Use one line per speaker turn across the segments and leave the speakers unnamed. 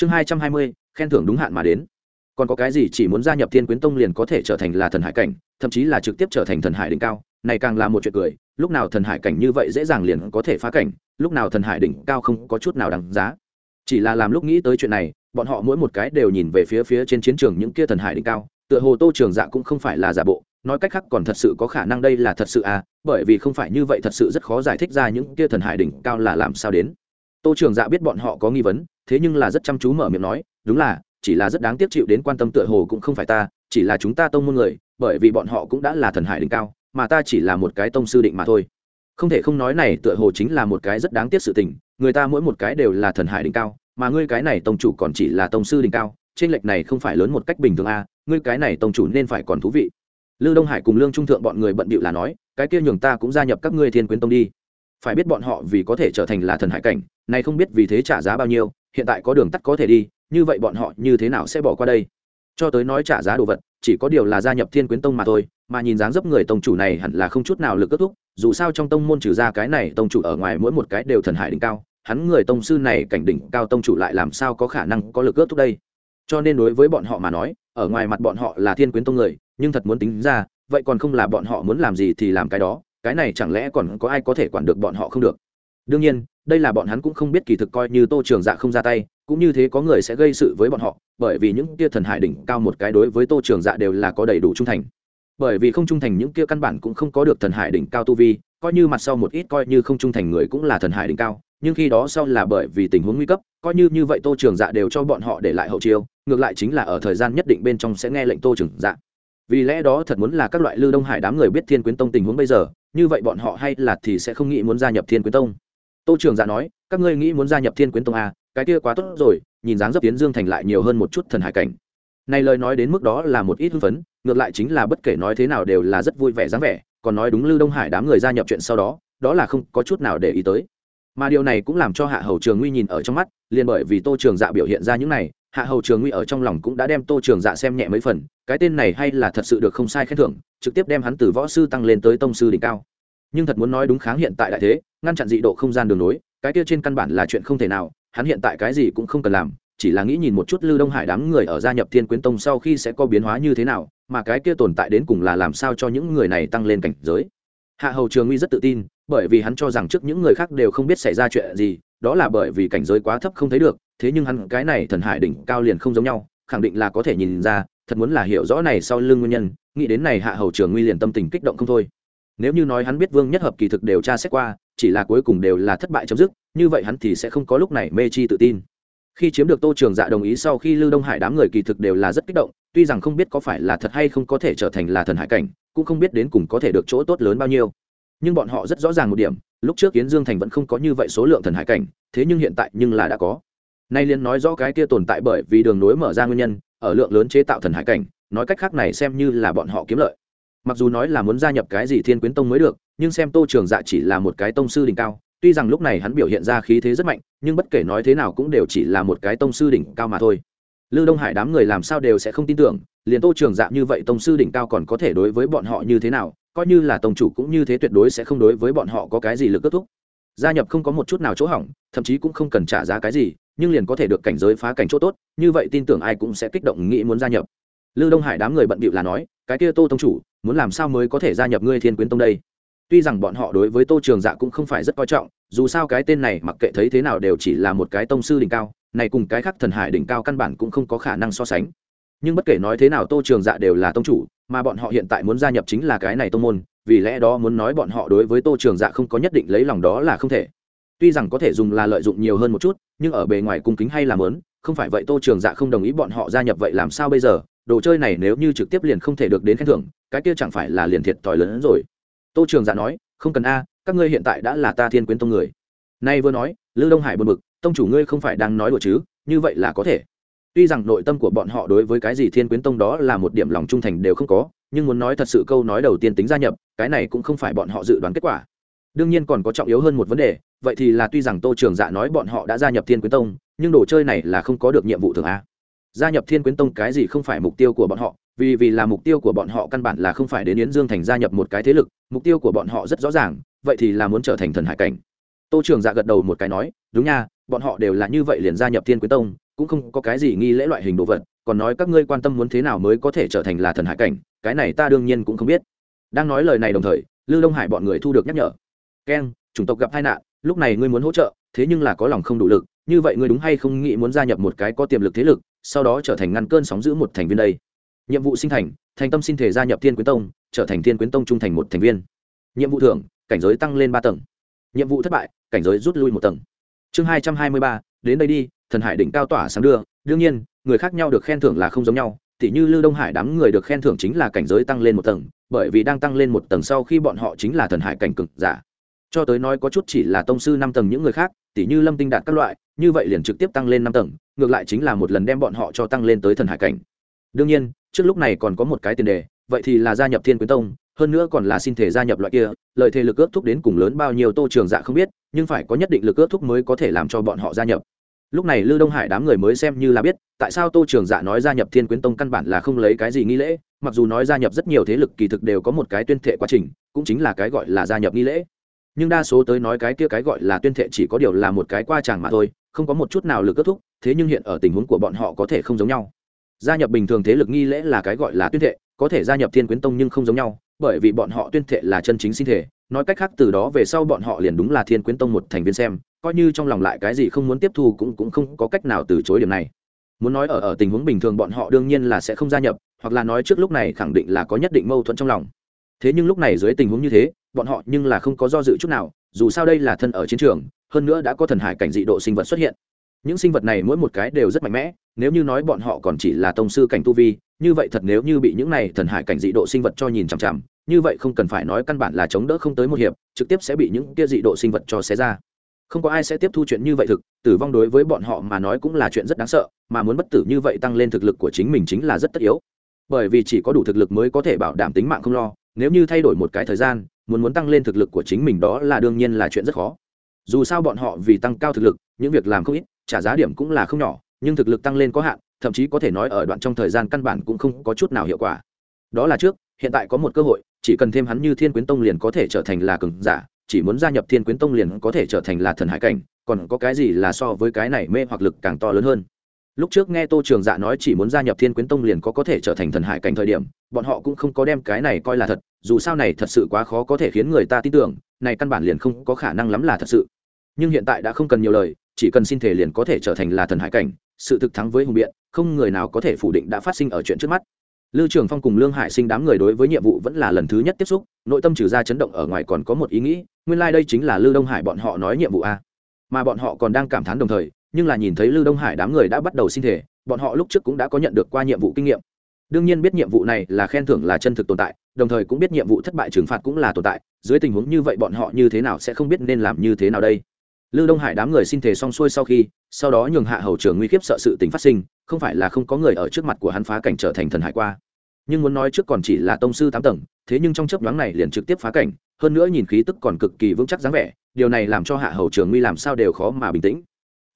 chương hai trăm hai mươi, khen thưởng đúng hạn mà đến. Còn có cái gì chỉ muốn gia nhập thiên quyến tông liền có thể trở thành là thần hải cảnh, thậm chí là trực tiếp trở thành thần hải đỉnh cao, này càng là một chuyện cười, lúc nào thần hải cảnh như vậy dễ dàng liền có thể phá cảnh, lúc nào thần hải đỉnh cao không có chút nào đáng giá. Chỉ là làm lúc nghĩ tới chuyện này, bọn họ mỗi một cái đều nhìn về phía phía trên chiến trường những kia thần hải đỉnh cao, tựa hồ tô trường dạ cũng không phải là giả bộ, nói cách khác còn thật sự có khả năng đây là thật sự à bởi vì không phải như vậy thật sự rất khó giải thích ra những kia thần hải đỉnh cao là làm sao đến tô trường dạ biết bọn họ có nghi vấn thế nhưng là rất chăm chú mở miệng nói đúng là chỉ là rất đáng tiếc chịu đến quan tâm tựa hồ cũng không phải ta chỉ là chúng ta tông môn người bởi vì bọn họ cũng đã là thần hải đỉnh cao mà ta chỉ là một cái tông sư định mà thôi không thể không nói này tựa hồ chính là một cái rất đáng tiếc sự tình người ta mỗi một cái đều là thần hải đỉnh cao mà ngươi cái này tông chủ còn chỉ là tông sư đỉnh cao trên lệch này không phải lớn một cách bình thường a à, ngươi cái này tông chủ nên phải còn thú vị lư Đông Hải cùng Lương Trung Thượng bọn người bận bịu là nói, cái kia nhường ta cũng gia nhập các ngươi Thiên Quyến Tông đi. Phải biết bọn họ vì có thể trở thành là thần hải cảnh, này không biết vì thế trả giá bao nhiêu, hiện tại có đường tắt có thể đi, như vậy bọn họ như thế nào sẽ bỏ qua đây? Cho tới nói trả giá đồ vật, chỉ có điều là gia nhập Thiên Quyến Tông mà thôi, mà nhìn dáng dấp người tông chủ này hẳn là không chút nào lực kết thúc, dù sao trong tông môn trừ ra cái này tông chủ ở ngoài mỗi một cái đều thần hải đỉnh cao, hắn người tông sư này cảnh đỉnh cao tông chủ lại làm sao có khả năng có lực kết thúc đây? Cho nên đối với bọn họ mà nói, ở ngoài mặt bọn họ là Thiên Quyến Tông người, nhưng thật muốn tính ra vậy còn không là bọn họ muốn làm gì thì làm cái đó cái này chẳng lẽ còn có ai có thể quản được bọn họ không được? Đương nhiên, đây là bọn hắn cũng không biết kỳ thực coi như tô trường dạ không ra tay, cũng như thế có người sẽ gây sự với bọn họ, bởi vì những kia thần hải đỉnh cao một cái đối với tô trường dạ đều là có đầy đủ trung thành. Bởi vì không trung thành những kia căn bản cũng không có được thần hải đỉnh cao tu vi, coi như mặt sau một ít coi như không trung thành người cũng là thần hải đỉnh cao, nhưng khi đó sau là bởi vì tình huống nguy cấp, coi như như vậy tô trường dạ đều cho bọn họ để lại hậu chiêu, ngược lại chính là ở thời gian nhất định bên trong sẽ nghe lệnh tô trường dạ. Vì lẽ đó thật muốn là các loại lưu đông hải đám người biết thiên quyến tông tình huống bây giờ như vậy bọn họ hay là thì sẽ không nghĩ muốn gia nhập thiên quyến tông. Tô trường dạ nói các ngươi nghĩ muốn gia nhập thiên quyến tông à, cái kia quá tốt rồi nhìn dáng dấp tiến dương thành lại nhiều hơn một chút thần hải cảnh. Này lời nói đến mức đó là một ít hưng phấn ngược lại chính là bất kể nói thế nào đều là rất vui vẻ dáng vẻ còn nói đúng lưu đông hải đám người gia nhập chuyện sau đó đó là không có chút nào để ý tới. Mà điều này cũng làm cho hạ hầu trường nguy nhìn ở trong mắt liền bởi vì tô trường dạ biểu hiện ra những này hạ hầu trường nguy ở trong lòng cũng đã đem tô trường dạ xem nhẹ mấy phần, cái tên này hay là thật sự được không sai khen thưởng, trực tiếp đem hắn từ võ sư tăng lên tới tông sư đỉnh cao. Nhưng thật muốn nói đúng kháng hiện tại đại thế, ngăn chặn dị độ không gian đường nối, cái kia trên căn bản là chuyện không thể nào, hắn hiện tại cái gì cũng không cần làm, chỉ là nghĩ nhìn một chút lưu đông hải đám người ở gia nhập thiên quyến tông sau khi sẽ có biến hóa như thế nào, mà cái kia tồn tại đến cùng là làm sao cho những người này tăng lên cảnh giới. Hạ hầu trường nguy rất tự tin, bởi vì hắn cho rằng trước những người khác đều không biết xảy ra chuyện gì đó là bởi vì cảnh giới quá thấp không thấy được, thế nhưng hắn cái này thần hải đỉnh cao liền không giống nhau, khẳng định là có thể nhìn ra, thật muốn là hiểu rõ này sau lưng nguyên nhân, nghĩ đến này hạ hầu trường nguy liền tâm tình kích động không thôi. Nếu như nói hắn biết vương nhất hợp kỳ thực đều tra xét qua, chỉ là cuối cùng đều là thất bại chấm dứt, như vậy hắn thì sẽ không có lúc này mê chi tự tin. Khi chiếm được tô trường dạ đồng ý sau khi lưu đông hải đám người kỳ thực đều là rất kích động, tuy rằng không biết có phải là thật hay không có thể trở thành là thần hải cảnh, cũng không biết đến cùng có thể được chỗ tốt lớn bao nhiêu. Nhưng bọn họ rất rõ ràng một điểm lúc trước kiến dương thành vẫn không có như vậy số lượng thần hải cảnh, thế nhưng hiện tại nhưng là đã có. Nay liên nói rõ cái kia tồn tại bởi vì đường nối mở ra nguyên nhân, ở lượng lớn chế tạo thần hải cảnh, nói cách khác này xem như là bọn họ kiếm lợi. Mặc dù nói là muốn gia nhập cái gì thiên quyến tông mới được, nhưng xem tô trường dạ chỉ là một cái tông sư đỉnh cao, tuy rằng lúc này hắn biểu hiện ra khí thế rất mạnh, nhưng bất kể nói thế nào cũng đều chỉ là một cái tông sư đỉnh cao mà thôi. Lưu đông hải đám người làm sao đều sẽ không tin tưởng, liền tô trường dạ như vậy tông sư đỉnh cao còn có thể đối với bọn họ như thế nào coi như là tông chủ cũng như thế tuyệt đối sẽ không đối với bọn họ có cái gì lực kết thúc. Gia nhập không có một chút nào chỗ hỏng, thậm chí cũng không cần trả giá cái gì, nhưng liền có thể được cảnh giới phá cảnh chỗ tốt, như vậy tin tưởng ai cũng sẽ kích động nghĩ muốn gia nhập. Lưu đông hải đám người bận bịu là nói, cái kia tô tông chủ, muốn làm sao mới có thể gia nhập ngươi thiên quyến tông đây? Tuy rằng bọn họ đối với tô trường dạ cũng không phải rất coi trọng, dù sao cái tên này mặc kệ thấy thế nào đều chỉ là một cái tông sư đỉnh cao, này cùng cái khác thần hải đỉnh cao căn bản cũng không có khả năng so sánh. Nhưng bất kể nói thế nào tô trường dạ đều là tông chủ mà bọn họ hiện tại muốn gia nhập chính là cái này tông môn, vì lẽ đó muốn nói bọn họ đối với tô trường dạ không có nhất định lấy lòng đó là không thể. Tuy rằng có thể dùng là lợi dụng nhiều hơn một chút, nhưng ở bề ngoài cung kính hay làm lớn không phải vậy tô trường dạ không đồng ý bọn họ gia nhập vậy làm sao bây giờ? Đồ chơi này nếu như trực tiếp liền không thể được đến khen thưởng, cái kia chẳng phải là liền thiệt thòi lớn hơn rồi. Tô trường dạ nói, không cần a, các ngươi hiện tại đã là ta thiên quyến tông người. Nay vừa nói lư đông hải buồn bực, tông chủ ngươi không phải đang nói đùa chứ, như vậy là có thể tuy rằng nội tâm của bọn họ đối với cái gì thiên quyến tông đó là một điểm lòng trung thành đều không có, nhưng muốn nói thật sự câu nói đầu tiên tính gia nhập, cái này cũng không phải bọn họ dự đoán kết quả. Đương nhiên còn có trọng yếu hơn một vấn đề, vậy thì là tuy rằng tô trường dạ nói bọn họ đã gia nhập thiên quyến tông, nhưng đồ chơi này là không có được nhiệm vụ thường a. Gia nhập thiên quyến tông cái gì không phải mục tiêu của bọn họ, vì vì là mục tiêu của bọn họ căn bản là không phải đến yến dương thành gia nhập một cái thế lực, mục tiêu của bọn họ rất rõ ràng, vậy thì là muốn trở thành thần hải cảnh. Tô trường dạ gật đầu một cái nói, đúng nha, bọn họ đều là như vậy liền gia nhập thiên quyến tông cũng không có cái gì nghi lễ loại hình đồ vật, còn nói các ngươi quan tâm muốn thế nào mới có thể trở thành là thần hải cảnh, cái này ta đương nhiên cũng không biết. Đang nói lời này đồng thời, lưu đông hải bọn người thu được nhắc nhở. Keng chủng tộc gặp tai nạn, lúc này ngươi muốn hỗ trợ, thế nhưng là có lòng không đủ lực, như vậy ngươi đúng hay không nghĩ muốn gia nhập một cái có tiềm lực thế lực, sau đó trở thành ngăn cơn sóng giữ một thành viên đây. Nhiệm vụ sinh thành thành tâm xin thể gia nhập thiên quyến tông, trở thành thiên quyến tông trung thành một thành viên. Nhiệm vụ thưởng, cảnh giới tăng lên ba tầng. Nhiệm vụ thất bại, cảnh giới rút lui một tầng. Chương hai trăm hai mươi ba, đến đây đi thần hải đỉnh cao tỏa sáng đưa. Đương nhiên, người khác nhau được khen thưởng là không giống nhau, tỉ như lưu đông hải đám người được khen thưởng chính là cảnh giới tăng lên một tầng, bởi vì đang tăng lên một tầng sau khi bọn họ chính là thần hải cảnh cực giả. Cho tới nói có chút chỉ là tông sư năm tầng những người khác, tỉ như lâm tinh đạt các loại, như vậy liền trực tiếp tăng lên năm tầng, ngược lại chính là một lần đem bọn họ cho tăng lên tới thần hải cảnh. Đương nhiên, trước lúc này còn có một cái tiền đề, vậy thì là gia nhập thiên quyến tông, hơn nữa còn là xin thể gia nhập loại kia, lợi thế lực ước thúc đến cùng lớn bao nhiêu tô trường dạ không biết, nhưng phải có nhất định lực ước thúc mới có thể làm cho bọn họ gia nhập lúc này lư đông hải đám người mới xem như là biết, tại sao tô trường dạ nói gia nhập thiên quyến tông căn bản là không lấy cái gì nghi lễ, mặc dù nói gia nhập rất nhiều thế lực kỳ thực đều có một cái tuyên thệ quá trình, cũng chính là cái gọi là gia nhập nghi lễ. Nhưng đa số tới nói cái kia cái gọi là tuyên thệ chỉ có điều là một cái qua tràng mà thôi, không có một chút nào lực kết thúc, thế nhưng hiện ở tình huống của bọn họ có thể không giống nhau. Gia nhập bình thường thế lực nghi lễ là cái gọi là tuyên thệ, có thể gia nhập thiên quyến tông nhưng không giống nhau, bởi vì bọn họ tuyên thệ là chân chính sinh thể nói cách khác từ đó về sau bọn họ liền đúng là thiên quyến tông một thành viên xem, coi như trong lòng lại cái gì không muốn tiếp thu cũng cũng không có cách nào từ chối điểm này. Muốn nói ở ở tình huống bình thường bọn họ đương nhiên là sẽ không gia nhập, hoặc là nói trước lúc này khẳng định là có nhất định mâu thuẫn trong lòng. Thế nhưng lúc này dưới tình huống như thế, bọn họ nhưng là không có do dự chút nào, dù sao đây là thân ở chiến trường, hơn nữa đã có thần hải cảnh dị độ sinh vật xuất hiện. Những sinh vật này mỗi một cái đều rất mạnh mẽ, nếu như nói bọn họ còn chỉ là tông sư cảnh tu vi, như vậy thật nếu như bị những này thần hải cảnh dị độ sinh vật cho nhìn chằm chằm như vậy không cần phải nói căn bản là chống đỡ không tới một hiệp, trực tiếp sẽ bị những kia dị độ sinh vật cho xé ra. Không có ai sẽ tiếp thu chuyện như vậy thực, tử vong đối với bọn họ mà nói cũng là chuyện rất đáng sợ, mà muốn bất tử như vậy tăng lên thực lực của chính mình chính là rất tất yếu. Bởi vì chỉ có đủ thực lực mới có thể bảo đảm tính mạng không lo, nếu như thay đổi một cái thời gian, muốn muốn tăng lên thực lực của chính mình đó là đương nhiên là chuyện rất khó. Dù sao bọn họ vì tăng cao thực lực, những việc làm không ít, trả giá điểm cũng là không nhỏ, nhưng thực lực tăng lên có hạn, thậm chí có thể nói ở đoạn trong thời gian căn bản cũng không có chút nào hiệu quả. Đó là trước, hiện tại có một cơ hội chỉ cần thêm hắn như thiên quyến tông liền có thể trở thành là cường giả, chỉ muốn gia nhập thiên quyến tông liền có thể trở thành là thần hải cảnh, còn có cái gì là so với cái này mê hoặc lực càng to lớn hơn. Lúc trước nghe tô trường dạ nói chỉ muốn gia nhập thiên quyến tông liền có có thể trở thành thần hải cảnh thời điểm, bọn họ cũng không có đem cái này coi là thật, dù sao này thật sự quá khó có thể khiến người ta tin tưởng, này căn bản liền không có khả năng lắm là thật sự. Nhưng hiện tại đã không cần nhiều lời, chỉ cần xin thể liền có thể trở thành là thần hải cảnh, sự thực thắng với hùng biện, không người nào có thể phủ định đã phát sinh ở chuyện trước mắt. Lưu Trường Phong cùng Lương Hải Sinh đám người đối với nhiệm vụ vẫn là lần thứ nhất tiếp xúc, nội tâm trừ ra chấn động ở ngoài còn có một ý nghĩ, nguyên lai like đây chính là Lưu Đông Hải bọn họ nói nhiệm vụ a. Mà bọn họ còn đang cảm thán đồng thời, nhưng là nhìn thấy Lưu Đông Hải đám người đã bắt đầu xin thể, bọn họ lúc trước cũng đã có nhận được qua nhiệm vụ kinh nghiệm. Đương nhiên biết nhiệm vụ này là khen thưởng là chân thực tồn tại, đồng thời cũng biết nhiệm vụ thất bại trừng phạt cũng là tồn tại, dưới tình huống như vậy bọn họ như thế nào sẽ không biết nên làm như thế nào đây. Lưu Đông Hải đám người xin thể xong xuôi sau khi, sau đó nhường hạ hầu trưởng nguy khiếp sợ sự tình phát sinh, không phải là không có người ở trước mặt của hắn phá cảnh trở thành thần hải qua nhưng muốn nói trước còn chỉ là tông sư tám tầng, thế nhưng trong chấp nhoáng này liền trực tiếp phá cảnh, hơn nữa nhìn khí tức còn cực kỳ vững chắc dáng vẻ, điều này làm cho hạ hầu trường nguy làm sao đều khó mà bình tĩnh.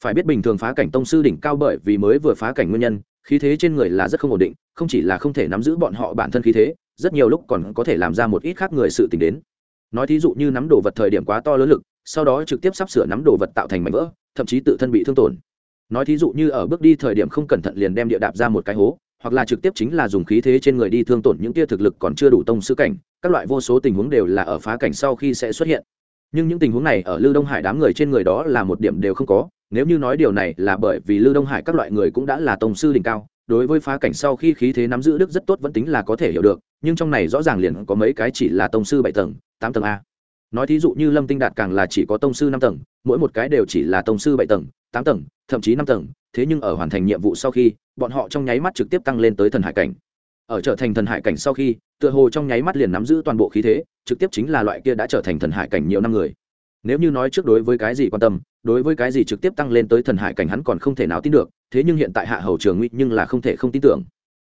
Phải biết bình thường phá cảnh tông sư đỉnh cao bởi vì mới vừa phá cảnh nguyên nhân, khí thế trên người là rất không ổn định, không chỉ là không thể nắm giữ bọn họ bản thân khí thế, rất nhiều lúc còn có thể làm ra một ít khác người sự t đến. Nói thí dụ như nắm đồ vật thời điểm quá to lớn lực, sau đó trực tiếp sắp sửa nắm đồ vật tạo thành mảnh vỡ, thậm chí tự thân bị thương tổn. Nói thí dụ như ở bước đi thời điểm không cẩn thận liền đem địa đạp ra một cái hố hoặc là trực tiếp chính là dùng khí thế trên người đi thương tổn những tia thực lực còn chưa đủ tông sư cảnh, các loại vô số tình huống đều là ở phá cảnh sau khi sẽ xuất hiện. Nhưng những tình huống này ở lưu đông hải đám người trên người đó là một điểm đều không có, nếu như nói điều này là bởi vì lưu đông hải các loại người cũng đã là tông sư đỉnh cao, đối với phá cảnh sau khi khí thế nắm giữ đức rất tốt vẫn tính là có thể hiểu được, nhưng trong này rõ ràng liền có mấy cái chỉ là tông sư bảy tầng, tám tầng a. Nói thí dụ như lâm tinh đạt càng là chỉ có tông sư năm tầng, mỗi một cái đều chỉ là tông sư bảy tầng tám tầng, thậm chí năm tầng, thế nhưng ở hoàn thành nhiệm vụ sau khi, bọn họ trong nháy mắt trực tiếp tăng lên tới thần hải cảnh. Ở trở thành thần hải cảnh sau khi, tựa hồ trong nháy mắt liền nắm giữ toàn bộ khí thế, trực tiếp chính là loại kia đã trở thành thần hải cảnh nhiều năm người. Nếu như nói trước đối với cái gì quan tâm, đối với cái gì trực tiếp tăng lên tới thần hải cảnh hắn còn không thể nào tin được, thế nhưng hiện tại hạ hầu trường nguy nhưng là không thể không tin tưởng.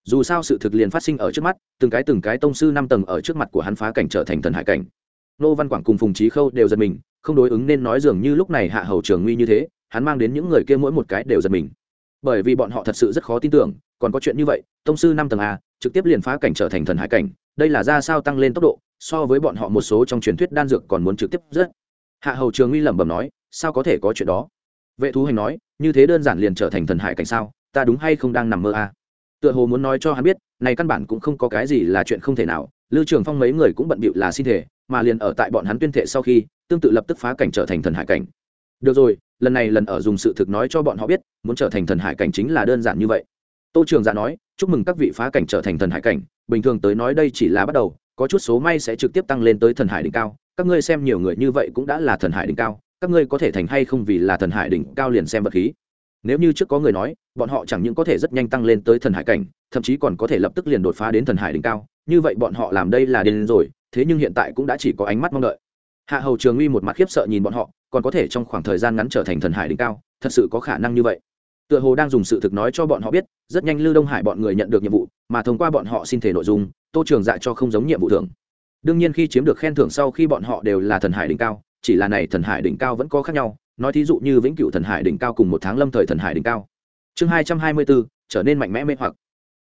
Dù sao sự thực liền phát sinh ở trước mắt, từng cái từng cái tông sư năm tầng ở trước mặt của hắn phá cảnh trở thành thần hải cảnh. Nô văn quảng cùng phùng trí khâu đều giật mình, không đối ứng nên nói dường như lúc này hạ hầu trường nguy như thế hắn mang đến những người kia mỗi một cái đều giật mình. Bởi vì bọn họ thật sự rất khó tin tưởng, còn có chuyện như vậy, tông sư năm tầng a, trực tiếp liền phá cảnh trở thành thần hải cảnh, đây là ra sao tăng lên tốc độ, so với bọn họ một số trong truyền thuyết đan dược còn muốn trực tiếp rất. Hạ hầu trường nguy lẩm bẩm nói, sao có thể có chuyện đó? Vệ thú hành nói, như thế đơn giản liền trở thành thần hải cảnh sao, ta đúng hay không đang nằm mơ à? tựa hồ muốn nói cho hắn biết, này căn bản cũng không có cái gì là chuyện không thể nào, lưu trường phong mấy người cũng bận bịu là xin thể, mà liền ở tại bọn hắn tuyên thệ sau khi, tương tự lập tức phá cảnh trở thành thần hải cảnh. Được rồi lần này lần ở dùng sự thực nói cho bọn họ biết, muốn trở thành thần hải cảnh chính là đơn giản như vậy. Tô trường giả nói, chúc mừng các vị phá cảnh trở thành thần hải cảnh, bình thường tới nói đây chỉ là bắt đầu, có chút số may sẽ trực tiếp tăng lên tới thần hải đỉnh cao, các ngươi xem nhiều người như vậy cũng đã là thần hải đỉnh cao, các ngươi có thể thành hay không vì là thần hải đỉnh cao liền xem vật khí. Nếu như trước có người nói, bọn họ chẳng những có thể rất nhanh tăng lên tới thần hải cảnh, thậm chí còn có thể lập tức liền đột phá đến thần hải đỉnh cao, như vậy bọn họ làm đây là điên rồi, thế nhưng hiện tại cũng đã chỉ có ánh mắt mong đợi hạ hầu trường uy một mặt khiếp sợ nhìn bọn họ, còn có thể trong khoảng thời gian ngắn trở thành thần hải đỉnh cao, thật sự có khả năng như vậy. Tựa hồ đang dùng sự thực nói cho bọn họ biết, rất nhanh lưu đông hải bọn người nhận được nhiệm vụ, mà thông qua bọn họ xin thể nội dung, tô trường dạ cho không giống nhiệm vụ thưởng. Đương nhiên khi chiếm được khen thưởng sau khi bọn họ đều là thần hải đỉnh cao, chỉ là này thần hải đỉnh cao vẫn có khác nhau, nói thí dụ như vĩnh cửu thần hải đỉnh cao cùng một tháng lâm thời thần hải đỉnh cao. Chương hai trăm hai mươi bốn trở nên mạnh mẽ mê hoặc.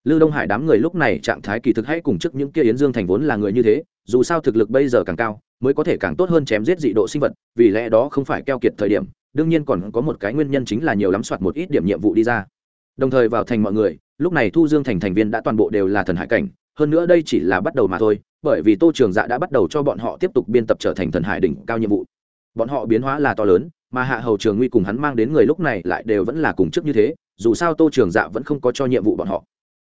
Lưu đông hải đám người lúc này trạng thái kỳ thực hãy cùng trước những kia yến dương thành vốn là người như thế, dù sao thực lực bây giờ càng cao mới có thể càng tốt hơn chém giết dị độ sinh vật, vì lẽ đó không phải keo kiệt thời điểm, đương nhiên còn có một cái nguyên nhân chính là nhiều lắm soạt một ít điểm nhiệm vụ đi ra. Đồng thời vào thành mọi người, lúc này thu dương thành thành viên đã toàn bộ đều là thần hải cảnh, hơn nữa đây chỉ là bắt đầu mà thôi, bởi vì tô trường dạ đã bắt đầu cho bọn họ tiếp tục biên tập trở thành thần hải đỉnh cao nhiệm vụ. Bọn họ biến hóa là to lớn, mà hạ hầu trường nguy cùng hắn mang đến người lúc này lại đều vẫn là cùng trước như thế, dù sao tô trường dạ vẫn không có cho nhiệm vụ bọn họ.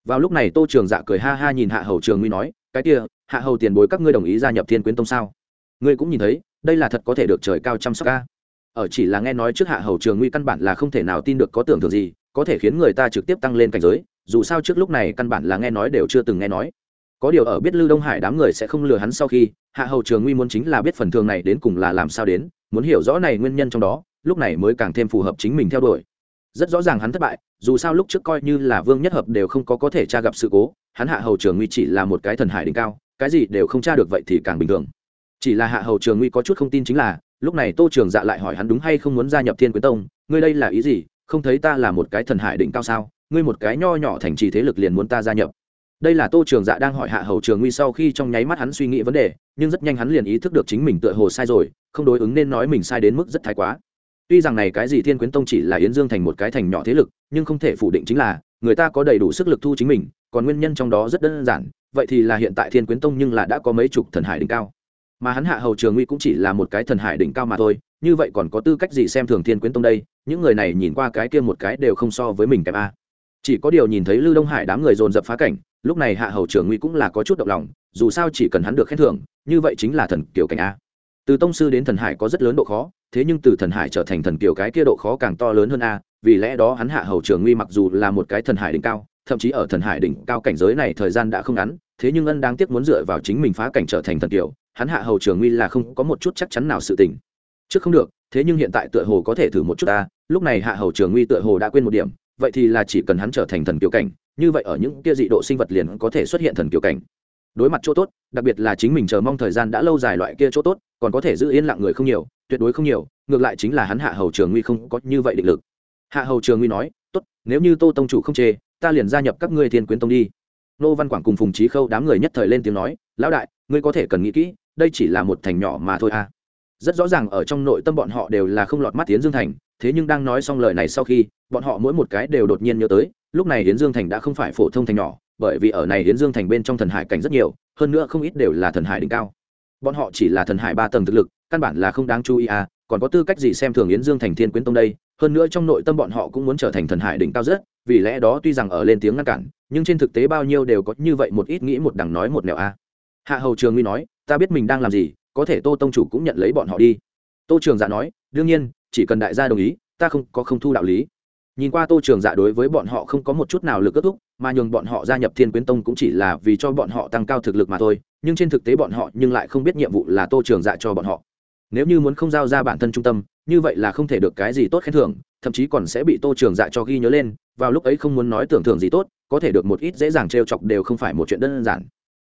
Vào lúc này tô trường dạ cười ha ha nhìn hạ hầu trường nguy nói, cái kia, hạ hầu tiền bối các ngươi đồng ý gia nhập thiên quyến tông sao? Ngươi cũng nhìn thấy, đây là thật có thể được trời cao chăm sóc ca ở chỉ là nghe nói trước hạ hầu trường nguy căn bản là không thể nào tin được có tưởng tượng gì, có thể khiến người ta trực tiếp tăng lên cảnh giới, dù sao trước lúc này căn bản là nghe nói đều chưa từng nghe nói. Có điều ở biết lưu đông hải đám người sẽ không lừa hắn sau khi, hạ hầu trường nguy muốn chính là biết phần thường này đến cùng là làm sao đến, muốn hiểu rõ này nguyên nhân trong đó, lúc này mới càng thêm phù hợp chính mình theo đuổi. Rất rõ ràng hắn thất bại, dù sao lúc trước coi như là vương nhất hợp đều không có có thể tra gặp sự cố, hắn hạ hầu trường nguy chỉ là một cái thần hải đỉnh cao, cái gì đều không tra được vậy thì càng bình thường chỉ là hạ hầu trường nguy có chút không tin chính là, lúc này tô trường dạ lại hỏi hắn đúng hay không muốn gia nhập thiên quyến tông, ngươi đây là ý gì, không thấy ta là một cái thần hải đỉnh cao sao, ngươi một cái nho nhỏ thành trì thế lực liền muốn ta gia nhập. Đây là tô trường dạ đang hỏi hạ hầu trường nguy sau khi trong nháy mắt hắn suy nghĩ vấn đề, nhưng rất nhanh hắn liền ý thức được chính mình tựa hồ sai rồi, không đối ứng nên nói mình sai đến mức rất thái quá. Tuy rằng này cái gì thiên quyến tông chỉ là yến dương thành một cái thành nhỏ thế lực, nhưng không thể phủ định chính là, người ta có đầy đủ sức lực thu chính mình, còn nguyên nhân trong đó rất đơn giản, vậy thì là hiện tại thiên quyến tông nhưng là đã có mấy chục thần hải đỉnh cao mà hắn hạ hầu trường nguy cũng chỉ là một cái thần hải đỉnh cao mà thôi, như vậy còn có tư cách gì xem thường thiên quyến tông đây? Những người này nhìn qua cái kia một cái đều không so với mình kém a. Chỉ có điều nhìn thấy lưu đông hải đám người dồn dập phá cảnh, lúc này hạ hầu trường nguy cũng là có chút động lòng, dù sao chỉ cần hắn được khen thưởng, như vậy chính là thần kiểu cảnh a. Từ tông sư đến thần hải có rất lớn độ khó, thế nhưng từ thần hải trở thành thần kiểu cái kia độ khó càng to lớn hơn a, vì lẽ đó hắn hạ hầu trường nguy mặc dù là một cái thần hải đỉnh cao, thậm chí ở thần hải đỉnh cao cảnh giới này thời gian đã không ngắn, thế nhưng ân đang tiếc muốn dựa vào chính mình phá cảnh trở thành thần kiểu hắn hạ hầu trường nguy là không có một chút chắc chắn nào sự tình. Trước không được, thế nhưng hiện tại tựa hồ có thể thử một chút ta, lúc này hạ hầu trường nguy tựa hồ đã quên một điểm, vậy thì là chỉ cần hắn trở thành thần kiểu cảnh, như vậy ở những kia dị độ sinh vật liền có thể xuất hiện thần kiểu cảnh. Đối mặt chỗ tốt, đặc biệt là chính mình chờ mong thời gian đã lâu dài loại kia chỗ tốt, còn có thể giữ yên lặng người không nhiều, tuyệt đối không nhiều, ngược lại chính là hắn hạ hầu trường nguy không có như vậy định lực. Hạ hầu trường nguy nói, tốt, nếu như tô tông chủ không chê, ta liền gia nhập các ngươi thiên quyến tông đi. Nô văn quảng cùng phùng trí khâu đám người nhất thời lên tiếng nói, lão đại, ngươi có thể cần nghĩ kỹ đây chỉ là một thành nhỏ mà thôi à. Rất rõ ràng ở trong nội tâm bọn họ đều là không lọt mắt tiến dương thành, thế nhưng đang nói xong lời này sau khi, bọn họ mỗi một cái đều đột nhiên nhớ tới, lúc này hiến dương thành đã không phải phổ thông thành nhỏ, bởi vì ở này hiến dương thành bên trong thần hải cảnh rất nhiều, hơn nữa không ít đều là thần hải đỉnh cao. Bọn họ chỉ là thần hải ba tầng thực lực, căn bản là không đáng chú ý à còn có tư cách gì xem thường yến dương thành thiên quyến tông đây? Hơn nữa trong nội tâm bọn họ cũng muốn trở thành thần hải đỉnh cao rất, vì lẽ đó tuy rằng ở lên tiếng ngăn cản, nhưng trên thực tế bao nhiêu đều có như vậy một ít nghĩ một đằng nói một nẻo a hạ hầu trường nguy nói ta biết mình đang làm gì, có thể tô tông chủ cũng nhận lấy bọn họ đi. Tô trường dạ nói, đương nhiên, chỉ cần đại gia đồng ý, ta không có không thu đạo lý. Nhìn qua tô trường dạ đối với bọn họ không có một chút nào lực kết thúc, mà nhường bọn họ gia nhập thiên quyến tông cũng chỉ là vì cho bọn họ tăng cao thực lực mà thôi, nhưng trên thực tế bọn họ nhưng lại không biết nhiệm vụ là tô trường dạ cho bọn họ. Nếu như muốn không giao ra bản thân trung tâm, như vậy là không thể được cái gì tốt khen thưởng, thậm chí còn sẽ bị tô trường dạ cho ghi nhớ lên, vào lúc ấy không muốn nói tưởng thưởng gì tốt, có thể được một ít dễ dàng t r e o chọc đều không phải một chuyện đơn giản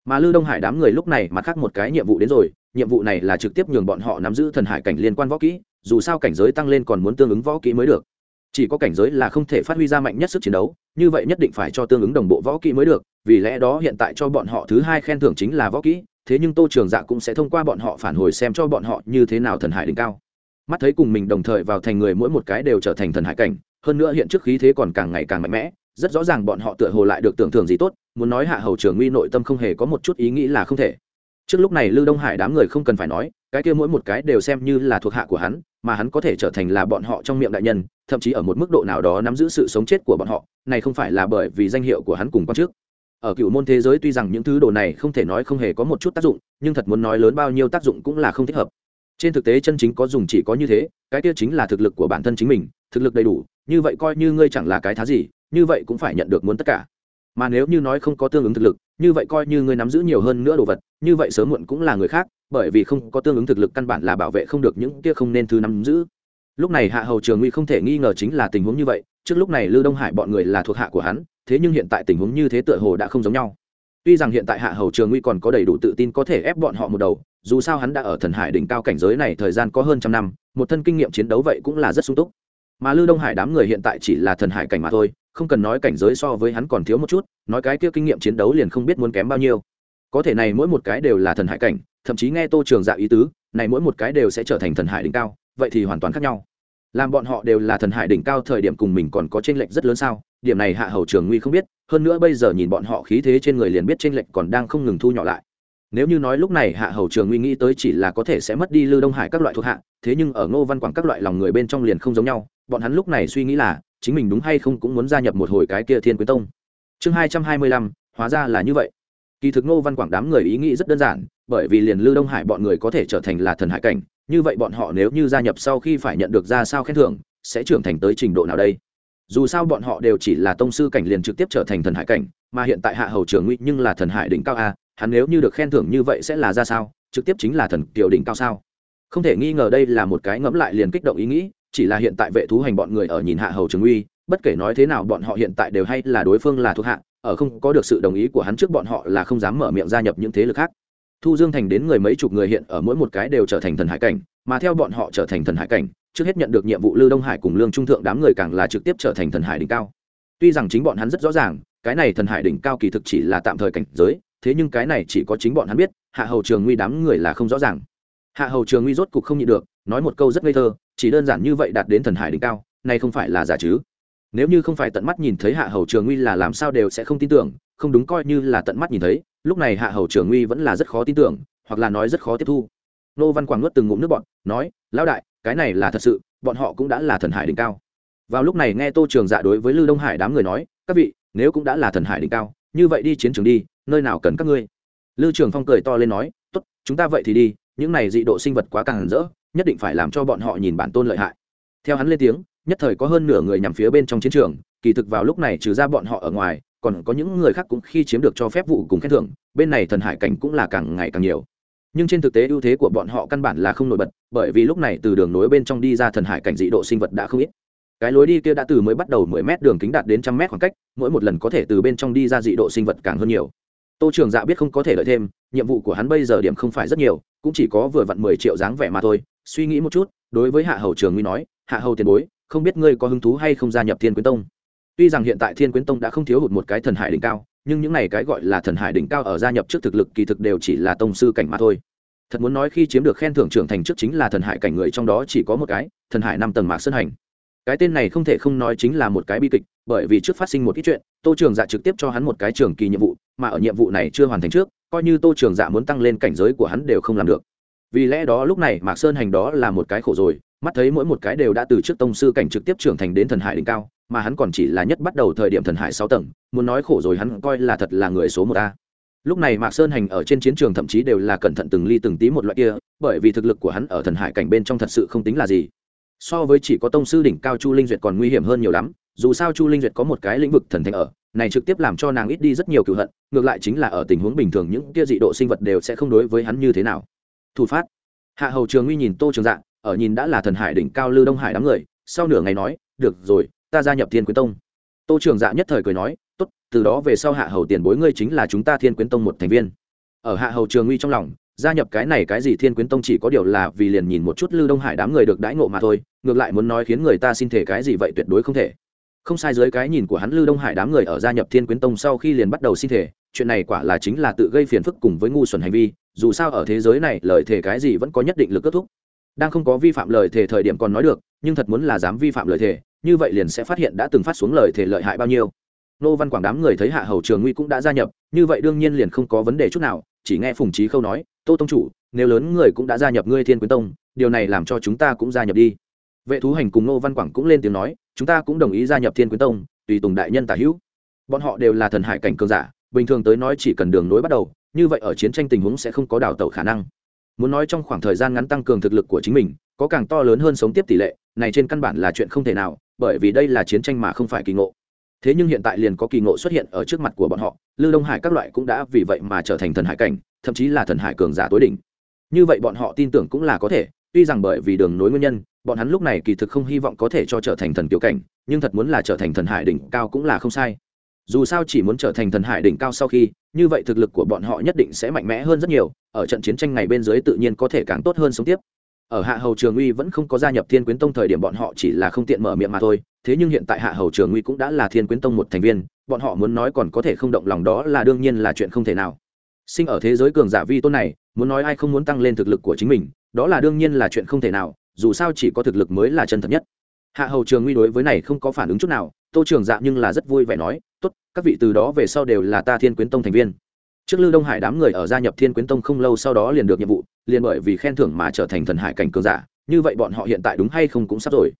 mà lưu đông hải đám người lúc này mặt khác một cái nhiệm vụ đến rồi, nhiệm vụ này là trực tiếp nhường bọn họ nắm giữ thần hải cảnh liên quan võ kỹ, dù sao cảnh giới tăng lên còn muốn tương ứng võ kỹ mới được. Chỉ có cảnh giới là không thể phát huy ra mạnh nhất sức chiến đấu, như vậy nhất định phải cho tương ứng đồng bộ võ kỹ mới được, vì lẽ đó hiện tại cho bọn họ thứ hai khen thưởng chính là võ kỹ, thế nhưng tô trường dạ cũng sẽ thông qua bọn họ phản hồi xem cho bọn họ như thế nào thần hải đỉnh cao. Mắt thấy cùng mình đồng thời vào thành người mỗi một cái đều trở thành thần hải cảnh, hơn nữa hiện trước khí thế còn càng ngày càng mạnh mẽ, rất rõ ràng bọn họ tựa hồ lại được tưởng thưởng gì tốt muốn nói hạ hầu trường nguy nội tâm không hề có một chút ý nghĩ là không thể. Trước lúc này lưu đông hải đám người không cần phải nói, cái kia mỗi một cái đều xem như là thuộc hạ của hắn, mà hắn có thể trở thành là bọn họ trong miệng đại nhân, thậm chí ở một mức độ nào đó nắm giữ sự sống chết của bọn họ, này không phải là bởi vì danh hiệu của hắn cùng quan trước ở cựu môn thế giới tuy rằng những thứ đồ này không thể nói không hề có một chút tác dụng, nhưng thật muốn nói lớn bao nhiêu tác dụng cũng là không thích hợp. Trên thực tế chân chính có dùng chỉ có như thế, cái kia chính là thực lực của bản thân chính mình, thực lực đầy đủ, như vậy coi như ngươi chẳng là cái thá gì, như vậy cũng phải nhận được muốn tất cả mà nếu như nói không có tương ứng thực lực, như vậy coi như ngươi nắm giữ nhiều hơn nữa đồ vật, như vậy sớm muộn cũng là người khác, bởi vì không có tương ứng thực lực căn bản là bảo vệ không được những kia không nên thứ nắm giữ. Lúc này hạ hầu trường nguy không thể nghi ngờ chính là tình huống như vậy, trước lúc này lưu đông hải bọn người là thuộc hạ của hắn, thế nhưng hiện tại tình huống như thế tựa hồ đã không giống nhau. Tuy rằng hiện tại hạ hầu trường nguy còn có đầy đủ tự tin có thể ép bọn họ một đầu, dù sao hắn đã ở thần hải đỉnh cao cảnh giới này thời gian có hơn trăm năm, một thân kinh nghiệm chiến đấu vậy cũng là rất sung túc. Mà lưu đông hải đám người hiện tại chỉ là thần hải cảnh mà thôi không cần nói cảnh giới so với hắn còn thiếu một chút, nói cái kia kinh nghiệm chiến đấu liền không biết muốn kém bao nhiêu. Có thể này mỗi một cái đều là thần hải cảnh, thậm chí nghe tô trường dạ ý tứ, này mỗi một cái đều sẽ trở thành thần hải đỉnh cao, vậy thì hoàn toàn khác nhau. Làm bọn họ đều là thần hải đỉnh cao thời điểm cùng mình còn có tranh lệch rất lớn sao? Điểm này hạ hầu trường nguy không biết, hơn nữa bây giờ nhìn bọn họ khí thế trên người liền biết tranh lệch còn đang không ngừng thu nhỏ lại. Nếu như nói lúc này hạ hầu trường nguy nghĩ tới chỉ là có thể sẽ mất đi lưu đông hải các loại thuộc hạ, thế nhưng ở ngô văn quảng các loại lòng người bên trong liền không giống nhau, bọn hắn lúc này suy nghĩ là chính mình đúng hay không cũng muốn gia nhập một hồi cái kia thiên quyến tông. Chương hai trăm hai mươi lăm, hóa ra là như vậy. Kỳ thực ngô văn quảng đám người ý nghĩ rất đơn giản, bởi vì liền lưu đông hải bọn người có thể trở thành là thần hải cảnh, như vậy bọn họ nếu như gia nhập sau khi phải nhận được ra sao khen thưởng, sẽ trưởng thành tới trình độ nào đây? Dù sao bọn họ đều chỉ là tông sư cảnh liền trực tiếp trở thành thần hải cảnh, mà hiện tại hạ hầu trường nguy nhưng là thần hải đỉnh cao a, hắn nếu như được khen thưởng như vậy sẽ là ra sao, trực tiếp chính là thần kiều đỉnh cao sao? Không thể nghi ngờ đây là một cái ngẫm lại liền kích động ý nghĩ chỉ là hiện tại vệ thú hành bọn người ở nhìn hạ hầu trường uy, bất kể nói thế nào bọn họ hiện tại đều hay là đối phương là thuộc hạ, ở không có được sự đồng ý của hắn trước bọn họ là không dám mở miệng gia nhập những thế lực khác. Thu dương thành đến người mấy chục người hiện ở mỗi một cái đều trở thành thần hải cảnh, mà theo bọn họ trở thành thần hải cảnh, trước hết nhận được nhiệm vụ lưu đông hải cùng lương trung thượng đám người càng là trực tiếp trở thành thần hải đỉnh cao. Tuy rằng chính bọn hắn rất rõ ràng, cái này thần hải đỉnh cao kỳ thực chỉ là tạm thời cảnh giới, thế nhưng cái này chỉ có chính bọn hắn biết, hạ hầu trường nguy đám người là không rõ ràng. Hạ hầu trường nguy rốt cục không nhịn được, nói một câu rất ngây thơ chỉ đơn giản như vậy đạt đến thần hải đỉnh cao này không phải là giả chứ. Nếu như không phải tận mắt nhìn thấy hạ hầu trường nguy là làm sao đều sẽ không tin tưởng, không đúng coi như là tận mắt nhìn thấy, lúc này hạ hầu trường nguy vẫn là rất khó tin tưởng, hoặc là nói rất khó tiếp thu. Nô văn quảng nuốt từng ngụm nước bọn nói, lão đại, cái này là thật sự, bọn họ cũng đã là thần hải đỉnh cao. Vào lúc này nghe tô trường dạ đối với lưu đông hải đám người nói, các vị, nếu cũng đã là thần hải đỉnh cao, như vậy đi chiến trường đi, nơi nào cần các ngươi? Lưu trường phong cười to lên nói, tốt, chúng ta vậy thì đi, những này dị độ sinh vật quá càng rỡ nhất định phải làm cho bọn họ nhìn bản tôn lợi hại. Theo hắn lên tiếng, nhất thời có hơn nửa người nhằm phía bên trong chiến trường, kỳ thực vào lúc này trừ ra bọn họ ở ngoài, còn có những người khác cũng khi chiếm được cho phép vụ cùng khen thưởng, bên này thần hải cảnh cũng là càng ngày càng nhiều. Nhưng trên thực tế ưu thế của bọn họ căn bản là không nổi bật, bởi vì lúc này từ đường nối bên trong đi ra thần hải cảnh dị độ sinh vật đã không ít. Cái lối đi kia đã từ mới bắt đầu mười mét đường kính đạt đến trăm mét khoảng cách, mỗi một lần có thể từ bên trong đi ra dị độ sinh vật càng hơn nhiều. Tô trường dạ biết không có thể lợi thêm, nhiệm vụ của hắn bây giờ điểm không phải rất nhiều, cũng chỉ có vừa vặn mười triệu dáng vẻ mà thôi suy nghĩ một chút, đối với hạ hầu trường nguy nói, hạ hầu tiền bối, không biết ngươi có hứng thú hay không gia nhập thiên quyến tông? Tuy rằng hiện tại thiên quyến tông đã không thiếu hụt một cái thần hải đỉnh cao, nhưng những này cái gọi là thần hải đỉnh cao ở gia nhập trước thực lực kỳ thực đều chỉ là tông sư cảnh mà thôi. Thật muốn nói khi chiếm được khen thưởng trưởng thành trước chính là thần hải cảnh người trong đó chỉ có một cái, thần hải năm tầng mạc sơn hành. Cái tên này không thể không nói chính là một cái bi kịch, bởi vì trước phát sinh một ít chuyện, tô trường dạ trực tiếp cho hắn một cái trường kỳ nhiệm vụ, mà ở nhiệm vụ này chưa hoàn thành trước, coi như tô trường dạ muốn tăng lên cảnh giới của hắn đều không làm được vì lẽ đó lúc này mạc sơn hành đó là một cái khổ rồi, mắt thấy mỗi một cái đều đã từ trước tông sư cảnh trực tiếp trưởng thành đến thần hải đỉnh cao, mà hắn còn chỉ là nhất bắt đầu thời điểm thần hải sáu tầng, muốn nói khổ rồi hắn coi là thật là người số một a. Lúc này mạc sơn hành ở trên chiến trường thậm chí đều là cẩn thận từng ly từng tí một loại kia, bởi vì thực lực của hắn ở thần hải cảnh bên trong thật sự không tính là gì. So với chỉ có tông sư đỉnh cao chu linh duyệt còn nguy hiểm hơn nhiều lắm, dù sao chu linh duyệt có một cái lĩnh vực thần thánh ở, này trực tiếp làm cho nàng ít đi rất nhiều cựu hận, ngược lại chính là ở tình huống bình thường những kia dị độ sinh vật đều sẽ không đối với hắn như thế nào thủ phát. Hạ hầu trường nguy nhìn tô trường dạng ở nhìn đã là thần hải đỉnh cao lư đông hải đám người, sau nửa ngày nói, được rồi, ta gia nhập thiên quyến tông. Tô trường dạ nhất thời cười nói, tốt, từ đó về sau hạ hầu tiền bối ngươi chính là chúng ta thiên quyến tông một thành viên. Ở hạ hầu trường nguy trong lòng, gia nhập cái này cái gì thiên quyến tông chỉ có điều là vì liền nhìn một chút lư đông hải đám người được đãi ngộ mà thôi, ngược lại muốn nói khiến người ta xin thể cái gì vậy tuyệt đối không thể. Không sai dưới cái nhìn của hắn lư đông hải đám người ở gia nhập thiên quyến tông sau khi liền bắt đầu xin thể, chuyện này quả là chính là tự gây phiền phức cùng với ngu xuẩn hành vi dù sao ở thế giới này lời thể cái gì vẫn có nhất định lực kết thúc. Đang không có vi phạm lời thề thời điểm còn nói được, nhưng thật muốn là dám vi phạm lời thề, như vậy liền sẽ phát hiện đã từng phát xuống lời thề lợi hại bao nhiêu. Nô văn quảng đám người thấy hạ hầu trường nguy cũng đã gia nhập, như vậy đương nhiên liền không có vấn đề chút nào, chỉ nghe phùng trí khâu nói, tô tông chủ, nếu lớn người cũng đã gia nhập ngươi thiên quyến tông, điều này làm cho chúng ta cũng gia nhập đi. Vệ thú hành cùng nô văn quảng cũng lên tiếng nói, chúng ta cũng đồng ý gia nhập thiên quyến tông, tùy tùng đại nhân tả hữu. Bọn họ đều là thần hải cảnh cường giả, bình thường tới nói chỉ cần đường nối bắt đầu như vậy ở chiến tranh tình huống sẽ không có đào tẩu khả năng. Muốn nói trong khoảng thời gian ngắn tăng cường thực lực của chính mình, có càng to lớn hơn sống tiếp tỷ lệ, này trên căn bản là chuyện không thể nào, bởi vì đây là chiến tranh mà không phải kỳ ngộ. Thế nhưng hiện tại liền có kỳ ngộ xuất hiện ở trước mặt của bọn họ, Lưu đông hải các loại cũng đã vì vậy mà trở thành thần hải cảnh, thậm chí là thần hải cường giả tối đỉnh. Như vậy bọn họ tin tưởng cũng là có thể, tuy rằng bởi vì đường nối nguyên nhân, bọn hắn lúc này kỳ thực không hy vọng có thể cho trở thành thần kiểu cảnh, nhưng thật muốn là trở thành thần hải đỉnh cao cũng là không sai. Dù sao chỉ muốn trở thành thần hải đỉnh cao sau khi như vậy thực lực của bọn họ nhất định sẽ mạnh mẽ hơn rất nhiều, ở trận chiến tranh ngày bên dưới tự nhiên có thể càng tốt hơn sống tiếp. Ở hạ hầu trường uy vẫn không có gia nhập thiên quyến tông thời điểm bọn họ chỉ là không tiện mở miệng mà thôi, thế nhưng hiện tại hạ hầu trường uy cũng đã là thiên quyến tông một thành viên, bọn họ muốn nói còn có thể không động lòng đó là đương nhiên là chuyện không thể nào. Sinh ở thế giới cường giả vi tôn này, muốn nói ai không muốn tăng lên thực lực của chính mình, đó là đương nhiên là chuyện không thể nào, dù sao chỉ có thực lực mới là chân thật nhất. Hạ hầu trường uy đối với này không có phản ứng chút nào, tô trường dạ nhưng là rất vui vẻ nói tốt, các vị từ đó về sau đều là ta thiên quyến tông thành viên. Trước lưu đông hải đám người ở gia nhập thiên quyến tông không lâu sau đó liền được nhiệm vụ, liền bởi vì khen thưởng mà trở thành thần hải cảnh cường giả, như vậy bọn họ hiện tại đúng hay không cũng sắp rồi.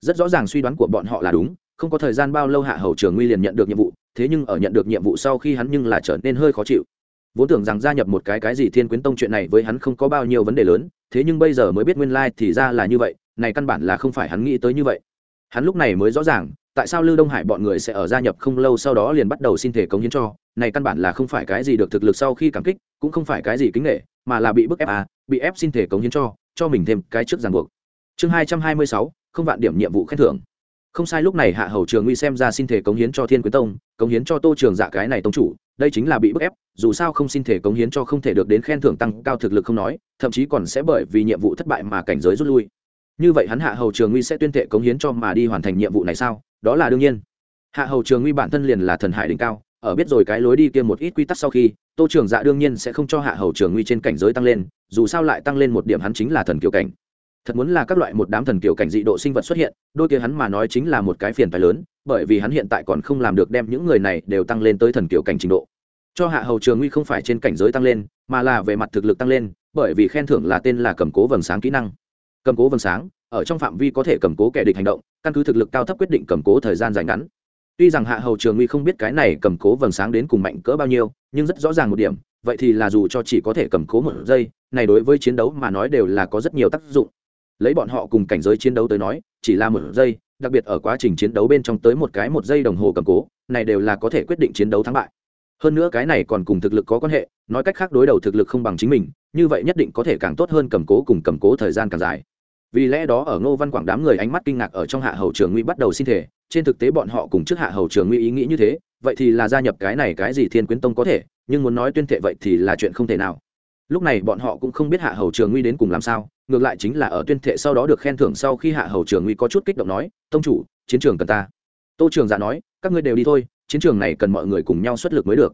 Rất rõ ràng suy đoán của bọn họ là đúng, không có thời gian bao lâu hạ hầu trường nguy liền nhận được nhiệm vụ, thế nhưng ở nhận được nhiệm vụ sau khi hắn nhưng là trở nên hơi khó chịu. Vốn tưởng rằng gia nhập một cái cái gì thiên quyến tông chuyện này với hắn không có bao nhiêu vấn đề lớn, thế nhưng bây giờ mới biết nguyên lai thì ra là như vậy, này căn bản là không phải hắn nghĩ tới như vậy. Hắn lúc này mới rõ ràng tại sao lưu đông hải bọn người sẽ ở gia nhập không lâu sau đó liền bắt đầu xin thể cống hiến cho? Này căn bản là không phải cái gì được thực lực sau khi cảm kích, cũng không phải cái gì kính nghệ mà là bị bức ép à bị ép xin thể cống hiến cho cho mình thêm cái trước ràng buộc. Chương hai trăm hai mươi sáu, không vạn điểm nhiệm vụ khen thưởng. Không sai lúc này hạ hầu trường uy xem ra xin thể cống hiến cho thiên quyến tông, cống hiến cho tô trường dạ cái này tông chủ, đây chính là bị bức ép, dù sao không xin thể cống hiến cho không thể được đến khen thưởng tăng cao thực lực không nói, thậm chí còn sẽ bởi vì nhiệm vụ thất bại mà cảnh giới rút lui. Như vậy hắn hạ hầu trường uy sẽ tuyên thệ cống hiến cho mà đi hoàn thành nhiệm vụ này sao? Đó là đương nhiên. Hạ hầu trường nguy bản thân liền là thần hải đỉnh cao, ở biết rồi cái lối đi kia một ít quy tắc sau khi, tô trường dạ đương nhiên sẽ không cho hạ hầu trường nguy trên cảnh giới tăng lên, dù sao lại tăng lên một điểm hắn chính là thần kiều cảnh. Thật muốn là các loại một đám thần kiều cảnh dị độ sinh vật xuất hiện, đôi kia hắn mà nói chính là một cái phiền phái lớn, bởi vì hắn hiện tại còn không làm được đem những người này đều tăng lên tới thần kiều cảnh trình độ. Cho hạ hầu trường nguy không phải trên cảnh giới tăng lên, mà là về mặt thực lực tăng lên, bởi vì khen thưởng là tên là cầm cố vầng sáng kỹ năng. Cầm cố vầng sáng ở trong phạm vi có thể cầm cố kẻ địch hành động, căn cứ thực lực cao thấp quyết định cầm cố thời gian dài ngắn. Tuy rằng hạ hầu trường uy không biết cái này cầm cố vầng sáng đến cùng mạnh cỡ bao nhiêu, nhưng rất rõ ràng một điểm, vậy thì là dù cho chỉ có thể cầm cố một giây, này đối với chiến đấu mà nói đều là có rất nhiều tác dụng. Lấy bọn họ cùng cảnh giới chiến đấu tới nói, chỉ là một giây, đặc biệt ở quá trình chiến đấu bên trong tới một cái một giây đồng hồ cầm cố, này đều là có thể quyết định chiến đấu thắng bại. Hơn nữa cái này còn cùng thực lực có quan hệ, nói cách khác đối đầu thực lực không bằng chính mình, như vậy nhất định có thể càng tốt hơn cầm cố cùng cầm cố thời gian càng dài vì lẽ đó ở ngô văn quảng đám người ánh mắt kinh ngạc ở trong hạ hầu trường nguy bắt đầu xin thể trên thực tế bọn họ cùng trước hạ hầu trường nguy ý nghĩ như thế, vậy thì là gia nhập cái này cái gì thiên quyến tông có thể, nhưng muốn nói tuyên thệ vậy thì là chuyện không thể nào. Lúc này bọn họ cũng không biết hạ hầu trường nguy đến cùng làm sao, ngược lại chính là ở tuyên thệ sau đó được khen thưởng sau khi hạ hầu trường nguy có chút kích động nói, tông chủ, chiến trường cần ta. Tô trường giả nói, các ngươi đều đi thôi, chiến trường này cần mọi người cùng nhau xuất lực mới được.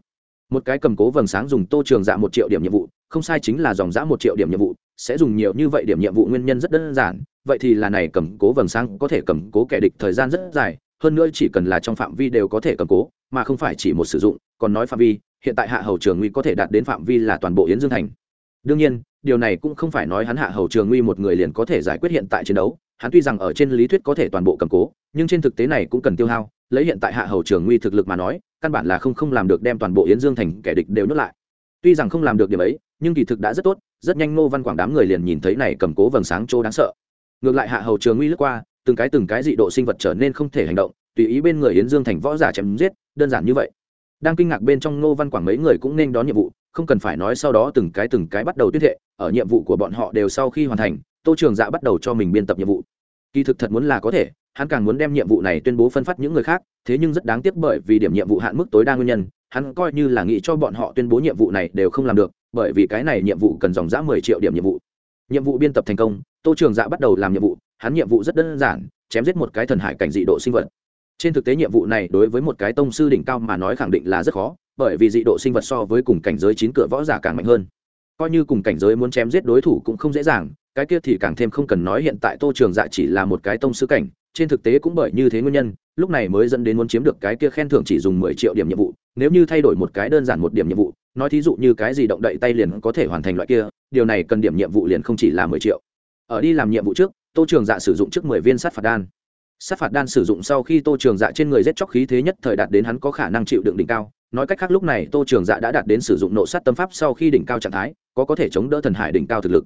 Một cái cầm cố vầng sáng dùng tô trường dạ một triệu điểm nhiệm vụ không sai chính là dòng giã một triệu điểm nhiệm vụ, sẽ dùng nhiều như vậy điểm nhiệm vụ nguyên nhân rất đơn giản, vậy thì là này cầm cố vầng sáng có thể cầm cố kẻ địch thời gian rất dài, hơn nữa chỉ cần là trong phạm vi đều có thể cầm cố, mà không phải chỉ một sử dụng, còn nói phạm vi, hiện tại hạ hầu trường nguy có thể đạt đến phạm vi là toàn bộ yến dương thành. Đương nhiên, điều này cũng không phải nói hắn hạ hầu trường nguy một người liền có thể giải quyết hiện tại chiến đấu, hắn tuy rằng ở trên lý thuyết có thể toàn bộ cầm cố, nhưng trên thực tế này cũng cần tiêu hao, lấy hiện tại hạ hầu trường nguy thực lực mà nói, căn bản là không không làm được đem toàn bộ yến dương thành kẻ địch đều nhốt lại. Tuy rằng không làm được điểm ấy nhưng kỳ thực đã rất tốt, rất nhanh ngô văn quảng đám người liền nhìn thấy này cầm cố vầng sáng chỗ đáng sợ. Ngược lại hạ hầu trường nguy lướt qua, từng cái từng cái dị độ sinh vật trở nên không thể hành động, tùy ý bên người yến dương thành võ giả chém giết, đơn giản như vậy. Đang kinh ngạc bên trong ngô văn quảng mấy người cũng nên đón nhiệm vụ, không cần phải nói sau đó từng cái từng cái bắt đầu tuyên thệ, ở nhiệm vụ của bọn họ đều sau khi hoàn thành, tô trường dạ bắt đầu cho mình biên tập nhiệm vụ. Kỳ thực thật muốn là có thể, hắn càng muốn đem nhiệm vụ này tuyên bố phân phát những người khác, thế nhưng rất đáng tiếc bởi vì điểm nhiệm vụ hạn mức tối đa nguyên nhân, hắn coi như là nghĩ cho bọn họ tuyên bố nhiệm vụ này đều không làm được bởi vì cái này nhiệm vụ cần dòng giã mười triệu điểm nhiệm vụ. Nhiệm vụ biên tập thành công, tô trường dạ bắt đầu làm nhiệm vụ, hắn nhiệm vụ rất đơn giản, chém giết một cái thần hải cảnh dị độ sinh vật. Trên thực tế nhiệm vụ này đối với một cái tông sư đỉnh cao mà nói khẳng định là rất khó, bởi vì dị độ sinh vật so với cùng cảnh giới chín cửa võ giả càng mạnh hơn. Coi như cùng cảnh giới muốn chém giết đối thủ cũng không dễ dàng, cái kia thì càng thêm không cần nói hiện tại tô trường dạ chỉ là một cái tông sư cảnh, trên thực tế cũng bởi như thế nguyên nhân, lúc này mới dẫn đến muốn chiếm được cái kia khen thưởng chỉ dùng mười triệu điểm nhiệm vụ, nếu như thay đổi một cái đơn giản một điểm nhiệm vụ nói thí dụ như cái gì động đậy tay liền có thể hoàn thành loại kia, điều này cần điểm nhiệm vụ liền không chỉ là mười triệu. Ở đi làm nhiệm vụ trước, tô trường dạ sử dụng trước mười viên sát phạt đan. Sát phạt đan sử dụng sau khi tô trường dạ trên người rét chóc khí thế nhất thời đạt đến hắn có khả năng chịu đựng đỉnh cao. Nói cách khác lúc này tô trường dạ đã đạt đến sử dụng nộ sát tâm pháp sau khi đỉnh cao trạng thái, có có thể chống đỡ thần hải đỉnh cao thực lực.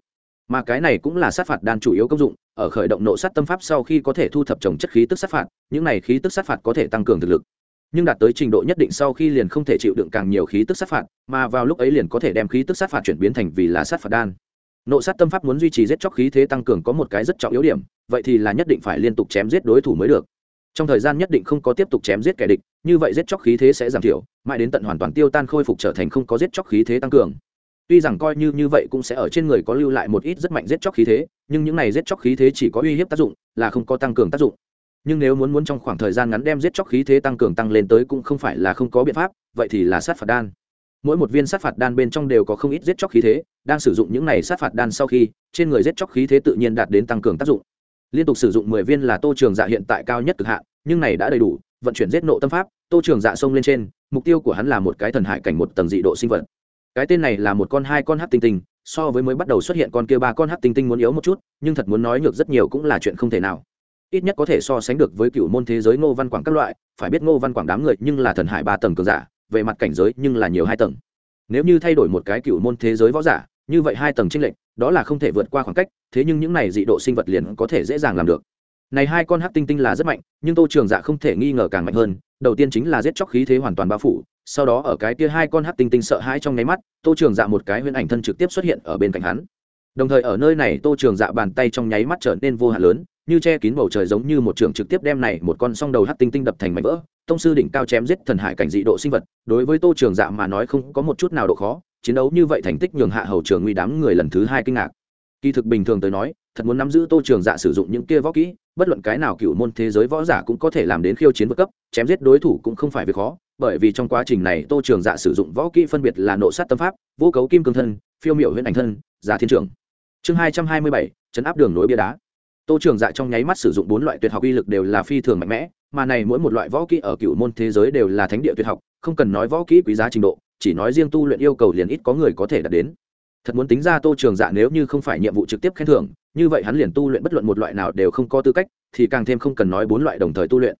Mà cái này cũng là sát phạt đan chủ yếu công dụng, ở khởi động nộ sát tâm pháp sau khi có thể thu thập trồng chất khí tức sát phạt, những này khí tức sát phạt có thể tăng cường thực lực nhưng đạt tới trình độ nhất định sau khi liền không thể chịu đựng càng nhiều khí tức sát phạt, mà vào lúc ấy liền có thể đem khí tức sát phạt chuyển biến thành vì là sát phạt đan. Nộ sát tâm pháp muốn duy trì giết chóc khí thế tăng cường có một cái rất trọng yếu điểm, vậy thì là nhất định phải liên tục chém giết đối thủ mới được. Trong thời gian nhất định không có tiếp tục chém giết kẻ địch, như vậy giết chóc khí thế sẽ giảm thiểu, mãi đến tận hoàn toàn tiêu tan khôi phục trở thành không có giết chóc khí thế tăng cường. Tuy rằng coi như như vậy cũng sẽ ở trên người có lưu lại một ít rất mạnh giết chóc khí thế, nhưng những này giết chóc khí thế chỉ có uy hiếp tác dụng, là không có tăng cường tác dụng nhưng nếu muốn muốn trong khoảng thời gian ngắn đem giết chóc khí thế tăng cường tăng lên tới cũng không phải là không có biện pháp, vậy thì là sát phạt đan. Mỗi một viên sát phạt đan bên trong đều có không ít giết chóc khí thế, đang sử dụng những này sát phạt đan sau khi, trên người giết chóc khí thế tự nhiên đạt đến tăng cường tác dụng. Liên tục sử dụng mười viên là tô trường dạ hiện tại cao nhất cực hạn, nhưng này đã đầy đủ, vận chuyển giết nộ tâm pháp, tô trường dạ xông lên trên, mục tiêu của hắn là một cái thần hải cảnh một tầng dị độ sinh vật. Cái tên này là một con hai con hát tinh tinh, so với mới bắt đầu xuất hiện con kia ba con hát tinh tinh muốn yếu một chút, nhưng thật muốn nói nhược rất nhiều cũng là chuyện không thể nào ít nhất có thể so sánh được với cựu môn thế giới ngô văn quảng các loại, phải biết ngô văn quảng đám người nhưng là thần hải ba tầng cường giả, về mặt cảnh giới nhưng là nhiều hai tầng. Nếu như thay đổi một cái cựu môn thế giới võ giả, như vậy hai tầng tranh lệch, đó là không thể vượt qua khoảng cách, thế nhưng những này dị độ sinh vật liền có thể dễ dàng làm được. Này hai con hắc tinh tinh là rất mạnh, nhưng tô trường dạ không thể nghi ngờ càng mạnh hơn, đầu tiên chính là giết chóc khí thế hoàn toàn bao phủ, sau đó ở cái kia hai con hắc tinh tinh sợ hãi trong nháy mắt, tô trường dạ một cái huyễn ảnh thân trực tiếp xuất hiện ở bên cạnh hắn. Đồng thời ở nơi này tô trường dạ bàn tay trong nháy mắt trở nên vô hạn lớn như che kín bầu trời giống như một trường trực tiếp đem này một con song đầu hắc tinh tinh đập thành mảnh vỡ, tông sư đỉnh cao chém giết thần hải cảnh dị độ sinh vật, đối với tô trường dạ mà nói không có một chút nào độ khó, chiến đấu như vậy thành tích nhường hạ hầu trường nguy đám người lần thứ hai kinh ngạc. Kỳ thực bình thường tới nói, thật muốn nắm giữ tô trường dạ sử dụng những kia võ kỹ, bất luận cái nào cựu môn thế giới võ giả cũng có thể làm đến khiêu chiến vượt cấp, chém giết đối thủ cũng không phải việc khó, bởi vì trong quá trình này tô trường dạ sử dụng võ kỹ phân biệt là nộ sát tâm pháp, vô cấu kim cương thân, phiêu miểu huyện ảnh thân, giả thiên trường chương hai trăm hai mươi bảy, chấn áp đường nối bia đá tô trường dạ trong nháy mắt sử dụng bốn loại tuyệt học uy lực đều là phi thường mạnh mẽ, mà này mỗi một loại võ kỹ ở cựu môn thế giới đều là thánh địa tuyệt học, không cần nói võ kỹ quý giá trình độ, chỉ nói riêng tu luyện yêu cầu liền ít có người có thể đạt đến. Thật muốn tính ra tô trường dạ nếu như không phải nhiệm vụ trực tiếp khen thưởng, như vậy hắn liền tu luyện bất luận một loại nào đều không có tư cách, thì càng thêm không cần nói bốn loại đồng thời tu luyện.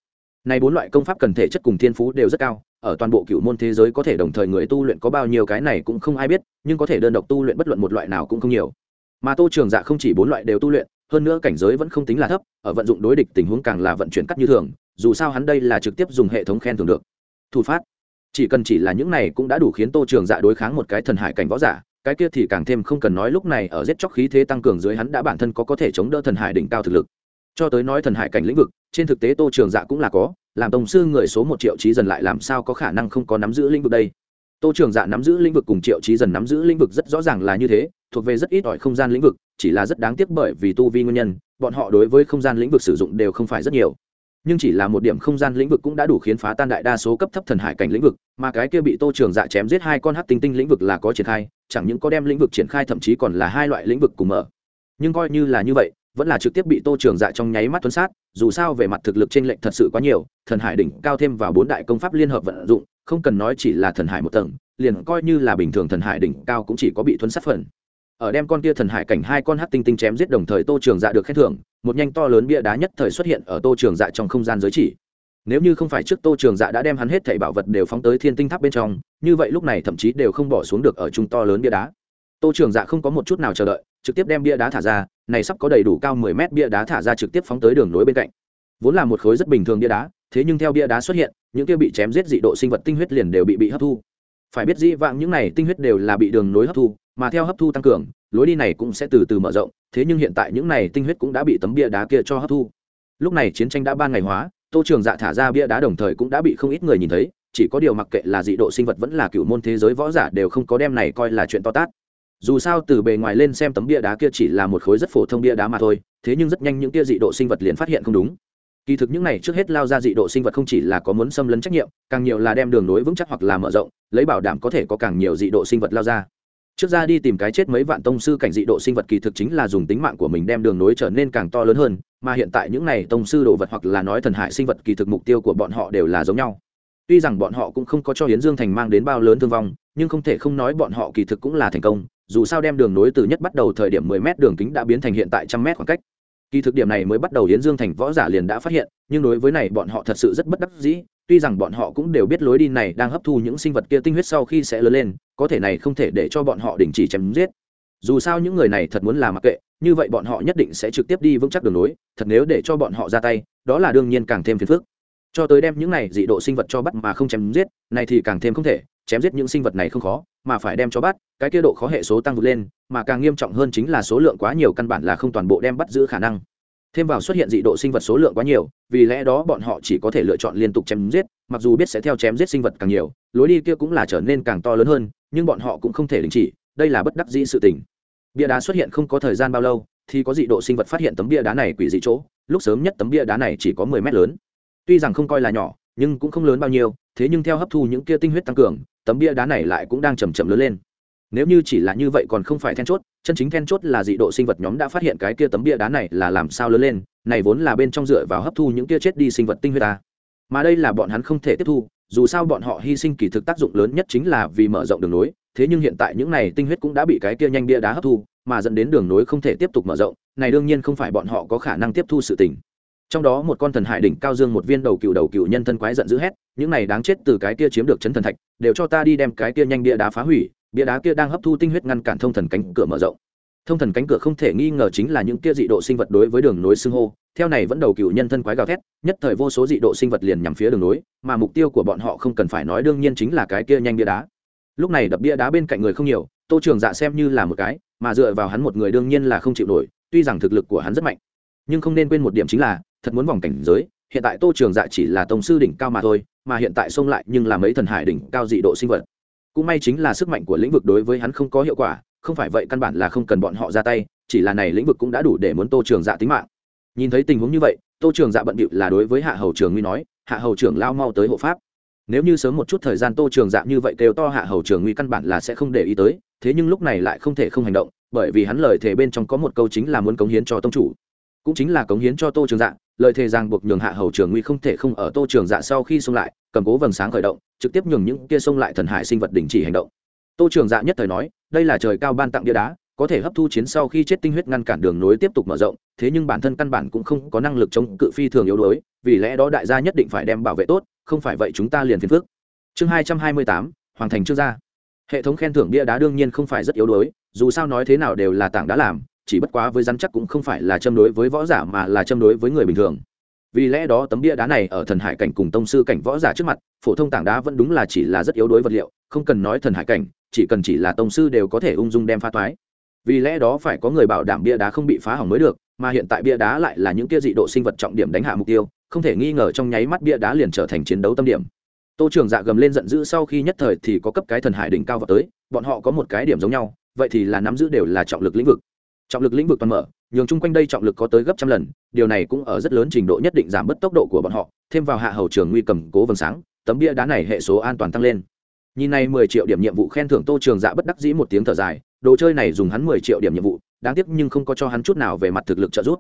Này bốn loại công pháp cần thể chất cùng thiên phú đều rất cao, ở toàn bộ cựu môn thế giới có thể đồng thời người tu luyện có bao nhiêu cái này cũng không ai biết, nhưng có thể đơn độc tu luyện bất luận một loại nào cũng không nhiều. Mà tô trường dạ không chỉ bốn loại đều tu luyện hơn nữa cảnh giới vẫn không tính là thấp, ở vận dụng đối địch tình huống càng là vận chuyển cắt như thường, dù sao hắn đây là trực tiếp dùng hệ thống khen thưởng được. Thủ phát. Chỉ cần chỉ là những này cũng đã đủ khiến tô trường dạ đối kháng một cái thần hải cảnh võ giả, cái kia thì càng thêm không cần nói lúc này ở giết chóc khí thế tăng cường dưới hắn đã bản thân có có thể chống đỡ thần hải đỉnh cao thực lực. Cho tới nói thần hải cảnh lĩnh vực, trên thực tế tô trường dạ cũng là có, làm tổng sư người số một triệu trí dần lại làm sao có khả năng không có nắm giữ lĩnh vực đây? Tô trường dạ nắm giữ lĩnh vực cùng triệu trí dần nắm giữ lĩnh vực rất rõ ràng là như thế, thuộc về rất ít ỏi không gian lĩnh vực chỉ là rất đáng tiếc bởi vì tu vi nguyên nhân, bọn họ đối với không gian lĩnh vực sử dụng đều không phải rất nhiều. Nhưng chỉ là một điểm không gian lĩnh vực cũng đã đủ khiến phá tan đại đa số cấp thấp thần hải cảnh lĩnh vực, mà cái kia bị tô trường dạ chém giết hai con hát tinh tinh lĩnh vực là có triển khai, chẳng những có đem lĩnh vực triển khai thậm chí còn là hai loại lĩnh vực cùng mở. Nhưng coi như là như vậy, vẫn là trực tiếp bị tô trường dạ trong nháy mắt tuấn sát, dù sao về mặt thực lực t r ê n lệch thật sự quá nhiều, thần hải đỉnh cao thêm vào bốn đại công pháp liên hợp vận dụng, không cần nói chỉ là thần hải một tầng, liền coi như là bình thường thần hải đỉnh cao cũng chỉ có bị tuấn sát phần ở đem con kia thần hải cảnh hai con hát tinh tinh chém giết đồng thời tô trường dạ được khen thưởng, một nhanh to lớn bia đá nhất thời xuất hiện ở tô trường dạ trong không gian giới chỉ. Nếu như không phải trước tô trường dạ đã đem hắn hết thảy bảo vật đều phóng tới thiên tinh tháp bên trong, như vậy lúc này thậm chí đều không bỏ xuống được ở trung to lớn bia đá. Tô trường dạ không có một chút nào chờ đợi, trực tiếp đem bia đá thả ra, này sắp có đầy đủ cao mười mét bia đá thả ra trực tiếp phóng tới đường nối bên cạnh. Vốn là một khối rất bình thường bia đá, thế nhưng theo bia đá xuất hiện, những kia bị chém giết dị độ sinh vật tinh huyết liền đều bị bị hấp thu phải biết dĩ vãng những này tinh huyết đều là bị đường nối hấp thu, mà theo hấp thu tăng cường, lối đi này cũng sẽ từ từ mở rộng, thế nhưng hiện tại những này tinh huyết cũng đã bị tấm bia đá kia cho hấp thu. Lúc này chiến tranh đã ban ngày hóa, tô trường dạ thả ra bia đá đồng thời cũng đã bị không ít người nhìn thấy, chỉ có điều mặc kệ là dị độ sinh vật vẫn là cựu môn thế giới võ giả đều không có đem này coi là chuyện to tát. Dù sao từ bề ngoài lên xem tấm bia đá kia chỉ là một khối rất phổ thông bia đá mà thôi, thế nhưng rất nhanh những kia dị độ sinh vật liền phát hiện không đúng. Kỳ thực những này trước hết lao ra dị độ sinh vật không chỉ là có muốn xâm lấn trách nhiệm, càng nhiều là đem đường nối vững chắc hoặc là mở rộng lấy bảo đảm có thể có càng nhiều dị độ sinh vật lao ra. Trước ra đi tìm cái chết mấy vạn tông sư cảnh dị độ sinh vật kỳ thực chính là dùng tính mạng của mình đem đường nối trở nên càng to lớn hơn, mà hiện tại những này tông sư đồ vật hoặc là nói thần hại sinh vật kỳ thực mục tiêu của bọn họ đều là giống nhau. Tuy rằng bọn họ cũng không có cho hiến dương thành mang đến bao lớn thương vong, nhưng không thể không nói bọn họ kỳ thực cũng là thành công, dù sao đem đường nối từ nhất bắt đầu thời điểm 10 mét đường kính đã biến thành hiện tại trăm mét khoảng cách. Kỳ thực điểm này mới bắt đầu hiến dương thành võ giả liền đã phát hiện, nhưng đối với này bọn họ thật sự rất bất đắc dĩ tuy rằng bọn họ cũng đều biết lối đi này đang hấp thu những sinh vật kia tinh huyết sau khi sẽ lớn lên, có thể này không thể để cho bọn họ đình chỉ chém giết dù sao những người này thật muốn làm mặc kệ, như vậy bọn họ nhất định sẽ trực tiếp đi vững chắc đường lối. thật nếu để cho bọn họ ra tay, đó là đương nhiên càng thêm phiền phức cho tới đem những này dị độ sinh vật cho bắt mà không chém giết, này thì càng thêm không thể, chém giết những sinh vật này không khó, mà phải đem cho bắt, cái kia độ khó hệ số tăng vượt lên, mà càng nghiêm trọng hơn chính là số lượng quá nhiều căn bản là không toàn bộ đem bắt giữ khả năng thêm vào xuất hiện dị độ sinh vật số lượng quá nhiều, vì lẽ đó bọn họ chỉ có thể lựa chọn liên tục chém giết, mặc dù biết sẽ theo chém giết sinh vật càng nhiều, lối đi kia cũng là trở nên càng to lớn hơn, nhưng bọn họ cũng không thể đình chỉ, đây là bất đắc dĩ sự tình. Bia đá xuất hiện không có thời gian bao lâu, thì có dị độ sinh vật phát hiện tấm bia đá này quỷ dị chỗ, lúc sớm nhất tấm bia đá này chỉ có mười mét lớn. Tuy rằng không coi là nhỏ, nhưng cũng không lớn bao nhiêu, thế nhưng theo hấp thu những kia tinh huyết tăng cường, tấm bia đá này lại cũng đang chầm chậm lớn lên nếu như chỉ là như vậy còn không phải then chốt, chân chính then chốt là dị độ sinh vật nhóm đã phát hiện cái kia tấm bia đá này là làm sao lớn lên, này vốn là bên trong dựa vào hấp thu những kia chết đi sinh vật tinh huyết ta. Mà đây là bọn hắn không thể tiếp thu, dù sao bọn họ hy sinh kỳ thực tác dụng lớn nhất chính là vì mở rộng đường nối, thế nhưng hiện tại những này tinh huyết cũng đã bị cái kia nhanh bia đá hấp thu, mà dẫn đến đường nối không thể tiếp tục mở rộng, này đương nhiên không phải bọn họ có khả năng tiếp thu sự tình. Trong đó một con thần hải đỉnh cao dương một viên đầu cựu đầu cựu nhân thân quái giận dữ hét, những này đáng chết từ cái kia chiếm được chấn thần thạch, đều cho ta đi đem cái kia nhanh bia đá phá hủy bia đá kia đang hấp thu tinh huyết ngăn cản thông thần cánh cửa mở rộng. Thông thần cánh cửa không thể nghi ngờ chính là những kia dị độ sinh vật đối với đường nối xưng hô. Theo này vẫn đầu cựu nhân thân quái gào thét, nhất thời vô số dị độ sinh vật liền nhằm phía đường nối, mà mục tiêu của bọn họ không cần phải nói đương nhiên chính là cái kia nhanh bia đá. Lúc này đập bia đá bên cạnh người không nhiều, tô trường dạ xem như là một cái, mà dựa vào hắn một người đương nhiên là không chịu nổi, tuy rằng thực lực của hắn rất mạnh, nhưng không nên quên một điểm chính là, thật muốn vòng cảnh giới, hiện tại tô trường dạ chỉ là tổng sư đỉnh cao mà thôi, mà hiện tại xông lại nhưng là mấy thần hải đỉnh cao dị độ sinh vật cũng may chính là sức mạnh của lĩnh vực đối với hắn không có hiệu quả, không phải vậy căn bản là không cần bọn họ ra tay, chỉ là này lĩnh vực cũng đã đủ để muốn tô trường dạ tính mạng. Nhìn thấy tình huống như vậy, tô trường dạ bận bịu là đối với hạ hầu trường nguy nói, hạ hầu trưởng lao mau tới hộ pháp. Nếu như sớm một chút thời gian tô trường dạ như vậy kêu to hạ hầu trường nguy căn bản là sẽ không để ý tới, thế nhưng lúc này lại không thể không hành động, bởi vì hắn lời thề bên trong có một câu chính là muốn cống hiến cho tông chủ. Cũng chính là cống hiến cho tô trường dạ lời thề rằng buộc nhường hạ hầu trường nguy không thể không ở tô trường dạ sau khi xung lại cầm cố vầng sáng khởi động, trực tiếp nhường những kia sông lại thần hải sinh vật đình chỉ hành động. Tô trường dạ nhất thời nói, đây là trời cao ban tặng bia đá, có thể hấp thu chiến sau khi chết tinh huyết ngăn cản đường nối tiếp tục mở rộng, thế nhưng bản thân căn bản cũng không có năng lực chống cự phi thường yếu đuối, vì lẽ đó đại gia nhất định phải đem bảo vệ tốt, không phải vậy chúng ta liền phiền phước chương hai trăm hai mươi tám, hoàng thành trước gia. Hệ thống khen thưởng bia đá đương nhiên không phải rất yếu đuối, dù sao nói thế nào đều là tảng đá làm, chỉ bất quá với rắn chắc cũng không phải là châm đối với võ giả mà là châm đối với người bình thường vì lẽ đó tấm bia đá này ở thần hải cảnh cùng tông sư cảnh võ giả trước mặt, phổ thông tảng đá vẫn đúng là chỉ là rất yếu đuối vật liệu, không cần nói thần hải cảnh, chỉ cần chỉ là tông sư đều có thể ung dung đem phá toái. Vì lẽ đó phải có người bảo đảm bia đá không bị phá hỏng mới được, mà hiện tại bia đá lại là những kia dị độ sinh vật trọng điểm đánh hạ mục tiêu, không thể nghi ngờ trong nháy mắt bia đá liền trở thành chiến đấu tâm điểm. Tô trường dạ gầm lên giận dữ sau khi nhất thời thì có cấp cái thần hải đỉnh cao vào tới, bọn họ có một cái điểm giống nhau, vậy thì là nắm giữ đều là trọng lực lĩnh vực trọng lực lĩnh vực toàn mở, nhường chung quanh đây trọng lực có tới gấp trăm lần, điều này cũng ở rất lớn trình độ nhất định giảm bớt tốc độ của bọn họ, thêm vào hạ hầu trường nguy cầm cố vầng sáng, tấm bia đá này hệ số an toàn tăng lên. Nhìn này mười triệu điểm nhiệm vụ khen thưởng tô trường dạ bất đắc dĩ một tiếng thở dài, đồ chơi này dùng hắn mười triệu điểm nhiệm vụ, đáng tiếc nhưng không có cho hắn chút nào về mặt thực lực trợ giúp.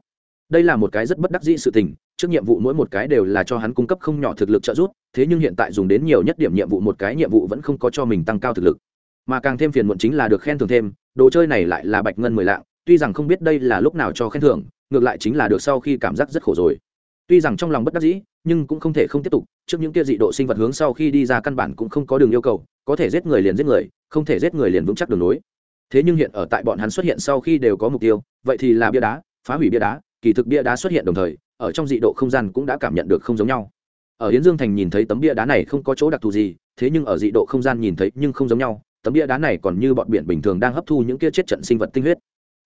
Đây là một cái rất bất đắc dĩ sự tình, trước nhiệm vụ mỗi một cái đều là cho hắn cung cấp không nhỏ thực lực trợ giúp, thế nhưng hiện tại dùng đến nhiều nhất điểm nhiệm vụ một cái nhiệm vụ vẫn không có cho mình tăng cao thực lực. Mà càng thêm phiền muộn chính là được khen thưởng thêm, đồ chơi này lại là bạch ngân mười lạng tuy rằng không biết đây là lúc nào cho khen thưởng, ngược lại chính là được sau khi cảm giác rất khổ rồi. Tuy rằng trong lòng bất đắc dĩ, nhưng cũng không thể không tiếp tục, trước những kia dị độ sinh vật hướng sau khi đi ra căn bản cũng không có đường yêu cầu, có thể giết người liền giết người, không thể giết người liền vững chắc đường nối. Thế nhưng hiện ở tại bọn hắn xuất hiện sau khi đều có mục tiêu, vậy thì là bia đá, phá hủy bia đá, kỳ thực bia đá xuất hiện đồng thời, ở trong dị độ không gian cũng đã cảm nhận được không giống nhau. Ở hiến dương thành nhìn thấy tấm bia đá này không có chỗ đặc thù gì, thế nhưng ở dị độ không gian nhìn thấy nhưng không giống nhau, tấm bia đá này còn như bọn biển bình thường đang hấp thu những kia chết trận sinh vật tinh huyết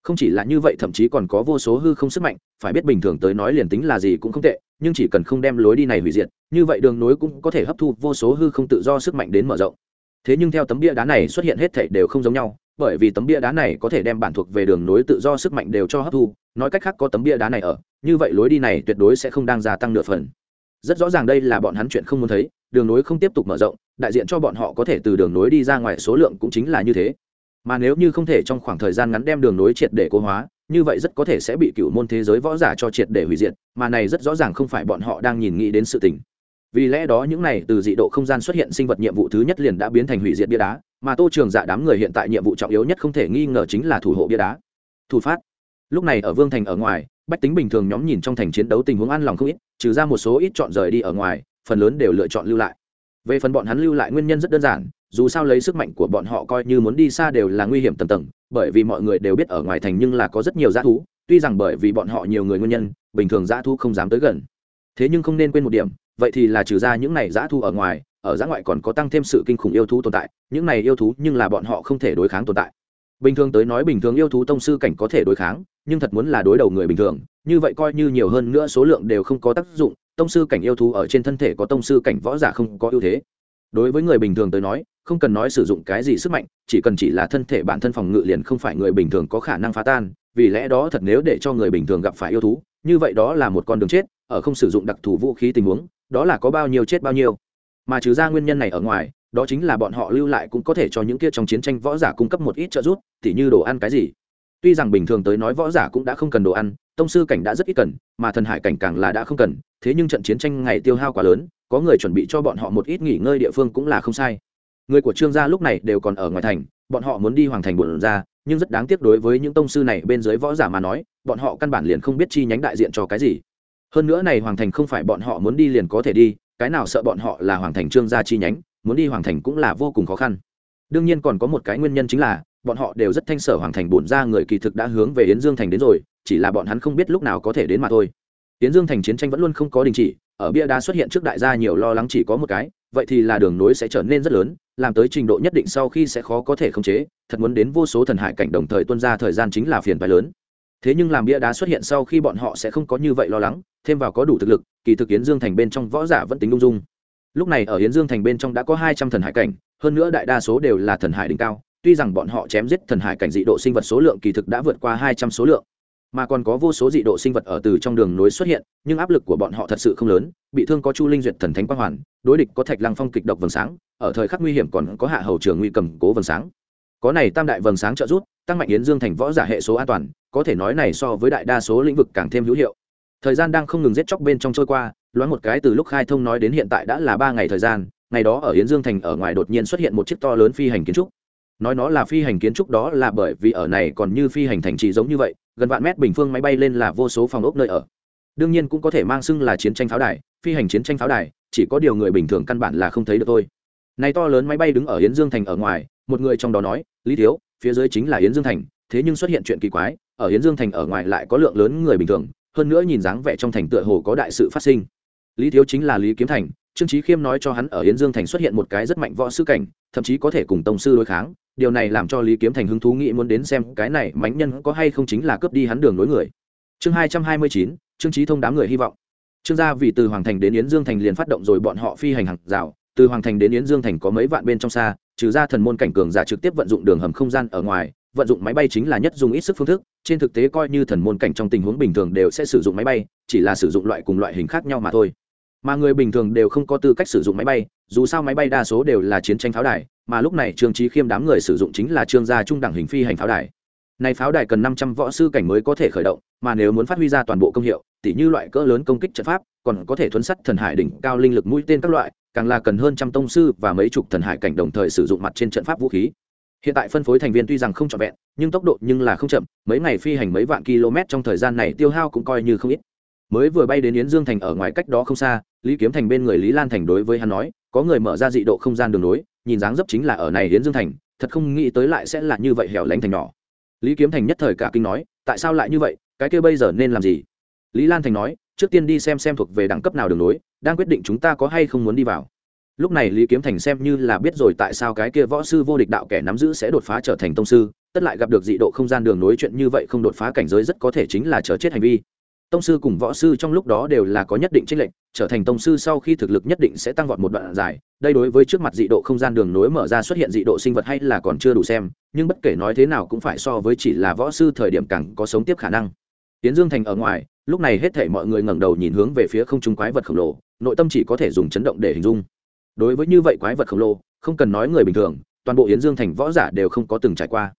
không chỉ là như vậy, thậm chí còn có vô số hư không sức mạnh, phải biết bình thường tới nói liền tính là gì cũng không tệ, nhưng chỉ cần không đem lối đi này hủy diệt, như vậy đường nối cũng có thể hấp thu vô số hư không tự do sức mạnh đến mở rộng. Thế nhưng theo tấm bia đá này xuất hiện hết thể đều không giống nhau, bởi vì tấm bia đá này có thể đem bản thuộc về đường nối tự do sức mạnh đều cho hấp thu, nói cách khác có tấm bia đá này ở, như vậy lối đi này tuyệt đối sẽ không đang gia tăng nửa phần. Rất rõ ràng đây là bọn hắn chuyện không muốn thấy, đường nối không tiếp tục mở rộng, đại diện cho bọn họ có thể từ đường nối đi ra ngoài số lượng cũng chính là như thế mà nếu như không thể trong khoảng thời gian ngắn đem đường nối triệt để cố hóa, như vậy rất có thể sẽ bị cựu môn thế giới võ giả cho triệt để hủy diệt, mà này rất rõ ràng không phải bọn họ đang nhìn nghĩ đến sự tình. Vì lẽ đó những này từ dị độ không gian xuất hiện sinh vật nhiệm vụ thứ nhất liền đã biến thành hủy diệt bia đá, mà tô trường dạ đám người hiện tại nhiệm vụ trọng yếu nhất không thể nghi ngờ chính là thủ hộ bia đá. Thủ phát. Lúc này ở vương thành ở ngoài, bách tính bình thường nhóm nhìn trong thành chiến đấu tình huống an lòng không ít, trừ ra một số ít chọn rời đi ở ngoài, phần lớn đều lựa chọn lưu lại. Về phần bọn hắn lưu lại nguyên nhân rất đơn giản dù sao lấy sức mạnh của bọn họ coi như muốn đi xa đều là nguy hiểm tầm tầng, bởi vì mọi người đều biết ở ngoài thành nhưng là có rất nhiều g thú, tuy rằng bởi vì bọn họ nhiều người nguyên nhân, bình thường g thú không dám tới gần. Thế nhưng không nên quên một điểm, vậy thì là trừ ra những này g thú ở ngoài, ở giã ngoại còn có tăng thêm sự kinh khủng yêu thú tồn tại, những này yêu thú nhưng là bọn họ không thể đối kháng tồn tại. Bình thường tới nói bình thường yêu thú tông sư cảnh có thể đối kháng, nhưng thật muốn là đối đầu người bình thường, như vậy coi như nhiều hơn nữa số lượng đều không có tác dụng, tông sư cảnh yêu thú ở trên thân thể có tông sư cảnh võ giả không có ưu thế. Đối với người bình thường tới nói không cần nói sử dụng cái gì sức mạnh, chỉ cần chỉ là thân thể bản thân phòng ngự liền không phải người bình thường có khả năng phá tan, vì lẽ đó thật nếu để cho người bình thường gặp phải yêu thú, như vậy đó là một con đường chết, ở không sử dụng đặc thù vũ khí tình huống, đó là có bao nhiêu chết bao nhiêu. Mà trừ ra nguyên nhân này ở ngoài, đó chính là bọn họ lưu lại cũng có thể cho những kia trong chiến tranh võ giả cung cấp một ít trợ giúp, tỉ như đồ ăn cái gì. Tuy rằng bình thường tới nói võ giả cũng đã không cần đồ ăn, tông sư cảnh đã rất ít cần, mà thần hải cảnh càng là đã không cần, thế nhưng trận chiến tranh ngày tiêu hao quá lớn, có người chuẩn bị cho bọn họ một ít nghỉ ngơi địa phương cũng là không sai người của trương gia lúc này đều còn ở ngoài thành, bọn họ muốn đi hoàng thành bổn ra, nhưng rất đáng tiếc đối với những tông sư này bên dưới võ giả mà nói, bọn họ căn bản liền không biết chi nhánh đại diện cho cái gì. Hơn nữa này hoàng thành không phải bọn họ muốn đi liền có thể đi, cái nào sợ bọn họ là hoàng thành trương gia chi nhánh, muốn đi hoàng thành cũng là vô cùng khó khăn. Đương nhiên còn có một cái nguyên nhân chính là, bọn họ đều rất thanh sở hoàng thành bổn ra, người kỳ thực đã hướng về yến dương thành đến rồi, chỉ là bọn hắn không biết lúc nào có thể đến mà thôi. Yến dương thành chiến tranh vẫn luôn không có đình chỉ, ở bia đá xuất hiện trước đại gia nhiều lo lắng chỉ có một cái, vậy thì là đường nối sẽ trở nên rất lớn làm tới trình độ nhất định sau khi sẽ khó có thể khống chế, thật muốn đến vô số thần hải cảnh đồng thời tuân ra thời gian chính là phiền phái lớn. Thế nhưng làm bia đá xuất hiện sau khi bọn họ sẽ không có như vậy lo lắng, thêm vào có đủ thực lực, kỳ thực yến dương thành bên trong võ giả vẫn tính ung dung. Lúc này ở yến dương thành bên trong đã có hai trăm thần hải cảnh, hơn nữa đại đa số đều là thần hải đỉnh cao, tuy rằng bọn họ chém giết thần hải cảnh dị độ sinh vật số lượng kỳ thực đã vượt qua hai trăm số lượng mà còn có vô số dị độ sinh vật ở từ trong đường nối xuất hiện, nhưng áp lực của bọn họ thật sự không lớn, bị thương có chu linh duyệt thần thánh quang hoàn, đối địch có thạch lăng phong kịch độc vầng sáng, ở thời khắc nguy hiểm còn có hạ hầu trường nguy cầm cố vầng sáng. Có này tam đại vầng sáng trợ giúp, tăng mạnh yến dương thành võ giả hệ số an toàn, có thể nói này so với đại đa số lĩnh vực càng thêm hữu hiệu. Thời gian đang không ngừng giết chóc bên trong trôi qua, loáng một cái từ lúc khai thông nói đến hiện tại đã là ba ngày thời gian, ngày đó ở yến dương thành ở ngoài đột nhiên xuất hiện một chiếc to lớn phi hành kiến trúc. Nói nó là phi hành kiến trúc đó là bởi vì ở này còn như phi hành thành trì giống như vậy gần vạn mét bình phương máy bay lên là vô số phòng ốc nơi ở. Đương nhiên cũng có thể mang xưng là chiến tranh pháo đài, phi hành chiến tranh pháo đài, chỉ có điều người bình thường căn bản là không thấy được thôi. Này to lớn máy bay đứng ở yến dương thành ở ngoài, một người trong đó nói, lý thiếu, phía dưới chính là yến dương thành, thế nhưng xuất hiện chuyện kỳ quái, ở yến dương thành ở ngoài lại có lượng lớn người bình thường, hơn nữa nhìn dáng vẻ trong thành tựa hồ có đại sự phát sinh. Lý thiếu chính là lý kiếm thành trương trí khiêm nói cho hắn ở yến dương thành xuất hiện một cái rất mạnh võ sư cảnh, thậm chí có thể cùng tông sư đối kháng, điều này làm cho lý kiếm thành hứng thú nghĩ muốn đến xem cái này mánh nhân có hay không chính là cướp đi hắn đường nối người. Chương hai trăm hai mươi chín, trương trí thông đám người hy vọng. Trương gia vì từ hoàng thành đến yến dương thành liền phát động rồi bọn họ phi hành hàng rào, từ hoàng thành đến yến dương thành có mấy vạn bên trong xa, trừ ra thần môn cảnh cường giả trực tiếp vận dụng đường hầm không gian ở ngoài, vận dụng máy bay chính là nhất dùng ít sức phương thức, trên thực tế coi như thần môn cảnh trong tình huống bình thường đều sẽ sử dụng máy bay, chỉ là sử dụng loại cùng loại hình khác nhau mà thôi mà người bình thường đều không có tư cách sử dụng máy bay, dù sao máy bay đa số đều là chiến tranh pháo đài, mà lúc này trương trí khiêm đám người sử dụng chính là trương gia trung đẳng hình phi hành pháo đài. Này pháo đài cần năm trăm võ sư cảnh mới có thể khởi động, mà nếu muốn phát huy ra toàn bộ công hiệu, tỉ như loại cỡ lớn công kích trận pháp, còn có thể thuấn sắt thần hải đỉnh, cao linh lực mũi tên các loại, càng là cần hơn trăm tông sư và mấy chục thần hải cảnh đồng thời sử dụng mặt trên trận pháp vũ khí. Hiện tại phân phối thành viên tuy rằng không trọn vẹn, nhưng tốc độ nhưng là không chậm, mấy ngày phi hành mấy vạn km trong thời gian này tiêu hao cũng coi như không ít. Mới vừa bay đến yến dương thành ở ngoài cách đó không xa lý kiếm thành bên người lý lan thành đối với hắn nói, có người mở ra dị độ không gian đường nối, nhìn dáng dấp chính là ở này yến dương thành, thật không nghĩ tới lại sẽ là như vậy hẻo lánh thành nhỏ. Lý kiếm thành nhất thời cả kinh nói, tại sao lại như vậy, cái kia bây giờ nên làm gì? Lý lan thành nói, trước tiên đi xem xem thuộc về đẳng cấp nào đường nối, đang quyết định chúng ta có hay không muốn đi vào. Lúc này lý kiếm thành xem như là biết rồi tại sao cái kia võ sư vô địch đạo kẻ nắm giữ sẽ đột phá trở thành tông sư, tất lại gặp được dị độ không gian đường nối chuyện như vậy không đột phá cảnh giới rất có thể chính là chờ chết hành vi tông sư cùng võ sư trong lúc đó đều là có nhất định tranh lệch, trở thành tông sư sau khi thực lực nhất định sẽ tăng vọt một đoạn dài. Đây đối với trước mặt dị độ không gian đường nối mở ra xuất hiện dị độ sinh vật hay là còn chưa đủ xem, nhưng bất kể nói thế nào cũng phải so với chỉ là võ sư thời điểm càng có sống tiếp khả năng. Tiến dương thành ở ngoài, lúc này hết thể mọi người ngẩng đầu nhìn hướng về phía không trung quái vật khổng lồ, nội tâm chỉ có thể dùng chấn động để hình dung. Đối với như vậy quái vật khổng lồ, không cần nói người bình thường, toàn bộ yến dương thành võ giả đều không có từng trải qua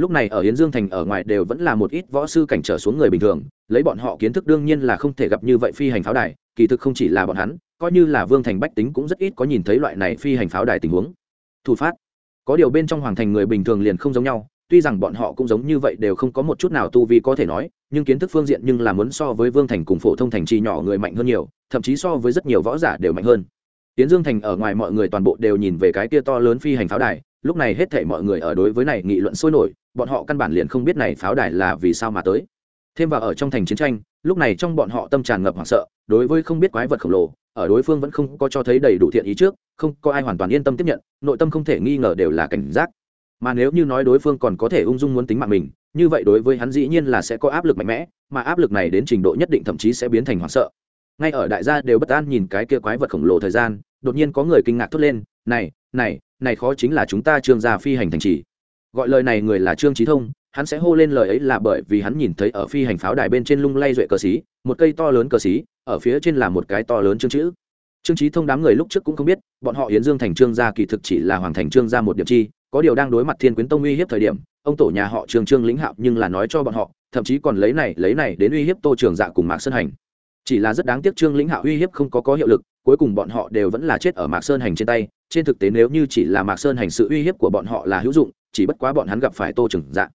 lúc này ở hiến dương thành ở ngoài đều vẫn là một ít võ sư cảnh trở xuống người bình thường, lấy bọn họ kiến thức đương nhiên là không thể gặp như vậy phi hành pháo đài, kỳ thực không chỉ là bọn hắn, coi như là vương thành bách tính cũng rất ít có nhìn thấy loại này phi hành pháo đài tình huống. Thủ phát, có điều bên trong hoàng thành người bình thường liền không giống nhau, tuy rằng bọn họ cũng giống như vậy đều không có một chút nào tu vi có thể nói, nhưng kiến thức phương diện nhưng là muốn so với vương thành cùng phổ thông thành trì nhỏ người mạnh hơn nhiều, thậm chí so với rất nhiều võ giả đều mạnh hơn. Tiến dương thành ở ngoài mọi người toàn bộ đều nhìn về cái kia to lớn phi hành pháo đài lúc này hết thảy mọi người ở đối với này nghị luận sôi nổi, bọn họ căn bản liền không biết này pháo đài là vì sao mà tới. Thêm vào ở trong thành chiến tranh, lúc này trong bọn họ tâm tràn ngập hoảng sợ, đối với không biết quái vật khổng lồ, ở đối phương vẫn không có cho thấy đầy đủ thiện ý trước, không có ai hoàn toàn yên tâm tiếp nhận, nội tâm không thể nghi ngờ đều là cảnh giác. Mà nếu như nói đối phương còn có thể ung dung muốn tính mạng mình, như vậy đối với hắn dĩ nhiên là sẽ có áp lực mạnh mẽ, mà áp lực này đến trình độ nhất định thậm chí sẽ biến thành hoảng sợ. Ngay ở đại gia đều bất an nhìn cái kia quái vật khổng lồ thời gian, đột nhiên có người kinh ngạc thốt lên, này này này khó chính là chúng ta trương gia phi hành thành trì. Gọi lời này người là trương trí thông, hắn sẽ hô lên lời ấy là bởi vì hắn nhìn thấy ở phi hành pháo đài bên trên lung lay duệ cờ xí, một cây to lớn cờ xí, ở phía trên là một cái to lớn chương chữ. Trương trí thông đám người lúc trước cũng không biết, bọn họ hiến dương thành trương gia kỳ thực chỉ là hoàng thành trương gia một điểm chi, có điều đang đối mặt thiên quyến tông uy hiếp thời điểm, ông tổ nhà họ trương trương lĩnh hạo nhưng là nói cho bọn họ, thậm chí còn lấy này lấy này đến uy hiếp tô trường dạ cùng mạc sơn hành. Chỉ là rất đáng tiếc trương lĩnh hạo uy hiếp không có có hiệu lực cuối cùng bọn họ đều vẫn là chết ở mạc sơn hành trên tay. Trên thực tế nếu như chỉ là mạc sơn hành sự uy hiếp của bọn họ là hữu dụng, chỉ bất quá bọn hắn gặp phải tô trừng dạ.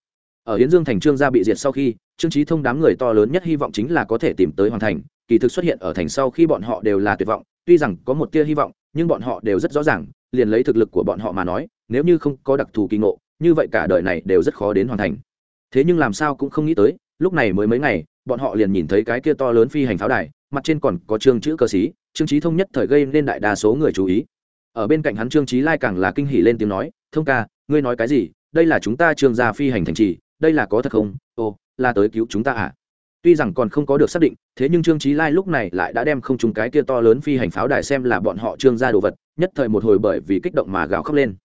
Ở hiến dương thành trương gia bị diệt sau khi, trương trí thông đám người to lớn nhất hy vọng chính là có thể tìm tới hoàn thành. Kỳ thực xuất hiện ở thành sau khi bọn họ đều là tuyệt vọng, tuy rằng có một tia hy vọng, nhưng bọn họ đều rất rõ ràng, liền lấy thực lực của bọn họ mà nói, nếu như không có đặc thù kỳ ngộ, như vậy cả đời này đều rất khó đến hoàn thành. Thế nhưng làm sao cũng không nghĩ tới, lúc này mới mấy ngày, bọn họ liền nhìn thấy cái kia to lớn phi hành pháo đài, mặt trên còn có chương chữ cơ sĩ trương trí thông nhất thời gây nên đại đa số người chú ý. Ở bên cạnh hắn trương trí lai càng là kinh hỉ lên tiếng nói, thông ca, ngươi nói cái gì? Đây là chúng ta trương gia phi hành thành trì, đây là có thật không? Ồ, là tới cứu chúng ta à? Tuy rằng còn không có được xác định, thế nhưng trương trí lai lúc này lại đã đem không chúng cái kia to lớn phi hành pháo đài xem là bọn họ trương gia đồ vật, nhất thời một hồi bởi vì kích động mà gào khóc lên.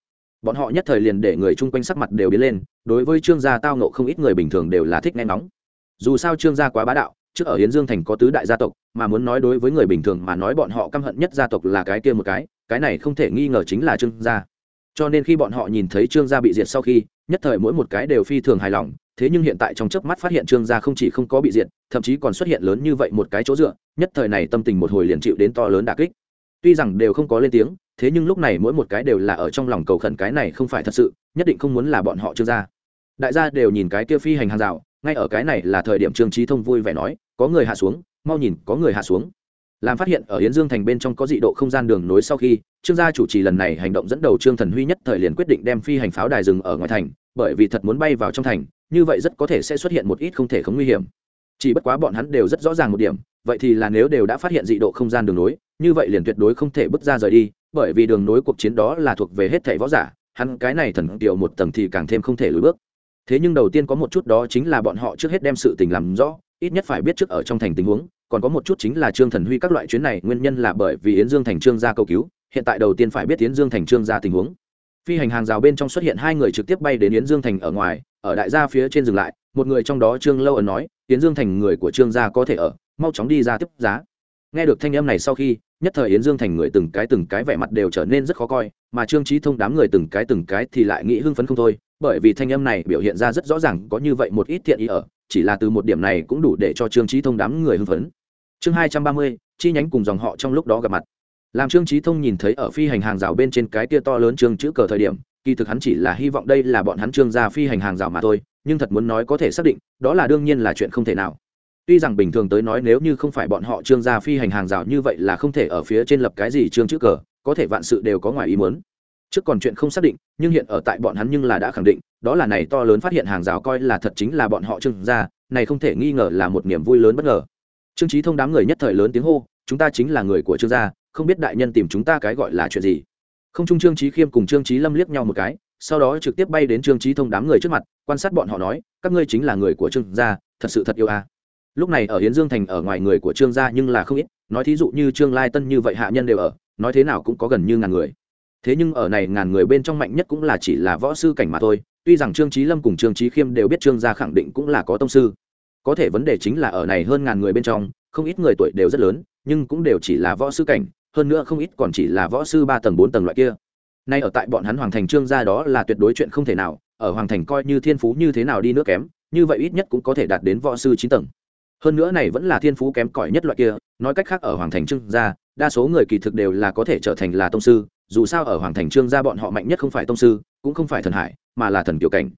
Bọn họ nhất thời liền để người chung quanh sắc mặt đều biến lên, đối với trương gia tao nộ không ít người bình thường đều là thích nghe nóng dù sao trương gia quá bá đạo trước ở hiến dương thành có tứ đại gia tộc, mà muốn nói đối với người bình thường mà nói bọn họ căm hận nhất gia tộc là cái kia một cái cái này không thể nghi ngờ chính là trương gia. Cho nên khi bọn họ nhìn thấy trương gia bị diệt sau khi, nhất thời mỗi một cái đều phi thường hài lòng, thế nhưng hiện tại trong chớp mắt phát hiện trương gia không chỉ không có bị diệt, thậm chí còn xuất hiện lớn như vậy một cái chỗ dựa, nhất thời này tâm tình một hồi liền chịu đến to lớn đà kích. Tuy rằng đều không có lên tiếng, thế nhưng lúc này mỗi một cái đều là ở trong lòng cầu khẩn cái này không phải thật sự, nhất định không muốn là bọn họ trương gia. Đại gia đều nhìn cái kia phi hành hàng rào ngay ở cái này là thời điểm trương trí thông vui vẻ nói, có người hạ xuống, mau nhìn, có người hạ xuống. Làm phát hiện ở yến dương thành bên trong có dị độ không gian đường nối sau khi, trương gia chủ trì lần này hành động dẫn đầu trương thần huy nhất thời liền quyết định đem phi hành pháo đài rừng ở ngoài thành, bởi vì thật muốn bay vào trong thành, như vậy rất có thể sẽ xuất hiện một ít không thể không nguy hiểm. Chỉ bất quá bọn hắn đều rất rõ ràng một điểm, vậy thì là nếu đều đã phát hiện dị độ không gian đường nối, như vậy liền tuyệt đối không thể bước ra rời đi, bởi vì đường nối cuộc chiến đó là thuộc về hết thảy võ giả, hắn cái này thần kiều một tầng thì càng thêm không thể lùi bước thế nhưng đầu tiên có một chút đó chính là bọn họ trước hết đem sự tình làm rõ, ít nhất phải biết trước ở trong thành tình huống, còn có một chút chính là trương thần huy các loại chuyến này nguyên nhân là bởi vì yến dương thành trương gia cầu cứu, hiện tại đầu tiên phải biết yến dương thành trương gia tình huống. Phi hành hàng rào bên trong xuất hiện hai người trực tiếp bay đến yến dương thành ở ngoài, ở đại gia phía trên dừng lại, một người trong đó trương lâu ẩn nói, yến dương thành người của trương gia có thể ở, mau chóng đi ra tiếp giá. Nghe được thanh âm này sau khi, nhất thời yến dương thành người từng cái từng cái vẻ mặt đều trở nên rất khó coi, mà trương trí thông đám người từng cái từng cái thì lại nghĩ hưng phấn không thôi bởi vì thanh âm này biểu hiện ra rất rõ ràng, có như vậy một ít thiện ý ở, chỉ là từ một điểm này cũng đủ để cho trương trí thông đám người hưng phấn. Chương hai trăm ba mươi, chi nhánh cùng dòng họ trong lúc đó gặp mặt. Làm trương trí thông nhìn thấy ở phi hành hàng rào bên trên cái kia to lớn trương chữ cờ thời điểm, kỳ thực hắn chỉ là hy vọng đây là bọn hắn trương gia phi hành hàng rào mà thôi, nhưng thật muốn nói có thể xác định, đó là đương nhiên là chuyện không thể nào. Tuy rằng bình thường tới nói nếu như không phải bọn họ trương gia phi hành hàng rào như vậy là không thể ở phía trên lập cái gì trương chữ cờ, có thể vạn sự đều có ngoài ý muốn trước còn chuyện không xác định nhưng hiện ở tại bọn hắn nhưng là đã khẳng định đó là này to lớn phát hiện hàng rào coi là thật chính là bọn họ trưng ra, này không thể nghi ngờ là một niềm vui lớn bất ngờ. Trương trí thông đám người nhất thời lớn tiếng hô chúng ta chính là người của trương gia không biết đại nhân tìm chúng ta cái gọi là chuyện gì? Không trung trương trí khiêm cùng trương trí lâm liếc nhau một cái sau đó trực tiếp bay đến trương trí thông đám người trước mặt quan sát bọn họ nói các ngươi chính là người của trương gia thật sự thật yêu a. À. lúc này ở hiến dương thành ở ngoài người của trương gia nhưng là không ít nói thí dụ như trương lai tân như vậy hạ nhân đều ở nói thế nào cũng có gần như ngàn người thế nhưng ở này ngàn người bên trong mạnh nhất cũng là chỉ là võ sư cảnh mà thôi, tuy rằng trương trí lâm cùng trương trí khiêm đều biết trương gia khẳng định cũng là có tông sư. Có thể vấn đề chính là ở này hơn ngàn người bên trong, không ít người tuổi đều rất lớn, nhưng cũng đều chỉ là võ sư cảnh, hơn nữa không ít còn chỉ là võ sư ba tầng bốn tầng loại kia. Nay ở tại bọn hắn hoàng thành trương gia đó là tuyệt đối chuyện không thể nào, ở hoàng thành coi như thiên phú như thế nào đi nữa kém, như vậy ít nhất cũng có thể đạt đến võ sư chín tầng hơn nữa này vẫn là thiên phú kém cỏi nhất loại kia, nói cách khác ở hoàng thành trương gia, đa số người kỳ thực đều là có thể trở thành là tông sư, dù sao ở hoàng thành trương gia bọn họ mạnh nhất không phải tông sư, cũng không phải thần hải, mà là thần kiểu cảnh.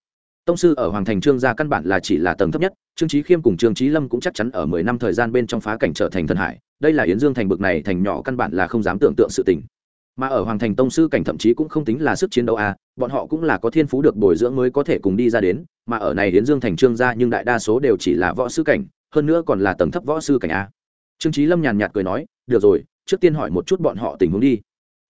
Tông sư ở hoàng thành trương gia căn bản là chỉ là tầng thấp nhất, trương trí khiêm cùng trương trí lâm cũng chắc chắn ở mười năm thời gian bên trong phá cảnh trở thành thần hải, đây là yến dương thành bực này thành nhỏ căn bản là không dám tưởng tượng sự tình. Mà ở hoàng thành tông sư cảnh thậm chí cũng không tính là sức chiến đấu à bọn họ cũng là có thiên phú được bồi dưỡng mới có thể cùng đi ra đến, mà ở này yến dương thành trương gia nhưng đại đa số đều chỉ là võ sư cảnh hơn nữa còn là tầng thấp võ sư cảnh a. Trương trí lâm nhàn nhạt cười nói, được rồi, trước tiên hỏi một chút bọn họ tình huống đi.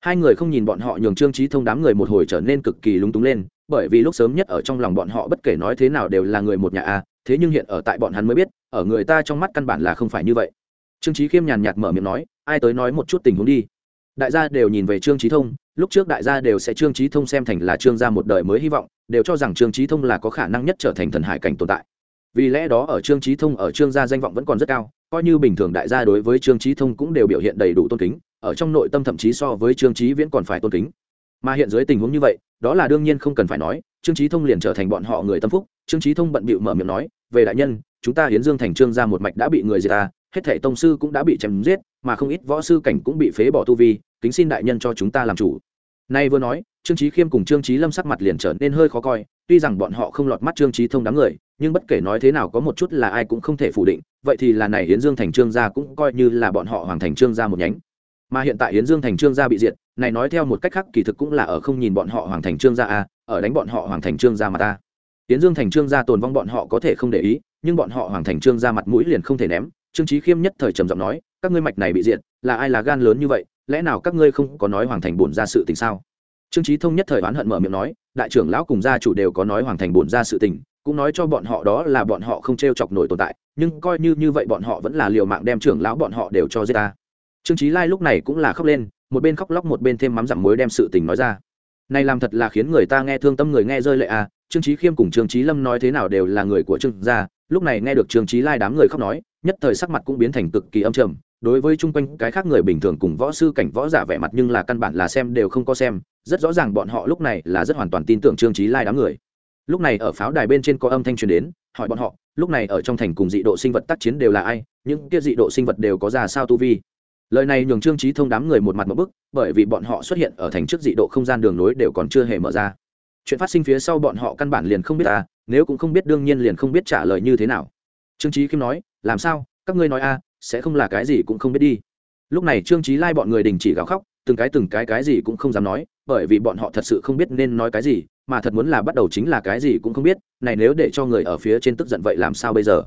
Hai người không nhìn bọn họ nhường trương trí thông đám người một hồi trở nên cực kỳ lúng túng lên, bởi vì lúc sớm nhất ở trong lòng bọn họ bất kể nói thế nào đều là người một nhà a, thế nhưng hiện ở tại bọn hắn mới biết, ở người ta trong mắt căn bản là không phải như vậy. Trương trí khiêm nhàn nhạt mở miệng nói, ai tới nói một chút tình huống đi. Đại gia đều nhìn về trương trí thông, lúc trước đại gia đều sẽ trương trí thông xem thành là trương gia một đời mới hy vọng, đều cho rằng trương trí thông là có khả năng nhất trở thành thần hải cảnh tồn tại vì lẽ đó ở trương trí thông, ở trương gia danh vọng vẫn còn rất cao, coi như bình thường đại gia đối với trương trí thông cũng đều biểu hiện đầy đủ tôn kính, ở trong nội tâm thậm chí so với trương trí viễn còn phải tôn kính. Mà hiện dưới tình huống như vậy, đó là đương nhiên không cần phải nói, trương trí thông liền trở thành bọn họ người tâm phúc. Trương trí thông bận bịu mở miệng nói, về đại nhân, chúng ta hiến dương thành trương gia một mạch đã bị người diệt ta, hết thể tông sư cũng đã bị chém giết, mà không ít võ sư cảnh cũng bị phế bỏ tu vi, kính xin đại nhân cho chúng ta làm chủ. Nay vừa nói, trương trí khiêm cùng trương trí lâm sắc mặt liền trở nên hơi khó coi, tuy rằng bọn họ không lọt mắt trương trí thông đám người nhưng bất kể nói thế nào có một chút là ai cũng không thể phủ định, vậy thì là này hiến dương thành trương gia cũng coi như là bọn họ hoàng thành trương gia một nhánh. Mà hiện tại hiến dương thành trương gia bị diệt, này nói theo một cách khác kỳ thực cũng là ở không nhìn bọn họ hoàng thành trương gia a ở đánh bọn họ hoàng thành trương gia mà ta. Hiến dương thành trương gia tồn vong bọn họ có thể không để ý, nhưng bọn họ hoàng thành trương gia mặt mũi liền không thể ném. Trương trí khiêm nhất thời trầm giọng nói, các ngươi mạch này bị diệt, là ai là gan lớn như vậy, lẽ nào các ngươi không có nói hoàng thành bổn ra sự tình sao? Trương trí thông nhất thời oán hận mở miệng nói, đại trưởng lão cùng gia chủ đều có nói hoàng thành bổn ra sự tình cũng nói cho bọn họ đó là bọn họ không t r e o chọc nổi tồn tại, nhưng coi như như vậy bọn họ vẫn là liều mạng đem trưởng lão bọn họ đều cho giết ta. Trương trí lai lúc này cũng là khóc lên, một bên khóc lóc một bên thêm mắm dặm muối đem sự tình nói ra. Này làm thật là khiến người ta nghe thương tâm người nghe rơi lệ à trương trí khiêm cùng trương trí lâm nói thế nào đều là người của trương gia, lúc này nghe được trương trí lai đám người khóc nói, nhất thời sắc mặt cũng biến thành cực kỳ âm trầm, đối với chung quanh cái khác người bình thường cùng võ sư cảnh võ giả vẻ mặt nhưng là căn bản là xem đều không có xem, rất rõ ràng bọn họ lúc này là rất hoàn toàn tin tưởng trương trí lai đám người lúc này ở pháo đài bên trên có âm thanh truyền đến, hỏi bọn họ, lúc này ở trong thành cùng dị độ sinh vật tác chiến đều là ai? Những kia dị độ sinh vật đều có ra sao tu vi? Lời này nhường trương trí thông đám người một mặt một bức, bởi vì bọn họ xuất hiện ở thành trước dị độ không gian đường nối đều còn chưa hề mở ra. Chuyện phát sinh phía sau bọn họ căn bản liền không biết à nếu cũng không biết đương nhiên liền không biết trả lời như thế nào. Trương trí khiêm nói, làm sao? Các ngươi nói a, sẽ không là cái gì cũng không biết đi. Lúc này trương trí lai bọn người đình chỉ gào khóc, từng cái từng cái cái gì cũng không dám nói, bởi vì bọn họ thật sự không biết nên nói cái gì mà thật muốn là bắt đầu chính là cái gì cũng không biết, này nếu để cho người ở phía trên tức giận vậy làm sao bây giờ?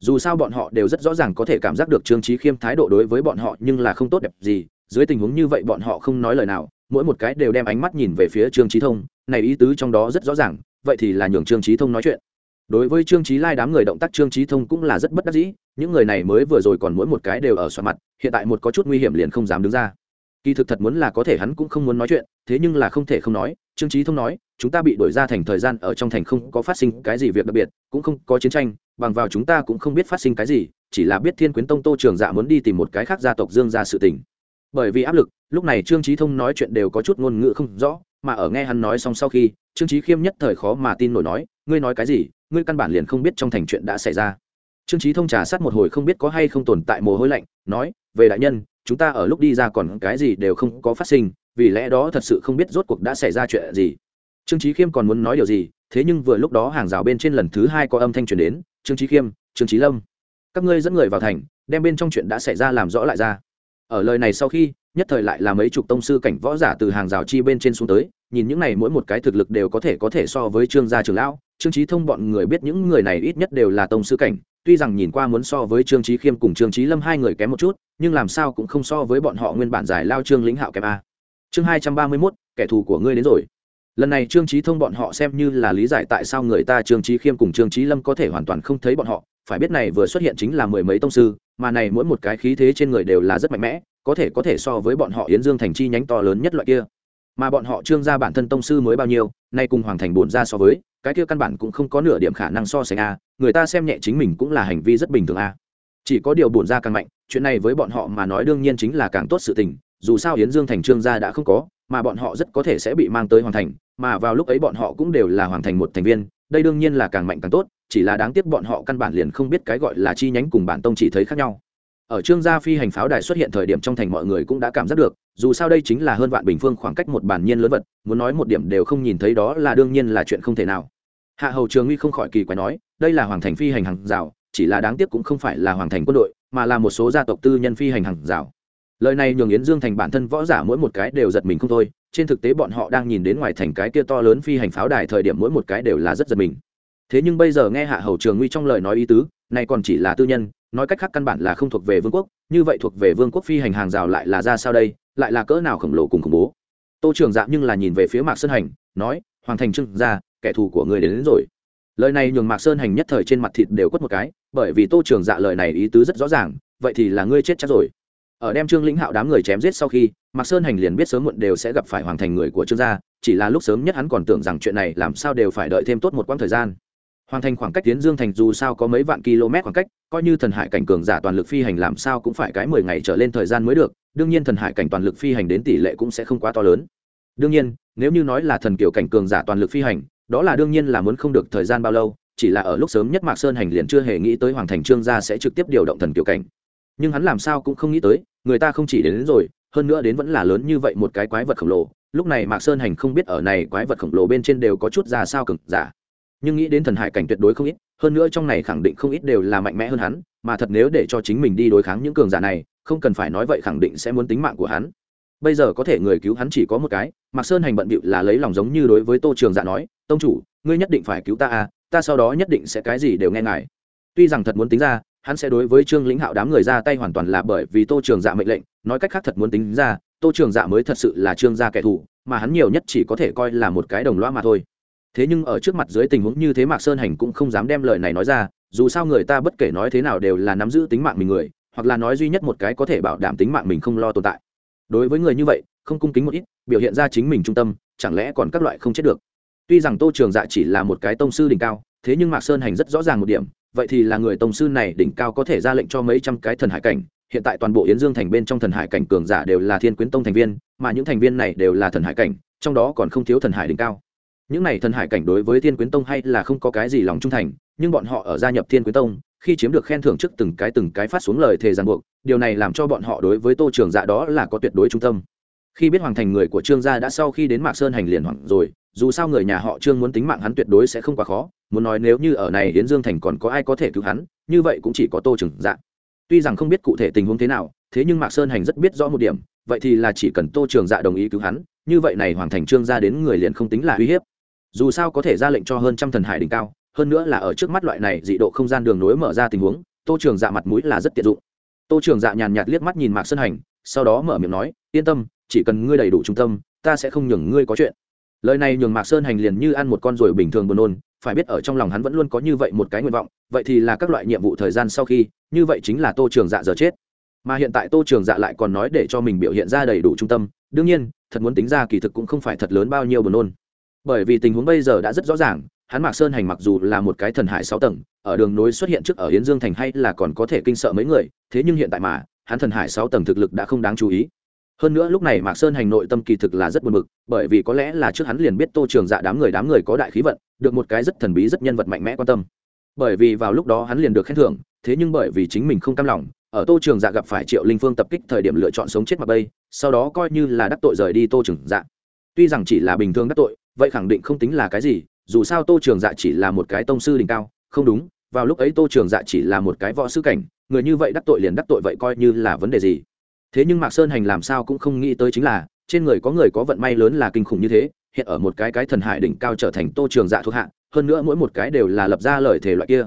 Dù sao bọn họ đều rất rõ ràng có thể cảm giác được trương trí khiêm thái độ đối với bọn họ nhưng là không tốt đẹp gì, dưới tình huống như vậy bọn họ không nói lời nào, mỗi một cái đều đem ánh mắt nhìn về phía trương trí thông, này ý tứ trong đó rất rõ ràng, vậy thì là nhường trương trí thông nói chuyện. Đối với trương trí lai đám người động tác trương trí thông cũng là rất bất đắc dĩ, những người này mới vừa rồi còn mỗi một cái đều ở xoa mặt, hiện tại một có chút nguy hiểm liền không dám đứng ra. Kỳ thực thật muốn là có thể hắn cũng không muốn nói chuyện, thế nhưng là không thể không nói, trương trí thông nói chúng ta bị đổi ra thành thời gian ở trong thành không có phát sinh cái gì việc đặc biệt, cũng không có chiến tranh, bằng vào chúng ta cũng không biết phát sinh cái gì, chỉ là biết thiên quyến tông tô trường dạ muốn đi tìm một cái khác gia tộc dương ra sự tình. Bởi vì áp lực, lúc này trương trí thông nói chuyện đều có chút ngôn ngữ không rõ, mà ở nghe hắn nói xong sau khi, trương trí khiêm nhất thời khó mà tin nổi nói, ngươi nói cái gì? Ngươi căn bản liền không biết trong thành chuyện đã xảy ra. Trương trí thông trà sát một hồi không biết có hay không tồn tại mồ hôi lạnh, nói, về đại nhân, chúng ta ở lúc đi ra còn cái gì đều không có phát sinh, vì lẽ đó thật sự không biết rốt cuộc đã xảy ra chuyện gì trương trí khiêm còn muốn nói điều gì, thế nhưng vừa lúc đó hàng rào bên trên lần thứ hai có âm thanh truyền đến, trương trí khiêm, trương trí lâm, các ngươi dẫn người vào thành, đem bên trong chuyện đã xảy ra làm rõ lại ra. Ở lời này sau khi, nhất thời lại là mấy chục tông sư cảnh võ giả từ hàng rào chi bên trên xuống tới, nhìn những này mỗi một cái thực lực đều có thể có thể so với trương gia trường lão, trương trí thông bọn người biết những người này ít nhất đều là tông sư cảnh, tuy rằng nhìn qua muốn so với trương trí khiêm cùng trương trí lâm hai người kém một chút, nhưng làm sao cũng không so với bọn họ nguyên bản giải lao trương lĩnh hạo kém a. Chương hai trăm ba mươi mốt, kẻ thù của ngươi đến rồi lần này trương trí thông bọn họ xem như là lý giải tại sao người ta trương trí khiêm cùng trương trí lâm có thể hoàn toàn không thấy bọn họ. Phải biết này vừa xuất hiện chính là mười mấy tông sư, mà này mỗi một cái khí thế trên người đều là rất mạnh mẽ, có thể có thể so với bọn họ yến dương thành chi nhánh to lớn nhất loại kia. Mà bọn họ trương gia bản thân tông sư mới bao nhiêu, nay cùng hoàng thành bổn ra so với, cái kia căn bản cũng không có nửa điểm khả năng so sánh a, người ta xem nhẹ chính mình cũng là hành vi rất bình thường a. Chỉ có điều bổn ra càng mạnh, chuyện này với bọn họ mà nói đương nhiên chính là càng tốt sự tình, dù sao yến dương thành trương gia đã không có mà bọn họ rất có thể sẽ bị mang tới hoàng thành, mà vào lúc ấy bọn họ cũng đều là hoàng thành một thành viên, đây đương nhiên là càng mạnh càng tốt, chỉ là đáng tiếc bọn họ căn bản liền không biết cái gọi là chi nhánh cùng bản tông chỉ thấy khác nhau. Ở trương gia phi hành pháo đài xuất hiện thời điểm trong thành mọi người cũng đã cảm giác được, dù sao đây chính là hơn vạn bình phương khoảng cách một bản nhiên lớn vật, muốn nói một điểm đều không nhìn thấy đó là đương nhiên là chuyện không thể nào. Hạ hầu trường uy không khỏi kỳ quái nói, đây là hoàng thành phi hành hàng rào, chỉ là đáng tiếc cũng không phải là hoàng thành quân đội, mà là một số gia tộc tư nhân phi hành hàng rào lời này nhường yến dương thành bản thân võ giả mỗi một cái đều giật mình không thôi trên thực tế bọn họ đang nhìn đến ngoài thành cái kia to lớn phi hành pháo đài thời điểm mỗi một cái đều là rất giật mình. Thế nhưng bây giờ nghe hạ hầu trường nguy trong lời nói ý tứ này còn chỉ là tư nhân nói cách khác căn bản là không thuộc về vương quốc như vậy thuộc về vương quốc phi hành hàng rào lại là ra sao đây lại là cỡ nào khổng lồ cùng khủng bố. Tô trường dạng nhưng là nhìn về phía mạc sơn hành nói hoàng thành trưng ra kẻ thù của người đến, đến rồi. Lời này nhường mạc sơn hành nhất thời trên mặt thịt đều quất một cái bởi vì tô trường dạ lời này ý tứ rất rõ ràng vậy thì là ngươi chết chắc rồi ở đem trương lĩnh hạo đám người chém giết sau khi, mạc sơn hành liền biết sớm muộn đều sẽ gặp phải hoàng thành người của trương gia, chỉ là lúc sớm nhất hắn còn tưởng rằng chuyện này làm sao đều phải đợi thêm tốt một quãng thời gian. Hoàn thành khoảng cách tiến dương thành dù sao có mấy vạn km khoảng cách, coi như thần hải cảnh cường giả toàn lực phi hành làm sao cũng phải cái mười ngày trở lên thời gian mới được, đương nhiên thần hải cảnh toàn lực phi hành đến tỷ lệ cũng sẽ không quá to lớn. Đương nhiên, nếu như nói là thần kiểu cảnh cường giả toàn lực phi hành, đó là đương nhiên là muốn không được thời gian bao lâu, chỉ là ở lúc sớm nhất mạc sơn hành liền chưa hề nghĩ tới hoàng thành trương gia sẽ trực tiếp điều động thần kiểu cảnh. Nhưng hắn làm sao cũng không nghĩ tới người ta không chỉ đến, đến rồi hơn nữa đến vẫn là lớn như vậy một cái quái vật khổng lồ. Lúc này mạc sơn hành không biết ở này quái vật khổng lồ bên trên đều có chút ra sao cực giả. Nhưng nghĩ đến thần hải cảnh tuyệt đối không ít hơn nữa trong này khẳng định không ít đều là mạnh mẽ hơn hắn mà thật nếu để cho chính mình đi đối kháng những cường giả này không cần phải nói vậy khẳng định sẽ muốn tính mạng của hắn. Bây giờ có thể người cứu hắn chỉ có một cái mạc sơn hành bận bịu là lấy lòng giống như đối với tô trường dạ nói tông chủ ngươi nhất định phải cứu ta à ta sau đó nhất định sẽ cái gì đều nghe ngài. Tuy rằng thật muốn tính ra hắn sẽ đối với trương lĩnh hạo đám người ra tay hoàn toàn là bởi vì tô trường dạ mệnh lệnh. Nói cách khác thật muốn tính ra, tô trường dạ mới thật sự là trương gia kẻ thù, mà hắn nhiều nhất chỉ có thể coi là một cái đồng loa mà thôi. Thế nhưng ở trước mặt dưới tình huống như thế mạc sơn hành cũng không dám đem lời này nói ra, dù sao người ta bất kể nói thế nào đều là nắm giữ tính mạng mình người, hoặc là nói duy nhất một cái có thể bảo đảm tính mạng mình không lo tồn tại. Đối với người như vậy, không cung kính một ít, biểu hiện ra chính mình trung tâm, chẳng lẽ còn các loại không chết được? Tuy rằng tô trường dạ chỉ là một cái tông sư đỉnh cao thế nhưng mạc sơn hành rất rõ ràng một điểm, vậy thì là người tông sư này đỉnh cao có thể ra lệnh cho mấy trăm cái thần hải cảnh, hiện tại toàn bộ yến dương thành bên trong thần hải cảnh cường giả đều là thiên quyến tông thành viên, mà những thành viên này đều là thần hải cảnh, trong đó còn không thiếu thần hải đỉnh cao. Những này thần hải cảnh đối với thiên quyến tông hay là không có cái gì lòng trung thành, nhưng bọn họ ở gia nhập thiên quyến tông, khi chiếm được khen thưởng trước từng cái từng cái phát xuống lời thề ràng buộc, điều này làm cho bọn họ đối với tô trường dạ đó là có tuyệt đối trung tâm. Khi biết hoàng thành người của trương gia đã sau khi đến mạc sơn hành liền hoảng rồi dù sao người nhà họ trương muốn tính mạng hắn tuyệt đối sẽ không quá khó, muốn nói nếu như ở này hiến dương thành còn có ai có thể cứu hắn, như vậy cũng chỉ có tô trường dạ. Tuy rằng không biết cụ thể tình huống thế nào, thế nhưng mạc sơn hành rất biết rõ một điểm, vậy thì là chỉ cần tô trường dạ đồng ý cứu hắn, như vậy này hoàng thành trương gia đến người liền không tính là uy hiếp. Dù sao có thể ra lệnh cho hơn trăm thần hải đỉnh cao, hơn nữa là ở trước mắt loại này dị độ không gian đường nối mở ra tình huống, tô trường dạ mặt mũi là rất tiện dụng. Tô trường dạ nhàn nhạt liếc mắt nhìn mạc sơn hành, sau đó mở miệng nói, yên tâm, chỉ cần ngươi đầy đủ trung tâm, ta sẽ không nhường ngươi có chuyện lời này nhường mạc sơn hành liền như ăn một con ruồi bình thường buồn nôn, phải biết ở trong lòng hắn vẫn luôn có như vậy một cái nguyện vọng, vậy thì là các loại nhiệm vụ thời gian sau khi, như vậy chính là tô trường dạ giờ chết. Mà hiện tại tô trường dạ lại còn nói để cho mình biểu hiện ra đầy đủ trung tâm, đương nhiên, thật muốn tính ra kỳ thực cũng không phải thật lớn bao nhiêu buồn nôn. Bởi vì tình huống bây giờ đã rất rõ ràng, hắn mạc sơn hành mặc dù là một cái thần hải sáu tầng, ở đường nối xuất hiện trước ở hiến dương thành hay là còn có thể kinh sợ mấy người, thế nhưng hiện tại mà, hắn thần hải sáu tầng thực lực đã không đáng chú ý hơn nữa lúc này mạc sơn hành nội tâm kỳ thực là rất buồn bực, bởi vì có lẽ là trước hắn liền biết tô trường dạ đám người đám người có đại khí vận, được một cái rất thần bí, rất nhân vật mạnh mẽ quan tâm. Bởi vì vào lúc đó hắn liền được khen thưởng, thế nhưng bởi vì chính mình không cam lòng, ở tô trường dạ gặp phải triệu linh phương tập kích thời điểm lựa chọn sống chết mặc bây sau đó coi như là đắc tội rời đi tô trường dạ. Tuy rằng chỉ là bình thường đắc tội, vậy khẳng định không tính là cái gì, dù sao tô trường dạ chỉ là một cái tông sư đỉnh cao, không đúng, vào lúc ấy tô trường dạ chỉ là một cái võ sư cảnh, người như vậy đắc tội liền đắc tội vậy coi như là vấn đề gì thế nhưng mạc sơn hành làm sao cũng không nghĩ tới chính là, trên người có người có vận may lớn là kinh khủng như thế, hiện ở một cái cái thần hải đỉnh cao trở thành tô trường dạ thuộc hạ, hơn nữa mỗi một cái đều là lập ra lời thể loại kia.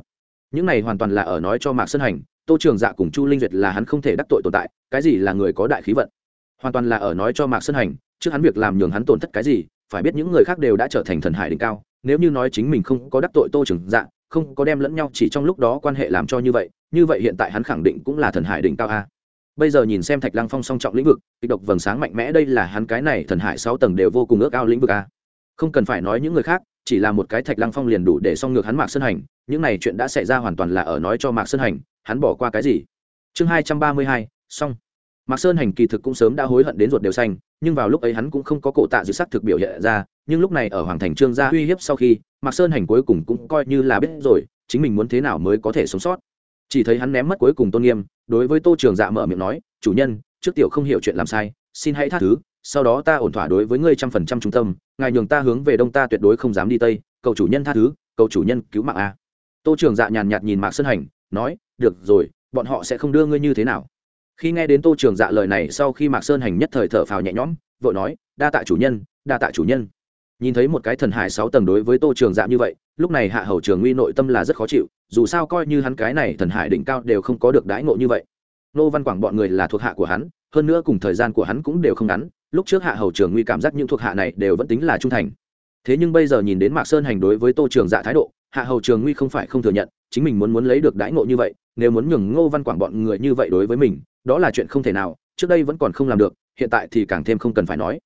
Những này hoàn toàn là ở nói cho mạc sơn hành, tô trường dạ cùng chu linh duyệt là hắn không thể đắc tội tồn tại, cái gì là người có đại khí vận? Hoàn toàn là ở nói cho mạc sơn hành, trước hắn việc làm nhường hắn tổn thất cái gì, phải biết những người khác đều đã trở thành thần hải đỉnh cao, nếu như nói chính mình không có đắc tội tô trường dạ không có đem lẫn nhau chỉ trong lúc đó quan hệ làm cho như vậy như vậy hiện tại hắn khẳng định cũng là thần hải đỉnh cao a bây giờ nhìn xem thạch lăng phong song trọng lĩnh vực, kịch độc vầng sáng mạnh mẽ đây là hắn cái này thần hải sáu tầng đều vô cùng ước ao lĩnh vực a. Không cần phải nói những người khác, chỉ là một cái thạch lăng phong liền đủ để song ngược hắn mạc sơn hành, những này chuyện đã xảy ra hoàn toàn là ở nói cho mạc sơn hành, hắn bỏ qua cái gì? Chương hai trăm ba mươi hai, xong. Mạc sơn hành kỳ thực cũng sớm đã hối hận đến ruột đều xanh, nhưng vào lúc ấy hắn cũng không có cổ tạ dự sắc thực biểu hiện ra, nhưng lúc này ở hoàng thành trương gia uy hiếp sau khi, mạc sơn hành cuối cùng cũng coi như là biết rồi, chính mình muốn thế nào mới có thể sống sót chỉ thấy hắn ném mất cuối cùng tôn nghiêm, đối với tô trường dạ mở miệng nói, chủ nhân, trước tiểu không hiểu chuyện làm sai, xin hãy tha thứ, sau đó ta ổn thỏa đối với ngươi trăm phần trăm trung tâm, ngài nhường ta hướng về đông ta tuyệt đối không dám đi tây, cầu chủ nhân tha thứ, cầu chủ nhân cứu mạng a. Tô trường dạ nhàn nhạt nhìn mạc sơn hành, nói, được rồi, bọn họ sẽ không đưa ngươi như thế nào. Khi nghe đến tô trường dạ lời này sau khi mạc sơn hành nhất thời thở phào nhẹ nhõm, vội nói, đa tạ chủ nhân, đa tạ chủ nhân nhìn thấy một cái thần hải sáu tầng đối với tô trường dạ như vậy, lúc này hạ hầu trường nguy nội tâm là rất khó chịu, dù sao coi như hắn cái này thần hải đỉnh cao đều không có được đãi ngộ như vậy. Nô văn quảng bọn người là thuộc hạ của hắn, hơn nữa cùng thời gian của hắn cũng đều không ngắn, lúc trước hạ hầu trường nguy cảm giác những thuộc hạ này đều vẫn tính là trung thành. Thế nhưng bây giờ nhìn đến mạc sơn hành đối với tô trường dạ thái độ, hạ hầu trường nguy không phải không thừa nhận, chính mình muốn muốn lấy được đãi ngộ như vậy, nếu muốn nhường ngô văn quảng bọn người như vậy đối với mình, đó là chuyện không thể nào, trước đây vẫn còn không làm được, hiện tại thì càng thêm không cần phải nói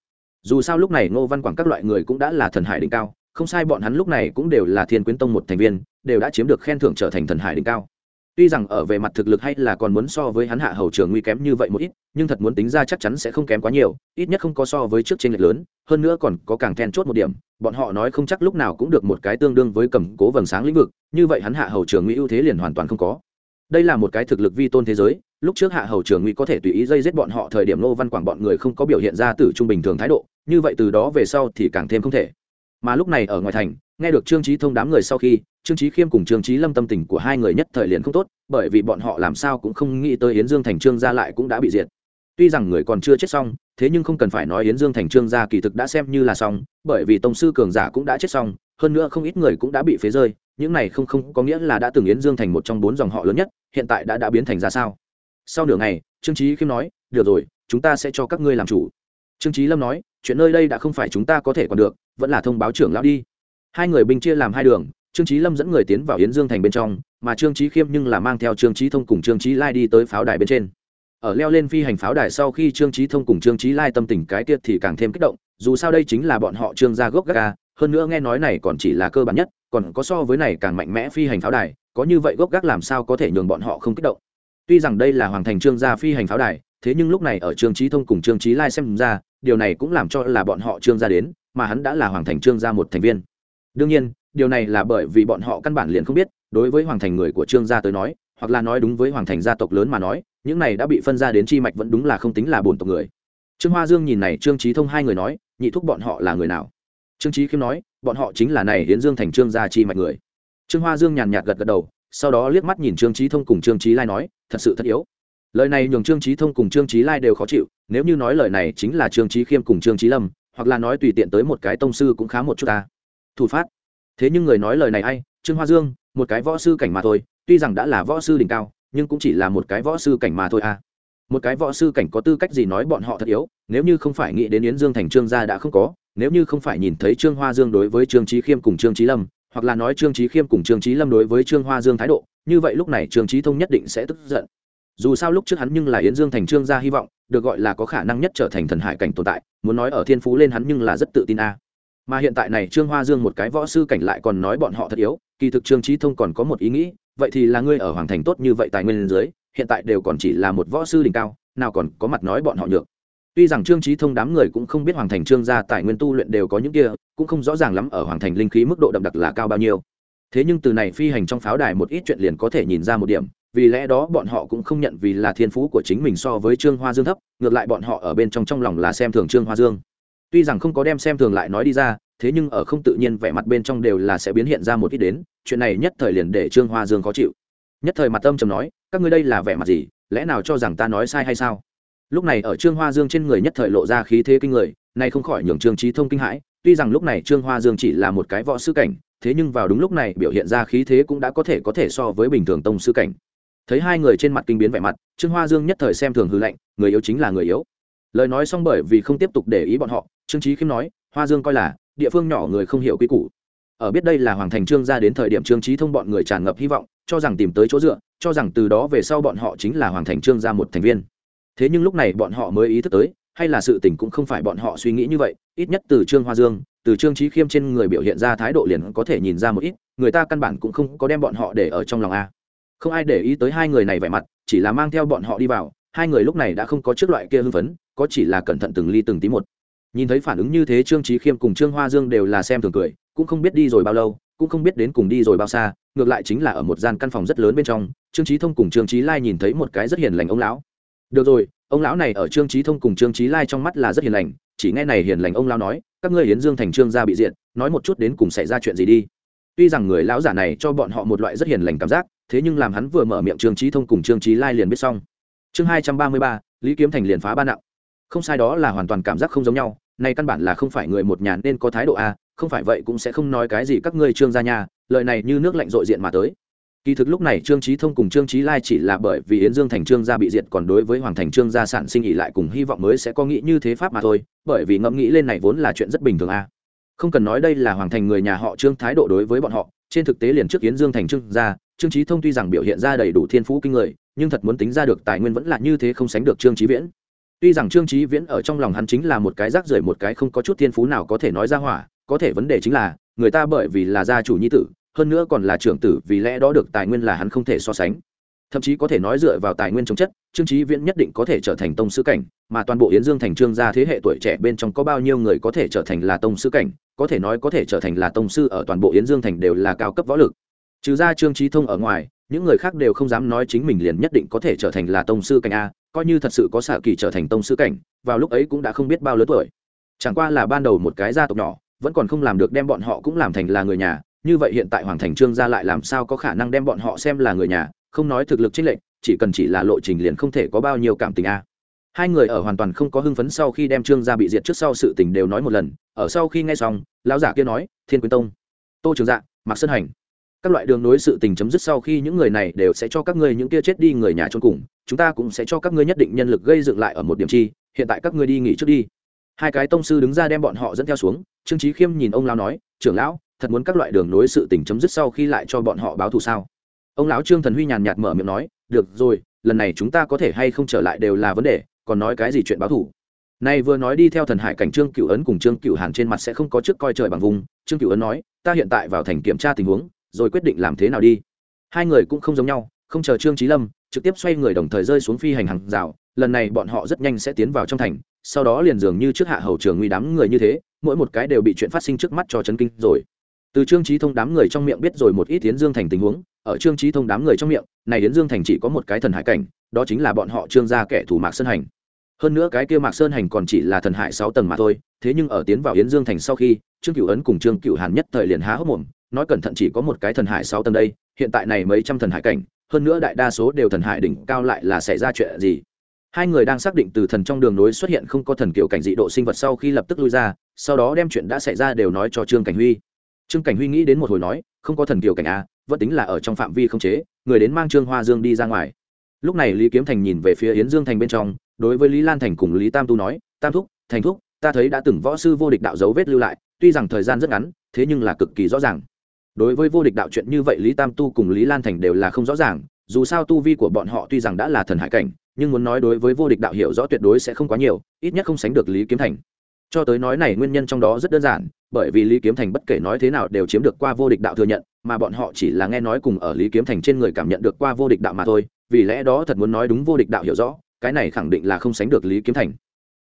dù sao lúc này ngô văn quảng các loại người cũng đã là thần hải đỉnh cao, không sai bọn hắn lúc này cũng đều là thiên quyến tông một thành viên, đều đã chiếm được khen thưởng trở thành thần hải đỉnh cao. Tuy rằng ở về mặt thực lực hay là còn muốn so với hắn hạ hầu trường nguy kém như vậy một ít, nhưng thật muốn tính ra chắc chắn sẽ không kém quá nhiều, ít nhất không có so với trước trên lệch lớn, hơn nữa còn có càng then chốt một điểm, bọn họ nói không chắc lúc nào cũng được một cái tương đương với cầm cố vầng sáng lĩnh vực, như vậy hắn hạ hầu trường nguy ưu thế liền hoàn toàn không có. Đây là một cái thực lực vi tôn thế giới, lúc trước hạ hầu trường nguy có thể tùy ý dây giết bọn họ thời điểm nô văn quảng bọn người không có biểu hiện ra từ trung bình thường thái độ như vậy từ đó về sau thì càng thêm không thể. Mà lúc này ở ngoài thành, nghe được trương trí thông đám người sau khi, trương trí khiêm cùng trương trí lâm tâm tình của hai người nhất thời liền không tốt, bởi vì bọn họ làm sao cũng không nghĩ tới yến dương thành trương gia lại cũng đã bị diệt. Tuy rằng người còn chưa chết xong, thế nhưng không cần phải nói yến dương thành trương gia kỳ thực đã xem như là xong, bởi vì tông sư cường giả cũng đã chết xong, hơn nữa không ít người cũng đã bị phế rơi, những này không không có nghĩa là đã từng yến dương thành một trong bốn dòng họ lớn nhất, hiện tại đã đã biến thành ra sao? Sau nửa ngày, trương trí khiêm nói, được rồi, chúng ta sẽ cho các ngươi làm chủ trương trí lâm nói, chuyện nơi đây đã không phải chúng ta có thể còn được, vẫn là thông báo trưởng lão đi. Hai người binh chia làm hai đường, trương trí lâm dẫn người tiến vào yến dương thành bên trong, mà trương trí khiêm nhưng là mang theo trương trí thông cùng trương trí lai đi tới pháo đài bên trên. Ở leo lên phi hành pháo đài sau khi trương trí thông cùng trương trí lai tâm tình cái tiết thì càng thêm kích động, dù sao đây chính là bọn họ trương gia gốc gác à, hơn nữa nghe nói này còn chỉ là cơ bản nhất, còn có so với này càng mạnh mẽ phi hành pháo đài, có như vậy gốc gác làm sao có thể nhường bọn họ không kích động. Tuy rằng đây là hoàng thành trương gia phi hành pháo đài thế nhưng lúc này ở trương trí thông cùng trương trí lai xem ra, điều này cũng làm cho là bọn họ trương gia đến, mà hắn đã là hoàng thành trương gia một thành viên. Đương nhiên, điều này là bởi vì bọn họ căn bản liền không biết, đối với hoàng thành người của trương gia tới nói, hoặc là nói đúng với hoàng thành gia tộc lớn mà nói, những này đã bị phân ra đến chi mạch vẫn đúng là không tính là bổn tộc người. Trương hoa dương nhìn này, trương trí thông hai người nói, nhị thúc bọn họ là người nào? Trương trí khiêm nói, bọn họ chính là này hiến dương thành trương gia chi mạch người. Trương hoa dương nhàn nhạt gật gật đầu, sau đó liếc mắt nhìn trương trí thông cùng trương trí lai nói, thật sự thật yếu lời này nhường trương trí thông cùng trương trí lai đều khó chịu, nếu như nói lời này chính là trương trí khiêm cùng trương trí lâm, hoặc là nói tùy tiện tới một cái tông sư cũng khá một chút ta. Thủ phát. Thế nhưng người nói lời này ai? Trương hoa dương, một cái võ sư cảnh mà thôi, tuy rằng đã là võ sư đỉnh cao, nhưng cũng chỉ là một cái võ sư cảnh mà thôi à. Một cái võ sư cảnh có tư cách gì nói bọn họ thật yếu, nếu như không phải nghĩ đến yến dương thành trương gia đã không có, nếu như không phải nhìn thấy trương hoa dương đối với trương trí khiêm cùng trương trí lâm, hoặc là nói trương trí khiêm cùng trương trí lâm đối với trương hoa dương thái độ, như vậy lúc này trương trí thông nhất định sẽ tức giận dù sao lúc trước hắn nhưng là yến dương thành trương gia hy vọng, được gọi là có khả năng nhất trở thành thần hải cảnh tồn tại, muốn nói ở thiên phú lên hắn nhưng là rất tự tin a. Mà hiện tại này trương hoa dương một cái võ sư cảnh lại còn nói bọn họ thật yếu, kỳ thực trương trí thông còn có một ý nghĩ, vậy thì là ngươi ở hoàng thành tốt như vậy tài nguyên dưới, hiện tại đều còn chỉ là một võ sư đỉnh cao, nào còn có mặt nói bọn họ nhược. Tuy rằng trương trí thông đám người cũng không biết hoàng thành trương gia tài nguyên tu luyện đều có những kia, cũng không rõ ràng lắm ở hoàng thành linh khí mức độ đậm đặc là cao bao nhiêu. Thế nhưng từ này phi hành trong pháo đài một ít chuyện liền có thể nhìn ra một điểm vì lẽ đó bọn họ cũng không nhận vì là thiên phú của chính mình so với trương hoa dương thấp, ngược lại bọn họ ở bên trong trong lòng là xem thường trương hoa dương. Tuy rằng không có đem xem thường lại nói đi ra, thế nhưng ở không tự nhiên vẻ mặt bên trong đều là sẽ biến hiện ra một ít đến, chuyện này nhất thời liền để trương hoa dương khó chịu. Nhất thời mặt tâm trầm nói, các ngươi đây là vẻ mặt gì? Lẽ nào cho rằng ta nói sai hay sao? Lúc này ở trương hoa dương trên người nhất thời lộ ra khí thế kinh người, nay không khỏi nhường trương trí thông kinh hãi, tuy rằng lúc này trương hoa dương chỉ là một cái võ sư cảnh, thế nhưng vào đúng lúc này biểu hiện ra khí thế cũng đã có thể có thể so với bình thường tông sư cảnh thấy hai người trên mặt kinh biến vẻ mặt, trương hoa dương nhất thời xem thường hư lệnh, người yếu chính là người yếu. Lời nói xong bởi vì không tiếp tục để ý bọn họ, trương trí khiêm nói, hoa dương coi là, địa phương nhỏ người không hiểu quy củ. Ở biết đây là hoàng thành trương gia đến thời điểm trương trí thông bọn người tràn ngập hy vọng, cho rằng tìm tới chỗ dựa, cho rằng từ đó về sau bọn họ chính là hoàng thành trương gia một thành viên. Thế nhưng lúc này bọn họ mới ý thức tới, hay là sự tình cũng không phải bọn họ suy nghĩ như vậy, ít nhất từ trương hoa dương, từ trương trí khiêm trên người biểu hiện ra thái độ liền có thể nhìn ra một ít, người ta căn bản cũng không có đem bọn họ để ở trong lòng a không ai để ý tới hai người này vẻ mặt, chỉ là mang theo bọn họ đi vào, hai người lúc này đã không có trước loại kia hưng phấn, có chỉ là cẩn thận từng ly từng tí một. Nhìn thấy phản ứng như thế trương trí khiêm cùng trương hoa dương đều là xem thường cười, cũng không biết đi rồi bao lâu, cũng không biết đến cùng đi rồi bao xa, ngược lại chính là ở một gian căn phòng rất lớn bên trong, trương trí thông cùng trương trí lai nhìn thấy một cái rất hiền lành ông lão. Được rồi, ông lão này ở trương trí thông cùng trương trí lai trong mắt là rất hiền lành, chỉ nghe này hiền lành ông lão nói, các ngươi hiến dương thành trương gia bị diện nói một chút đến cùng xảy ra chuyện gì đi. Tuy rằng người lão giả này cho bọn họ một loại rất hiền lành cảm giác thế nhưng làm hắn vừa mở miệng trương trí thông cùng trương trí lai liền biết xong. Chương hai trăm ba mươi ba, lý kiếm thành liền phá ba nặng. Không sai đó là hoàn toàn cảm giác không giống nhau, này căn bản là không phải người một nhà nên có thái độ a, không phải vậy cũng sẽ không nói cái gì các ngươi trương gia nhà, lời này như nước lạnh dội diện mà tới. Kỳ thực lúc này trương trí thông cùng trương trí lai chỉ là bởi vì yến dương thành trương gia bị diệt còn đối với hoàng thành trương gia sản sinh nghỉ lại cùng hy vọng mới sẽ có nghĩ như thế pháp mà thôi, bởi vì ngẫm nghĩ lên này vốn là chuyện rất bình thường a. Không cần nói đây là hoàng thành người nhà họ trương thái độ đối với bọn họ trên thực tế liền trước yến dương thành trương gia trương trí thông tuy rằng biểu hiện ra đầy đủ thiên phú kinh người, nhưng thật muốn tính ra được tài nguyên vẫn là như thế không sánh được trương trí viễn. Tuy rằng trương trí viễn ở trong lòng hắn chính là một cái rác rưởi một cái không có chút thiên phú nào có thể nói ra hỏa, có thể vấn đề chính là, người ta bởi vì là gia chủ nhi tử, hơn nữa còn là trưởng tử, vì lẽ đó được tài nguyên là hắn không thể so sánh. Thậm chí có thể nói dựa vào tài nguyên chống chất, trương trí viễn nhất định có thể trở thành tông sư cảnh, mà toàn bộ yến dương thành trương gia thế hệ tuổi trẻ bên trong có bao nhiêu người có thể trở thành là tông sư cảnh có thể nói có thể trở thành là tông sư ở toàn bộ yến dương thành đều là cao cấp võ lực. Trừ ra trương trí thông ở ngoài, những người khác đều không dám nói chính mình liền nhất định có thể trở thành là tông sư cảnh a, coi như thật sự có xạ kỳ trở thành tông sư cảnh, vào lúc ấy cũng đã không biết bao lớn tuổi. Chẳng qua là ban đầu một cái gia tộc nhỏ, vẫn còn không làm được đem bọn họ cũng làm thành là người nhà, như vậy hiện tại hoàng thành trương gia lại làm sao có khả năng đem bọn họ xem là người nhà, không nói thực lực chênh lệch, chỉ cần chỉ là lộ trình liền không thể có bao nhiêu cảm tình a hai người ở hoàn toàn không có hưng phấn sau khi đem trương gia bị diệt trước sau sự tình đều nói một lần, ở sau khi nghe xong, lão giả kia nói, thiên quyến tông, tô trường dạ mạc sơn hành, các loại đường nối sự tình chấm dứt sau khi những người này đều sẽ cho các ngươi những kia chết đi người nhà trốn cùng, chúng ta cũng sẽ cho các ngươi nhất định nhân lực gây dựng lại ở một điểm chi, hiện tại các ngươi đi nghỉ trước đi. Hai cái tông sư đứng ra đem bọn họ dẫn theo xuống, trương trí khiêm nhìn ông lão nói, trưởng lão, thật muốn các loại đường nối sự tình chấm dứt sau khi lại cho bọn họ báo thù sao? Ông lão trương thần huy nhàn nhạt mở miệng nói, được rồi, lần này chúng ta có thể hay không trở lại đều là vấn đề còn nói cái gì chuyện báo thù. Này vừa nói đi theo thần hải cảnh trương cựu ấn cùng trương cựu hàn trên mặt sẽ không có trước coi trời bằng vùng, trương cựu ấn nói, ta hiện tại vào thành kiểm tra tình huống, rồi quyết định làm thế nào đi. Hai người cũng không giống nhau, không chờ trương trí lâm, trực tiếp xoay người đồng thời rơi xuống phi hành hàng rào, lần này bọn họ rất nhanh sẽ tiến vào trong thành, sau đó liền dường như trước hạ hầu trường nguy đám người như thế, mỗi một cái đều bị chuyện phát sinh trước mắt cho chấn kinh rồi. Từ trương trí thông đám người trong miệng biết rồi một ít tiến dương thành tình huống ở trương trí thông đám người trong miệng, này yến dương thành chỉ có một cái thần hải cảnh, đó chính là bọn họ trương gia kẻ thủ mạc sơn hành. Hơn nữa cái kia mạc sơn hành còn chỉ là thần hải sáu tầng mà thôi, thế nhưng ở tiến vào yến dương thành sau khi, trương cửu ấn cùng trương cửu hàn nhất thời liền há hốc mồm, nói cẩn thận chỉ có một cái thần hải sáu tầng đây, hiện tại này mấy trăm thần hải cảnh, hơn nữa đại đa số đều thần hải đỉnh cao lại là xảy ra chuyện gì? Hai người đang xác định từ thần trong đường nối xuất hiện không có thần kiểu cảnh dị độ sinh vật sau khi lập tức lui ra, sau đó đem chuyện đã xảy ra đều nói cho trương cảnh huy trương cảnh huy nghĩ đến một hồi nói, không có thần kiều cảnh a vẫn tính là ở trong phạm vi không chế, người đến mang trương hoa dương đi ra ngoài. Lúc này lý kiếm thành nhìn về phía yến dương thành bên trong, đối với lý lan thành cùng lý tam tu nói, tam thúc, thành thúc, ta thấy đã từng võ sư vô địch đạo dấu vết lưu lại, tuy rằng thời gian rất ngắn, thế nhưng là cực kỳ rõ ràng. Đối với vô địch đạo chuyện như vậy lý tam tu cùng lý lan thành đều là không rõ ràng, dù sao tu vi của bọn họ tuy rằng đã là thần hải cảnh, nhưng muốn nói đối với vô địch đạo hiểu rõ tuyệt đối sẽ không quá nhiều, ít nhất không sánh được lý kiếm thành cho tới nói này nguyên nhân trong đó rất đơn giản, bởi vì lý kiếm thành bất kể nói thế nào đều chiếm được qua vô địch đạo thừa nhận, mà bọn họ chỉ là nghe nói cùng ở lý kiếm thành trên người cảm nhận được qua vô địch đạo mà thôi, vì lẽ đó thật muốn nói đúng vô địch đạo hiểu rõ, cái này khẳng định là không sánh được lý kiếm thành.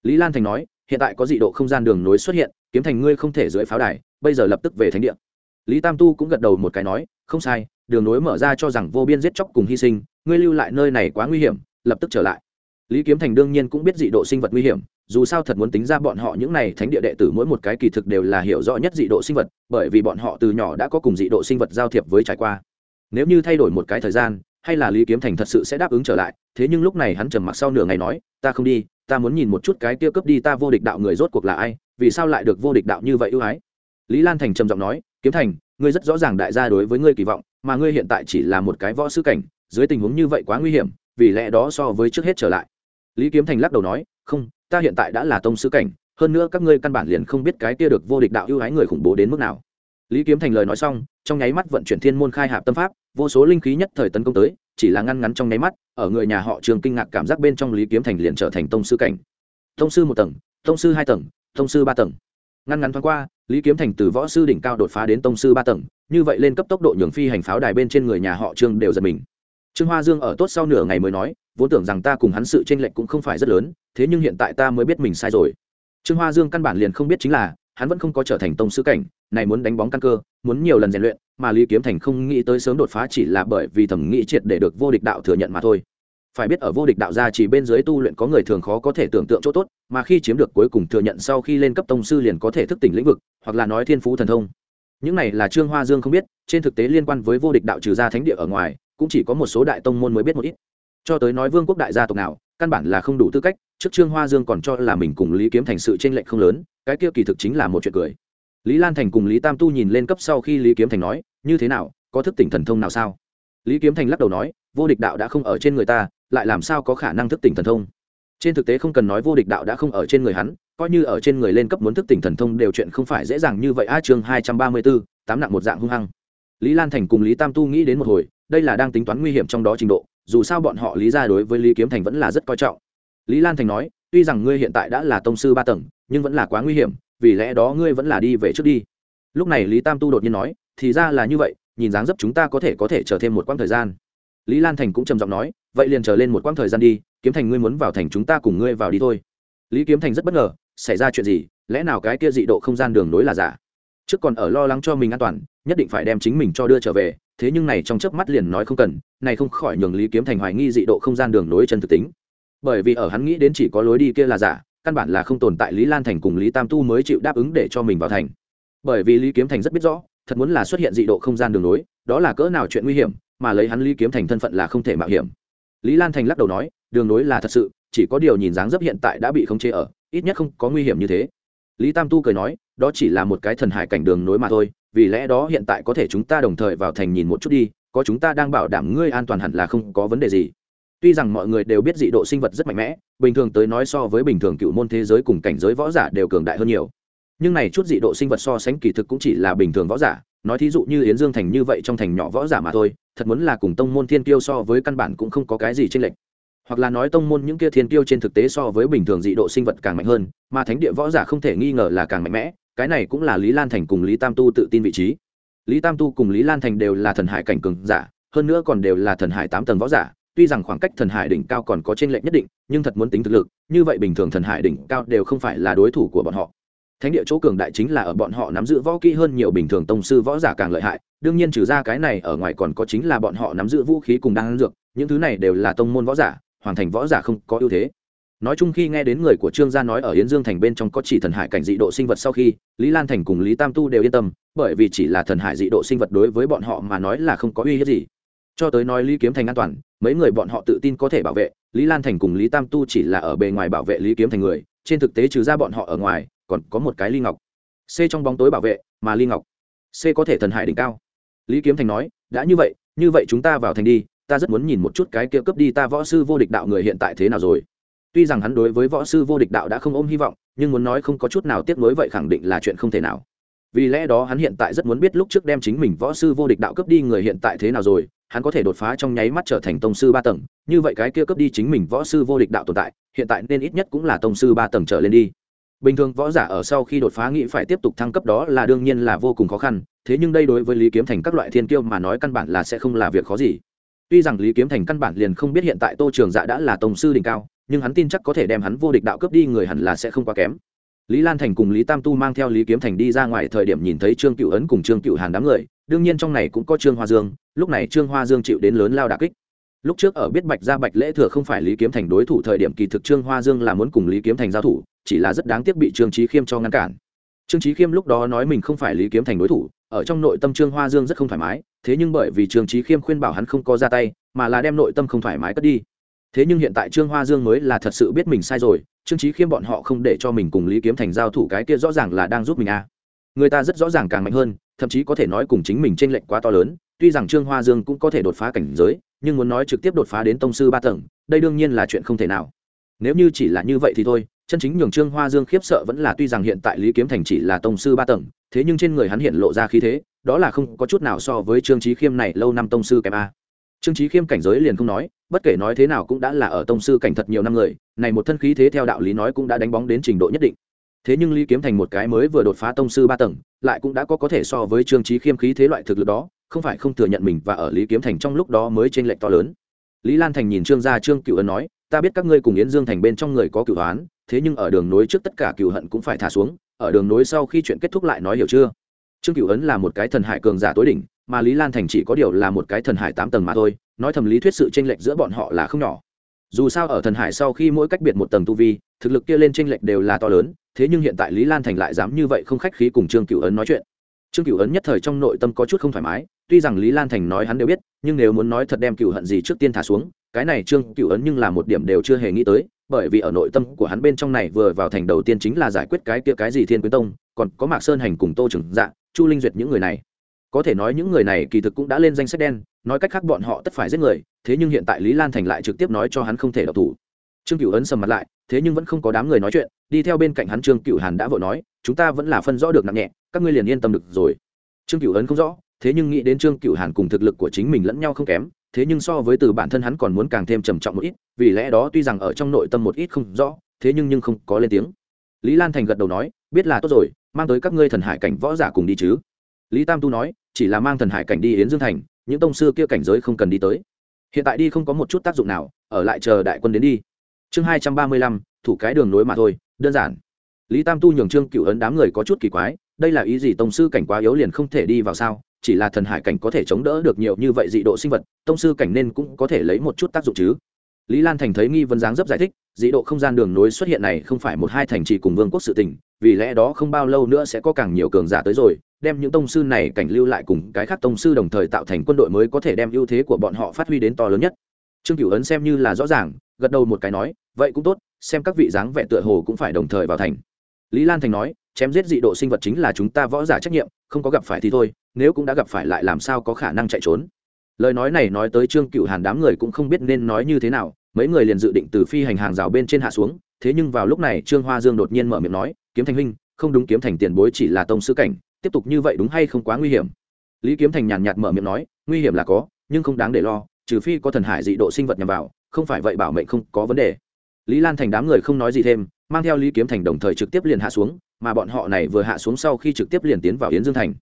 Lý lan thành nói, hiện tại có dị độ không gian đường nối xuất hiện, kiếm thành ngươi không thể dưới pháo đài, bây giờ lập tức về thánh địa. Lý tam tu cũng gật đầu một cái nói, không sai, đường nối mở ra cho rằng vô biên giết chóc cùng hy sinh, ngươi lưu lại nơi này quá nguy hiểm, lập tức trở lại. Lý kiếm thành đương nhiên cũng biết dị độ sinh vật nguy hiểm dù sao thật muốn tính ra bọn họ những này thánh địa đệ tử mỗi một cái kỳ thực đều là hiểu rõ nhất dị độ sinh vật, bởi vì bọn họ từ nhỏ đã có cùng dị độ sinh vật giao thiệp với trải qua. Nếu như thay đổi một cái thời gian, hay là lý kiếm thành thật sự sẽ đáp ứng trở lại, thế nhưng lúc này hắn trầm mặc sau nửa ngày nói, ta không đi, ta muốn nhìn một chút cái kia cướp đi ta vô địch đạo người rốt cuộc là ai, vì sao lại được vô địch đạo như vậy ưu ái? Lý lan thành trầm giọng nói, kiếm thành, ngươi rất rõ ràng đại gia đối với ngươi kỳ vọng, mà ngươi hiện tại chỉ là một cái võ sư cảnh, dưới tình huống như vậy quá nguy hiểm, vì lẽ đó so với trước hết trở lại. Lý kiếm thành lắc đầu nói, không ta hiện tại đã là tông sư cảnh, hơn nữa các ngươi căn bản liền không biết cái kia được vô địch đạo ưu ái người khủng bố đến mức nào. Lý kiếm thành lời nói xong, trong nháy mắt vận chuyển thiên môn khai hạp tâm pháp, vô số linh khí nhất thời tấn công tới, chỉ là ngăn ngắn trong nháy mắt, ở người nhà họ trường kinh ngạc cảm giác bên trong lý kiếm thành liền trở thành tông sư cảnh. Tông sư một tầng, tông sư hai tầng, tông sư ba tầng. Ngăn ngắn thoáng qua, lý kiếm thành từ võ sư đỉnh cao đột phá đến tông sư ba tầng, như vậy lên cấp tốc độ nhường phi hành pháo đài bên trên người nhà họ trương đều giật mình trương hoa dương ở tốt sau nửa ngày mới nói, vốn tưởng rằng ta cùng hắn sự tranh lệch cũng không phải rất lớn, thế nhưng hiện tại ta mới biết mình sai rồi. Trương hoa dương căn bản liền không biết chính là, hắn vẫn không có trở thành tông sư cảnh, này muốn đánh bóng căn cơ, muốn nhiều lần rèn luyện, mà lý kiếm thành không nghĩ tới sớm đột phá chỉ là bởi vì thẩm nghĩ triệt để được vô địch đạo thừa nhận mà thôi. Phải biết ở vô địch đạo gia chỉ bên dưới tu luyện có người thường khó có thể tưởng tượng chỗ tốt, mà khi chiếm được cuối cùng thừa nhận sau khi lên cấp tông sư liền có thể thức tỉnh lĩnh vực, hoặc là nói thiên phú thần thông. Những này là trương hoa dương không biết, trên thực tế liên quan với vô địch đạo trừ ra thánh địa ở ngoài cũng chỉ có một số đại tông môn mới biết một ít. Cho tới nói vương quốc đại gia tộc nào, căn bản là không đủ tư cách, trước trương hoa dương còn cho là mình cùng lý kiếm thành sự t r ê n lệch không lớn, cái kia kỳ thực chính là một chuyện cười. Lý lan thành cùng lý tam tu nhìn lên cấp sau khi lý kiếm thành nói, như thế nào, có thức tỉnh thần thông nào sao? Lý kiếm thành lắc đầu nói, vô địch đạo đã không ở trên người ta, lại làm sao có khả năng thức tỉnh thần thông? Trên thực tế không cần nói vô địch đạo đã không ở trên người hắn, coi như ở trên người lên cấp muốn thức tỉnh thần thông đều chuyện không phải dễ dàng như vậy. A chương hai trăm ba mươi bốn, tám nặng một dạng hung hăng. Lý lan thành cùng lý tam tu nghĩ đến một hồi đây là đang tính toán nguy hiểm trong đó trình độ, dù sao bọn họ lý ra đối với lý kiếm thành vẫn là rất coi trọng. Lý lan thành nói, tuy rằng ngươi hiện tại đã là tông sư ba tầng, nhưng vẫn là quá nguy hiểm, vì lẽ đó ngươi vẫn là đi về trước đi. Lúc này lý tam tu đột nhiên nói, thì ra là như vậy, nhìn dáng dấp chúng ta có thể có thể chờ thêm một quãng thời gian. Lý lan thành cũng trầm giọng nói, vậy liền chờ lên một quãng thời gian đi, kiếm thành ngươi muốn vào thành chúng ta cùng ngươi vào đi thôi. Lý kiếm thành rất bất ngờ, xảy ra chuyện gì, lẽ nào cái kia dị độ không gian đường nối là giả? Trước còn ở lo lắng cho mình an toàn, nhất định phải đem chính mình cho đưa trở về thế nhưng này trong chớp mắt liền nói không cần, này không khỏi nhường lý kiếm thành hoài nghi dị độ không gian đường nối chân thực tính. Bởi vì ở hắn nghĩ đến chỉ có lối đi kia là giả, căn bản là không tồn tại lý lan thành cùng lý tam tu mới chịu đáp ứng để cho mình vào thành. Bởi vì lý kiếm thành rất biết rõ, thật muốn là xuất hiện dị độ không gian đường nối, đó là cỡ nào chuyện nguy hiểm, mà lấy hắn lý kiếm thành thân phận là không thể mạo hiểm. Lý lan thành lắc đầu nói, đường nối là thật sự, chỉ có điều nhìn dáng dấp hiện tại đã bị khống chế ở, ít nhất không có nguy hiểm như thế. Lý tam tu cười nói, đó chỉ là một cái thần hải cảnh đường nối mà thôi vì lẽ đó hiện tại có thể chúng ta đồng thời vào thành nhìn một chút đi, có chúng ta đang bảo đảm ngươi an toàn hẳn là không có vấn đề gì. Tuy rằng mọi người đều biết dị độ sinh vật rất mạnh mẽ, bình thường tới nói so với bình thường cựu môn thế giới cùng cảnh giới võ giả đều cường đại hơn nhiều. Nhưng này chút dị độ sinh vật so sánh kỳ thực cũng chỉ là bình thường võ giả, nói thí dụ như yến dương thành như vậy trong thành nhỏ võ giả mà thôi, thật muốn là cùng tông môn thiên kiêu so với căn bản cũng không có cái gì tranh lệch. Hoặc là nói tông môn những kia thiên kiêu trên thực tế so với bình thường dị độ sinh vật càng mạnh hơn, mà thánh địa võ giả không thể nghi ngờ là càng mạnh mẽ cái này cũng là lý lan thành cùng lý tam tu tự tin vị trí. Lý tam tu cùng lý lan thành đều là thần hải cảnh cường giả, hơn nữa còn đều là thần hải tám tầng võ giả. Tuy rằng khoảng cách thần hải đỉnh cao còn có t r ê n lệch nhất định, nhưng thật muốn tính thực lực, như vậy bình thường thần hải đỉnh cao đều không phải là đối thủ của bọn họ. Thánh địa chỗ cường đại chính là ở bọn họ nắm giữ võ kỹ hơn nhiều bình thường tông sư võ giả càng lợi hại, đương nhiên trừ ra cái này ở ngoài còn có chính là bọn họ nắm giữ vũ khí cùng đan dược, những thứ này đều là tông môn võ giả, hoàn thành võ giả không có ưu thế nói chung khi nghe đến người của trương gia nói ở yến dương thành bên trong có chỉ thần hải cảnh dị độ sinh vật sau khi, lý lan thành cùng lý tam tu đều yên tâm, bởi vì chỉ là thần hải dị độ sinh vật đối với bọn họ mà nói là không có uy hiếp gì. Cho tới nói lý kiếm thành an toàn, mấy người bọn họ tự tin có thể bảo vệ, lý lan thành cùng lý tam tu chỉ là ở bề ngoài bảo vệ lý kiếm thành người, trên thực tế trừ ra bọn họ ở ngoài, còn có một cái ly ngọc. C trong bóng tối bảo vệ, mà ly ngọc. C có thể thần hải đỉnh cao. Lý kiếm thành nói, đã như vậy như vậy chúng ta vào thành đi, ta rất muốn nhìn một chút cái kia cướp đi ta võ sư vô địch đạo người hiện tại thế nào rồi tuy rằng hắn đối với võ sư vô địch đạo đã không ôm hy vọng, nhưng muốn nói không có chút nào tiếc nuối vậy khẳng định là chuyện không thể nào. Vì lẽ đó hắn hiện tại rất muốn biết lúc trước đem chính mình võ sư vô địch đạo cướp đi người hiện tại thế nào rồi, hắn có thể đột phá trong nháy mắt trở thành tông sư ba tầng, như vậy cái kia cướp đi chính mình võ sư vô địch đạo tồn tại, hiện tại nên ít nhất cũng là tông sư ba tầng trở lên đi. Bình thường võ giả ở sau khi đột phá nghĩ phải tiếp tục thăng cấp đó là đương nhiên là vô cùng khó khăn, thế nhưng đây đối với lý kiếm thành các loại thiên kiêu mà nói căn bản là sẽ không là việc khó gì. Tuy rằng lý kiếm thành căn bản liền không biết hiện tại tô trường dạ đã là tông sư đỉnh cao nhưng hắn tin chắc có thể đem hắn vô địch đạo cướp đi, người hẳn là sẽ không quá kém. Lý lan thành cùng lý tam tu mang theo lý kiếm thành đi ra ngoài thời điểm nhìn thấy trương cựu ấn cùng trương cựu hàn đám người, đương nhiên trong này cũng có trương hoa dương, lúc này trương hoa dương chịu đến lớn lao đà kích. Lúc trước ở biết bạch gia bạch lễ thừa không phải lý kiếm thành đối thủ, thời điểm kỳ thực trương hoa dương là muốn cùng lý kiếm thành giao thủ, chỉ là rất đáng tiếc bị trương trí khiêm cho ngăn cản. Trương trí khiêm lúc đó nói mình không phải lý kiếm thành đối thủ, ở trong nội tâm trương hoa dương rất không thoải mái, thế nhưng bởi vì trương trí khiêm khuyên bảo hắn không có ra tay, mà là đem nội tâm không thoải mái cất đi thế nhưng hiện tại trương hoa dương mới là thật sự biết mình sai rồi, trương trí khiêm bọn họ không để cho mình cùng lý kiếm thành giao thủ cái kia rõ ràng là đang giúp mình à. người ta rất rõ ràng càng mạnh hơn, thậm chí có thể nói cùng chính mình t r ê n lệch quá to lớn, tuy rằng trương hoa dương cũng có thể đột phá cảnh giới, nhưng muốn nói trực tiếp đột phá đến tông sư ba tầng, đây đương nhiên là chuyện không thể nào nếu như chỉ là như vậy thì thôi, chân chính nhường trương hoa dương khiếp sợ vẫn là tuy rằng hiện tại lý kiếm thành chỉ là tông sư ba tầng, thế nhưng trên người hắn hiện lộ ra khí thế, đó là không có chút nào so với trương trí khiêm này lâu năm tông sư kém a trương trí khiêm cảnh giới liền không nói, bất kể nói thế nào cũng đã là ở tông sư cảnh thật nhiều năm người, này một thân khí thế theo đạo lý nói cũng đã đánh bóng đến trình độ nhất định. Thế nhưng lý kiếm thành một cái mới vừa đột phá tông sư ba tầng, lại cũng đã có có thể so với trương trí khiêm khí thế loại thực lực đó, không phải không thừa nhận mình và ở lý kiếm thành trong lúc đó mới t r ê n lệch to lớn. Lý lan thành nhìn trương gia trương cựu ấn nói, ta biết các ngươi cùng yến dương thành bên trong người có cựu đoán thế nhưng ở đường nối trước tất cả cựu hận cũng phải thả xuống, ở đường nối sau khi chuyện kết thúc lại nói hiểu chưa? Trương cựu ấn là một cái thần hải cường giả tối đỉnh mà lý lan thành chỉ có điều là một cái thần hải tám tầng mà thôi, nói thầm lý thuyết sự tranh lệch giữa bọn họ là không nhỏ. Dù sao ở thần hải sau khi mỗi cách biệt một tầng tu vi, thực lực kia lên tranh lệch đều là to lớn, thế nhưng hiện tại lý lan thành lại dám như vậy không khách khí cùng trương cựu ấn nói chuyện. Trương cựu ấn nhất thời trong nội tâm có chút không thoải mái, tuy rằng lý lan thành nói hắn đều biết, nhưng nếu muốn nói thật đem cựu hận gì trước tiên thả xuống, cái này trương cựu ấn nhưng là một điểm đều chưa hề nghĩ tới, bởi vì ở nội tâm của hắn bên trong này vừa vào thành đầu tiên chính là giải quyết cái kia cái gì thiên quyến tông, còn có mạc sơn hành cùng tô trưởng dạ chu linh duyệt những người này có thể nói những người này kỳ thực cũng đã lên danh sách đen, nói cách khác bọn họ tất phải giết người, thế nhưng hiện tại lý lan thành lại trực tiếp nói cho hắn không thể đọc thủ. Trương cựu ấn sầm mặt lại, thế nhưng vẫn không có đám người nói chuyện, đi theo bên cạnh hắn trương cựu hàn đã vội nói, chúng ta vẫn là phân rõ được nặng nhẹ, các ngươi liền yên tâm được rồi. Trương cựu ấn không rõ, thế nhưng nghĩ đến trương cựu hàn cùng thực lực của chính mình lẫn nhau không kém, thế nhưng so với từ bản thân hắn còn muốn càng thêm trầm trọng một ít, vì lẽ đó tuy rằng ở trong nội tâm một ít không rõ, thế nhưng nhưng không có lên tiếng. Lý lan thành gật đầu nói, biết là tốt rồi, mang tới các ngươi thần hải cảnh võ giả cùng đi chứ lý tam tu nói, chỉ là mang thần hải cảnh đi yến dương thành, những tông sư kia cảnh giới không cần đi tới. Hiện tại đi không có một chút tác dụng nào, ở lại chờ đại quân đến đi. Chương hai trăm ba mươi lăm, thủ cái đường nối mà thôi, đơn giản. Lý tam tu nhường trương cựu ấn đám người có chút kỳ quái, đây là ý gì tông sư cảnh quá yếu liền không thể đi vào sao, chỉ là thần hải cảnh có thể chống đỡ được nhiều như vậy dị độ sinh vật, tông sư cảnh nên cũng có thể lấy một chút tác dụng chứ lý lan thành thấy nghi vấn dáng dấp giải thích, dị độ không gian đường nối xuất hiện này không phải một hai thành trì cùng vương quốc sự tình, vì lẽ đó không bao lâu nữa sẽ có càng nhiều cường giả tới rồi, đem những tông sư này cảnh lưu lại cùng cái khác tông sư đồng thời tạo thành quân đội mới có thể đem ưu thế của bọn họ phát huy đến to lớn nhất. Trương cửu ấn xem như là rõ ràng, gật đầu một cái nói, vậy cũng tốt, xem các vị dáng vẻ tựa hồ cũng phải đồng thời vào thành. Lý lan thành nói, chém giết dị độ sinh vật chính là chúng ta võ giả trách nhiệm, không có gặp phải thì thôi, nếu cũng đã gặp phải lại làm sao có khả năng chạy trốn. Lời nói này nói tới trương cựu hàn đám người cũng không biết nên nói như thế nào mấy người liền dự định từ phi hành hàng rào bên trên hạ xuống, thế nhưng vào lúc này trương hoa dương đột nhiên mở miệng nói, kiếm thành huynh, không đúng kiếm thành tiền bối chỉ là tông sư cảnh, tiếp tục như vậy đúng hay không quá nguy hiểm? Lý kiếm thành nhàn nhạt mở miệng nói, nguy hiểm là có, nhưng không đáng để lo, trừ phi có thần hải dị độ sinh vật nhằm vào, không phải vậy bảo mệnh không có vấn đề. Lý lan thành đám người không nói gì thêm, mang theo lý kiếm thành đồng thời trực tiếp liền hạ xuống, mà bọn họ này vừa hạ xuống sau khi trực tiếp liền tiến vào yến dương thành.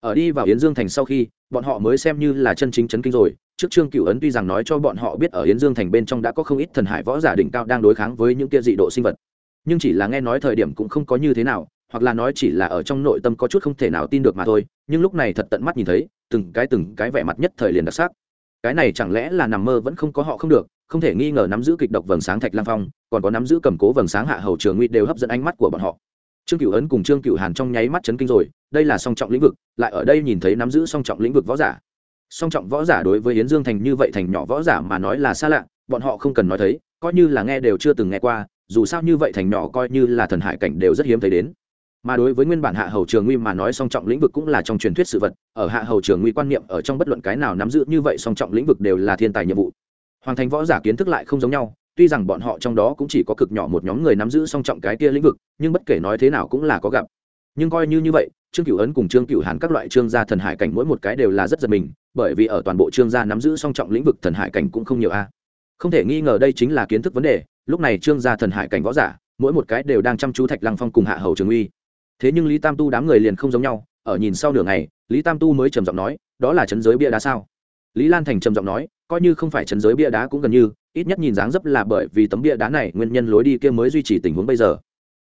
Ở đi vào yến dương thành sau khi, bọn họ mới xem như là chân chính chấn kinh rồi trước trương cựu ấn tuy rằng nói cho bọn họ biết ở yến dương thành bên trong đã có không ít thần hải võ giả đỉnh cao đang đối kháng với những kia dị độ sinh vật. Nhưng chỉ là nghe nói thời điểm cũng không có như thế nào, hoặc là nói chỉ là ở trong nội tâm có chút không thể nào tin được mà thôi, nhưng lúc này thật tận mắt nhìn thấy, từng cái từng cái vẻ mặt nhất thời liền đặc sắc. Cái này chẳng lẽ là nằm mơ vẫn không có họ không được, không thể nghi ngờ nắm giữ kịch độc vầng sáng thạch lang phong, còn có nắm giữ cầm cố vầng sáng hạ hầu trường nguy đều hấp dẫn ánh mắt của bọn họ. Trương cửu ấn cùng trương cửu hàn trong nháy mắt chấn kinh rồi, đây là song trọng lĩnh vực, lại ở đây nhìn thấy nắm giữ song trọng lĩnh vực võ giả song trọng võ giả đối với yến dương thành như vậy thành nhỏ võ giả mà nói là xa lạ, bọn họ không cần nói thấy, coi như là nghe đều chưa từng nghe qua, dù sao như vậy thành nhỏ coi như là thần hải cảnh đều rất hiếm thấy đến. Mà đối với nguyên bản hạ hầu trường nguy mà nói song trọng lĩnh vực cũng là trong truyền thuyết sự vật, ở hạ hầu trường nguy quan niệm ở trong bất luận cái nào nắm giữ như vậy song trọng lĩnh vực đều là thiên tài nhiệm vụ. Hoàng thành võ giả kiến thức lại không giống nhau, tuy rằng bọn họ trong đó cũng chỉ có cực nhỏ một nhóm người nắm giữ song trọng cái kia lĩnh vực, nhưng bất kể nói thế nào cũng là có gặp. Nhưng coi như như vậy, trương cửu ấn cùng trương cửu hàn các loại trương gia thần hải cảnh mỗi một cái đều là rất giật mình bởi vì ở toàn bộ trương gia nắm giữ song trọng lĩnh vực thần hải cảnh cũng không nhiều a. Không thể nghi ngờ đây chính là kiến thức vấn đề, lúc này trương gia thần hải cảnh võ giả, mỗi một cái đều đang chăm chú thạch lăng phong cùng hạ hầu trường uy. Thế nhưng lý tam tu đám người liền không giống nhau, ở nhìn sau nửa ngày, lý tam tu mới trầm giọng nói, đó là chấn giới bia đá sao? Lý lan thành trầm giọng nói, coi như không phải chấn giới bia đá cũng gần như, ít nhất nhìn dáng dấp là bởi vì tấm bia đá này nguyên nhân lối đi kia mới duy trì tình huống bây giờ.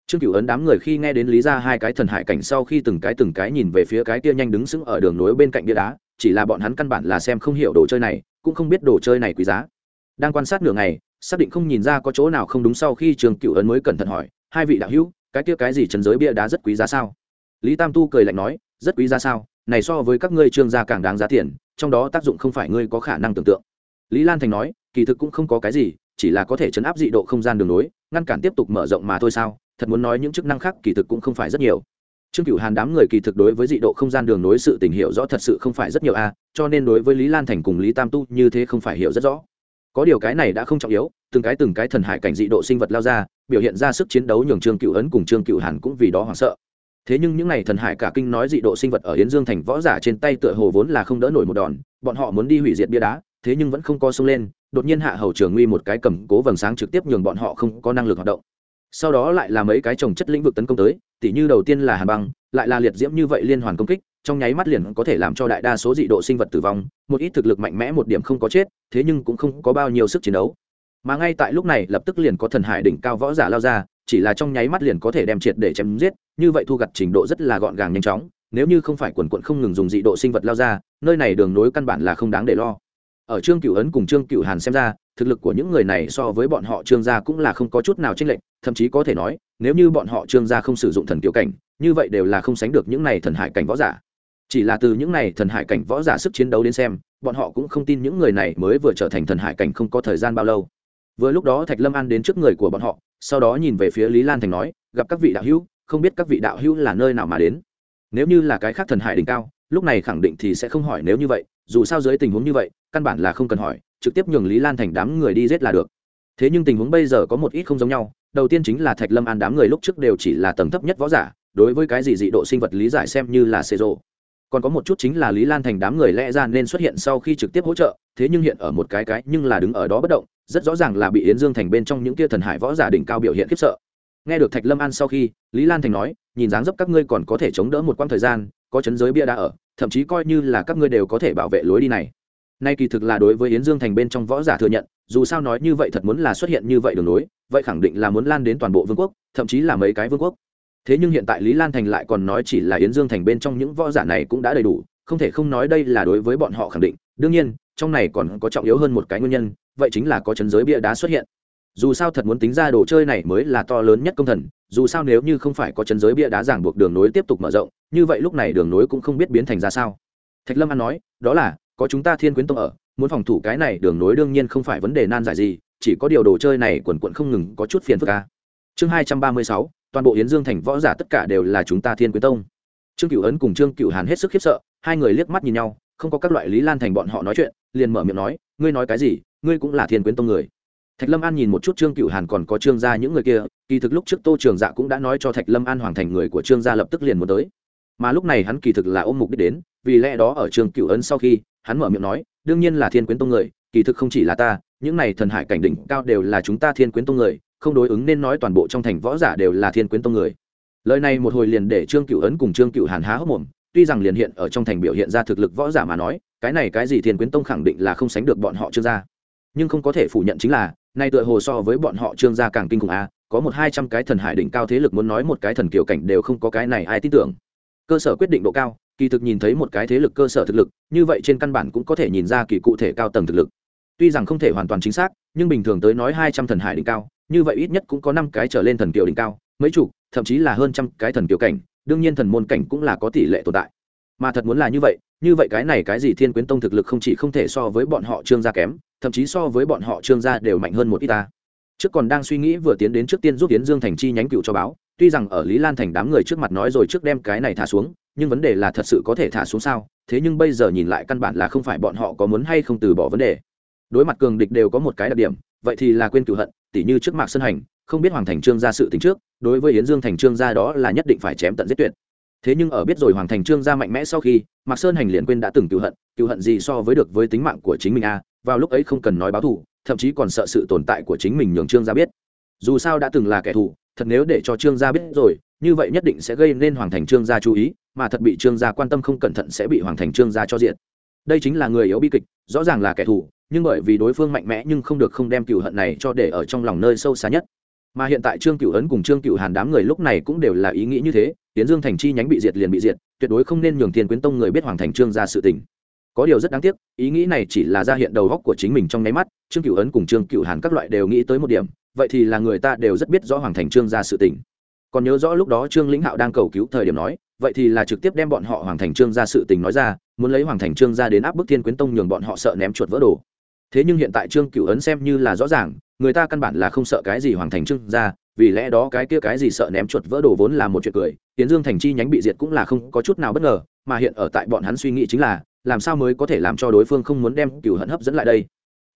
Trương cửu ấn đám người khi nghe đến lý ra hai cái thần hải cảnh sau khi từng cái từng cái nhìn về phía cái kia nhanh đứng sững ở đường nối bên cạnh bia đá chỉ là bọn hắn căn bản là xem không hiểu đồ chơi này, cũng không biết đồ chơi này quý giá. Đang quan sát nửa ngày, xác định không nhìn ra có chỗ nào không đúng sau khi trường cửu ấn mới cẩn thận hỏi, hai vị đạo hữu, cái kia cái gì trần giới bia đá rất quý giá sao? Lý tam tu cười lạnh nói, rất quý giá sao? Này so với các ngươi trương gia càng đáng giá tiền, trong đó tác dụng không phải ngươi có khả năng tưởng tượng. Lý lan thành nói, kỳ thực cũng không có cái gì, chỉ là có thể chấn áp dị độ không gian đường nối, ngăn cản tiếp tục mở rộng mà thôi sao? Thật muốn nói những chức năng khác kỳ thực cũng không phải rất nhiều trương cửu hàn đám người kỳ thực đối với dị độ không gian đường nối sự tình hiểu rõ thật sự không phải rất nhiều a, cho nên đối với lý lan thành cùng lý tam tu như thế không phải hiểu rất rõ. Có điều cái này đã không trọng yếu, từng cái từng cái thần hải cảnh dị độ sinh vật lao ra, biểu hiện ra sức chiến đấu nhường trương cựu ấn cùng trương cựu hàn cũng vì đó hoảng sợ. Thế nhưng những n à y thần hải cả kinh nói dị độ sinh vật ở yến dương thành võ giả trên tay tựa hồ vốn là không đỡ nổi một đòn, bọn họ muốn đi hủy diệt bia đá, thế nhưng vẫn không co sông lên, đột nhiên hạ hầu trường nguy một cái cầm cố vầng sáng trực tiếp nhường bọn họ không có năng lực hoạt động sau đó lại là mấy cái trồng chất lĩnh vực tấn công tới, tỉ như đầu tiên là hàn băng, lại là liệt diễm như vậy liên hoàn công kích, trong nháy mắt liền có thể làm cho đại đa số dị độ sinh vật tử vong, một ít thực lực mạnh mẽ một điểm không có chết, thế nhưng cũng không có bao nhiêu sức chiến đấu. Mà ngay tại lúc này lập tức liền có thần hải đỉnh cao võ giả lao ra, chỉ là trong nháy mắt liền có thể đem triệt để chém giết, như vậy thu gặt trình độ rất là gọn gàng nhanh chóng, nếu như không phải quần quận không ngừng dùng dị độ sinh vật lao ra, nơi này đường nối căn bản là không đáng để lo. Ở trương cửu ấn cùng trương cửu hàn xem ra thực lực của những người này so với bọn họ trương gia cũng là không có chút nào chênh lệch, thậm chí có thể nói, nếu như bọn họ trương gia không sử dụng thần kiểu cảnh, như vậy đều là không sánh được những này thần hải cảnh võ giả. Chỉ là từ những này thần hải cảnh võ giả sức chiến đấu đến xem, bọn họ cũng không tin những người này mới vừa trở thành thần hải cảnh không có thời gian bao lâu. Vừa lúc đó thạch lâm an đến trước người của bọn họ, sau đó nhìn về phía lý lan thành nói, gặp các vị đạo hữu, không biết các vị đạo hữu là nơi nào mà đến. Nếu như là cái khác thần hải đỉnh cao, lúc này khẳng định thì sẽ không hỏi nếu như vậy, dù sao dưới tình huống như vậy, căn bản là không cần hỏi trực tiếp nhường lý lan thành đám người đi giết là được. Thế nhưng tình huống bây giờ có một ít không giống nhau, đầu tiên chính là thạch lâm an đám người lúc trước đều chỉ là tầng thấp nhất võ giả, đối với cái gì dị độ sinh vật lý giải xem như là xê rộ còn có một chút chính là lý lan thành đám người lẽ ra nên xuất hiện sau khi trực tiếp hỗ trợ, thế nhưng hiện ở một cái cái nhưng là đứng ở đó bất động, rất rõ ràng là bị yến dương thành bên trong những kia thần hải võ giả đỉnh cao biểu hiện khiếp sợ. Nghe được thạch lâm an sau khi, lý lan thành nói, nhìn dáng dấp các ngươi còn có thể chống đỡ một quãng thời gian, có chấn giới bia đã ở, thậm chí coi như là các ngươi đều có thể bảo vệ lối đi này nay kỳ thực là đối với yến dương thành bên trong võ giả thừa nhận, dù sao nói như vậy thật muốn là xuất hiện như vậy đường lối, vậy khẳng định là muốn lan đến toàn bộ vương quốc, thậm chí là mấy cái vương quốc. Thế nhưng hiện tại lý lan thành lại còn nói chỉ là yến dương thành bên trong những võ giả này cũng đã đầy đủ, không thể không nói đây là đối với bọn họ khẳng định. Đương nhiên, trong này còn có trọng yếu hơn một cái nguyên nhân, vậy chính là có chấn giới bia đá xuất hiện. Dù sao thật muốn tính ra đồ chơi này mới là to lớn nhất công thần, dù sao nếu như không phải có chấn giới bia đá giảng buộc đường nối tiếp tục mở rộng, như vậy lúc này đường nối cũng không biết biến thành ra sao. Thạch lâm an nói, đó là có chúng ta thiên quyến tông ở, muốn phòng thủ cái này đường nối đương nhiên không phải vấn đề nan giải gì, chỉ có điều đồ chơi này quần quận không ngừng có chút phiền phức ca chương hai trăm ba mươi sáu, toàn bộ yến dương thành võ giả tất cả đều là chúng ta thiên quyến tông. Trương cửu ấn cùng trương cửu hàn hết sức khiếp sợ, hai người liếc mắt nhìn nhau, không có các loại lý lan thành bọn họ nói chuyện, liền mở miệng nói, ngươi nói cái gì? Ngươi cũng là thiên quyến tông người. Thạch lâm an nhìn một chút trương cửu hàn còn có trương gia những người kia, kỳ thực lúc trước tô trường dạ cũng đã nói cho thạch lâm an hoàng thành người của trương gia lập tức liền muốn tới. Mà lúc này hắn kỳ thực là ôm mục đích đến, vì lẽ đó ở trương cửu ấn sau khi hắn mở miệng nói, đương nhiên là thiên quyến tông người, kỳ thực không chỉ là ta, những này thần hải cảnh đỉnh cao đều là chúng ta thiên quyến tông người, không đối ứng nên nói toàn bộ trong thành võ giả đều là thiên quyến tông người. Lời này một hồi liền để trương cựu ấn cùng trương cựu hàn há hốc mồm, tuy rằng liền hiện ở trong thành biểu hiện ra thực lực võ giả mà nói, cái này cái gì thiên quyến tông khẳng định là không sánh được bọn họ trương gia. Nhưng không có thể phủ nhận chính là, nay tựa hồ so với bọn họ trương gia càng kinh khủng a, có một hai trăm cái thần hải đỉnh cao thế lực muốn nói một cái thần Kiều cảnh đều không có cái này ai tin tưởng. Cơ sở quyết định độ cao kỳ thực nhìn thấy một cái thế lực cơ sở thực lực, như vậy trên căn bản cũng có thể nhìn ra kỳ cụ thể cao tầng thực lực. Tuy rằng không thể hoàn toàn chính xác, nhưng bình thường tới nói hai trăm thần hải đỉnh cao, như vậy ít nhất cũng có năm cái trở lên thần kiều đỉnh cao, mấy chục, thậm chí là hơn trăm cái thần kiều cảnh, đương nhiên thần môn cảnh cũng là có tỷ lệ tồn tại. Mà thật muốn là như vậy như vậy cái này cái gì thiên quyến tông thực lực không chỉ không thể so với bọn họ trương gia kém, thậm chí so với bọn họ trương gia đều mạnh hơn một ít ta. Trước còn đang suy nghĩ vừa tiến đến trước tiên giúp tiến dương thành chi nhánh cựu cho báo, tuy rằng ở lý lan thành đám người trước mặt nói rồi trước đem cái này thả xuống nhưng vấn đề là thật sự có thể thả xuống sao? Thế nhưng bây giờ nhìn lại căn bản là không phải bọn họ có muốn hay không từ bỏ vấn đề. Đối mặt cường địch đều có một cái đặc điểm vậy thì là quên cựu hận tỉ như trước mạc sân hành không biết hoàng thành trương gia sự tính trước đối với yến dương thành trương gia đó là nhất định phải chém tận giết tuyệt. Thế nhưng ở biết rồi hoàng thành trương gia mạnh mẽ sau khi mạc sơn hành liền quên đã từng cựu hận cựu hận gì so với được với tính mạng của chính mình a à, vào lúc ấy không cần nói báo thù thậm chí còn sợ sự tồn tại của chính mình nhường trương gia biết. Dù sao đã từng là kẻ thù thật nếu để cho trương gia biết rồi như vậy nhất định sẽ gây nên hoàng thành trương gia chú ý mà thật bị trương gia quan tâm không cẩn thận sẽ bị hoàng thành trương gia cho diện đây chính là người yếu bi kịch, rõ ràng là kẻ thù, nhưng bởi vì đối phương mạnh mẽ nhưng không được không đem cựu hận này cho để ở trong lòng nơi sâu xa nhất. Mà hiện tại trương cựu ấn cùng trương cựu hàn đám người lúc này cũng đều là ý nghĩ như thế, tiến dương thành chi nhánh bị diệt liền bị diệt, tuyệt đối không nên nhường tiền quyến tông người biết hoàng thành trương ra sự tình. Có điều rất đáng tiếc, ý nghĩ này chỉ là ra hiện đầu góc của chính mình trong nháy mắt, trương cựu ấn cùng trương cựu hàn các loại đều nghĩ tới một điểm, vậy thì là người ta đều rất biết rõ hoàng thành trương ra sự tình. Còn nhớ rõ lúc đó trương lĩnh hạo đang cầu cứu thời điểm nói vậy thì là trực tiếp đem bọn họ hoàng thành trương ra sự tình nói ra, muốn lấy hoàng thành trương ra đến áp bức thiên quyến tông nhường bọn họ sợ ném chuột vỡ đồ. Thế nhưng hiện tại trương cựu ấn xem như là rõ ràng, người ta căn bản là không sợ cái gì hoàng thành trương ra vì lẽ đó cái kia cái gì sợ ném chuột vỡ đồ vốn là một chuyện cười tiến dương thành chi nhánh bị diệt cũng là không có chút nào bất ngờ, mà hiện ở tại bọn hắn suy nghĩ chính là, làm sao mới có thể làm cho đối phương không muốn đem cựu hận hấp dẫn lại đây.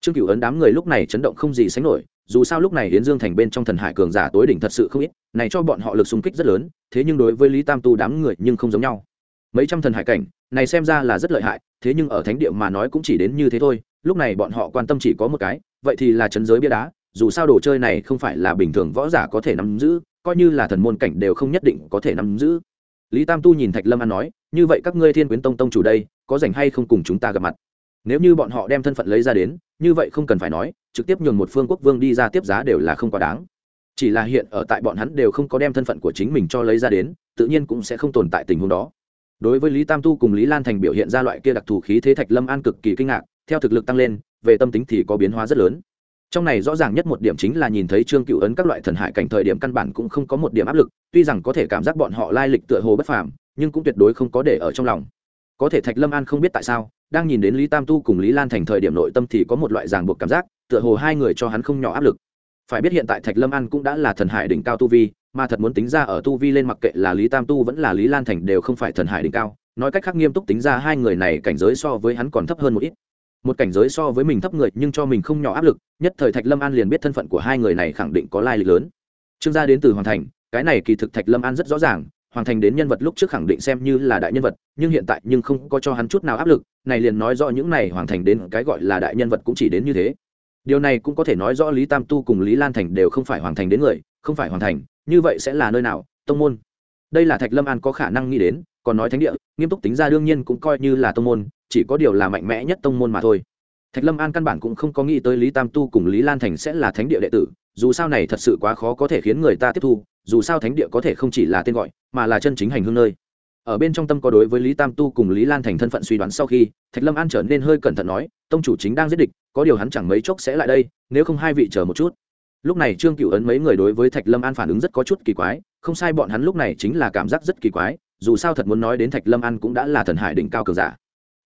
Trương cựu ấn đám người lúc này chấn động không gì sánh nổi dù sao lúc này hiến dương thành bên trong thần hải cường giả tối đỉnh thật sự không ít, này cho bọn họ lực xung kích rất lớn, thế nhưng đối với lý tam tu đám người nhưng không giống nhau. Mấy trăm thần hải cảnh, này xem ra là rất lợi hại, thế nhưng ở thánh địa mà nói cũng chỉ đến như thế thôi, lúc này bọn họ quan tâm chỉ có một cái, vậy thì là chấn giới bia đá, dù sao đồ chơi này không phải là bình thường võ giả có thể nắm giữ, coi như là thần môn cảnh đều không nhất định có thể nắm giữ. Lý tam tu nhìn thạch lâm an nói, như vậy các ngươi thiên quyến tông tông chủ đây, có rảnh hay không cùng chúng ta gặp mặt? Nếu như bọn họ đem thân phận lấy ra đến như vậy không cần phải nói, trực tiếp nhường một phương quốc vương đi ra tiếp giá đều là không quá đáng. Chỉ là hiện ở tại bọn hắn đều không có đem thân phận của chính mình cho lấy ra đến, tự nhiên cũng sẽ không tồn tại tình huống đó. Đối với lý tam tu cùng lý lan thành biểu hiện ra loại kia đặc thù khí thế thạch lâm an cực kỳ kinh ngạc, theo thực lực tăng lên, về tâm tính thì có biến hóa rất lớn. Trong này rõ ràng nhất một điểm chính là nhìn thấy trương cựu ấn các loại thần hại cảnh thời điểm căn bản cũng không có một điểm áp lực, tuy rằng có thể cảm giác bọn họ lai lịch tựa hồ bất phàm, nhưng cũng tuyệt đối không có để ở trong lòng. Có thể thạch lâm an không biết tại sao đang nhìn đến lý tam tu cùng lý lan thành thời điểm nội tâm thì có một loại ràng buộc cảm giác, tựa hồ hai người cho hắn không nhỏ áp lực. Phải biết hiện tại thạch lâm an cũng đã là thần hải đỉnh cao tu vi, mà thật muốn tính ra ở tu vi lên mặc kệ là lý tam tu vẫn là lý lan thành đều không phải thần hải đỉnh cao, nói cách khác nghiêm túc tính ra hai người này cảnh giới so với hắn còn thấp hơn một ít. Một cảnh giới so với mình thấp người nhưng cho mình không nhỏ áp lực, nhất thời thạch lâm an liền biết thân phận của hai người này khẳng định có lai lịch lớn. Trương gia đến từ hoàng thành, cái này kỳ thực thạch lâm an rất rõ ràng hoàng thành đến nhân vật lúc trước khẳng định xem như là đại nhân vật, nhưng hiện tại nhưng không có cho hắn chút nào áp lực, này liền nói rõ những này hoàng thành đến cái gọi là đại nhân vật cũng chỉ đến như thế. Điều này cũng có thể nói rõ lý tam tu cùng lý lan thành đều không phải hoàng thành đến người, không phải hoàng thành, như vậy sẽ là nơi nào, tông môn? Đây là thạch lâm an có khả năng nghĩ đến, còn nói thánh địa, nghiêm túc tính ra đương nhiên cũng coi như là tông môn, chỉ có điều là mạnh mẽ nhất tông môn mà thôi. Thạch lâm an căn bản cũng không có nghĩ tới lý tam tu cùng lý lan thành sẽ là thánh địa đệ tử, dù sao này thật sự quá khó có thể khiến người ta tiếp thu dù sao thánh địa có thể không chỉ là tên gọi, mà là chân chính hành hương nơi. Ở bên trong tâm có đối với lý tam tu cùng lý lan thành thân phận suy đoán sau khi, thạch lâm an trở nên hơi cẩn thận nói, tông chủ chính đang giết địch, có điều hắn chẳng mấy chốc sẽ lại đây, nếu không hai vị chờ một chút. Lúc này trương cựu ấn mấy người đối với thạch lâm an phản ứng rất có chút kỳ quái, không sai bọn hắn lúc này chính là cảm giác rất kỳ quái, dù sao thật muốn nói đến thạch lâm an cũng đã là thần hải đỉnh cao cường giả.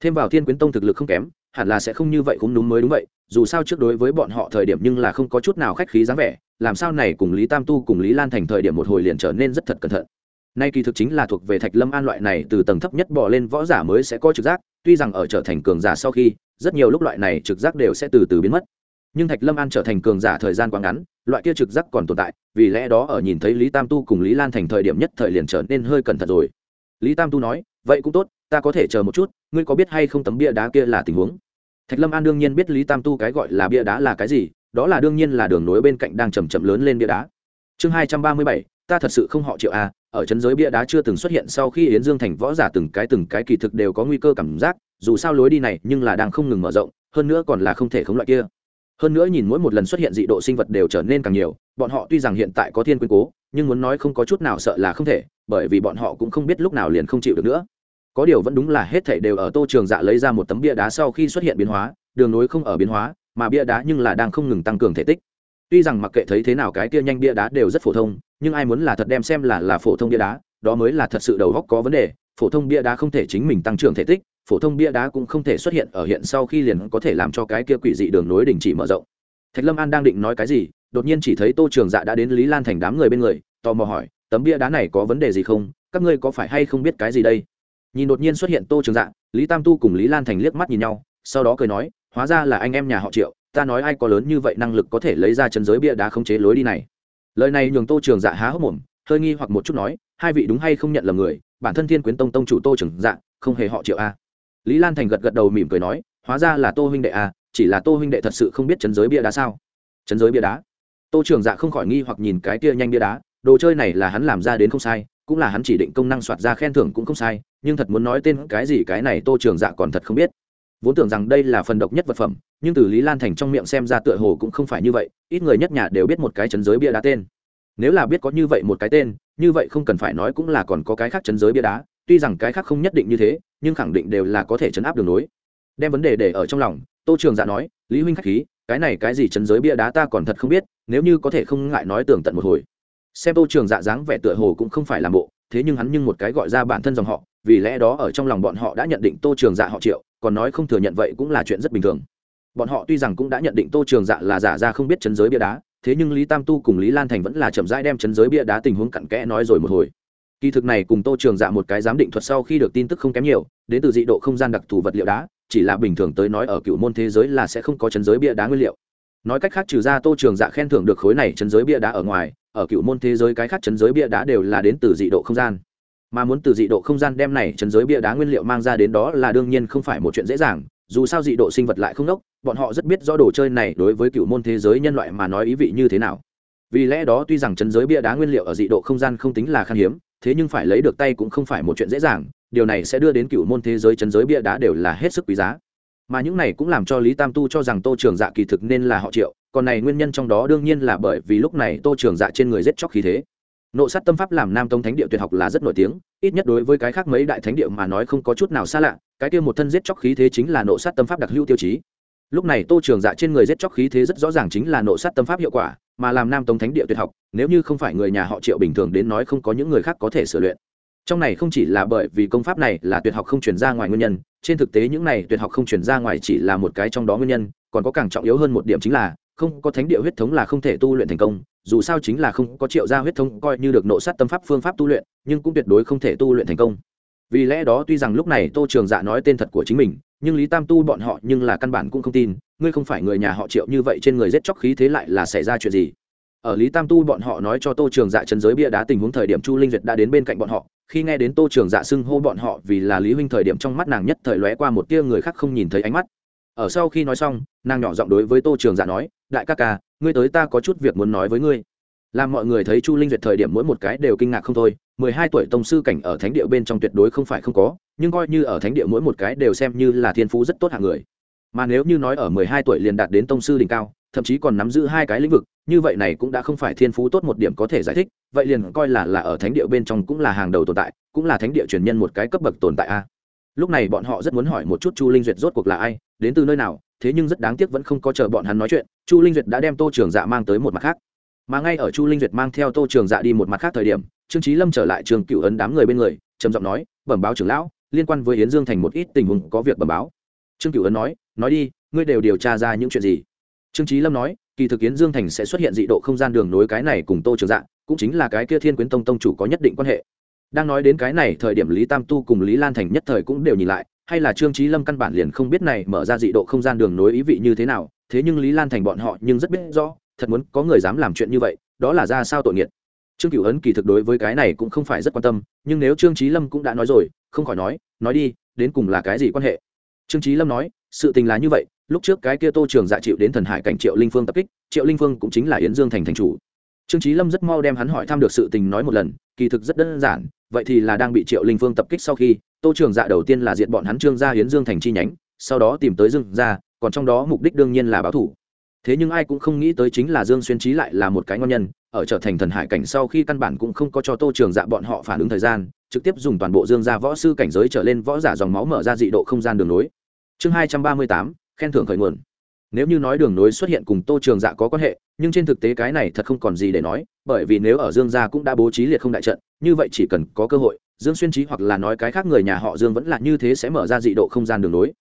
Thêm vào thiên quyến tông thực lực không kém, hẳn là sẽ không như vậy cũng đúng mới đúng vậy, dù sao trước đối với bọn họ thời điểm nhưng là không có chút nào khách khí dáng vẻ làm sao này cùng lý tam tu cùng lý lan thành thời điểm một hồi liền trở nên rất thật cẩn thận. Nay kỳ thực chính là thuộc về thạch lâm an loại này, từ tầng thấp nhất bỏ lên võ giả mới sẽ có trực giác, tuy rằng ở trở thành cường giả sau khi, rất nhiều lúc loại này trực giác đều sẽ từ từ biến mất. Nhưng thạch lâm an trở thành cường giả thời gian quá ngắn, loại kia trực giác còn tồn tại, vì lẽ đó ở nhìn thấy lý tam tu cùng lý lan thành thời điểm nhất thời liền trở nên hơi cẩn thận rồi. Lý tam tu nói, vậy cũng tốt, ta có thể chờ một chút, ngươi có biết hay không tấm bia đá kia là tình huống? Thạch lâm an đương nhiên biết lý tam tu cái gọi là bia đá là cái gì đó là đương nhiên là đường nối bên cạnh đang chầm chậm lớn lên bia đá. Chương hai trăm ba mươi bảy, ta thật sự không họ triệu a, ở chân giới bia đá chưa từng xuất hiện sau khi yến dương thành võ giả từng cái từng cái kỳ thực đều có nguy cơ cảm giác, dù sao lối đi này nhưng là đang không ngừng mở rộng, hơn nữa còn là không thể khống loại kia. Hơn nữa nhìn mỗi một lần xuất hiện dị độ sinh vật đều trở nên càng nhiều, bọn họ tuy rằng hiện tại có thiên quyến cố, nhưng muốn nói không có chút nào sợ là không thể, bởi vì bọn họ cũng không biết lúc nào liền không chịu được nữa. Có điều vẫn đúng là hết thảy đều ở tô trường dạ lấy ra một tấm bia đá sau khi xuất hiện biến hóa, đường nối không ở biến hóa mà bia đá nhưng là đang không ngừng tăng cường thể tích. Tuy rằng mặc kệ thấy thế nào cái kia nhanh bia đá đều rất phổ thông, nhưng ai muốn là thật đem xem là là phổ thông bia đá, đó mới là thật sự đầu góc có vấn đề. Phổ thông bia đá không thể chính mình tăng trưởng thể tích, phổ thông bia đá cũng không thể xuất hiện ở hiện sau khi liền có thể làm cho cái kia quỷ dị đường nối đình chỉ mở rộng. Thạch lâm an đang định nói cái gì, đột nhiên chỉ thấy tô trường dạ đã đến lý lan thành đám người bên người, tò mò hỏi, tấm bia đá này có vấn đề gì không? Các ngươi có phải hay không biết cái gì đây? Nhìn đột nhiên xuất hiện tô trường dạ lý tam tu cùng lý lan thành liếc mắt nhìn nhau, sau đó cười nói hóa ra là anh em nhà họ triệu, ta nói ai có lớn như vậy năng lực có thể lấy ra chân giới bia đá không chế lối đi này. Lời này nhường tô trường dạ há hốc mồm, hơi nghi hoặc một chút nói, hai vị đúng hay không nhận lầm người, bản thân thiên quyến tông tông chủ tô trường dạ không hề họ triệu a. Lý lan thành gật gật đầu mỉm cười nói, hóa ra là tô huynh đệ a, chỉ là tô huynh đệ thật sự không biết chân giới bia đá sao? Chân giới bia đá? Tô trường dạ không khỏi nghi hoặc nhìn cái kia nhanh bia đá, đồ chơi này là hắn làm ra đến không sai, cũng là hắn chỉ định công năng soạt ra khen thưởng cũng không sai, nhưng thật muốn nói tên cái gì cái này tô trường dạ còn thật không biết vốn tưởng rằng đây là phần độc nhất vật phẩm, nhưng từ lý lan thành trong miệng xem ra tựa hồ cũng không phải như vậy, ít người nhất nhà đều biết một cái chấn giới bia đá tên. Nếu là biết có như vậy một cái tên, như vậy không cần phải nói cũng là còn có cái khác chấn giới bia đá, tuy rằng cái khác không nhất định như thế, nhưng khẳng định đều là có thể chấn áp đường nối. Đem vấn đề để ở trong lòng, tô trường dạ nói, lý huynh k h á c h khí, cái này cái gì chấn giới bia đá ta còn thật không biết, nếu như có thể không ngại nói tường tận một hồi. Xem tô trường dạ dáng vẻ tựa hồ cũng không phải làm bộ thế nhưng hắn nhưng một cái gọi ra bản thân dòng họ, vì lẽ đó ở trong lòng bọn họ đã nhận định tô trường dạ họ triệu, còn nói không thừa nhận vậy cũng là chuyện rất bình thường. Bọn họ tuy rằng cũng đã nhận định tô trường dạ là giả ra không biết chấn giới bia đá, thế nhưng lý tam tu cùng lý lan thành vẫn là chậm rãi đem chấn giới bia đá tình huống cặn kẽ nói rồi một hồi. Kỳ thực này cùng tô trường dạ một cái giám định thuật sau khi được tin tức không kém nhiều, đến từ dị độ không gian đặc thù vật liệu đá, chỉ là bình thường tới nói ở cựu môn thế giới là sẽ không có chấn giới bia đá nguyên liệu. Nói cách khác trừ ra tô trường dạ khen thưởng được khối này chấn giới bia đá ở ngoài ở cựu môn thế giới cái khác chấn giới bia đá đều là đến từ dị độ không gian. Mà muốn từ dị độ không gian đem này chấn giới bia đá nguyên liệu mang ra đến đó là đương nhiên không phải một chuyện dễ dàng, dù sao dị độ sinh vật lại không đốc, bọn họ rất biết rõ đồ chơi này đối với cựu môn thế giới nhân loại mà nói ý vị như thế nào. Vì lẽ đó tuy rằng chấn giới bia đá nguyên liệu ở dị độ không gian không tính là khan hiếm, thế nhưng phải lấy được tay cũng không phải một chuyện dễ dàng, điều này sẽ đưa đến cựu môn thế giới chấn giới bia đá đều là hết sức quý giá mà những này cũng làm cho lý tam tu cho rằng tô trường dạ kỳ thực nên là họ triệu, còn này nguyên nhân trong đó đương nhiên là bởi vì lúc này tô trường dạ trên người giết chóc khí thế. Nộ sát tâm pháp làm nam tông thánh địa tuyệt học là rất nổi tiếng, ít nhất đối với cái khác mấy đại thánh địa mà nói không có chút nào xa lạ, cái kia một thân giết chóc khí thế chính là nộ sát tâm pháp đặc hữu tiêu chí. Lúc này tô trường dạ trên người giết chóc khí thế rất rõ ràng chính là nộ sát tâm pháp hiệu quả, mà làm nam tông thánh địa tuyệt học, nếu như không phải người nhà họ triệu bình thường đến nói không có những người khác có thể sửa luyện trong này không chỉ là bởi vì công pháp này là tuyệt học không chuyển ra ngoài nguyên nhân, trên thực tế những này tuyệt học không chuyển ra ngoài chỉ là một cái trong đó nguyên nhân, còn có càng trọng yếu hơn một điểm chính là, không có thánh địa huyết thống là không thể tu luyện thành công, dù sao chính là không có triệu gia huyết thống coi như được nộ sát tâm pháp phương pháp tu luyện, nhưng cũng tuyệt đối không thể tu luyện thành công. Vì lẽ đó tuy rằng lúc này tô trường dạ nói tên thật của chính mình, nhưng lý tam tu bọn họ nhưng là căn bản cũng không tin, ngươi không phải người nhà họ triệu như vậy trên người giết chóc khí thế lại là xảy ra chuyện gì? Ở lý tam tu bọn họ nói cho tô trường dạ chân giới bia đá tình huống thời điểm chu linh duyệt đã đến bên cạnh bọn họ khi nghe đến tô trường dạ xưng hô bọn họ vì là lý huynh thời điểm trong mắt nàng nhất thời lóe qua một tia người khác không nhìn thấy ánh mắt. Ở sau khi nói xong, nàng nhỏ giọng đối với tô trường dạ nói, đại ca ca, ngươi tới ta có chút việc muốn nói với ngươi. Làm mọi người thấy chu linh duyệt thời điểm mỗi một cái đều kinh ngạc không thôi, mười hai tuổi tông sư cảnh ở thánh địa bên trong tuyệt đối không phải không có, nhưng coi như ở thánh địa mỗi một cái đều xem như là thiên phú rất tốt hạng người. Mà nếu như nói ở mười hai tuổi liền đạt đến tông sư đỉnh cao thậm chí còn nắm giữ hai cái lĩnh vực, như vậy này cũng đã không phải thiên phú tốt một điểm có thể giải thích, vậy liền coi là là ở thánh địa bên trong cũng là hàng đầu tồn tại, cũng là thánh địa truyền nhân một cái cấp bậc tồn tại a. Lúc này bọn họ rất muốn hỏi một chút chu linh duyệt rốt cuộc là ai, đến từ nơi nào, thế nhưng rất đáng tiếc vẫn không có chờ bọn hắn nói chuyện, chu linh duyệt đã đem tô trường dạ mang tới một mặt khác. Mà ngay ở chu linh duyệt mang theo tô trường dạ đi một mặt khác thời điểm, trương trí lâm trở lại trường cựu ấn đám người bên người, trầm giọng nói, bẩm báo trưởng lão, liên quan với yến dương thành một ít tình huống có việc bẩm báo. Trương cựu ấn nói nói đi, ngươi đều điều tra ra những chuyện gì? Trương trí lâm nói kỳ thực kiến dương thành sẽ xuất hiện dị độ không gian đường nối cái này cùng tô trường Dạng, cũng chính là cái kia thiên quyến tông tông chủ có nhất định quan hệ. Đang nói đến cái này thời điểm lý tam tu cùng lý lan thành nhất thời cũng đều nhìn lại hay là trương trí lâm căn bản liền không biết này mở ra dị độ không gian đường nối ý vị như thế nào thế nhưng lý lan thành bọn họ nhưng rất biết rõ thật muốn có người dám làm chuyện như vậy đó là ra sao tội nghiệt. Trương cửu ấn kỳ thực đối với cái này cũng không phải rất quan tâm nhưng nếu trương trí lâm cũng đã nói rồi không khỏi nói nói đi đến cùng là cái gì quan hệ? Trương trí lâm nói sự tình là như vậy lúc trước cái kia tô trường dạ chịu đến thần hải cảnh triệu linh phương tập kích, triệu linh phương cũng chính là yến dương thành thành chủ. Trương trí lâm rất mau đem hắn hỏi thăm được sự tình nói một lần, kỳ thực rất đơn giản, vậy thì là đang bị triệu linh phương tập kích sau khi, tô trường dạ đầu tiên là diệt bọn hắn trương gia yến dương thành chi nhánh, sau đó tìm tới dương gia, còn trong đó mục đích đương nhiên là báo thủ. Thế nhưng ai cũng không nghĩ tới chính là dương xuyên trí lại là một cái ngon nhân, ở trở thành thần hải cảnh sau khi căn bản cũng không có cho tô trường dạ bọn họ phản ứng thời gian, trực tiếp dùng toàn bộ dương gia võ sư cảnh giới trở lên võ giả dòng máu mở ra dị độ không gian đường nối chương hai trăm ba mươi tám khen thưởng khởi nguồn. Nếu như nói đường nối xuất hiện cùng tô trường dạ có quan hệ, nhưng trên thực tế cái này thật không còn gì để nói, bởi vì nếu ở dương gia cũng đã bố trí liệt không đại trận, như vậy chỉ cần có cơ hội, dương xuyên trí hoặc là nói cái khác người nhà họ dương vẫn là như thế sẽ mở ra dị độ không gian đường nối.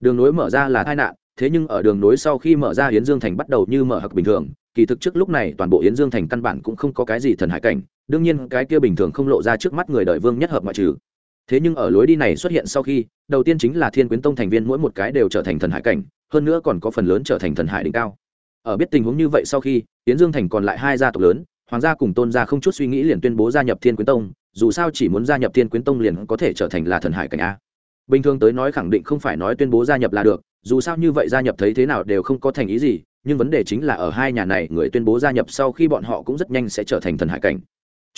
Đường nối mở ra là tai nạn, thế nhưng ở đường nối sau khi mở ra yến dương thành bắt đầu như mở hặc bình thường, kỳ thực trước lúc này toàn bộ yến dương thành căn bản cũng không có cái gì thần hải cảnh, đương nhiên cái kia bình thường không lộ ra trước mắt người đời vương nhất hợp ngoại trừ thế nhưng ở lối đi này xuất hiện sau khi, đầu tiên chính là thiên quyến tông thành viên mỗi một cái đều trở thành thần hải cảnh, hơn nữa còn có phần lớn trở thành thần hải đỉnh cao. Ở biết tình huống như vậy sau khi tiến dương thành còn lại hai gia tộc lớn, hoàng gia cùng tôn gia không chút suy nghĩ liền tuyên bố gia nhập thiên quyến tông, dù sao chỉ muốn gia nhập thiên quyến tông liền có thể trở thành là thần hải cảnh a. Bình thường tới nói khẳng định không phải nói tuyên bố gia nhập là được, dù sao như vậy gia nhập thấy thế nào đều không có thành ý gì, nhưng vấn đề chính là ở hai nhà này người tuyên bố gia nhập sau khi bọn họ cũng rất nhanh sẽ trở thành thần hải cảnh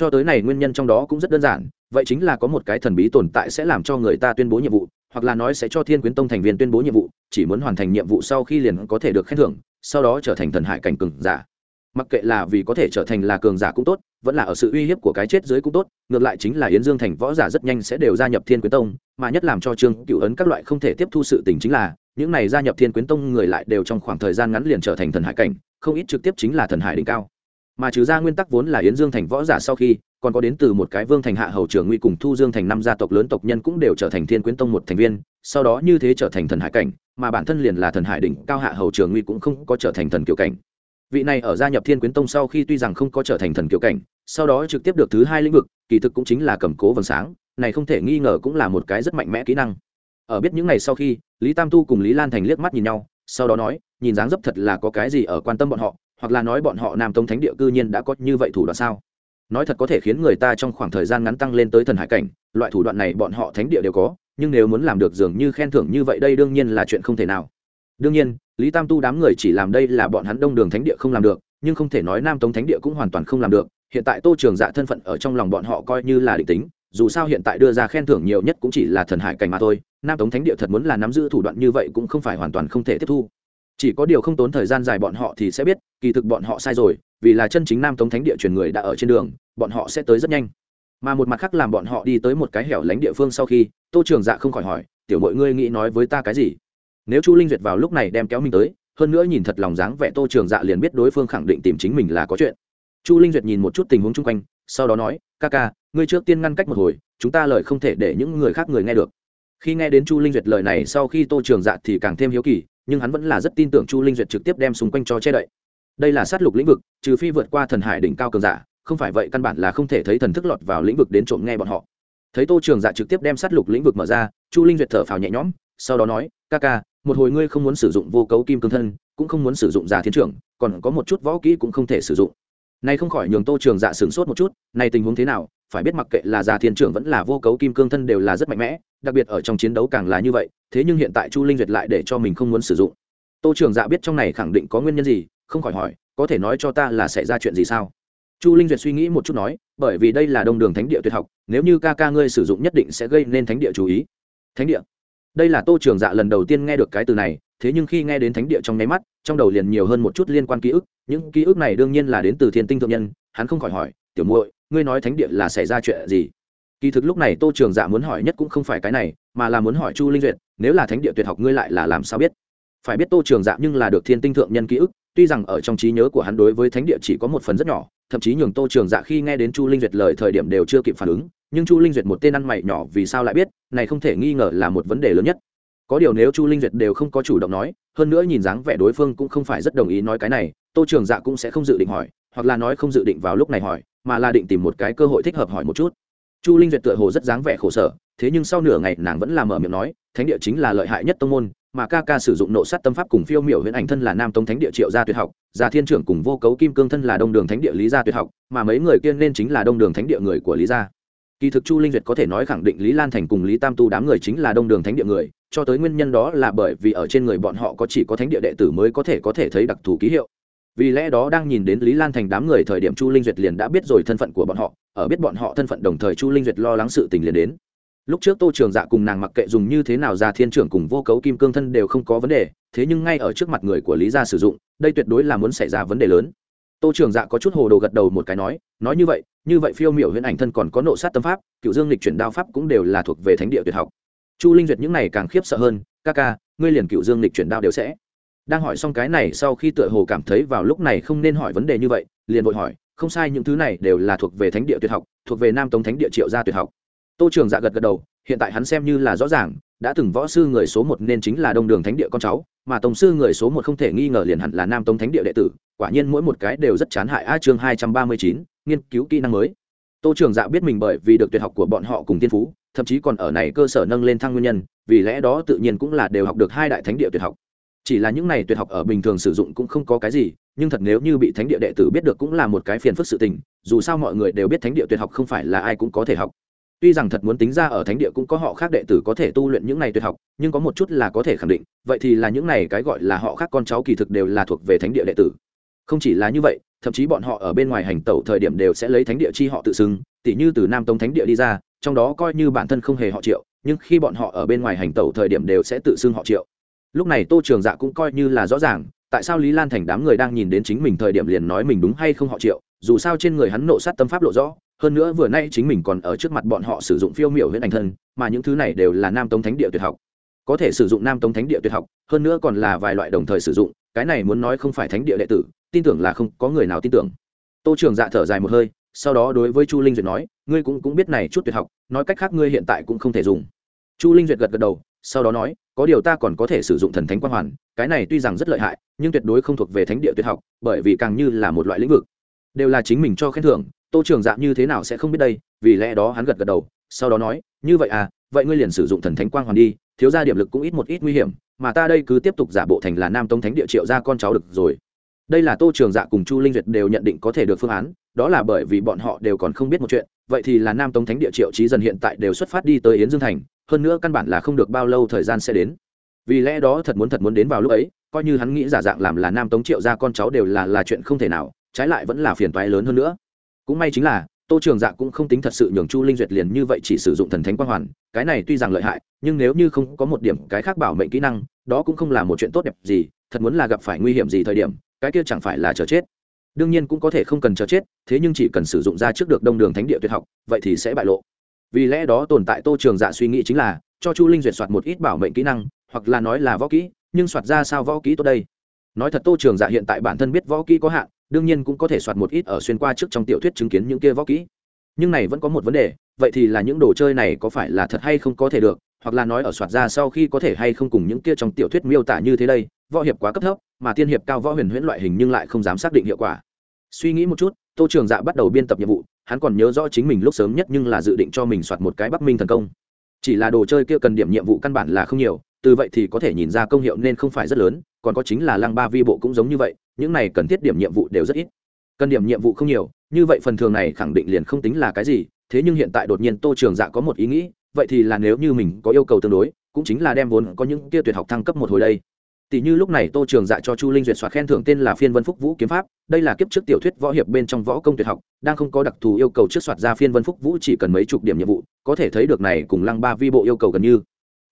cho tới này nguyên nhân trong đó cũng rất đơn giản, vậy chính là có một cái thần bí tồn tại sẽ làm cho người ta tuyên bố nhiệm vụ, hoặc là nói sẽ cho thiên quyến tông thành viên tuyên bố nhiệm vụ, chỉ muốn hoàn thành nhiệm vụ sau khi liền có thể được khen thưởng, sau đó trở thành thần hải cảnh cường giả. Mặc kệ là vì có thể trở thành là cường giả cũng tốt, vẫn là ở sự uy hiếp của cái chết dưới cũng tốt, ngược lại chính là yến dương thành võ giả rất nhanh sẽ đều gia nhập thiên quyến tông, mà nhất làm cho trương cựu ấn các loại không thể tiếp thu sự tình chính là, những này gia nhập thiên quyến tông người lại đều trong khoảng thời gian ngắn liền trở thành thần hải cảnh, không ít trực tiếp chính là thần hải đỉnh cao mà trừ ra nguyên tắc vốn là yến dương thành võ giả sau khi, còn có đến từ một cái vương thành hạ hầu trưởng nguy cùng thu dương thành năm gia tộc lớn tộc nhân cũng đều trở thành thiên quyến tông một thành viên, sau đó như thế trở thành thần hải cảnh, mà bản thân liền là thần hải đỉnh cao hạ hầu trưởng nguy cũng không có trở thành thần kiểu cảnh. Vị này ở gia nhập thiên quyến tông sau khi tuy rằng không có trở thành thần kiểu cảnh, sau đó trực tiếp được thứ hai lĩnh vực, kỳ thực cũng chính là cầm cố vầng sáng, này không thể nghi ngờ cũng là một cái rất mạnh mẽ kỹ năng. Ở biết những ngày sau khi, lý tam tu cùng lý lan thành liếc mắt nhìn nhau, sau đó nói, nhìn dáng dấp thật là có cái gì ở quan tâm bọn họ hoặc là nói bọn họ nam tông thánh địa cư nhiên đã có như vậy thủ đoạn sao? Nói thật có thể khiến người ta trong khoảng thời gian ngắn tăng lên tới thần hải cảnh, loại thủ đoạn này bọn họ thánh địa đều có, nhưng nếu muốn làm được dường như khen thưởng như vậy đây đương nhiên là chuyện không thể nào. Đương nhiên, lý tam tu đám người chỉ làm đây là bọn hắn đông đường thánh địa không làm được, nhưng không thể nói nam tống thánh địa cũng hoàn toàn không làm được. Hiện tại tô trường dạ thân phận ở trong lòng bọn họ coi như là định tính, dù sao hiện tại đưa ra khen thưởng nhiều nhất cũng chỉ là thần hải cảnh mà thôi. Nam tống thánh địa thật muốn là nắm giữ thủ đoạn như vậy cũng không phải hoàn toàn không thể tiếp thu chỉ có điều không tốn thời gian dài bọn họ thì sẽ biết, kỳ thực bọn họ sai rồi, vì là chân chính nam tống thánh địa truyền người đã ở trên đường, bọn họ sẽ tới rất nhanh. Mà một mặt khác làm bọn họ đi tới một cái hẻo lánh địa phương sau khi, tô trường dạ không khỏi hỏi, tiểu mọi ngươi nghĩ nói với ta cái gì? Nếu chu linh duyệt vào lúc này đem kéo mình tới, hơn nữa nhìn thật lòng dáng vẻ tô trường dạ liền biết đối phương khẳng định tìm chính mình là có chuyện. Chu linh duyệt nhìn một chút tình huống chung quanh, sau đó nói, ca ca, ngươi trước tiên ngăn cách một hồi, chúng ta lời không thể để những người khác người nghe được. Khi nghe đến chu linh duyệt lời này sau khi tô trường dạ thì càng thêm hiếu kỳ nhưng hắn vẫn là rất tin tưởng chu linh duyệt trực tiếp đem xung quanh cho che đậy. Đây là sát lục lĩnh vực, trừ phi vượt qua thần hải đỉnh cao cường giả, không phải vậy căn bản là không thể thấy thần thức lọt vào lĩnh vực đến trộm nghe bọn họ. Thấy tô trường dạ trực tiếp đem sát lục lĩnh vực mở ra, chu linh duyệt thở phào nhẹ nhõm, sau đó nói, ca ca, một hồi ngươi không muốn sử dụng vô cấu kim cương thân, cũng không muốn sử dụng giả thiên trưởng, còn có một chút võ kỹ cũng không thể sử dụng này không khỏi nhường tô trường dạ sửng sốt một chút này tình huống thế nào, phải biết mặc kệ là già thiên trưởng vẫn là vô cấu kim cương thân đều là rất mạnh mẽ, đặc biệt ở trong chiến đấu càng là như vậy, thế nhưng hiện tại chu linh duyệt lại để cho mình không muốn sử dụng. Tô trường dạ biết trong này khẳng định có nguyên nhân gì, không khỏi hỏi, có thể nói cho ta là xảy ra chuyện gì sao? Chu linh duyệt suy nghĩ một chút nói, bởi vì đây là đông đường thánh địa tuyệt học, nếu như ca ca ngươi sử dụng nhất định sẽ gây nên thánh địa chú ý. Thánh địa? Đây là tô trường dạ lần đầu tiên nghe được cái từ này thế nhưng khi nghe đến thánh địa trong nháy mắt, trong đầu liền nhiều hơn một chút liên quan ký ức, những ký ức này đương nhiên là đến từ thiên tinh thượng nhân, hắn không khỏi hỏi, tiểu muội, ngươi nói thánh địa là xảy ra chuyện gì? Kỳ thực lúc này tô trường dạ muốn hỏi nhất cũng không phải cái này, mà là muốn hỏi chu linh duyệt, nếu là thánh địa tuyệt học ngươi lại là làm sao biết? Phải biết tô trường dạ nhưng là được thiên tinh thượng nhân ký ức, tuy rằng ở trong trí nhớ của hắn đối với thánh địa chỉ có một phần rất nhỏ, thậm chí nhường tô trường dạ khi nghe đến chu linh duyệt lời thời điểm đều chưa kịp phản ứng, nhưng chu linh duyệt một tên ăn mày nhỏ vì sao lại biết, này không thể nghi ngờ là một vấn đề lớn nhất có điều nếu chu linh duyệt đều không có chủ động nói, hơn nữa nhìn dáng vẻ đối phương cũng không phải rất đồng ý nói cái này, tô trường dạ cũng sẽ không dự định hỏi, hoặc là nói không dự định vào lúc này hỏi, mà là định tìm một cái cơ hội thích hợp hỏi một chút. Chu linh duyệt tựa hồ rất dáng vẻ khổ sở, thế nhưng sau nửa ngày nàng vẫn làm mở miệng nói, thánh địa chính là lợi hại nhất tông môn, mà ca ca sử dụng nộ sát tâm pháp cùng phiêu miểu huyễn ảnh thân là nam tông thánh địa triệu gia tuyệt học, gia thiên trưởng cùng vô cấu kim cương thân là đông đường thánh địa lý gia tuyệt học, mà mấy người kia nên chính là đông đường thánh địa người của lý gia kỳ thực chu linh duyệt có thể nói khẳng định lý lan thành cùng lý tam tu đám người chính là đông đường thánh địa người, cho tới nguyên nhân đó là bởi vì ở trên người bọn họ có chỉ có thánh địa đệ tử mới có thể có thể thấy đặc thù ký hiệu. Vì lẽ đó đang nhìn đến lý lan thành đám người thời điểm chu linh duyệt liền đã biết rồi thân phận của bọn họ, ở biết bọn họ thân phận đồng thời chu linh duyệt lo lắng sự tình liền đến. Lúc trước tô trường dạ cùng nàng mặc kệ dùng như thế nào ra thiên trưởng cùng vô cấu kim cương thân đều không có vấn đề, thế nhưng ngay ở trước mặt người của lý gia sử dụng, đây tuyệt đối là muốn xảy ra vấn đề lớn tô trường dạ có chút hồ đồ gật đầu một cái nói nói như vậy như vậy phiêu miểu huyễn ảnh thân còn có nộ sát tâm pháp, cựu dương lịch chuyển đao pháp cũng đều là thuộc về thánh địa tuyệt học. Chu linh duyệt những này càng khiếp sợ hơn, ca ca, ngươi liền cựu dương lịch chuyển đao đều sẽ. Đang hỏi xong cái này, sau khi tựa hồ cảm thấy vào lúc này không nên hỏi vấn đề như vậy, liền vội hỏi, không sai, những thứ này đều là thuộc về thánh địa tuyệt học, thuộc về nam tống thánh địa triệu gia tuyệt học. Tô trường dạ gật gật đầu hiện tại hắn xem như là rõ ràng, đã từng võ sư người số một nên chính là đông đường thánh địa con cháu, mà tổng sư người số một không thể nghi ngờ liền hẳn là nam tông thánh địa đệ tử, quả nhiên mỗi một cái đều rất chán hại. A chương hai trăm ba mươi chín, nghiên cứu kỹ năng mới. Tô trường dạ biết mình bởi vì được tuyệt học của bọn họ cùng tiên phú, thậm chí còn ở này cơ sở nâng lên thăng nguyên nhân, vì lẽ đó tự nhiên cũng là đều học được hai đại thánh địa tuyệt học. Chỉ là những này tuyệt học ở bình thường sử dụng cũng không có cái gì, nhưng thật nếu như bị thánh địa đệ tử biết được cũng là một cái phiền phức sự tình, dù sao mọi người đều biết thánh địa tuyệt học không phải là ai cũng có thể học tuy rằng thật muốn tính ra ở thánh địa cũng có họ khác đệ tử có thể tu luyện những này tuyệt học, nhưng có một chút là có thể khẳng định, vậy thì là những này cái gọi là họ khác con cháu kỳ thực đều là thuộc về thánh địa đệ tử. Không chỉ là như vậy, thậm chí bọn họ ở bên ngoài hành tẩu thời điểm đều sẽ lấy thánh địa chi họ tự xưng, tỉ như từ nam tông thánh địa đi ra, trong đó coi như bản thân không hề họ triệu, nhưng khi bọn họ ở bên ngoài hành tẩu thời điểm đều sẽ tự xưng họ triệu. Lúc này tô trường dạ cũng coi như là rõ ràng, tại sao lý lan thành đám người đang nhìn đến chính mình thời điểm liền nói mình đúng hay không họ triệu, dù sao trên người hắn nộ sát tâm pháp lộ rõ hơn nữa vừa nay chính mình còn ở trước mặt bọn họ sử dụng phiêu miểu huyễn ảnh thân, mà những thứ này đều là nam tống thánh địa tuyệt học. Có thể sử dụng nam tống thánh địa tuyệt học, hơn nữa còn là vài loại đồng thời sử dụng, cái này muốn nói không phải thánh địa đệ tử, tin tưởng là không có người nào tin tưởng. Tô trường dạ thở dài một hơi, sau đó đối với chu linh duyệt nói, ngươi cũng cũng biết này chút tuyệt học, nói cách khác ngươi hiện tại cũng không thể dùng. Chu linh duyệt gật gật đầu, sau đó nói, có điều ta còn có thể sử dụng thần thánh quang hoàn, cái này tuy rằng rất lợi hại, nhưng tuyệt đối không thuộc về thánh địa tuyệt học, bởi vì càng như là một loại lĩnh vực, đều là chính mình cho khen thưởng tô trường dạ như thế nào sẽ không biết đây, vì lẽ đó hắn gật gật đầu, sau đó nói, như vậy à vậy ngươi liền sử dụng thần thánh quang hoàn đi, thiếu ra điểm lực cũng ít một ít nguy hiểm, mà ta đây cứ tiếp tục giả bộ thành là nam tông thánh địa triệu ra con cháu được rồi. Đây là tô trường dạ cùng chu linh duyệt đều nhận định có thể được phương án, đó là bởi vì bọn họ đều còn không biết một chuyện, vậy thì là nam tông thánh địa triệu trí dần hiện tại đều xuất phát đi tới yến dương thành, hơn nữa căn bản là không được bao lâu thời gian sẽ đến. Vì lẽ đó thật muốn thật muốn đến vào lúc ấy, coi như hắn nghĩ giả dạng làm là nam tống triệu ra con cháu đều là là chuyện không thể nào, trái lại vẫn là phiền toái lớn hơn nữa cũng may chính là, tô trường dạ cũng không tính thật sự nhường chu linh duyệt liền như vậy chỉ sử dụng thần thánh quang hoàn, cái này tuy rằng lợi hại, nhưng nếu như không có một điểm cái khác bảo mệnh kỹ năng, đó cũng không là một chuyện tốt đẹp gì, thật muốn là gặp phải nguy hiểm gì thời điểm, cái kia chẳng phải là chờ chết. Đương nhiên cũng có thể không cần chờ chết, thế nhưng chỉ cần sử dụng ra trước được đông đường thánh địa tuyệt học, vậy thì sẽ bại lộ. Vì lẽ đó tồn tại tô trường dạ suy nghĩ chính là, cho chu linh duyệt soạt một ít bảo mệnh kỹ năng, hoặc là nói là võ kỹ, nhưng soạt ra sao võ kỹ tốt đây? Nói thật tô trường dạ hiện tại bản thân biết võ kỹ có hạn đương nhiên cũng có thể soạt một ít ở xuyên qua trước trong tiểu thuyết chứng kiến những kia võ kỹ. Nhưng này vẫn có một vấn đề, vậy thì là những đồ chơi này có phải là thật hay không có thể được, hoặc là nói ở soạt ra sau khi có thể hay không cùng những kia trong tiểu thuyết miêu tả như thế đây, võ hiệp quá cấp thấp, mà tiên hiệp cao võ huyền huyễn loại hình nhưng lại không dám xác định hiệu quả. Suy nghĩ một chút, tô trường dạ bắt đầu biên tập nhiệm vụ, hắn còn nhớ rõ chính mình lúc sớm nhất nhưng là dự định cho mình soạt một cái bắc minh thần công. Chỉ là đồ chơi kia cần điểm nhiệm vụ căn bản là không nhiều, từ vậy thì có thể nhìn ra công hiệu nên không phải rất lớn còn có chính là lăng ba vi bộ cũng giống như vậy, những này cần thiết điểm nhiệm vụ đều rất ít. Cần điểm nhiệm vụ không nhiều, như vậy phần thường này khẳng định liền không tính là cái gì, thế nhưng hiện tại đột nhiên tô trường dạ có một ý nghĩ, vậy thì là nếu như mình có yêu cầu tương đối, cũng chính là đem vốn có những kia tuyệt học thăng cấp một hồi đây. Tỷ như lúc này tô trường dạ cho chu linh duyệt soạt khen thưởng tên là phiên vân phúc vũ kiếm pháp, đây là kiếp trước tiểu thuyết võ hiệp bên trong võ công tuyệt học, đang không có đặc thù yêu cầu trước soạt ra phiên vân phúc vũ chỉ cần mấy chục điểm nhiệm vụ, có thể thấy được này cùng lăng ba vi bộ yêu cầu gần như.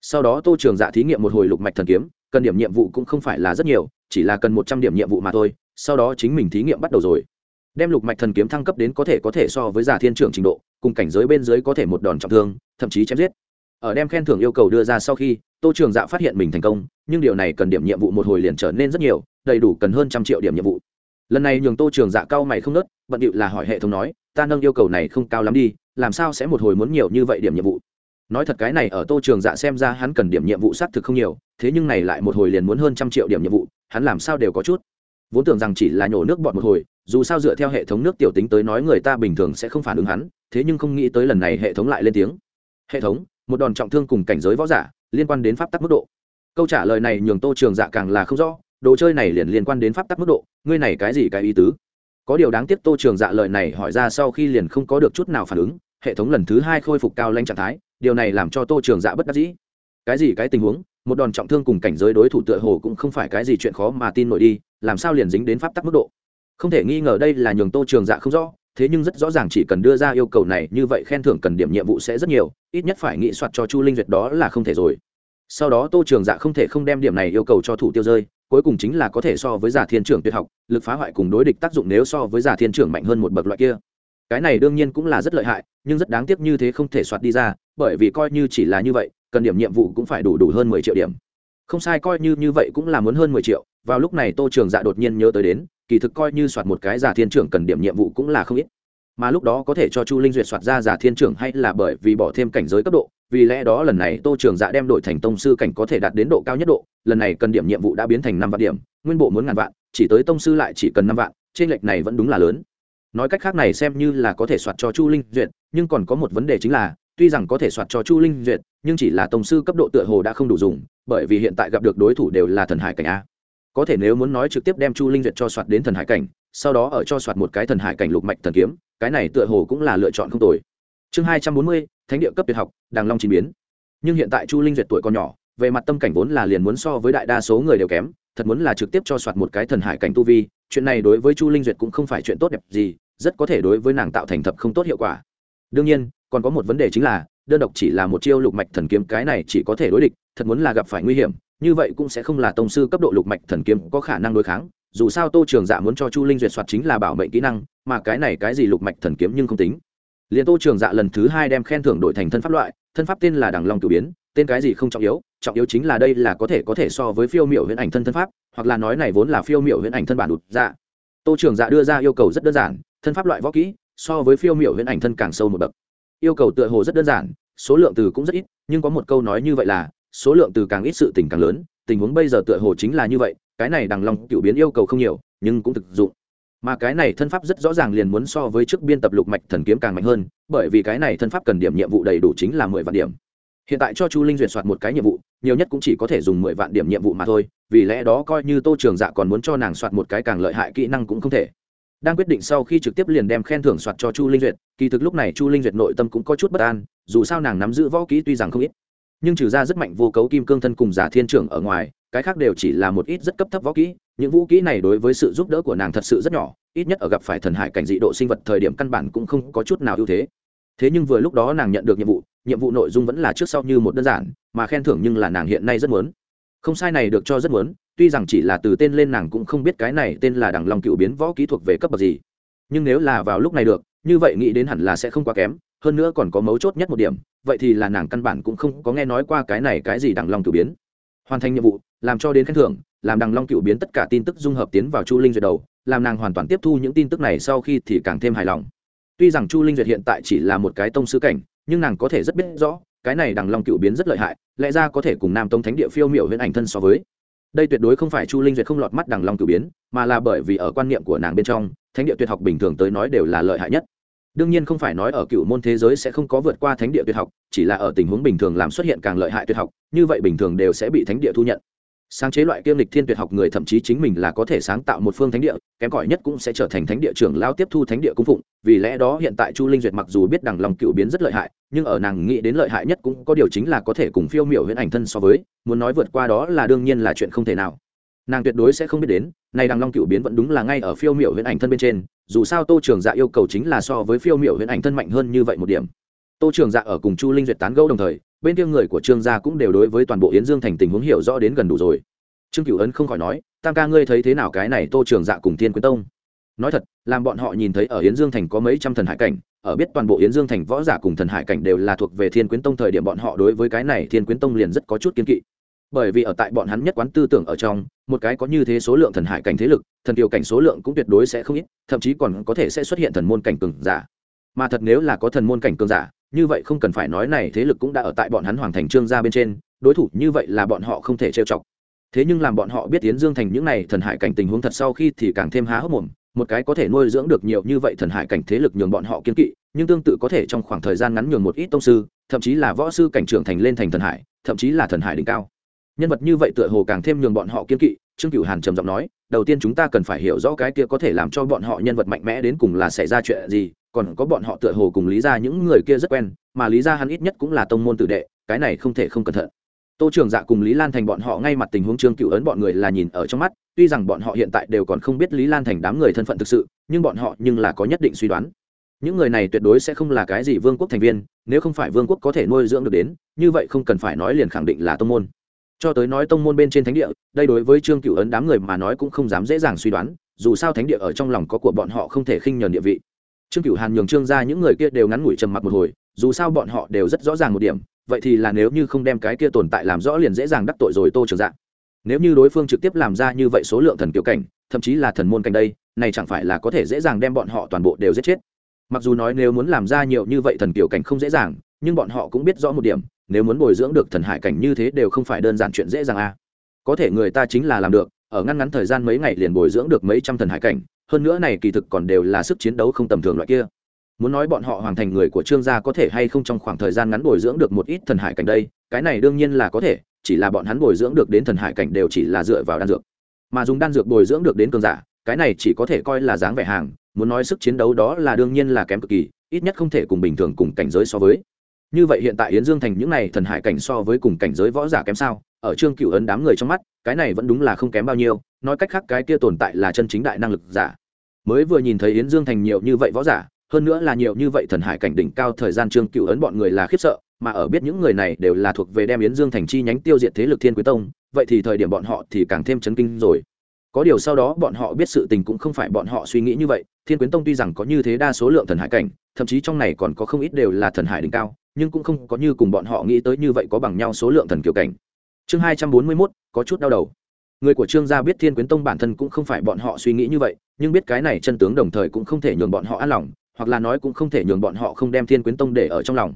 Sau đó tô trường dạ thí nghiệm một hồi lục mạch thần kiếm cần điểm nhiệm vụ cũng không phải là rất nhiều, chỉ là cần một trăm điểm nhiệm vụ mà thôi, sau đó chính mình thí nghiệm bắt đầu rồi. Đem lục mạch thần kiếm thăng cấp đến có thể có thể so với giả thiên trưởng trình độ, cùng cảnh giới bên dưới có thể một đòn trọng thương, thậm chí chém giết. Ở đem khen thưởng yêu cầu đưa ra sau khi, tô trường dạ phát hiện mình thành công, nhưng điều này cần điểm nhiệm vụ một hồi liền trở nên rất nhiều, đầy đủ cần hơn trăm triệu điểm nhiệm vụ. Lần này nhường tô trường dạ cao mày không nớt, bận điệu là hỏi hệ thống nói, ta nâng yêu cầu này không cao lắm đi, làm sao sẽ một hồi muốn nhiều như vậy điểm nhiệm vụ? Nói thật cái này ở tô trường dạ xem ra hắn cần điểm nhiệm vụ xác thực không nhiều, thế nhưng này lại một hồi liền muốn hơn trăm triệu điểm nhiệm vụ, hắn làm sao đều có chút. Vốn tưởng rằng chỉ là nhổ nước bọt một hồi, dù sao dựa theo hệ thống nước tiểu tính tới nói người ta bình thường sẽ không phản ứng hắn, thế nhưng không nghĩ tới lần này hệ thống lại lên tiếng. Hệ thống, một đòn trọng thương cùng cảnh giới võ giả, liên quan đến pháp tắc mức độ. Câu trả lời này nhường tô trường dạ càng là không rõ, đồ chơi này liền liên quan đến pháp tắc mức độ, ngươi này cái gì cái ý tứ? Có điều đáng tiếc tô trường dạ lời này hỏi ra sau khi liền không có được chút nào phản ứng, hệ thống lần thứ hai khôi phục cao lanh trạng thái điều này làm cho tô trường dạ bất đắc dĩ. Cái gì cái tình huống, một đòn trọng thương cùng cảnh giới đối thủ tựa hồ cũng không phải cái gì chuyện khó mà tin nổi đi, làm sao liền dính đến pháp tắc mức độ? Không thể nghi ngờ đây là nhường tô trường dạ không rõ, thế nhưng rất rõ ràng chỉ cần đưa ra yêu cầu này, như vậy khen thưởng cần điểm nhiệm vụ sẽ rất nhiều, ít nhất phải nghị soạt cho chu linh duyệt đó là không thể rồi. Sau đó tô trường dạ không thể không đem điểm này yêu cầu cho thủ tiêu rơi, cuối cùng chính là có thể so với giả thiên trưởng tuyệt học, lực phá hoại cùng đối địch tác dụng nếu so với giả thiên trưởng mạnh hơn một bậc loại kia cái này đương nhiên cũng là rất lợi hại, nhưng rất đáng tiếc như thế không thể soạt đi ra, bởi vì coi như chỉ là như vậy, cần điểm nhiệm vụ cũng phải đủ đủ hơn mười triệu điểm. Không sai, coi như như vậy cũng là muốn hơn mười triệu, vào lúc này tô trường dạ đột nhiên nhớ tới đến, kỳ thực coi như soạt một cái giả thiên trưởng cần điểm nhiệm vụ cũng là không ít. Mà lúc đó có thể cho chu linh duyệt soạt ra giả thiên trưởng hay là bởi vì bỏ thêm cảnh giới cấp độ, vì lẽ đó lần này tô trường dạ đem đổi thành tông sư cảnh có thể đạt đến độ cao nhất độ, lần này cần điểm nhiệm vụ đã biến thành năm vạn điểm, nguyên bộ muốn ngàn vạn, chỉ tới tông sư lại chỉ cần năm vạn trên lệch này vẫn đúng là lớn nói cách khác này xem như là có thể soạt cho chu linh duyệt, nhưng còn có một vấn đề chính là, tuy rằng có thể soạt cho chu linh duyệt, nhưng chỉ là tổng sư cấp độ tựa hồ đã không đủ dùng, bởi vì hiện tại gặp được đối thủ đều là thần hải cảnh a. Có thể nếu muốn nói trực tiếp đem chu linh duyệt cho soạt đến thần hải cảnh, sau đó ở cho soạt một cái thần hải cảnh lục mạch thần kiếm, cái này tựa hồ cũng là lựa chọn không tồi. Chương hai trăm bốn mươi, thánh địa cấp tuyệt học, đàng long chín biến. Nhưng hiện tại chu linh duyệt tuổi còn nhỏ, về mặt tâm cảnh vốn là liền muốn so với đại đa số người đều kém, thật muốn là trực tiếp cho soạt một cái thần hải cảnh tu vi, chuyện này đối với chu linh duyệt cũng không phải chuyện tốt đẹp gì rất có thể đối với nàng tạo thành thập không tốt hiệu quả. Đương nhiên, còn có một vấn đề chính là, đơn độc chỉ là một chiêu lục mạch thần kiếm, cái này chỉ có thể đối địch, thật muốn là gặp phải nguy hiểm, như vậy cũng sẽ không là tông sư cấp độ lục mạch thần kiếm có khả năng đối kháng. Dù sao tô trường dạ muốn cho chu linh duyệt soạt chính là bảo mệnh kỹ năng, mà cái này cái gì lục mạch thần kiếm nhưng không tính. Liền tô trường dạ lần thứ hai đem khen thưởng đổi thành thân pháp loại, thân pháp tên là đằng long cử biến, tên cái gì không trọng yếu trọng yếu chính là đây là có thể có thể so với phiêu miểu huyễn ảnh thân thân pháp, hoặc là nói này vốn là phiêu miểu huyễn ảnh thân bản đụt dạ. Tô trường dạ đưa ra yêu cầu rất đơn giản thân pháp loại võ kỹ, so với phiêu miểu huyễn ảnh thân càng sâu một bậc. Yêu cầu tựa hồ rất đơn giản, số lượng từ cũng rất ít, nhưng có một câu nói như vậy là, số lượng từ càng ít sự tình càng lớn, tình huống bây giờ tựa hồ chính là như vậy, cái này đằng lòng cựu biến yêu cầu không nhiều, nhưng cũng thực dụng. Mà cái này thân pháp rất rõ ràng liền muốn so với trước biên tập lục mạch thần kiếm càng mạnh hơn, bởi vì cái này thân pháp cần điểm nhiệm vụ đầy đủ chính là mười vạn điểm. Hiện tại cho chu linh duyệt soạt một cái nhiệm vụ, nhiều nhất cũng chỉ có thể dùng mười vạn điểm nhiệm vụ mà thôi, vì lẽ đó coi như tô trường dạ còn muốn cho nàng soạt một cái càng lợi hại kỹ năng cũng không thể đang quyết định sau khi trực tiếp liền đem khen thưởng soạt cho chu linh duyệt, kỳ thực lúc này chu linh duyệt nội tâm cũng có chút bất an, dù sao nàng nắm giữ võ kỹ tuy rằng không ít, nhưng trừ ra rất mạnh vô cấu kim cương thân cùng giả thiên trưởng ở ngoài, cái khác đều chỉ là một ít rất cấp thấp võ kỹ, những vũ kỹ này đối với sự giúp đỡ của nàng thật sự rất nhỏ, ít nhất ở gặp phải thần hải cảnh dị độ sinh vật thời điểm căn bản cũng không có chút nào ưu thế. Thế nhưng vừa lúc đó nàng nhận được nhiệm vụ nhiệm vụ nội dung vẫn là trước sau như một đơn giản, mà khen thưởng nhưng là nàng hiện nay rất muốn không sai này được cho rất muốn, tuy rằng chỉ là từ tên lên nàng cũng không biết cái này tên là đằng long cựu biến võ kỹ thuật về cấp bậc gì. Nhưng nếu là vào lúc này được, như vậy nghĩ đến hẳn là sẽ không quá kém, hơn nữa còn có mấu chốt nhất một điểm, vậy thì là nàng căn bản cũng không có nghe nói qua cái này cái gì đằng long cựu biến. Hoàn thành nhiệm vụ, làm cho đến khen thưởng, làm đằng long cựu biến tất cả tin tức dung hợp tiến vào chu linh duyệt đầu, làm nàng hoàn toàn tiếp thu những tin tức này sau khi thì càng thêm hài lòng. Tuy rằng chu linh duyệt hiện tại chỉ là một cái tông sư cảnh, nhưng nàng có thể rất biết rõ cái này đằng long cựu biến rất lợi hại, lẽ ra có thể cùng nam tông thánh địa phiêu miểu huyễn ảnh thân so với. Đây tuyệt đối không phải chu linh duyệt không lọt mắt đằng long cựu biến, mà là bởi vì ở quan niệm của nàng bên trong, thánh địa tuyệt học bình thường tới nói đều là lợi hại nhất. Đương nhiên không phải nói ở cựu môn thế giới sẽ không có vượt qua thánh địa tuyệt học, chỉ là ở tình huống bình thường làm xuất hiện càng lợi hại tuyệt học, như vậy bình thường đều sẽ bị thánh địa thu nhận sáng chế loại kiêm lịch thiên tuyệt học người thậm chí chính mình là có thể sáng tạo một phương thánh địa, kém cỏi nhất cũng sẽ trở thành thánh địa trưởng lao tiếp thu thánh địa cung phụng. Vì lẽ đó hiện tại chu linh duyệt mặc dù biết đằng lòng cựu biến rất lợi hại, nhưng ở nàng nghĩ đến lợi hại nhất cũng có điều chính là có thể cùng phiêu miểu huyễn ảnh thân so với, muốn nói vượt qua đó là đương nhiên là chuyện không thể nào. Nàng tuyệt đối sẽ không biết đến, nay đằng long cựu biến vẫn đúng là ngay ở phiêu miểu huyễn ảnh thân bên trên, dù sao tô trường dạ yêu cầu chính là so với phiêu miểu huyễn ảnh thân mạnh hơn như vậy một điểm. Tô trường dạ ở cùng chu linh duyệt tán gẫu đồng thời bên kia người của trương gia cũng đều đối với toàn bộ yến dương thành tình huống hiểu rõ đến gần đủ rồi. Trương cửu ấn không khỏi nói, tam ca ngươi thấy thế nào cái này tô trường dạ cùng thiên quyến tông? Nói thật, làm bọn họ nhìn thấy ở yến dương thành có mấy trăm thần hải cảnh, ở biết toàn bộ yến dương thành võ giả cùng thần hải cảnh đều là thuộc về thiên quyến tông thời điểm bọn họ đối với cái này thiên quyến tông liền rất có chút kiên kỵ. Bởi vì ở tại bọn hắn nhất quán tư tưởng ở trong, một cái có như thế số lượng thần hải cảnh thế lực, thần kiều cảnh số lượng cũng tuyệt đối sẽ không ít, thậm chí còn có thể sẽ xuất hiện thần môn cảnh cường giả. Mà thật nếu là có thần môn cảnh cường giả như vậy không cần phải nói này thế lực cũng đã ở tại bọn hắn hoàng thành trương gia bên trên, đối thủ như vậy là bọn họ không thể trêu chọc. Thế nhưng làm bọn họ biết tiến dương thành những này thần hải cảnh tình huống thật sau khi thì càng thêm há hốc mồm, một cái có thể nuôi dưỡng được nhiều như vậy thần hải cảnh thế lực nhường bọn họ kiên kỵ, nhưng tương tự có thể trong khoảng thời gian ngắn nhường một ít tông sư, thậm chí là võ sư cảnh trưởng thành lên thành thần hải, thậm chí là thần hải đỉnh cao. Nhân vật như vậy tựa hồ càng thêm nhường bọn họ kiên kỵ, trương cửu hàn trầm giọng nói, đầu tiên chúng ta cần phải hiểu rõ cái kia có thể làm cho bọn họ nhân vật mạnh mẽ đến cùng là xảy ra chuyện gì còn có bọn họ tựa hồ cùng lý ra những người kia rất quen, mà lý ra hắn ít nhất cũng là tông môn tự đệ, cái này không thể không cẩn thận. Tô trường dạ cùng lý lan thành bọn họ ngay mặt tình huống trương cựu ấn bọn người là nhìn ở trong mắt, tuy rằng bọn họ hiện tại đều còn không biết lý lan thành đám người thân phận thực sự, nhưng bọn họ nhưng là có nhất định suy đoán. Những người này tuyệt đối sẽ không là cái gì vương quốc thành viên, nếu không phải vương quốc có thể nuôi dưỡng được đến, như vậy không cần phải nói liền khẳng định là tông môn. Cho tới nói tông môn bên trên thánh địa, đây đối với trương cựu ấn đám người mà nói cũng không dám dễ dàng suy đoán, dù sao thánh địa ở trong lòng có của bọn họ không thể khinh nhờn địa vị trương cửu hàn nhường trương ra những người kia đều ngắn ngủi trầm mặc một hồi, dù sao bọn họ đều rất rõ ràng một điểm, vậy thì là nếu như không đem cái kia tồn tại làm rõ liền dễ dàng đắc tội rồi tô trường dạng nếu như đối phương trực tiếp làm ra như vậy số lượng thần kiều cảnh, thậm chí là thần môn cảnh đây, này chẳng phải là có thể dễ dàng đem bọn họ toàn bộ đều giết chết mặc dù nói nếu muốn làm ra nhiều như vậy thần kiều cảnh không dễ dàng, nhưng bọn họ cũng biết rõ một điểm, nếu muốn bồi dưỡng được thần hải cảnh như thế đều không phải đơn giản chuyện dễ dàng a à. có thể người ta chính là làm được, ở ngăn ngắn thời gian mấy ngày liền bồi dưỡng được mấy trăm thần hải cảnh hơn nữa này kỳ thực còn đều là sức chiến đấu không tầm thường loại kia. Muốn nói bọn họ hoàn thành người của trương gia có thể hay không trong khoảng thời gian ngắn bồi dưỡng được một ít thần hải cảnh đây, cái này đương nhiên là có thể, chỉ là bọn hắn bồi dưỡng được đến thần hải cảnh đều chỉ là dựa vào đan dược. Mà dùng đan dược bồi dưỡng được đến cường giả, cái này chỉ có thể coi là dáng vẻ hàng, muốn nói sức chiến đấu đó là đương nhiên là kém cực kỳ, ít nhất không thể cùng bình thường cùng cảnh giới so với. Như vậy hiện tại yến dương thành những này thần hải cảnh so với cùng cảnh giới võ giả kém sao? Ở trương cựu ấn đám người trong mắt, cái này vẫn đúng là không kém bao nhiêu, nói cách khác cái kia tồn tại là chân chính đại năng lực giả. Mới vừa nhìn thấy yến dương thành nhiều như vậy võ giả, hơn nữa là nhiều như vậy thần hải cảnh đỉnh cao thời gian trương cựu ấn bọn người là khiếp sợ, mà ở biết những người này đều là thuộc về đem yến dương thành chi nhánh tiêu diệt thế lực thiên quý tông, vậy thì thời điểm bọn họ thì càng thêm chấn kinh rồi. Có điều sau đó bọn họ biết sự tình cũng không phải bọn họ suy nghĩ như vậy, thiên quyến tông tuy rằng có như thế đa số lượng thần hải cảnh, thậm chí trong này còn có không ít đều là thần hải đỉnh cao, nhưng cũng không có như cùng bọn họ nghĩ tới như vậy có bằng nhau số lượng thần kiểu cảnh chương hai trăm bốn mươi mốt có chút đau đầu. Người của trương gia biết thiên quyến tông bản thân cũng không phải bọn họ suy nghĩ như vậy nhưng biết cái này chân tướng đồng thời cũng không thể nhường bọn họ an lòng hoặc là nói cũng không thể nhường bọn họ không đem thiên quyến tông để ở trong lòng.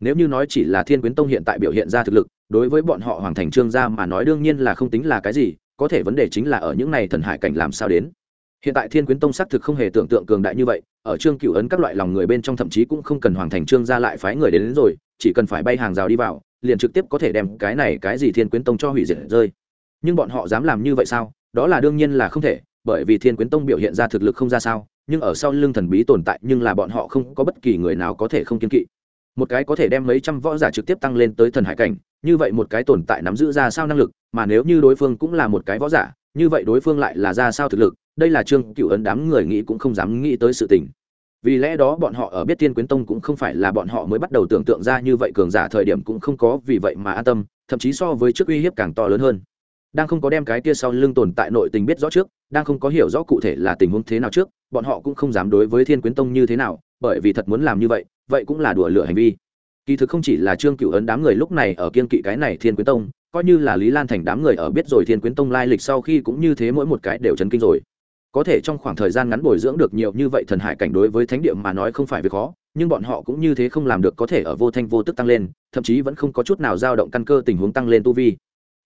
Nếu như nói chỉ là thiên quyến tông hiện tại biểu hiện ra thực lực đối với bọn họ hoàng thành trương gia mà nói đương nhiên là không tính là cái gì có thể vấn đề chính là ở những này thần hải cảnh làm sao đến. Hiện tại thiên quyến tông xác thực không hề tưởng tượng cường đại như vậy ở trương cựu ấn các loại lòng người bên trong thậm chí cũng không cần hoàng thành trương gia lại phái người đến, đến rồi chỉ cần phải bay hàng rào đi vào liền trực tiếp có thể đem cái này cái gì thiên quyến tông cho hủy diệt rơi. Nhưng bọn họ dám làm như vậy sao? Đó là đương nhiên là không thể, bởi vì thiên quyến tông biểu hiện ra thực lực không ra sao, nhưng ở sau lưng thần bí tồn tại nhưng là bọn họ không có bất kỳ người nào có thể không kiên kỵ. Một cái có thể đem mấy trăm võ giả trực tiếp tăng lên tới thần hải cảnh, như vậy một cái tồn tại nắm giữ ra sao năng lực, mà nếu như đối phương cũng là một cái võ giả, như vậy đối phương lại là ra sao thực lực, đây là trương cựu ấn đám người nghĩ cũng không dám nghĩ tới sự tình vì lẽ đó bọn họ ở biết thiên quyến tông cũng không phải là bọn họ mới bắt đầu tưởng tượng ra như vậy cường giả thời điểm cũng không có vì vậy mà an tâm, thậm chí so với trước uy hiếp càng to lớn hơn. Đang không có đem cái kia sau lưng tồn tại nội tình biết rõ trước, đang không có hiểu rõ cụ thể là tình huống thế nào trước, bọn họ cũng không dám đối với thiên quyến tông như thế nào, bởi vì thật muốn làm như vậy vậy cũng là đùa lửa hành vi. Kỳ thực không chỉ là trương cựu ấn đám người lúc này ở kiên kỵ cái này thiên quyến tông, coi như là lý lan thành đám người ở biết rồi thiên quyến tông lai lịch sau khi cũng như thế mỗi một cái đều chấn kinh rồi có thể trong khoảng thời gian ngắn bồi dưỡng được nhiều như vậy thần hải cảnh đối với thánh địa mà nói không phải việc khó, nhưng bọn họ cũng như thế không làm được có thể ở vô thanh vô tức tăng lên, thậm chí vẫn không có chút nào dao động căn cơ tình huống tăng lên tu vi.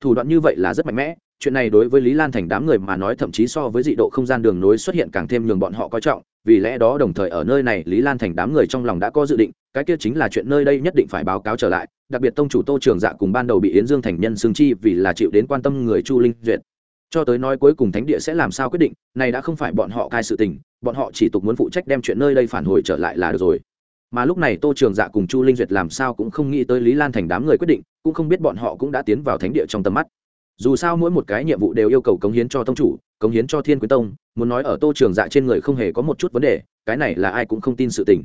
Thủ đoạn như vậy là rất mạnh mẽ, chuyện này đối với lý lan thành đám người mà nói thậm chí so với dị độ không gian đường nối xuất hiện càng thêm nhường bọn họ coi trọng, vì lẽ đó đồng thời ở nơi này lý lan thành đám người trong lòng đã có dự định, cái kia chính là chuyện nơi đây nhất định phải báo cáo trở lại, đặc biệt tông chủ tô trường dạ cùng ban đầu bị yến dương thành nhân xương chi vì là chịu đến quan tâm người chu linh duyệt cho tới nói cuối cùng thánh địa sẽ làm sao quyết định, này đã không phải bọn họ cai sự tình, bọn họ chỉ tục muốn phụ trách đem chuyện nơi đây phản hồi trở lại là được rồi. Mà lúc này tô trường dạ cùng chu linh duyệt làm sao cũng không nghĩ tới lý lan thành đám người quyết định, cũng không biết bọn họ cũng đã tiến vào thánh địa trong tầm mắt. Dù sao mỗi một cái nhiệm vụ đều yêu cầu cống hiến cho tông chủ, cống hiến cho thiên quyến tông, muốn nói ở tô trường dạ trên người không hề có một chút vấn đề, cái này là ai cũng không tin sự tình.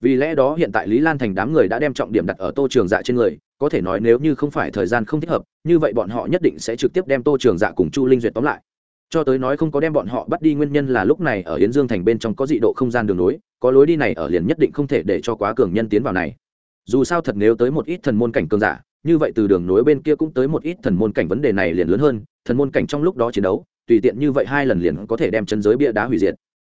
Vì lẽ đó hiện tại lý lan thành đám người đã đem trọng điểm đặt ở tô trường dạ trên người có thể nói nếu như không phải thời gian không thích hợp, như vậy bọn họ nhất định sẽ trực tiếp đem tô trường dạ cùng chu linh duyệt tóm lại. Cho tới nói không có đem bọn họ bắt đi nguyên nhân là lúc này ở yến dương thành bên trong có dị độ không gian đường nối, có lối đi này ở liền nhất định không thể để cho quá cường nhân tiến vào này. Dù sao thật nếu tới một ít thần môn cảnh cường giả, như vậy từ đường nối bên kia cũng tới một ít thần môn cảnh vấn đề này liền lớn hơn, thần môn cảnh trong lúc đó chiến đấu, tùy tiện như vậy hai lần liền có thể đem chân giới bia đá hủy diệt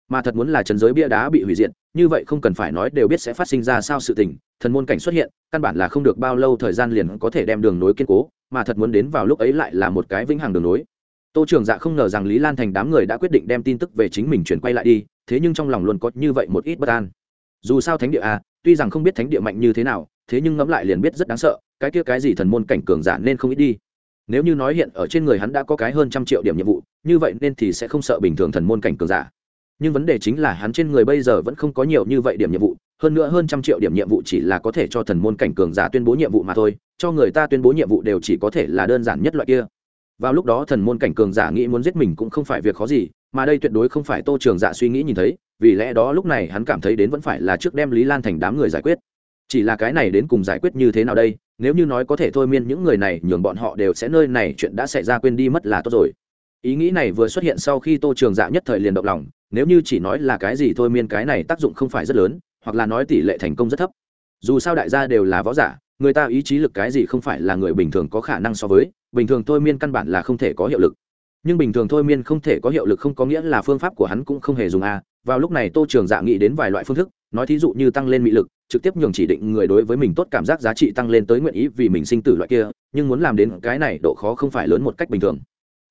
mà thật muốn là trần giới bia đá bị hủy diệt, như vậy không cần phải nói đều biết sẽ phát sinh ra sao sự tình, thần môn cảnh xuất hiện, căn bản là không được bao lâu thời gian liền có thể đem đường nối kiên cố, mà thật muốn đến vào lúc ấy lại là một cái vĩnh hằng đường nối. Tô trường dạ không ngờ rằng lý lan thành đám người đã quyết định đem tin tức về chính mình chuyển quay lại đi, thế nhưng trong lòng luôn có như vậy một ít bất an. Dù sao thánh địa à tuy rằng không biết thánh địa mạnh như thế nào, thế nhưng ngẫm lại liền biết rất đáng sợ, cái kia cái gì thần môn cảnh cường giả nên không ít đi. Nếu như nói hiện ở trên người hắn đã có cái hơn trăm triệu điểm nhiệm vụ, như vậy nên thì sẽ không sợ bình thường thần môn cảnh cường giả nhưng vấn đề chính là hắn trên người bây giờ vẫn không có nhiều như vậy điểm nhiệm vụ, hơn nữa hơn trăm triệu điểm nhiệm vụ chỉ là có thể cho thần môn cảnh cường giả tuyên bố nhiệm vụ mà thôi, cho người ta tuyên bố nhiệm vụ đều chỉ có thể là đơn giản nhất loại kia. Vào lúc đó thần môn cảnh cường giả nghĩ muốn giết mình cũng không phải việc khó gì, mà đây tuyệt đối không phải tô trường dạ suy nghĩ nhìn thấy, vì lẽ đó lúc này hắn cảm thấy đến vẫn phải là trước đem lý lan thành đám người giải quyết. Chỉ là cái này đến cùng giải quyết như thế nào đây, nếu như nói có thể thôi miên những người này, nhường bọn họ đều sẽ nơi này chuyện đã xảy ra quên đi mất là tốt rồi. Ý nghĩ này vừa xuất hiện sau khi tô trường dạ nhất thời liền động lòng nếu như chỉ nói là cái gì thôi miên cái này tác dụng không phải rất lớn, hoặc là nói tỷ lệ thành công rất thấp. Dù sao đại gia đều là võ giả, người ta ý chí lực cái gì không phải là người bình thường có khả năng so với, bình thường thôi miên căn bản là không thể có hiệu lực. Nhưng bình thường thôi miên không thể có hiệu lực không có nghĩa là phương pháp của hắn cũng không hề dùng a. Vào lúc này tô trường dạ nghĩ đến vài loại phương thức, nói thí dụ như tăng lên mị lực, trực tiếp nhường chỉ định người đối với mình tốt cảm giác giá trị tăng lên tới nguyện ý vì mình sinh tử loại kia, nhưng muốn làm đến cái này độ khó không phải lớn một cách bình thường.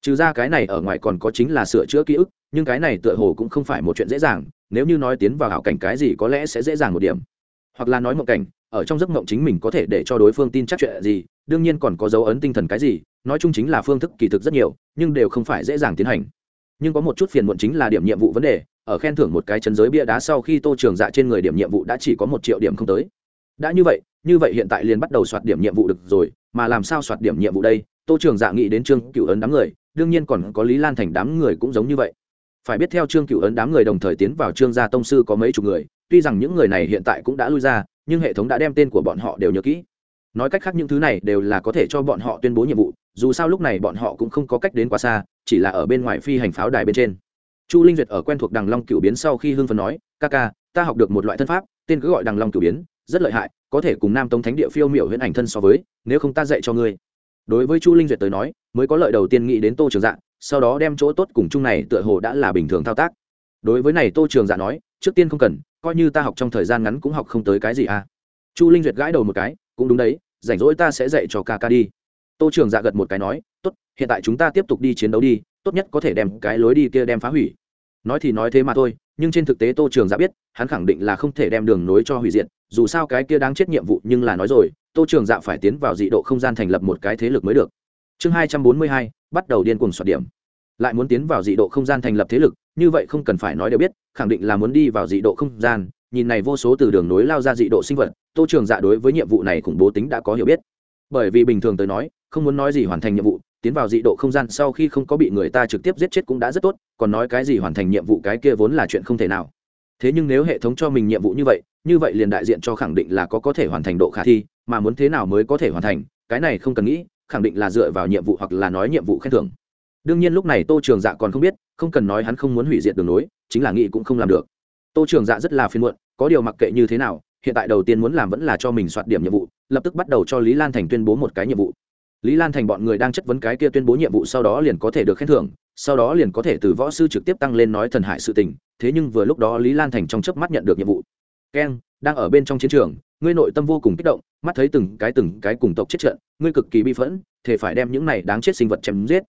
Trừ ra cái này ở ngoài còn có chính là sửa chữa ký ức nhưng cái này tựa hồ cũng không phải một chuyện dễ dàng, nếu như nói tiến vào hảo cảnh cái gì có lẽ sẽ dễ dàng một điểm. Hoặc là nói mộng cảnh, ở trong giấc mộng chính mình có thể để cho đối phương tin chắc chuyện gì, đương nhiên còn có dấu ấn tinh thần cái gì, nói chung chính là phương thức kỳ thực rất nhiều, nhưng đều không phải dễ dàng tiến hành. Nhưng có một chút phiền muộn chính là điểm nhiệm vụ vấn đề, ở khen thưởng một cái chân giới bia đá sau khi tô trường dạ trên người điểm nhiệm vụ đã chỉ có một triệu điểm không tới. Đã như vậy như vậy hiện tại liền bắt đầu soạt điểm nhiệm vụ được rồi, mà làm sao soạt điểm nhiệm vụ đây? Tô trường dạ nghĩ đến trương cựu ấn đám người, đương nhiên còn có lý lan thành đám người cũng giống như vậy phải biết theo trương cựu ấn đám người đồng thời tiến vào trương gia tông sư có mấy chục người, tuy rằng những người này hiện tại cũng đã lui ra, nhưng hệ thống đã đem tên của bọn họ đều nhớ kỹ nói cách khác những thứ này đều là có thể cho bọn họ tuyên bố nhiệm vụ, dù sao lúc này bọn họ cũng không có cách đến quá xa, chỉ là ở bên ngoài phi hành pháo đài bên trên chu linh duyệt ở quen thuộc đằng long cựu biến sau khi hưng phấn nói, ca ca, ta học được một loại thân pháp, tên cứ gọi đằng long cựu biến, rất lợi hại, có thể cùng nam tông thánh địa phiêu miểu huyễn ảnh thân so với, nếu không ta dạy cho ngươi đối với chu linh duyệt tới nói, mới có lợi đầu tiên nghĩ đến tô trường dạng sau đó đem chỗ tốt cùng chung này tựa hồ đã là bình thường thao tác. Đối với này tô trường dạ nói, trước tiên không cần, coi như ta học trong thời gian ngắn cũng học không tới cái gì à. Chu linh duyệt gãi đầu một cái, cũng đúng đấy, rảnh rỗi ta sẽ dạy cho ca ca đi. Tô trường dạ gật một cái nói, tốt, hiện tại chúng ta tiếp tục đi chiến đấu đi, tốt nhất có thể đem cái lối đi kia đem phá hủy. Nói thì nói thế mà thôi, nhưng trên thực tế tô trường dạ biết, hắn khẳng định là không thể đem đường nối cho hủy diệt, dù sao cái kia đáng chết nhiệm vụ nhưng là nói rồi, tô trường dạ phải tiến vào dị độ không gian thành lập một cái thế lực mới được chương hai trăm bốn mươi hai, bắt đầu điên cuồng soạt điểm. Lại muốn tiến vào dị độ không gian thành lập thế lực, như vậy không cần phải nói đều biết, khẳng định là muốn đi vào dị độ không gian, nhìn này vô số từ đường nối lao ra dị độ sinh vật, tô trường dạ đối với nhiệm vụ này khủng bố tính đã có hiểu biết. Bởi vì bình thường tới nói, không muốn nói gì hoàn thành nhiệm vụ, tiến vào dị độ không gian sau khi không có bị người ta trực tiếp giết chết cũng đã rất tốt, còn nói cái gì hoàn thành nhiệm vụ cái kia vốn là chuyện không thể nào. Thế nhưng nếu hệ thống cho mình nhiệm vụ như vậy như vậy liền đại diện cho khẳng định là có có thể hoàn thành độ khả thi, mà muốn thế nào mới có thể hoàn thành, cái này không cần nghĩ khẳng định là dựa vào nhiệm vụ hoặc là nói nhiệm vụ khen thưởng. Đương nhiên lúc này tô trường dạ còn không biết, không cần nói hắn không muốn hủy diệt đường nối, chính là nghĩ cũng không làm được. Tô trường dạ rất là phiền muộn, có điều mặc kệ như thế nào, hiện tại đầu tiên muốn làm vẫn là cho mình soạt điểm nhiệm vụ, lập tức bắt đầu cho lý lan thành tuyên bố một cái nhiệm vụ. Lý lan thành bọn người đang chất vấn cái kia tuyên bố nhiệm vụ sau đó liền có thể được khen thưởng, sau đó liền có thể từ võ sư trực tiếp tăng lên nói thần hại sự tình, thế nhưng vừa lúc đó lý lan thành trong chớp mắt nhận được nhiệm vụ keng, đang ở bên trong chiến trường, ngươi nội tâm vô cùng kích động, mắt thấy từng cái từng cái cùng tộc chết trận, ngươi cực kỳ bi phẫn thể phải đem những này đáng chết sinh vật chém giết.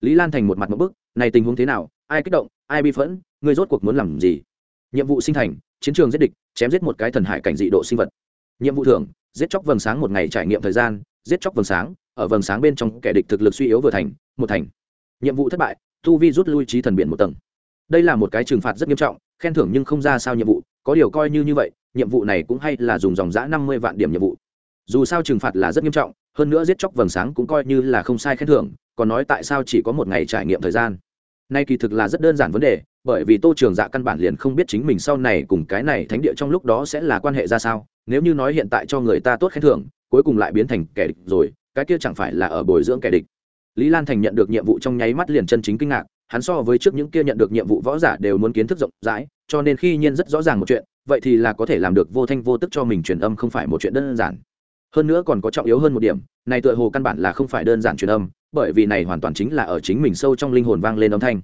Lý lan thành một mặt một bức, này tình huống thế nào, ai kích động, ai bi phẫn, ngươi rốt cuộc muốn làm gì? Nhiệm vụ sinh thành, chiến trường giết địch, chém giết một cái thần hải cảnh dị độ sinh vật. Nhiệm vụ thưởng, giết chóc vầng sáng một ngày trải nghiệm thời gian, giết chóc vầng sáng, ở vầng sáng bên trong kẻ địch thực lực suy yếu vừa thành, một thành. Nhiệm vụ thất bại, tu vi rút lui trí thần biển một tầng. Đây là một cái trừng phạt rất nghiêm trọng, khen thưởng nhưng không ra sao nhiệm vụ có điều coi như như vậy, nhiệm vụ này cũng hay là dùng dòng giã năm mươi vạn điểm nhiệm vụ. Dù sao trừng phạt là rất nghiêm trọng, hơn nữa giết chóc vầng sáng cũng coi như là không sai khen thưởng, còn nói tại sao chỉ có một ngày trải nghiệm thời gian. Nay kỳ thực là rất đơn giản vấn đề, bởi vì tô trường dạ căn bản liền không biết chính mình sau này cùng cái này thánh địa trong lúc đó sẽ là quan hệ ra sao, nếu như nói hiện tại cho người ta tốt khen thưởng, cuối cùng lại biến thành kẻ địch rồi, cái kia chẳng phải là ở bồi dưỡng kẻ địch. Lý lan thành nhận được nhiệm vụ trong nháy mắt liền chân chính kinh ngạc, hắn so với trước những kia nhận được nhiệm vụ võ giả đều muốn kiến thức rộng rãi cho nên khi nhiên rất rõ ràng một chuyện, vậy thì là có thể làm được vô thanh vô tức cho mình truyền âm không phải một chuyện đơn giản. Hơn nữa còn có trọng yếu hơn một điểm, này tựa hồ căn bản là không phải đơn giản truyền âm, bởi vì này hoàn toàn chính là ở chính mình sâu trong linh hồn vang lên âm thanh.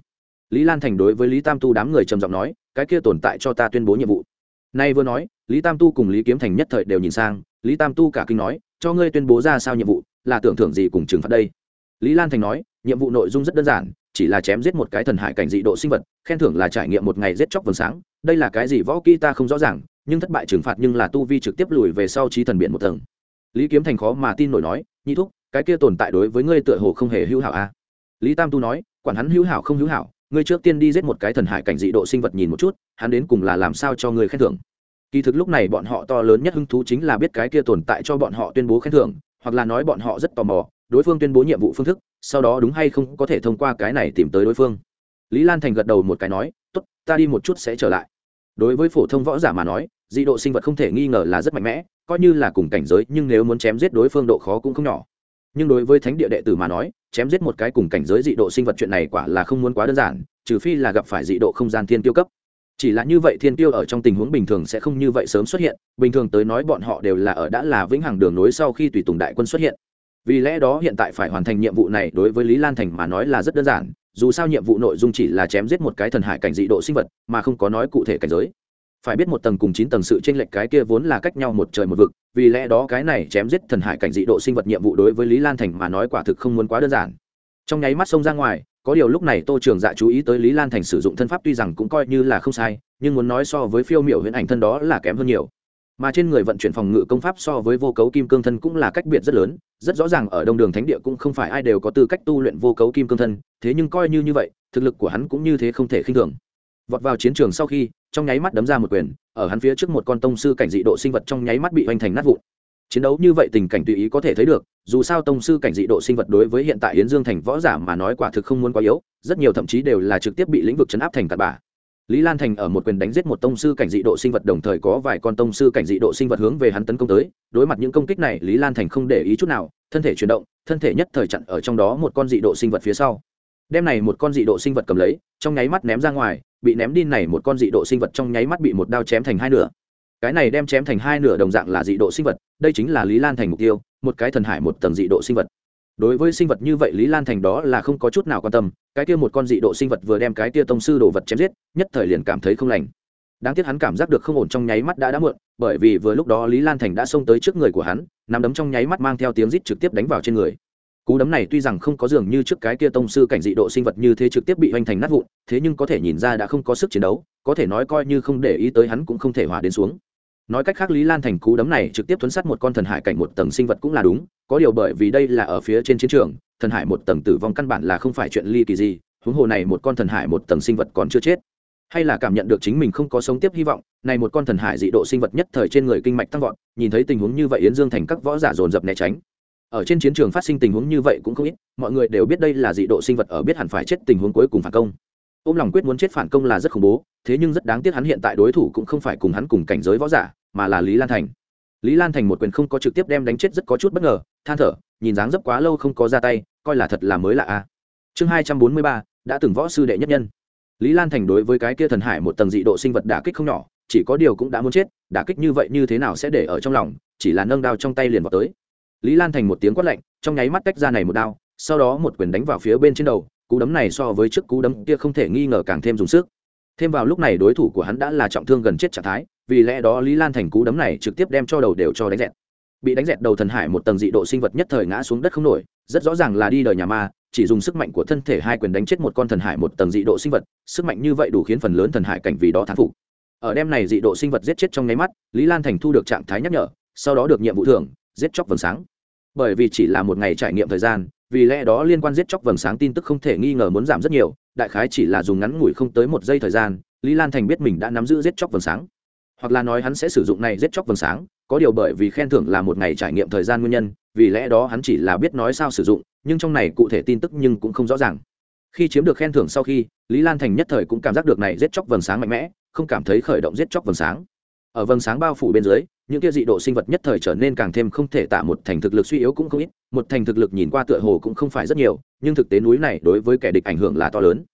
Lý lan thành đối với lý tam tu đám người trầm giọng nói, cái kia tồn tại cho ta tuyên bố nhiệm vụ. Nay vừa nói, lý tam tu cùng lý kiếm thành nhất thời đều nhìn sang, lý tam tu cả kinh nói, cho ngươi tuyên bố ra sao nhiệm vụ, là tưởng thưởng gì cùng trừng phạt đây? Lý lan thành nói, nhiệm vụ nội dung rất đơn giản chỉ là chém giết một cái thần hải cảnh dị độ sinh vật, khen thưởng là trải nghiệm một ngày giết chóc vầng sáng. Đây là cái gì võ kỹ ta không rõ ràng, nhưng thất bại trừng phạt nhưng là tu vi trực tiếp lùi về sau trí thần biện một tầng. Lý kiếm thành khó mà tin nổi nói, nhị thúc, cái kia tồn tại đối với ngươi tựa hồ không hề hữu hảo a à? lý tam tu nói, quản hắn hữu hảo không hữu hảo, ngươi trước tiên đi giết một cái thần hải cảnh dị độ sinh vật nhìn một chút, hắn đến cùng là làm sao cho ngươi khen thưởng? Kỳ thực lúc này bọn họ to lớn nhất hứng thú chính là biết cái kia tồn tại cho bọn họ tuyên bố khen thưởng, hoặc là nói bọn họ rất tò mò, đối phương tuyên bố nhiệm vụ phương thức sau đó đúng hay không có thể thông qua cái này tìm tới đối phương. Lý lan thành gật đầu một cái nói, tốt, ta đi một chút sẽ trở lại. Đối với phổ thông võ giả mà nói, dị độ sinh vật không thể nghi ngờ là rất mạnh mẽ, coi như là cùng cảnh giới, nhưng nếu muốn chém giết đối phương độ khó cũng không nhỏ. Nhưng đối với thánh địa đệ tử mà nói, chém giết một cái cùng cảnh giới dị độ sinh vật chuyện này quả là không muốn quá đơn giản, trừ phi là gặp phải dị độ không gian thiên tiêu cấp. Chỉ là như vậy thiên tiêu ở trong tình huống bình thường sẽ không như vậy sớm xuất hiện, bình thường tới nói bọn họ đều là ở đã là vĩnh hằng đường nối sau khi tùy tùng đại quân xuất hiện vì lẽ đó hiện tại phải hoàn thành nhiệm vụ này đối với lý lan thành mà nói là rất đơn giản, dù sao nhiệm vụ nội dung chỉ là chém giết một cái thần hải cảnh dị độ sinh vật, mà không có nói cụ thể cảnh giới. Phải biết một tầng cùng chín tầng sự tranh lệch cái kia vốn là cách nhau một trời một vực, vì lẽ đó cái này chém giết thần hải cảnh dị độ sinh vật nhiệm vụ đối với lý lan thành mà nói quả thực không muốn quá đơn giản. Trong nháy mắt xông ra ngoài, có điều lúc này tô trường dạ chú ý tới lý lan thành sử dụng thân pháp tuy rằng cũng coi như là không sai, nhưng muốn nói so với phiêu m i u huyễn ảnh thân đó là kém hơn nhiều mà trên người vận chuyển phòng ngự công pháp so với vô cấu kim cương thân cũng là cách biệt rất lớn, rất rõ ràng ở đông đường thánh địa cũng không phải ai đều có tư cách tu luyện vô cấu kim cương thân, thế nhưng coi như như vậy, thực lực của hắn cũng như thế không thể khinh thường. Vọt vào chiến trường sau khi, trong nháy mắt đấm ra một quyền, ở hắn phía trước một con tông sư cảnh dị độ sinh vật trong nháy mắt bị hoành thành nát vụn. Chiến đấu như vậy tình cảnh tùy ý có thể thấy được, dù sao tông sư cảnh dị độ sinh vật đối với hiện tại yến dương thành võ giả mà nói quả thực không muốn quá yếu, rất nhiều thậm chí đều là trực tiếp bị lĩnh vực chấn áp thành tạt bà lý lan thành ở một quyền đánh giết một tông sư cảnh dị độ sinh vật, đồng thời có vài con tông sư cảnh dị độ sinh vật hướng về hắn tấn công tới. Đối mặt những công kích này, lý lan thành không để ý chút nào, thân thể chuyển động, thân thể nhất thời chặn ở trong đó một con dị độ sinh vật phía sau. Đem này một con dị độ sinh vật cầm lấy, trong nháy mắt ném ra ngoài, bị ném đi này một con dị độ sinh vật trong nháy mắt bị một đao chém thành hai nửa. Cái này đem chém thành hai nửa đồng dạng là dị độ sinh vật, đây chính là lý lan thành mục tiêu, một cái thần hải một tầng dị độ sinh vật đối với sinh vật như vậy, lý lan thành đó là không có chút nào quan tâm. Cái kia một con dị độ sinh vật vừa đem cái kia tông sư đồ vật chém giết, nhất thời liền cảm thấy không lành. Đáng tiếc hắn cảm giác được không ổn trong nháy mắt đã đã muộn, bởi vì vừa lúc đó lý lan thành đã xông tới trước người của hắn nằm đấm trong nháy mắt mang theo tiếng rít trực tiếp đánh vào trên người. Cú đấm này tuy rằng không có dường như trước cái kia tông sư cảnh dị độ sinh vật như thế trực tiếp bị hoành thành nát vụn, thế nhưng có thể nhìn ra đã không có sức chiến đấu, có thể nói coi như không để ý tới hắn cũng không thể hòa đến xuống nói cách khác lý lan thành cú đấm này trực tiếp thuấn sát một con thần hải cảnh một tầng sinh vật cũng là đúng, có điều bởi vì đây là ở phía trên chiến trường, thần hải một tầng tử vong căn bản là không phải chuyện ly kỳ gì, huống hồ này một con thần hải một tầng sinh vật còn chưa chết. Hay là cảm nhận được chính mình không có sống tiếp hy vọng, này một con thần hải dị độ sinh vật nhất thời trên người kinh mạch tăng vọt, nhìn thấy tình huống như vậy yến dương thành các võ giả dồn dập né tránh. Ở trên chiến trường phát sinh tình huống như vậy cũng không ít, mọi người đều biết đây là dị độ sinh vật ở biết hẳn phải chết tình huống cuối cùng phản công. Ôm lòng quyết muốn chết phản công là rất khủng bố, thế nhưng rất đáng tiếc hắn hiện tại đối thủ cũng không phải cùng hắn cùng cảnh giới võ giả mà là lý lan thành. Lý lan thành một quyền không có trực tiếp đem đánh chết rất có chút bất ngờ, than thở, nhìn dáng dấp quá lâu không có ra tay, coi là thật là mới lạ a. Chương hai trăm bốn mươi ba, đã từng võ sư đệ nhất nhân. Lý lan thành đối với cái kia thần hải một tầng dị độ sinh vật đả kích không nhỏ, chỉ có điều cũng đã muốn chết, đả kích như vậy như thế nào sẽ để ở trong lòng, chỉ là nâng đao trong tay liền vào tới. Lý lan thành một tiếng quát lạnh, trong nháy mắt tách ra này một đao, sau đó một quyền đánh vào phía bên trên đầu, cú đấm này so với trước cú đấm kia không thể nghi ngờ càng thêm dùng sức. Thêm vào lúc này đối thủ của hắn đã là trọng thương gần chết trạng thái vì lẽ đó lý lan thành cú đấm này trực tiếp đem cho đầu đều cho đánh dẹt. Bị đánh dẹt đầu thần hải một tầng dị độ sinh vật nhất thời ngã xuống đất không nổi, rất rõ ràng là đi đời nhà ma, chỉ dùng sức mạnh của thân thể hai quyền đánh chết một con thần hải một tầng dị độ sinh vật, sức mạnh như vậy đủ khiến phần lớn thần hải cảnh vì đó thán phục. Ở đêm này dị độ sinh vật giết chết trong nháy mắt, lý lan thành thu được trạng thái nhắc nhở, sau đó được nhiệm vụ thưởng, giết chóc vầng sáng. Bởi vì chỉ là một ngày trải nghiệm thời gian, vì lẽ đó liên quan giết chóc vầng sáng tin tức không thể nghi ngờ muốn giảm rất nhiều, đại khái chỉ là dùng ngắn ngủi không tới một giây thời gian, lý lan thành biết mình đã nắm giữ giết chóc vầng sáng hoặc là nói hắn sẽ sử dụng này giết chóc vầng sáng, có điều bởi vì khen thưởng là một ngày trải nghiệm thời gian nguyên nhân, vì lẽ đó hắn chỉ là biết nói sao sử dụng, nhưng trong này cụ thể tin tức nhưng cũng không rõ ràng. Khi chiếm được khen thưởng sau khi, lý lan thành nhất thời cũng cảm giác được này giết chóc vầng sáng mạnh mẽ, không cảm thấy khởi động giết chóc vầng sáng. Ở vầng sáng bao phủ bên dưới, những kia dị độ sinh vật nhất thời trở nên càng thêm không thể tả một thành thực lực suy yếu cũng không ít, một thành thực lực nhìn qua tựa hồ cũng không phải rất nhiều, nhưng thực tế núi này đối với kẻ địch ảnh hưởng là to lớn.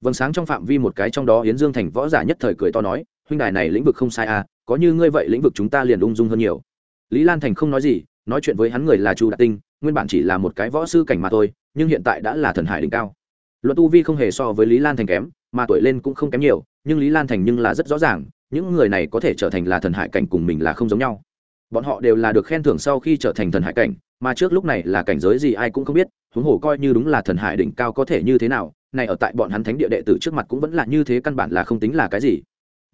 Vầng sáng trong phạm vi một cái trong đó Hiến dương thành võ giả nhất thời cười to nói huynh đài này lĩnh vực không sai à có như ngươi vậy lĩnh vực chúng ta liền ung dung hơn nhiều. Lý lan thành không nói gì, nói chuyện với hắn người là chu đạt tinh, nguyên bản chỉ là một cái võ sư cảnh mà thôi, nhưng hiện tại đã là thần hải đỉnh cao. Luận tu vi không hề so với lý lan thành kém, mà tuổi lên cũng không kém nhiều, nhưng lý lan thành nhưng là rất rõ ràng, những người này có thể trở thành là thần hải cảnh cùng mình là không giống nhau. Bọn họ đều là được khen thưởng sau khi trở thành thần hải cảnh, mà trước lúc này là cảnh giới gì ai cũng không biết, huống hồ coi như đúng là thần hải đỉnh cao có thể như thế nào, này ở tại bọn hắn thánh địa đệ tử trước mặt cũng vẫn là như thế căn bản là không tính là cái gì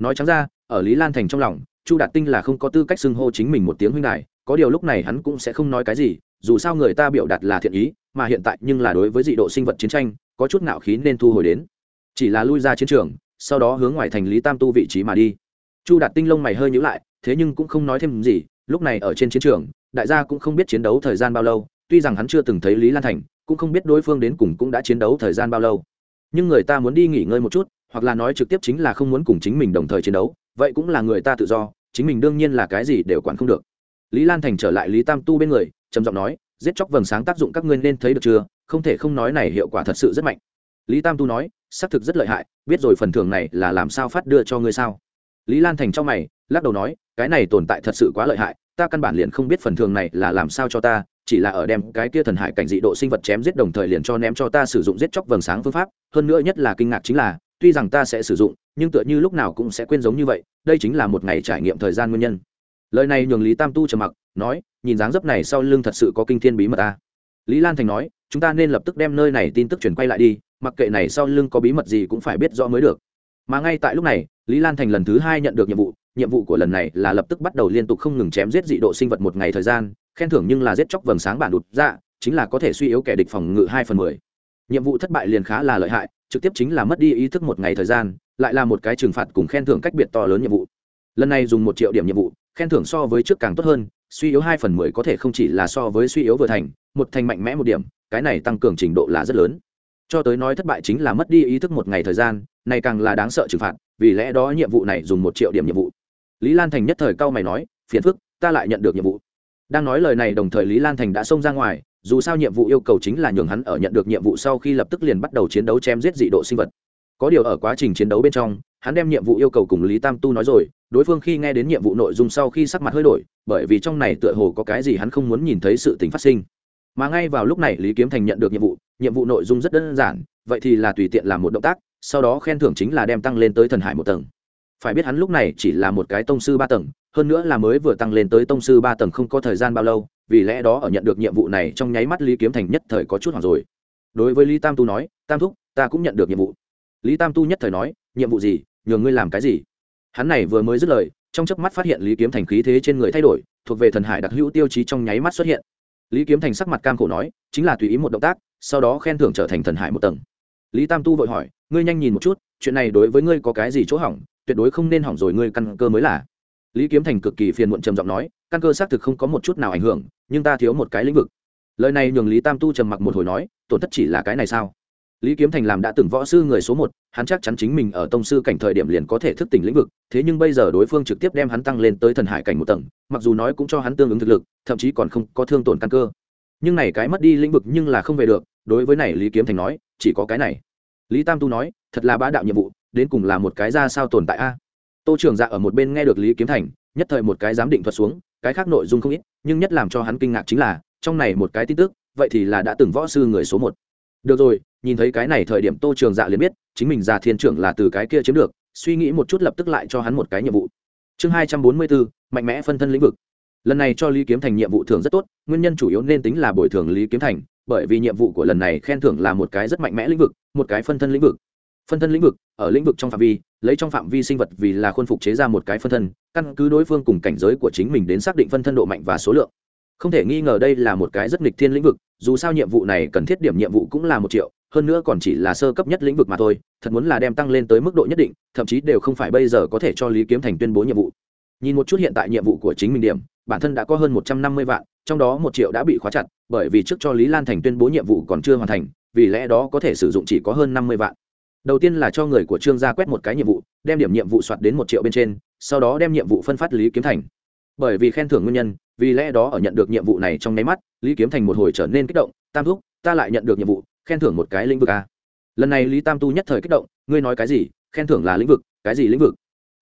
nói trắng ra, ở lý lan thành trong lòng, chu đạt tinh là không có tư cách xưng hô chính mình một tiếng huynh đài, có điều lúc này hắn cũng sẽ không nói cái gì, dù sao người ta biểu đạt là thiện ý, mà hiện tại nhưng là đối với dị độ sinh vật chiến tranh, có chút ngạo khí nên thu hồi đến. Chỉ là lui ra chiến trường, sau đó hướng ngoài thành lý tam tu vị trí mà đi. Chu đạt tinh lông mày hơi nhữ lại, thế nhưng cũng không nói thêm gì, lúc này ở trên chiến trường, đại gia cũng không biết chiến đấu thời gian bao lâu, tuy rằng hắn chưa từng thấy lý lan thành, cũng không biết đối phương đến cùng cũng đã chiến đấu thời gian bao lâu. Nhưng người ta muốn đi nghỉ ngơi một chút hoặc là nói trực tiếp chính là không muốn cùng chính mình đồng thời chiến đấu, vậy cũng là người ta tự do, chính mình đương nhiên là cái gì đều quản không được. Lý lan thành trở lại lý tam tu bên người, trầm giọng nói, giết chóc vầng sáng tác dụng các ngươi nên thấy được chưa, không thể không nói này hiệu quả thật sự rất mạnh. Lý tam tu nói, xác thực rất lợi hại, biết rồi phần thưởng này là làm sao phát đưa cho ngươi sao? Lý lan thành trong mày, lắc đầu nói, cái này tồn tại thật sự quá lợi hại, ta căn bản liền không biết phần thưởng này là làm sao cho ta, chỉ là ở đem cái kia thần hải cảnh dị độ sinh vật chém giết đồng thời liền cho ném cho ta sử dụng giết chóc vầng sáng phương pháp, hơn nữa nhất là kinh ngạc chính là tuy rằng ta sẽ sử dụng nhưng tựa như lúc nào cũng sẽ quên giống như vậy đây chính là một ngày trải nghiệm thời gian nguyên nhân. Lời này nhường lý tam tu trầm mặc nói nhìn dáng dấp này sau lưng thật sự có kinh thiên bí mật ta lý lan thành nói chúng ta nên lập tức đem nơi này tin tức truyền quay lại đi mặc kệ này sau lưng có bí mật gì cũng phải biết rõ mới được. Mà ngay tại lúc này lý lan thành lần thứ hai nhận được nhiệm vụ nhiệm vụ của lần này là lập tức bắt đầu liên tục không ngừng chém giết dị độ sinh vật một ngày thời gian khen thưởng nhưng là giết chóc vầng sáng bản đụt dạ, chính là có thể suy yếu kẻ địch phòng ngự hai phần mười. Nhiệm vụ thất bại liền khá là lợi hại trực tiếp chính là mất đi ý thức một ngày thời gian, lại là một cái trừng phạt cùng khen thưởng cách biệt to lớn nhiệm vụ. Lần này dùng một triệu điểm nhiệm vụ, khen thưởng so với trước càng tốt hơn, suy yếu hai phần mười có thể không chỉ là so với suy yếu vừa thành, một thành mạnh mẽ một điểm, cái này tăng cường trình độ là rất lớn. Cho tới nói thất bại chính là mất đi ý thức một ngày thời gian, này càng là đáng sợ trừng phạt, vì lẽ đó nhiệm vụ này dùng một triệu điểm nhiệm vụ. Lý lan thành nhất thời cao mày nói, phiền phức, ta lại nhận được nhiệm vụ. Đang nói lời này đồng thời lý lan thành đã xông ra ngoài dù sao nhiệm vụ yêu cầu chính là nhường hắn ở nhận được nhiệm vụ sau khi lập tức liền bắt đầu chiến đấu chém giết dị độ sinh vật. Có điều ở quá trình chiến đấu bên trong, hắn đem nhiệm vụ yêu cầu cùng lý tam tu nói rồi, đối phương khi nghe đến nhiệm vụ nội dung sau khi sắc mặt hơi đổi, bởi vì trong này tựa hồ có cái gì hắn không muốn nhìn thấy sự tình phát sinh. Mà ngay vào lúc này lý kiếm thành nhận được nhiệm vụ nhiệm vụ nội dung rất đơn giản, vậy thì là tùy tiện làm một động tác, sau đó khen thưởng chính là đem tăng lên tới thần hải một tầng. Phải biết hắn lúc này chỉ là một cái tông sư ba tầng, hơn nữa là mới vừa tăng lên tới tông sư ba tầng không có thời gian bao lâu vì lẽ đó ở nhận được nhiệm vụ này trong nháy mắt lý kiếm thành nhất thời có chút hoảng rồi. Đối với lý tam tu nói, tam thúc, ta cũng nhận được nhiệm vụ. Lý tam tu nhất thời nói, nhiệm vụ gì? Nhường ngươi làm cái gì? Hắn này vừa mới dứt lời, trong chớp mắt phát hiện lý kiếm thành khí thế trên người thay đổi, thuộc về thần hải đặc hữu tiêu chí trong nháy mắt xuất hiện. Lý kiếm thành sắc mặt cam khổ nói, chính là tùy ý một động tác, sau đó khen thưởng trở thành thần hải một tầng. Lý tam tu vội hỏi, ngươi nhanh nhìn một chút, chuyện này đối với ngươi có cái gì chỗ hỏng? Tuyệt đối không nên hỏng rồi, ngươi căn cơ mới là. Lý kiếm thành cực kỳ phiền muộn trầm giọng nói căn cơ xác thực không có một chút nào ảnh hưởng, nhưng ta thiếu một cái lĩnh vực. Lời này nhường lý tam tu trầm mặc một hồi nói, tổn thất chỉ là cái này sao? Lý kiếm thành làm đã từng võ sư người số một, hắn chắc chắn chính mình ở tông sư cảnh thời điểm liền có thể thức tỉnh lĩnh vực, thế nhưng bây giờ đối phương trực tiếp đem hắn tăng lên tới thần hải cảnh một tầng, mặc dù nói cũng cho hắn tương ứng thực lực, thậm chí còn không có thương tổn căn cơ. Nhưng này cái mất đi lĩnh vực nhưng là không về được, đối với này lý kiếm thành nói, chỉ có cái này. Lý tam tu nói, thật là bá đạo nhiệm vụ, đến cùng là một cái ra sao tồn tại a? Tô trường dạ ở một bên nghe được lý kiếm thành, nhất thời một cái giám định thuật xuống cái khác nội dung không ít, nhưng nhất làm cho hắn kinh ngạc chính là, trong này một cái tin tức, vậy thì là đã từng võ sư người số một. Được rồi, nhìn thấy cái này thời điểm tô trường dạ liền biết, chính mình già thiên trưởng là từ cái kia chiếm được, suy nghĩ một chút lập tức lại cho hắn một cái nhiệm vụ. Chương hai trăm bốn mươi bốn, mạnh mẽ phân thân lĩnh vực. Lần này cho lý kiếm thành nhiệm vụ thường rất tốt, nguyên nhân chủ yếu nên tính là bồi thường lý kiếm thành, bởi vì nhiệm vụ của lần này khen thưởng là một cái rất mạnh mẽ lĩnh vực, một cái phân thân lĩnh vực. Phân thân lĩnh vực, ở lĩnh vực trong phạm vi lấy trong phạm vi sinh vật vì là khuôn phục chế ra một cái phân thân, căn cứ đối phương cùng cảnh giới của chính mình đến xác định phân thân độ mạnh và số lượng. Không thể nghi ngờ đây là một cái rất nghịch thiên lĩnh vực, dù sao nhiệm vụ này cần thiết điểm nhiệm vụ cũng là một triệu, hơn nữa còn chỉ là sơ cấp nhất lĩnh vực mà thôi, thật muốn là đem tăng lên tới mức độ nhất định, thậm chí đều không phải bây giờ có thể cho lý kiếm thành tuyên bố nhiệm vụ. Nhìn một chút hiện tại nhiệm vụ của chính mình điểm, bản thân đã có hơn một trăm năm mươi vạn, trong đó một triệu đã bị khóa chặt, bởi vì trước cho lý lan thành tuyên bố nhiệm vụ còn chưa hoàn thành, vì lẽ đó có thể sử dụng chỉ có hơn năm mươi vạn đầu tiên là cho người của trương gia quét một cái nhiệm vụ, đem điểm nhiệm vụ soạt đến một triệu bên trên, sau đó đem nhiệm vụ phân phát lý kiếm thành. Bởi vì khen thưởng nguyên nhân, vì lẽ đó ở nhận được nhiệm vụ này trong nháy mắt, lý kiếm thành một hồi trở nên kích động, tam thúc, ta lại nhận được nhiệm vụ, khen thưởng một cái lĩnh vực a. Lần này lý tam tu nhất thời kích động, ngươi nói cái gì? Khen thưởng là lĩnh vực, cái gì lĩnh vực?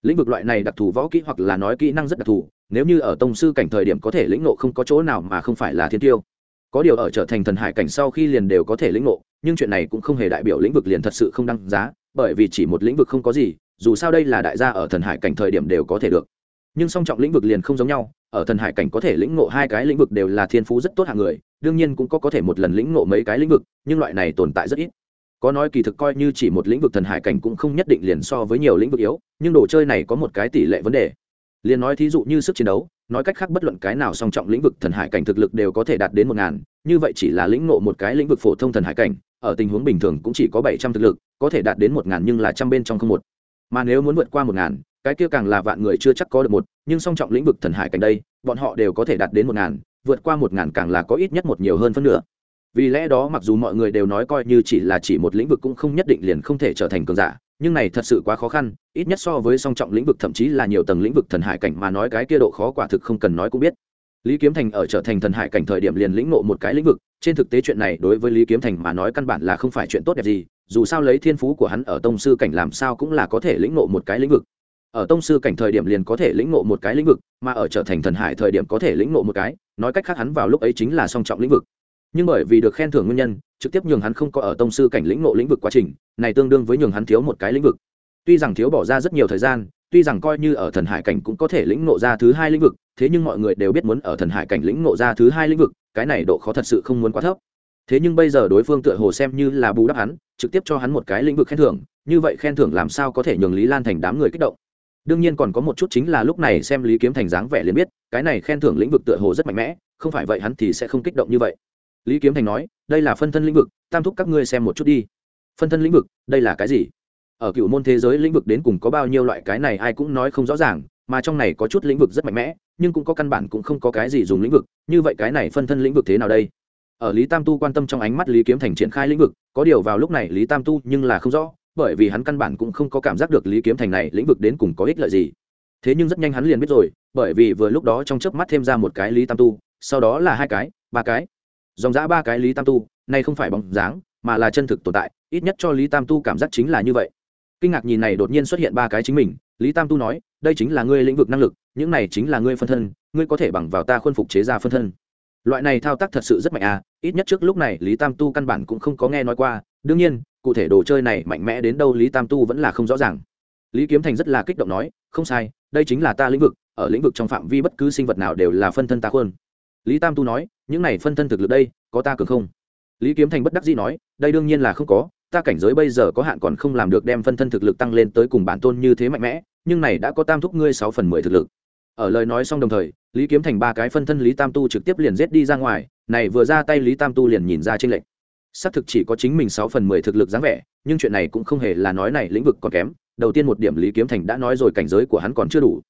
Lĩnh vực loại này đặc thù võ kỹ hoặc là nói kỹ năng rất đặc thù, nếu như ở tông sư cảnh thời điểm có thể lĩnh nộ không có chỗ nào mà không phải là thiên tiêu có điều ở trở thành thần hải cảnh sau khi liền đều có thể lĩnh ngộ, nhưng chuyện này cũng không hề đại biểu lĩnh vực liền thật sự không đăng giá, bởi vì chỉ một lĩnh vực không có gì, dù sao đây là đại gia ở thần hải cảnh thời điểm đều có thể được. Nhưng song trọng lĩnh vực liền không giống nhau, ở thần hải cảnh có thể lĩnh ngộ hai cái lĩnh vực đều là thiên phú rất tốt hạng người, đương nhiên cũng có có thể một lần lĩnh ngộ mấy cái lĩnh vực, nhưng loại này tồn tại rất ít. Có nói kỳ thực coi như chỉ một lĩnh vực thần hải cảnh cũng không nhất định liền so với nhiều lĩnh vực yếu, nhưng đồ chơi này có một cái tỷ lệ vấn đề. Liền nói thí dụ như sức chiến đấu nói cách khác bất luận cái nào song trọng lĩnh vực thần hải cảnh thực lực đều có thể đạt đến một ngàn, như vậy chỉ là lĩnh ngộ một cái lĩnh vực phổ thông thần hải cảnh, ở tình huống bình thường cũng chỉ có bảy trăm thực lực, có thể đạt đến một ngàn nhưng là trăm bên trong không một. Mà nếu muốn vượt qua một ngàn, cái kia càng là vạn người chưa chắc có được một, nhưng song trọng lĩnh vực thần hải cảnh đây, bọn họ đều có thể đạt đến một ngàn, vượt qua một ngàn càng là có ít nhất một nhiều hơn phân nửa. Vì lẽ đó mặc dù mọi người đều nói coi như chỉ là chỉ một lĩnh vực cũng không nhất định liền không thể trở thành cường giả nhưng này thật sự quá khó khăn, ít nhất so với song trọng lĩnh vực thậm chí là nhiều tầng lĩnh vực thần hải cảnh mà nói cái kia độ khó quả thực không cần nói cũng biết. Lý kiếm thành ở trở thành thần hải cảnh thời điểm liền lĩnh nộ một cái lĩnh vực, trên thực tế chuyện này đối với lý kiếm thành mà nói căn bản là không phải chuyện tốt đẹp gì, dù sao lấy thiên phú của hắn ở tông sư cảnh làm sao cũng là có thể lĩnh nộ một cái lĩnh vực. Ở tông sư cảnh thời điểm liền có thể lĩnh nộ một cái lĩnh vực, mà ở trở thành thần hải thời điểm có thể lĩnh nộ một cái, nói cách khác hắn vào lúc ấy chính là song trọng lĩnh vực nhưng bởi vì được khen thưởng nguyên nhân, trực tiếp nhường hắn không có ở tông sư cảnh lĩnh ngộ lĩnh vực quá trình, này tương đương với nhường hắn thiếu một cái lĩnh vực. Tuy rằng thiếu bỏ ra rất nhiều thời gian, tuy rằng coi như ở thần hải cảnh cũng có thể lĩnh ngộ ra thứ hai lĩnh vực, thế nhưng mọi người đều biết muốn ở thần hải cảnh lĩnh ngộ ra thứ hai lĩnh vực, cái này độ khó thật sự không muốn quá thấp. Thế nhưng bây giờ đối phương tựa hồ xem như là bù đắp hắn, trực tiếp cho hắn một cái lĩnh vực khen thưởng, như vậy khen thưởng làm sao có thể nhường lý lan thành đám người kích động? Đương nhiên còn có một chút chính là lúc này xem lý kiếm thành dáng vẻ liền biết, cái này khen thưởng lĩnh vực tựa hồ rất mạnh mẽ, không phải vậy hắn thì sẽ không kích động như vậy lý kiếm thành nói, đây là phân thân lĩnh vực, tam thúc các ngươi xem một chút đi. Phân thân lĩnh vực, đây là cái gì? Ở cựu môn thế giới lĩnh vực đến cùng có bao nhiêu loại cái này ai cũng nói không rõ ràng, mà trong này có chút lĩnh vực rất mạnh mẽ, nhưng cũng có căn bản cũng không có cái gì dùng lĩnh vực, như vậy cái này phân thân lĩnh vực thế nào đây? Ở lý tam tu quan tâm trong ánh mắt lý kiếm thành triển khai lĩnh vực, có điều vào lúc này lý tam tu nhưng là không rõ, bởi vì hắn căn bản cũng không có cảm giác được lý kiếm thành này lĩnh vực đến cùng có ích lợi gì. Thế nhưng rất nhanh hắn liền biết rồi, bởi vì vừa lúc đó trong chớp mắt thêm ra một cái lý tam tu, sau đó là hai cái, ba cái dòng giã ba cái lý tam tu, nay không phải bóng dáng, mà là chân thực tồn tại, ít nhất cho lý tam tu cảm giác chính là như vậy. Kinh ngạc nhìn này đột nhiên xuất hiện ba cái chính mình, lý tam tu nói, đây chính là ngươi lĩnh vực năng lực, những này chính là ngươi phân thân, ngươi có thể bằng vào ta khuôn phục chế ra phân thân. Loại này thao tác thật sự rất mạnh à ít nhất trước lúc này lý tam tu căn bản cũng không có nghe nói qua, đương nhiên, cụ thể đồ chơi này mạnh mẽ đến đâu lý tam tu vẫn là không rõ ràng. Lý kiếm thành rất là kích động nói, không sai, đây chính là ta lĩnh vực, ở lĩnh vực trong phạm vi bất cứ sinh vật nào đều là phân thân ta khuôn lý tam tu nói, những này phân thân thực lực đây, có ta cường không? Lý kiếm thành bất đắc dĩ nói, đây đương nhiên là không có, ta cảnh giới bây giờ có hạn còn không làm được đem phân thân thực lực tăng lên tới cùng bản tôn như thế mạnh mẽ, nhưng này đã có tam thúc ngươi sáu phần mười thực lực. Ở lời nói xong đồng thời, lý kiếm thành ba cái phân thân lý tam tu trực tiếp liền giết đi ra ngoài, này vừa ra tay lý tam tu liền nhìn ra tranh lệch. Xác thực chỉ có chính mình sáu phần mười thực lực dáng vẻ, nhưng chuyện này cũng không hề là nói này lĩnh vực còn kém. Đầu tiên một điểm lý kiếm thành đã nói rồi cảnh giới của hắn còn chưa đủ.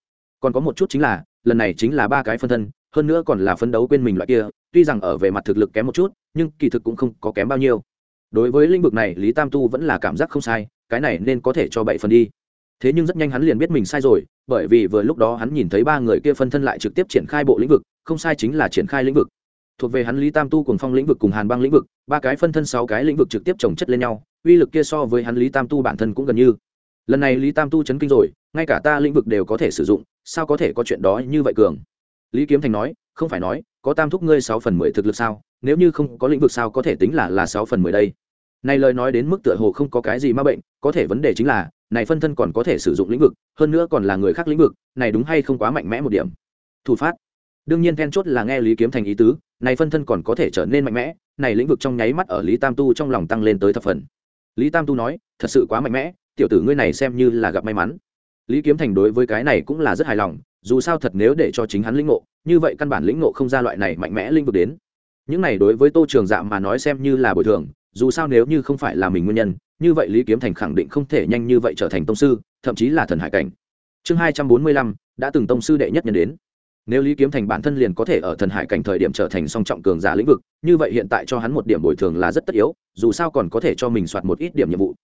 Còn có một chút chính là, lần này chính là ba cái phân thân hơn nữa còn là phấn đấu quên mình loại kia, tuy rằng ở về mặt thực lực kém một chút, nhưng kỳ thực cũng không có kém bao nhiêu. Đối với lĩnh vực này, lý tam tu vẫn là cảm giác không sai, cái này nên có thể cho bảy phần đi. Thế nhưng rất nhanh hắn liền biết mình sai rồi, bởi vì vừa lúc đó hắn nhìn thấy ba người kia phân thân lại trực tiếp triển khai bộ lĩnh vực, không sai chính là triển khai lĩnh vực. Thuộc về hắn lý tam tu cùng phong lĩnh vực cùng hàn băng lĩnh vực, ba cái phân thân sáu cái lĩnh vực trực tiếp trồng chất lên nhau, uy lực kia so với hắn lý tam tu bản thân cũng gần như. Lần này lý tam tu chấn kinh rồi, ngay cả ta lĩnh vực đều có thể sử dụng, sao có thể có chuyện đó như vậy cường? Lý kiếm thành nói, không phải nói, có tam thúc ngươi sáu phần mười thực lực sao? Nếu như không có lĩnh vực sao có thể tính là là sáu phần mười đây? Này lời nói đến mức tựa hồ không có cái gì ma bệnh, có thể vấn đề chính là, này phân thân còn có thể sử dụng lĩnh vực, hơn nữa còn là người khác lĩnh vực, này đúng hay không quá mạnh mẽ một điểm? Thủ phát. Đương nhiên then chốt là nghe lý kiếm thành ý tứ, này phân thân còn có thể trở nên mạnh mẽ, này lĩnh vực trong nháy mắt ở lý tam tu trong lòng tăng lên tới thập phần. Lý tam tu nói, thật sự quá mạnh mẽ, tiểu tử ngươi này xem như là gặp may mắn. Lý kiếm thành đối với cái này cũng là rất hài lòng dù sao thật nếu để cho chính hắn lĩnh ngộ, như vậy căn bản lĩnh ngộ không ra loại này mạnh mẽ lĩnh vực đến. Những này đối với tô trường dạ mà nói xem như là bồi thường, dù sao nếu như không phải là mình nguyên nhân, như vậy lý kiếm thành khẳng định không thể nhanh như vậy trở thành tông sư, thậm chí là thần hải cảnh. Chương hai trăm bốn mươi lăm, đã từng tông sư đệ nhất nhân đến. Nếu lý kiếm thành bản thân liền có thể ở thần hải cảnh thời điểm trở thành song trọng cường giả lĩnh vực, như vậy hiện tại cho hắn một điểm bồi thường là rất tất yếu, dù sao còn có thể cho mình soạt một ít điểm nhiệm vụ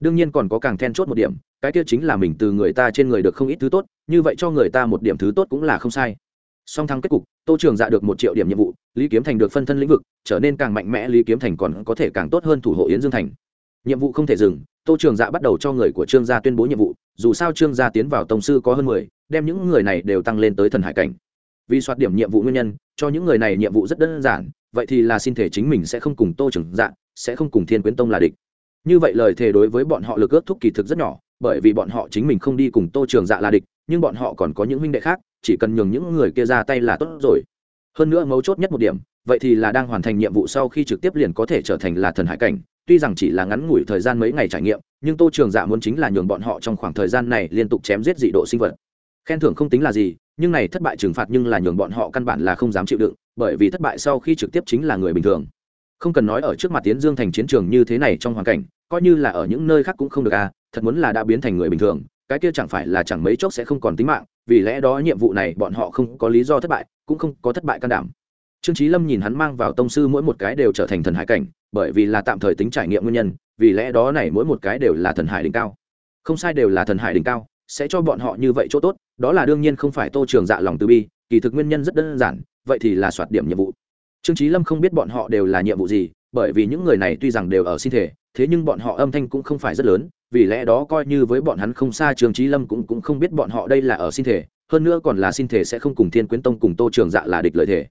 đương nhiên còn có càng then chốt một điểm, cái kia chính là mình từ người ta trên người được không ít thứ tốt, như vậy cho người ta một điểm thứ tốt cũng là không sai. Song thăng kết cục, tô trường dạ được một triệu điểm nhiệm vụ, lý kiếm thành được phân thân lĩnh vực, trở nên càng mạnh mẽ, lý kiếm thành còn có thể càng tốt hơn thủ hộ yến dương thành. Nhiệm vụ không thể dừng, tô trường dạ bắt đầu cho người của trương gia tuyên bố nhiệm vụ, dù sao trương gia tiến vào tổng sư có hơn mười, đem những người này đều tăng lên tới thần hải cảnh. Vì soạt điểm nhiệm vụ nguyên nhân, cho những người này nhiệm vụ rất đơn giản, vậy thì là xin thể chính mình sẽ không cùng tô trường dạ sẽ không cùng thiên quyến tông là địch như vậy lời thề đối với bọn họ lực ước thúc kỳ thực rất nhỏ, bởi vì bọn họ chính mình không đi cùng tô trường dạ là địch, nhưng bọn họ còn có những huynh đệ khác, chỉ cần nhường những người kia ra tay là tốt rồi. Hơn nữa mấu chốt nhất một điểm, vậy thì là đang hoàn thành nhiệm vụ sau khi trực tiếp liền có thể trở thành là thần hải cảnh, tuy rằng chỉ là ngắn ngủi thời gian mấy ngày trải nghiệm, nhưng tô trường dạ muốn chính là nhường bọn họ trong khoảng thời gian này liên tục chém giết dị độ sinh vật. Khen thưởng không tính là gì, nhưng này thất bại trừng phạt nhưng là nhường bọn họ căn bản là không dám chịu đựng, bởi vì thất bại sau khi trực tiếp chính là người bình thường không cần nói ở trước mặt tiến dương thành chiến trường như thế này trong hoàn cảnh, coi như là ở những nơi khác cũng không được à thật muốn là đã biến thành người bình thường, cái kia chẳng phải là chẳng mấy chốc sẽ không còn tính mạng, vì lẽ đó nhiệm vụ này bọn họ không có lý do thất bại, cũng không có thất bại can đảm. Trương trí lâm nhìn hắn mang vào tông sư mỗi một cái đều trở thành thần hải cảnh, bởi vì là tạm thời tính trải nghiệm nguyên nhân, vì lẽ đó này mỗi một cái đều là thần hải đỉnh cao. Không sai đều là thần hải đỉnh cao, sẽ cho bọn họ như vậy chỗ tốt, đó là đương nhiên không phải tô trường dạ lòng từ bi, kỳ thực nguyên nhân rất đơn giản, vậy thì là soạt điểm nhiệm vụ trương trí lâm không biết bọn họ đều là nhiệm vụ gì, bởi vì những người này tuy rằng đều ở sinh thể, thế nhưng bọn họ âm thanh cũng không phải rất lớn, vì lẽ đó coi như với bọn hắn không xa trường trí lâm cũng cũng không biết bọn họ đây là ở sinh thể, hơn nữa còn là sinh thể sẽ không cùng thiên quyến tông cùng tô trường dạ là địch lợi thể.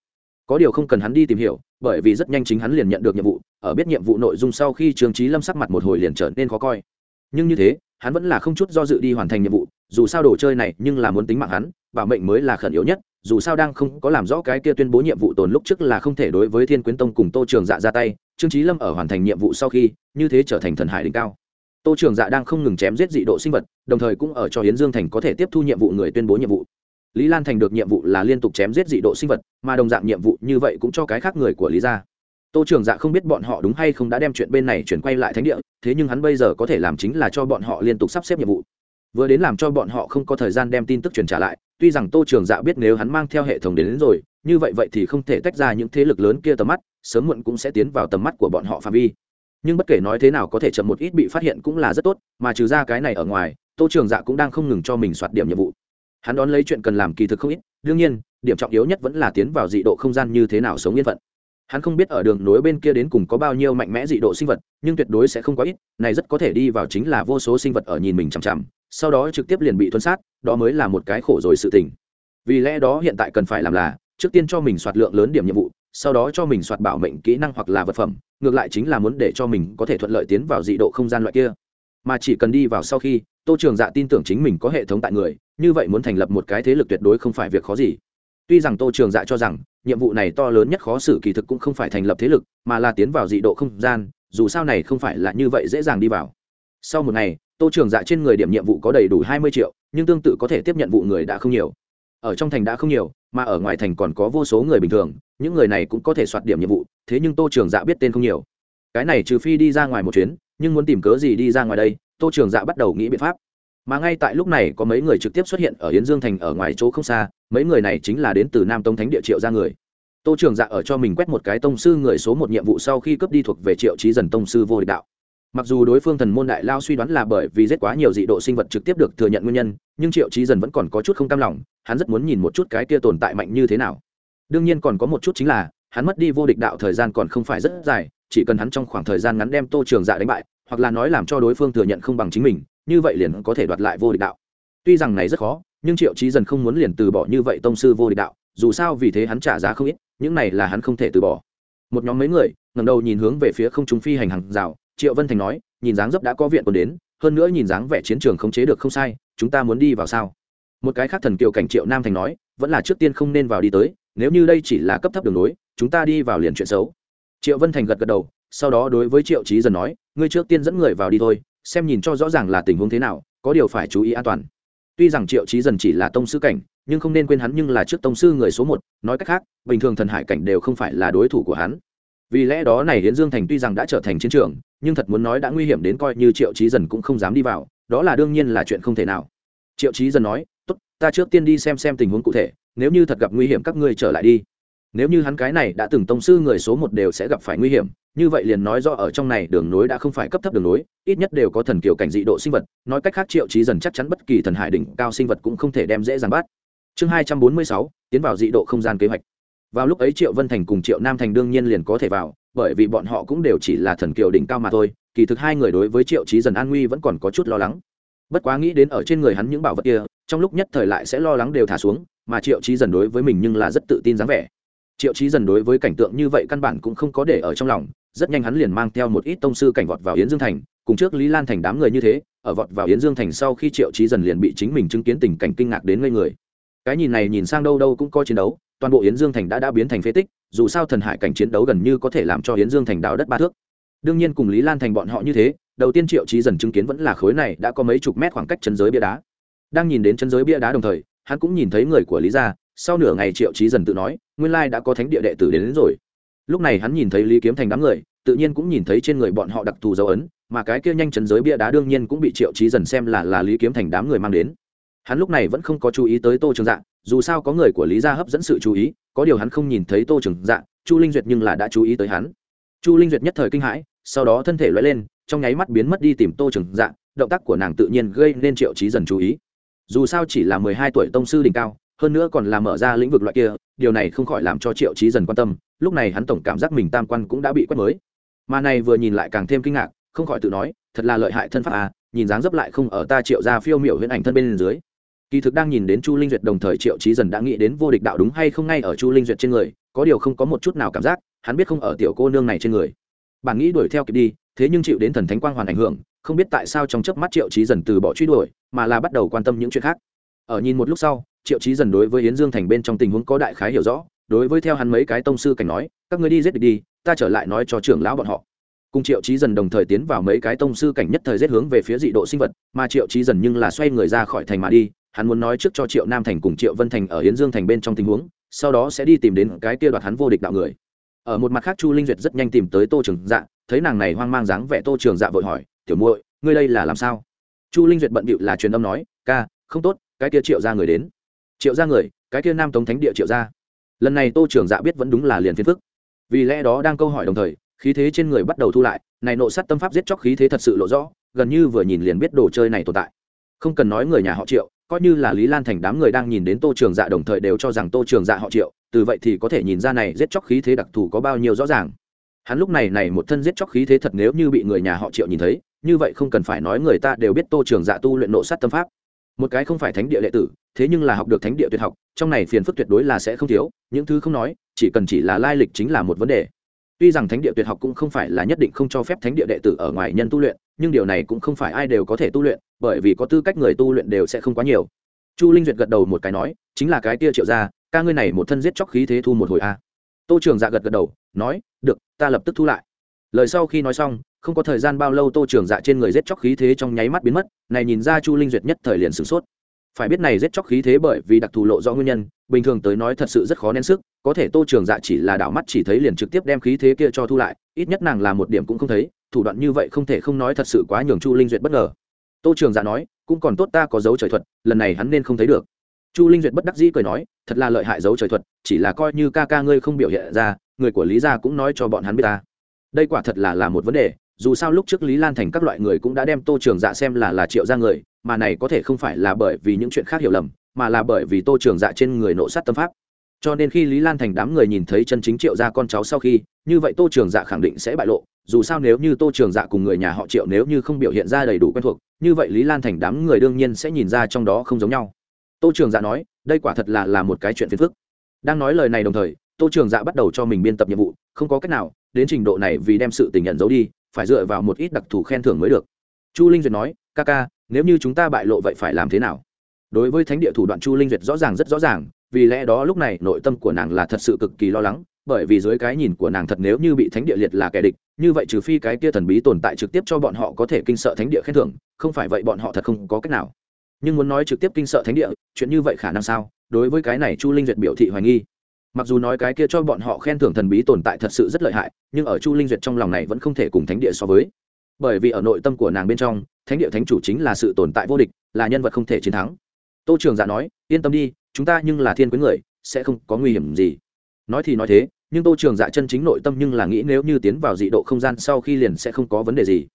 Có điều không cần hắn đi tìm hiểu, bởi vì rất nhanh chính hắn liền nhận được nhiệm vụ, ở biết nhiệm vụ nội dung sau khi trường trí lâm sắc mặt một hồi liền trở nên khó coi. Nhưng như thế, hắn vẫn là không chút do dự đi hoàn thành nhiệm vụ, dù sao đồ chơi này nhưng là muốn tính mạng hắn, bảo mệnh mới là khẩn yếu nhất dù sao đang không có làm rõ cái kia tuyên bố nhiệm vụ tồn lúc trước là không thể đối với thiên quyến tông cùng tô trường dạ ra tay, trương trí lâm ở hoàn thành nhiệm vụ sau khi, như thế trở thành thần hải đỉnh cao. Tô trường dạ đang không ngừng chém giết dị độ sinh vật, đồng thời cũng ở cho hiến dương thành có thể tiếp thu nhiệm vụ người tuyên bố nhiệm vụ. Lý lan thành được nhiệm vụ là liên tục chém giết dị độ sinh vật, mà đồng dạng nhiệm vụ như vậy cũng cho cái khác người của lý gia. Tô trường dạ không biết bọn họ đúng hay không đã đem chuyện bên này chuyển quay lại thánh địa, thế nhưng hắn bây giờ có thể làm chính là cho bọn họ liên tục sắp xếp nhiệm vụ vừa đến làm cho bọn họ không có thời gian đem tin tức truyền trả lại tuy rằng tô trường dạ biết nếu hắn mang theo hệ thống đến, đến rồi như vậy vậy thì không thể tách ra những thế lực lớn kia tầm mắt sớm muộn cũng sẽ tiến vào tầm mắt của bọn họ phạm vi. Nhưng bất kể nói thế nào có thể chậm một ít bị phát hiện cũng là rất tốt mà trừ ra cái này ở ngoài tô trường dạ cũng đang không ngừng cho mình soạt điểm nhiệm vụ. Hắn đón lấy chuyện cần làm kỳ thực không ít đương nhiên điểm trọng yếu nhất vẫn là tiến vào dị độ không gian như thế nào sống yên phận. Hắn không biết ở đường nối bên kia đến cùng có bao nhiêu mạnh mẽ dị độ sinh vật nhưng tuyệt đối sẽ không quá ít này rất có thể đi vào chính là vô số sinh vật ở nhìn mình chằm chằm sau đó trực tiếp liền bị tuân sát, đó mới là một cái khổ rồi sự tình. Vì lẽ đó hiện tại cần phải làm là, trước tiên cho mình soạt lượng lớn điểm nhiệm vụ, sau đó cho mình soạt bảo mệnh kỹ năng hoặc là vật phẩm, ngược lại chính là muốn để cho mình có thể thuận lợi tiến vào dị độ không gian loại kia. Mà chỉ cần đi vào sau khi, tô trường dạ tin tưởng chính mình có hệ thống tại người, như vậy muốn thành lập một cái thế lực tuyệt đối không phải việc khó gì. Tuy rằng tô trường dạ cho rằng, nhiệm vụ này to lớn nhất khó xử kỳ thực cũng không phải thành lập thế lực, mà là tiến vào dị độ không gian, dù sao này không phải là như vậy dễ dàng đi vào. Sau một ngày tô trường dạ trên người điểm nhiệm vụ có đầy đủ hai mươi triệu, nhưng tương tự có thể tiếp nhận vụ người đã không nhiều. Ở trong thành đã không nhiều, mà ở ngoài thành còn có vô số người bình thường, những người này cũng có thể soạt điểm nhiệm vụ, thế nhưng tô trường dạ biết tên không nhiều. Cái này trừ phi đi ra ngoài một chuyến, nhưng muốn tìm cớ gì đi ra ngoài đây, tô trường dạ bắt đầu nghĩ biện pháp. Mà ngay tại lúc này có mấy người trực tiếp xuất hiện ở yến dương thành ở ngoài chỗ không xa, mấy người này chính là đến từ nam tông thánh địa triệu ra người. Tô trường dạ ở cho mình quét một cái tông sư người số một nhiệm vụ sau khi cướp đi thuộc về triệu trí dần tông sư vô địch đạo mặc dù đối phương thần môn đại lao suy đoán là bởi vì rất quá nhiều dị độ sinh vật trực tiếp được thừa nhận nguyên nhân, nhưng triệu trí dần vẫn còn có chút không cam lòng, hắn rất muốn nhìn một chút cái kia tồn tại mạnh như thế nào. Đương nhiên còn có một chút chính là, hắn mất đi vô địch đạo thời gian còn không phải rất dài, chỉ cần hắn trong khoảng thời gian ngắn đem tô trường dạ đánh bại, hoặc là nói làm cho đối phương thừa nhận không bằng chính mình, như vậy liền có thể đoạt lại vô địch đạo. Tuy rằng này rất khó, nhưng triệu trí dần không muốn liền từ bỏ như vậy tông sư vô địch đạo, dù sao vì thế hắn trả giá không ít, những này là hắn không thể từ bỏ. Một nhóm mấy người ngầm đầu nhìn hướng về phía không chúng phi hành hàng rào triệu vân thành nói, nhìn dáng dấp đã có viện còn đến, hơn nữa nhìn dáng vẻ chiến trường không chế được không sai, chúng ta muốn đi vào sao? Một cái khác thần kiều cảnh triệu nam thành nói, vẫn là trước tiên không nên vào đi tới, nếu như đây chỉ là cấp thấp đường nối chúng ta đi vào liền chuyện xấu. Triệu vân thành gật gật đầu, sau đó đối với triệu trí dần nói, ngươi trước tiên dẫn người vào đi thôi, xem nhìn cho rõ ràng là tình huống thế nào, có điều phải chú ý an toàn. Tuy rằng triệu trí dần chỉ là tông sư cảnh, nhưng không nên quên hắn nhưng là trước tông sư người số một, nói cách khác, bình thường thần hải cảnh đều không phải là đối thủ của hắn. Vì lẽ đó này hiến dương thành tuy rằng đã trở thành chiến trường nhưng thật muốn nói đã nguy hiểm đến coi như triệu trí dần cũng không dám đi vào, đó là đương nhiên là chuyện không thể nào. Triệu trí dần nói, tốt, ta trước tiên đi xem xem tình huống cụ thể, nếu như thật gặp nguy hiểm các ngươi trở lại đi. Nếu như hắn cái này đã từng tông sư người số một đều sẽ gặp phải nguy hiểm, như vậy liền nói rõ ở trong này đường nối đã không phải cấp thấp đường nối, ít nhất đều có thần kiểu cảnh dị độ sinh vật, nói cách khác triệu trí dần chắc chắn bất kỳ thần hải đỉnh cao sinh vật cũng không thể đem dễ dàng bắt. Chương hai trăm bốn mươi sáu, tiến vào dị độ không gian kế hoạch vào lúc ấy triệu vân thành cùng triệu nam thành đương nhiên liền có thể vào, bởi vì bọn họ cũng đều chỉ là thần kiều đỉnh cao mà thôi, kỳ thực hai người đối với triệu trí dần an nguy vẫn còn có chút lo lắng. Bất quá nghĩ đến ở trên người hắn những bảo vật kia, trong lúc nhất thời lại sẽ lo lắng đều thả xuống, mà triệu trí dần đối với mình nhưng là rất tự tin dáng vẻ. Triệu trí dần đối với cảnh tượng như vậy căn bản cũng không có để ở trong lòng, rất nhanh hắn liền mang theo một ít tông sư cảnh vọt vào yến dương thành, cùng trước lý lan thành đám người như thế, ở vọt vào yến dương thành sau khi triệu trí dần liền bị chính mình chứng kiến tình cảnh kinh ngạc đến ngây người. Cái nhìn này nhìn sang đâu đâu cũng có chiến đấu toàn bộ yến dương thành đã đã biến thành phế tích dù sao thần hải cảnh chiến đấu gần như có thể làm cho yến dương thành đào đất ba thước. Đương nhiên cùng lý lan thành bọn họ như thế đầu tiên triệu trí dần chứng kiến vẫn là khối này đã có mấy chục mét khoảng cách chân giới bia đá. Đang nhìn đến chân giới bia đá đồng thời hắn cũng nhìn thấy người của lý gia sau nửa ngày triệu trí dần tự nói nguyên lai đã có thánh địa đệ tử đến, đến rồi. Lúc này hắn nhìn thấy lý kiếm thành đám người tự nhiên cũng nhìn thấy trên người bọn họ đặc thù dấu ấn mà cái kia nhanh chân giới bia đá đương nhiên cũng bị triệu trí dần xem là là lý kiếm thành đám người mang đến hắn lúc này vẫn không có chú ý tới tô trường dạ dù sao có người của lý gia hấp dẫn sự chú ý, có điều hắn không nhìn thấy tô trường dạ chu linh duyệt nhưng là đã chú ý tới hắn. Chu linh duyệt nhất thời kinh hãi, sau đó thân thể loay lên, trong nháy mắt biến mất đi tìm tô trường dạ động tác của nàng tự nhiên gây nên triệu trí dần chú ý. Dù sao chỉ là mười hai tuổi tông sư đỉnh cao, hơn nữa còn là mở ra lĩnh vực loại kia, điều này không khỏi làm cho triệu trí dần quan tâm, lúc này hắn tổng cảm giác mình tam quan cũng đã bị quét mới. Mà này vừa nhìn lại càng thêm kinh ngạc, không khỏi tự nói, thật là lợi hại thân pháp à nhìn dáng dấp lại không ở ta triệu ra phiêu miểu huyễn ảnh thân bên dưới kỳ thực đang nhìn đến chu linh duyệt đồng thời triệu trí dần đã nghĩ đến vô địch đạo đúng hay không ngay ở chu linh duyệt trên người, có điều không có một chút nào cảm giác, hắn biết không ở tiểu cô nương này trên người. Bản nghĩ đuổi theo kịp đi, thế nhưng chịu đến thần thánh quang hoàn ảnh hưởng, không biết tại sao trong chớp mắt triệu trí dần từ bỏ truy đuổi, mà là bắt đầu quan tâm những chuyện khác. Ở nhìn một lúc sau, triệu trí dần đối với yến dương thành bên trong tình huống có đại khái hiểu rõ, đối với theo hắn mấy cái tông sư cảnh nói, các người đi giết địch đi, ta trở lại nói cho trưởng lão bọn họ. Cùng triệu trí dần đồng thời tiến vào mấy cái tông sư cảnh nhất thời giết hướng về phía dị độ sinh vật, mà triệu trí dần nhưng là xoay người ra khỏi thành mà đi hắn muốn nói trước cho triệu nam thành cùng triệu vân thành ở yến dương thành bên trong tình huống, sau đó sẽ đi tìm đến cái kia đoạt hắn vô địch đạo người. Ở một mặt khác chu linh duyệt rất nhanh tìm tới tô trường dạ thấy nàng này hoang mang dáng vẻ tô trường dạ vội hỏi, tiểu muội, ngươi đây là làm sao? Chu linh duyệt bận bịu là truyền âm nói, ca, không tốt, cái kia triệu ra người đến. Triệu ra người? Cái kia nam tống thánh địa triệu ra lần này tô trường dạ biết vẫn đúng là liền phiền phức. Vì lẽ đó đang câu hỏi đồng thời, khí thế trên người bắt đầu thu lại, này nộ sát tâm pháp giết chóc khí thế thật sự lộ rõ, gần như vừa nhìn liền biết đồ chơi này tồn tại. Không cần nói người nhà họ triệu coi như là lý lan thành đám người đang nhìn đến tô trường dạ đồng thời đều cho rằng tô trường dạ họ triệu, từ vậy thì có thể nhìn ra này giết chóc khí thế đặc thù có bao nhiêu rõ ràng. Hắn lúc này này một thân giết chóc khí thế thật nếu như bị người nhà họ triệu nhìn thấy, như vậy không cần phải nói người ta đều biết tô trường dạ tu luyện nộ sát tâm pháp. Một cái không phải thánh địa đệ tử, thế nhưng là học được thánh địa tuyệt học, trong này phiền phức tuyệt đối là sẽ không thiếu, những thứ không nói, chỉ cần chỉ là lai lịch chính là một vấn đề. Tuy rằng thánh địa tuyệt học cũng không phải là nhất định không cho phép thánh địa đệ tử ở ngoài nhân tu luyện, nhưng điều này cũng không phải ai đều có thể tu luyện bởi vì có tư cách người tu luyện đều sẽ không quá nhiều. Chu linh duyệt gật đầu một cái nói, chính là cái tia triệu ra ca ngươi này một thân giết chóc khí thế thu một hồi a. Tô trường dạ gật gật đầu, nói, được, ta lập tức thu lại. Lời sau khi nói xong, không có thời gian bao lâu tô trường dạ trên người giết chóc khí thế trong nháy mắt biến mất, này nhìn ra chu linh duyệt nhất thời liền sửng sốt. Phải biết này giết chóc khí thế bởi vì đặc thù lộ do nguyên nhân, bình thường tới nói thật sự rất khó nén sức, có thể tô trường dạ chỉ là đảo mắt chỉ thấy liền trực tiếp đem khí thế kia cho thu lại, ít nhất nàng là một điểm cũng không thấy, thủ đoạn như vậy không thể không nói thật sự quá nhường chu linh duyệt bất ngờ tô trường dạ nói, cũng còn tốt ta có dấu trời thuật, lần này hắn nên không thấy được. Chu linh duyệt bất đắc dĩ cười nói, thật là lợi hại dấu trời thuật, chỉ là coi như ca ca ngươi không biểu hiện ra, người của lý gia cũng nói cho bọn hắn biết ta. Đây quả thật là là một vấn đề, dù sao lúc trước lý lan thành các loại người cũng đã đem tô trường dạ xem là là triệu ra người, mà này có thể không phải là bởi vì những chuyện khác hiểu lầm, mà là bởi vì tô trường dạ trên người nộ sát tâm pháp cho nên khi lý lan thành đám người nhìn thấy chân chính triệu ra con cháu sau khi, như vậy tô trường dạ khẳng định sẽ bại lộ. Dù sao nếu như tô trường dạ cùng người nhà họ triệu nếu như không biểu hiện ra đầy đủ quen thuộc, như vậy lý lan thành đám người đương nhiên sẽ nhìn ra trong đó không giống nhau. Tô trường dạ nói, đây quả thật là là một cái chuyện phiền phức. Đang nói lời này đồng thời, tô trường dạ bắt đầu cho mình biên tập nhiệm vụ, không có cách nào, đến trình độ này vì đem sự tình nhận giấu đi, phải dựa vào một ít đặc thù khen thưởng mới được. Chu linh duyệt nói, ca ca, nếu như chúng ta bại lộ vậy phải làm thế nào? Đối với thánh địa thủ đoạn chu linh duyệt rõ ràng rất rõ ràng vì lẽ đó lúc này nội tâm của nàng là thật sự cực kỳ lo lắng, bởi vì dưới cái nhìn của nàng thật nếu như bị thánh địa liệt là kẻ địch, như vậy trừ phi cái kia thần bí tồn tại trực tiếp cho bọn họ có thể kinh sợ thánh địa khen thưởng, không phải vậy bọn họ thật không có cách nào. Nhưng muốn nói trực tiếp kinh sợ thánh địa, chuyện như vậy khả năng sao? Đối với cái này chu linh duyệt biểu thị hoài nghi. Mặc dù nói cái kia cho bọn họ khen thưởng thần bí tồn tại thật sự rất lợi hại, nhưng ở chu linh duyệt trong lòng này vẫn không thể cùng thánh địa so với. Bởi vì ở nội tâm của nàng bên trong, thánh địa thánh chủ chính là sự tồn tại vô địch, là nhân vật không thể chiến thắng. Tô trường giả nói, yên tâm đi chúng ta nhưng là thiên quyến người, sẽ không có nguy hiểm gì. Nói thì nói thế, nhưng tô trường dạ chân chính nội tâm nhưng là nghĩ nếu như tiến vào dị độ không gian sau khi liền sẽ không có vấn đề gì.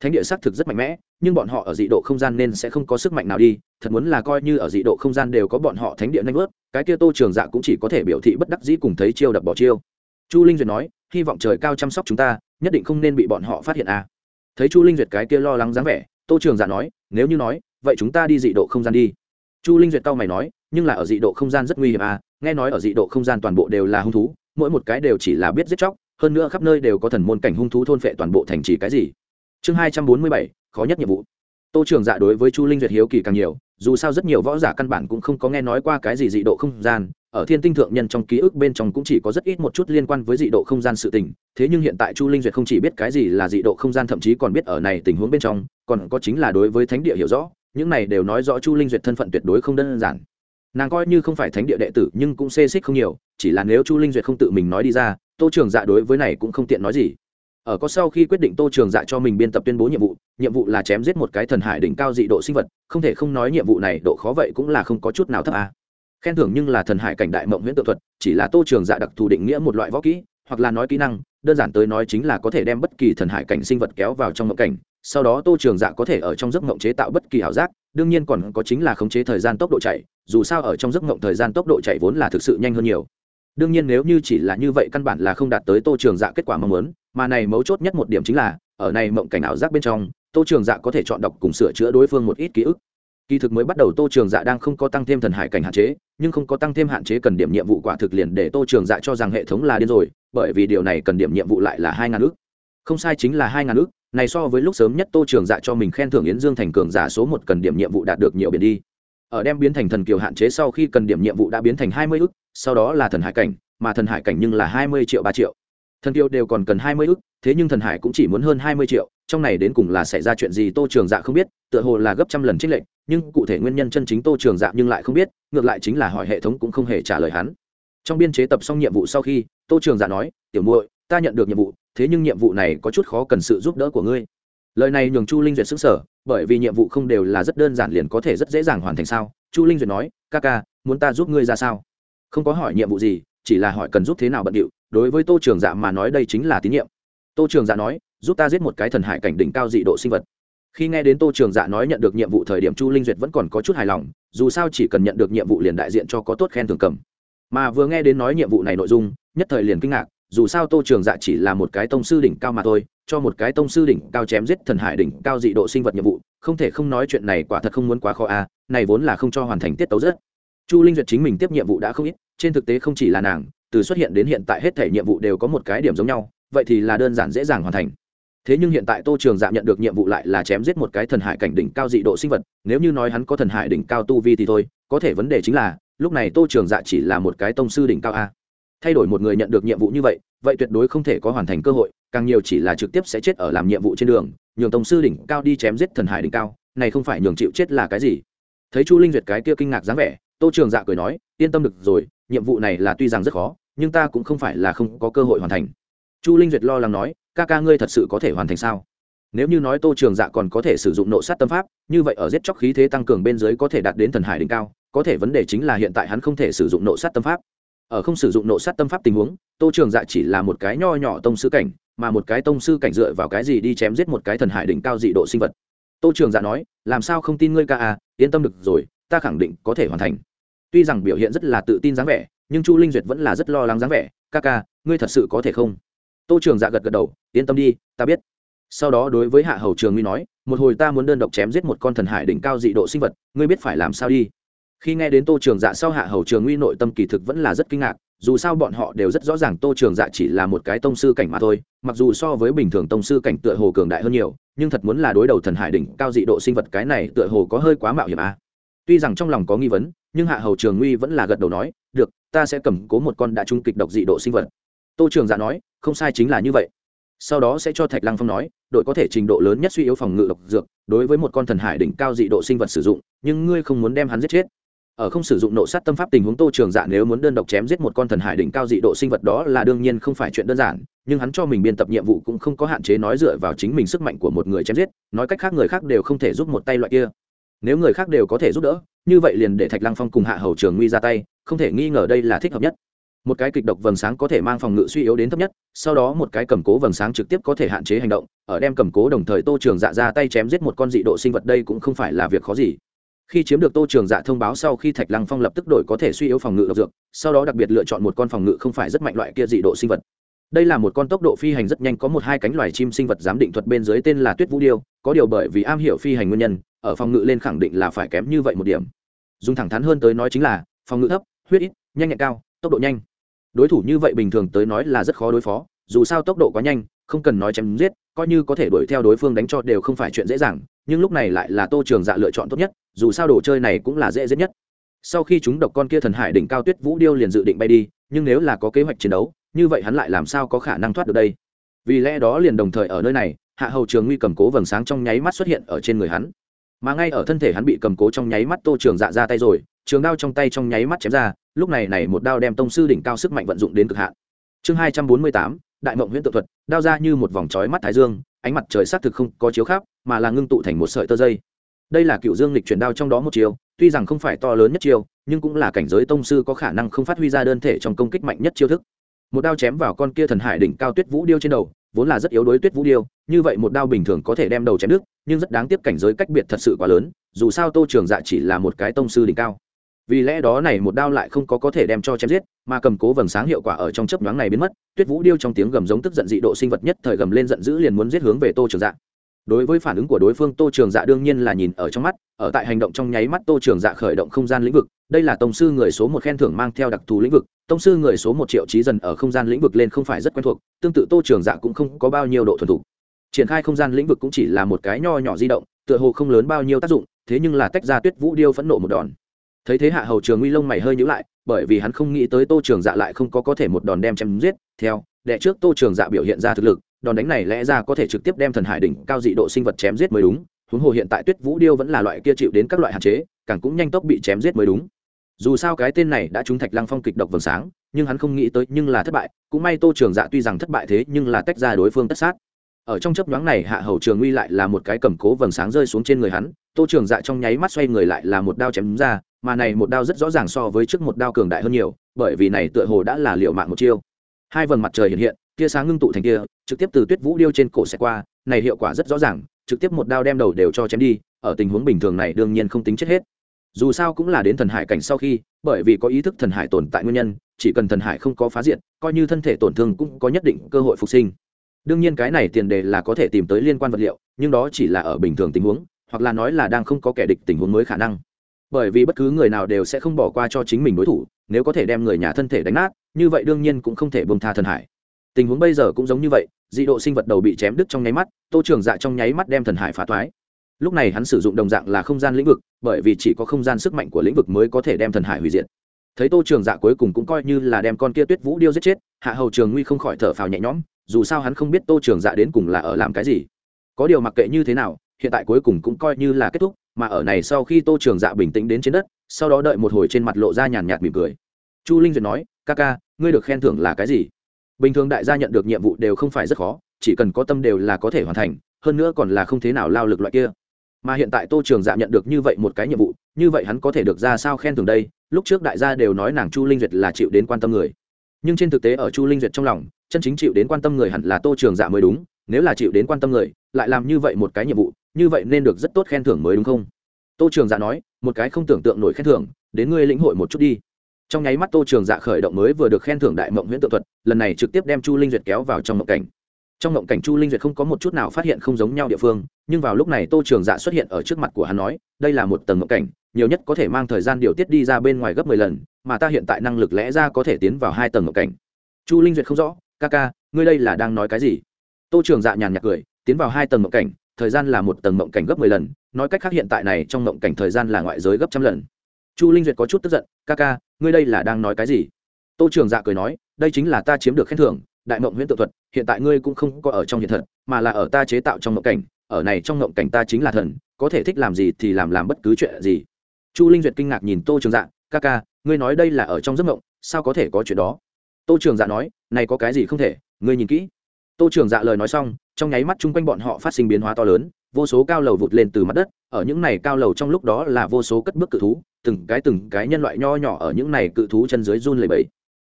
Thánh địa xác thực rất mạnh mẽ, nhưng bọn họ ở dị độ không gian nên sẽ không có sức mạnh nào đi, thật muốn là coi như ở dị độ không gian đều có bọn họ thánh địa nanh vớt, cái kia tô trường dạ cũng chỉ có thể biểu thị bất đắc dĩ cùng thấy chiêu đập bỏ chiêu. Chu linh duyệt nói, hy vọng trời cao chăm sóc chúng ta, nhất định không nên bị bọn họ phát hiện à. thấy chu linh duyệt cái kia lo lắng dáng vẻ, tô trường dạ nói, nếu như nói, vậy chúng ta đi dị độ không gian đi chu linh duyệt cao mày nói, nhưng là ở dị độ không gian rất nguy hiểm à nghe nói ở dị độ không gian toàn bộ đều là hung thú, mỗi một cái đều chỉ là biết giết chóc, hơn nữa khắp nơi đều có thần môn cảnh hung thú thôn phệ toàn bộ thành trì cái gì. Chương hai trăm bốn mươi bảy, khó nhất nhiệm vụ. Tô trường dạ đối với chu linh duyệt hiếu kỳ càng nhiều, dù sao rất nhiều võ giả căn bản cũng không có nghe nói qua cái gì dị độ không gian, ở thiên tinh thượng nhân trong ký ức bên trong cũng chỉ có rất ít một chút liên quan với dị độ không gian sự tình, thế nhưng hiện tại chu linh duyệt không chỉ biết cái gì là dị độ không gian, thậm chí còn biết ở này tình huống bên trong, còn có chính là đối với thánh địa hiểu rõ những này đều nói rõ chu linh duyệt thân phận tuyệt đối không đơn giản nàng coi như không phải thánh địa đệ tử, nhưng cũng xê xích không nhiều, chỉ là nếu chu linh duyệt không tự mình nói đi ra, tô trường dạ đối với này cũng không tiện nói gì ở có sau khi quyết định tô trường dạ cho mình biên tập tuyên bố nhiệm vụ nhiệm vụ là chém giết một cái thần hải đỉnh cao dị độ sinh vật, không thể không nói nhiệm vụ này độ khó vậy cũng là không có chút nào thấp à. khen thưởng nhưng là thần hải cảnh đại mộng huyễn tự thuật, chỉ là tô trường dạ đặc thù định nghĩa một loại võ kỹ, hoặc là nói kỹ năng, đơn giản tới nói chính là có thể đem bất kỳ thần hải cảnh sinh vật kéo vào trong mộng cảnh sau đó tô trường dạ có thể ở trong giấc ngộng chế tạo bất kỳ ảo giác, đương nhiên còn có chính là khống chế thời gian tốc độ chạy, dù sao ở trong giấc ngộng thời gian tốc độ chạy vốn là thực sự nhanh hơn nhiều. Đương nhiên nếu như chỉ là như vậy căn bản là không đạt tới tô trường dạ kết quả mong muốn, mà này mấu chốt nhất một điểm chính là, ở này mộng cảnh ảo giác bên trong, tô trường dạ có thể chọn đọc cùng sửa chữa đối phương một ít ký ức. Kỳ thực mới bắt đầu tô trường dạ đang không có tăng thêm thần hải cảnh hạn chế, nhưng không có tăng thêm hạn chế cần điểm nhiệm vụ quả thực liền để tô trường dạ cho rằng hệ thống là điên rồi, bởi vì điều này cần điểm nhiệm vụ lại là hai ngàn ước không sai chính là hai ngàn ước này so với lúc sớm nhất tô trường dạ cho mình khen thưởng yến dương thành cường giả số một cần điểm nhiệm vụ đạt được nhiều biển đi. Ở đem biến thành thần kiều hạn chế sau khi cần điểm nhiệm vụ đã biến thành hai mươi ức, sau đó là thần hải cảnh, mà thần hải cảnh nhưng là hai mươi triệu ba triệu. Thần kiều đều còn cần hai mươi ức, thế nhưng thần hải cũng chỉ muốn hơn hai mươi triệu, trong này đến cùng là xảy ra chuyện gì tô trường dạ không biết, tựa hồ là gấp trăm lần trích lệnh nhưng cụ thể nguyên nhân chân chính tô trường dạ nhưng lại không biết, ngược lại chính là hỏi hệ thống cũng không hề trả lời hắn. Trong biên chế tập xong nhiệm vụ sau khi, tô trường dạ nói, tiểu muội, ta nhận được nhiệm vụ thế nhưng nhiệm vụ này có chút khó cần sự giúp đỡ của ngươi. Lời này nhường chu linh duyệt xứng sở bởi vì nhiệm vụ không đều là rất đơn giản liền có thể rất dễ dàng hoàn thành sao? Chu linh duyệt nói, ca ca, muốn ta giúp ngươi ra sao? Không có hỏi nhiệm vụ gì, chỉ là hỏi cần giúp thế nào bận điệu. Đối với tô trường dạ mà nói đây chính là tín nhiệm. Tô trường dạ nói, giúp ta giết một cái thần hải cảnh đỉnh cao dị độ sinh vật. Khi nghe đến tô trường dạ nói nhận được nhiệm vụ thời điểm chu linh duyệt vẫn còn có chút hài lòng, dù sao chỉ cần nhận được nhiệm vụ liền đại diện cho có tốt khen thường cầm. Mà vừa nghe đến nói nhiệm vụ này nội dung, nhất thời liền kinh ngạc dù sao tô trường dạ chỉ là một cái tông sư đỉnh cao mà thôi cho một cái tông sư đỉnh cao chém giết thần hải đỉnh cao dị độ sinh vật nhiệm vụ không thể không nói chuyện này quả thật không muốn quá khó a à, này vốn là không cho hoàn thành tiết tấu rất. Chu linh duyệt chính mình tiếp nhiệm vụ đã không ít trên thực tế không chỉ là nàng từ xuất hiện đến hiện tại hết thể nhiệm vụ đều có một cái điểm giống nhau vậy thì là đơn giản dễ dàng hoàn thành. Thế nhưng hiện tại tô trường dạ nhận được nhiệm vụ lại là chém giết một cái thần hải cảnh đỉnh cao dị độ sinh vật nếu như nói hắn có thần hải đỉnh cao tu vi thì thôi có thể vấn đề chính là lúc này tô trường dạ chỉ là một cái tông sư đỉnh cao a thay đổi một người nhận được nhiệm vụ như vậy vậy tuyệt đối không thể có hoàn thành cơ hội, càng nhiều chỉ là trực tiếp sẽ chết ở làm nhiệm vụ trên đường, nhường tông sư đỉnh cao đi chém giết thần hải đỉnh cao, này không phải nhường chịu chết là cái gì? Thấy chu linh duyệt cái kia kinh ngạc dáng vẻ, tô trường dạ cười nói, yên tâm được rồi, nhiệm vụ này là tuy rằng rất khó, nhưng ta cũng không phải là không có cơ hội hoàn thành. Chu linh duyệt lo lắng nói, ca ca ngươi thật sự có thể hoàn thành sao? Nếu như nói tô trường dạ còn có thể sử dụng nộ sát tâm pháp, như vậy ở giết chóc khí thế tăng cường bên dưới có thể đạt đến thần hải đỉnh cao, có thể vấn đề chính là hiện tại hắn không thể sử dụng nộ sát tâm pháp ở không sử dụng nộ sát tâm pháp tình huống, tô trường dạ chỉ là một cái nho nhỏ tông sư cảnh, mà một cái tông sư cảnh dựa vào cái gì đi chém giết một cái thần hải đỉnh cao dị độ sinh vật. Tô trường dạ nói, làm sao không tin ngươi ca à yên tâm được rồi, ta khẳng định có thể hoàn thành. Tuy rằng biểu hiện rất là tự tin dáng vẻ, nhưng chu linh duyệt vẫn là rất lo lắng dáng vẻ, ca ca, ngươi thật sự có thể không? Tô trường dạ gật gật đầu, yên tâm đi, ta biết. Sau đó đối với hạ hầu trường nguy nói, một hồi ta muốn đơn độc chém giết một con thần hải đỉnh cao dị độ sinh vật, ngươi biết phải làm sao đi? Khi nghe đến tô trường dạ sau hạ hầu trường nguy nội tâm kỳ thực vẫn là rất kinh ngạc, dù sao bọn họ đều rất rõ ràng tô trường dạ chỉ là một cái tông sư cảnh mà thôi, mặc dù so với bình thường tông sư cảnh tựa hồ cường đại hơn nhiều, nhưng thật muốn là đối đầu thần hải đỉnh cao dị độ sinh vật cái này tựa hồ có hơi quá mạo hiểm à. tuy rằng trong lòng có nghi vấn, nhưng hạ hầu trường nguy vẫn là gật đầu nói, được, ta sẽ cầm cố một con đã trung kịch độc dị độ sinh vật. Tô trường dạ nói, không sai chính là như vậy. Sau đó sẽ cho thạch lăng phong nói, đội có thể trình độ lớn nhất suy yếu phòng ngự độc dược, đối với một con thần hải đỉnh cao dị độ sinh vật sử dụng, nhưng ngươi không muốn đem hắn giết chết ở không sử dụng nộ sát tâm pháp tình huống tô trường dạ nếu muốn đơn độc chém giết một con thần hải đỉnh cao dị độ sinh vật đó là đương nhiên không phải chuyện đơn giản, nhưng hắn cho mình biên tập nhiệm vụ cũng không có hạn chế nói dựa vào chính mình sức mạnh của một người chém giết, nói cách khác người khác đều không thể giúp một tay loại kia. Nếu người khác đều có thể giúp đỡ, như vậy liền để thạch lăng phong cùng hạ hầu trường nguy ra tay, không thể nghi ngờ đây là thích hợp nhất. Một cái kịch độc vầng sáng có thể mang phòng ngự suy yếu đến thấp nhất, sau đó một cái cầm cố vầng sáng trực tiếp có thể hạn chế hành động, ở đem cầm cố đồng thời tô trường dạ ra tay chém giết một con dị độ sinh vật đây cũng không phải là việc khó gì khi chiếm được tô trường dạ thông báo sau khi thạch lăng phong lập tức đổi có thể suy yếu phòng ngự độc dược, sau đó đặc biệt lựa chọn một con phòng ngự không phải rất mạnh loại kia dị độ sinh vật. Đây là một con tốc độ phi hành rất nhanh, có một hai cánh loài chim sinh vật giám định thuật bên dưới tên là tuyết vũ điêu, có điều bởi vì am hiểu phi hành nguyên nhân, ở phòng ngự lên khẳng định là phải kém như vậy một điểm. Dùng thẳng thắn hơn tới nói chính là, phòng ngự thấp, huyết ít, nhanh nhẹn cao, tốc độ nhanh. Đối thủ như vậy bình thường tới nói là rất khó đối phó, dù sao tốc độ quá nhanh không cần nói chém giết, coi như có thể đuổi theo đối phương đánh cho đều không phải chuyện dễ dàng, nhưng lúc này lại là tô trường dạ lựa chọn tốt nhất, dù sao đồ chơi này cũng là dễ giết nhất. Sau khi chúng độc con kia thần hải đỉnh cao tuyết vũ điêu liền dự định bay đi, nhưng nếu là có kế hoạch chiến đấu, như vậy hắn lại làm sao có khả năng thoát được đây? Vì lẽ đó liền đồng thời ở nơi này, hạ hầu trường nguy cầm cố vầng sáng trong nháy mắt xuất hiện ở trên người hắn. Mà ngay ở thân thể hắn bị cầm cố trong nháy mắt tô trường dạ ra tay rồi, trường đao trong tay trong nháy mắt chém ra, lúc này này một đao đem tông sư đỉnh cao sức mạnh vận dụng đến cực hạn. Chương hai trăm bốn mươi tám đại mộng huyễn tự thuật, đao ra như một vòng trói mắt thái dương, ánh mặt trời xác thực không có chiếu khắp, mà là ngưng tụ thành một sợi tơ dây. Đây là cựu dương lịch chuyển đao trong đó một chiều tuy rằng không phải to lớn nhất chiều nhưng cũng là cảnh giới tông sư có khả năng không phát huy ra đơn thể trong công kích mạnh nhất chiêu thức. Một đao chém vào con kia thần hải đỉnh cao tuyết vũ điêu trên đầu, vốn là rất yếu đối tuyết vũ điêu, như vậy một đao bình thường có thể đem đầu chém đứt, nhưng rất đáng tiếc cảnh giới cách biệt thật sự quá lớn, dù sao tô trường dạ chỉ là một cái tông sư đỉnh cao. Vì lẽ đó này một đao lại không có có thể đem cho chém giết mà cầm cố vầng sáng hiệu quả ở trong chớp nhoáng này biến mất tuyết vũ điêu trong tiếng gầm giống tức giận dị độ sinh vật nhất thời gầm lên giận dữ liền muốn giết hướng về tô trường dạ. Đối với phản ứng của đối phương tô trường dạ đương nhiên là nhìn ở trong mắt ở tại hành động trong nháy mắt tô trường dạ khởi động không gian lĩnh vực đây là tổng sư người số một khen thưởng mang theo đặc thù lĩnh vực tổng sư người số một triệu trí dần ở không gian lĩnh vực lên không phải rất quen thuộc tương tự tô trường dạ cũng không có bao nhiêu độ thuần thủ, triển khai không gian lĩnh vực cũng chỉ là một cái nho nhỏ di động tựa hồ không lớn bao nhiêu tác dụng thế nhưng là tách ra tuyết vũ điêu phẫn nộ một đòn. Thấy thế hạ hầu trường nguy lông mày hơi nhữ lại bởi vì hắn không nghĩ tới tô trường dạ lại không có có thể một đòn đem chém giết. Theo, đệ trước tô trường dạ biểu hiện ra thực lực, đòn đánh này lẽ ra có thể trực tiếp đem thần hải đỉnh cao dị độ sinh vật chém giết mới đúng. Huống hồ hiện tại tuyết vũ điêu vẫn là loại kia chịu đến các loại hạn chế, càng cũng nhanh tốc bị chém giết mới đúng. Dù sao cái tên này đã trúng thạch lăng phong kịch độc vầng sáng, nhưng hắn không nghĩ tới nhưng là thất bại. Cũng may tô trường dạ tuy rằng thất bại thế nhưng là tách ra đối phương tất sát. Ở trong chấp nhoáng này, hạ hầu trường nguy lại là một cái cầm cố vầng sáng rơi xuống trên người hắn. Tô trường dạ trong nháy mắt xoay người lại là một đao chém ra mà này một đao rất rõ ràng so với trước một đao cường đại hơn nhiều, bởi vì này tựa hồ đã là liệu mạng một chiêu. Hai vầng mặt trời hiện hiện, tia sáng ngưng tụ thành kia, trực tiếp từ tuyết vũ điêu trên cổ sẽ qua, này hiệu quả rất rõ ràng, trực tiếp một đao đem đầu đều cho chém đi, ở tình huống bình thường này đương nhiên không tính chết hết. Dù sao cũng là đến thần hải cảnh sau khi, bởi vì có ý thức thần hải tồn tại nguyên nhân, chỉ cần thần hải không có phá diện, coi như thân thể tổn thương cũng có nhất định cơ hội phục sinh. Đương nhiên cái này tiền đề là có thể tìm tới liên quan vật liệu, nhưng đó chỉ là ở bình thường tình huống, hoặc là nói là đang không có kẻ địch tình huống mới khả năng bởi vì bất cứ người nào đều sẽ không bỏ qua cho chính mình đối thủ, nếu có thể đem người nhà thân thể đánh nát, như vậy đương nhiên cũng không thể bông tha thần hải. Tình huống bây giờ cũng giống như vậy, dị độ sinh vật đầu bị chém đứt trong nháy mắt, tô trường dạ trong nháy mắt đem thần hải phá thoái lúc này hắn sử dụng đồng dạng là không gian lĩnh vực, bởi vì chỉ có không gian sức mạnh của lĩnh vực mới có thể đem thần hải hủy diệt. Thấy tô trường dạ cuối cùng cũng coi như là đem con kia tuyết vũ điêu giết chết, hạ hầu trường nguy không khỏi thở phào nhẹ nhõm, dù sao hắn không biết tô trường dạ đến cùng là ở làm cái gì. Có điều mặc kệ như thế nào hiện tại cuối cùng cũng coi như là kết thúc, mà ở này sau khi tô trường dạ bình tĩnh đến trên đất, sau đó đợi một hồi trên mặt lộ ra nhàn nhạt mỉm cười. Chu linh duyệt nói, ca ca, ngươi được khen thưởng là cái gì? Bình thường đại gia nhận được nhiệm vụ đều không phải rất khó, chỉ cần có tâm đều là có thể hoàn thành, hơn nữa còn là không thế nào lao lực loại kia. Mà hiện tại tô trường dạ nhận được như vậy một cái nhiệm vụ, như vậy hắn có thể được ra sao khen thưởng đây? Lúc trước đại gia đều nói nàng chu linh duyệt là chịu đến quan tâm người. Nhưng trên thực tế ở chu linh duyệt trong lòng, chân chính chịu đến quan tâm người hẳn là tô trường dạ mới đúng, nếu là chịu đến quan tâm người, lại làm như vậy một cái nhiệm vụ như vậy nên được rất tốt khen thưởng mới đúng không? Tô trường dạ nói, một cái không tưởng tượng nổi khen thưởng, đến ngươi lĩnh hội một chút đi. Trong nháy mắt tô trường dạ khởi động mới vừa được khen thưởng đại mộng huyễn tự thuật, lần này trực tiếp đem chu linh duyệt kéo vào trong mộng cảnh. Trong mộng cảnh chu linh duyệt không có một chút nào phát hiện không giống nhau địa phương, nhưng vào lúc này tô trường dạ xuất hiện ở trước mặt của hắn nói, đây là một tầng mộng cảnh, nhiều nhất có thể mang thời gian điều tiết đi ra bên ngoài gấp mười lần, mà ta hiện tại năng lực lẽ ra có thể tiến vào hai tầng mộng cảnh. Chu linh duyệt không rõ, ca ca, ngươi đây là đang nói cái gì? Tô trường dạ nhàn nhạt cười, tiến vào hai tầng mộng cảnh thời gian là một tầng mộng cảnh gấp mười lần, nói cách khác hiện tại này trong mộng cảnh thời gian là ngoại giới gấp trăm lần. Chu linh duyệt có chút tức giận, ca ca, ngươi đây là đang nói cái gì? Tô trường dạ cười nói, đây chính là ta chiếm được khen thưởng, đại mộng huyễn tự thuật, hiện tại ngươi cũng không có ở trong hiện thật, mà là ở ta chế tạo trong mộng cảnh, ở này trong mộng cảnh ta chính là thần, có thể thích làm gì thì làm làm bất cứ chuyện gì. Chu linh duyệt kinh ngạc nhìn tô trường dạ ca ca, ngươi nói đây là ở trong giấc mộng, sao có thể có chuyện đó? Tô trường dạ nói, này có cái gì không thể, ngươi nhìn kỹ tô trường dạ lời nói xong, trong nháy mắt chung quanh bọn họ phát sinh biến hóa to lớn, vô số cao lầu vụt lên từ mặt đất, ở những này cao lầu trong lúc đó là vô số cất bước cự thú, từng cái từng cái nhân loại nho nhỏ ở những này cự thú chân dưới run lầy bẫy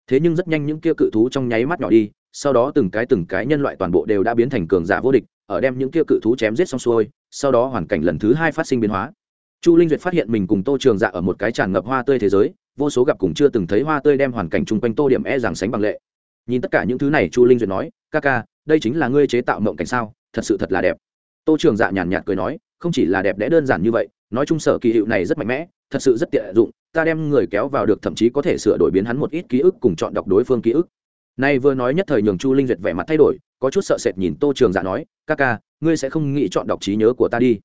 thế nhưng rất nhanh những kia cự thú trong nháy mắt nhỏ đi, sau đó từng cái từng cái nhân loại toàn bộ đều đã biến thành cường giả vô địch, ở đem những kia cự thú chém giết xong xuôi, sau đó hoàn cảnh lần thứ hai phát sinh biến hóa. Chu linh duyệt phát hiện mình cùng tô trường dạ ở một cái tràn ngập hoa tươi thế giới, vô số gặp cùng chưa từng thấy hoa tươi đem hoàn cảnh chung quanh tô điểm e rằng sánh bằng lệ. Nhìn tất cả những thứ này, chu linh duyệt nói, ca ca đây chính là ngươi chế tạo mộng cảnh sao? Thật sự thật là đẹp. Tô trường dạ nhàn nhạt cười nói, không chỉ là đẹp đẽ đơn giản như vậy, nói chung sở kỳ hiệu này rất mạnh mẽ, thật sự rất tiện dụng, ta đem người kéo vào được thậm chí có thể sửa đổi biến hắn một ít ký ức cùng chọn đọc đối phương ký ức. Nay vừa nói nhất thời nhường chu linh duyệt vẻ mặt thay đổi, có chút sợ sệt nhìn tô trường dạ nói, ca ca, ngươi sẽ không nghĩ chọn đọc trí nhớ của ta đi.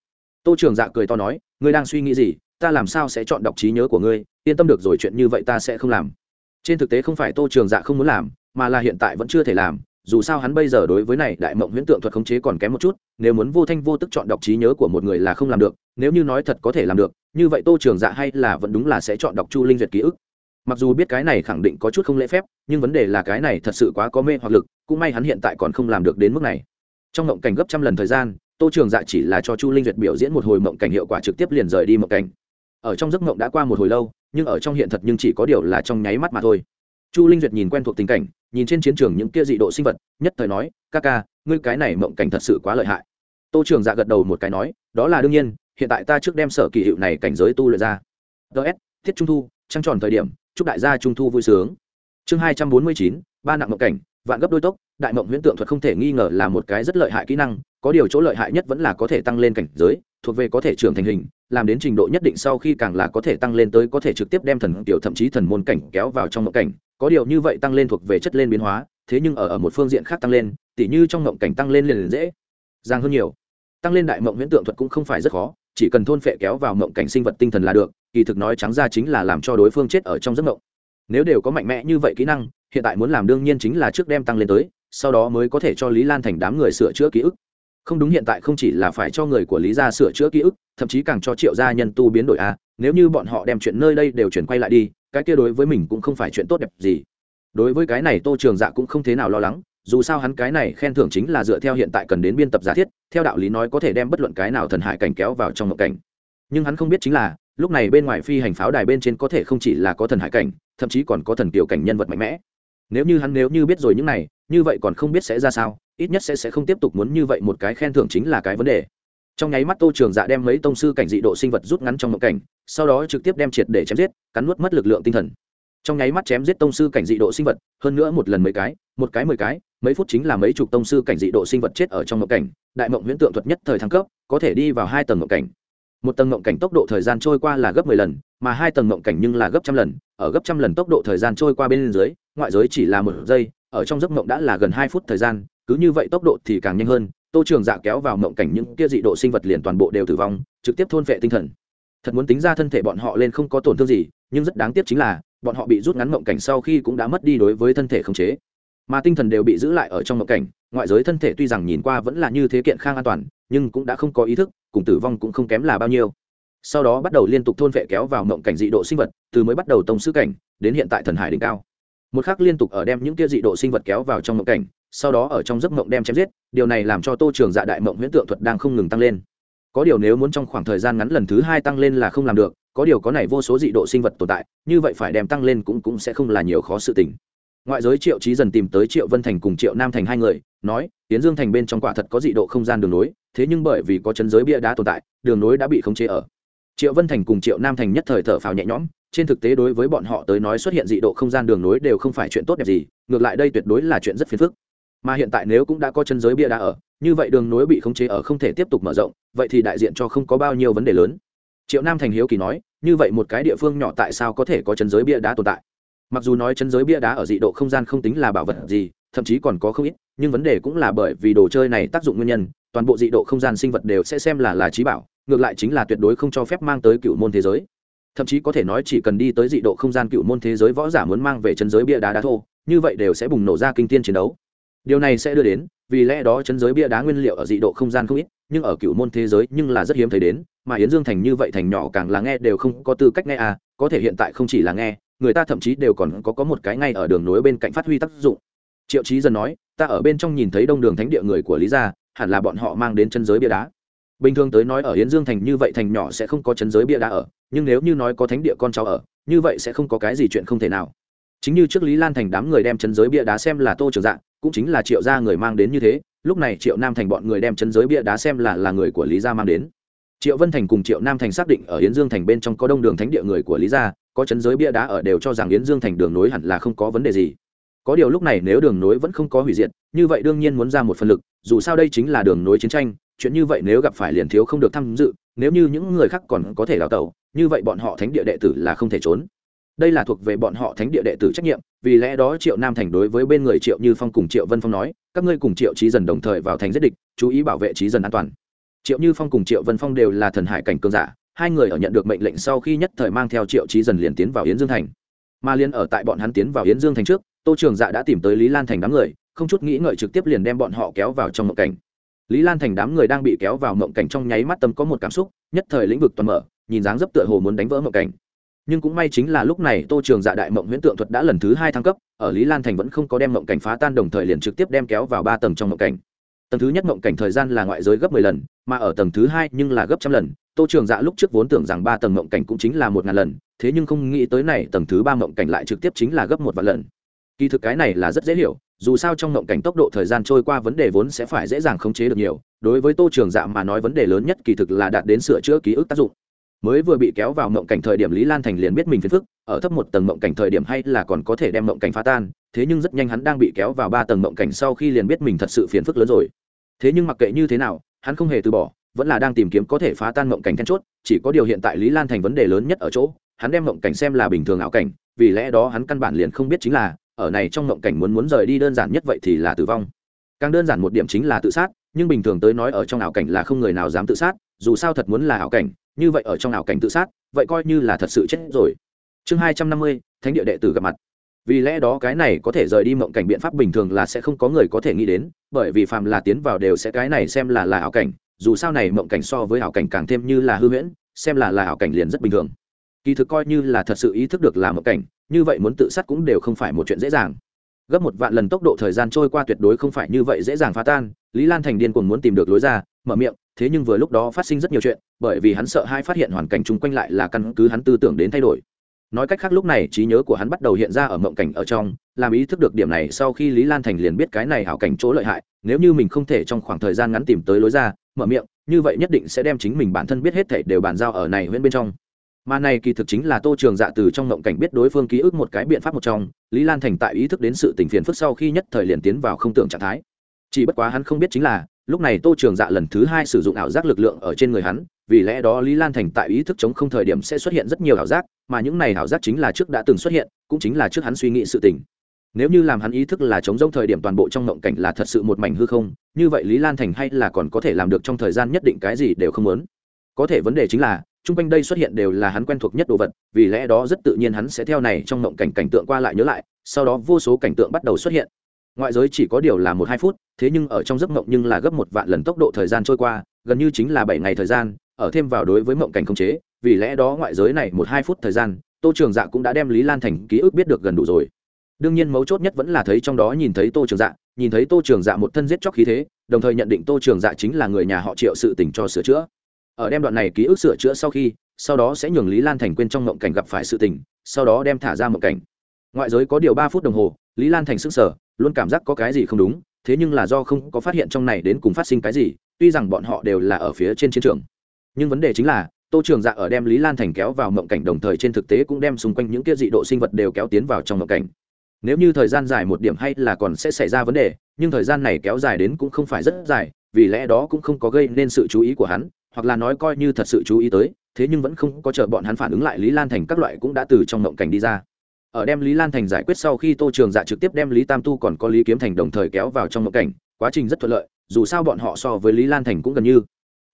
Tô trường dạ cười to nói, ngươi đang suy nghĩ gì? Ta làm sao sẽ chọn đọc trí nhớ của ngươi? Yên tâm được rồi, chuyện như vậy ta sẽ không làm. Trên thực tế không phải tô trường dạ không muốn làm, mà là hiện tại vẫn chưa thể làm dù sao hắn bây giờ đối với này đại mộng huyễn tượng thuật khống chế còn kém một chút, nếu muốn vô thanh vô tức chọn đọc trí nhớ của một người là không làm được, nếu như nói thật có thể làm được, như vậy tô trường dạ hay là vẫn đúng là sẽ chọn đọc chu linh duyệt ký ức. Mặc dù biết cái này khẳng định có chút không lễ phép, nhưng vấn đề là cái này thật sự quá có mê hoặc lực, cũng may hắn hiện tại còn không làm được đến mức này. Trong mộng cảnh gấp trăm lần thời gian, tô trường dạ chỉ là cho chu linh duyệt biểu diễn một hồi mộng cảnh hiệu quả trực tiếp liền rời đi mộng cảnh. Ở trong giấc mộng đã qua một hồi lâu, nhưng ở trong hiện thật nhưng chỉ có điều là trong nháy mắt mà thôi chu linh duyệt nhìn quen thuộc tình cảnh, nhìn trên chiến trường những kia dị độ sinh vật, nhất thời nói, ca ca, ngươi cái này mộng cảnh thật sự quá lợi hại. Tô trường dạ gật đầu một cái nói, đó là đương nhiên, hiện tại ta trước đem sở kỳ hiệu này cảnh giới tu luyện ra. Ts thiết trung thu, trăng tròn thời điểm, chúc đại gia trung thu vui sướng. Chương hai trăm bốn mươi chín, ba nặng mộng cảnh, vạn gấp đôi tốc, đại mộng huyễn tượng thuật không thể nghi ngờ là một cái rất lợi hại kỹ năng, có điều chỗ lợi hại nhất vẫn là có thể tăng lên cảnh giới thuộc về có thể trưởng thành hình, làm đến trình độ nhất định sau khi càng là có thể tăng lên tới có thể trực tiếp đem thần tiểu thậm chí thần môn cảnh kéo vào trong mộng cảnh. Có điều như vậy tăng lên thuộc về chất lên biến hóa, thế nhưng ở ở một phương diện khác tăng lên, tỉ như trong mộng cảnh tăng lên liền dễ dàng hơn nhiều. Tăng lên đại mộng huyễn tượng thuật cũng không phải rất khó, chỉ cần thôn phệ kéo vào mộng cảnh sinh vật tinh thần là được, kỳ thực nói trắng ra chính là làm cho đối phương chết ở trong giấc mộng. Nếu đều có mạnh mẽ như vậy kỹ năng, hiện tại muốn làm đương nhiên chính là trước đem tăng lên tới, sau đó mới có thể cho lý lan thành đám người sửa chữa ký ức không đúng hiện tại không chỉ là phải cho người của lý gia sửa chữa ký ức, thậm chí càng cho triệu gia nhân tu biến đổi a nếu như bọn họ đem chuyện nơi đây đều chuyển quay lại đi, cái kia đối với mình cũng không phải chuyện tốt đẹp gì. Đối với cái này tô trường dạ cũng không thế nào lo lắng, dù sao hắn cái này khen thưởng chính là dựa theo hiện tại cần đến biên tập giả thiết, theo đạo lý nói có thể đem bất luận cái nào thần hải cảnh kéo vào trong ngộ cảnh. Nhưng hắn không biết chính là, lúc này bên ngoài phi hành pháo đài bên trên có thể không chỉ là có thần hải cảnh, thậm chí còn có thần tiểu cảnh nhân vật mạnh mẽ. Nếu như hắn nếu như biết rồi những này, như vậy còn không biết sẽ ra sao? Ít nhất sẽ sẽ không tiếp tục muốn như vậy một cái khen thưởng chính là cái vấn đề. Trong nháy mắt tô trường dạ đem mấy tông sư cảnh dị độ sinh vật rút ngắn trong mộng cảnh, sau đó trực tiếp đem triệt để chém giết, cắn nuốt mất lực lượng tinh thần. Trong nháy mắt chém giết tông sư cảnh dị độ sinh vật, hơn nữa một lần mấy cái, một cái mười cái, mấy phút chính là mấy chục tông sư cảnh dị độ sinh vật chết ở trong mộng cảnh, đại mộng huyễn tượng thuật nhất thời thăng cấp, có thể đi vào hai tầng mộng cảnh. Một tầng mộng cảnh tốc độ thời gian trôi qua là gấp mười lần, mà hai tầng mộng cảnh nhưng là gấp trăm lần, ở gấp trăm lần tốc độ thời gian trôi qua bên dưới, ngoại giới chỉ là một giây, ở trong giấc mộng đã là gần hai phút thời gian cứ như vậy tốc độ thì càng nhanh hơn, tô trường dạ kéo vào mộng cảnh những kia dị độ sinh vật liền toàn bộ đều tử vong, trực tiếp thôn vệ tinh thần. Thật muốn tính ra thân thể bọn họ lên không có tổn thương gì, nhưng rất đáng tiếc chính là, bọn họ bị rút ngắn mộng cảnh sau khi cũng đã mất đi đối với thân thể khống chế. Mà tinh thần đều bị giữ lại ở trong mộng cảnh, ngoại giới thân thể tuy rằng nhìn qua vẫn là như thế kiện khang an toàn, nhưng cũng đã không có ý thức, cùng tử vong cũng không kém là bao nhiêu. Sau đó bắt đầu liên tục thôn vệ kéo vào mộng cảnh dị độ sinh vật, từ mới bắt đầu tông sư cảnh, đến hiện tại thần hải đỉnh cao. Một khắc liên tục ở đem những kia dị độ sinh vật kéo vào trong mộng cảnh sau đó ở trong giấc mộng đem chém giết, điều này làm cho tô trường dạ đại mộng huyễn tượng thuật đang không ngừng tăng lên. Có điều nếu muốn trong khoảng thời gian ngắn lần thứ hai tăng lên là không làm được, có điều có này vô số dị độ sinh vật tồn tại, như vậy phải đem tăng lên cũng cũng sẽ không là nhiều khó sự tình. Ngoại giới triệu trí dần tìm tới triệu vân thành cùng triệu nam thành hai người, nói, tiến dương thành bên trong quả thật có dị độ không gian đường nối, thế nhưng bởi vì có chân giới bia đá tồn tại, đường nối đã bị khống chế ở. Triệu vân thành cùng triệu nam thành nhất thời thở phào nhẹ nhõm, trên thực tế đối với bọn họ tới nói xuất hiện dị độ không gian đường nối đều không phải chuyện tốt đẹp gì, ngược lại đây tuyệt đối là chuyện rất phiền phức mà hiện tại nếu cũng đã có chân giới bia đá ở, như vậy đường nối bị khống chế ở không thể tiếp tục mở rộng, vậy thì đại diện cho không có bao nhiêu vấn đề lớn. Triệu nam thành hiếu kỳ nói, như vậy một cái địa phương nhỏ tại sao có thể có chân giới bia đá tồn tại? Mặc dù nói chân giới bia đá ở dị độ không gian không tính là bảo vật gì, thậm chí còn có không ít, nhưng vấn đề cũng là bởi vì đồ chơi này tác dụng nguyên nhân, toàn bộ dị độ không gian sinh vật đều sẽ xem là là trí bảo, ngược lại chính là tuyệt đối không cho phép mang tới cựu môn thế giới. Thậm chí có thể nói chỉ cần đi tới dị độ không gian cựu môn thế giới võ giả muốn mang về chân giới bia đá đá thô, như vậy đều sẽ bùng nổ ra kinh tiên chiến đấu điều này sẽ đưa đến, vì lẽ đó chân giới bia đá nguyên liệu ở dị độ không gian không ít, nhưng ở cựu môn thế giới nhưng là rất hiếm thấy đến, mà yến dương thành như vậy thành nhỏ càng là nghe đều không có tư cách nghe à có thể hiện tại không chỉ là nghe, người ta thậm chí đều còn có có một cái ngay ở đường nối bên cạnh phát huy tác dụng. Triệu trí dần nói, ta ở bên trong nhìn thấy đông đường thánh địa người của lý gia, hẳn là bọn họ mang đến chân giới bia đá. Bình thường tới nói ở yến dương thành như vậy thành nhỏ sẽ không có chân giới bia đá ở, nhưng nếu như nói có thánh địa con cháu ở, như vậy sẽ không có cái gì chuyện không thể nào. Chính như trước lý lan thành đám người đem chân giới bia đá xem là tô trường dạng cũng chính là triệu gia người mang đến như thế, lúc này triệu nam thành bọn người đem chân giới bia đá xem là là người của lý gia mang đến. Triệu vân thành cùng triệu nam thành xác định ở yến dương thành bên trong có đông đường thánh địa người của lý gia, có chân giới bia đá ở đều cho rằng yến dương thành đường nối hẳn là không có vấn đề gì. Có điều lúc này nếu đường nối vẫn không có hủy diệt, như vậy đương nhiên muốn ra một phần lực, dù sao đây chính là đường nối chiến tranh, chuyện như vậy nếu gặp phải liền thiếu không được tham dự, nếu như những người khác còn có thể đào tẩu, như vậy bọn họ thánh địa đệ tử là không thể trốn đây là thuộc về bọn họ thánh địa đệ tử trách nhiệm, vì lẽ đó triệu nam thành đối với bên người triệu như phong cùng triệu vân phong nói, các ngươi cùng triệu trí dần đồng thời vào thành giết địch, chú ý bảo vệ trí dần an toàn. Triệu như phong cùng triệu vân phong đều là thần hải cảnh cường giả, hai người ở nhận được mệnh lệnh sau khi nhất thời mang theo triệu trí dần liền tiến vào yến dương thành. Mà liên ở tại bọn hắn tiến vào yến dương thành trước, tô trường dạ đã tìm tới lý lan thành đám người, không chút nghĩ ngợi trực tiếp liền đem bọn họ kéo vào trong mộng cảnh. Lý lan thành đám người đang bị kéo vào mộng cảnh trong nháy mắt tâm có một cảm xúc, nhất thời lĩnh vực toàn mở, nhìn dáng dấp tựa hồ muốn đánh vỡ mộng cảnh nhưng cũng may chính là lúc này tô trường dạ đại mộng huyễn tượng thuật đã lần thứ hai thăng cấp, ở lý lan thành vẫn không có đem mộng cảnh phá tan, đồng thời liền trực tiếp đem kéo vào ba tầng trong mộng cảnh. Tầng thứ nhất mộng cảnh thời gian là ngoại giới gấp mười lần, mà ở tầng thứ hai nhưng là gấp trăm lần. Tô trường dạ lúc trước vốn tưởng rằng ba tầng mộng cảnh cũng chính là một ngàn lần, thế nhưng không nghĩ tới này tầng thứ ba mộng cảnh lại trực tiếp chính là gấp một vạn lần. Kỳ thực cái này là rất dễ hiểu, dù sao trong mộng cảnh tốc độ thời gian trôi qua vấn đề vốn sẽ phải dễ dàng khống chế được nhiều. Đối với tô trường dạ mà nói vấn đề lớn nhất kỳ thực là đạt đến sửa chữa ký ức tác dụng mới vừa bị kéo vào mộng cảnh thời điểm lý lan thành liền biết mình phiền phức, ở thấp một tầng mộng cảnh thời điểm hay là còn có thể đem mộng cảnh phá tan, thế nhưng rất nhanh hắn đang bị kéo vào ba tầng mộng cảnh sau khi liền biết mình thật sự phiền phức lớn rồi. Thế nhưng mặc kệ như thế nào, hắn không hề từ bỏ, vẫn là đang tìm kiếm có thể phá tan mộng cảnh then chốt, chỉ có điều hiện tại lý lan thành vấn đề lớn nhất ở chỗ, hắn đem mộng cảnh xem là bình thường ảo cảnh, vì lẽ đó hắn căn bản liền không biết chính là, ở này trong mộng cảnh muốn muốn rời đi đơn giản nhất vậy thì là tử vong. Càng đơn giản một điểm chính là tự sát, nhưng bình thường tới nói ở trong ảo cảnh là không người nào dám tự sát, dù sao thật muốn là ảo cảnh như vậy ở trong ảo cảnh tự sát, vậy coi như là thật sự chết rồi. Chương hai trăm năm mươi, thánh địa đệ tử gặp mặt. Vì lẽ đó cái này có thể rời đi mộng cảnh biện pháp bình thường là sẽ không có người có thể nghĩ đến, bởi vì phàm là tiến vào đều sẽ cái này xem là là ảo cảnh, dù sao này mộng cảnh so với ảo cảnh càng thêm như là hư huyễn, xem là là ảo cảnh liền rất bình thường. Kỳ thực coi như là thật sự ý thức được là mộng cảnh, như vậy muốn tự sát cũng đều không phải một chuyện dễ dàng. Gấp một vạn lần tốc độ thời gian trôi qua tuyệt đối không phải như vậy dễ dàng phá tan, lý lan thành điên cuồng muốn tìm được lối ra, mở miệng thế nhưng vừa lúc đó phát sinh rất nhiều chuyện, bởi vì hắn sợ hai phát hiện hoàn cảnh chung quanh lại là căn cứ hắn tư tưởng đến thay đổi. Nói cách khác lúc này trí nhớ của hắn bắt đầu hiện ra ở mộng cảnh ở trong, làm ý thức được điểm này sau khi lý lan thành liền biết cái này hảo cảnh chỗ lợi hại, nếu như mình không thể trong khoảng thời gian ngắn tìm tới lối ra, mở miệng, như vậy nhất định sẽ đem chính mình bản thân biết hết thể đều bàn giao ở này huyên bên trong. Mà này kỳ thực chính là tô trường dạ từ trong mộng cảnh biết đối phương ký ức một cái biện pháp một trong, lý lan thành tại ý thức đến sự tình phiền phức sau khi nhất thời liền tiến vào không tưởng trạng thái. Chỉ bất quá hắn không biết chính là lúc này tô trường dạ lần thứ hai sử dụng ảo giác lực lượng ở trên người hắn, vì lẽ đó lý lan thành tại ý thức chống không thời điểm sẽ xuất hiện rất nhiều ảo giác, mà những này ảo giác chính là trước đã từng xuất hiện, cũng chính là trước hắn suy nghĩ sự tình. Nếu như làm hắn ý thức là chống rông thời điểm toàn bộ trong mộng cảnh là thật sự một mảnh hư không, như vậy lý lan thành hay là còn có thể làm được trong thời gian nhất định cái gì đều không muốn. Có thể vấn đề chính là, chung quanh đây xuất hiện đều là hắn quen thuộc nhất đồ vật, vì lẽ đó rất tự nhiên hắn sẽ theo này trong mộng cảnh cảnh tượng qua lại nhớ lại, sau đó vô số cảnh tượng bắt đầu xuất hiện ngoại giới chỉ có điều là một hai phút, thế nhưng ở trong giấc mộng nhưng là gấp một vạn lần tốc độ thời gian trôi qua, gần như chính là bảy ngày thời gian, ở thêm vào đối với mộng cảnh không chế, vì lẽ đó ngoại giới này một hai phút thời gian, tô trường dạ cũng đã đem lý lan thành ký ức biết được gần đủ rồi. Đương nhiên mấu chốt nhất vẫn là thấy trong đó nhìn thấy tô trường dạ nhìn thấy tô trường dạ một thân giết chóc khí thế, đồng thời nhận định tô trường dạ chính là người nhà họ triệu sự tình cho sửa chữa. Ở đem đoạn này ký ức sửa chữa sau khi, sau đó sẽ nhường lý lan thành quên trong mộng cảnh gặp phải sự tình, sau đó đem thả ra mộng cảnh. Ngoại giới có điều ba phút đồng hồ, lý lan thành s ư n g sở luôn cảm giác có cái gì không đúng, thế nhưng là do không có phát hiện trong này đến cùng phát sinh cái gì, tuy rằng bọn họ đều là ở phía trên chiến trường. Nhưng vấn đề chính là, tô trường dạ ở đem lý lan thành kéo vào mộng cảnh đồng thời trên thực tế cũng đem xung quanh những kia dị độ sinh vật đều kéo tiến vào trong mộng cảnh. Nếu như thời gian dài một điểm hay là còn sẽ xảy ra vấn đề, nhưng thời gian này kéo dài đến cũng không phải rất dài, vì lẽ đó cũng không có gây nên sự chú ý của hắn, hoặc là nói coi như thật sự chú ý tới, thế nhưng vẫn không có chờ bọn hắn phản ứng lại lý lan thành các loại cũng đã từ trong mộng cảnh đi ra ở đem lý lan thành giải quyết sau khi tô trường dạ trực tiếp đem lý tam tu còn có lý kiếm thành đồng thời kéo vào trong mộng cảnh, quá trình rất thuận lợi, dù sao bọn họ so với lý lan thành cũng gần như.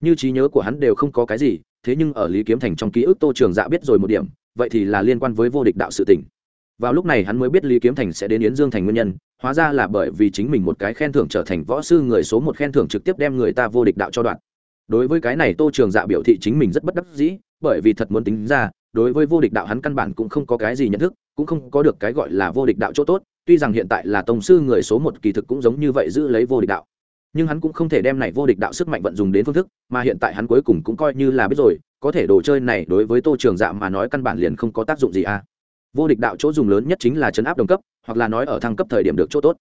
Như trí nhớ của hắn đều không có cái gì, thế nhưng ở lý kiếm thành trong ký ức tô trường dạ biết rồi một điểm, vậy thì là liên quan với vô địch đạo sự tỉnh vào lúc này hắn mới biết lý kiếm thành sẽ đến yến dương thành nguyên nhân, hóa ra là bởi vì chính mình một cái khen thưởng trở thành võ sư người số một khen thưởng trực tiếp đem người ta vô địch đạo cho đoạn. Đối với cái này tô trường dạ biểu thị chính mình rất bất đắc dĩ, bởi vì thật muốn tính ra, đối với vô địch đạo hắn căn bản cũng không có cái gì nhận thức cũng không có được cái gọi là vô địch đạo chỗ tốt, tuy rằng hiện tại là tổng sư người số một kỳ thực cũng giống như vậy giữ lấy vô địch đạo. Nhưng hắn cũng không thể đem này vô địch đạo sức mạnh vận dùng đến phương thức, mà hiện tại hắn cuối cùng cũng coi như là biết rồi, có thể đồ chơi này đối với tô trường dạ mà nói căn bản liền không có tác dụng gì à. Vô địch đạo chỗ dùng lớn nhất chính là chấn áp đồng cấp, hoặc là nói ở thăng cấp thời điểm được chỗ tốt.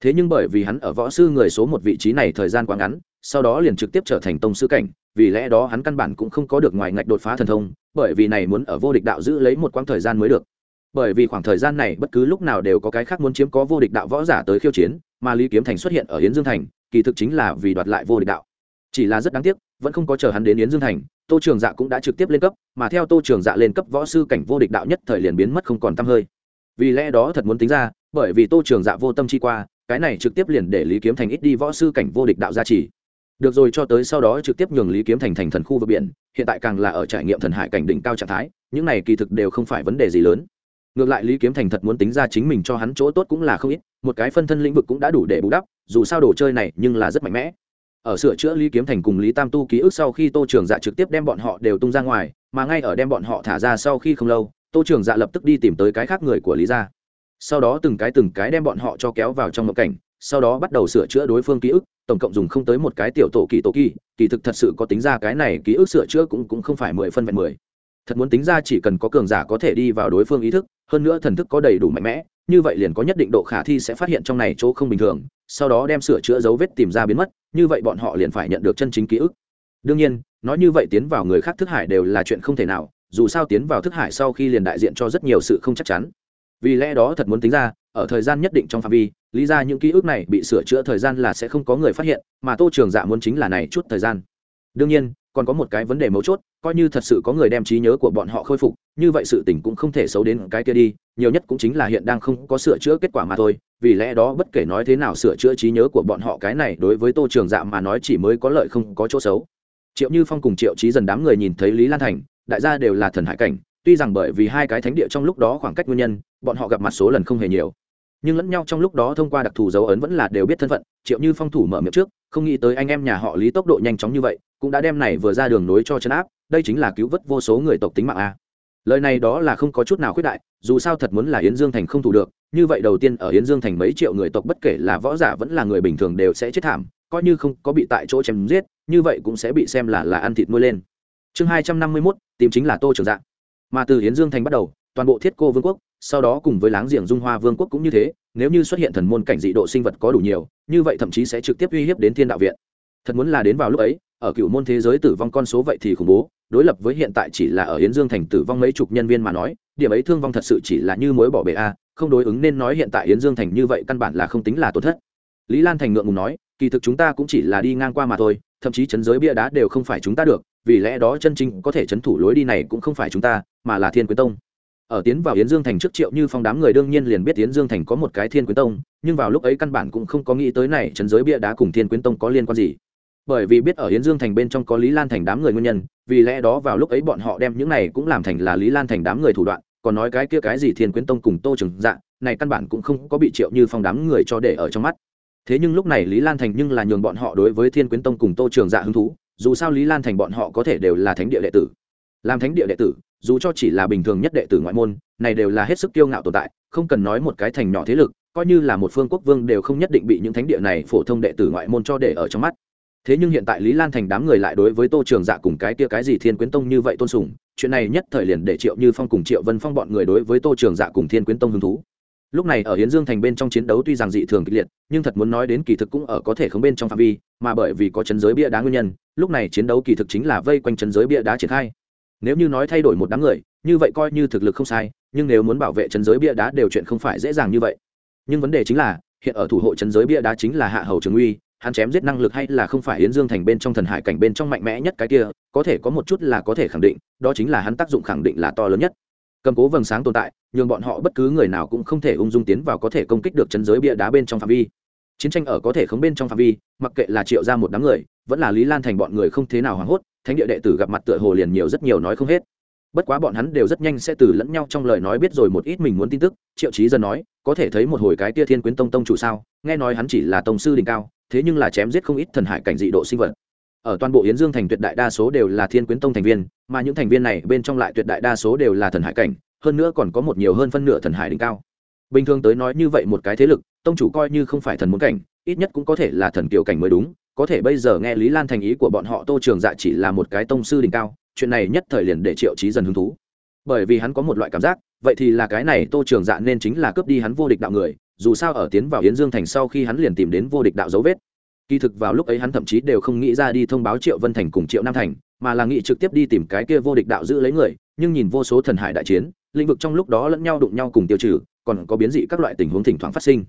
Thế nhưng bởi vì hắn ở võ sư người số một vị trí này thời gian quá ngắn, sau đó liền trực tiếp trở thành tông sư cảnh, vì lẽ đó hắn căn bản cũng không có được ngoài ngạch đột phá thần thông, bởi vì này muốn ở vô địch đạo giữ lấy một quãng thời gian mới được bởi vì khoảng thời gian này bất cứ lúc nào đều có cái khác muốn chiếm có vô địch đạo võ giả tới khiêu chiến, mà lý kiếm thành xuất hiện ở yến dương thành, kỳ thực chính là vì đoạt lại vô địch đạo. Chỉ là rất đáng tiếc, vẫn không có chờ hắn đến yến dương thành, tô trường dạ cũng đã trực tiếp lên cấp, mà theo tô trường dạ lên cấp võ sư cảnh vô địch đạo nhất thời liền biến mất không còn t hơi. Vì lẽ đó thật muốn tính ra, bởi vì tô trường dạ vô tâm chi qua, cái này trực tiếp liền để lý kiếm thành ít đi võ sư cảnh vô địch đạo gia trì. Được rồi, cho tới sau đó trực tiếp nhường lý kiếm thành thành thần khu vực biển, hiện tại càng là ở trải nghiệm thần hải cảnh đỉnh cao trạng thái, những này kỳ thực đều không phải vấn đề gì lớn ngược lại lý kiếm thành thật muốn tính ra chính mình cho hắn chỗ tốt cũng là không ít, một cái phân thân lĩnh vực cũng đã đủ để bù đắp, dù sao đồ chơi này nhưng là rất mạnh mẽ. Ở sửa chữa lý kiếm thành cùng lý tam tu ký ức sau khi tô trường dạ trực tiếp đem bọn họ đều tung ra ngoài, mà ngay ở đem bọn họ thả ra sau khi không lâu, tô trường dạ lập tức đi tìm tới cái khác người của lý gia. Sau đó từng cái từng cái đem bọn họ cho kéo vào trong ngộ cảnh, sau đó bắt đầu sửa chữa đối phương ký ức, tổng cộng dùng không tới một cái tiểu tổ kỳ tổ kỳ kỳ thực thật sự có tính ra cái này ký ức sửa chữa cũng cũng không phải mười phân vẹn mười. Thật muốn tính ra chỉ cần có cường giả có thể đi vào đối phương ý thức hơn nữa thần thức có đầy đủ mạnh mẽ, như vậy liền có nhất định độ khả thi sẽ phát hiện trong này chỗ không bình thường, sau đó đem sửa chữa dấu vết tìm ra biến mất, như vậy bọn họ liền phải nhận được chân chính ký ức. Đương nhiên, nói như vậy tiến vào người khác thức hải đều là chuyện không thể nào, dù sao tiến vào thức hải sau khi liền đại diện cho rất nhiều sự không chắc chắn. Vì lẽ đó thật muốn tính ra, ở thời gian nhất định trong phạm vi, lý ra những ký ức này bị sửa chữa thời gian là sẽ không có người phát hiện, mà tô trường dạ muốn chính là này chút thời gian. Đương nhiên còn có một cái vấn đề mấu chốt, coi như thật sự có người đem trí nhớ của bọn họ khôi phục, như vậy sự tình cũng không thể xấu đến cái kia đi, nhiều nhất cũng chính là hiện đang không có sửa chữa kết quả mà thôi, vì lẽ đó bất kể nói thế nào sửa chữa trí nhớ của bọn họ cái này đối với tô trường dạ mà nói chỉ mới có lợi không có chỗ xấu. Triệu như phong cùng triệu trí dần đám người nhìn thấy lý lan thành, đại gia đều là thần hải cảnh, tuy rằng bởi vì hai cái thánh địa trong lúc đó khoảng cách nguyên nhân, bọn họ gặp mặt số lần không hề nhiều nhưng lẫn nhau trong lúc đó thông qua đặc thù dấu ấn vẫn là đều biết thân phận, triệu như phong thủ mở miệng trước, không nghĩ tới anh em nhà họ lý tốc độ nhanh chóng như vậy, cũng đã đem này vừa ra đường nối cho chấn áp, đây chính là cứu vớt vô số người tộc tính mạng a. Lời này đó là không có chút nào khuyết đại, dù sao thật muốn là yến dương thành không thủ được, như vậy đầu tiên ở yến dương thành mấy triệu người tộc bất kể là võ giả vẫn là người bình thường đều sẽ chết thảm, coi như không có bị tại chỗ chém giết, như vậy cũng sẽ bị xem là là ăn thịt nuôi lên. Chương hai trăm năm mươi mốt, tìm chính là tô trường dạng mà từ yến dương thành bắt đầu toàn bộ thiết cô vương quốc, sau đó cùng với láng giềng dung hoa vương quốc cũng như thế, nếu như xuất hiện thần môn cảnh dị độ sinh vật có đủ nhiều, như vậy thậm chí sẽ trực tiếp uy hiếp đến thiên đạo viện. Thật muốn là đến vào lúc ấy, ở cựu môn thế giới tử vong con số vậy thì khủng bố, đối lập với hiện tại chỉ là ở yến dương thành tử vong mấy chục nhân viên mà nói, điểm ấy thương vong thật sự chỉ là như mối bỏ bể a, không đối ứng nên nói hiện tại yến dương thành như vậy căn bản là không tính là tổn thất. Lý lan thành ngượng ngùng nói, kỳ thực chúng ta cũng chỉ là đi ngang qua mà thôi, thậm chí chấn giới bia đá đều không phải chúng ta được, vì lẽ đó chân chính có thể chấn thủ lối đi này cũng không phải chúng ta, mà là thiên quyến tông ở tiến vào yến dương thành trước triệu như phong đám người đương nhiên liền biết yến dương thành có một cái thiên quyến tông, nhưng vào lúc ấy căn bản cũng không có nghĩ tới này trấn giới bia đá cùng thiên quyến tông có liên quan gì. Bởi vì biết ở yến dương thành bên trong có lý lan thành đám người nguyên nhân, vì lẽ đó vào lúc ấy bọn họ đem những này cũng làm thành là lý lan thành đám người thủ đoạn, còn nói cái kia cái gì thiên quyến tông cùng tô trừng dạ này căn bản cũng không có bị triệu như phong đám người cho để ở trong mắt. Thế nhưng lúc này lý lan thành nhưng là nhường bọn họ đối với thiên quyến tông cùng tô trường dạ hứng thú, dù sao lý lan thành bọn họ có thể đều là thánh địa đệ tử. Làm thánh địa đệ tử dù cho chỉ là bình thường nhất đệ tử ngoại môn, này đều là hết sức kiêu ngạo tồn tại, không cần nói một cái thành nhỏ thế lực, coi như là một phương quốc vương đều không nhất định bị những thánh địa này phổ thông đệ tử ngoại môn cho để ở trong mắt. Thế nhưng hiện tại lý lan thành đám người lại đối với tô trường dạ cùng cái kia cái gì thiên quyến tông như vậy tôn sùng, chuyện này nhất thời liền để triệu như phong cùng triệu vân phong bọn người đối với tô trường dạ cùng thiên quyến tông hứng thú. Lúc này ở hiến dương thành bên trong chiến đấu tuy rằng dị thường kịch liệt, nhưng thật muốn nói đến kỳ thực cũng ở có thể không bên trong phạm vi, mà bởi vì có chấn giới bia đá nguyên nhân, lúc này chiến đấu kỳ thực chính là vây quanh chấn giới bia đá triển khai nếu như nói thay đổi một đám người, như vậy coi như thực lực không sai, nhưng nếu muốn bảo vệ chân giới bia đá đều chuyện không phải dễ dàng như vậy. Nhưng vấn đề chính là, hiện ở thủ hộ chân giới bia đá chính là hạ hầu trường uy, hắn chém giết năng lực hay là không phải yến dương thành bên trong thần hải cảnh bên trong mạnh mẽ nhất cái kia, có thể có một chút là có thể khẳng định, đó chính là hắn tác dụng khẳng định là to lớn nhất. Cầm cố vầng sáng tồn tại, nhường bọn họ bất cứ người nào cũng không thể ung dung tiến vào có thể công kích được chân giới bia đá bên trong phạm vi. Chiến tranh ở có thể không bên trong phạm vi, mặc kệ là triệu ra một đám người, vẫn là lý lan thành bọn người không thế nào hoảng hốt thánh địa đệ tử gặp mặt tựa hồ liền nhiều rất nhiều nói không hết. Bất quá bọn hắn đều rất nhanh sẽ từ lẫn nhau trong lời nói biết rồi một ít mình muốn tin tức. Triệu chí dân nói, có thể thấy một hồi cái tia thiên quyến tông tông chủ sao? Nghe nói hắn chỉ là tông sư đỉnh cao, thế nhưng là chém giết không ít thần hải cảnh dị độ sinh vật. Ở toàn bộ yến dương thành tuyệt đại đa số đều là thiên quyến tông thành viên, mà những thành viên này bên trong lại tuyệt đại đa số đều là thần hải cảnh, hơn nữa còn có một nhiều hơn phân nửa thần hải đỉnh cao. Bình thường tới nói như vậy một cái thế lực, tông chủ coi như không phải thần muốn cảnh, ít nhất cũng có thể là thần kiều cảnh mới đúng có thể bây giờ nghe lý lan thành ý của bọn họ tô trường dạ chỉ là một cái tông sư đỉnh cao, chuyện này nhất thời liền để triệu trí dần hứng thú. Bởi vì hắn có một loại cảm giác, vậy thì là cái này tô trường dạ nên chính là cướp đi hắn vô địch đạo người, dù sao ở tiến vào yến dương thành sau khi hắn liền tìm đến vô địch đạo dấu vết. Kỳ thực vào lúc ấy hắn thậm chí đều không nghĩ ra đi thông báo triệu vân thành cùng triệu nam thành, mà là nghĩ trực tiếp đi tìm cái kia vô địch đạo giữ lấy người, nhưng nhìn vô số thần hải đại chiến, lĩnh vực trong lúc đó lẫn nhau đụng nhau cùng tiêu trừ, còn có biến dị các loại tình huống thỉnh thoảng phát sinh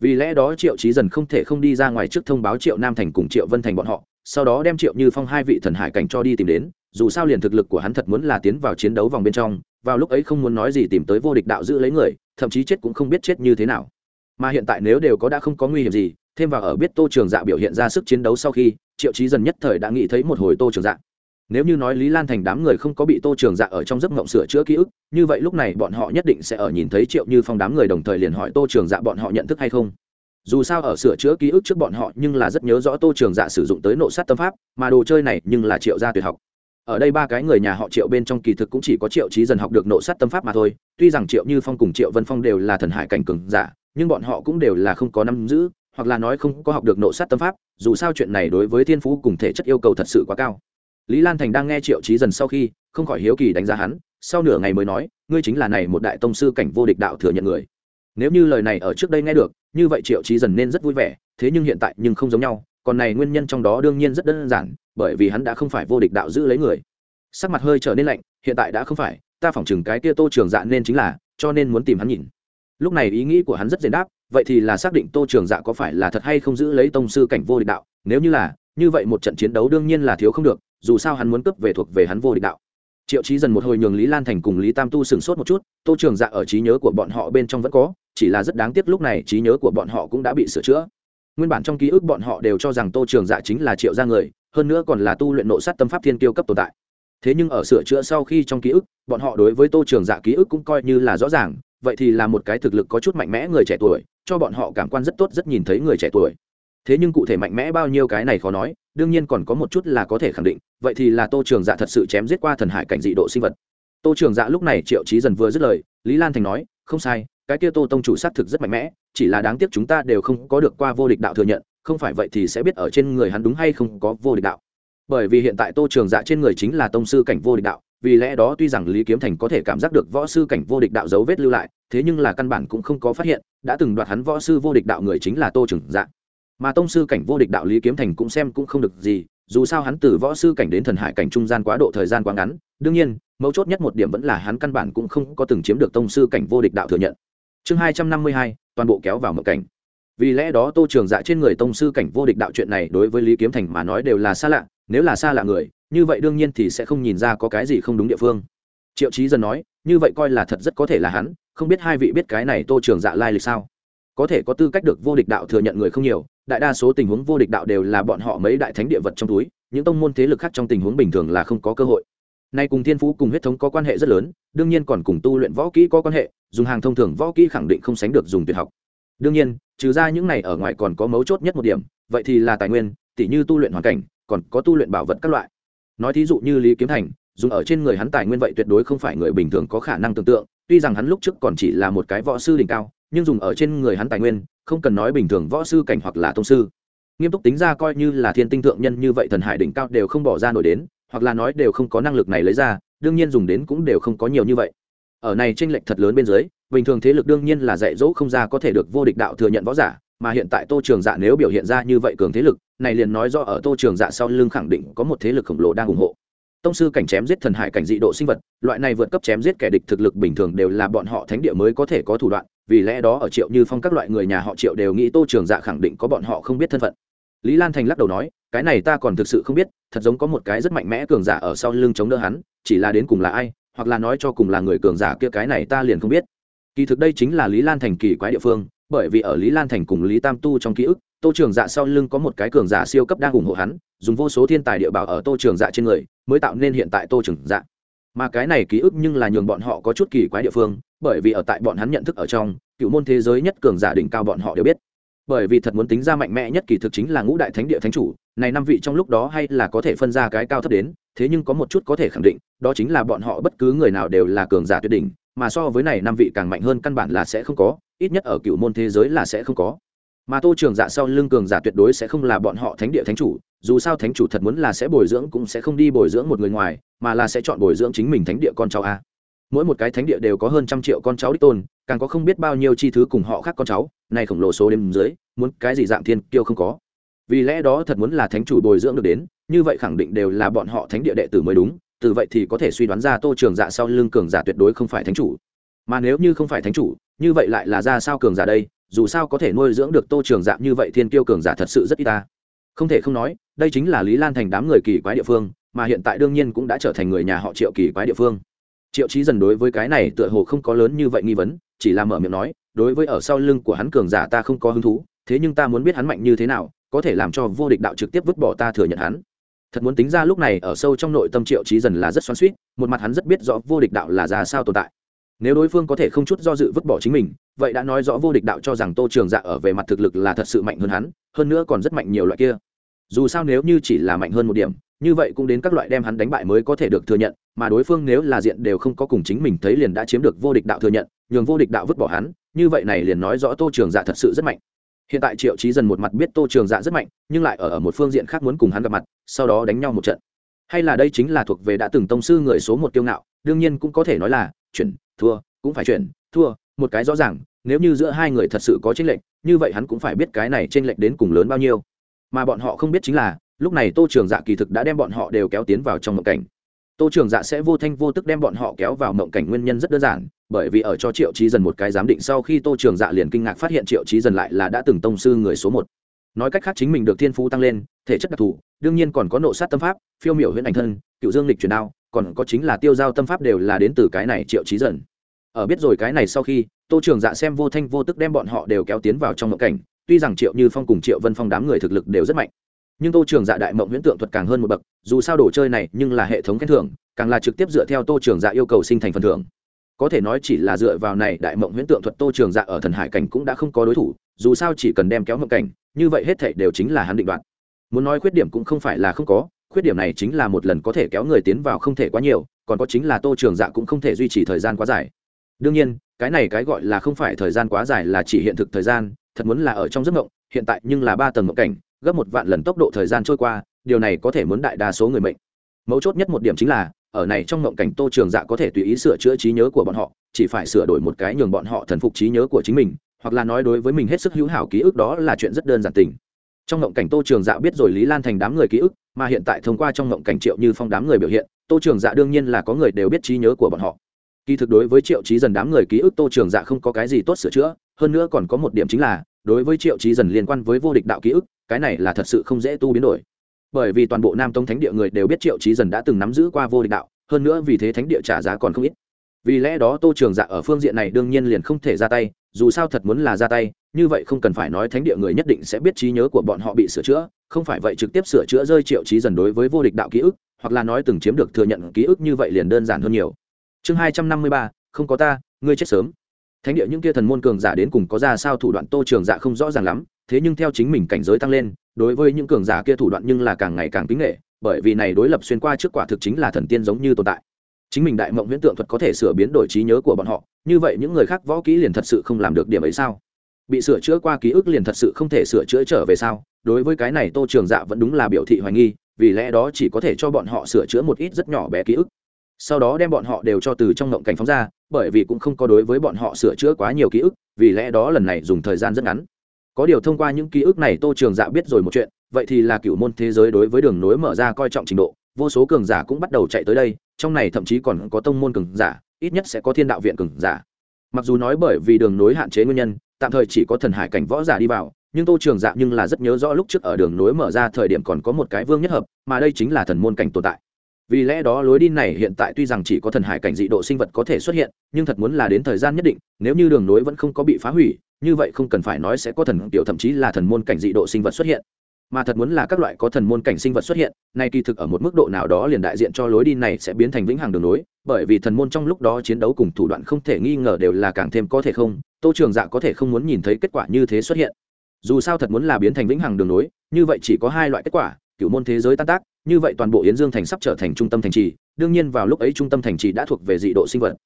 vì lẽ đó triệu trí dần không thể không đi ra ngoài trước thông báo triệu nam thành cùng triệu vân thành bọn họ, sau đó đem triệu như phong hai vị thần hải cảnh cho đi tìm đến, dù sao liền thực lực của hắn thật muốn là tiến vào chiến đấu vòng bên trong, vào lúc ấy không muốn nói gì tìm tới vô địch đạo giữ lấy người, thậm chí chết cũng không biết chết như thế nào. Mà hiện tại nếu đều có đã không có nguy hiểm gì, thêm vào ở biết tô trường dạ biểu hiện ra sức chiến đấu sau khi, triệu trí dần nhất thời đã nghĩ thấy một hồi tô trường dạ nếu như nói lý lan thành đám người không có bị tô trường dạ ở trong giấc mộng sửa chữa ký ức, như vậy lúc này bọn họ nhất định sẽ ở nhìn thấy triệu như phong đám người đồng thời liền hỏi tô trường dạ bọn họ nhận thức hay không. Dù sao ở sửa chữa ký ức trước bọn họ nhưng là rất nhớ rõ tô trường dạ sử dụng tới nộ sát tâm pháp, mà đồ chơi này nhưng là triệu gia tuyệt học. Ở đây ba cái người nhà họ triệu bên trong kỳ thực cũng chỉ có triệu trí dần học được nộ sát tâm pháp mà thôi, tuy rằng triệu như phong cùng triệu vân phong đều là thần hải cảnh cường giả, nhưng bọn họ cũng đều là không có nắm giữ, hoặc là nói không có học được nộ sát tâm pháp, dù sao chuyện này đối với thiên phú cùng thể chất yêu cầu thật sự quá cao lý lan thành đang nghe triệu trí dần sau khi, không khỏi hiếu kỳ đánh giá hắn, sau nửa ngày mới nói, ngươi chính là này một đại tông sư cảnh vô địch đạo thừa nhận người. Nếu như lời này ở trước đây nghe được, như vậy triệu trí dần nên rất vui vẻ, thế nhưng hiện tại nhưng không giống nhau, còn này nguyên nhân trong đó đương nhiên rất đơn giản, bởi vì hắn đã không phải vô địch đạo giữ lấy người. Sắc mặt hơi trở nên lạnh, hiện tại đã không phải, ta phỏng chừng cái kia tô trường dạ nên chính là, cho nên muốn tìm hắn nhìn. Lúc này ý nghĩ của hắn rất dễ đáp, vậy thì là xác định tô trường dạ có phải là thật hay không giữ lấy tông sư cảnh vô địch đạo, nếu như là như vậy một trận chiến đấu đương nhiên là thiếu không được, dù sao hắn muốn cướp về thuộc về hắn vô địch đạo. Triệu trí dần một hồi nhường lý lan thành cùng lý tam tu sửng sốt một chút, tô trường dạ ở trí nhớ của bọn họ bên trong vẫn có, chỉ là rất đáng tiếc lúc này trí nhớ của bọn họ cũng đã bị sửa chữa. Nguyên bản trong ký ức bọn họ đều cho rằng tô trường dạ chính là triệu gia người, hơn nữa còn là tu luyện nội sát tâm pháp thiên kiêu cấp tồn tại. Thế nhưng ở sửa chữa sau khi trong ký ức, bọn họ đối với tô trường dạ ký ức cũng coi như là rõ ràng, vậy thì là một cái thực lực có chút mạnh mẽ người trẻ tuổi, cho bọn họ cảm quan rất tốt rất nhìn thấy người trẻ tuổi thế nhưng cụ thể mạnh mẽ bao nhiêu cái này khó nói, đương nhiên còn có một chút là có thể khẳng định, vậy thì là tô trường dạ thật sự chém giết qua thần hải cảnh dị độ sinh vật. Tô trường dạ lúc này triệu trí dần vừa dứt lời, lý lan thành nói, không sai, cái kia tô tông chủ xác thực rất mạnh mẽ, chỉ là đáng tiếc chúng ta đều không có được qua vô địch đạo thừa nhận, không phải vậy thì sẽ biết ở trên người hắn đúng hay không có vô địch đạo. Bởi vì hiện tại tô trường dạ trên người chính là tông sư cảnh vô địch đạo, vì lẽ đó tuy rằng lý kiếm thành có thể cảm giác được võ sư cảnh vô địch đạo dấu vết lưu lại, thế nhưng là căn bản cũng không có phát hiện, đã từng đoạt hắn võ sư vô địch đạo người chính là tô trường dạ mà tông sư cảnh vô địch đạo lý kiếm thành cũng xem cũng không được gì, dù sao hắn từ võ sư cảnh đến thần hải cảnh trung gian quá độ thời gian quá ngắn, đương nhiên, mấu chốt nhất một điểm vẫn là hắn căn bản cũng không có từng chiếm được tông sư cảnh vô địch đạo thừa nhận. Chương hai trăm năm mươi hai, toàn bộ kéo vào mộng cảnh. Vì lẽ đó tô trường dạ trên người tông sư cảnh vô địch đạo chuyện này đối với lý kiếm thành mà nói đều là xa lạ, nếu là xa lạ người, như vậy đương nhiên thì sẽ không nhìn ra có cái gì không đúng địa phương. Triệu trí dần nói, như vậy coi là thật rất có thể là hắn, không biết hai vị biết cái này tô trường dạ lai lịch sao? Có thể có tư cách được vô địch đạo thừa nhận người không nhiều, đại đa số tình huống vô địch đạo đều là bọn họ mấy đại thánh địa vật trong túi, những tông môn thế lực khác trong tình huống bình thường là không có cơ hội. Nay cùng thiên phú, cùng huyết thống có quan hệ rất lớn, đương nhiên còn cùng tu luyện võ kỹ có quan hệ, dùng hàng thông thường võ kỹ khẳng định không sánh được dùng tuyệt học. Đương nhiên, trừ ra những này ở ngoài còn có mấu chốt nhất một điểm, vậy thì là tài nguyên, tỉ như tu luyện hoàn cảnh, còn có tu luyện bảo vật các loại. Nói thí dụ như lý kiếm thành, dùng ở trên người hắn tài nguyên vậy tuyệt đối không phải người bình thường có khả năng tưởng tượng, tuy rằng hắn lúc trước còn chỉ là một cái võ sư đỉnh cao nhưng dùng ở trên người hắn tài nguyên, không cần nói bình thường võ sư cảnh hoặc là thông sư. Nghiêm túc tính ra coi như là thiên tinh thượng nhân như vậy thần hải đỉnh cao đều không bỏ ra nổi đến, hoặc là nói đều không có năng lực này lấy ra, đương nhiên dùng đến cũng đều không có nhiều như vậy. Ở này tranh lệch thật lớn bên dưới, bình thường thế lực đương nhiên là dạy dỗ không ra có thể được vô địch đạo thừa nhận võ giả, mà hiện tại tô trường dạ nếu biểu hiện ra như vậy cường thế lực, này liền nói do ở tô trường dạ sau lưng khẳng định có một thế lực khổng lồ đang ủng hộ. Tông sư cảnh chém giết thần hải cảnh dị độ sinh vật, loại này vượt cấp chém giết kẻ địch thực lực bình thường đều là bọn họ thánh địa mới có thể có thủ đoạn vì lẽ đó ở triệu như phong các loại người nhà họ triệu đều nghĩ tô trường dạ khẳng định có bọn họ không biết thân phận. Lý lan thành lắc đầu nói, cái này ta còn thực sự không biết, thật giống có một cái rất mạnh mẽ cường giả ở sau lưng chống đỡ hắn, chỉ là đến cùng là ai, hoặc là nói cho cùng là người cường giả kia cái này ta liền không biết. Kỳ thực đây chính là lý lan thành kỳ quái địa phương, bởi vì ở lý lan thành cùng lý tam tu trong ký ức, tô trường dạ sau lưng có một cái cường giả siêu cấp đang ủng hộ hắn, dùng vô số thiên tài địa bảo ở tô trường dạ trên người, mới tạo nên hiện tại tô trường dạ mà cái này ký ức nhưng là nhường bọn họ có chút kỳ quái địa phương, bởi vì ở tại bọn hắn nhận thức ở trong, cựu môn thế giới nhất cường giả đỉnh cao bọn họ đều biết. Bởi vì thật muốn tính ra mạnh mẽ nhất kỳ thực chính là ngũ đại thánh địa thánh chủ, này năm vị trong lúc đó hay là có thể phân ra cái cao thấp đến, thế nhưng có một chút có thể khẳng định, đó chính là bọn họ bất cứ người nào đều là cường giả tuyệt đỉnh, mà so với này năm vị càng mạnh hơn căn bản là sẽ không có, ít nhất ở cựu môn thế giới là sẽ không có mà tô trường dạ sau lưng cường giả tuyệt đối sẽ không là bọn họ thánh địa thánh chủ, dù sao thánh chủ thật muốn là sẽ bồi dưỡng cũng sẽ không đi bồi dưỡng một người ngoài, mà là sẽ chọn bồi dưỡng chính mình thánh địa con cháu a. Mỗi một cái thánh địa đều có hơn trăm triệu con cháu đích tôn, càng có không biết bao nhiêu chi thứ cùng họ khác con cháu, này khổng lồ số đêm dưới, muốn cái gì dạng thiên kiêu không có. Vì lẽ đó thật muốn là thánh chủ bồi dưỡng được đến, như vậy khẳng định đều là bọn họ thánh địa đệ tử mới đúng, từ vậy thì có thể suy đoán ra tô trường dạ sau lưng cường giả tuyệt đối không phải thánh chủ. Mà nếu như không phải thánh chủ, như vậy lại là ra sao cường giả đây? Dù sao có thể nuôi dưỡng được tô trường dạng như vậy thiên kiêu cường giả thật sự rất ít ta. Không thể không nói, đây chính là lý lan thành đám người kỳ quái địa phương, mà hiện tại đương nhiên cũng đã trở thành người nhà họ triệu kỳ quái địa phương. Triệu trí dần đối với cái này tựa hồ không có lớn như vậy nghi vấn, chỉ là mở miệng nói, đối với ở sau lưng của hắn cường giả ta không có hứng thú, thế nhưng ta muốn biết hắn mạnh như thế nào, có thể làm cho vô địch đạo trực tiếp vứt bỏ ta thừa nhận hắn. Thật muốn tính ra lúc này ở sâu trong nội tâm triệu trí dần là rất xoắn suýt một mặt hắn rất biết rõ vô địch đạo là ra sao tồn tại. Nếu đối phương có thể không chút do dự vứt bỏ chính mình vậy đã nói rõ vô địch đạo cho rằng tô trường dạ ở về mặt thực lực là thật sự mạnh hơn hắn hơn nữa còn rất mạnh nhiều loại kia. Dù sao nếu như chỉ là mạnh hơn một điểm như vậy cũng đến các loại đem hắn đánh bại mới có thể được thừa nhận mà đối phương nếu là diện đều không có cùng chính mình thấy liền đã chiếm được vô địch đạo thừa nhận nhường vô địch đạo vứt bỏ hắn như vậy này liền nói rõ tô trường dạ thật sự rất mạnh. Hiện tại triệu trí dần một mặt biết tô trường dạ rất mạnh nhưng lại ở, ở một phương diện khác muốn cùng hắn gặp mặt sau đó đánh nhau một trận. Hay là đây chính là thuộc về đã từng tông sư người số một kiêu ngạo đương nhiên cũng có thể nói là chuyển thua cũng phải chuyển thua một cái rõ ràng, nếu như giữa hai người thật sự có tranh lệch, như vậy hắn cũng phải biết cái này tranh lệch đến cùng lớn bao nhiêu. Mà bọn họ không biết chính là, lúc này tô trường dạ kỳ thực đã đem bọn họ đều kéo tiến vào trong mộng cảnh. Tô trường dạ sẽ vô thanh vô tức đem bọn họ kéo vào mộng cảnh nguyên nhân rất đơn giản, bởi vì ở cho triệu trí dần một cái giám định sau khi tô trường dạ liền kinh ngạc phát hiện triệu trí dần lại là đã từng tông sư người số một. Nói cách khác chính mình được thiên phú tăng lên, thể chất đặc thù, đương nhiên còn có nộ sát tâm pháp, phiêu miểu huyện ảnh thân, cựu dương lịch truyền đao, còn có chính là tiêu giao tâm pháp đều là đến từ cái này triệu trí dần ở biết rồi cái này sau khi, tô trường dạ xem vô thanh vô tức đem bọn họ đều kéo tiến vào trong mộng cảnh, tuy rằng triệu như phong cùng triệu vân phong đám người thực lực đều rất mạnh. Nhưng tô trường dạ đại mộng huyễn tượng thuật càng hơn một bậc, dù sao đồ chơi này nhưng là hệ thống khen thưởng, càng là trực tiếp dựa theo tô trường dạ yêu cầu sinh thành phần thưởng. Có thể nói chỉ là dựa vào này đại mộng huyễn tượng thuật tô trường dạ ở thần hải cảnh cũng đã không có đối thủ, dù sao chỉ cần đem kéo mộng cảnh, như vậy hết thảy đều chính là hắn định đoạt. Muốn nói khuyết điểm cũng không phải là không có, khuyết điểm này chính là một lần có thể kéo người tiến vào không thể quá nhiều, còn có chính là tô trường dạ cũng không thể duy trì thời gian quá dài đương nhiên, cái này cái gọi là không phải thời gian quá dài là chỉ hiện thực thời gian, thật muốn là ở trong giấc mộng, hiện tại nhưng là ba tầng mộng cảnh, gấp một vạn lần tốc độ thời gian trôi qua, điều này có thể muốn đại đa số người mệnh. Mấu chốt nhất một điểm chính là, ở này trong mộng cảnh tô trường dạ có thể tùy ý sửa chữa trí nhớ của bọn họ, chỉ phải sửa đổi một cái nhường bọn họ thần phục trí nhớ của chính mình, hoặc là nói đối với mình hết sức hữu hảo ký ức đó là chuyện rất đơn giản tình. Trong mộng cảnh tô trường dạ biết rồi lý lan thành đám người ký ức, mà hiện tại thông qua trong mộng cảnh triệu như phong đám người biểu hiện, tô trường dạ đương nhiên là có người đều biết trí nhớ của bọn họ kỳ thực đối với triệu trí dần đám người ký ức tô trường dạ không có cái gì tốt sửa chữa, hơn nữa còn có một điểm chính là, đối với triệu trí dần liên quan với vô địch đạo ký ức, cái này là thật sự không dễ tu biến đổi. Bởi vì toàn bộ nam tông thánh địa người đều biết triệu trí dần đã từng nắm giữ qua vô địch đạo, hơn nữa vì thế thánh địa trả giá còn không ít. Vì lẽ đó tô trường dạ ở phương diện này đương nhiên liền không thể ra tay, dù sao thật muốn là ra tay, như vậy không cần phải nói thánh địa người nhất định sẽ biết trí nhớ của bọn họ bị sửa chữa, không phải vậy trực tiếp sửa chữa rơi triệu trí dần đối với vô địch đạo ký ức, hoặc là nói từng chiếm được thừa nhận ký ức như vậy liền đơn giản hơn nhiều chương hai trăm năm mươi ba, không có ta, ngươi chết sớm. Thánh địa những kia thần môn cường giả đến cùng có ra sao thủ đoạn tô trường dạ không rõ ràng lắm, thế nhưng theo chính mình cảnh giới tăng lên, đối với những cường giả kia thủ đoạn nhưng là càng ngày càng kính nghệ, bởi vì này đối lập xuyên qua trước quả thực chính là thần tiên giống như tồn tại. Chính mình đại mộng viễn tượng thuật có thể sửa biến đổi trí nhớ của bọn họ, như vậy những người khác võ kỹ liền thật sự không làm được điểm ấy sao? Bị sửa chữa qua ký ức liền thật sự không thể sửa chữa trở về sao? Đối với cái này tô trường dạ vẫn đúng là biểu thị hoài nghi, vì lẽ đó chỉ có thể cho bọn họ sửa chữa một ít rất nhỏ bé ký ức sau đó đem bọn họ đều cho từ trong ngộng cảnh phóng ra, bởi vì cũng không có đối với bọn họ sửa chữa quá nhiều ký ức, vì lẽ đó lần này dùng thời gian rất ngắn. Có điều thông qua những ký ức này tô trường dạ biết rồi một chuyện, vậy thì là cựu môn thế giới đối với đường nối mở ra coi trọng trình độ, vô số cường giả cũng bắt đầu chạy tới đây, trong này thậm chí còn có tông môn cường giả, ít nhất sẽ có thiên đạo viện cường giả. Mặc dù nói bởi vì đường nối hạn chế nguyên nhân, tạm thời chỉ có thần hải cảnh võ giả đi vào, nhưng tô trường dạ nhưng là rất nhớ rõ lúc trước ở đường nối mở ra thời điểm còn có một cái vương nhất hợp, mà đây chính là thần môn cảnh tồn tại vì lẽ đó lối đi này hiện tại tuy rằng chỉ có thần hải cảnh dị độ sinh vật có thể xuất hiện, nhưng thật muốn là đến thời gian nhất định, nếu như đường nối vẫn không có bị phá hủy, như vậy không cần phải nói sẽ có thần tiểu thậm chí là thần môn cảnh dị độ sinh vật xuất hiện. Mà thật muốn là các loại có thần môn cảnh sinh vật xuất hiện, nay kỳ thực ở một mức độ nào đó liền đại diện cho lối đi này sẽ biến thành vĩnh hằng đường nối, bởi vì thần môn trong lúc đó chiến đấu cùng thủ đoạn không thể nghi ngờ đều là càng thêm có thể không, tô trường dạ có thể không muốn nhìn thấy kết quả như thế xuất hiện. Dù sao thật muốn là biến thành vĩnh hằng đường nối, như vậy chỉ có hai loại kết quả cựu môn thế giới tan tác như vậy toàn bộ yến dương thành sắp trở thành trung tâm thành trì, đương nhiên vào lúc ấy trung tâm thành trì đã thuộc về dị độ sinh vật.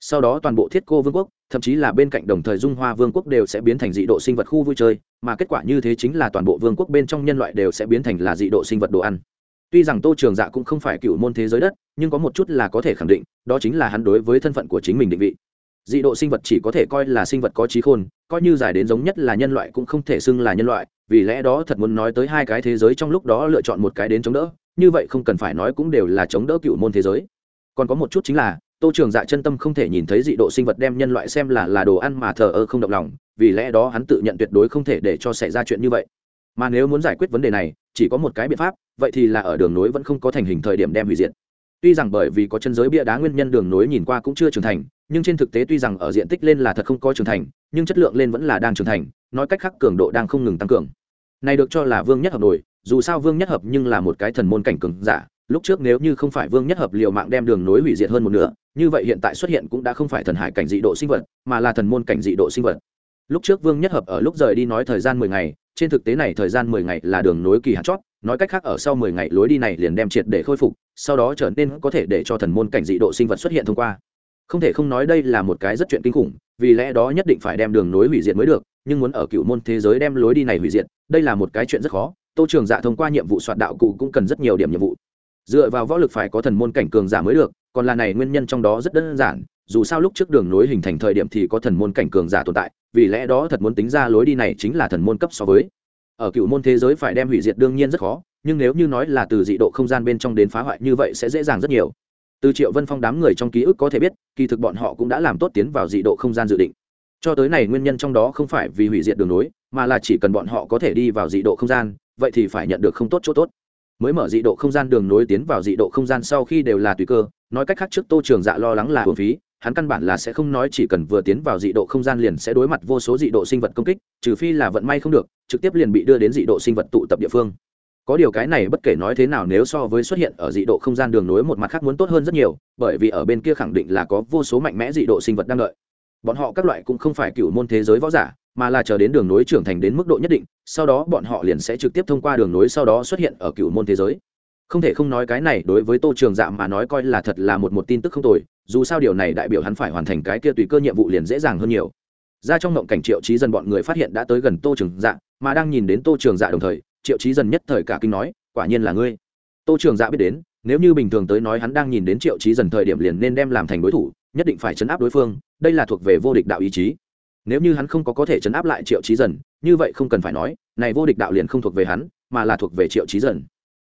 Sau đó toàn bộ thiết cô vương quốc, thậm chí là bên cạnh đồng thời dung hoa vương quốc đều sẽ biến thành dị độ sinh vật khu vui chơi, mà kết quả như thế chính là toàn bộ vương quốc bên trong nhân loại đều sẽ biến thành là dị độ sinh vật đồ ăn. Tuy rằng tô trường dạ cũng không phải cựu môn thế giới đất, nhưng có một chút là có thể khẳng định, đó chính là hắn đối với thân phận của chính mình định vị. Dị độ sinh vật chỉ có thể coi là sinh vật có trí khôn, coi như dài đến giống nhất là nhân loại cũng không thể xưng là nhân loại, vì lẽ đó thật muốn nói tới hai cái thế giới trong lúc đó lựa chọn một cái đến chống đỡ như vậy không cần phải nói cũng đều là chống đỡ cựu môn thế giới. Còn có một chút chính là, tô trường dạ chân tâm không thể nhìn thấy dị độ sinh vật đem nhân loại xem là là đồ ăn mà thờ ơ không động lòng, vì lẽ đó hắn tự nhận tuyệt đối không thể để cho xảy ra chuyện như vậy. Mà nếu muốn giải quyết vấn đề này, chỉ có một cái biện pháp, vậy thì là ở đường nối vẫn không có thành hình thời điểm đem hủy diệt. Tuy rằng bởi vì có chân giới bia đá nguyên nhân đường nối nhìn qua cũng chưa trưởng thành, nhưng trên thực tế tuy rằng ở diện tích lên là thật không có trưởng thành, nhưng chất lượng lên vẫn là đang trưởng thành, nói cách khác cường độ đang không ngừng tăng cường. Này được cho là vương nhất hợp nổi dù sao vương nhất hợp nhưng là một cái thần môn cảnh cường giả, lúc trước nếu như không phải vương nhất hợp liều mạng đem đường nối hủy diệt hơn một nửa, như vậy hiện tại xuất hiện cũng đã không phải thần hải cảnh dị độ sinh vật, mà là thần môn cảnh dị độ sinh vật. Lúc trước vương nhất hợp ở lúc rời đi nói thời gian mười ngày, trên thực tế này thời gian mười ngày là đường nối kỳ hạn chót, nói cách khác ở sau mười ngày lối đi này liền đem triệt để khôi phục, sau đó trở nên có thể để cho thần môn cảnh dị độ sinh vật xuất hiện thông qua. Không thể không nói đây là một cái rất chuyện kinh khủng, vì lẽ đó nhất định phải đem đường nối hủy diệt mới được nhưng muốn ở cựu môn thế giới đem lối đi này hủy diệt, đây là một cái chuyện rất khó. Tô trường dạ thông qua nhiệm vụ soạn đạo cụ cũng cần rất nhiều điểm nhiệm vụ. Dựa vào võ lực phải có thần môn cảnh cường giả mới được, còn là này nguyên nhân trong đó rất đơn giản, dù sao lúc trước đường nối hình thành thời điểm thì có thần môn cảnh cường giả tồn tại, vì lẽ đó thật muốn tính ra lối đi này chính là thần môn cấp so với. Ở cựu môn thế giới phải đem hủy diệt đương nhiên rất khó, nhưng nếu như nói là từ dị độ không gian bên trong đến phá hoại như vậy sẽ dễ dàng rất nhiều. Từ triệu vân phong đám người trong ký ức có thể biết, kỳ thực bọn họ cũng đã làm tốt tiến vào dị độ không gian dự định cho tới này nguyên nhân trong đó không phải vì hủy diệt đường nối, mà là chỉ cần bọn họ có thể đi vào dị độ không gian, vậy thì phải nhận được không tốt chỗ tốt. Mới mở dị độ không gian đường nối tiến vào dị độ không gian sau khi đều là tùy cơ, nói cách khác trước tô trường dạ lo lắng là hồn phí, hắn căn bản là sẽ không nói chỉ cần vừa tiến vào dị độ không gian liền sẽ đối mặt vô số dị độ sinh vật công kích, trừ phi là vận may không được, trực tiếp liền bị đưa đến dị độ sinh vật tụ tập địa phương. Có điều cái này bất kể nói thế nào nếu so với xuất hiện ở dị độ không gian đường nối một mặt khác muốn tốt hơn rất nhiều, bởi vì ở bên kia khẳng định là có vô số mạnh mẽ dị độ sinh vật đang đợi bọn họ các loại cũng không phải cựu môn thế giới võ giả, mà là chờ đến đường nối trưởng thành đến mức độ nhất định, sau đó bọn họ liền sẽ trực tiếp thông qua đường nối sau đó xuất hiện ở cựu môn thế giới. Không thể không nói cái này đối với tô trường dạ mà nói coi là thật là một một tin tức không tồi, dù sao điều này đại biểu hắn phải hoàn thành cái kia tùy cơ nhiệm vụ liền dễ dàng hơn nhiều. Ra trong mộng cảnh triệu trí dần bọn người phát hiện đã tới gần tô trường dạ mà đang nhìn đến tô trường dạ đồng thời, triệu trí dần nhất thời cả kinh nói, quả nhiên là ngươi. Tô trường dạ biết đến nếu như bình thường tới nói hắn đang nhìn đến triệu trí dần thời điểm liền nên đem làm thành đối thủ, nhất định phải chấn áp đối phương, đây là thuộc về vô địch đạo ý chí. Nếu như hắn không có có thể chấn áp lại triệu trí dần, như vậy không cần phải nói, này vô địch đạo liền không thuộc về hắn, mà là thuộc về triệu trí dần.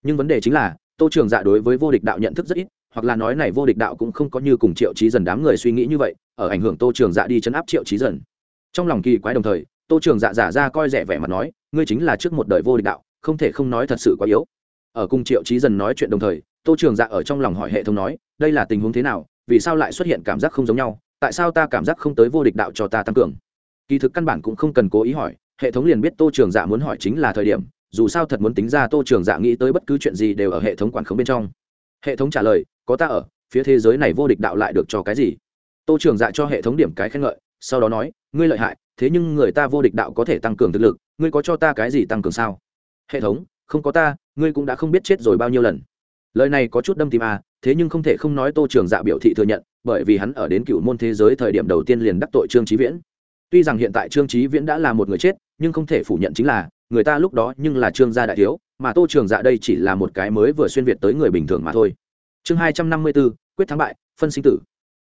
Nhưng vấn đề chính là, tô trường dạ đối với vô địch đạo nhận thức rất ít, hoặc là nói này vô địch đạo cũng không có như cùng triệu trí dần đám người suy nghĩ như vậy, ở ảnh hưởng tô trường dạ đi chấn áp triệu trí dần. Trong lòng kỳ quái đồng thời, tô trường dạ giả ra coi rẻ vẻ mặt nói, ngươi chính là trước một đời vô địch đạo, không thể không nói thật sự quá yếu. Ở cùng triệu trí dần nói chuyện đồng thời tô trường dạ ở trong lòng hỏi hệ thống nói, đây là tình huống thế nào, vì sao lại xuất hiện cảm giác không giống nhau, tại sao ta cảm giác không tới vô địch đạo cho ta tăng cường? Kỳ thực căn bản cũng không cần cố ý hỏi, hệ thống liền biết tô trường dạ muốn hỏi chính là thời điểm, dù sao thật muốn tính ra tô trường dạ nghĩ tới bất cứ chuyện gì đều ở hệ thống quản khống bên trong. Hệ thống trả lời, có ta ở, phía thế giới này vô địch đạo lại được cho cái gì? Tô trường dạ cho hệ thống điểm cái khen ngợi, sau đó nói, ngươi lợi hại, thế nhưng người ta vô địch đạo có thể tăng cường thực lực, ngươi có cho ta cái gì tăng cường sao? Hệ thống, không có ta, ngươi cũng đã không biết chết rồi bao nhiêu lần lời này có chút đâm tim à thế nhưng không thể không nói tô trường dạ biểu thị thừa nhận, bởi vì hắn ở đến cựu môn thế giới thời điểm đầu tiên liền đắc tội trương trí viễn. Tuy rằng hiện tại trương trí viễn đã là một người chết, nhưng không thể phủ nhận chính là, người ta lúc đó nhưng là trương gia đại thiếu, mà tô trường dạ đây chỉ là một cái mới vừa xuyên việt tới người bình thường mà thôi. Chương hai trăm năm mươi bốn, quyết thắng bại, phân sinh tử.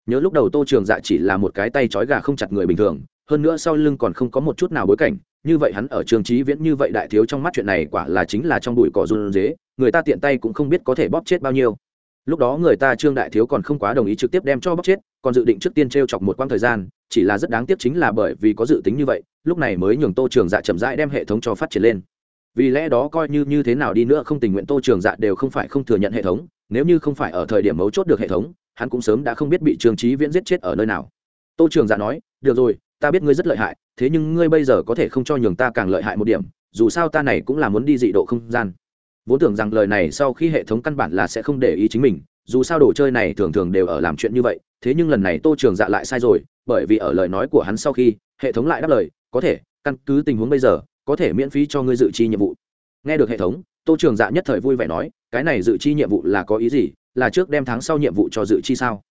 Nhớ lúc đầu tô trường dạ chỉ là một cái tay trói gà không chặt người bình thường, hơn nữa sau lưng còn không có một chút nào bối cảnh như vậy hắn ở trường trí viễn như vậy đại thiếu trong mắt chuyện này quả là chính là trong bụi cỏ run dế người ta tiện tay cũng không biết có thể bóp chết bao nhiêu. Lúc đó người ta trương đại thiếu còn không quá đồng ý trực tiếp đem cho bóp chết, còn dự định trước tiên t r e o chọc một quãng thời gian, chỉ là rất đáng tiếc chính là bởi vì có dự tính như vậy, lúc này mới nhường tô trường dạ chậm rãi đem hệ thống cho phát triển lên. Vì lẽ đó coi như như thế nào đi nữa không tình nguyện tô trường dạ đều không phải không thừa nhận hệ thống, nếu như không phải ở thời điểm mấu chốt được hệ thống, hắn cũng sớm đã không biết bị trường trí viễn giết chết ở nơi nào. Tô trường dạ nói, được rồi ta biết ngươi rất lợi hại, thế nhưng ngươi bây giờ có thể không cho nhường ta càng lợi hại một điểm, dù sao ta này cũng là muốn đi dị độ không gian. Vốn tưởng rằng lời này sau khi hệ thống căn bản là sẽ không để ý chính mình, dù sao đồ chơi này thường thường đều ở làm chuyện như vậy, thế nhưng lần này tô trường dạ lại sai rồi, bởi vì ở lời nói của hắn sau khi, hệ thống lại đáp lời, có thể, căn cứ tình huống bây giờ, có thể miễn phí cho ngươi dự chi nhiệm vụ. Nghe được hệ thống, tô trường dạ nhất thời vui vẻ nói, cái này dự chi nhiệm vụ là có ý gì? Là trước đem tháng sau nhiệm vụ cho dự chi sao?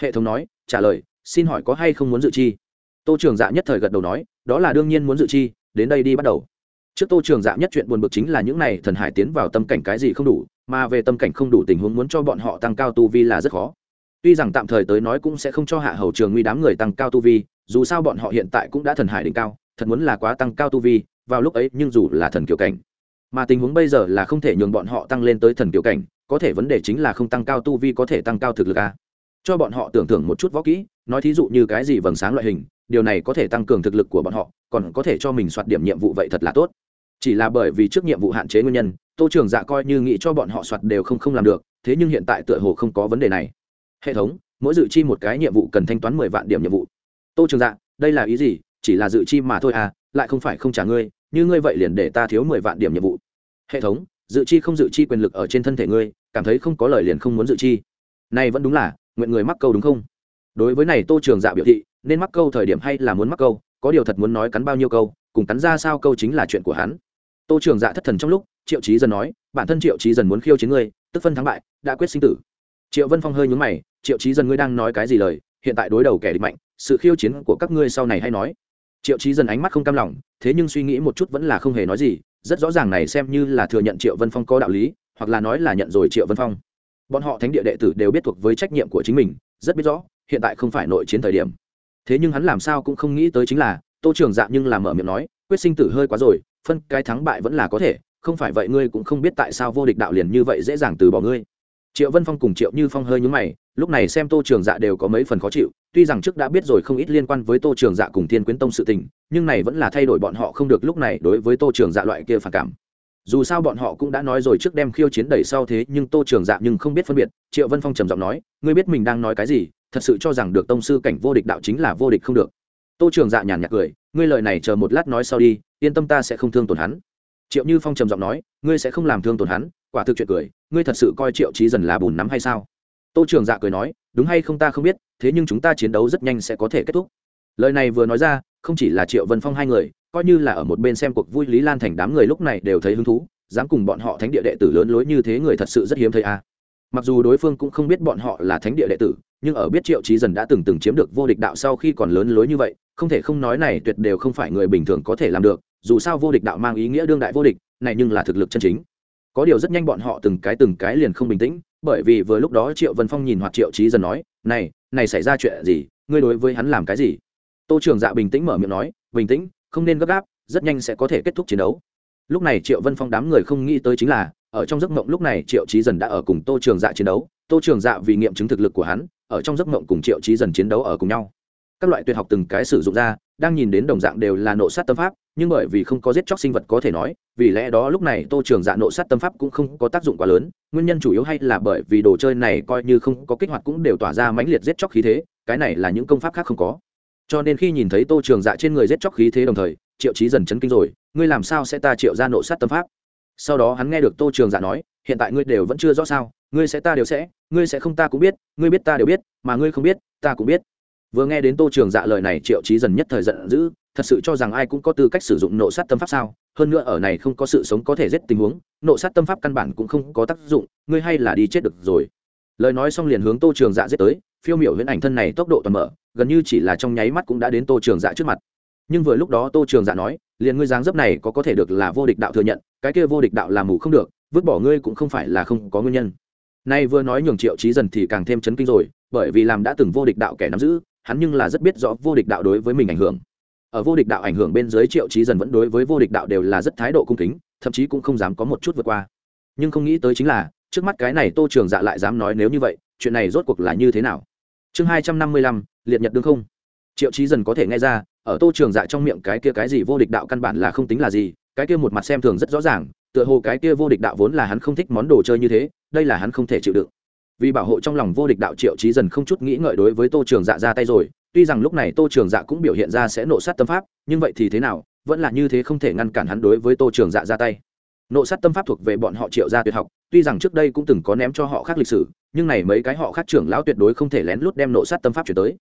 Hệ thống nói, trả lời, xin hỏi có hay không muốn dự chi? Tô trường dạ nhất thời gật đầu nói, đó là đương nhiên muốn dự chi, đến đây đi bắt đầu. Trước tô trường dạ nhất chuyện buồn bực chính là những này thần hải tiến vào tâm cảnh cái gì không đủ, mà về tâm cảnh không đủ tình huống muốn cho bọn họ tăng cao tu vi là rất khó. Tuy rằng tạm thời tới nói cũng sẽ không cho hạ hầu trường nguy đám người tăng cao tu vi, dù sao bọn họ hiện tại cũng đã thần hải đỉnh cao, thật muốn là quá tăng cao tu vi, vào lúc ấy nhưng dù là thần kiểu cảnh. Mà tình huống bây giờ là không thể nhường bọn họ tăng lên tới thần kiểu cảnh, có thể vấn đề chính là không tăng cao tu vi có thể tăng cao thực lực a. Cho bọn họ tưởng tượng một chút võ kỹ, nói thí dụ như cái gì vầng sáng loại hình điều này có thể tăng cường thực lực của bọn họ, còn có thể cho mình soạt điểm nhiệm vụ vậy thật là tốt. Chỉ là bởi vì trước nhiệm vụ hạn chế nguyên nhân, tô trường dạ coi như nghĩ cho bọn họ soạt đều không không làm được, thế nhưng hiện tại tựa hồ không có vấn đề này. Hệ thống, mỗi dự chi một cái nhiệm vụ cần thanh toán mười vạn điểm nhiệm vụ. Tô trường dạ đây là ý gì? Chỉ là dự chi mà thôi à lại không phải không trả ngươi, như ngươi vậy liền để ta thiếu mười vạn điểm nhiệm vụ. Hệ thống, dự chi không dự chi quyền lực ở trên thân thể ngươi, cảm thấy không có lời liền không muốn dự chi. Này vẫn đúng là, nguyện người mắc câu đúng không? Đối với này tô trường dạ biểu thị nên mắc câu thời điểm hay là muốn mắc câu, có điều thật muốn nói cắn bao nhiêu câu, cùng cắn ra sao câu chính là chuyện của hắn. Tô trường dạ thất thần trong lúc, triệu trí dần nói, bản thân triệu trí dần muốn khiêu chiến ngươi, tức phân thắng bại, đã quyết sinh tử. Triệu vân phong hơi nhúng mày, triệu trí dần ngươi đang nói cái gì lời, hiện tại đối đầu kẻ địch mạnh, sự khiêu chiến của các ngươi sau này hay nói. Triệu trí dần ánh mắt không cam lòng, thế nhưng suy nghĩ một chút vẫn là không hề nói gì, rất rõ ràng này xem như là thừa nhận triệu vân phong có đạo lý, hoặc là nói là nhận rồi triệu vân phong. Bọn họ thánh địa đệ tử đều biết thuộc với trách nhiệm của chính mình, rất biết rõ, hiện tại không phải nội chiến thời điểm thế nhưng hắn làm sao cũng không nghĩ tới chính là, tô trường dạ nhưng làm mở miệng nói, quyết sinh tử hơi quá rồi, phân cái thắng bại vẫn là có thể, không phải vậy ngươi cũng không biết tại sao vô địch đạo liền như vậy dễ dàng từ bỏ ngươi. Triệu vân phong cùng triệu như phong hơi nhúng mày, lúc này xem tô trường dạ đều có mấy phần khó chịu, tuy rằng trước đã biết rồi không ít liên quan với tô trường dạ cùng thiên quyến tông sự tình, nhưng này vẫn là thay đổi bọn họ không được lúc này đối với tô trường dạ loại kia phản cảm. Dù sao bọn họ cũng đã nói rồi trước đem khiêu chiến đẩy sau thế, nhưng tô trường dạ nhưng không biết phân biệt, triệu vân phong trầm giọng nói, ngươi biết mình đang nói cái gì thật sự cho rằng được tông sư cảnh vô địch đạo chính là vô địch không được. Tô trường dạ nhàn nhạt cười, ngươi lời này chờ một lát nói sau đi, yên tâm ta sẽ không thương tổn hắn. Triệu như phong trầm giọng nói, ngươi sẽ không làm thương tổn hắn, quả thực chuyện cười, ngươi thật sự coi triệu trí dần là bùn nắm hay sao? Tô trường dạ cười nói, đúng hay không ta không biết, thế nhưng chúng ta chiến đấu rất nhanh sẽ có thể kết thúc. Lời này vừa nói ra, không chỉ là triệu vân phong hai người, coi như là ở một bên xem cuộc vui lý lan thành đám người lúc này đều thấy hứng thú, dám cùng bọn họ thánh địa đệ tử lớn lối như thế người thật sự rất hiếm thấy a. à mặc dù đối phương cũng không biết bọn họ là thánh địa đệ tử, nhưng ở biết triệu trí dần đã từng từng chiếm được vô địch đạo sau khi còn lớn lối như vậy, không thể không nói này tuyệt đều không phải người bình thường có thể làm được, dù sao vô địch đạo mang ý nghĩa đương đại vô địch, này nhưng là thực lực chân chính. Có điều rất nhanh bọn họ từng cái từng cái liền không bình tĩnh, bởi vì vừa lúc đó triệu vân phong nhìn hoặc triệu trí dần nói, này này xảy ra chuyện gì? Ngươi đối với hắn làm cái gì? Tô trường dạ bình tĩnh mở miệng nói, bình tĩnh, không nên gấp gáp, rất nhanh sẽ có thể kết thúc chiến đấu lúc này triệu vân phong đám người không nghĩ tới chính là, ở trong giấc mộng lúc này triệu trí dần đã ở cùng tô trường dạ chiến đấu. Tô trường dạ vì nghiệm chứng thực lực của hắn, ở trong giấc mộng cùng triệu trí dần chiến đấu ở cùng nhau. Các loại tuyệt học từng cái sử dụng ra, đang nhìn đến đồng dạng đều là nộ sát tâm pháp, nhưng bởi vì không có giết chóc sinh vật có thể nói, vì lẽ đó lúc này tô trường dạ nộ sát tâm pháp cũng không có tác dụng quá lớn, nguyên nhân chủ yếu hay là bởi vì đồ chơi này coi như không có kích hoạt cũng đều tỏa ra mãnh liệt giết chóc khí thế, cái này là những công pháp khác không có. Cho nên khi nhìn thấy tô trường dạ trên người giết chóc khí thế đồng thời, triệu trí dần chấn kinh rồi ngươi làm sao sẽ ta triệu ra nộ sát tâm pháp? Sau đó hắn nghe được tô trường giả nói, hiện tại ngươi đều vẫn chưa rõ sao, ngươi sẽ ta đều sẽ, ngươi sẽ không ta cũng biết, ngươi biết ta đều biết, mà ngươi không biết, ta cũng biết. Vừa nghe đến tô trường dạ lời này triệu trí dần nhất thời giận dữ, thật sự cho rằng ai cũng có tư cách sử dụng nộ sát tâm pháp sao? Hơn nữa ở này không có sự sống có thể giết tình huống, nộ sát tâm pháp căn bản cũng không có tác dụng, ngươi hay là đi chết được rồi. Lời nói xong liền hướng tô trường dạ giết tới, phiêu miểu huyễn ảnh thân này tốc độ toàn mở, gần như chỉ là trong nháy mắt cũng đã đến tô trường dạ trước mặt. Nhưng vừa lúc đó tô trường dạ nói liền ngươi dáng dấp này có có thể được là vô địch đạo thừa nhận, cái kia vô địch đạo là mù không được, vứt bỏ ngươi cũng không phải là không có nguyên nhân. Nay vừa nói nhường triệu trí dần thì càng thêm chấn kinh rồi, bởi vì làm đã từng vô địch đạo kẻ nắm giữ, hắn nhưng là rất biết rõ vô địch đạo đối với mình ảnh hưởng. Ở vô địch đạo ảnh hưởng bên dưới triệu trí dần vẫn đối với vô địch đạo đều là rất thái độ cung kính, thậm chí cũng không dám có một chút vượt qua. Nhưng không nghĩ tới chính là, trước mắt cái này tô trường dạ lại dám nói nếu như vậy, chuyện này rốt cuộc là như thế nào? Chương hai trăm năm mươi lăm, liệt nhật đương không. Triệu trí dần có thể nghe ra ở tô trường dạ trong miệng cái kia cái gì vô địch đạo căn bản là không tính là gì, cái kia một mặt xem thường rất rõ ràng, tựa hồ cái kia vô địch đạo vốn là hắn không thích món đồ chơi như thế, đây là hắn không thể chịu đựng. Vì bảo hộ trong lòng vô địch đạo triệu trí dần không chút nghĩ ngợi đối với tô trường dạ ra tay rồi, tuy rằng lúc này tô trường dạ cũng biểu hiện ra sẽ nộ sát tâm pháp, nhưng vậy thì thế nào, vẫn là như thế không thể ngăn cản hắn đối với tô trường dạ ra tay. Nộ sát tâm pháp thuộc về bọn họ triệu gia tuyệt học, tuy rằng trước đây cũng từng có ném cho họ khác lịch sử, nhưng này mấy cái họ khác trưởng lão tuyệt đối không thể lén lút đem nộ sát tâm pháp chuyển tới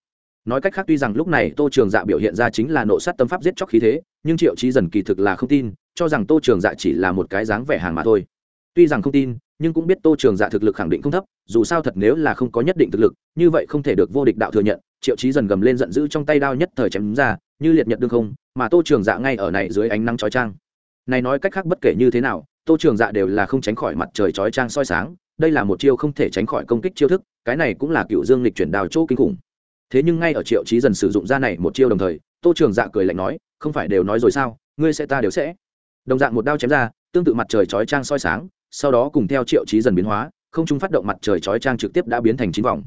nói cách khác tuy rằng lúc này tô trường dạ biểu hiện ra chính là nộ sát tâm pháp giết chóc khí thế, nhưng triệu trí dần kỳ thực là không tin, cho rằng tô trường dạ chỉ là một cái dáng vẻ hàng mà thôi. Tuy rằng không tin, nhưng cũng biết tô trường dạ thực lực khẳng định không thấp, dù sao thật nếu là không có nhất định thực lực, như vậy không thể được vô địch đạo thừa nhận, triệu trí dần gầm lên giận dữ trong tay đao nhất thời chém ra, như liệt nhật đương không, mà tô trường dạ ngay ở này dưới ánh nắng chói trang này nói cách khác bất kể như thế nào, tô trường dạ đều là không tránh khỏi mặt trời chói trang soi sáng, đây là một chiêu không thể tránh khỏi công kích chiêu thức, cái này cũng là cựu dương lịch chuyển đào chỗ kinh khủng thế nhưng ngay ở triệu trí dần sử dụng ra này một chiêu đồng thời, tô trường dạ cười lạnh nói, không phải đều nói rồi sao, ngươi sẽ ta đều sẽ. Đồng dạng một đao chém ra, tương tự mặt trời chói trang soi sáng, sau đó cùng theo triệu trí dần biến hóa, không trung phát động mặt trời chói trang trực tiếp đã biến thành chín vòng.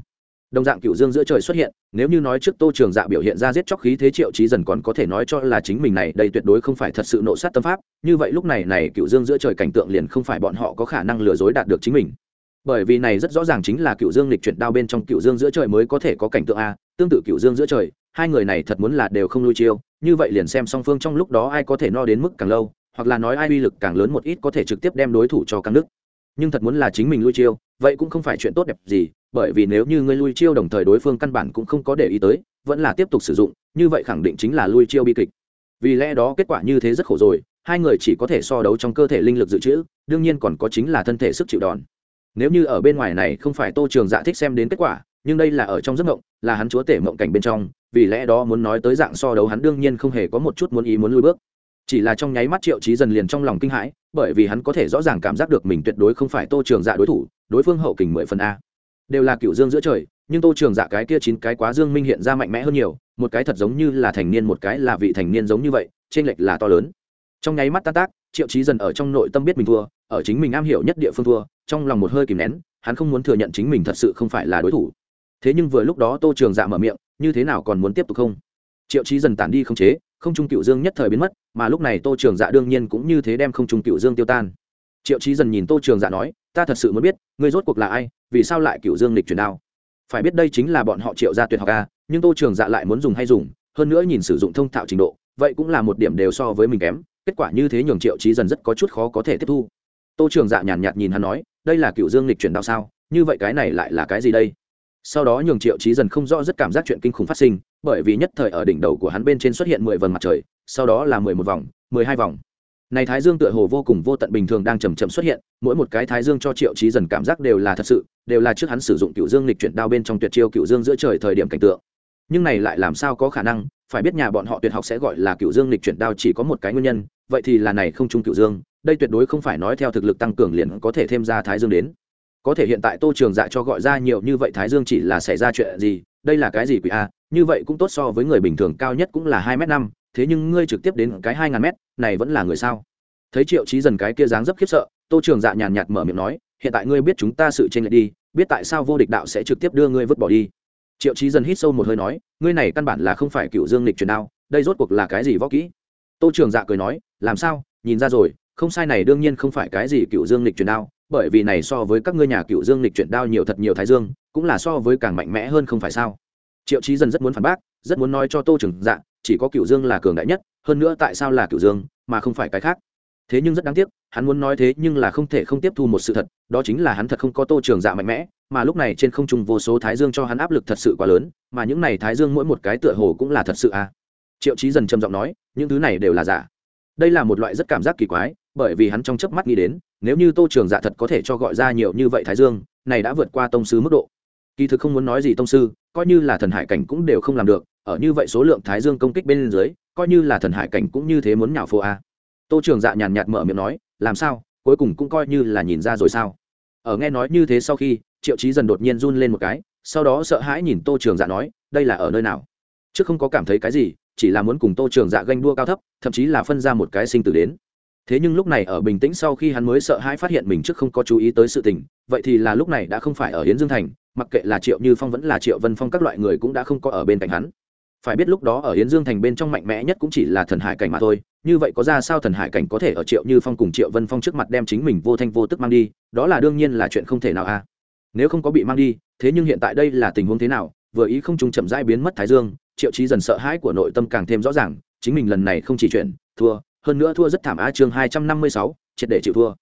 Đồng dạng cựu dương giữa trời xuất hiện, nếu như nói trước tô trường dạ biểu hiện ra giết chóc khí thế triệu trí dần còn có thể nói cho là chính mình này đây tuyệt đối không phải thật sự nộ sát tâm pháp, như vậy lúc này này cựu dương giữa trời cảnh tượng liền không phải bọn họ có khả năng lừa dối đạt được chính mình bởi vì này rất rõ ràng chính là cựu dương lịch chuyển đao bên trong cựu dương giữa trời mới có thể có cảnh tượng a, tương tự cựu dương giữa trời, hai người này thật muốn là đều không lui chiêu, như vậy liền xem song phương trong lúc đó ai có thể no đến mức càng lâu, hoặc là nói ai uy lực càng lớn một ít có thể trực tiếp đem đối thủ cho căng nước nhưng thật muốn là chính mình lui chiêu, vậy cũng không phải chuyện tốt đẹp gì, bởi vì nếu như ngươi lui chiêu đồng thời đối phương căn bản cũng không có để ý tới, vẫn là tiếp tục sử dụng, như vậy khẳng định chính là lui chiêu bi kịch. Vì lẽ đó kết quả như thế rất khổ rồi, hai người chỉ có thể so đấu trong cơ thể linh lực dự trữ, đương nhiên còn có chính là thân thể sức chịu đòn nếu như ở bên ngoài này không phải tô trường dạ thích xem đến kết quả, nhưng đây là ở trong giấc mộng, là hắn chúa tể mộng cảnh bên trong, vì lẽ đó muốn nói tới dạng so đấu hắn đương nhiên không hề có một chút muốn ý muốn lui bước. Chỉ là trong nháy mắt triệu trí dần liền trong lòng kinh hãi, bởi vì hắn có thể rõ ràng cảm giác được mình tuyệt đối không phải tô trường dạ đối thủ, đối phương hậu kình mười phần a. Đều là cựu dương giữa trời, nhưng tô trường dạ cái kia chín cái quá dương minh hiện ra mạnh mẽ hơn nhiều, một cái thật giống như là thành niên, một cái là vị thành niên giống như vậy trên lệch là to lớn. Trong nháy mắt tan tác, triệu trí dần ở trong nội tâm biết mình thua, ở chính mình am hiểu nhất địa phương thua trong lòng một hơi kìm nén, hắn không muốn thừa nhận chính mình thật sự không phải là đối thủ. Thế nhưng vừa lúc đó tô trường dạ mở miệng, như thế nào còn muốn tiếp tục không? Triệu trí dần tản đi không chế, không trung cựu dương nhất thời biến mất, mà lúc này tô trường dạ đương nhiên cũng như thế đem không trung cựu dương tiêu tan. Triệu trí dần nhìn tô trường dạ nói, ta thật sự muốn biết, ngươi rốt cuộc là ai, vì sao lại cựu dương lịch chuyển đao? Phải biết đây chính là bọn họ triệu gia tuyệt học ca nhưng tô trường dạ lại muốn dùng hay dùng, hơn nữa nhìn sử dụng thông thạo trình độ, vậy cũng là một điểm đều so với mình kém, kết quả như thế nhường triệu trí dần rất có chút khó có thể tiếp thu. Tô trường dạ nhàn nhạt nhìn hắn nói đây là cựu dương lịch chuyển đao sao? Như vậy cái này lại là cái gì đây? Sau đó nhường triệu trí dần không rõ rất cảm giác chuyện kinh khủng phát sinh, bởi vì nhất thời ở đỉnh đầu của hắn bên trên xuất hiện mười vầng mặt trời, sau đó là mười một vòng, mười hai vòng. Này thái dương tựa hồ vô cùng vô tận bình thường đang chầm chậm xuất hiện, mỗi một cái thái dương cho triệu trí dần cảm giác đều là thật sự, đều là trước hắn sử dụng cựu dương lịch chuyển đao bên trong tuyệt chiêu cựu dương giữa trời thời điểm cảnh tượng. Nhưng này lại làm sao có khả năng, phải biết nhà bọn họ tuyệt học sẽ gọi là cựu dương lịch chuyển đao chỉ có một cái nguyên nhân, vậy thì là này không trung cựu dương đây tuyệt đối không phải nói theo thực lực tăng cường liền có thể thêm ra thái dương đến. Có thể hiện tại tô trường dạ cho gọi ra nhiều như vậy thái dương chỉ là xảy ra chuyện gì, đây là cái gì quỷ a? Như vậy cũng tốt so với người bình thường cao nhất cũng là hai m năm, thế nhưng ngươi trực tiếp đến cái hai ngàn mét, này vẫn là người sao? Thấy triệu trí dần cái kia dáng dấp khiếp sợ, tô trường dạ nhàn nhạt mở miệng nói, hiện tại ngươi biết chúng ta sự tranh lệch đi, biết tại sao vô địch đạo sẽ trực tiếp đưa ngươi vứt bỏ đi. Triệu trí dần hít sâu một hơi nói, ngươi này căn bản là không phải cựu dương lịch truyền đao, đây rốt cuộc là cái gì võ kỹ? Tô trường dạ cười nói, làm sao? Nhìn ra rồi không sai này đương nhiên không phải cái gì cựu dương lịch truyền đao, bởi vì này so với các ngươi nhà cựu dương lịch chuyển đao nhiều thật nhiều thái dương, cũng là so với càng mạnh mẽ hơn không phải sao? Triệu trí dần rất muốn phản bác, rất muốn nói cho tô trường dạ chỉ có cựu dương là cường đại nhất, hơn nữa tại sao là cựu dương, mà không phải cái khác? Thế nhưng rất đáng tiếc, hắn muốn nói thế nhưng là không thể không tiếp thu một sự thật, đó chính là hắn thật không có tô trường dạ mạnh mẽ, mà lúc này trên không trung vô số thái dương cho hắn áp lực thật sự quá lớn, mà những này thái dương mỗi một cái tựa hồ cũng là thật sự à? Triệu trí dần trầm giọng nói, những thứ này đều là giả. Đây là một loại rất cảm giác kỳ quái bởi vì hắn trong chớp mắt nghĩ đến, nếu như tô trường dạ thật có thể cho gọi ra nhiều như vậy thái dương, này đã vượt qua tông sư mức độ. Kỳ thực không muốn nói gì tông sư, coi như là thần hải cảnh cũng đều không làm được, ở như vậy số lượng thái dương công kích bên dưới, coi như là thần hải cảnh cũng như thế muốn nhào phô a. Tô trường dạ nhàn nhạt mở miệng nói, làm sao? Cuối cùng cũng coi như là nhìn ra rồi sao? Ở nghe nói như thế sau khi, triệu chí dần đột nhiên run lên một cái, sau đó sợ hãi nhìn tô trường dạ nói, đây là ở nơi nào? Chứ không có cảm thấy cái gì, chỉ là muốn cùng tô trường dạ ganh đua cao thấp, thậm chí là phân ra một cái sinh tử đến thế nhưng lúc này ở bình tĩnh sau khi hắn mới sợ hãi phát hiện mình trước không có chú ý tới sự tình, vậy thì là lúc này đã không phải ở hiến dương thành, mặc kệ là triệu như phong vẫn là triệu vân phong các loại người cũng đã không có ở bên cạnh hắn. Phải biết lúc đó ở hiến dương thành bên trong mạnh mẽ nhất cũng chỉ là thần hải cảnh mà thôi, như vậy có ra sao thần hải cảnh có thể ở triệu như phong cùng triệu vân phong trước mặt đem chính mình vô thanh vô tức mang đi, đó là đương nhiên là chuyện không thể nào a. Nếu không có bị mang đi, thế nhưng hiện tại đây là tình huống thế nào, vừa ý không trùng chậm rãi biến mất thái dương, triệu trí dần sợ hãi của nội tâm càng thêm rõ ràng, chính mình lần này không chỉ chuyện, thua hơn nữa thua rất thảm a chương hai trăm năm mươi sáu, triệt để chịu thua.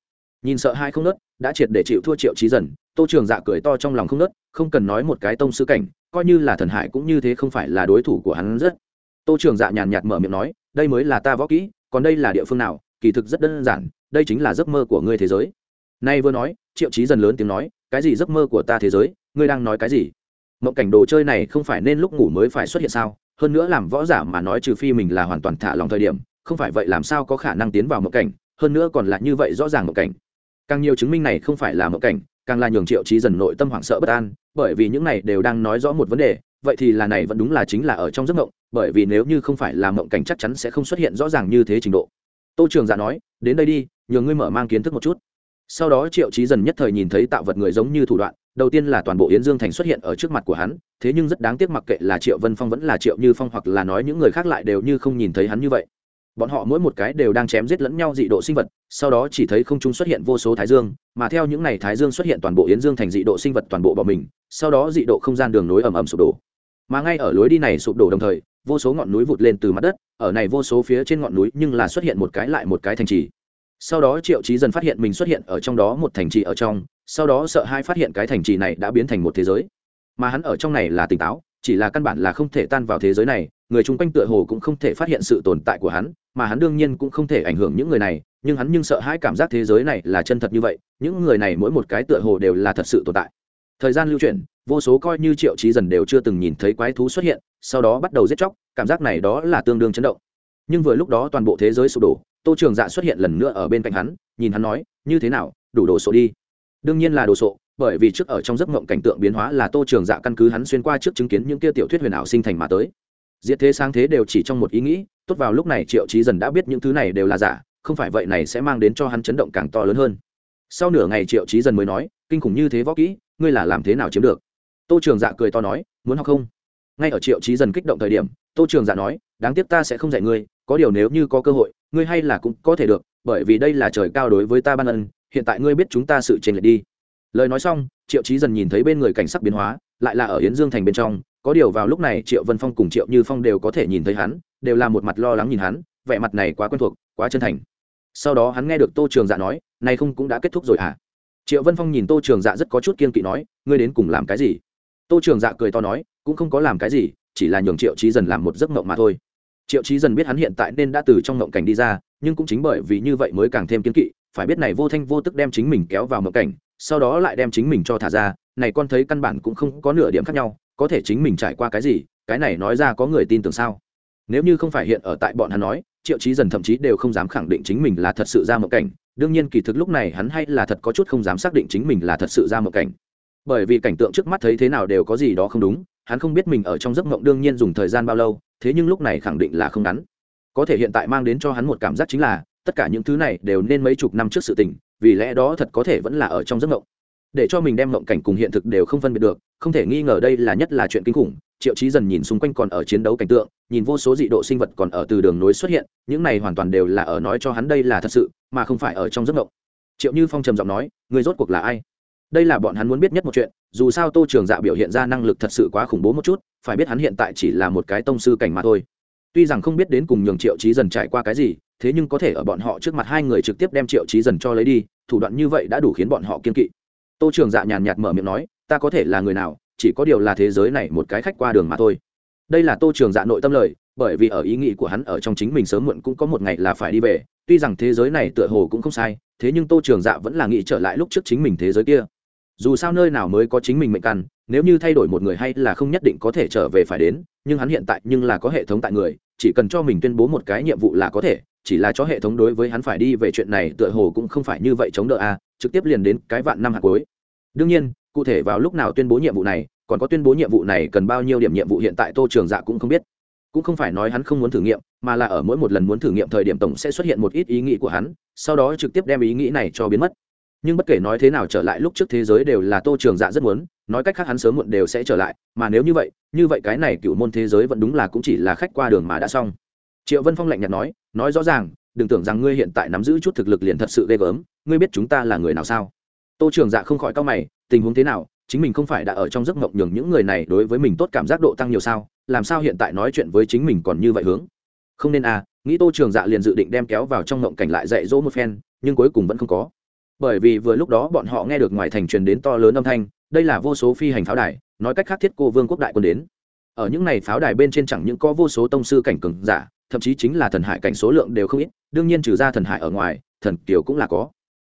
Nhìn sợ hai không nớt, đã triệt để chịu thua triệu trí dần, tô trường dạ cười to trong lòng không nớt, không cần nói một cái tông sư cảnh, coi như là thần hải cũng như thế không phải là đối thủ của hắn rất. Tô trường dạ nhàn nhạt mở miệng nói, đây mới là ta võ kỹ, còn đây là địa phương nào, kỳ thực rất đơn giản, đây chính là giấc mơ của ngươi thế giới. Nay vừa nói, triệu trí dần lớn tiếng nói, cái gì giấc mơ của ta thế giới, ngươi đang nói cái gì? Mộng cảnh đồ chơi này không phải nên lúc ngủ mới phải xuất hiện sao? Hơn nữa làm võ giả mà nói trừ phi mình là hoàn toàn thả lòng thời điểm không phải vậy làm sao có khả năng tiến vào mộng cảnh, hơn nữa còn là như vậy rõ ràng mộng cảnh. Càng nhiều chứng minh này không phải là mộng cảnh, càng là nhường triệu trí dần nội tâm hoảng sợ bất an, bởi vì những này đều đang nói rõ một vấn đề, vậy thì là này vẫn đúng là chính là ở trong giấc mộng, bởi vì nếu như không phải là mộng cảnh chắc chắn sẽ không xuất hiện rõ ràng như thế trình độ. Tô trường giả nói, đến đây đi, nhường ngươi mở mang kiến thức một chút. Sau đó triệu trí dần nhất thời nhìn thấy tạo vật người giống như thủ đoạn, đầu tiên là toàn bộ yến dương thành xuất hiện ở trước mặt của hắn, thế nhưng rất đáng tiếc mặc kệ là triệu vân phong vẫn là triệu như phong hoặc là nói những người khác lại đều như không nhìn thấy hắn như vậy bọn họ mỗi một cái đều đang chém giết lẫn nhau dị độ sinh vật, sau đó chỉ thấy không trung xuất hiện vô số thái dương, mà theo những n à y thái dương xuất hiện toàn bộ yến dương thành dị độ sinh vật toàn bộ bỏ mình, sau đó dị độ không gian đường nối ẩm ẩm sụp đổ. Mà ngay ở lối đi này sụp đổ đồng thời, vô số ngọn núi vụt lên từ mặt đất, ở này vô số phía trên ngọn núi nhưng là xuất hiện một cái lại một cái thành trì. Sau đó triệu trí dần phát hiện mình xuất hiện ở trong đó một thành trì ở trong, sau đó sợ hai phát hiện cái thành trì này đã biến thành một thế giới. Mà hắn ở trong này là tỉnh táo, chỉ là căn bản là không thể tan vào thế giới này, người chung quanh tựa hồ cũng không thể phát hiện sự tồn tại của hắn mà hắn đương nhiên cũng không thể ảnh hưởng những người này, nhưng hắn nhưng sợ hãi cảm giác thế giới này là chân thật như vậy, những người này mỗi một cái tựa hồ đều là thật sự tồn tại. Thời gian lưu chuyển, vô số coi như triệu trí dần đều chưa từng nhìn thấy quái thú xuất hiện, sau đó bắt đầu giết chóc, cảm giác này đó là tương đương chấn động. Nhưng vừa lúc đó toàn bộ thế giới sụp đổ, tô trường dạ xuất hiện lần nữa ở bên cạnh hắn, nhìn hắn nói, như thế nào, đủ đồ sộ đi. Đương nhiên là đồ sộ, bởi vì trước ở trong giấc mộng cảnh tượng biến hóa là tô trường dạ căn cứ hắn xuyên qua trước chứng kiến những kia tiểu thuyết huyền ảo sinh thành mà tới. Diệt thế sáng thế đều chỉ trong một ý nghĩ tốt vào lúc này triệu trí dần đã biết những thứ này đều là giả, không phải vậy này sẽ mang đến cho hắn chấn động càng to lớn hơn. Sau nửa ngày triệu trí dần mới nói, kinh khủng như thế võ kỹ, ngươi là làm thế nào chiếm được? Tô trường dạ cười to nói, muốn học không? Ngay ở triệu trí dần kích động thời điểm, tô trường dạ nói, đáng tiếc ta sẽ không dạy ngươi, có điều nếu như có cơ hội, ngươi hay là cũng có thể được, bởi vì đây là trời cao đối với ta ban ân, hiện tại ngươi biết chúng ta sự chênh lệch đi. Lời nói xong, triệu trí dần nhìn thấy bên người cảnh sắc biến hóa, lại là ở yến dương thành bên trong, có điều vào lúc này triệu vân phong cùng triệu như phong đều có thể nhìn thấy hắn đều là một mặt lo lắng nhìn hắn, vẻ mặt này quá quen thuộc, quá chân thành. Sau đó hắn nghe được tô trường dạ nói nay không cũng đã kết thúc rồi à triệu vân phong nhìn tô trường dạ rất có chút kiên kỵ nói, ngươi đến cùng làm cái gì? Tô trường dạ cười to nói, cũng không có làm cái gì, chỉ là nhường triệu trí dần làm một giấc mộng mà thôi. Triệu trí dần biết hắn hiện tại nên đã từ trong mộng cảnh đi ra, nhưng cũng chính bởi vì như vậy mới càng thêm kiên kỵ, phải biết này vô thanh vô tức đem chính mình kéo vào mộng cảnh, sau đó lại đem chính mình cho thả ra, này con thấy căn bản cũng không có nửa điểm khác nhau, có thể chính mình trải qua cái gì, cái này nói ra có người tin tưởng sao? Nếu như không phải hiện ở tại bọn hắn nói, triệu chí dần thậm chí đều không dám khẳng định chính mình là thật sự ra một cảnh. Đương nhiên kỳ thực lúc này hắn hay là thật có chút không dám xác định chính mình là thật sự ra một cảnh. Bởi vì cảnh tượng trước mắt thấy thế nào đều có gì đó không đúng, hắn không biết mình ở trong giấc mộng đương nhiên dùng thời gian bao lâu, thế nhưng lúc này khẳng định là không ngắn. Có thể hiện tại mang đến cho hắn một cảm giác chính là, tất cả những thứ này đều nên mấy chục năm trước sự tình, vì lẽ đó thật có thể vẫn là ở trong giấc mộng. Để cho mình đem mộng cảnh cùng hiện thực đều không phân biệt được không thể nghi ngờ đây là nhất là chuyện kinh khủng, triệu chí dần nhìn xung quanh còn ở chiến đấu cảnh tượng, nhìn vô số dị độ sinh vật còn ở từ đường nối xuất hiện, những này hoàn toàn đều là ở nói cho hắn đây là thật sự, mà không phải ở trong giấc mộng. Triệu như phong trầm giọng nói người rốt cuộc là ai? Đây là bọn hắn muốn biết nhất một chuyện, dù sao tô trường dạ biểu hiện ra năng lực thật sự quá khủng bố một chút, phải biết hắn hiện tại chỉ là một cái tông sư cảnh mà thôi. Tuy rằng không biết đến cùng nhường triệu chí dần trải qua cái gì, thế nhưng có thể ở bọn họ trước mặt hai người trực tiếp đem triệu chí dần cho lấy đi, thủ đoạn như vậy đã đủ khiến bọn họ kiên kỵ. Tô trường dạ nhàn nhạt mở miệng nói ta có thể là người nào, chỉ có điều là thế giới này một cái khách qua đường mà thôi. Đây là tô trường dạ nội tâm lời, bởi vì ở ý nghĩ của hắn ở trong chính mình sớm muộn cũng có một ngày là phải đi về, tuy rằng thế giới này tựa hồ cũng không sai, thế nhưng tô trường dạ vẫn là nghĩ trở lại lúc trước chính mình thế giới kia. Dù sao nơi nào mới có chính mình mệnh căn, nếu như thay đổi một người hay là không nhất định có thể trở về phải đến, nhưng hắn hiện tại nhưng là có hệ thống tại người, chỉ cần cho mình tuyên bố một cái nhiệm vụ là có thể, chỉ là cho hệ thống đối với hắn phải đi về chuyện này tựa hồ cũng không phải như vậy chống đỡ a, trực tiếp liền đến cái vạn năm hạt cuối. Đương nhiên cụ thể vào lúc nào tuyên bố nhiệm vụ này, còn có tuyên bố nhiệm vụ này cần bao nhiêu điểm nhiệm vụ hiện tại tô trường dạ cũng không biết. Cũng không phải nói hắn không muốn thử nghiệm, mà là ở mỗi một lần muốn thử nghiệm thời điểm tổng sẽ xuất hiện một ít ý nghĩ của hắn, sau đó trực tiếp đem ý nghĩ này cho biến mất. Nhưng bất kể nói thế nào trở lại lúc trước thế giới đều là tô trường dạ rất muốn, nói cách khác hắn sớm muộn đều sẽ trở lại, mà nếu như vậy như vậy cái này cựu môn thế giới vẫn đúng là cũng chỉ là khách qua đường mà đã xong. Triệu vân phong lạnh nhạt nói nói rõ ràng, đừng tưởng rằng ngươi hiện tại nắm giữ chút thực lực liền thật sự ghê gớm, ngươi biết chúng ta là người nào sao? Tô trường dạ không khỏi cao mày tình huống thế nào, chính mình không phải đã ở trong giấc mộng nhường những người này đối với mình tốt cảm giác độ tăng nhiều sao, làm sao hiện tại nói chuyện với chính mình còn như vậy hướng? Không nên à nghĩ tô trường dạ liền dự định đem kéo vào trong mộng cảnh lại dạy dỗ một phen, nhưng cuối cùng vẫn không có. Bởi vì vừa lúc đó bọn họ nghe được ngoài thành truyền đến to lớn âm thanh, đây là vô số phi hành pháo đài, nói cách khác thiết cô vương quốc đại quân đến. Ở những này pháo đài bên trên chẳng những có vô số tông sư cảnh cường giả, thậm chí chính là thần hải cảnh số lượng đều không ít, đương nhiên trừ ra thần hải ở ngoài, thần kiều cũng là có.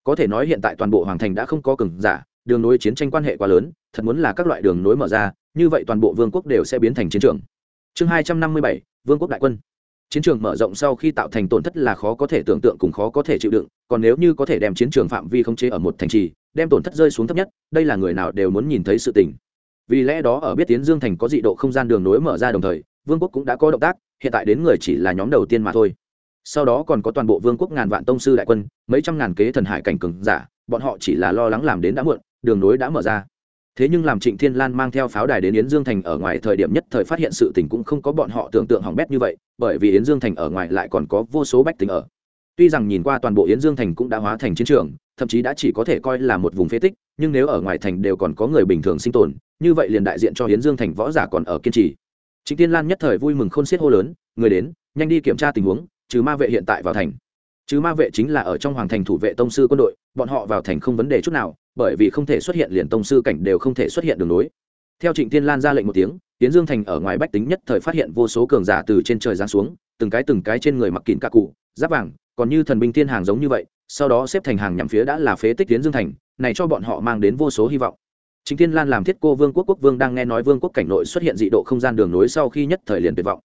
Có thể nói hiện tại toàn bộ hoàng thành đã không có cường giả đường nối chiến tranh quan hệ quá lớn, thật muốn là các loại đường nối mở ra, như vậy toàn bộ vương quốc đều sẽ biến thành chiến trường. Chương hai trăm năm mươi bảy, vương quốc đại quân. Chiến trường mở rộng sau khi tạo thành tổn thất là khó có thể tưởng tượng cùng khó có thể chịu đựng, còn nếu như có thể đem chiến trường phạm vi không chế ở một thành trì, đem tổn thất rơi xuống thấp nhất, đây là người nào đều muốn nhìn thấy sự tình. Vì lẽ đó ở biết tiến dương thành có dị độ không gian đường nối mở ra đồng thời, vương quốc cũng đã có động tác, hiện tại đến người chỉ là nhóm đầu tiên mà thôi. Sau đó còn có toàn bộ vương quốc ngàn vạn tông sư đại quân, mấy trăm ngàn kế thần hải cảnh cường giả, bọn họ chỉ là lo lắng làm đến đã muộn đường nối đã mở ra. Thế nhưng làm trịnh thiên lan mang theo pháo đài đến yến dương thành ở ngoài thời điểm nhất thời phát hiện sự tình cũng không có bọn họ tưởng tượng hỏng bét như vậy, bởi vì yến dương thành ở ngoài lại còn có vô số bách tính ở. Tuy rằng nhìn qua toàn bộ yến dương thành cũng đã hóa thành chiến trường, thậm chí đã chỉ có thể coi là một vùng phế tích, nhưng nếu ở ngoài thành đều còn có người bình thường sinh tồn, như vậy liền đại diện cho yến dương thành võ giả còn ở kiên trì. Trịnh thiên lan nhất thời vui mừng khôn xiết hô lớn, người đến, nhanh đi kiểm tra tình huống, trừ ma vệ hiện tại vào thành. Chứ ma vệ chính là ở trong hoàng thành thủ vệ tông sư quân đội, bọn họ vào thành không vấn đề chút nào bởi vì không thể xuất hiện liền tông sư cảnh đều không thể xuất hiện đường nối. Theo trịnh tiên lan ra lệnh một tiếng tiến dương thành ở ngoài bách tính nhất thời phát hiện vô số cường giả từ trên trời giáng xuống, từng cái từng cái trên người mặc kín cả cụ, giáp vàng, còn như thần binh thiên hàng giống như vậy, sau đó xếp thành hàng nhằm phía đã là phế tích tiến dương thành, này cho bọn họ mang đến vô số hy vọng. Chính tiên lan làm thiết cô vương quốc quốc vương đang nghe nói vương quốc cảnh nội xuất hiện dị độ không gian đường nối sau khi nhất thời liền tuyệt vọng.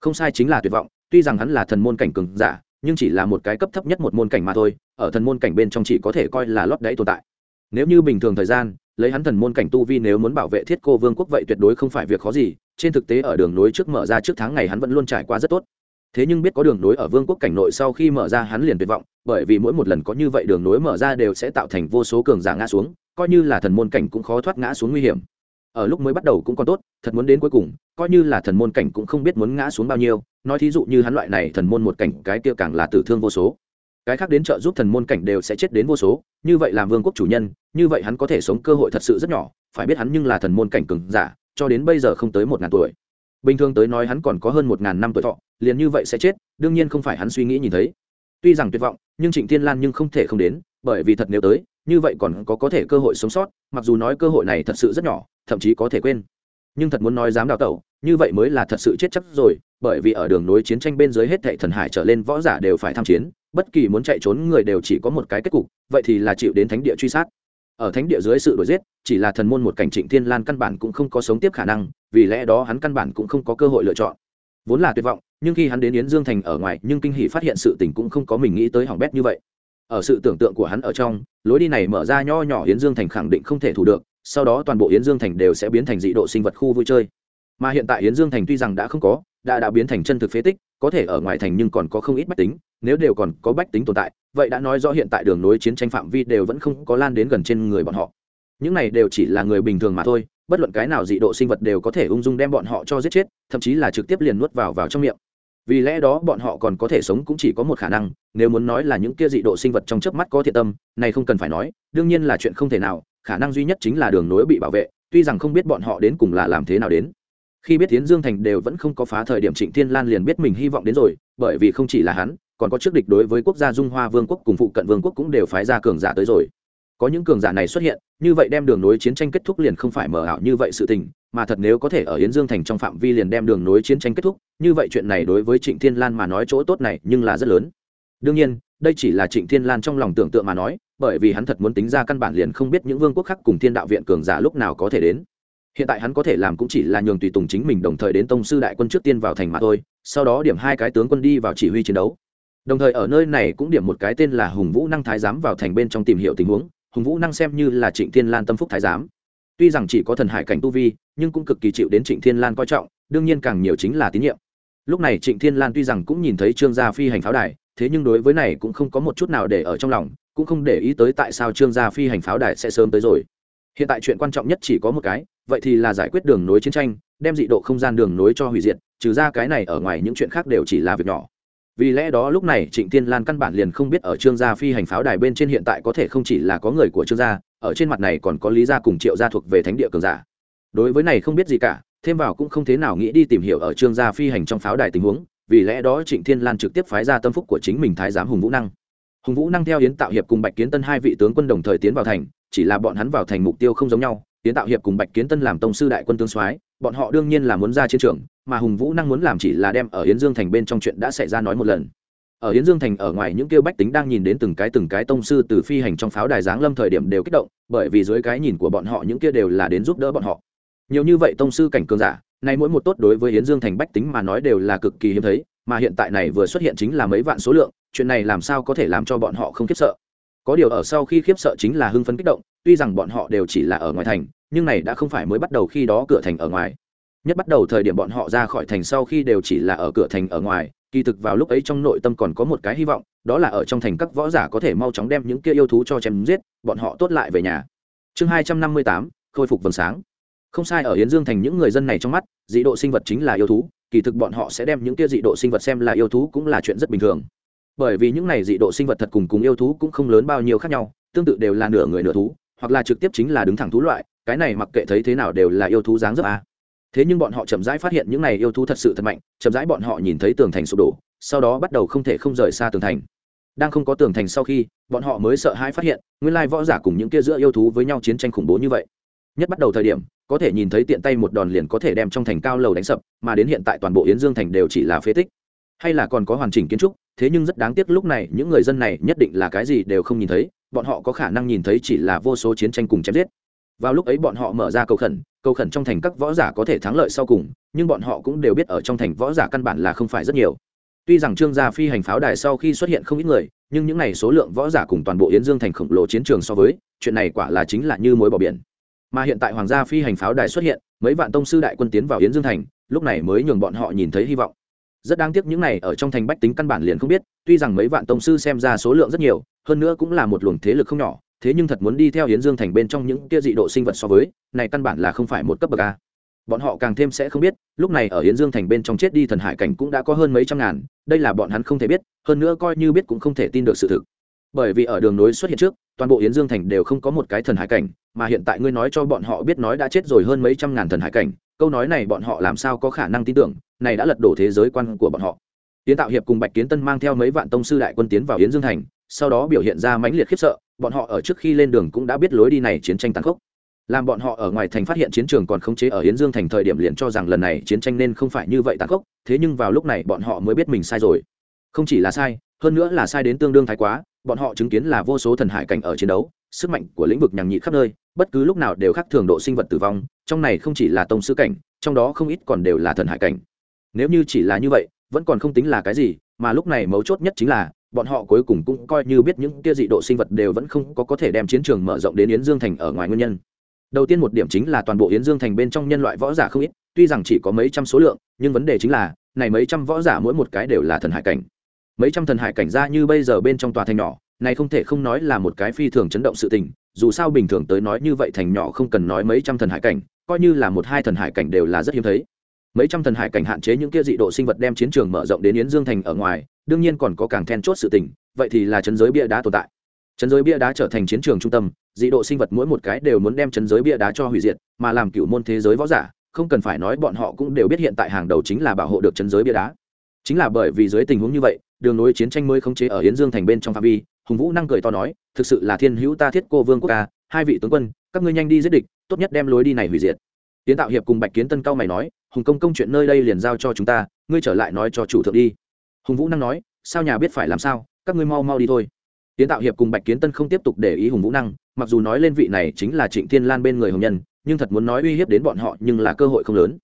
Không sai chính là tuyệt vọng, tuy rằng hắn là thần môn cảnh cường giả, nhưng chỉ là một cái cấp thấp nhất một môn cảnh mà thôi, ở thần môn cảnh bên trong chỉ có thể coi là lót đáy tồn tại nếu như bình thường thời gian, lấy hắn thần môn cảnh tu vi nếu muốn bảo vệ thiết cô vương quốc vậy tuyệt đối không phải việc khó gì, trên thực tế ở đường nối trước mở ra trước tháng ngày hắn vẫn luôn trải qua rất tốt. Thế nhưng biết có đường nối ở vương quốc cảnh nội sau khi mở ra hắn liền tuyệt vọng, bởi vì mỗi một lần có như vậy đường nối mở ra đều sẽ tạo thành vô số cường giả ngã xuống, coi như là thần môn cảnh cũng khó thoát ngã xuống nguy hiểm. Ở lúc mới bắt đầu cũng còn tốt, thật muốn đến cuối cùng, coi như là thần môn cảnh cũng không biết muốn ngã xuống bao nhiêu, nói thí dụ như hắn loại này thần môn một cảnh, cái tiêu càng là tử thương vô số cái khác đến trợ giúp thần môn cảnh đều sẽ chết đến vô số, như vậy làm vương quốc chủ nhân, như vậy hắn có thể sống cơ hội thật sự rất nhỏ, phải biết hắn nhưng là thần môn cảnh cường giả, cho đến bây giờ không tới một ngàn tuổi. Bình thường tới nói hắn còn có hơn một ngàn năm tuổi thọ, liền như vậy sẽ chết, đương nhiên không phải hắn suy nghĩ nhìn thấy. Tuy rằng tuyệt vọng, nhưng trịnh thiên lan nhưng không thể không đến, bởi vì thật nếu tới, như vậy còn có có thể cơ hội sống sót, mặc dù nói cơ hội này thật sự rất nhỏ, thậm chí có thể quên. Nhưng thật muốn nói dám đào tẩu, như vậy mới là thật sự chết chắc rồi, bởi vì ở đường nối chiến tranh bên dưới hết thệ thần hải trở lên võ giả đều phải tham chiến bất kỳ muốn chạy trốn người đều chỉ có một cái kết cục, vậy thì là chịu đến thánh địa truy sát. Ở thánh địa dưới sự đuổi giết, chỉ là thần môn một cảnh trịnh thiên lan căn bản cũng không có sống tiếp khả năng, vì lẽ đó hắn căn bản cũng không có cơ hội lựa chọn. Vốn là tuyệt vọng, nhưng khi hắn đến yến dương thành ở ngoài, nhưng kinh hỷ phát hiện sự tình cũng không có mình nghĩ tới hỏng bét như vậy. Ở sự tưởng tượng của hắn ở trong, lối đi này mở ra nho nhỏ yến dương thành khẳng định không thể thủ được, sau đó toàn bộ yến dương thành đều sẽ biến thành dị độ sinh vật khu vui chơi. Mà hiện tại yến dương thành tuy rằng đã không có, đã đã biến thành chân thực phế tích, có thể ở ngoài thành nhưng còn có không ít bách tính nếu đều còn có bách tính tồn tại, vậy đã nói rõ hiện tại đường nối chiến tranh phạm vi đều vẫn không có lan đến gần trên người bọn họ. Những này đều chỉ là người bình thường mà thôi, bất luận cái nào dị độ sinh vật đều có thể ung dung đem bọn họ cho giết chết, thậm chí là trực tiếp liền nuốt vào vào trong miệng. Vì lẽ đó bọn họ còn có thể sống cũng chỉ có một khả năng, nếu muốn nói là những kia dị độ sinh vật trong chớp mắt có thiện tâm, này không cần phải nói, đương nhiên là chuyện không thể nào, khả năng duy nhất chính là đường nối bị bảo vệ, tuy rằng không biết bọn họ đến cùng là làm thế nào đến. Khi biết tiến dương thành đều vẫn không có phá thời điểm trịnh thiên lan liền biết mình hy vọng đến rồi, bởi vì không chỉ là hắn còn có trước địch đối với quốc gia dung hoa vương quốc cùng phụ cận vương quốc cũng đều phái ra cường giả tới rồi. Có những cường giả này xuất hiện, như vậy đem đường nối chiến tranh kết thúc liền không phải mở ảo như vậy sự tình, mà thật nếu có thể ở yến dương thành trong phạm vi liền đem đường nối chiến tranh kết thúc, như vậy chuyện này đối với trịnh thiên lan mà nói chỗ tốt này nhưng là rất lớn. Đương nhiên, đây chỉ là trịnh thiên lan trong lòng tưởng tượng mà nói, bởi vì hắn thật muốn tính ra căn bản liền không biết những vương quốc khác cùng thiên đạo viện cường giả lúc nào có thể đến. Hiện tại hắn có thể làm cũng chỉ là nhường tùy tùng chính mình đồng thời đến tông sư đại quân trước tiên vào thành mà thôi, sau đó điểm hai cái tướng quân đi vào chỉ huy chiến đấu đồng thời ở nơi này cũng điểm một cái tên là hùng vũ năng thái giám vào thành bên trong tìm hiểu tình huống, hùng vũ năng xem như là trịnh thiên lan tâm phúc thái giám. Tuy rằng chỉ có thần hải cảnh tu vi, nhưng cũng cực kỳ chịu đến trịnh thiên lan coi trọng, đương nhiên càng nhiều chính là tín nhiệm. Lúc này trịnh thiên lan tuy rằng cũng nhìn thấy trương gia phi hành pháo đài, thế nhưng đối với này cũng không có một chút nào để ở trong lòng, cũng không để ý tới tại sao trương gia phi hành pháo đài sẽ sớm tới rồi. Hiện tại chuyện quan trọng nhất chỉ có một cái, vậy thì là giải quyết đường nối chiến tranh, đem dị độ không gian đường nối cho hủy diệt, trừ ra cái này ở ngoài những chuyện khác đều chỉ là việc nhỏ vì lẽ đó lúc này trịnh tiên lan căn bản liền không biết ở trương gia phi hành pháo đài bên trên hiện tại có thể không chỉ là có người của trương gia, ở trên mặt này còn có lý gia cùng triệu gia thuộc về thánh địa cường giả. Đối với này không biết gì cả, thêm vào cũng không thế nào nghĩ đi tìm hiểu ở trương gia phi hành trong pháo đài tình huống, vì lẽ đó trịnh thiên lan trực tiếp phái ra tâm phúc của chính mình thái giám hùng vũ năng. Hùng vũ năng theo yến tạo hiệp cùng bạch kiến tân hai vị tướng quân đồng thời tiến vào thành, chỉ là bọn hắn vào thành mục tiêu không giống nhau. Yến tạo hiệp cùng bạch kiến tân làm tông sư đại quân tướng soái, bọn họ đương nhiên là muốn ra chiến trường mà hùng vũ năng muốn làm chỉ là đem ở yến dương thành bên trong chuyện đã xảy ra nói một lần. Ở yến dương thành ở ngoài những kêu bách tính đang nhìn đến từng cái từng cái tông sư từ phi hành trong pháo đài giáng lâm thời điểm đều kích động, bởi vì dưới cái nhìn của bọn họ những kia đều là đến giúp đỡ bọn họ. Nhiều như vậy tông sư cảnh cường giả, nay mỗi một tốt đối với yến dương thành bách tính mà nói đều là cực kỳ hiếm thấy, mà hiện tại này vừa xuất hiện chính là mấy vạn số lượng, chuyện này làm sao có thể làm cho bọn họ không khiếp sợ? Có điều ở sau khi khiếp sợ chính là hưng phấn kích động, tuy rằng bọn họ đều chỉ là ở ngoài thành, nhưng này đã không phải mới bắt đầu khi đó cửa thành ở ngoài nhất bắt đầu thời điểm bọn họ ra khỏi thành sau khi đều chỉ là ở cửa thành ở ngoài, kỳ thực vào lúc ấy trong nội tâm còn có một cái hy vọng, đó là ở trong thành các võ giả có thể mau chóng đem những kia yêu thú cho chém giết, bọn họ tốt lại về nhà. Chương hai trăm năm mươi tám, khôi phục vầng sáng. Không sai ở yến dương thành những người dân này trong mắt, dị độ sinh vật chính là yêu thú, kỳ thực bọn họ sẽ đem những kia dị độ sinh vật xem là yêu thú cũng là chuyện rất bình thường. Bởi vì những này dị độ sinh vật thật cùng cùng yêu thú cũng không lớn bao nhiêu khác nhau, tương tự đều là nửa người nửa thú, hoặc là trực tiếp chính là đứng thẳng thú loại, cái này mặc kệ thấy thế nào đều là yêu thú dáng dấp a thế nhưng bọn họ chậm rãi phát hiện những này yêu thú thật sự thật mạnh, chậm rãi bọn họ nhìn thấy tường thành sụp đổ, sau đó bắt đầu không thể không rời xa tường thành. Đang không có tường thành sau khi, bọn họ mới sợ hãi phát hiện, nguyên lai võ giả cùng những kia giữa yêu thú với nhau chiến tranh khủng bố như vậy. Nhất bắt đầu thời điểm, có thể nhìn thấy tiện tay một đòn liền có thể đem trong thành cao lầu đánh sập, mà đến hiện tại toàn bộ yến dương thành đều chỉ là phế tích. Hay là còn có hoàn chỉnh kiến trúc, thế nhưng rất đáng tiếc lúc này những người dân này nhất định là cái gì đều không nhìn thấy, bọn họ có khả năng nhìn thấy chỉ là vô số chiến tranh cùng chém giết vào lúc ấy bọn họ mở ra cầu khẩn cầu khẩn trong thành các võ giả có thể thắng lợi sau cùng, nhưng bọn họ cũng đều biết ở trong thành võ giả căn bản là không phải rất nhiều. Tuy rằng trương gia phi hành pháo đài sau khi xuất hiện không ít người, nhưng những n à y số lượng võ giả cùng toàn bộ yến dương thành khổng lồ chiến trường so với, chuyện này quả là chính là như mối bỏ biển. Mà hiện tại hoàng gia phi hành pháo đài xuất hiện, mấy vạn tông sư đại quân tiến vào yến dương thành, lúc này mới nhường bọn họ nhìn thấy hy vọng. Rất đáng tiếc những này ở trong thành bách tính căn bản liền không biết, tuy rằng mấy vạn tông sư xem ra số lượng rất nhiều, hơn nữa cũng là một luồng thế lực không nhỏ thế nhưng thật muốn đi theo hiến dương thành bên trong những kia dị độ sinh vật so với, này căn bản là không phải một cấp bậc a. Bọn họ càng thêm sẽ không biết, lúc này ở hiến dương thành bên trong chết đi thần hải cảnh cũng đã có hơn mấy trăm ngàn, đây là bọn hắn không thể biết, hơn nữa coi như biết cũng không thể tin được sự thực. Bởi vì ở đường nối xuất hiện trước, toàn bộ hiến dương thành đều không có một cái thần hải cảnh, mà hiện tại ngươi nói cho bọn họ biết nói đã chết rồi hơn mấy trăm ngàn thần hải cảnh, câu nói này bọn họ làm sao có khả năng tin tưởng, này đã lật đổ thế giới quan của bọn họ. Tiến tạo hiệp cùng bạch kiến tân mang theo mấy vạn tông sư đại quân tiến vào yến dương thành sau đó biểu hiện ra mãnh liệt khiếp sợ, bọn họ ở trước khi lên đường cũng đã biết lối đi này chiến tranh tàn khốc. Làm bọn họ ở ngoài thành phát hiện chiến trường còn khống chế ở Hiến dương thành thời điểm liền cho rằng lần này chiến tranh nên không phải như vậy tàn khốc, thế nhưng vào lúc này bọn họ mới biết mình sai rồi. Không chỉ là sai, hơn nữa là sai đến tương đương thái quá, bọn họ chứng kiến là vô số thần hải cảnh ở chiến đấu, sức mạnh của lĩnh vực nhằng nhị khắp nơi, bất cứ lúc nào đều khác thường độ sinh vật tử vong, trong này không chỉ là tông sư cảnh, trong đó không ít còn đều là thần hải cảnh. Nếu như chỉ là như vậy, vẫn còn không tính là cái gì, mà lúc này mấu chốt nhất chính là bọn họ cuối cùng cũng coi như biết những kia dị độ sinh vật đều vẫn không có có thể đem chiến trường mở rộng đến yến dương thành ở ngoài nguyên nhân. Đầu tiên một điểm chính là toàn bộ yến dương thành bên trong nhân loại võ giả không ít, tuy rằng chỉ có mấy trăm số lượng, nhưng vấn đề chính là, này mấy trăm võ giả mỗi một cái đều là thần hải cảnh. Mấy trăm thần hải cảnh ra như bây giờ bên trong tòa thành nhỏ, này không thể không nói là một cái phi thường chấn động sự tình, dù sao bình thường tới nói như vậy thành nhỏ không cần nói mấy trăm thần hải cảnh, coi như là một hai thần hải cảnh đều là rất hiếm thấy. Mấy trăm thần hải cảnh hạn chế những kia dị độ sinh vật đem chiến trường mở rộng đến yến dương thành ở ngoài đương nhiên còn có càng then chốt sự tình, vậy thì là chấn giới bia đá tồn tại. Chấn giới bia đá trở thành chiến trường trung tâm, dị độ sinh vật mỗi một cái đều muốn đem chấn giới bia đá cho hủy diệt, mà làm cựu môn thế giới võ giả, không cần phải nói bọn họ cũng đều biết hiện tại hàng đầu chính là bảo hộ được chấn giới bia đá. Chính là bởi vì dưới tình huống như vậy, đường nối chiến tranh mới khống chế ở yến dương thành bên trong phạm vi, hùng vũ năng cười to nói, thực sự là thiên hữu ta thiết cô vương quốc ca hai vị tướng quân, các ngươi nhanh đi giết địch, tốt nhất đem lối đi này hủy diệt. Tiến tạo hiệp cùng bạch kiến tân cao mày nói, hùng công công chuyện nơi đây liền giao cho chúng ta, ngươi trở lại nói cho chủ thượng đi hùng vũ năng nói, sao nhà biết phải làm sao? Các ngươi mau mau đi thôi. Tiến tạo hiệp cùng bạch kiến tân không tiếp tục để ý hùng vũ năng, mặc dù nói lên vị này chính là trịnh thiên lan bên người hồng nhân, nhưng thật muốn nói uy hiếp đến bọn họ nhưng là cơ hội không lớn.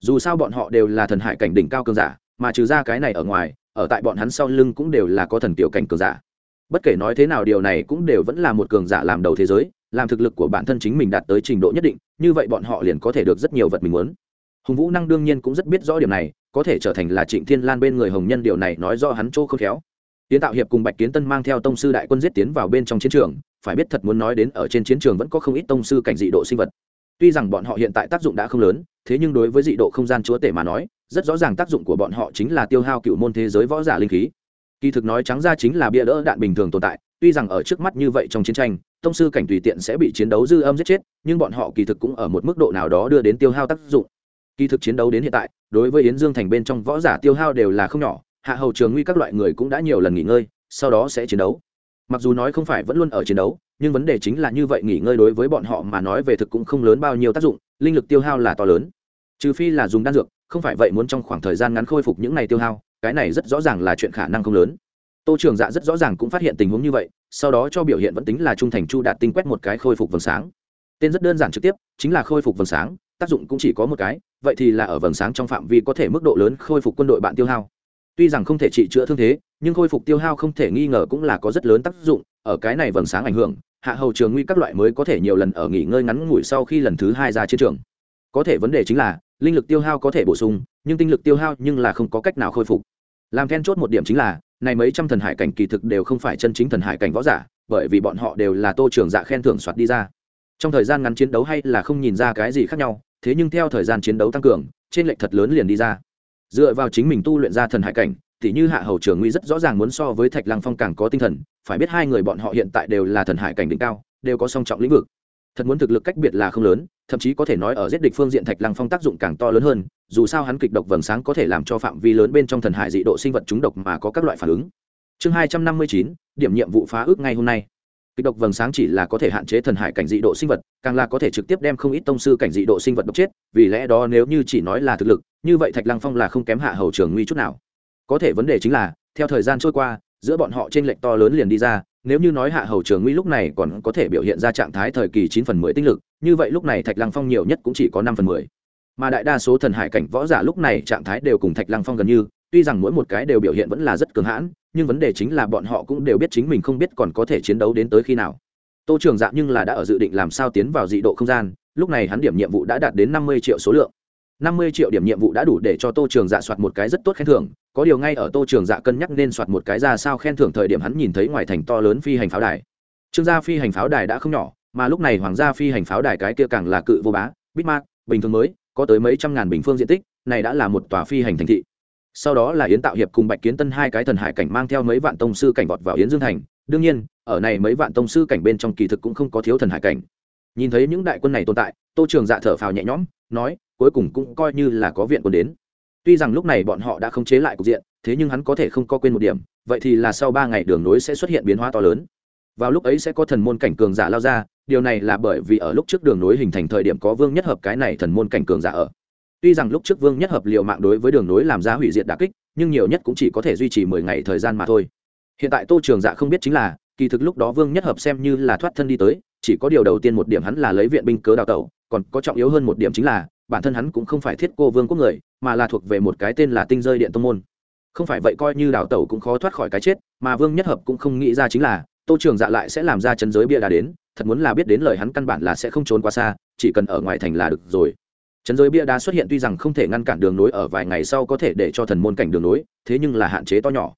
Dù sao bọn họ đều là thần hải cảnh đỉnh cao cường giả, mà trừ ra cái này ở ngoài, ở tại bọn hắn sau lưng cũng đều là có thần tiểu cảnh cường giả. Bất kể nói thế nào điều này cũng đều vẫn là một cường giả làm đầu thế giới, làm thực lực của bản thân chính mình đạt tới trình độ nhất định, như vậy bọn họ liền có thể được rất nhiều vật mình muốn. Hùng vũ năng đương nhiên cũng rất biết rõ điểm này có thể trở thành là trịnh thiên lan bên người hồng nhân điều này nói do hắn chỗ không khéo. Tiến tạo hiệp cùng bạch kiến tân mang theo tông sư đại quân giết tiến vào bên trong chiến trường, phải biết thật muốn nói đến ở trên chiến trường vẫn có không ít tông sư cảnh dị độ sinh vật. Tuy rằng bọn họ hiện tại tác dụng đã không lớn, thế nhưng đối với dị độ không gian chúa tể mà nói, rất rõ ràng tác dụng của bọn họ chính là tiêu hao cựu môn thế giới võ giả linh khí. Kỳ thực nói trắng ra chính là bia đỡ đạn bình thường tồn tại, tuy rằng ở trước mắt như vậy trong chiến tranh, tông sư cảnh tùy tiện sẽ bị chiến đấu dư âm giết chết, nhưng bọn họ kỳ thực cũng ở một mức độ nào đó đưa đến tiêu hao tác dụng kỳ thực chiến đấu đến hiện tại, đối với yến dương thành bên trong võ giả tiêu hao đều là không nhỏ, hạ hầu trường nguy các loại người cũng đã nhiều lần nghỉ ngơi, sau đó sẽ chiến đấu. Mặc dù nói không phải vẫn luôn ở chiến đấu, nhưng vấn đề chính là như vậy nghỉ ngơi đối với bọn họ mà nói về thực cũng không lớn bao nhiêu tác dụng, linh lực tiêu hao là to lớn. Trừ phi là dùng đan dược, không phải vậy muốn trong khoảng thời gian ngắn khôi phục những này tiêu hao, cái này rất rõ ràng là chuyện khả năng không lớn. Tô trường dạ rất rõ ràng cũng phát hiện tình huống như vậy, sau đó cho biểu hiện vẫn tính là trung thành chu đạt tinh quét một cái khôi phục vầng sáng. Tên rất đơn giản trực tiếp, chính là khôi phục vầng sáng tác dụng cũng chỉ có một cái, vậy thì là ở vầng sáng trong phạm vi có thể mức độ lớn khôi phục quân đội bạn tiêu hao. Tuy rằng không thể trị chữa thương thế, nhưng khôi phục tiêu hao không thể nghi ngờ cũng là có rất lớn tác dụng, ở cái này vầng sáng ảnh hưởng, hạ hầu trường nguy các loại mới có thể nhiều lần ở nghỉ ngơi ngắn ngủi sau khi lần thứ hai ra chiến trường. Có thể vấn đề chính là, linh lực tiêu hao có thể bổ sung, nhưng tinh lực tiêu hao nhưng là không có cách nào khôi phục. Làm then chốt một điểm chính là, này mấy trăm thần hải cảnh kỳ thực đều không phải chân chính thần hải cảnh võ giả, bởi vì bọn họ đều là tô trường dạ khen thưởng soạt đi ra trong thời gian ngắn chiến đấu hay là không nhìn ra cái gì khác nhau, thế nhưng theo thời gian chiến đấu tăng cường, trên lệnh thật lớn liền đi ra. Dựa vào chính mình tu luyện ra thần hải cảnh tỷ như hạ hầu trường nguy rất rõ ràng muốn so với thạch lăng phong càng có tinh thần, phải biết hai người bọn họ hiện tại đều là thần hải cảnh đỉnh cao, đều có song trọng lĩnh vực. Thật muốn thực lực cách biệt là không lớn, thậm chí có thể nói ở giết địch phương diện thạch lăng phong tác dụng càng to lớn hơn, dù sao hắn kịch độc vầng sáng có thể làm cho phạm vi lớn bên trong thần hải dị độ sinh vật chúng độc mà có các loại phản ứng. Chương hai trăm năm mươi chín, điểm nhiệm vụ phá ước ngay hôm nay kịch độc vầng sáng chỉ là có thể hạn chế thần hải cảnh dị độ sinh vật, càng là có thể trực tiếp đem không ít tông sư cảnh dị độ sinh vật độc chết, vì lẽ đó nếu như chỉ nói là thực lực, như vậy thạch lăng phong là không kém hạ hầu trường nguy chút nào. Có thể vấn đề chính là, theo thời gian trôi qua, giữa bọn họ trên lệnh to lớn liền đi ra, nếu như nói hạ hầu trường nguy lúc này còn có thể biểu hiện ra trạng thái thời kỳ chín phần mười tinh lực, như vậy lúc này thạch lăng phong nhiều nhất cũng chỉ có năm phần mười. Mà đại đa số thần hải cảnh võ giả lúc này trạng thái đều cùng thạch lăng phong gần như tuy rằng mỗi một cái đều biểu hiện vẫn là rất cường hãn, nhưng vấn đề chính là bọn họ cũng đều biết chính mình không biết còn có thể chiến đấu đến tới khi nào. Tô trường dạ nhưng là đã ở dự định làm sao tiến vào dị độ không gian, lúc này hắn điểm nhiệm vụ đã đạt đến năm mươi triệu số lượng. năm mươi triệu điểm nhiệm vụ đã đủ để cho tô trường dạ soạt một cái rất tốt khen thưởng, có điều ngay ở tô trường dạ cân nhắc nên soạt một cái ra sao khen thưởng thời điểm hắn nhìn thấy ngoài thành to lớn phi hành pháo đài. Trương gia phi hành pháo đài đã không nhỏ, mà lúc này hoàng gia phi hành pháo đài cái kia càng là cự vô bá bít mạc, bình thường mới, có tới mấy trăm ngàn bình phương diện tích, này đã là một tòa phi hành thành thị sau đó là yến tạo hiệp cùng bạch kiến tân hai cái thần hải cảnh mang theo mấy vạn tông sư cảnh vọt vào yến dương thành. Đương nhiên, ở này mấy vạn tông sư cảnh bên trong kỳ thực cũng không có thiếu thần hải cảnh. Nhìn thấy những đại quân này tồn tại, tô trường dạ thở phào nhẹ nhõm, nói, cuối cùng cũng coi như là có viện quân đến. Tuy rằng lúc này bọn họ đã không chế lại cục diện, thế nhưng hắn có thể không có quên một điểm, vậy thì là sau ba ngày đường nối sẽ xuất hiện biến hóa to lớn. Vào lúc ấy sẽ có thần môn cảnh cường giả lao ra, điều này là bởi vì ở lúc trước đường nối hình thành thời điểm có vương nhất hợp cái này thần môn cảnh cường giả ở tuy rằng lúc trước vương nhất hợp liệu mạng đối với đường nối làm ra hủy diệt đà kích, nhưng nhiều nhất cũng chỉ có thể duy trì mười ngày thời gian mà thôi. Hiện tại tô trường dạ không biết chính là, kỳ thực lúc đó vương nhất hợp xem như là thoát thân đi tới, chỉ có điều đầu tiên một điểm hắn là lấy viện binh cớ đào tẩu, còn có trọng yếu hơn một điểm chính là, bản thân hắn cũng không phải thiết cô vương quốc người, mà là thuộc về một cái tên là tinh rơi điện tông môn. Không phải vậy coi như đào tẩu cũng khó thoát khỏi cái chết, mà vương nhất hợp cũng không nghĩ ra chính là, tô trường dạ lại sẽ làm ra chân giới bia đá đến, thật muốn là biết đến lời hắn căn bản là sẽ không trốn qua xa, chỉ cần ở ngoài thành là được rồi trấn giới bia đá xuất hiện tuy rằng không thể ngăn cản đường nối ở vài ngày sau có thể để cho thần môn cảnh đường nối, thế nhưng là hạn chế to nhỏ.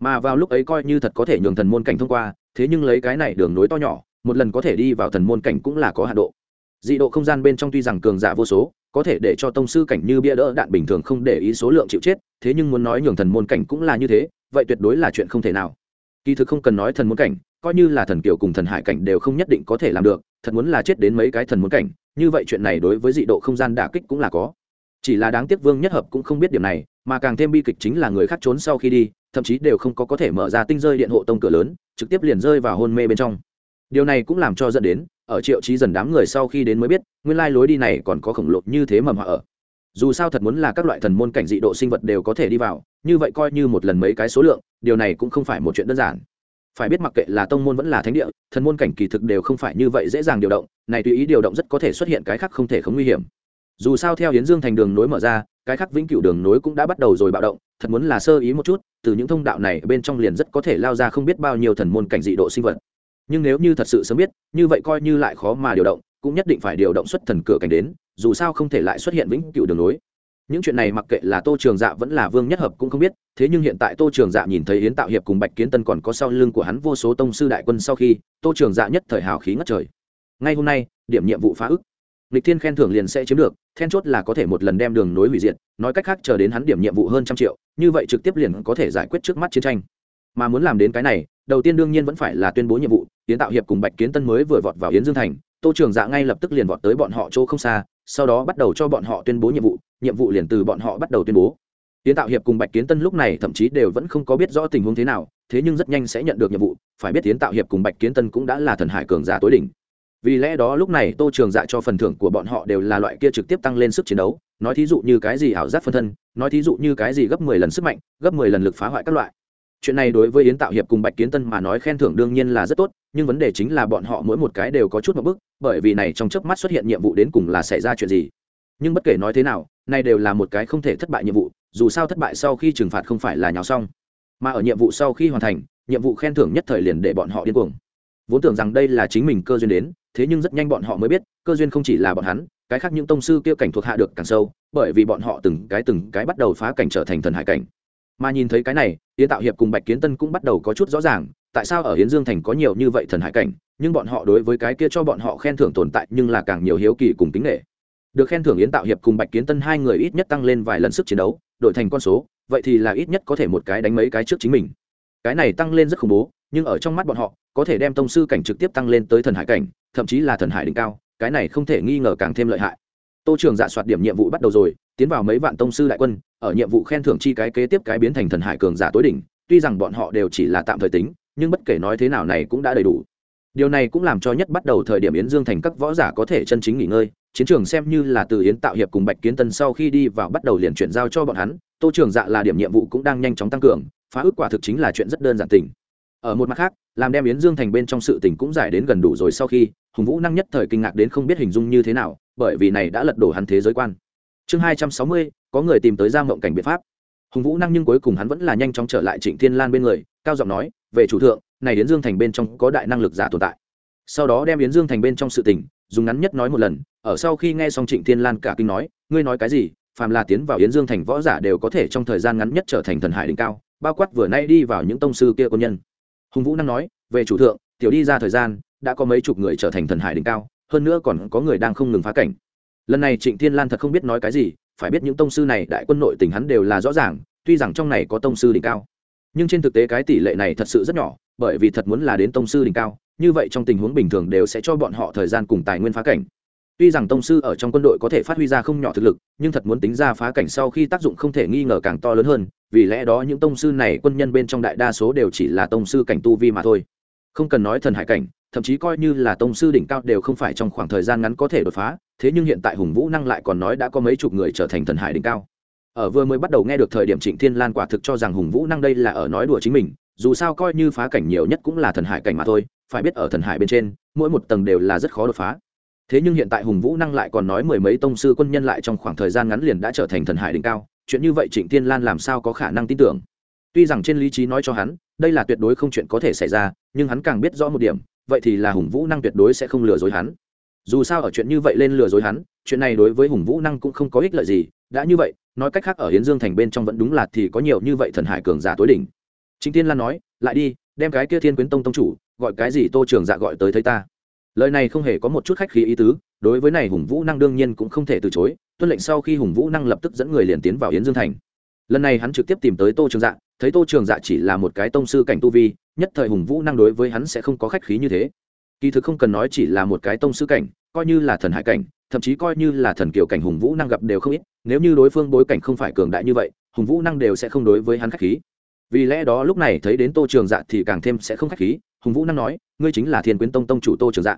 Mà vào lúc ấy coi như thật có thể nhường thần môn cảnh thông qua, thế nhưng lấy cái này đường nối to nhỏ, một lần có thể đi vào thần môn cảnh cũng là có hạ độ. Dị độ không gian bên trong tuy rằng cường giả vô số, có thể để cho tông sư cảnh như bia đỡ đạn bình thường không để ý số lượng chịu chết, thế nhưng muốn nói nhường thần môn cảnh cũng là như thế, vậy tuyệt đối là chuyện không thể nào. Kỳ thực không cần nói thần môn cảnh, coi như là thần kiều cùng thần hải cảnh đều không nhất định có thể làm được, thật muốn là chết đến mấy cái thần môn cảnh như vậy chuyện này đối với dị độ không gian đả kích cũng là có. Chỉ là đáng tiếc vương nhất hợp cũng không biết điểm này, mà càng thêm bi kịch chính là người khác trốn sau khi đi, thậm chí đều không có có thể mở ra tinh rơi điện hộ tông cửa lớn, trực tiếp liền rơi vào hôn mê bên trong. Điều này cũng làm cho dẫn đến, ở triệu trí dần đám người sau khi đến mới biết, nguyên lai lối đi này còn có khổng lồ như thế mầm họa ở. Dù sao thật muốn là các loại thần môn cảnh dị độ sinh vật đều có thể đi vào, như vậy coi như một lần mấy cái số lượng, điều này cũng không phải một chuyện đơn giản phải biết mặc kệ là tông môn vẫn là thánh địa, thần môn cảnh kỳ thực đều không phải như vậy dễ dàng điều động, này tùy ý điều động rất có thể xuất hiện cái khác không thể không nguy hiểm. Dù sao theo hiến dương thành đường nối mở ra, cái khác vĩnh cửu đường nối cũng đã bắt đầu rồi bạo động, thật muốn là sơ ý một chút, từ những thông đạo này bên trong liền rất có thể lao ra không biết bao nhiêu thần môn cảnh dị độ sinh vật. Nhưng nếu như thật sự sớm biết, như vậy coi như lại khó mà điều động, cũng nhất định phải điều động xuất thần cửa cảnh đến, dù sao không thể lại xuất hiện vĩnh cửu đường nối những chuyện này mặc kệ là tô trường dạ vẫn là vương nhất hợp cũng không biết, thế nhưng hiện tại tô trường dạ nhìn thấy yến tạo hiệp cùng bạch kiến tân còn có sau lưng của hắn vô số tông sư đại quân sau khi, tô trường dạ nhất thời hào khí ngất trời. Ngay hôm nay, điểm nhiệm vụ phá ức. Lịch thiên khen thưởng liền sẽ chiếm được, then chốt là có thể một lần đem đường nối hủy diệt, nói cách khác chờ đến hắn điểm nhiệm vụ hơn trăm triệu, như vậy trực tiếp liền có thể giải quyết trước mắt chiến tranh. Mà muốn làm đến cái này, đầu tiên đương nhiên vẫn phải là tuyên bố nhiệm vụ, yến tạo hiệp cùng bạch kiến tân mới vừa vọt vào yến dương thành, tô trường dạ ngay lập tức liền vọt tới bọn họ chỗ không xa sau đó bắt đầu cho bọn họ tuyên bố nhiệm vụ nhiệm vụ liền từ bọn họ bắt đầu tuyên bố. Tiến tạo hiệp cùng bạch kiến tân lúc này thậm chí đều vẫn không có biết rõ tình huống thế nào, thế nhưng rất nhanh sẽ nhận được nhiệm vụ, phải biết tiến tạo hiệp cùng bạch kiến tân cũng đã là thần hải cường giả tối đỉnh. Vì lẽ đó lúc này tô trường dạ cho phần thưởng của bọn họ đều là loại kia trực tiếp tăng lên sức chiến đấu, nói thí dụ như cái gì ảo giác phân thân, nói thí dụ như cái gì gấp mười lần sức mạnh, gấp mười lần lực phá hoại các loại. Chuyện này đối với yến tạo hiệp cùng bạch kiến tân mà nói khen thưởng đương nhiên là rất tốt nhưng vấn đề chính là bọn họ mỗi một cái đều có chút một bức bởi vì này trong chớp mắt xuất hiện nhiệm vụ đến cùng là xảy ra chuyện gì. Nhưng bất kể nói thế nào nay đều là một cái không thể thất bại nhiệm vụ, dù sao thất bại sau khi trừng phạt không phải là nhào xong. Mà ở nhiệm vụ sau khi hoàn thành, nhiệm vụ khen thưởng nhất thời liền để bọn họ điên cuồng. Vốn tưởng rằng đây là chính mình cơ duyên đến, thế nhưng rất nhanh bọn họ mới biết, cơ duyên không chỉ là bọn hắn, cái khác những tông sư kia cảnh thuộc hạ được càng sâu, bởi vì bọn họ từng cái từng cái bắt đầu phá cảnh trở thành thần hải cảnh mà nhìn thấy cái này, yến tạo hiệp cùng bạch kiến tân cũng bắt đầu có chút rõ ràng, tại sao ở hiến dương thành có nhiều như vậy thần hải cảnh, nhưng bọn họ đối với cái kia cho bọn họ khen thưởng tồn tại nhưng là càng nhiều hiếu kỳ cùng tính nghệ được khen thưởng yến tạo hiệp cùng bạch kiến tân hai người ít nhất tăng lên vài lần sức chiến đấu, đổi thành con số, vậy thì là ít nhất có thể một cái đánh mấy cái trước chính mình. Cái này tăng lên rất khủng bố, nhưng ở trong mắt bọn họ, có thể đem tông sư cảnh trực tiếp tăng lên tới thần hải cảnh, thậm chí là thần hải đỉnh cao, cái này không thể nghi ngờ càng thêm lợi hại tô trường dạ soạt điểm nhiệm vụ bắt đầu rồi, tiến vào mấy vạn tông sư đại quân, ở nhiệm vụ khen thưởng chi cái kế tiếp cái biến thành thần hải cường giả tối đỉnh, tuy rằng bọn họ đều chỉ là tạm thời tính, nhưng bất kể nói thế nào này cũng đã đầy đủ. Điều này cũng làm cho nhất bắt đầu thời điểm yến dương thành các võ giả có thể chân chính nghỉ ngơi, chiến trường xem như là từ yến tạo hiệp cùng bạch kiến tân sau khi đi vào bắt đầu liền chuyển giao cho bọn hắn, tô trường dạ là điểm nhiệm vụ cũng đang nhanh chóng tăng cường, phá ước quả thực chính là chuyện rất đơn giản tình. Ở một mặt khác, làm đem yến dương thành bên trong sự tình cũng giải đến gần đủ rồi sau khi, hùng vũ năng nhất thời kinh ngạc đến không biết hình dung như thế nào bởi vì này đã lật đổ hắn thế giới quan. Chương hai trăm sáu mươi, có người tìm tới ra mộng cảnh biện pháp. Hùng vũ năng nhưng cuối cùng hắn vẫn là nhanh chóng trở lại trịnh thiên lan bên người, cao giọng nói, về chủ thượng, này yến dương thành bên trong có đại năng lực giả tồn tại. Sau đó đem yến dương thành bên trong sự tình, dùng ngắn nhất nói một lần, ở sau khi nghe xong trịnh thiên lan cả kinh nói, ngươi nói cái gì? Phàm là tiến vào yến dương thành võ giả đều có thể trong thời gian ngắn nhất trở thành thần hải đỉnh cao, bao quát vừa nay đi vào những tông sư kia quân nhân. Hùng vũ năng nói, về chủ thượng, tiểu đi ra thời gian, đã có mấy chục người trở thành thần hải đỉnh cao hơn nữa còn có người đang không ngừng phá cảnh. Lần này trịnh thiên lan thật không biết nói cái gì, phải biết những tông sư này đại quân nội tình hắn đều là rõ ràng, tuy rằng trong này có tông sư đỉnh cao. Nhưng trên thực tế cái tỷ lệ này thật sự rất nhỏ, bởi vì thật muốn là đến tông sư đỉnh cao, như vậy trong tình huống bình thường đều sẽ cho bọn họ thời gian cùng tài nguyên phá cảnh. Tuy rằng tông sư ở trong quân đội có thể phát huy ra không nhỏ thực lực, nhưng thật muốn tính ra phá cảnh sau khi tác dụng không thể nghi ngờ càng to lớn hơn, vì lẽ đó những tông sư này quân nhân bên trong đại đa số đều chỉ là tông sư cảnh tu vi mà thôi. Không cần nói thần hải cảnh thậm chí coi như là tông sư đỉnh cao đều không phải trong khoảng thời gian ngắn có thể đột phá, thế nhưng hiện tại hùng vũ năng lại còn nói đã có mấy chục người trở thành thần hải đỉnh cao. Ở vừa mới bắt đầu nghe được thời điểm trịnh thiên lan quả thực cho rằng hùng vũ năng đây là ở nói đùa chính mình, dù sao coi như phá cảnh nhiều nhất cũng là thần hải cảnh mà thôi, phải biết ở thần hải bên trên, mỗi một tầng đều là rất khó đột phá. Thế nhưng hiện tại hùng vũ năng lại còn nói mười mấy tông sư quân nhân lại trong khoảng thời gian ngắn liền đã trở thành thần hải đỉnh cao, chuyện như vậy trịnh thiên lan làm sao có khả năng tin tưởng? Tuy rằng trên lý trí nói cho hắn, đây là tuyệt đối không chuyện có thể xảy ra, nhưng hắn càng biết rõ một điểm vậy thì là hùng vũ năng tuyệt đối sẽ không lừa dối hắn. Dù sao ở chuyện như vậy lên lừa dối hắn, chuyện này đối với hùng vũ năng cũng không có ích lợi gì. Đã như vậy, nói cách khác ở hiến dương thành bên trong vẫn đúng là thì có nhiều như vậy thần hải cường giả tối đỉnh. Chính tiên lan nói, lại đi, đem cái kia thiên quyến tông tông chủ, gọi cái gì tô trường dạ gọi tới thấy ta. Lời này không hề có một chút khách khí ý tứ, đối với này hùng vũ năng đương nhiên cũng không thể từ chối, tuân lệnh sau khi hùng vũ năng lập tức dẫn người liền tiến vào hiến dương thành lần này hắn trực tiếp tìm tới tô trường dạ thấy tô trường dạ chỉ là một cái tông sư cảnh tu vi, nhất thời hùng vũ năng đối với hắn sẽ không có khách khí như thế. Kỳ thực không cần nói chỉ là một cái tông sư cảnh, coi như là thần hải cảnh, thậm chí coi như là thần kiều cảnh hùng vũ năng gặp đều không ít, nếu như đối phương bối cảnh không phải cường đại như vậy, hùng vũ năng đều sẽ không đối với hắn khách khí. Vì lẽ đó lúc này thấy đến tô trường dạ thì càng thêm sẽ không khách khí, hùng vũ năng nói, ngươi chính là thiên quyến tông tông chủ tô trường dạ.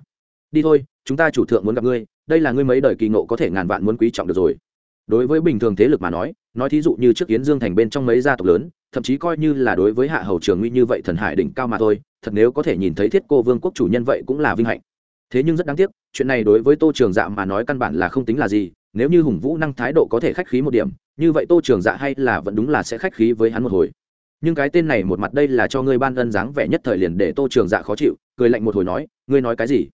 Đi thôi, chúng ta chủ thượng muốn gặp ngươi, đây là ngươi mấy đời kỳ ngộ có thể ngàn vạn muốn quý trọng được rồi đối với bình thường thế lực mà nói nói thí dụ như trước yến dương thành bên trong mấy gia tộc lớn, thậm chí coi như là đối với hạ hầu trường nguy như vậy thần hải đỉnh cao mà thôi, thật nếu có thể nhìn thấy thiết cô vương quốc chủ nhân vậy cũng là vinh hạnh. Thế nhưng rất đáng tiếc, chuyện này đối với tô trường dạ mà nói căn bản là không tính là gì, nếu như hùng vũ năng thái độ có thể khách khí một điểm, như vậy tô trường dạ hay là vẫn đúng là sẽ khách khí với hắn một hồi. Nhưng cái tên này một mặt đây là cho ngươi ban ân dáng vẻ nhất thời liền để tô trường dạ khó chịu, cười lạnh một hồi nói, ngươi nói cái gì?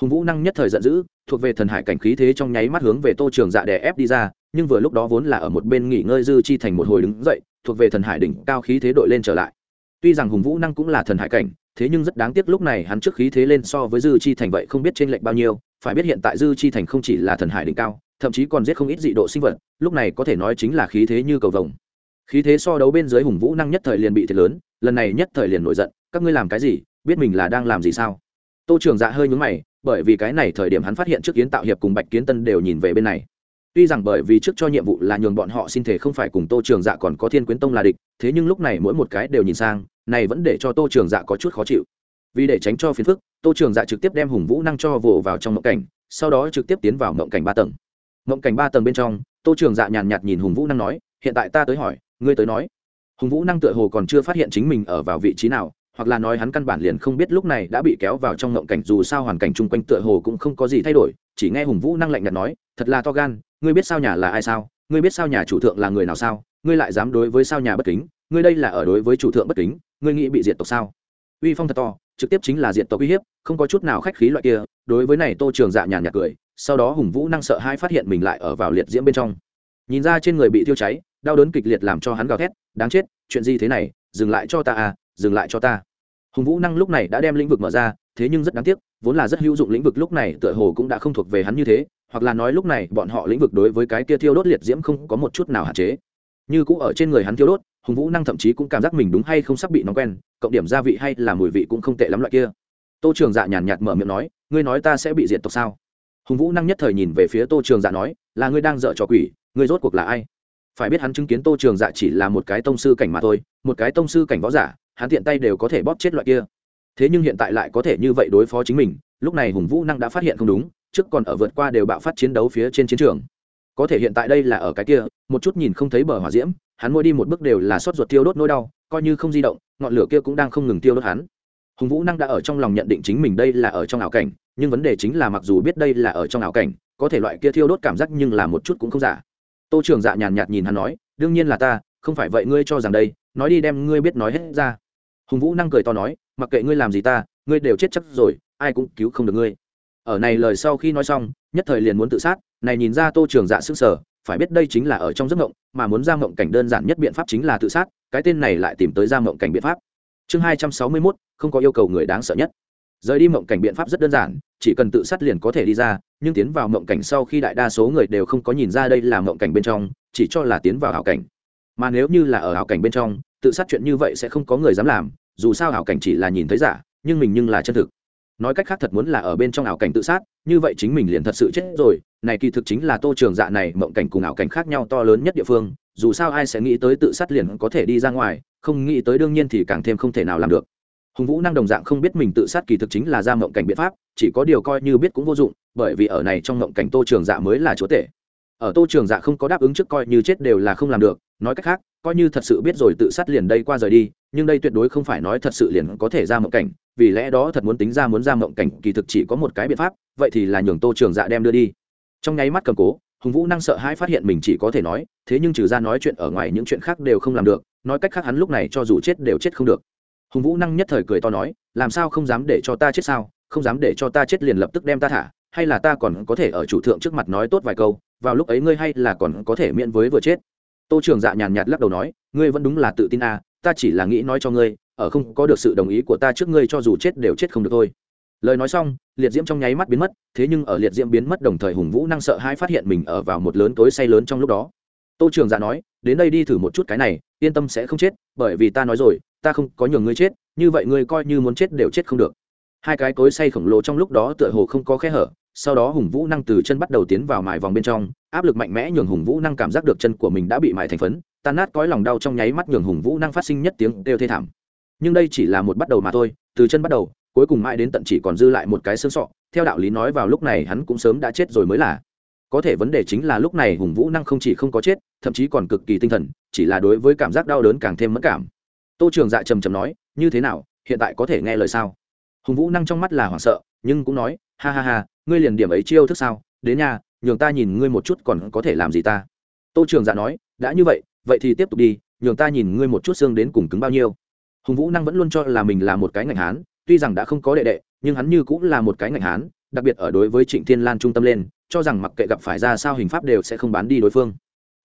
Hùng vũ năng nhất thời giận dữ, thuộc về thần hải cảnh khí thế trong nháy mắt hướng về tô trường dạ đè ép đi ra nhưng vừa lúc đó vốn là ở một bên nghỉ ngơi dư chi thành một hồi đứng dậy, thuộc về thần hải đỉnh cao khí thế đội lên trở lại. Tuy rằng hùng vũ năng cũng là thần hải cảnh, thế nhưng rất đáng tiếc lúc này hắn trước khí thế lên so với dư chi thành vậy không biết trên lệnh bao nhiêu, phải biết hiện tại dư chi thành không chỉ là thần hải đỉnh cao, thậm chí còn giết không ít dị độ sinh vật, lúc này có thể nói chính là khí thế như cầu vồng. Khí thế so đấu bên dưới hùng vũ năng nhất thời liền bị thiệt lớn, lần này nhất thời liền nổi giận, các ngươi làm cái gì, biết mình là đang làm gì sao? Tô trường dạ hơi nhúng mày, bởi vì cái này thời điểm hắn phát hiện trước kiến tạo hiệp cùng bạch kiến tân đều nhìn về bên này tuy rằng bởi vì trước cho nhiệm vụ là nhường bọn họ xin thể không phải cùng tô trường dạ còn có thiên quyến tông là địch, thế nhưng lúc này mỗi một cái đều nhìn sang, này vẫn để cho tô trường dạ có chút khó chịu. Vì để tránh cho phiền phức, tô trường dạ trực tiếp đem hùng vũ năng cho vồ vào trong mộng cảnh, sau đó trực tiếp tiến vào mộng cảnh ba tầng. Mộng cảnh ba tầng bên trong, tô trường dạ nhàn nhạt nhìn hùng vũ năng nói, hiện tại ta tới hỏi, ngươi tới nói. Hùng vũ năng tựa hồ còn chưa phát hiện chính mình ở vào vị trí nào, hoặc là nói hắn căn bản liền không biết lúc này đã bị kéo vào trong ngộng cảnh, dù sao hoàn cảnh chung quanh tựa hồ cũng không có gì thay đổi, chỉ nghe hùng vũ năng lạnh nhạt nói, thật là to gan ngươi biết sao nhà là ai sao? Ngươi biết sao nhà chủ thượng là người nào sao? Ngươi lại dám đối với sao nhà bất kính? Ngươi đây là ở đối với chủ thượng bất kính? Ngươi nghĩ bị diệt tộc sao? Uy phong thật to, trực tiếp chính là diệt tộc uy hiếp, không có chút nào khách khí loại kia, đối với này tô trường dạ nhàn nhạt cười, sau đó hùng vũ năng sợ hai phát hiện mình lại ở vào liệt diễm bên trong. Nhìn ra trên người bị thiêu cháy, đau đớn kịch liệt làm cho hắn gào thét, đáng chết, chuyện gì thế này? Dừng lại cho ta à dừng lại cho ta. Hùng vũ năng lúc này đã đem lĩnh vực mở ra, thế nhưng rất đáng tiếc, vốn là rất hữu dụng lĩnh vực lúc này tựa hồ cũng đã không thuộc về hắn như thế hoặc là nói lúc này bọn họ lĩnh vực đối với cái kia thiêu đốt liệt diễm không có một chút nào hạn chế. Như cũng ở trên người hắn thiêu đốt, hùng vũ năng thậm chí cũng cảm giác mình đúng hay không sắp bị nóng quen, cộng điểm gia vị hay là mùi vị cũng không tệ lắm loại kia. Tô trường dạ nhàn nhạt mở miệng nói, ngươi nói ta sẽ bị diệt tộc sao? Hùng vũ năng nhất thời nhìn về phía tô trường dạ nói, là ngươi đang dợ trò quỷ, ngươi rốt cuộc là ai? Phải biết hắn chứng kiến tô trường dạ chỉ là một cái tông sư cảnh mà thôi, một cái tông sư cảnh võ giả, hắn tiện tay đều có thể bóp chết loại kia. Thế nhưng hiện tại lại có thể như vậy đối phó chính mình, lúc này hùng vũ năng đã phát hiện không đúng trước còn ở vượt qua đều bạo phát chiến đấu phía trên chiến trường. Có thể hiện tại đây là ở cái kia, một chút nhìn không thấy bờ hỏa diễm, hắn mỗi đi một bước đều là sốt ruột tiêu đốt nỗi đau, coi như không di động, ngọn lửa kia cũng đang không ngừng tiêu đốt hắn. Hùng vũ năng đã ở trong lòng nhận định chính mình đây là ở trong ảo cảnh, nhưng vấn đề chính là mặc dù biết đây là ở trong ảo cảnh, có thể loại kia thiêu đốt cảm giác nhưng là một chút cũng không giả. Tô trường dạ nhàn nhạt nhìn hắn nói, đương nhiên là ta, không phải vậy ngươi cho rằng đây, nói đi đem ngươi biết nói hết ra. Hùng vũ năng cười to nói, mặc kệ ngươi làm gì ta, ngươi đều chết chắc rồi, ai cũng cứu không được ngươi ở này lời sau khi nói xong, nhất thời liền muốn tự sát, này nhìn ra tô trường dạ sức sở phải biết đây chính là ở trong giấc mộng, mà muốn ra mộng cảnh đơn giản nhất biện pháp chính là tự sát, cái tên này lại tìm tới ra mộng cảnh biện pháp. Chương hai trăm sáu mươi mốt, không có yêu cầu người đáng sợ nhất. Rời đi mộng cảnh biện pháp rất đơn giản, chỉ cần tự sát liền có thể đi ra, nhưng tiến vào mộng cảnh sau khi đại đa số người đều không có nhìn ra đây là mộng cảnh bên trong, chỉ cho là tiến vào hảo cảnh. Mà nếu như là ở hảo cảnh bên trong, tự sát chuyện như vậy sẽ không có người dám làm, dù sao hảo cảnh chỉ là nhìn thấy giả, nhưng mình nhưng là chân thực nói cách khác thật muốn là ở bên trong ảo cảnh tự sát, như vậy chính mình liền thật sự chết rồi. Này kỳ thực chính là tô trường dạ này mộng cảnh cùng ảo cảnh khác nhau to lớn nhất địa phương, dù sao ai sẽ nghĩ tới tự sát liền có thể đi ra ngoài, không nghĩ tới đương nhiên thì càng thêm không thể nào làm được. Hùng vũ năng đồng dạng không biết mình tự sát kỳ thực chính là ra mộng cảnh biện pháp, chỉ có điều coi như biết cũng vô dụng, bởi vì ở này trong mộng cảnh tô trường dạ mới là chúa tể. Ở tô trường dạ không có đáp ứng trước coi như chết đều là không làm được, nói cách khác, coi như thật sự biết rồi tự sát liền đây qua rời đi nhưng đây tuyệt đối không phải nói thật sự liền có thể ra mộng cảnh, vì lẽ đó thật muốn tính ra muốn ra mộng cảnh, kỳ thực chỉ có một cái biện pháp, vậy thì là nhường tô trường dạ đem đưa đi. Trong nháy mắt cầm cố, hùng vũ năng sợ hãi phát hiện mình chỉ có thể nói, thế nhưng trừ ra nói chuyện ở ngoài những chuyện khác đều không làm được, nói cách khác hắn lúc này cho dù chết đều chết không được. Hùng vũ năng nhất thời cười to nói, làm sao không dám để cho ta chết sao? Không dám để cho ta chết liền lập tức đem ta thả, hay là ta còn có thể ở chủ thượng trước mặt nói tốt vài câu, vào lúc ấy ngươi hay là còn có thể miễn với vừa chết. Tô trường dạ nhàn nhạt lắc đầu nói, ngươi vẫn đúng là tự tin à ta chỉ là nghĩ nói cho ngươi, ở không có được sự đồng ý của ta trước ngươi cho dù chết đều chết không được thôi. Lời nói xong, liệt diễm trong nháy mắt biến mất, thế nhưng ở liệt diễm biến mất đồng thời hùng vũ năng sợ hai phát hiện mình ở vào một lớn tối say lớn trong lúc đó. Tô trường dạ nói, đến đây đi thử một chút cái này, yên tâm sẽ không chết, bởi vì ta nói rồi, ta không có nhường ngươi chết, như vậy ngươi coi như muốn chết đều chết không được. Hai cái cối say khổng lồ trong lúc đó tựa hồ không có khe hở, sau đó hùng vũ năng từ chân bắt đầu tiến vào mài vòng bên trong, áp lực mạnh mẽ nhường hùng vũ năng cảm giác được chân của mình đã bị mài thành phấn tan nát cõi lòng đau trong nháy mắt nhường hùng vũ năng phát sinh nhất tiếng đều thê thảm. Nhưng đây chỉ là một bắt đầu mà thôi, từ chân bắt đầu, cuối cùng mãi đến tận chỉ còn dư lại một cái xương sọ, theo đạo lý nói vào lúc này hắn cũng sớm đã chết rồi mới là. Có thể vấn đề chính là lúc này hùng vũ năng không chỉ không có chết, thậm chí còn cực kỳ tinh thần, chỉ là đối với cảm giác đau đớn càng thêm mất cảm. Tô trường dạ trầm trầm nói, như thế nào, hiện tại có thể nghe lời sao? Hùng vũ năng trong mắt là hoảng sợ, nhưng cũng nói, ha ha ha, ngươi liền điểm ấy chiêu thức sao? Đến nhà, nhường ta nhìn ngươi một chút còn có thể làm gì ta? Tô trường dạ nói, đã như vậy vậy thì tiếp tục đi, nhường ta nhìn ngươi một chút xương đến cùng cứng bao nhiêu. Hùng vũ năng vẫn luôn cho là mình là một cái ngành hán, tuy rằng đã không có đệ đệ, nhưng hắn như cũng là một cái ngành hán, đặc biệt ở đối với trịnh thiên lan trung tâm lên, cho rằng mặc kệ gặp phải ra sao hình pháp đều sẽ không bán đi đối phương.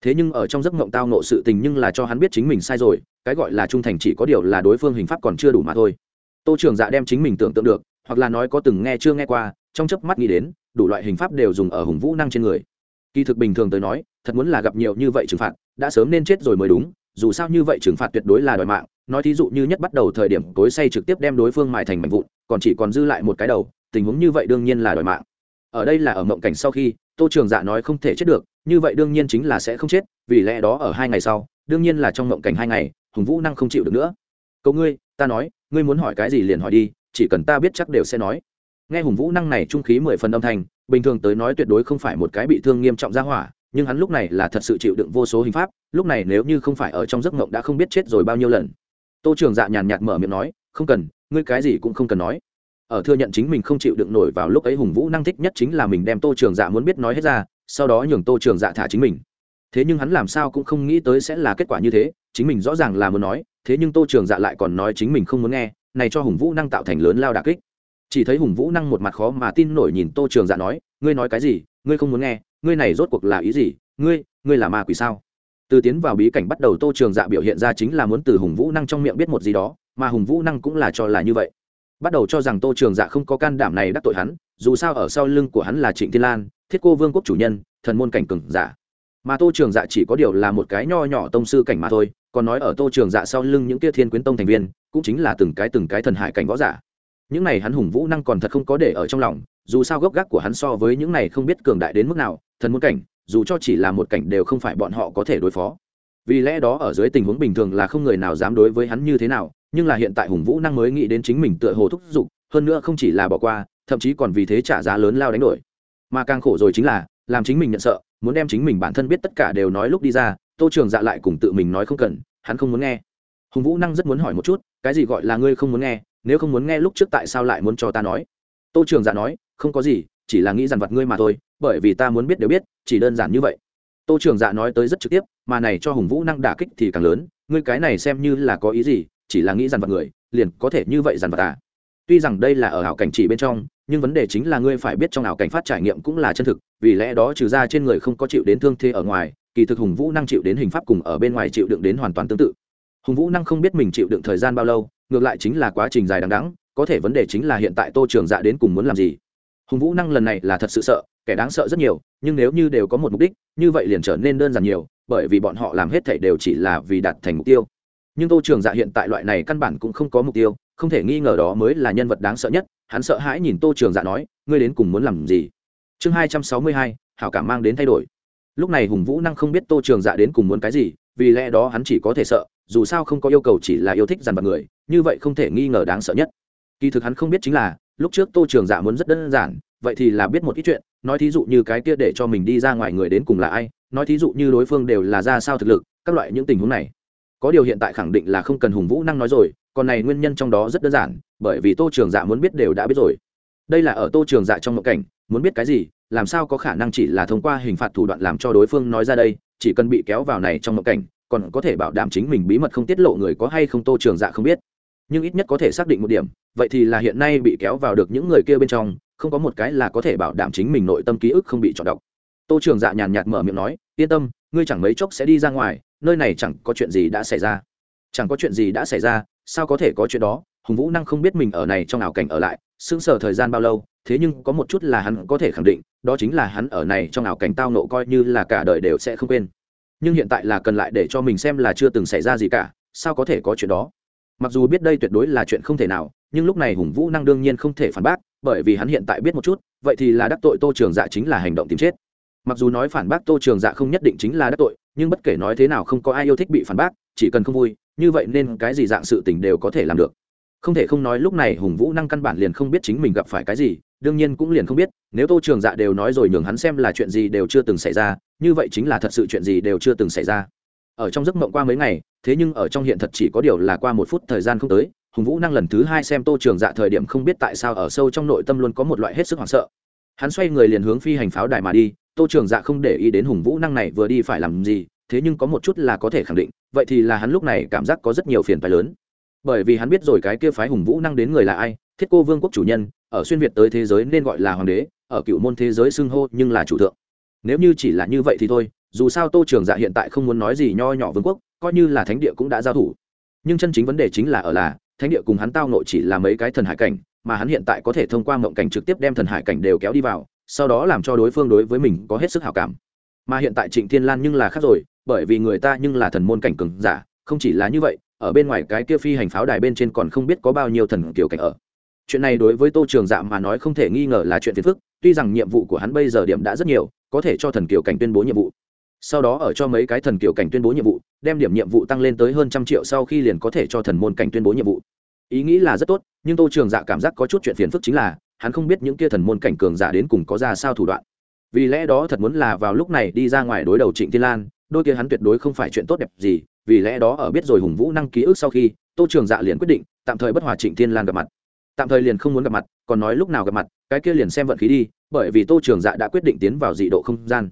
Thế nhưng ở trong giấc mộng tao nộ sự tình nhưng là cho hắn biết chính mình sai rồi, cái gọi là trung thành chỉ có điều là đối phương hình pháp còn chưa đủ mà thôi. Tô trường dạ đem chính mình tưởng tượng được, hoặc là nói có từng nghe chưa nghe qua, trong chớp mắt nghĩ đến, đủ loại hình pháp đều dùng ở hùng vũ năng trên người. Kỳ thực bình thường tới nói, thật muốn là gặp nhiều như vậy trừng phạt đã sớm nên chết rồi mới đúng, dù sao như vậy trừng phạt tuyệt đối là đòi mạng, nói thí dụ như nhất bắt đầu thời điểm cối say trực tiếp đem đối phương mại thành mảnh vụn, còn chỉ còn dư lại một cái đầu, tình huống như vậy đương nhiên là đòi mạng. Ở đây là ở mộng cảnh sau khi, tô trường dạ nói không thể chết được, như vậy đương nhiên chính là sẽ không chết, vì lẽ đó ở hai ngày sau, đương nhiên là trong mộng cảnh hai ngày, hùng vũ năng không chịu được nữa. Câu ngươi, ta nói, ngươi muốn hỏi cái gì liền hỏi đi, chỉ cần ta biết chắc đều sẽ nói. Nghe hùng vũ năng này trung khí mười phần âm thanh, bình thường tới nói tuyệt đối không phải một cái bị thương nghiêm trọng ra hỏa nhưng hắn lúc này là thật sự chịu đựng vô số hình pháp, lúc này nếu như không phải ở trong giấc mộng đã không biết chết rồi bao nhiêu lần. Tô trường dạ nhàn nhạt mở miệng nói, không cần, ngươi cái gì cũng không cần nói. Ở thừa nhận chính mình không chịu đựng nổi vào lúc ấy hùng vũ năng thích nhất chính là mình đem tô trường dạ muốn biết nói hết ra, sau đó nhường tô trường dạ thả chính mình. Thế nhưng hắn làm sao cũng không nghĩ tới sẽ là kết quả như thế, chính mình rõ ràng là muốn nói, thế nhưng tô trường dạ lại còn nói chính mình không muốn nghe, này cho hùng vũ năng tạo thành lớn lao đà kích. Chỉ thấy hùng vũ năng một mặt khó mà tin nổi nhìn tô trường dạ nói, ngươi nói cái gì, ngươi không muốn nghe ngươi này rốt cuộc là ý gì? Ngươi ngươi là ma quỷ sao? Từ tiến vào bí cảnh bắt đầu tô trường dạ biểu hiện ra chính là muốn từ hùng vũ năng trong miệng biết một gì đó, mà hùng vũ năng cũng là cho là như vậy. Bắt đầu cho rằng tô trường dạ không có can đảm này đắc tội hắn, dù sao ở sau lưng của hắn là trịnh thiên lan, thiết cô vương quốc chủ nhân, thần môn cảnh cừng giả. Mà tô trường dạ chỉ có điều là một cái nho nhỏ tông sư cảnh mà thôi, còn nói ở tô trường dạ sau lưng những kia thiên quyến tông thành viên, cũng chính là từng cái từng cái thần hải cảnh võ giả. Những này hắn hùng vũ năng còn thật không có để ở trong lòng dù sao gốc gác của hắn so với những này không biết cường đại đến mức nào, thần muốn cảnh, dù cho chỉ là một cảnh đều không phải bọn họ có thể đối phó. Vì lẽ đó ở dưới tình huống bình thường là không người nào dám đối với hắn như thế nào, nhưng là hiện tại hùng vũ năng mới nghĩ đến chính mình tựa hồ thúc giục, hơn nữa không chỉ là bỏ qua, thậm chí còn vì thế trả giá lớn lao đánh đổi. Mà càng khổ rồi chính là, làm chính mình nhận sợ, muốn đem chính mình bản thân biết tất cả đều nói lúc đi ra, tô trường dạ lại cùng tự mình nói không cần, hắn không muốn nghe. Hùng vũ năng rất muốn hỏi một chút, cái gì gọi là ngươi không muốn nghe, nếu không muốn nghe lúc trước tại sao lại muốn cho ta nói? Tô trường dạ nói không có gì, chỉ là nghĩ dằn vặt ngươi mà thôi, bởi vì ta muốn biết đều biết, chỉ đơn giản như vậy. Tô trường dạ nói tới rất trực tiếp, mà này cho hùng vũ năng đả kích thì càng lớn, ngươi cái này xem như là có ý gì, chỉ là nghĩ dằn vặt người, liền có thể như vậy dằn vặt à? Tuy rằng đây là ở ảo cảnh chỉ bên trong, nhưng vấn đề chính là ngươi phải biết trong ảo cảnh phát trải nghiệm cũng là chân thực, vì lẽ đó trừ ra trên người không có chịu đến thương thế ở ngoài, kỳ thực hùng vũ năng chịu đến hình pháp cùng ở bên ngoài chịu đựng đến hoàn toàn tương tự. Hùng vũ năng không biết mình chịu đựng thời gian bao lâu, ngược lại chính là quá trình dài đằng đẵng, có thể vấn đề chính là hiện tại tô trường dạ đến cùng muốn làm gì hùng vũ năng lần này là thật sự sợ, kẻ đáng sợ rất nhiều, nhưng nếu như đều có một mục đích, như vậy liền trở nên đơn giản nhiều, bởi vì bọn họ làm hết thảy đều chỉ là vì đạt thành mục tiêu. Nhưng tô trường dạ hiện tại loại này căn bản cũng không có mục tiêu, không thể nghi ngờ đó mới là nhân vật đáng sợ nhất, hắn sợ hãi nhìn tô trường dạ nói, ngươi đến cùng muốn làm gì? Chương hai trăm sáu mươi hai, hảo cảm mang đến thay đổi. Lúc này hùng vũ năng không biết tô trường dạ đến cùng muốn cái gì, vì lẽ đó hắn chỉ có thể sợ, dù sao không có yêu cầu chỉ là yêu thích dằn vặt người, như vậy không thể nghi ngờ đáng sợ nhất. Kỳ thực hắn không biết chính là lúc trước tô trường dạ muốn rất đơn giản, vậy thì là biết một ít chuyện, nói thí dụ như cái kia để cho mình đi ra ngoài người đến cùng là ai, nói thí dụ như đối phương đều là ra sao thực lực, các loại những tình huống này. Có điều hiện tại khẳng định là không cần hùng vũ năng nói rồi, còn này nguyên nhân trong đó rất đơn giản, bởi vì tô trường dạ muốn biết đều đã biết rồi. Đây là ở tô trường dạ trong mộng cảnh, muốn biết cái gì, làm sao có khả năng chỉ là thông qua hình phạt thủ đoạn làm cho đối phương nói ra đây, chỉ cần bị kéo vào này trong mộng cảnh, còn có thể bảo đảm chính mình bí mật không tiết lộ người có hay không tô trường dạ không biết nhưng ít nhất có thể xác định một điểm, vậy thì là hiện nay bị kéo vào được những người kia bên trong, không có một cái là có thể bảo đảm chính mình nội tâm ký ức không bị chọn đọc. Tô trường dạ nhàn nhạt mở miệng nói, yên tâm, ngươi chẳng mấy chốc sẽ đi ra ngoài, nơi này chẳng có chuyện gì đã xảy ra. Chẳng có chuyện gì đã xảy ra, sao có thể có chuyện đó? Hùng vũ năng không biết mình ở này trong ảo cảnh ở lại, sững sờ thời gian bao lâu, thế nhưng có một chút là hắn có thể khẳng định, đó chính là hắn ở này trong ảo cảnh tao nộ coi như là cả đời đều sẽ không quên. Nhưng hiện tại là cần lại để cho mình xem là chưa từng xảy ra gì cả, sao có thể có chuyện đó? Mặc dù biết đây tuyệt đối là chuyện không thể nào, nhưng lúc này hùng vũ năng đương nhiên không thể phản bác, bởi vì hắn hiện tại biết một chút, vậy thì là đắc tội tô trường dạ chính là hành động tìm chết. Mặc dù nói phản bác tô trường dạ không nhất định chính là đắc tội, nhưng bất kể nói thế nào không có ai yêu thích bị phản bác, chỉ cần không vui, như vậy nên cái gì dạng sự tình đều có thể làm được. Không thể không nói lúc này hùng vũ năng căn bản liền không biết chính mình gặp phải cái gì, đương nhiên cũng liền không biết, nếu tô trường dạ đều nói rồi nhường hắn xem là chuyện gì đều chưa từng xảy ra, như vậy chính là thật sự chuyện gì đều chưa từng xảy ra ở trong giấc mộng qua mấy ngày, thế nhưng ở trong hiện thật chỉ có điều là qua một phút thời gian không tới, hùng vũ năng lần thứ hai xem tô trường dạ thời điểm không biết tại sao ở sâu trong nội tâm luôn có một loại hết sức hoảng sợ. Hắn xoay người liền hướng phi hành pháo đài mà đi, tô trường dạ không để ý đến hùng vũ năng này vừa đi phải làm gì, thế nhưng có một chút là có thể khẳng định, vậy thì là hắn lúc này cảm giác có rất nhiều phiền phái lớn. Bởi vì hắn biết rồi cái kia phái hùng vũ năng đến người là ai, thiết cô vương quốc chủ nhân, ở xuyên việt tới thế giới nên gọi là hoàng đế, ở cựu môn thế giới xưng hô nhưng là chủ thượng. Nếu như chỉ là như vậy thì thôi dù sao tô trường dạ hiện tại không muốn nói gì nho nhỏ vương quốc, coi như là thánh địa cũng đã giao thủ. Nhưng chân chính vấn đề chính là ở là, thánh địa cùng hắn tao nội chỉ là mấy cái thần hải cảnh, mà hắn hiện tại có thể thông qua mộng cảnh trực tiếp đem thần hải cảnh đều kéo đi vào, sau đó làm cho đối phương đối với mình có hết sức hảo cảm. Mà hiện tại trịnh thiên lan nhưng là khác rồi, bởi vì người ta nhưng là thần môn cảnh cường giả, không chỉ là như vậy, ở bên ngoài cái kia phi hành pháo đài bên trên còn không biết có bao nhiêu thần kiểu cảnh ở. Chuyện này đối với tô trường dạ mà nói không thể nghi ngờ là chuyện phiền phức, tuy rằng nhiệm vụ của hắn bây giờ điểm đã rất nhiều, có thể cho thần kiểu cảnh tuyên bố nhiệm vụ sau đó ở cho mấy cái thần kiểu cảnh tuyên bố nhiệm vụ, đem điểm nhiệm vụ tăng lên tới hơn trăm triệu sau khi liền có thể cho thần môn cảnh tuyên bố nhiệm vụ. Ý nghĩ là rất tốt, nhưng tô trường dạ cảm giác có chút chuyện phiền phức chính là, hắn không biết những kia thần môn cảnh cường giả đến cùng có ra sao thủ đoạn. Vì lẽ đó thật muốn là vào lúc này đi ra ngoài đối đầu trịnh thiên lan, đôi kia hắn tuyệt đối không phải chuyện tốt đẹp gì, vì lẽ đó ở biết rồi hùng vũ năng ký ức sau khi, tô trường dạ liền quyết định, tạm thời bất hòa trịnh thiên lan gặp mặt. Tạm thời liền không muốn gặp mặt, còn nói lúc nào gặp mặt, cái kia liền xem vận khí đi, bởi vì tô trường dạ đã quyết định tiến vào dị độ không gian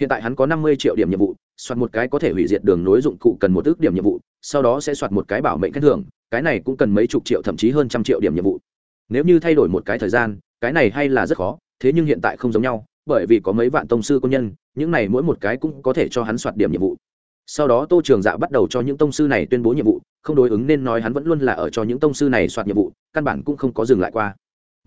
hiện tại hắn có năm mươi triệu điểm nhiệm vụ, soạt một cái có thể hủy diệt đường nối dụng cụ cần một ước điểm nhiệm vụ, sau đó sẽ soạt một cái bảo mệnh khen thưởng, cái này cũng cần mấy chục triệu thậm chí hơn trăm triệu điểm nhiệm vụ. Nếu như thay đổi một cái thời gian, cái này hay là rất khó, thế nhưng hiện tại không giống nhau, bởi vì có mấy vạn tông sư công nhân, những này mỗi một cái cũng có thể cho hắn soạt điểm nhiệm vụ. Sau đó tô trường dạ bắt đầu cho những tông sư này tuyên bố nhiệm vụ, không đối ứng nên nói hắn vẫn luôn là ở cho những tông sư này soạt nhiệm vụ, căn bản cũng không có dừng lại qua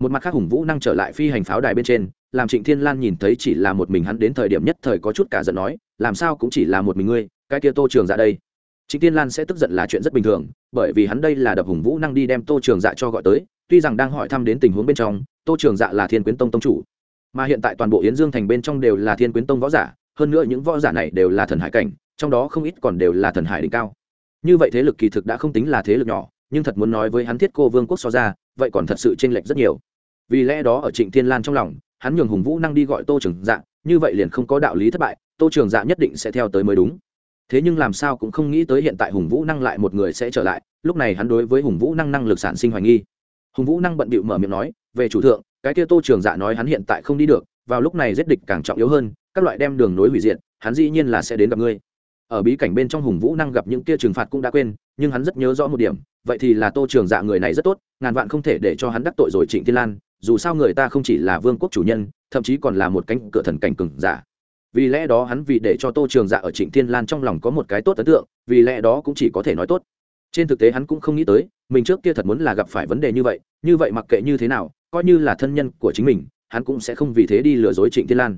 một mặt khác hùng vũ năng trở lại phi hành pháo đài bên trên, làm trịnh thiên lan nhìn thấy chỉ là một mình hắn đến thời điểm nhất thời có chút cả giận nói, làm sao cũng chỉ là một mình ngươi, cái kia tô trường dạ đây. Trịnh thiên lan sẽ tức giận là chuyện rất bình thường, bởi vì hắn đây là đập hùng vũ năng đi đem tô trường dạ cho gọi tới, tuy rằng đang hỏi thăm đến tình huống bên trong, tô trường dạ là thiên quyến tông tông chủ, mà hiện tại toàn bộ yến dương thành bên trong đều là thiên quyến tông võ giả, hơn nữa những võ giả này đều là thần hải cảnh, trong đó không ít còn đều là thần hải đỉnh cao. Như vậy thế lực kỳ thực đã không tính là thế lực nhỏ, nhưng thật muốn nói với hắn thiết cô vương quốc so ra, vậy còn thật sự chênh lệch rất nhiều vì lẽ đó ở trịnh thiên lan trong lòng, hắn nhường hùng vũ năng đi gọi tô trường dạ như vậy liền không có đạo lý thất bại, tô trường dạ nhất định sẽ theo tới mới đúng. Thế nhưng làm sao cũng không nghĩ tới hiện tại hùng vũ năng lại một người sẽ trở lại, lúc này hắn đối với hùng vũ năng năng lực sản sinh hoài nghi. Hùng vũ năng bận bịu mở miệng nói, về chủ thượng, cái kia tô trường dạ nói hắn hiện tại không đi được, vào lúc này giết địch càng trọng yếu hơn, các loại đem đường nối hủy diệt, hắn dĩ nhiên là sẽ đến gặp ngươi. Ở bí cảnh bên trong hùng vũ năng gặp những kia trừng phạt cũng đã quên, nhưng hắn rất nhớ rõ một điểm, vậy thì là tô trường dạ người này rất tốt, ngàn vạn không thể để cho hắn đắc tội rồi trịnh thiên lan dù sao người ta không chỉ là vương quốc chủ nhân, thậm chí còn là một cánh cửa thần cảnh cừng giả. Vì lẽ đó hắn vì để cho tô trường dạ ở trịnh thiên lan trong lòng có một cái tốt ấn tượng, vì lẽ đó cũng chỉ có thể nói tốt. Trên thực tế hắn cũng không nghĩ tới, mình trước kia thật muốn là gặp phải vấn đề như vậy như vậy mặc kệ như thế nào, coi như là thân nhân của chính mình, hắn cũng sẽ không vì thế đi lừa dối trịnh thiên lan.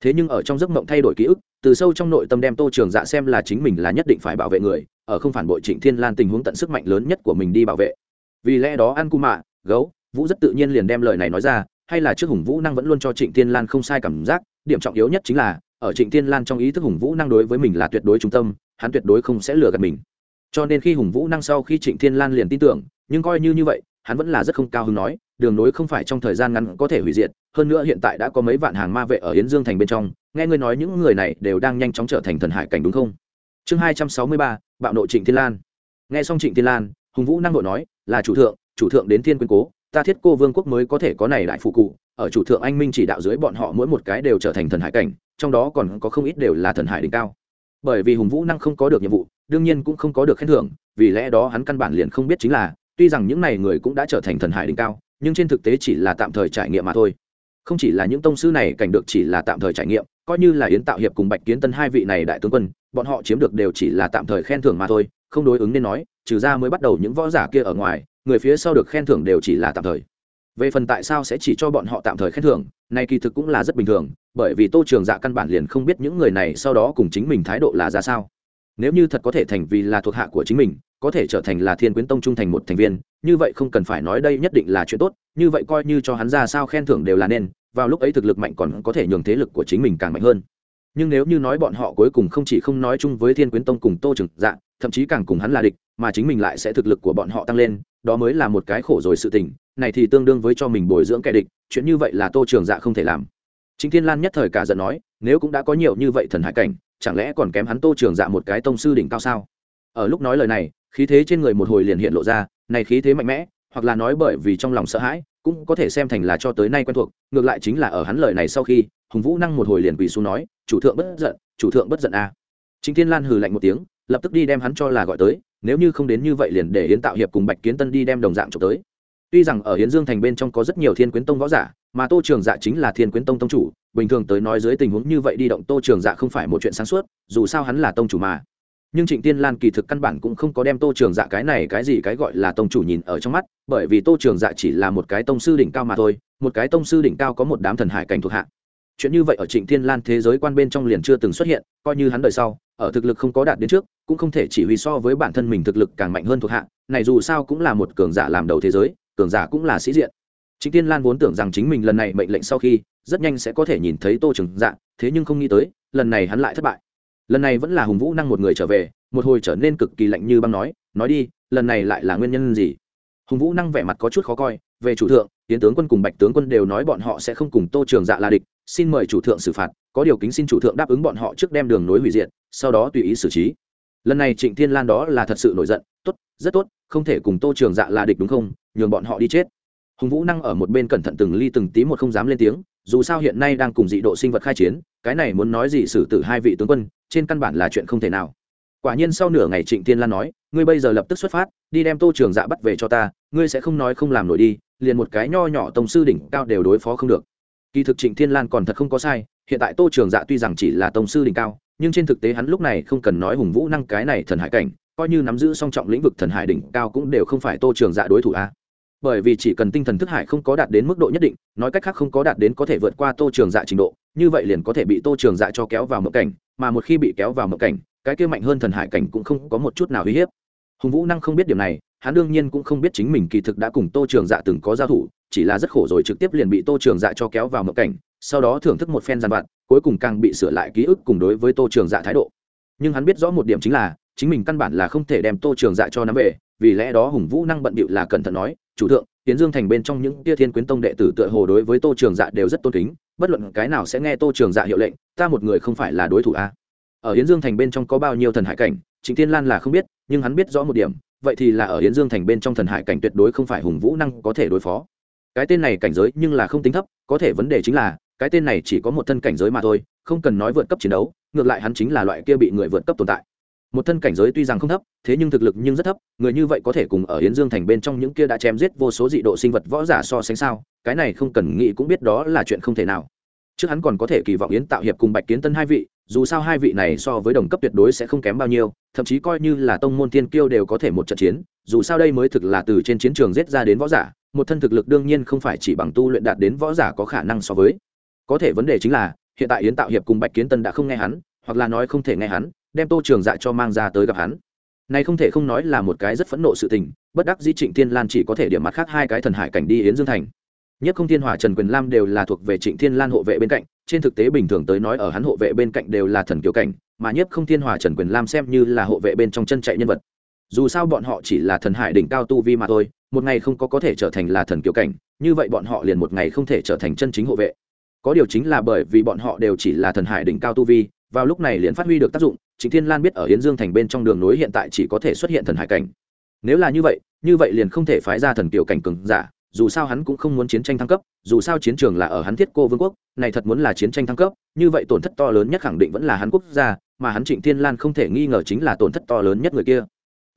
Thế nhưng ở trong giấc mộng thay đổi ký ức, từ sâu trong nội tâm đem tô trường dạ xem là chính mình là nhất định phải bảo vệ người, ở không phản bội trịnh thiên lan tình huống tận sức mạnh lớn nhất của mình đi bảo vệ. Vì lẽ đó ăn cu mạ, gấu vũ rất tự nhiên liền đem lời này nói ra, hay là trước hùng vũ năng vẫn luôn cho trịnh tiên lan không sai cảm giác, điểm trọng yếu nhất chính là, ở trịnh tiên lan trong ý thức hùng vũ năng đối với mình là tuyệt đối trung tâm, hắn tuyệt đối không sẽ lừa gạt mình. Cho nên khi hùng vũ năng sau khi trịnh tiên lan liền tin tưởng, nhưng coi như như vậy, hắn vẫn là rất không cao hứng nói, đường nối không phải trong thời gian ngắn có thể hủy diệt, hơn nữa hiện tại đã có mấy vạn hàng ma vệ ở yến dương thành bên trong, nghe ngươi nói những người này đều đang nhanh chóng trở thành thần hải cảnh đúng không? Chương hai trăm sáu mươi ba, bạo nội trịnh thiên lan. Nghe xong trịnh thiên lan, hùng vũ năng đội nói, là chủ thượng chủ thượng đến thiên quyên cố ta thiết cô vương quốc mới có thể có này đại phụ cụ, ở chủ thượng anh minh chỉ đạo dưới bọn họ mỗi một cái đều trở thành thần hải cảnh, trong đó còn có không ít đều là thần hải đỉnh cao. Bởi vì hùng vũ năng không có được nhiệm vụ, đương nhiên cũng không có được khen thưởng, vì lẽ đó hắn căn bản liền không biết chính là, tuy rằng những này người cũng đã trở thành thần hải đỉnh cao, nhưng trên thực tế chỉ là tạm thời trải nghiệm mà thôi. Không chỉ là những tông sư này cảnh được chỉ là tạm thời trải nghiệm, coi như là yến tạo hiệp cùng bạch kiến tân hai vị này đại tướng quân, bọn họ chiếm được đều chỉ là tạm thời khen thưởng mà thôi, không đối ứng nên nói, trừ ra mới bắt đầu những võ giả kia ở ngoài người phía sau được khen thưởng đều chỉ là tạm thời. Về phần tại sao sẽ chỉ cho bọn họ tạm thời khen thưởng, này kỳ thực cũng là rất bình thường, bởi vì tô trường dạ căn bản liền không biết những người này sau đó cùng chính mình thái độ là ra sao. Nếu như thật có thể thành vì là thuộc hạ của chính mình, có thể trở thành là thiên quyến tông trung thành một thành viên, như vậy không cần phải nói đây nhất định là chuyện tốt, như vậy coi như cho hắn ra sao khen thưởng đều là nên, vào lúc ấy thực lực mạnh còn có thể nhường thế lực của chính mình càng mạnh hơn nhưng nếu như nói bọn họ cuối cùng không chỉ không nói chung với thiên quyến tông cùng tô trường dạ thậm chí càng cùng hắn là địch, mà chính mình lại sẽ thực lực của bọn họ tăng lên, đó mới là một cái khổ rồi sự tình, này thì tương đương với cho mình bồi dưỡng kẻ địch, chuyện như vậy là tô trường dạ không thể làm. Chính thiên lan nhất thời cả giận nói, nếu cũng đã có nhiều như vậy thần hải cảnh, chẳng lẽ còn kém hắn tô trường dạ một cái tông sư đỉnh cao sao? Ở lúc nói lời này, khí thế trên người một hồi liền hiện lộ ra, này khí thế mạnh mẽ, hoặc là nói bởi vì trong lòng sợ hãi, cũng có thể xem thành là cho tới nay quen thuộc, ngược lại chính là ở hắn lời này sau khi hùng vũ năng một hồi liền quỳ xuống nói, chủ thượng bất giận, chủ thượng bất giận a. À. chính thiên lan hừ lạnh một tiếng, lập tức đi đem hắn cho là gọi tới, nếu như không đến như vậy liền để hiến tạo hiệp cùng bạch kiến tân đi đem đồng dạng trộm tới. Tuy rằng ở hiến dương thành bên trong có rất nhiều thiên quyến tông võ giả, mà tô trường dạ chính là thiên quyến tông tông chủ, bình thường tới nói dưới tình huống như vậy đi động tô trường dạ không phải một chuyện sáng suốt, dù sao hắn là tông chủ mà. Nhưng trịnh tiên lan kỳ thực căn bản cũng không có đem tô trường dạ cái này cái gì cái gọi là tông chủ nhìn ở trong mắt, bởi vì tô trường dạ chỉ là một cái tông sư đỉnh cao mà thôi, một cái tông sư đỉnh cao có một đám thần hải cảnh thuộc hạ chuyện như vậy ở trịnh thiên lan thế giới quan bên trong liền chưa từng xuất hiện, coi như hắn đời sau, ở thực lực không có đạt đến trước, cũng không thể chỉ huy so với bản thân mình thực lực càng mạnh hơn thuộc hạ, này dù sao cũng là một cường giả làm đầu thế giới, cường giả cũng là sĩ diện. Trịnh thiên lan vốn tưởng rằng chính mình lần này mệnh lệnh sau khi, rất nhanh sẽ có thể nhìn thấy tô trường dạ thế nhưng không nghĩ tới, lần này hắn lại thất bại. Lần này vẫn là hùng vũ năng một người trở về, một hồi trở nên cực kỳ lạnh như băng nói nói đi, lần này lại là nguyên nhân gì? Hùng vũ năng vẻ mặt có chút khó coi, về chủ thượng tiến tướng quân cùng bạch tướng quân đều nói bọn họ sẽ không cùng tô trường dạ là địch xin mời chủ thượng xử phạt, có điều kính xin chủ thượng đáp ứng bọn họ trước đem đường nối hủy diệt, sau đó tùy ý xử trí. Lần này trịnh thiên lan đó là thật sự nổi giận, tốt, rất tốt, không thể cùng tô trường dạ là địch đúng không? Nhường bọn họ đi chết. Hùng vũ năng ở một bên cẩn thận từng ly từng tí một không dám lên tiếng, dù sao hiện nay đang cùng dị độ sinh vật khai chiến, cái này muốn nói gì xử tử hai vị tướng quân, trên căn bản là chuyện không thể nào. Quả nhiên sau nửa ngày trịnh thiên lan nói, ngươi bây giờ lập tức xuất phát, đi đem tô trường dạ bắt về cho ta, ngươi sẽ không nói không làm nổi đi, liền một cái nho nhỏ tổng sư đỉnh cao đều đối phó không được kỳ thực trịnh thiên lan còn thật không có sai, hiện tại tô trường dạ tuy rằng chỉ là tổng sư đỉnh cao, nhưng trên thực tế hắn lúc này không cần nói hùng vũ năng cái này thần hải cảnh, coi như nắm giữ song trọng lĩnh vực thần hải đỉnh cao cũng đều không phải tô trường dạ đối thủ a. Bởi vì chỉ cần tinh thần thức hải không có đạt đến mức độ nhất định, nói cách khác không có đạt đến có thể vượt qua tô trường dạ trình độ, như vậy liền có thể bị tô trường dạ cho kéo vào mộng cảnh, mà một khi bị kéo vào mộng cảnh, cái kia mạnh hơn thần hải cảnh cũng không có một chút nào uy hiếp. Hùng vũ năng không biết điểm này, hắn đương nhiên cũng không biết chính mình kỳ thực đã cùng tô trường dạ từng có giao thủ chỉ là rất khổ rồi trực tiếp liền bị tô trường dạ cho kéo vào mộng cảnh, sau đó thưởng thức một phen gian vặt, cuối cùng càng bị sửa lại ký ức cùng đối với tô trường dạ thái độ. Nhưng hắn biết rõ một điểm chính là, chính mình căn bản là không thể đem tô trường dạ cho nắm về, vì lẽ đó hùng vũ năng bận bịu là cẩn thận nói, chủ thượng, tiến dương thành bên trong những tia thiên quyến tông đệ tử tựa hồ đối với tô trường dạ đều rất tôn kính, bất luận cái nào sẽ nghe tô trường dạ hiệu lệnh, ta một người không phải là đối thủ a. Ở hiến dương thành bên trong có bao nhiêu thần hải cảnh chính thiên lan là không biết, nhưng hắn biết rõ một điểm, vậy thì là ở hiến dương thành bên trong thần hải cảnh tuyệt đối không phải hùng vũ năng có thể đối phó cái tên này cảnh giới nhưng là không tính thấp, có thể vấn đề chính là, cái tên này chỉ có một thân cảnh giới mà thôi, không cần nói vượt cấp chiến đấu, ngược lại hắn chính là loại kia bị người vượt cấp tồn tại. Một thân cảnh giới tuy rằng không thấp, thế nhưng thực lực nhưng rất thấp, người như vậy có thể cùng ở hiến dương thành bên trong những kia đã chém giết vô số dị độ sinh vật võ giả so sánh sao, cái này không cần nghĩ cũng biết đó là chuyện không thể nào. Trước hắn còn có thể kỳ vọng yến tạo hiệp cùng bạch kiến tân hai vị, dù sao hai vị này so với đồng cấp tuyệt đối sẽ không kém bao nhiêu, thậm chí coi như là tông môn Thiên kiêu đều có thể một trận chiến, dù sao đây mới thực là từ trên chiến trường giết ra đến võ giả một thân thực lực đương nhiên không phải chỉ bằng tu luyện đạt đến võ giả có khả năng so với. Có thể vấn đề chính là, hiện tại yến tạo hiệp cùng bạch kiến tân đã không nghe hắn, hoặc là nói không thể nghe hắn, đem tô trường dạ cho mang ra tới gặp hắn. Này không thể không nói là một cái rất phẫn nộ sự tình, bất đắc dĩ trịnh thiên lan chỉ có thể điểm mặt khác hai cái thần hải cảnh đi yến dương thành. Nhất không thiên hòa, trần quyền lam đều là thuộc về trịnh thiên lan hộ vệ bên cạnh, trên thực tế bình thường tới nói ở hắn hộ vệ bên cạnh đều là thần kiều cảnh, mà nhất không thiên hòa, trần quyền lam xem như là hộ vệ bên trong chân chạy nhân vật. Dù sao bọn họ chỉ là thần hải đỉnh cao tu vi mà thôi một ngày không có có thể trở thành là thần kiều cảnh như vậy bọn họ liền một ngày không thể trở thành chân chính hộ vệ có điều chính là bởi vì bọn họ đều chỉ là thần hải đỉnh cao tu vi vào lúc này liền phát huy được tác dụng Trịnh Thiên Lan biết ở hiến Dương thành bên trong đường nối hiện tại chỉ có thể xuất hiện thần hải cảnh. Nếu là như vậy, như vậy liền không thể phái ra thần kiều cảnh cường giả, dù sao hắn cũng không muốn chiến tranh thăng cấp, dù sao chiến trường là ở hắn Thiết Cô Vương quốc, này thật muốn là chiến tranh thăng cấp, như vậy tổn thất to lớn nhất khẳng định vẫn là hắn quốc gia, mà hắn Trịnh Thiên Lan không thể nghi ngờ chính là tổn thất to lớn nhất người kia.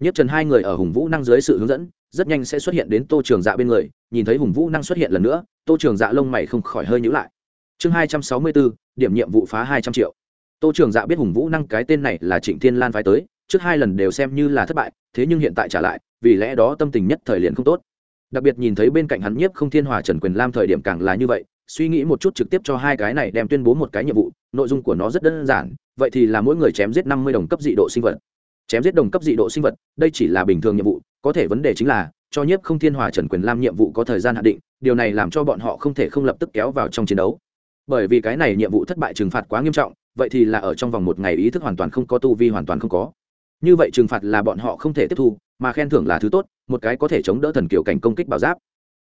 Nhất Trần hai người ở Hùng Vũ năng dưới sự hướng dẫn, rất nhanh sẽ xuất hiện đến Tô Trường Dạ bên người, nhìn thấy Hùng Vũ năng xuất hiện lần nữa, Tô Trường Dạ lông mày không khỏi hơi nhíu lại. Chương hai trăm sáu mươi bốn, điểm nhiệm vụ phá hai trăm triệu. Tô trường dạ biết hùng vũ năng cái tên này là trịnh thiên lan phái tới trước hai lần đều xem như là thất bại thế nhưng hiện tại trả lại vì lẽ đó tâm tình nhất thời liền không tốt. Đặc biệt nhìn thấy bên cạnh hắn nhiếp không thiên hòa trần quyền lam thời điểm càng là như vậy suy nghĩ một chút trực tiếp cho hai cái này đem tuyên bố một cái nhiệm vụ nội dung của nó rất đơn giản vậy thì là mỗi người chém giết năm mươi đồng cấp dị độ sinh vật. Chém giết đồng cấp dị độ sinh vật đây chỉ là bình thường nhiệm vụ có thể vấn đề chính là, cho nhiếp không thiên hòa trần quyền lam nhiệm vụ có thời gian hạn định, điều này làm cho bọn họ không thể không lập tức kéo vào trong chiến đấu. Bởi vì cái này nhiệm vụ thất bại trừng phạt quá nghiêm trọng, vậy thì là ở trong vòng một ngày ý thức hoàn toàn không có, tu vi hoàn toàn không có. Như vậy trừng phạt là bọn họ không thể tiếp thu, mà khen thưởng là thứ tốt, một cái có thể chống đỡ thần kiểu cảnh công kích bảo giáp.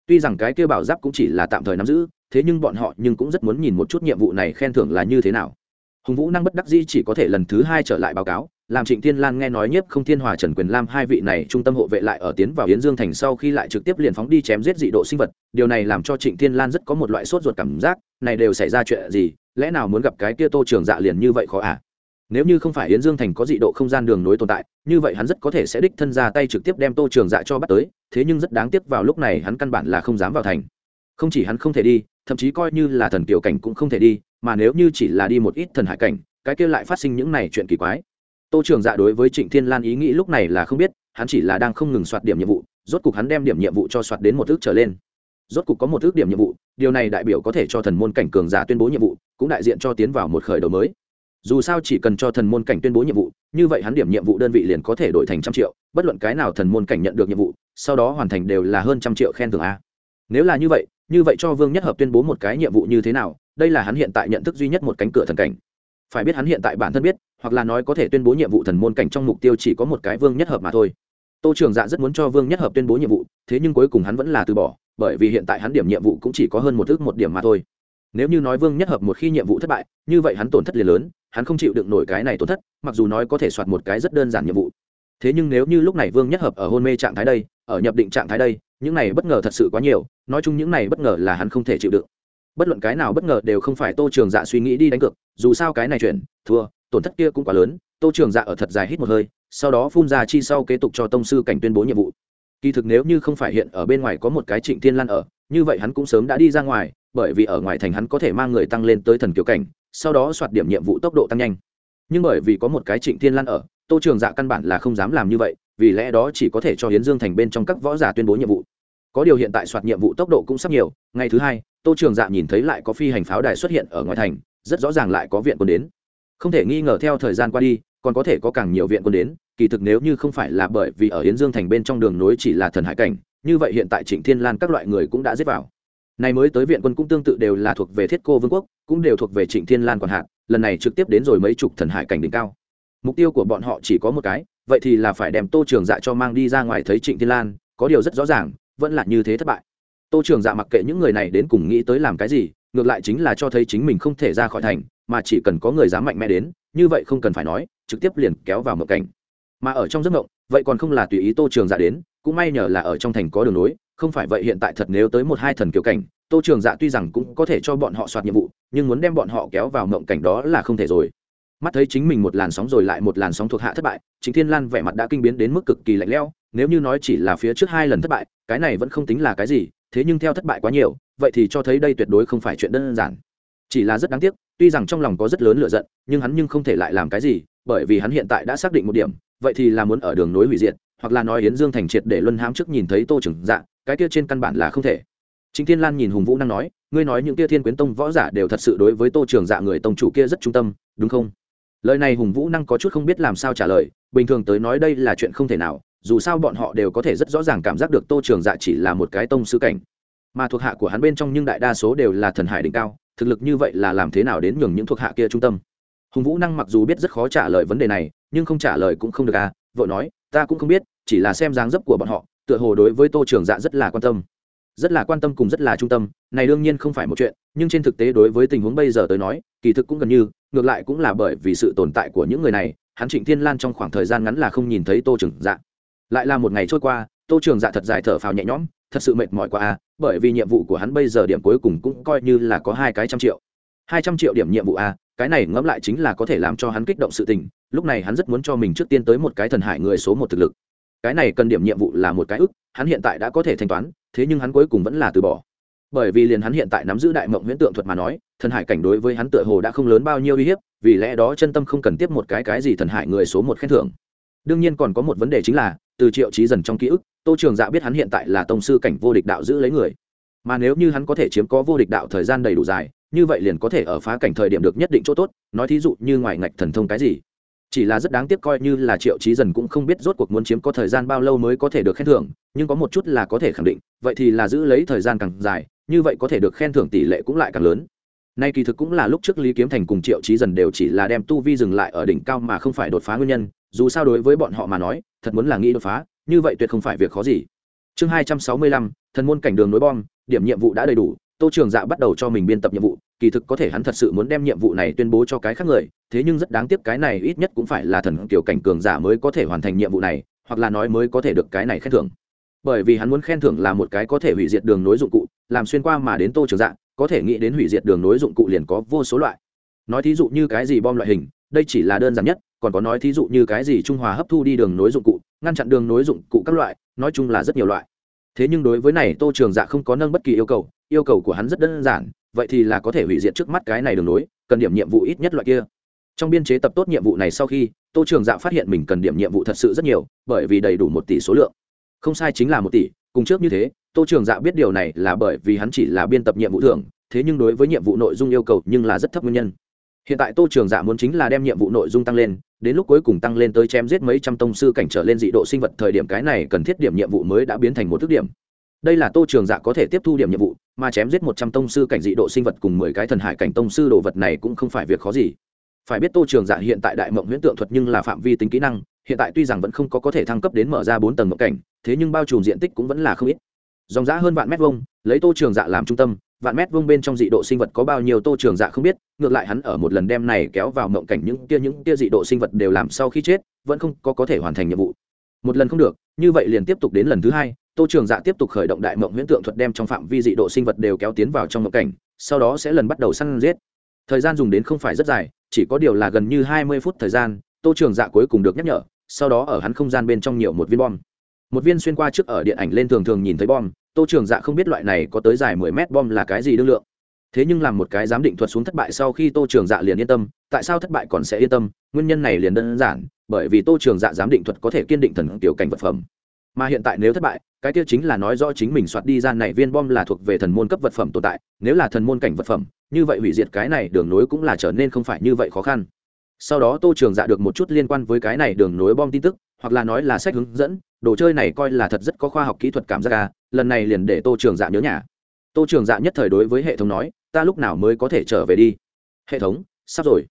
Tuy rằng cái kia bảo giáp cũng chỉ là tạm thời nắm giữ, thế nhưng bọn họ nhưng cũng rất muốn nhìn một chút nhiệm vụ này khen thưởng là như thế nào. Hùng vũ năng bất đắc dĩ chỉ có thể lần thứ hai trở lại báo cáo làm trịnh thiên lan nghe nói nhiếp không thiên hòa trần quyền lam hai vị này trung tâm hộ vệ lại ở tiến vào yến dương thành sau khi lại trực tiếp liền phóng đi chém giết dị độ sinh vật, điều này làm cho trịnh thiên lan rất có một loại sốt ruột cảm giác, này đều xảy ra chuyện gì, lẽ nào muốn gặp cái kia tô trường dạ liền như vậy khó à? Nếu như không phải yến dương thành có dị độ không gian đường nối tồn tại, như vậy hắn rất có thể sẽ đích thân ra tay trực tiếp đem tô trường dạ cho bắt tới, thế nhưng rất đáng tiếc vào lúc này hắn căn bản là không dám vào thành. Không chỉ hắn không thể đi, thậm chí coi như là thần tiểu cảnh cũng không thể đi, mà nếu như chỉ là đi một ít thần hải cảnh, cái kia lại phát sinh những này chuyện kỳ quái tô trường dạ đối với trịnh thiên lan ý nghĩ lúc này là không biết, hắn chỉ là đang không ngừng soạt điểm nhiệm vụ, rốt cục hắn đem điểm nhiệm vụ cho soạt đến một ước trở lên. Rốt cục có một ước điểm nhiệm vụ, điều này đại biểu có thể cho thần môn cảnh cường giả tuyên bố nhiệm vụ, cũng đại diện cho tiến vào một khởi đầu mới. Dù sao chỉ cần cho thần môn cảnh tuyên bố nhiệm vụ, như vậy hắn điểm nhiệm vụ đơn vị liền có thể đổi thành trăm triệu, bất luận cái nào thần môn cảnh nhận được nhiệm vụ, sau đó hoàn thành đều là hơn trăm triệu khen thưởng a. Nếu là như vậy như vậy cho vương nhất hợp tuyên bố một cái nhiệm vụ như thế nào, đây là hắn hiện tại nhận thức duy nhất một cánh cửa thần cảnh phải biết hắn hiện tại bản thân biết, hoặc là nói có thể tuyên bố nhiệm vụ thần môn cảnh trong mục tiêu chỉ có một cái vương nhất hợp mà thôi. Tô trường dạ rất muốn cho vương nhất hợp tuyên bố nhiệm vụ, thế nhưng cuối cùng hắn vẫn là từ bỏ, bởi vì hiện tại hắn điểm nhiệm vụ cũng chỉ có hơn một thước một điểm mà thôi. Nếu như nói vương nhất hợp một khi nhiệm vụ thất bại, như vậy hắn tổn thất liền lớn, hắn không chịu đựng nổi cái này tổn thất, mặc dù nói có thể soạt một cái rất đơn giản nhiệm vụ. Thế nhưng nếu như lúc này vương nhất hợp ở hôn mê trạng thái đây, ở nhập định trạng thái đây, những này bất ngờ thật sự quá nhiều, nói chung những này bất ngờ là hắn không thể chịu đựng bất luận cái nào bất ngờ đều không phải tô trường dạ suy nghĩ đi đánh cược, dù sao cái này chuyển thua, tổn thất kia cũng quá lớn, tô trường dạ ở thật dài hít một hơi, sau đó phun ra chi sau kế tục cho tông sư cảnh tuyên bố nhiệm vụ. Kỳ thực nếu như không phải hiện ở bên ngoài có một cái trịnh thiên lan ở, như vậy hắn cũng sớm đã đi ra ngoài, bởi vì ở ngoài thành hắn có thể mang người tăng lên tới thần kiều cảnh, sau đó soạt điểm nhiệm vụ tốc độ tăng nhanh. Nhưng bởi vì có một cái trịnh thiên lan ở, tô trường dạ căn bản là không dám làm như vậy, vì lẽ đó chỉ có thể cho hiến dương thành bên trong các võ giả tuyên bố nhiệm vụ. Có điều hiện tại soạt nhiệm vụ tốc độ cũng sắp nhiều, ngày thứ hai tô trường dạ nhìn thấy lại có phi hành pháo đài xuất hiện ở ngoài thành, rất rõ ràng lại có viện quân đến. Không thể nghi ngờ theo thời gian qua đi, còn có thể có càng nhiều viện quân đến, kỳ thực nếu như không phải là bởi vì ở yến dương thành bên trong đường nối chỉ là thần hải cảnh, như vậy hiện tại trịnh thiên lan các loại người cũng đã giết vào. Này mới tới viện quân cũng tương tự đều là thuộc về thiết cô vương quốc, cũng đều thuộc về trịnh thiên lan còn hạn lần này trực tiếp đến rồi mấy chục thần hải cảnh đỉnh cao. Mục tiêu của bọn họ chỉ có một cái, vậy thì là phải đem tô trường dạ cho mang đi ra ngoài thấy trịnh thiên lan, có điều rất rõ ràng, vẫn là như thế thất bại tô trường dạ mặc kệ những người này đến cùng nghĩ tới làm cái gì, ngược lại chính là cho thấy chính mình không thể ra khỏi thành, mà chỉ cần có người dám mạnh mẽ đến, như vậy không cần phải nói, trực tiếp liền kéo vào mộng cảnh. Mà ở trong giấc mộng, vậy còn không là tùy ý tô trường dạ đến, cũng may nhờ là ở trong thành có đường nối, không phải vậy hiện tại thật nếu tới một hai thần kiểu cảnh, tô trường dạ tuy rằng cũng có thể cho bọn họ soạt nhiệm vụ, nhưng muốn đem bọn họ kéo vào mộng cảnh đó là không thể rồi. Mắt thấy chính mình một làn sóng rồi lại một làn sóng thuộc hạ thất bại chính thiên lan vẻ mặt đã kinh biến đến mức cực kỳ lạnh lẽo, nếu như nói chỉ là phía trước hai lần thất bại, cái này vẫn không tính là cái gì thế nhưng theo thất bại quá nhiều, vậy thì cho thấy đây tuyệt đối không phải chuyện đơn giản. Chỉ là rất đáng tiếc, tuy rằng trong lòng có rất lớn lựa giận, nhưng hắn nhưng không thể lại làm cái gì, bởi vì hắn hiện tại đã xác định một điểm, vậy thì là muốn ở đường nối hủy diệt, hoặc là nói yến dương thành triệt để luân hãm trước nhìn thấy tô trưởng dạ cái kia trên căn bản là không thể. Chính thiên lan nhìn hùng vũ năng nói, ngươi nói những kia thiên quyến tông võ giả đều thật sự đối với tô trường dạ người tông chủ kia rất trung tâm, đúng không? Lời này hùng vũ năng có chút không biết làm sao trả lời, bình thường tới nói đây là chuyện không thể nào dù sao bọn họ đều có thể rất rõ ràng cảm giác được tô trường dạ chỉ là một cái tông sư cảnh. Mà thuộc hạ của hắn bên trong nhưng đại đa số đều là thần hải đỉnh cao, thực lực như vậy là làm thế nào đến nhường những thuộc hạ kia trung tâm? Hùng vũ năng mặc dù biết rất khó trả lời vấn đề này, nhưng không trả lời cũng không được à vợ nói, ta cũng không biết, chỉ là xem dáng dấp của bọn họ, tựa hồ đối với tô trường dạ rất là quan tâm. Rất là quan tâm cùng rất là trung tâm, này đương nhiên không phải một chuyện, nhưng trên thực tế đối với tình huống bây giờ tới nói, kỳ thực cũng gần như, ngược lại cũng là bởi vì sự tồn tại của những người này, hắn trịnh thiên lan trong khoảng thời gian ngắn là không nhìn thấy tô trường dạ lại là một ngày trôi qua, tô trường dạ thật dài thở phào nhẹ nhõm, thật sự mệt mỏi quá a bởi vì nhiệm vụ của hắn bây giờ điểm cuối cùng cũng coi như là có hai cái trăm triệu. Hai trăm triệu điểm nhiệm vụ a cái này ngẫm lại chính là có thể làm cho hắn kích động sự tình, lúc này hắn rất muốn cho mình trước tiên tới một cái thần hải người số một thực lực. Cái này cần điểm nhiệm vụ là một cái ức, hắn hiện tại đã có thể thanh toán, thế nhưng hắn cuối cùng vẫn là từ bỏ. Bởi vì liền hắn hiện tại nắm giữ đại mộng huyễn tượng thuật mà nói, thần hải cảnh đối với hắn tựa hồ đã không lớn bao nhiêu uy hiếp, vì lẽ đó chân tâm không cần tiếp một cái cái gì thần hải người số một khen thưởng. Đương nhiên còn có một vấn đề chính là từ triệu trí dần trong ký ức, tô trường dạ biết hắn hiện tại là tông sư cảnh vô địch đạo giữ lấy người. Mà nếu như hắn có thể chiếm có vô địch đạo thời gian đầy đủ dài, như vậy liền có thể ở phá cảnh thời điểm được nhất định chỗ tốt, nói thí dụ như ngoài ngạch thần thông cái gì. Chỉ là rất đáng tiếc coi như là triệu trí dần cũng không biết rốt cuộc muốn chiếm có thời gian bao lâu mới có thể được khen thưởng, nhưng có một chút là có thể khẳng định, vậy thì là giữ lấy thời gian càng dài, như vậy có thể được khen thưởng tỷ lệ cũng lại càng lớn. Nay kỳ thực cũng là lúc trước lý kiếm thành cùng triệu trí dần đều chỉ là đem tu vi dừng lại ở đỉnh cao mà không phải đột phá nguyên nhân, dù sao đối với bọn họ mà nói thật muốn là nghĩ đột phá, như vậy tuyệt không phải việc khó gì. Chương hai trăm sáu mươi lăm, thần môn cảnh đường nối bom, điểm nhiệm vụ đã đầy đủ, tô trường dạ bắt đầu cho mình biên tập nhiệm vụ, kỳ thực có thể hắn thật sự muốn đem nhiệm vụ này tuyên bố cho cái khác người, thế nhưng rất đáng tiếc cái này ít nhất cũng phải là thần kiểu cảnh cường giả mới có thể hoàn thành nhiệm vụ này, hoặc là nói mới có thể được cái này khen thưởng. Bởi vì hắn muốn khen thưởng là một cái có thể hủy diệt đường nối dụng cụ, làm xuyên qua mà đến tô trường dạ có thể nghĩ đến hủy diệt đường nối dụng cụ liền có vô số loại. Nói thí dụ như cái gì bom loại hình, đây chỉ là đơn giản nhất còn có nói thí dụ như cái gì trung hòa hấp thu đi đường nối dụng cụ, ngăn chặn đường nối dụng cụ các loại, nói chung là rất nhiều loại. Thế nhưng đối với này, tô trường dạ không có nâng bất kỳ yêu cầu yêu cầu của hắn rất đơn giản, vậy thì là có thể hủy diệt trước mắt cái này đường nối, cần điểm nhiệm vụ ít nhất loại kia. Trong biên chế tập tốt nhiệm vụ này sau khi, tô trường dạ phát hiện mình cần điểm nhiệm vụ thật sự rất nhiều, bởi vì đầy đủ một tỷ số lượng. Không sai chính là một tỷ, cùng trước như thế, tô trường dạ biết điều này là bởi vì hắn chỉ là biên tập nhiệm vụ thường thế nhưng đối với nhiệm vụ nội dung yêu cầu nhưng là rất thấp nguyên nhân. Hiện tại tô trường dạ muốn chính là đem nhiệm vụ nội dung tăng lên đến lúc cuối cùng tăng lên tới chém giết mấy trăm tông sư cảnh trở lên dị độ sinh vật thời điểm cái này cần thiết điểm nhiệm vụ mới đã biến thành một thức điểm. Đây là tô trường dạ có thể tiếp thu điểm nhiệm vụ, mà chém giết một trăm tông sư cảnh dị độ sinh vật cùng mười cái thần hải cảnh tông sư đồ vật này cũng không phải việc khó gì. Phải biết tô trường dạ hiện tại đại mộng huyễn tượng thuật nhưng là phạm vi tính kỹ năng, hiện tại tuy rằng vẫn không có có thể thăng cấp đến mở ra bốn tầng mộng cảnh, thế nhưng bao trùm diện tích cũng vẫn là không ít. Dòng giã hơn vạn mét vuông, lấy tô trường dạ làm trung tâm vạn mét vuông bên trong dị độ sinh vật có bao nhiêu tô trường dạ không biết, ngược lại hắn ở một lần đem này kéo vào mộng cảnh những tia những tia dị độ sinh vật đều làm sau khi chết, vẫn không có có thể hoàn thành nhiệm vụ. Một lần không được, như vậy liền tiếp tục đến lần thứ hai, tô trường dạ tiếp tục khởi động đại mộng huyễn tượng thuật đem trong phạm vi dị độ sinh vật đều kéo tiến vào trong mộng cảnh, sau đó sẽ lần bắt đầu săn giết. Thời gian dùng đến không phải rất dài, chỉ có điều là gần như hai mươi phút thời gian, tô trường dạ cuối cùng được nhắc nhở, sau đó ở hắn không gian bên trong nhiều một viên bom. Một viên xuyên qua trước ở điện ảnh lên thường thường nhìn thấy bom tô trường dạ không biết loại này có tới dài mười mét bom là cái gì đương lượng. Thế nhưng làm một cái giám định thuật xuống thất bại sau khi tô trường dạ liền yên tâm, tại sao thất bại còn sẽ yên tâm? Nguyên nhân này liền đơn giản, bởi vì tô trường dạ giám định thuật có thể kiên định thần tiểu cảnh vật phẩm. Mà hiện tại nếu thất bại, cái tiêu chính là nói rõ chính mình soạt đi ra này viên bom là thuộc về thần môn cấp vật phẩm tồn tại, nếu là thần môn cảnh vật phẩm, như vậy hủy diệt cái này đường nối cũng là trở nên không phải như vậy khó khăn. Sau đó tô trường dạ được một chút liên quan với cái này đường nối bom tin tức, hoặc là nói là sách hướng dẫn đồ chơi này coi là thật rất có khoa học kỹ thuật cảm giác à lần này liền để tô trường dạ nhớ nhà. Tô trường dạ nhất thời đối với hệ thống nói, ta lúc nào mới có thể trở về đi? Hệ thống, sắp rồi.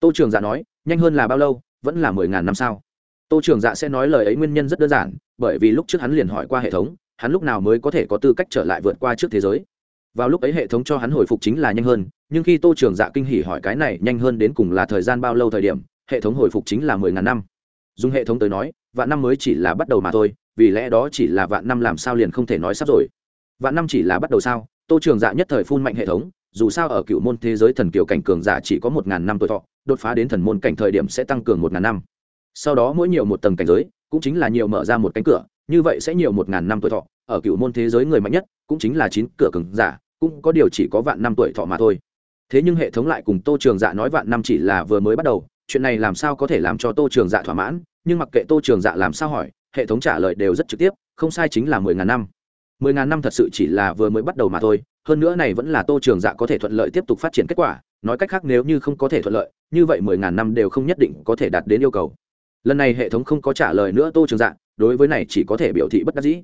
Tô trường dạ nói, nhanh hơn là bao lâu, vẫn là mười ngàn năm sao? Tô trường dạ sẽ nói lời ấy nguyên nhân rất đơn giản, bởi vì lúc trước hắn liền hỏi qua hệ thống, hắn lúc nào mới có thể có tư cách trở lại vượt qua trước thế giới. Vào lúc ấy hệ thống cho hắn hồi phục chính là nhanh hơn, nhưng khi tô trường dạ kinh hỉ hỏi cái này nhanh hơn đến cùng là thời gian bao lâu thời điểm, hệ thống hồi phục chính là mười ngàn năm. Dùng hệ thống tới nói vạn năm mới chỉ là bắt đầu mà thôi, vì lẽ đó chỉ là vạn năm làm sao liền không thể nói sắp rồi. Vạn năm chỉ là bắt đầu sao? Tô trường dạ nhất thời phun mạnh hệ thống, dù sao ở cựu môn thế giới thần kiều cảnh cường giả chỉ có một ngàn năm tuổi thọ, đột phá đến thần môn cảnh thời điểm sẽ tăng cường một ngàn năm. Sau đó mỗi nhiều một tầng cảnh giới, cũng chính là nhiều mở ra một cánh cửa, như vậy sẽ nhiều một ngàn năm tuổi thọ. Ở cựu môn thế giới người mạnh nhất, cũng chính là chín cửa cường giả, cũng có điều chỉ có vạn năm tuổi thọ mà thôi. Thế nhưng hệ thống lại cùng tô trường dạ nói vạn năm chỉ là vừa mới bắt đầu, chuyện này làm sao có thể làm cho tô trường dạ thỏa mãn? Nhưng mặc kệ tô trường dạ làm sao hỏi, hệ thống trả lời đều rất trực tiếp, không sai chính là mười ngàn năm. Mười ngàn năm thật sự chỉ là vừa mới bắt đầu mà thôi, hơn nữa này vẫn là tô trường dạ có thể thuận lợi tiếp tục phát triển kết quả, nói cách khác nếu như không có thể thuận lợi, như vậy mười ngàn năm đều không nhất định có thể đạt đến yêu cầu. Lần này hệ thống không có trả lời nữa tô trường dạ đối với này chỉ có thể biểu thị bất đắc dĩ.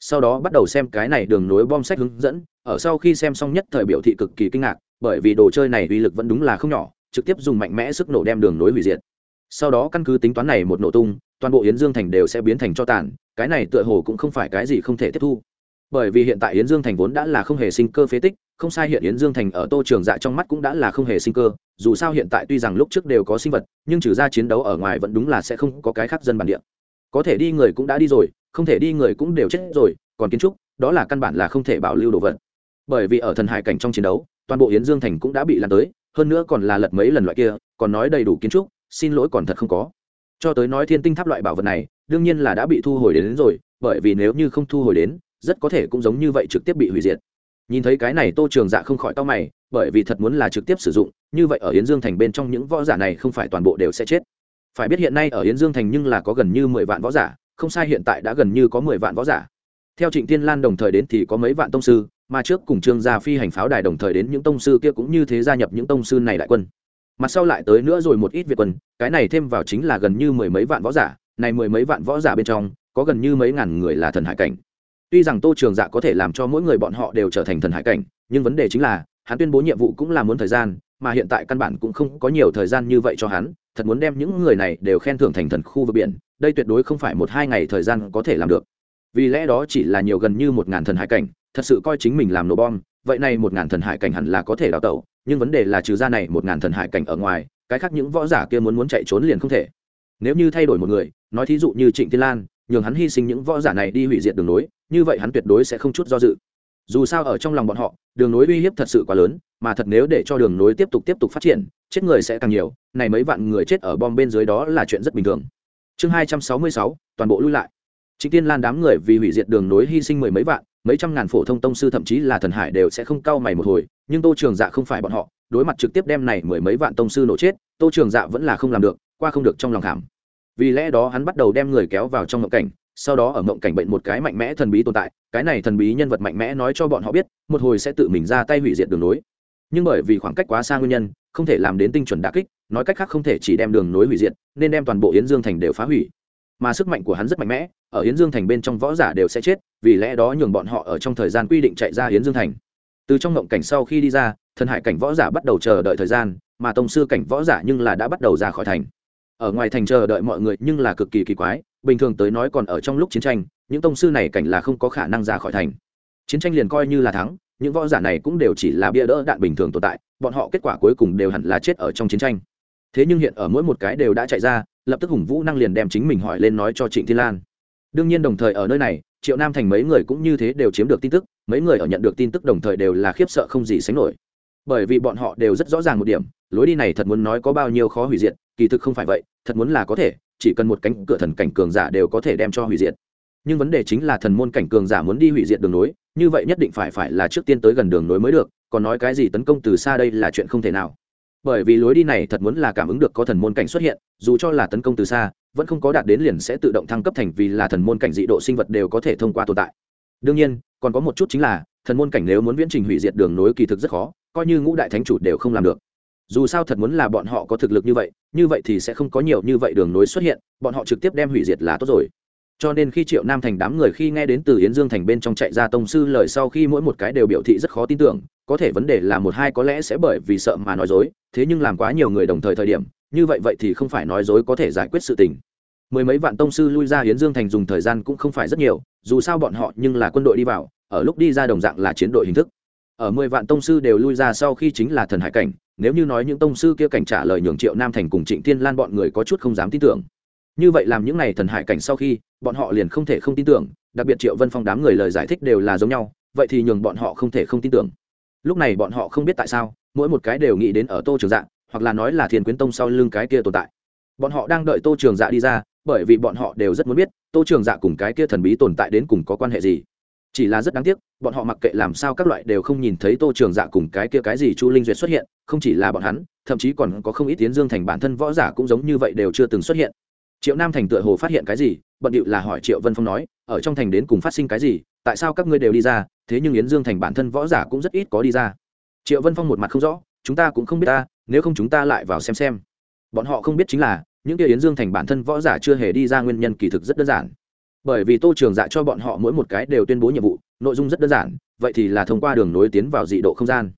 Sau đó bắt đầu xem cái này đường nối bom sách hướng dẫn, ở sau khi xem xong nhất thời biểu thị cực kỳ kinh ngạc, bởi vì đồ chơi này uy lực vẫn đúng là không nhỏ, trực tiếp dùng mạnh mẽ sức nổ đem đường nối hủy diệt sau đó căn cứ tính toán này một nổ tung, toàn bộ yến dương thành đều sẽ biến thành cho tàn, cái này tựa hồ cũng không phải cái gì không thể tiếp thu. Bởi vì hiện tại yến dương thành vốn đã là không hề sinh cơ phế tích, không sai hiện yến dương thành ở tô trường dạ trong mắt cũng đã là không hề sinh cơ, dù sao hiện tại tuy rằng lúc trước đều có sinh vật, nhưng trừ ra chiến đấu ở ngoài vẫn đúng là sẽ không có cái khác dân bản địa. Có thể đi người cũng đã đi rồi, không thể đi người cũng đều chết rồi, còn kiến trúc, đó là căn bản là không thể bảo lưu đồ vật. Bởi vì ở thần hải cảnh trong chiến đấu, toàn bộ yến dương thành cũng đã bị lan tới, hơn nữa còn là lật mấy lần loại kia, còn nói đầy đủ kiến trúc xin lỗi còn thật không có. Cho tới nói thiên tinh tháp loại bảo vật này đương nhiên là đã bị thu hồi đến, đến rồi bởi vì nếu như không thu hồi đến rất có thể cũng giống như vậy trực tiếp bị hủy diệt. Nhìn thấy cái này tô trường dạ không khỏi to mày bởi vì thật muốn là trực tiếp sử dụng như vậy ở yến dương thành bên trong những võ giả này không phải toàn bộ đều sẽ chết. Phải biết hiện nay ở yến dương thành nhưng là có gần như mười vạn võ giả không sai hiện tại đã gần như có mười vạn võ giả. Theo trịnh tiên lan đồng thời đến thì có mấy vạn tông sư mà trước cùng trương gia phi hành pháo đài đồng thời đến những tông sư kia cũng như thế gia nhập những tông sư này đại quân mặt sau lại tới nữa rồi một ít việt quân, cái này thêm vào chính là gần như mười mấy vạn võ giả, này mười mấy vạn võ giả bên trong, có gần như mấy ngàn người là thần hải cảnh. Tuy rằng tô trường dạ có thể làm cho mỗi người bọn họ đều trở thành thần hải cảnh, nhưng vấn đề chính là, hắn tuyên bố nhiệm vụ cũng là muốn thời gian, mà hiện tại căn bản cũng không có nhiều thời gian như vậy cho hắn, thật muốn đem những người này đều khen thưởng thành thần khu vực biển, đây tuyệt đối không phải một hai ngày thời gian có thể làm được. Vì lẽ đó chỉ là nhiều gần như một ngàn thần hải cảnh, thật sự coi chính mình làm nổ bom, vậy này một ngàn thần hải cảnh hẳn là có thể đào tẩu nhưng vấn đề là trừ ra này một ngàn thần hải cảnh ở ngoài, cái khác những võ giả kia muốn muốn chạy trốn liền không thể. Nếu như thay đổi một người, nói thí dụ như trịnh thiên lan, nhường hắn hy sinh những võ giả này đi hủy diệt đường nối, như vậy hắn tuyệt đối sẽ không chút do dự. Dù sao ở trong lòng bọn họ, đường nối uy hiếp thật sự quá lớn, mà thật nếu để cho đường nối tiếp tục tiếp tục phát triển, chết người sẽ càng nhiều, này mấy vạn người chết ở bom bên dưới đó là chuyện rất bình thường. Chương hai trăm sáu mươi sáu, toàn bộ lui lại. Trịnh Tiên Lan đám người vì hủy diệt đường nối hy sinh mười mấy vạn, mấy trăm ngàn phổ thông tông sư thậm chí là thần hải đều sẽ không cao mày một hồi, nhưng Tô Trường Dạ không phải bọn họ, đối mặt trực tiếp đem này mười mấy vạn tông sư nổ chết, Tô Trường Dạ vẫn là không làm được, qua không được trong lòng thảm. Vì lẽ đó hắn bắt đầu đem người kéo vào trong mộng cảnh, sau đó ở mộng cảnh bệnh một cái mạnh mẽ thần bí tồn tại, cái này thần bí nhân vật mạnh mẽ nói cho bọn họ biết, một hồi sẽ tự mình ra tay hủy diệt đường nối. Nhưng bởi vì khoảng cách quá xa nguyên nhân, không thể làm đến tinh chuẩn đả kích, nói cách khác không thể chỉ đem đường nối hủy diệt, nên đem toàn bộ Yến Dương thành đều phá hủy mà sức mạnh của hắn rất mạnh mẽ, ở hiến dương thành bên trong võ giả đều sẽ chết, vì lẽ đó nhường bọn họ ở trong thời gian quy định chạy ra hiến dương thành. Từ trong ngộng cảnh sau khi đi ra, thần hải cảnh võ giả bắt đầu chờ đợi thời gian, mà tông sư cảnh võ giả nhưng là đã bắt đầu ra khỏi thành. Ở ngoài thành chờ đợi mọi người nhưng là cực kỳ kỳ quái, bình thường tới nói còn ở trong lúc chiến tranh, những tông sư này cảnh là không có khả năng ra khỏi thành. Chiến tranh liền coi như là thắng, những võ giả này cũng đều chỉ là bia đỡ đạn bình thường tồn tại, bọn họ kết quả cuối cùng đều hẳn là chết ở trong chiến tranh thế nhưng hiện ở mỗi một cái đều đã chạy ra, lập tức hùng vũ năng liền đem chính mình hỏi lên nói cho trịnh thiên lan. Đương nhiên đồng thời ở nơi này, triệu nam thành mấy người cũng như thế đều chiếm được tin tức, mấy người ở nhận được tin tức đồng thời đều là khiếp sợ không gì sánh nổi. Bởi vì bọn họ đều rất rõ ràng một điểm, lối đi này thật muốn nói có bao nhiêu khó hủy diệt, kỳ thực không phải vậy, thật muốn là có thể, chỉ cần một cánh cửa thần cảnh cường giả đều có thể đem cho hủy diệt. Nhưng vấn đề chính là thần môn cảnh cường giả muốn đi hủy diệt đường nối, như vậy nhất định phải phải là trước tiên tới gần đường nối mới được, còn nói cái gì tấn công từ xa đây là chuyện không thể nào bởi vì lối đi này thật muốn là cảm ứng được có thần môn cảnh xuất hiện, dù cho là tấn công từ xa, vẫn không có đạt đến liền sẽ tự động thăng cấp thành vì là thần môn cảnh dị độ sinh vật đều có thể thông qua tồn tại. Đương nhiên, còn có một chút chính là, thần môn cảnh nếu muốn viễn trình hủy diệt đường nối kỳ thực rất khó, coi như ngũ đại thánh chủ đều không làm được. Dù sao thật muốn là bọn họ có thực lực như vậy như vậy thì sẽ không có nhiều như vậy đường nối xuất hiện, bọn họ trực tiếp đem hủy diệt là tốt rồi. Cho nên khi triệu nam thành đám người khi nghe đến từ yến dương thành bên trong chạy ra tông sư lời sau khi mỗi một cái đều biểu thị rất khó tin tưởng có thể vấn đề là một hai có lẽ sẽ bởi vì sợ mà nói dối, thế nhưng làm quá nhiều người đồng thời thời điểm, như vậy vậy thì không phải nói dối có thể giải quyết sự tình. Mười mấy vạn tông sư lui ra hiến dương thành dùng thời gian cũng không phải rất nhiều, dù sao bọn họ nhưng là quân đội đi vào, ở lúc đi ra đồng dạng là chiến đội hình thức. Ở mười vạn tông sư đều lui ra sau khi chính là thần hải cảnh, nếu như nói những tông sư kia cảnh trả lời nhường triệu nam thành cùng trịnh thiên lan bọn người có chút không dám tin tưởng. Như vậy làm những n à y thần hải cảnh sau khi, bọn họ liền không thể không tin tưởng, đặc biệt triệu vân phong đám người lời giải thích đều là giống nhau, vậy thì nhường bọn họ không thể không tin tưởng lúc này bọn họ không biết tại sao, mỗi một cái đều nghĩ đến ở tô trường dạ hoặc là nói là thiền quyến tông sau lưng cái kia tồn tại. Bọn họ đang đợi tô trường dạ đi ra, bởi vì bọn họ đều rất muốn biết tô trường dạ cùng cái kia thần bí tồn tại đến cùng có quan hệ gì. Chỉ là rất đáng tiếc, bọn họ mặc kệ làm sao các loại đều không nhìn thấy tô trường dạ cùng cái kia cái gì chu linh duyệt xuất hiện, không chỉ là bọn hắn, thậm chí còn có không ít tiến dương thành bản thân võ giả cũng giống như vậy đều chưa từng xuất hiện. Triệu nam thành tựa hồ phát hiện cái gì, bận điệu là hỏi triệu vân phong nói, ở trong thành đến cùng phát sinh cái gì tại sao các ngươi đều đi ra, thế nhưng yến dương thành bản thân võ giả cũng rất ít có đi ra. Triệu vân phong một mặt không rõ, chúng ta cũng không biết ta, nếu không chúng ta lại vào xem xem. Bọn họ không biết chính là, những kia yến dương thành bản thân võ giả chưa hề đi ra nguyên nhân kỳ thực rất đơn giản. Bởi vì tô trường dạ cho bọn họ mỗi một cái đều tuyên bố nhiệm vụ, nội dung rất đơn giản, vậy thì là thông qua đường nối tiến vào dị độ không gian.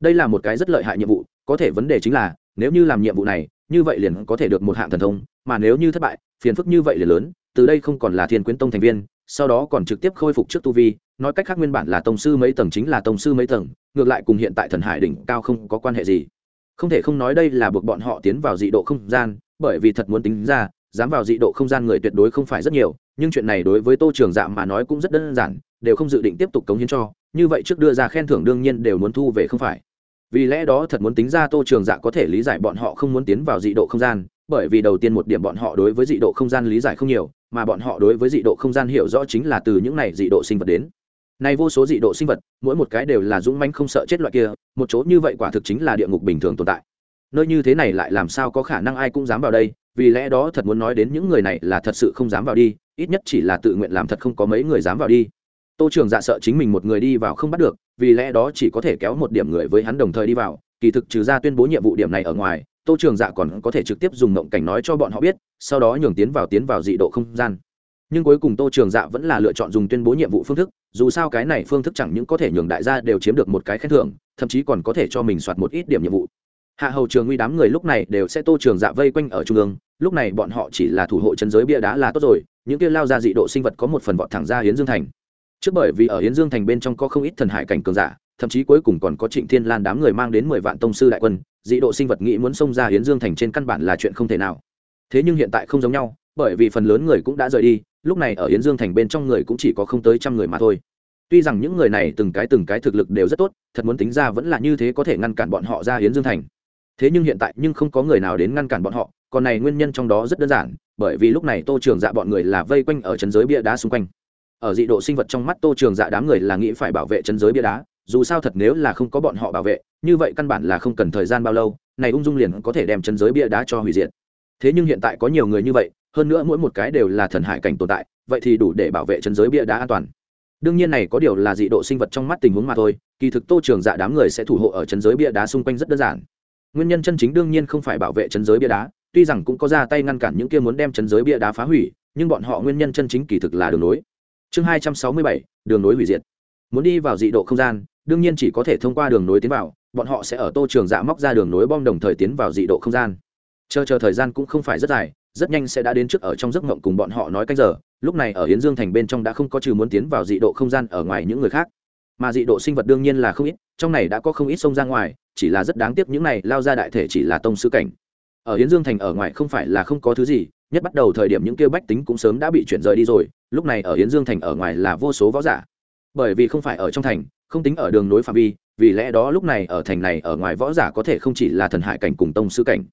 Đây là một cái rất lợi hại nhiệm vụ, có thể vấn đề chính là, nếu như làm nhiệm vụ này, như vậy liền có thể được một hạng thần thông, mà nếu như thất bại, phiền phức như vậy liền lớn, từ đây không còn là thiên quyến tông thành viên sau đó còn trực tiếp khôi phục trước tu vi, nói cách khác nguyên bản là tông sư mấy tầng chính là tông sư mấy tầng, ngược lại cùng hiện tại thần hải đỉnh cao không có quan hệ gì. Không thể không nói đây là buộc bọn họ tiến vào dị độ không gian, bởi vì thật muốn tính ra, dám vào dị độ không gian người tuyệt đối không phải rất nhiều, nhưng chuyện này đối với tô trường dạ mà nói cũng rất đơn giản, đều không dự định tiếp tục cống hiến cho, như vậy trước đưa ra khen thưởng đương nhiên đều muốn thu về không phải. Vì lẽ đó thật muốn tính ra tô trường dạ có thể lý giải bọn họ không muốn tiến vào dị độ không gian, bởi vì đầu tiên một điểm bọn họ đối với dị độ không gian lý giải không nhiều mà bọn họ đối với dị độ không gian hiểu rõ chính là từ những này dị độ sinh vật đến. Này vô số dị độ sinh vật, mỗi một cái đều là dũng manh không sợ chết loại kia, một chỗ như vậy quả thực chính là địa ngục bình thường tồn tại. Nơi như thế này lại làm sao có khả năng ai cũng dám vào đây, vì lẽ đó thật muốn nói đến những người này là thật sự không dám vào đi, ít nhất chỉ là tự nguyện làm thật không có mấy người dám vào đi. Tô trường dạ sợ chính mình một người đi vào không bắt được, vì lẽ đó chỉ có thể kéo một điểm người với hắn đồng thời đi vào, kỳ thực trừ ra tuyên bố nhiệm vụ điểm này ở ngoài tô trường dạ còn có thể trực tiếp dùng mộng cảnh nói cho bọn họ biết, sau đó nhường tiến vào tiến vào dị độ không gian. Nhưng cuối cùng tô trường dạ vẫn là lựa chọn dùng tuyên bố nhiệm vụ phương thức, dù sao cái này phương thức chẳng những có thể nhường đại gia đều chiếm được một cái khen thưởng, thậm chí còn có thể cho mình soạt một ít điểm nhiệm vụ. Hạ hầu trường nguy đám người lúc này đều sẽ tô trường dạ vây quanh ở trung ương, lúc này bọn họ chỉ là thủ hộ chân giới bia đá là tốt rồi, những kia lao ra dị độ sinh vật có một phần vọt thẳng ra hiến dương thành. Trước bởi vì ở hiến dương thành bên trong có không ít thần hải cảnh cường giả thậm chí cuối cùng còn có trịnh thiên lan đám người mang đến mười vạn tông sư đại quân, dị độ sinh vật nghĩ muốn xông ra Yến dương thành trên căn bản là chuyện không thể nào. Thế nhưng hiện tại không giống nhau, bởi vì phần lớn người cũng đã rời đi, lúc này ở Yến dương thành bên trong người cũng chỉ có không tới trăm người mà thôi. Tuy rằng những người này từng cái từng cái thực lực đều rất tốt, thật muốn tính ra vẫn là như thế có thể ngăn cản bọn họ ra Yến dương thành. Thế nhưng hiện tại nhưng không có người nào đến ngăn cản bọn họ, còn này nguyên nhân trong đó rất đơn giản, bởi vì lúc này tô trường dạ bọn người là vây quanh ở chân giới bia đá xung quanh. Ở dị độ sinh vật trong mắt tô trường dạ đám người là nghĩ phải bảo vệ chân giới bia đá dù sao thật nếu là không có bọn họ bảo vệ, như vậy căn bản là không cần thời gian bao lâu, này ung dung liền có thể đem chân giới bia đá cho hủy diệt. Thế nhưng hiện tại có nhiều người như vậy, hơn nữa mỗi một cái đều là thần hải cảnh tồn tại, vậy thì đủ để bảo vệ chân giới bia đá an toàn. Đương nhiên này có điều là dị độ sinh vật trong mắt tình huống mà thôi, kỳ thực tô trường dạ đám người sẽ thủ hộ ở chân giới bia đá xung quanh rất đơn giản. Nguyên nhân chân chính đương nhiên không phải bảo vệ chân giới bia đá, tuy rằng cũng có ra tay ngăn cản những kia muốn đem chân giới bia đá phá hủy, nhưng bọn họ nguyên nhân chân chính kỳ thực là đường nối. Chương hai trăm sáu mươi bảy, đường nối hủy diệt. Muốn đi vào dị độ không gian đương nhiên chỉ có thể thông qua đường nối tiến vào, bọn họ sẽ ở tô trường dạ móc ra đường nối bom đồng thời tiến vào dị độ không gian. Chờ chờ thời gian cũng không phải rất dài, rất nhanh sẽ đã đến trước ở trong giấc mộng cùng bọn họ nói canh giờ, lúc này ở hiến dương thành bên trong đã không có trừ muốn tiến vào dị độ không gian ở ngoài những người khác. Mà dị độ sinh vật đương nhiên là không ít, trong này đã có không ít sông ra ngoài, chỉ là rất đáng tiếc những này lao ra đại thể chỉ là tông sứ cảnh. Ở hiến dương thành ở ngoài không phải là không có thứ gì, nhất bắt đầu thời điểm những kêu bách tính cũng sớm đã bị chuyển rời đi rồi, lúc này ở hiến dương thành ở ngoài là vô số võ giả. Bởi vì không phải ở trong thành không tính ở đường nối phạm vi, vì lẽ đó lúc này ở thành này ở ngoài võ giả có thể không chỉ là thần hải cảnh cùng tông sư cảnh.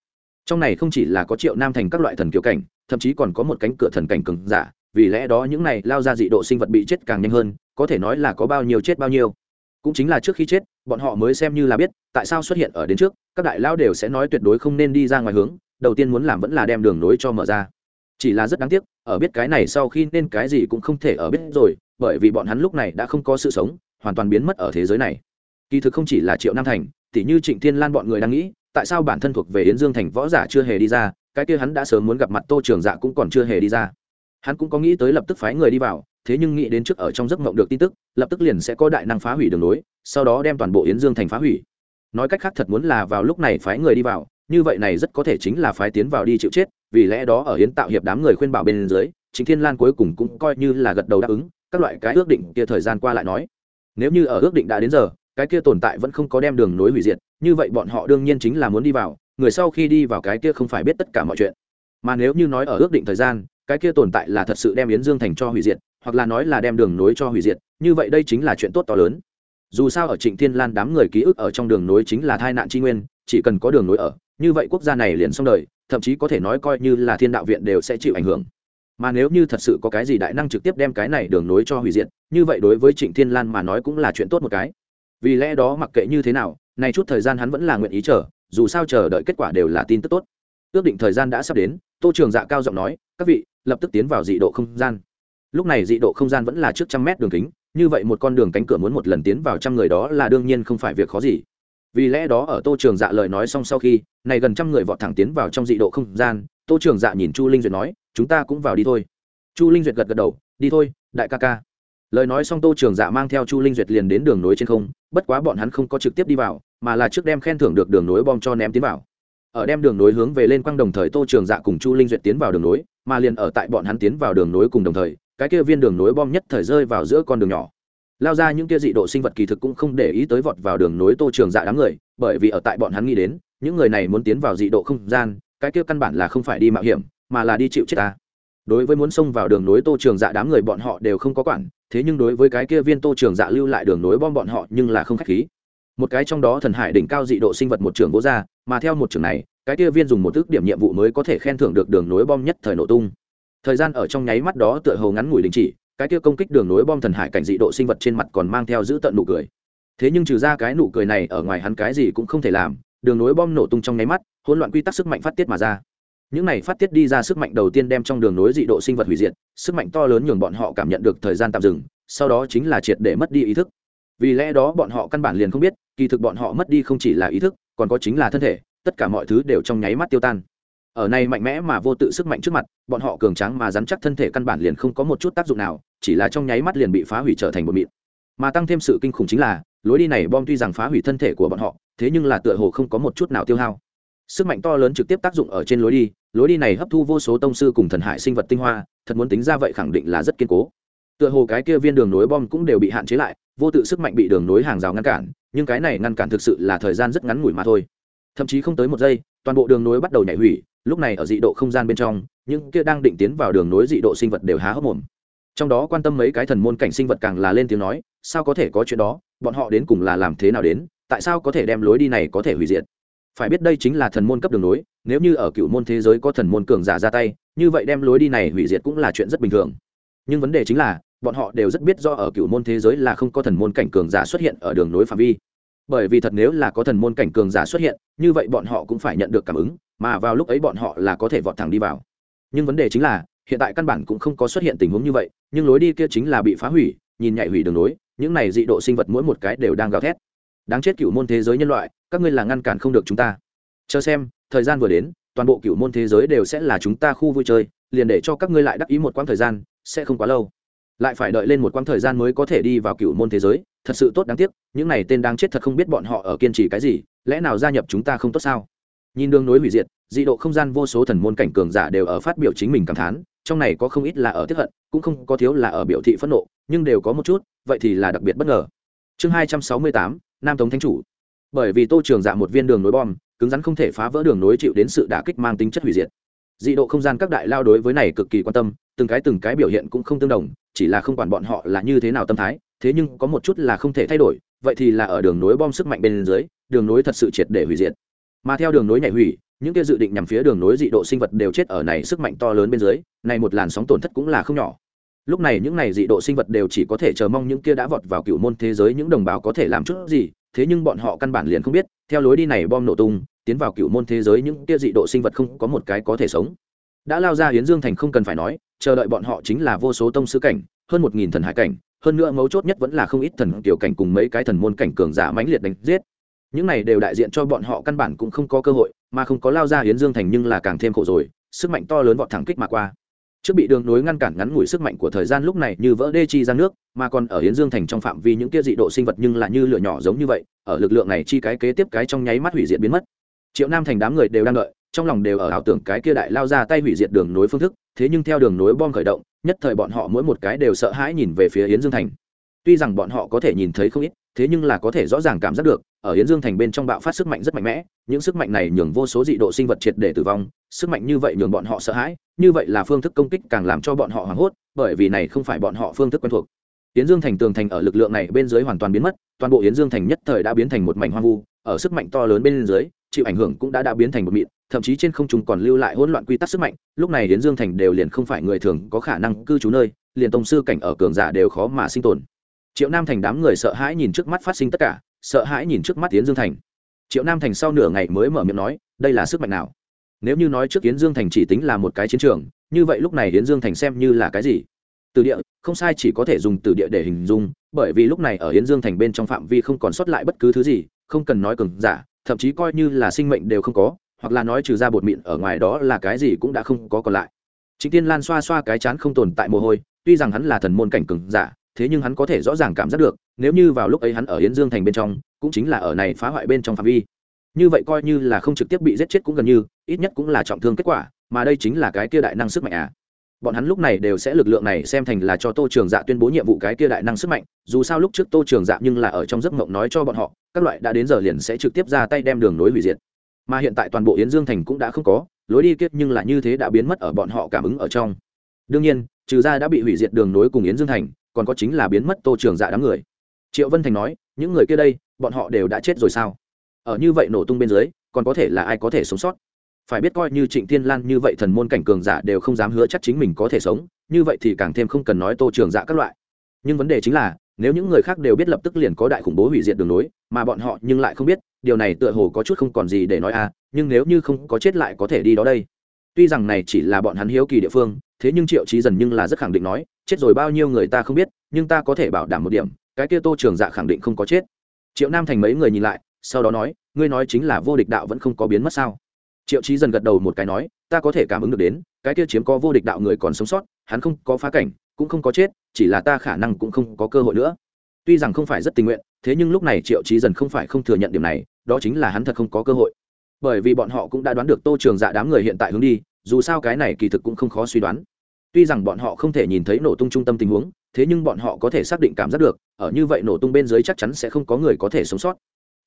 Trong này không chỉ là có triệu nam thành các loại thần kiểu cảnh, thậm chí còn có một cánh cửa thần cảnh cường giả, vì lẽ đó những này lao ra dị độ sinh vật bị chết càng nhanh hơn, có thể nói là có bao nhiêu chết bao nhiêu. Cũng chính là trước khi chết, bọn họ mới xem như là biết tại sao xuất hiện ở đến trước, các đại lao đều sẽ nói tuyệt đối không nên đi ra ngoài hướng, đầu tiên muốn làm vẫn là đem đường nối cho mở ra. Chỉ là rất đáng tiếc, ở biết cái này sau khi nên cái gì cũng không thể ở biết rồi, bởi vì bọn hắn lúc này đã không có sự sống hoàn toàn biến mất ở thế giới này. Kỳ thực không chỉ là triệu nam thành, tỉ như trịnh thiên lan bọn người đang nghĩ, tại sao bản thân thuộc về yến dương thành võ giả chưa hề đi ra, cái kia hắn đã sớm muốn gặp mặt tô trường dạ cũng còn chưa hề đi ra. Hắn cũng có nghĩ tới lập tức phái người đi vào, thế nhưng nghĩ đến trước ở trong giấc mộng được tin tức, lập tức liền sẽ có đại năng phá hủy đường lối, sau đó đem toàn bộ yến dương thành phá hủy. Nói cách khác thật muốn là vào lúc này phái người đi vào, như vậy này rất có thể chính là phái tiến vào đi chịu chết, vì lẽ đó ở yến tạo hiệp đám người khuyên bảo bên dưới chính thiên lan cuối cùng cũng coi như là gật đầu đáp ứng, các loại cái ước định kia thời gian qua lại nói nếu như ở ước định đã đến giờ, cái kia tồn tại vẫn không có đem đường nối hủy diệt, như vậy bọn họ đương nhiên chính là muốn đi vào, người sau khi đi vào cái kia không phải biết tất cả mọi chuyện. Mà nếu như nói ở ước định thời gian, cái kia tồn tại là thật sự đem yến dương thành cho hủy diệt, hoặc là nói là đem đường nối cho hủy diệt, như vậy đây chính là chuyện tốt to lớn. Dù sao ở trịnh thiên lan đám người ký ức ở trong đường nối chính là tai nạn tri nguyên, chỉ cần có đường nối ở, như vậy quốc gia này liền xong đời, thậm chí có thể nói coi như là thiên đạo viện đều sẽ chịu ảnh hưởng mà nếu như thật sự có cái gì đại năng trực tiếp đem cái này đường nối cho hủy diệt, như vậy đối với trịnh thiên lan mà nói cũng là chuyện tốt một cái. Vì lẽ đó mặc kệ như thế nào, nay chút thời gian hắn vẫn là nguyện ý chờ, dù sao chờ đợi kết quả đều là tin tức tốt. Ước định thời gian đã sắp đến, tô trường dạ cao giọng nói, các vị, lập tức tiến vào dị độ không gian. Lúc này dị độ không gian vẫn là trước trăm mét đường kính, như vậy một con đường cánh cửa muốn một lần tiến vào trăm người đó là đương nhiên không phải việc khó gì. Vì lẽ đó ở tô trường dạ lời nói xong sau khi này gần trăm người vọt thẳng tiến vào trong dị độ không gian, tô trường dạ nhìn chu linh duyệt nói chúng ta cũng vào đi thôi. Chu linh duyệt gật gật đầu, đi thôi, đại ca ca. Lời nói xong tô trường dạ mang theo chu linh duyệt liền đến đường nối trên không, bất quá bọn hắn không có trực tiếp đi vào, mà là trước đem khen thưởng được đường nối bom cho ném tiến vào. Ở đem đường nối hướng về lên quang đồng thời tô trường dạ cùng chu linh duyệt tiến vào đường nối, mà liền ở tại bọn hắn tiến vào đường nối cùng đồng thời, cái kia viên đường nối bom nhất thời rơi vào giữa con đường nhỏ. Lao ra những kia dị độ sinh vật kỳ thực cũng không để ý tới vọt vào đường nối tô trường dạ đám người, bởi vì ở tại bọn hắn nghĩ đến, những người này muốn tiến vào dị độ không gian, cái kia căn bản là không phải đi mạo hiểm mà là đi chịu chết ta. Đối với muốn xông vào đường nối tô trường dạ đám người bọn họ đều không có quản, thế nhưng đối với cái kia viên tô trường dạ lưu lại đường nối bom bọn họ nhưng là không k h á c h khí. Một cái trong đó thần hải đỉnh cao dị độ sinh vật một trường vô ra mà theo một trường này, cái kia viên dùng một thức điểm nhiệm vụ mới có thể khen thưởng được đường nối bom nhất thời nổ tung. Thời gian ở trong nháy mắt đó tựa hầu ngắn ngủi đình chỉ, cái kia công kích đường nối bom thần hải cảnh dị độ sinh vật trên mặt còn mang theo giữ tận nụ cười. Thế nhưng trừ ra cái nụ cười này ở ngoài hắn cái gì cũng không thể làm, đường nối bom nổ tung trong nháy mắt, hỗn loạn quy tắc sức mạnh phát tiết mà ra những này phát tiết đi ra sức mạnh đầu tiên đem trong đường nối dị độ sinh vật hủy diệt, sức mạnh to lớn nhường bọn họ cảm nhận được thời gian tạm dừng, sau đó chính là triệt để mất đi ý thức. Vì lẽ đó bọn họ căn bản liền không biết, kỳ thực bọn họ mất đi không chỉ là ý thức, còn có chính là thân thể, tất cả mọi thứ đều trong nháy mắt tiêu tan. Ở này mạnh mẽ mà vô tự sức mạnh trước mặt, bọn họ cường tráng mà dám chắc thân thể căn bản liền không có một chút tác dụng nào, chỉ là trong nháy mắt liền bị phá hủy trở thành một mịn. Mà tăng thêm sự kinh khủng chính là, lối đi này bom tuy rằng phá hủy thân thể của bọn họ, thế nhưng là tựa hồ không có một chút nào tiêu hao sức mạnh to lớn trực tiếp tác dụng ở trên lối đi lối đi này hấp thu vô số tông sư cùng thần hải sinh vật tinh hoa, thật muốn tính ra vậy khẳng định là rất kiên cố. Tựa hồ cái kia viên đường nối bom cũng đều bị hạn chế lại, vô tự sức mạnh bị đường nối hàng rào ngăn cản, nhưng cái này ngăn cản thực sự là thời gian rất ngắn ngủi mà thôi. Thậm chí không tới một giây, toàn bộ đường nối bắt đầu nhảy hủy, lúc này ở dị độ không gian bên trong, những kia đang định tiến vào đường nối dị độ sinh vật đều há hốc mồm. Trong đó quan tâm mấy cái thần môn cảnh sinh vật càng là lên tiếng nói, sao có thể có chuyện đó? Bọn họ đến cùng là làm thế nào đến? Tại sao có thể đem lối đi này có thể hủy diệt? Phải biết đây chính là thần môn cấp đường lối nếu như ở cựu môn thế giới có thần môn cường giả ra tay, như vậy đem lối đi này hủy diệt cũng là chuyện rất bình thường. Nhưng vấn đề chính là, bọn họ đều rất biết do ở cựu môn thế giới là không có thần môn cảnh cường giả xuất hiện ở đường lối phạm vi. Bởi vì thật nếu là có thần môn cảnh cường giả xuất hiện, như vậy bọn họ cũng phải nhận được cảm ứng, mà vào lúc ấy bọn họ là có thể vọt thẳng đi vào. Nhưng vấn đề chính là, hiện tại căn bản cũng không có xuất hiện tình huống như vậy, nhưng lối đi kia chính là bị phá hủy, nhìn nhạy hủy đường lối những này dị độ sinh vật mỗi một cái đều đang gào thét. Đáng chết cựu môn thế giới nhân loại các ngươi là ngăn cản không được chúng ta. Chờ xem, thời gian vừa đến, toàn bộ cựu môn thế giới đều sẽ là chúng ta khu vui chơi, liền để cho các ngươi lại đắc ý một quãng thời gian, sẽ không quá lâu. Lại phải đợi lên một quãng thời gian mới có thể đi vào cựu môn thế giới, thật sự tốt đáng tiếc, những này tên đáng chết thật không biết bọn họ ở kiên trì cái gì, lẽ nào gia nhập chúng ta không tốt sao? Nhìn đường nối hủy diệt, dị độ không gian vô số thần môn cảnh cường giả đều ở phát biểu chính mình cảm thán, trong này có không ít là ở tiếp hận, cũng không có thiếu là ở biểu thị phẫn nộ, nhưng đều có một chút, vậy thì là đặc biệt bất ngờ. Chương hai trăm sáu mươi tám, nam tống thánh chủ bởi vì tô trường dạ một viên đường nối bom, cứng rắn không thể phá vỡ đường nối chịu đến sự đả kích mang tính chất hủy diệt. Dị độ không gian các đại lao đối với này cực kỳ quan tâm, từng cái từng cái biểu hiện cũng không tương đồng, chỉ là không quản bọn họ là như thế nào tâm thái, thế nhưng có một chút là không thể thay đổi, vậy thì là ở đường nối bom sức mạnh bên dưới, đường nối thật sự triệt để hủy diệt. Mà theo đường nối nhảy hủy, những kia dự định nhằm phía đường nối dị độ sinh vật đều chết ở này sức mạnh to lớn bên dưới, này một làn sóng tổn thất cũng là không nhỏ. Lúc này những này dị độ sinh vật đều chỉ có thể chờ mong những kia đã vọt vào cựu môn thế giới, những đồng bào có thể làm chút gì thế nhưng bọn họ căn bản liền không biết, theo lối đi này bom nổ tung, tiến vào cựu môn thế giới những tia dị độ sinh vật không có một cái có thể sống. Đã lao ra hiến dương thành không cần phải nói, chờ đợi bọn họ chính là vô số tông sư cảnh, hơn một nghìn thần hải cảnh, hơn nữa mấu chốt nhất vẫn là không ít thần tiểu cảnh cùng mấy cái thần môn cảnh cường giả mãnh liệt đánh giết. Những này đều đại diện cho bọn họ căn bản cũng không có cơ hội, mà không có lao ra hiến dương thành nhưng là càng thêm khổ rồi, sức mạnh to lớn vọt thẳng kích mà qua trước bị đường nối ngăn cản ngắn ngủi sức mạnh của thời gian lúc này như vỡ đê chi ra nước, mà còn ở hiến dương thành trong phạm vi những kia dị độ sinh vật nhưng là như lửa nhỏ giống như vậy, ở lực lượng này chi cái kế tiếp cái trong nháy mắt hủy diệt biến mất. Triệu nam thành đám người đều đang đợi, trong lòng đều ở ảo tưởng cái kia đại lao ra tay hủy diệt đường nối phương thức, thế nhưng theo đường nối bom khởi động, nhất thời bọn họ mỗi một cái đều sợ hãi nhìn về phía yến dương thành. Tuy rằng bọn họ có thể nhìn thấy không ít, thế nhưng là có thể rõ ràng cảm giác được ở yến dương thành bên trong bạo phát sức mạnh rất mạnh mẽ, những sức mạnh này nhường vô số dị độ sinh vật triệt để tử vong, sức mạnh như vậy nhường bọn họ sợ hãi, như vậy là phương thức công kích càng làm cho bọn họ hoảng hốt, bởi vì này không phải bọn họ phương thức quen thuộc. Yến dương thành tường thành ở lực lượng này bên dưới hoàn toàn biến mất, toàn bộ yến dương thành nhất thời đã biến thành một mảnh hoang vu, ở sức mạnh to lớn bên dưới, chịu ảnh hưởng cũng đã đã biến thành một mịn, thậm chí trên không trung còn lưu lại hỗn loạn quy tắc sức mạnh, lúc này Yến dương thành đều liền không phải người thường có khả năng cư trú nơi, liền tông sư cảnh ở cường giả đều khó mà sinh tồn. Triệu nam thành đám người sợ hãi nhìn trước mắt phát sinh tất cả sợ hãi nhìn trước mắt tiến dương thành. Triệu nam thành sau nửa ngày mới mở miệng nói đây là sức mạnh nào? Nếu như nói trước yến dương thành chỉ tính là một cái chiến trường như vậy lúc này yến dương thành xem như là cái gì? Từ địa không sai chỉ có thể dùng từ địa để hình dung bởi vì lúc này ở yến dương thành bên trong phạm vi không còn sót lại bất cứ thứ gì không cần nói cường giả thậm chí coi như là sinh mệnh đều không có hoặc là nói trừ ra bột mịn ở ngoài đó là cái gì cũng đã không có còn lại. Chính Tiên Lan xoa xoa cái chán không tồn tại mồ hôi, tuy rằng hắn là thần môn cảnh cường giả, thế nhưng hắn có thể rõ ràng cảm giác được, nếu như vào lúc ấy hắn ở Yến Dương thành bên trong, cũng chính là ở này phá hoại bên trong phạm vi. Như vậy coi như là không trực tiếp bị giết chết cũng gần như, ít nhất cũng là trọng thương kết quả, mà đây chính là cái kia đại năng sức mạnh à. Bọn hắn lúc này đều sẽ lực lượng này xem thành là cho Tô Trường Dạ tuyên bố nhiệm vụ cái kia đại năng sức mạnh, dù sao lúc trước Tô Trường Dạ nhưng là ở trong giấc mộng nói cho bọn họ, các loại đã đến giờ liền sẽ trực tiếp ra tay đem đường nối hủy diệt mà hiện tại toàn bộ yến dương thành cũng đã không có lối đi kiết nhưng là như thế đã biến mất ở bọn họ cảm ứng ở trong đương nhiên trừ ra đã bị hủy diệt đường nối cùng yến dương thành còn có chính là biến mất tô trường dạ đám người triệu vân thành nói, những người kia đây, bọn họ đều đã chết rồi sao? Ở như vậy nổ tung bên dưới, còn có thể là ai có thể sống sót? Phải biết coi như trịnh thiên lan như vậy thần môn cảnh cường giả đều không dám hứa chắc chính mình có thể sống, như vậy thì càng thêm không cần nói tô trường dạ các loại. Nhưng vấn đề chính là, nếu những người khác đều biết lập tức liền có đại khủng bố hủy diệt đường nối mà bọn họ nhưng lại không biết, điều này tựa hồ có chút không còn gì để nói à nhưng nếu như không có chết lại có thể đi đó đây. Tuy rằng này chỉ là bọn hắn hiếu kỳ địa phương, thế nhưng triệu trí dần nhưng là rất khẳng định nói, chết rồi bao nhiêu người ta không biết, nhưng ta có thể bảo đảm một điểm cái kia tô trường dạ khẳng định không có chết. Triệu nam thành mấy người nhìn lại, sau đó nói, ngươi nói chính là vô địch đạo vẫn không có biến mất sao? Triệu trí dần gật đầu một cái nói, ta có thể cảm ứng được đến, cái kia chiếm có vô địch đạo người còn sống sót, hắn không có phá cảnh, cũng không có chết, chỉ là ta khả năng cũng không có cơ hội nữa. Tuy rằng không phải rất tình nguyện, thế nhưng lúc này triệu trí dần không phải không thừa nhận điểm này, đó chính là hắn thật không có cơ hội. Bởi vì bọn họ cũng đã đoán được tô trường dạ đám người hiện tại hướng đi, dù sao cái này kỳ thực cũng không khó suy đoán. Tuy rằng bọn họ không thể nhìn thấy nổ tung trung tâm tình huống thế nhưng bọn họ có thể xác định cảm giác được, ở như vậy nổ tung bên dưới chắc chắn sẽ không có người có thể sống sót.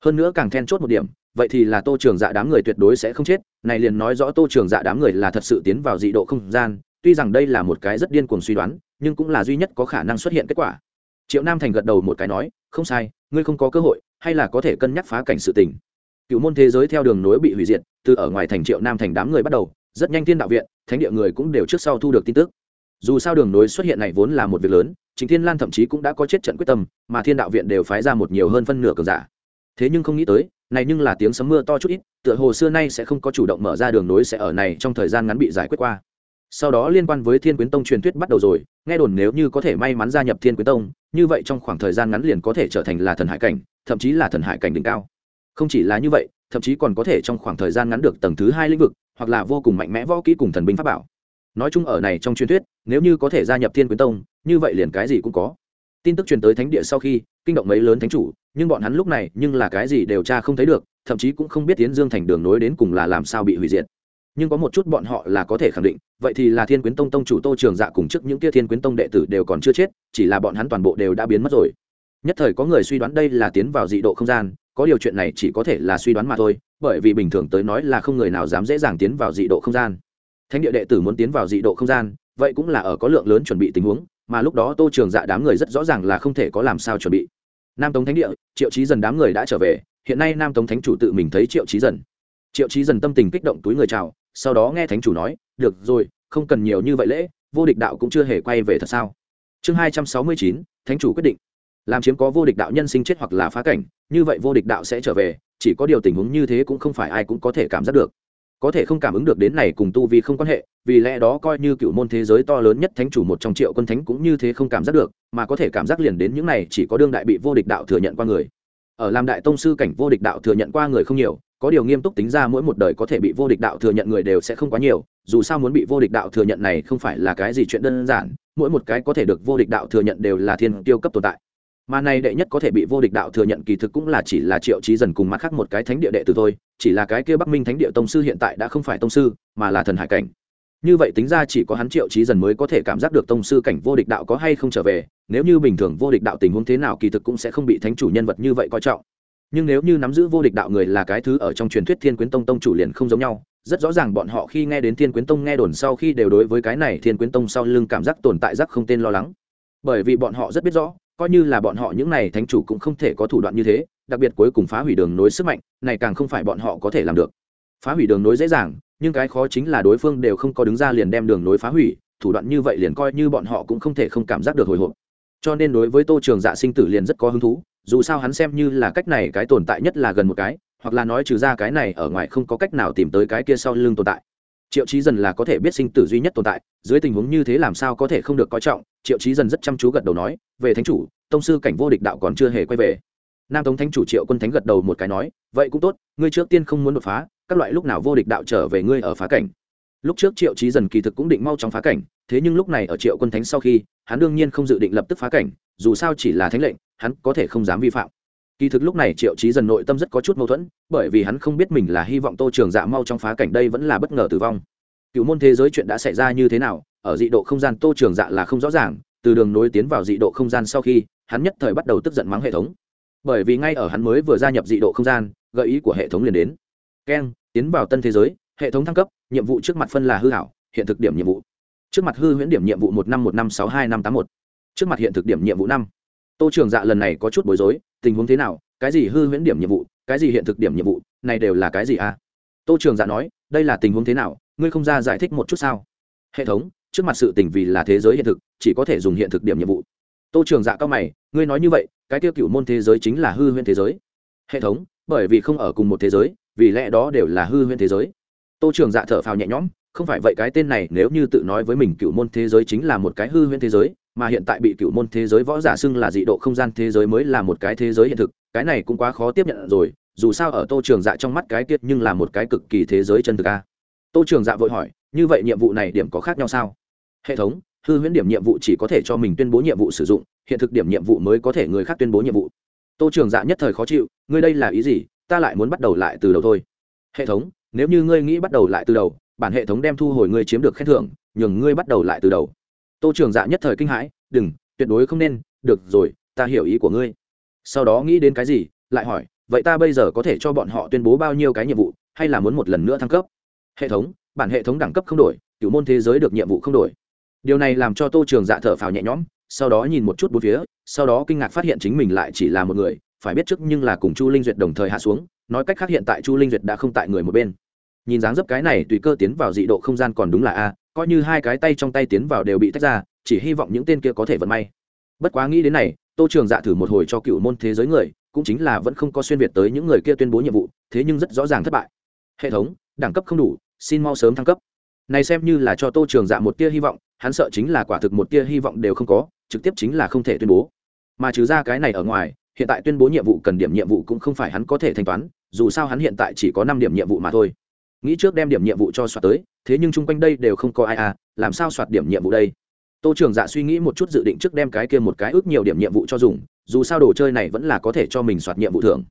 Hơn nữa càng then chốt một điểm, vậy thì là tô trường dạ đám người tuyệt đối sẽ không chết, này liền nói rõ tô trường dạ đám người là thật sự tiến vào dị độ không gian, tuy rằng đây là một cái rất điên cuồng suy đoán, nhưng cũng là duy nhất có khả năng xuất hiện kết quả. Triệu nam thành gật đầu một cái nói, không sai, ngươi không có cơ hội, hay là có thể cân nhắc phá cảnh sự tình. Cựu môn thế giới theo đường nối bị hủy diệt, từ ở ngoài thành triệu nam thành đám người bắt đầu, rất nhanh thiên đạo viện, thánh địa người cũng đều trước sau thu được tin tức dù sao đường nối xuất hiện này vốn là một việc lớn chính thiên lan thậm chí cũng đã có chết trận quyết tâm, mà thiên đạo viện đều phái ra một nhiều hơn phân nửa cường giả. Thế nhưng không nghĩ tới, này nhưng là tiếng sấm mưa to chút ít, tựa hồ xưa nay sẽ không có chủ động mở ra đường nối sẽ ở này trong thời gian ngắn bị giải quyết qua. Sau đó liên quan với thiên quyến tông truyền thuyết bắt đầu rồi, nghe đồn nếu như có thể may mắn gia nhập thiên quyến tông, như vậy trong khoảng thời gian ngắn liền có thể trở thành là thần hải cảnh, thậm chí là thần hải cảnh đỉnh cao. Không chỉ là như vậy, thậm chí còn có thể trong khoảng thời gian ngắn được tầng thứ hai lĩnh vực, hoặc là vô cùng mạnh mẽ võ kỹ cùng thần binh pháp bảo. Nói chung ở này trong truyền thuyết nếu như có thể gia nhập thiên quyến tông, như vậy liền cái gì cũng có. Tin tức truyền tới thánh địa sau khi, kinh động mấy lớn thánh chủ, nhưng bọn hắn lúc này nhưng là cái gì đều tra không thấy được, thậm chí cũng không biết tiến dương thành đường nối đến cùng là làm sao bị hủy diệt. Nhưng có một chút bọn họ là có thể khẳng định, vậy thì là thiên quyến tông tông chủ tô trường dạ cùng trước những kia thiên quyến tông đệ tử đều còn chưa chết, chỉ là bọn hắn toàn bộ đều đã biến mất rồi. Nhất thời có người suy đoán đây là tiến vào dị độ không gian, có điều chuyện này chỉ có thể là suy đoán mà thôi, bởi vì bình thường tới nói là không người nào dám dễ dàng tiến vào dị độ không gian. Thánh địa đệ tử muốn tiến vào dị độ không gian vậy cũng là ở có lượng lớn chuẩn bị tình huống, mà lúc đó tô trường dạ đám người rất rõ ràng là không thể có làm sao chuẩn bị. Nam tống thánh địa, triệu chí dần đám người đã trở về, hiện nay nam tống thánh chủ tự mình thấy triệu chí dần. Triệu chí dần tâm tình kích động túi người chào, sau đó nghe thánh chủ nói, được rồi, không cần nhiều như vậy lễ, vô địch đạo cũng chưa hề quay về thật sao? Chương hai trăm sáu mươi chín, thánh chủ quyết định. Làm chiếm có vô địch đạo nhân sinh chết hoặc là phá cảnh, như vậy vô địch đạo sẽ trở về, chỉ có điều tình huống như thế cũng không phải ai cũng có thể cảm giác được có thể không cảm ứng được đến này cùng tu vi không quan hệ, vì lẽ đó coi như cựu môn thế giới to lớn nhất thánh chủ một trong triệu quân thánh cũng như thế không cảm giác được, mà có thể cảm giác liền đến những này chỉ có đương đại bị vô địch đạo thừa nhận qua người. Ở làm đại tông sư cảnh vô địch đạo thừa nhận qua người không nhiều, có điều nghiêm túc tính ra mỗi một đời có thể bị vô địch đạo thừa nhận người đều sẽ không quá nhiều, dù sao muốn bị vô địch đạo thừa nhận này không phải là cái gì chuyện đơn giản, mỗi một cái có thể được vô địch đạo thừa nhận đều là thiên tiêu cấp tồn tại mà này đệ nhất có thể bị vô địch đạo thừa nhận kỳ thực cũng là chỉ là triệu trí dần cùng mặt khác một cái thánh địa đệ tử thôi, chỉ là cái kia bắc minh thánh địa tông sư hiện tại đã không phải tông sư, mà là thần hải cảnh. Như vậy tính ra chỉ có hắn triệu trí dần mới có thể cảm giác được tông sư cảnh vô địch đạo có hay không trở về, nếu như bình thường vô địch đạo tình huống thế nào kỳ thực cũng sẽ không bị thánh chủ nhân vật như vậy coi trọng. Nhưng nếu như nắm giữ vô địch đạo người là cái thứ ở trong truyền thuyết thiên quyến tông tông chủ liền không giống nhau, rất rõ ràng bọn họ khi nghe đến thiên quyến tông nghe đồn sau khi đều đối với cái này thiên quyến tông sau lưng cảm giác tồn tại giác không tên lo lắng. Bởi vì bọn họ rất biết rõ coi như là bọn họ những này thánh chủ cũng không thể có thủ đoạn như thế, đặc biệt cuối cùng phá hủy đường nối sức mạnh, này càng không phải bọn họ có thể làm được. Phá hủy đường nối dễ dàng, nhưng cái khó chính là đối phương đều không có đứng ra liền đem đường nối phá hủy, thủ đoạn như vậy liền coi như bọn họ cũng không thể không cảm giác được hồi hộp. Cho nên đối với tô trường dạ sinh tử liền rất có hứng thú, dù sao hắn xem như là cách này cái tồn tại nhất là gần một cái, hoặc là nói trừ ra cái này ở ngoài không có cách nào tìm tới cái kia sau lưng tồn tại. Triệu chí dần là có thể biết sinh tử duy nhất tồn tại, dưới tình huống như thế làm sao có thể không được coi trọng triệu chí dần rất chăm chú gật đầu nói, về thánh chủ, tông sư cảnh vô địch đạo còn chưa hề quay về. Nam tống thánh chủ triệu quân thánh gật đầu một cái nói, vậy cũng tốt, ngươi trước tiên không muốn đột phá, các loại lúc nào vô địch đạo trở về ngươi ở phá cảnh. Lúc trước triệu chí dần kỳ thực cũng định mau chóng phá cảnh, thế nhưng lúc này ở triệu quân thánh sau khi, hắn đương nhiên không dự định lập tức phá cảnh, dù sao chỉ là thánh lệnh, hắn có thể không dám vi phạm. Kỳ thực lúc này triệu chí dần nội tâm rất có chút mâu thuẫn, bởi vì hắn không biết mình là hy vọng tô trường dạ mau trong phá cảnh đây vẫn là bất ngờ tử vong. Cựu môn thế giới chuyện đã xảy ra như thế nào ở dị độ không gian tô trường dạ là không rõ ràng, từ đường nối tiến vào dị độ không gian sau khi, hắn nhất thời bắt đầu tức giận mắng hệ thống. Bởi vì ngay ở hắn mới vừa gia nhập dị độ không gian, gợi ý của hệ thống liền đến. Keng, tiến vào tân thế giới, hệ thống thăng cấp, nhiệm vụ trước mặt phân là hư hảo, hiện thực điểm nhiệm vụ. Trước mặt hư huyễn điểm nhiệm vụ một năm một năm sáu hai năm tám một. Trước mặt hiện thực điểm nhiệm vụ năm. Tô trường dạ lần này có chút bối rối, tình huống thế nào, cái gì hư huyễn điểm nhiệm vụ, cái gì hiện thực điểm nhiệm vụ, này đều là cái gì à? Tô trường dạ nói, đây là tình huống thế nào, ngươi không ra giải thích một chút sao? Hệ thống trước mặt sự tình vì là thế giới hiện thực, chỉ có thể dùng hiện thực điểm nhiệm vụ. Tô trường dạ cao mày, ngươi nói như vậy, cái tiêu cựu môn thế giới chính là hư huyễn thế giới. Hệ thống, bởi vì không ở cùng một thế giới, vì lẽ đó đều là hư huyễn thế giới. Tô trường dạ thở phào nhẹ nhõm, không phải vậy cái tên này nếu như tự nói với mình cựu môn thế giới chính là một cái hư huyễn thế giới, mà hiện tại bị cựu môn thế giới võ giả xưng là dị độ không gian thế giới mới là một cái thế giới hiện thực, cái này cũng quá khó tiếp nhận rồi, dù sao ở tô trường dạ trong mắt cái tiết nhưng là một cái cực kỳ thế giới chân thực a. Tô trường dạ vội hỏi, như vậy nhiệm vụ này điểm có khác nhau sao? Hệ thống, hư huyễn điểm nhiệm vụ chỉ có thể cho mình tuyên bố nhiệm vụ sử dụng, hiện thực điểm nhiệm vụ mới có thể người khác tuyên bố nhiệm vụ. Tô trường dạ nhất thời khó chịu, ngươi đây là ý gì? Ta lại muốn bắt đầu lại từ đầu thôi. Hệ thống, nếu như ngươi nghĩ bắt đầu lại từ đầu, bản hệ thống đem thu hồi ngươi chiếm được khen thưởng, nhường ngươi bắt đầu lại từ đầu. Tô trường dạ nhất thời kinh hãi, đừng, tuyệt đối không nên, được rồi, ta hiểu ý của ngươi. Sau đó nghĩ đến cái gì, lại hỏi, vậy ta bây giờ có thể cho bọn họ tuyên bố bao nhiêu cái nhiệm vụ, hay là muốn một lần nữa thăng cấp? Hệ thống, bản hệ thống đẳng cấp không đổi cựu môn thế giới được nhiệm vụ không đổi điều này làm cho tô trường dạ thở phào nhẹ nhõm, sau đó nhìn một chút bốn phía, sau đó kinh ngạc phát hiện chính mình lại chỉ là một người, phải biết trước nhưng là cùng chu linh duyệt đồng thời hạ xuống, nói cách khác hiện tại chu linh duyệt đã không tại người một bên. Nhìn dáng dấp cái này tùy cơ tiến vào dị độ không gian còn đúng là a, coi như hai cái tay trong tay tiến vào đều bị tách ra, chỉ hy vọng những tên kia có thể vận may. Bất quá nghĩ đến này, tô trường dạ thử một hồi cho cựu môn thế giới người, cũng chính là vẫn không có xuyên việt tới những người kia tuyên bố nhiệm vụ, thế nhưng rất rõ ràng thất bại. Hệ thống, đẳng cấp không đủ, xin mau sớm thăng cấp. Này xem như là cho tô trường dạ một tia hy vọng hắn sợ chính là quả thực một tia hy vọng đều không có, trực tiếp chính là không thể tuyên bố. Mà trừ ra cái này ở ngoài, hiện tại tuyên bố nhiệm vụ cần điểm nhiệm vụ cũng không phải hắn có thể thanh toán, dù sao hắn hiện tại chỉ có năm điểm nhiệm vụ mà thôi. Nghĩ trước đem điểm nhiệm vụ cho soạt tới, thế nhưng chung quanh đây đều không có ai à làm sao soạt điểm nhiệm vụ đây? Tô trường dạ suy nghĩ một chút dự định trước đem cái kia một cái ước nhiều điểm nhiệm vụ cho dùng, dù sao đồ chơi này vẫn là có thể cho mình soạt nhiệm vụ thưởng.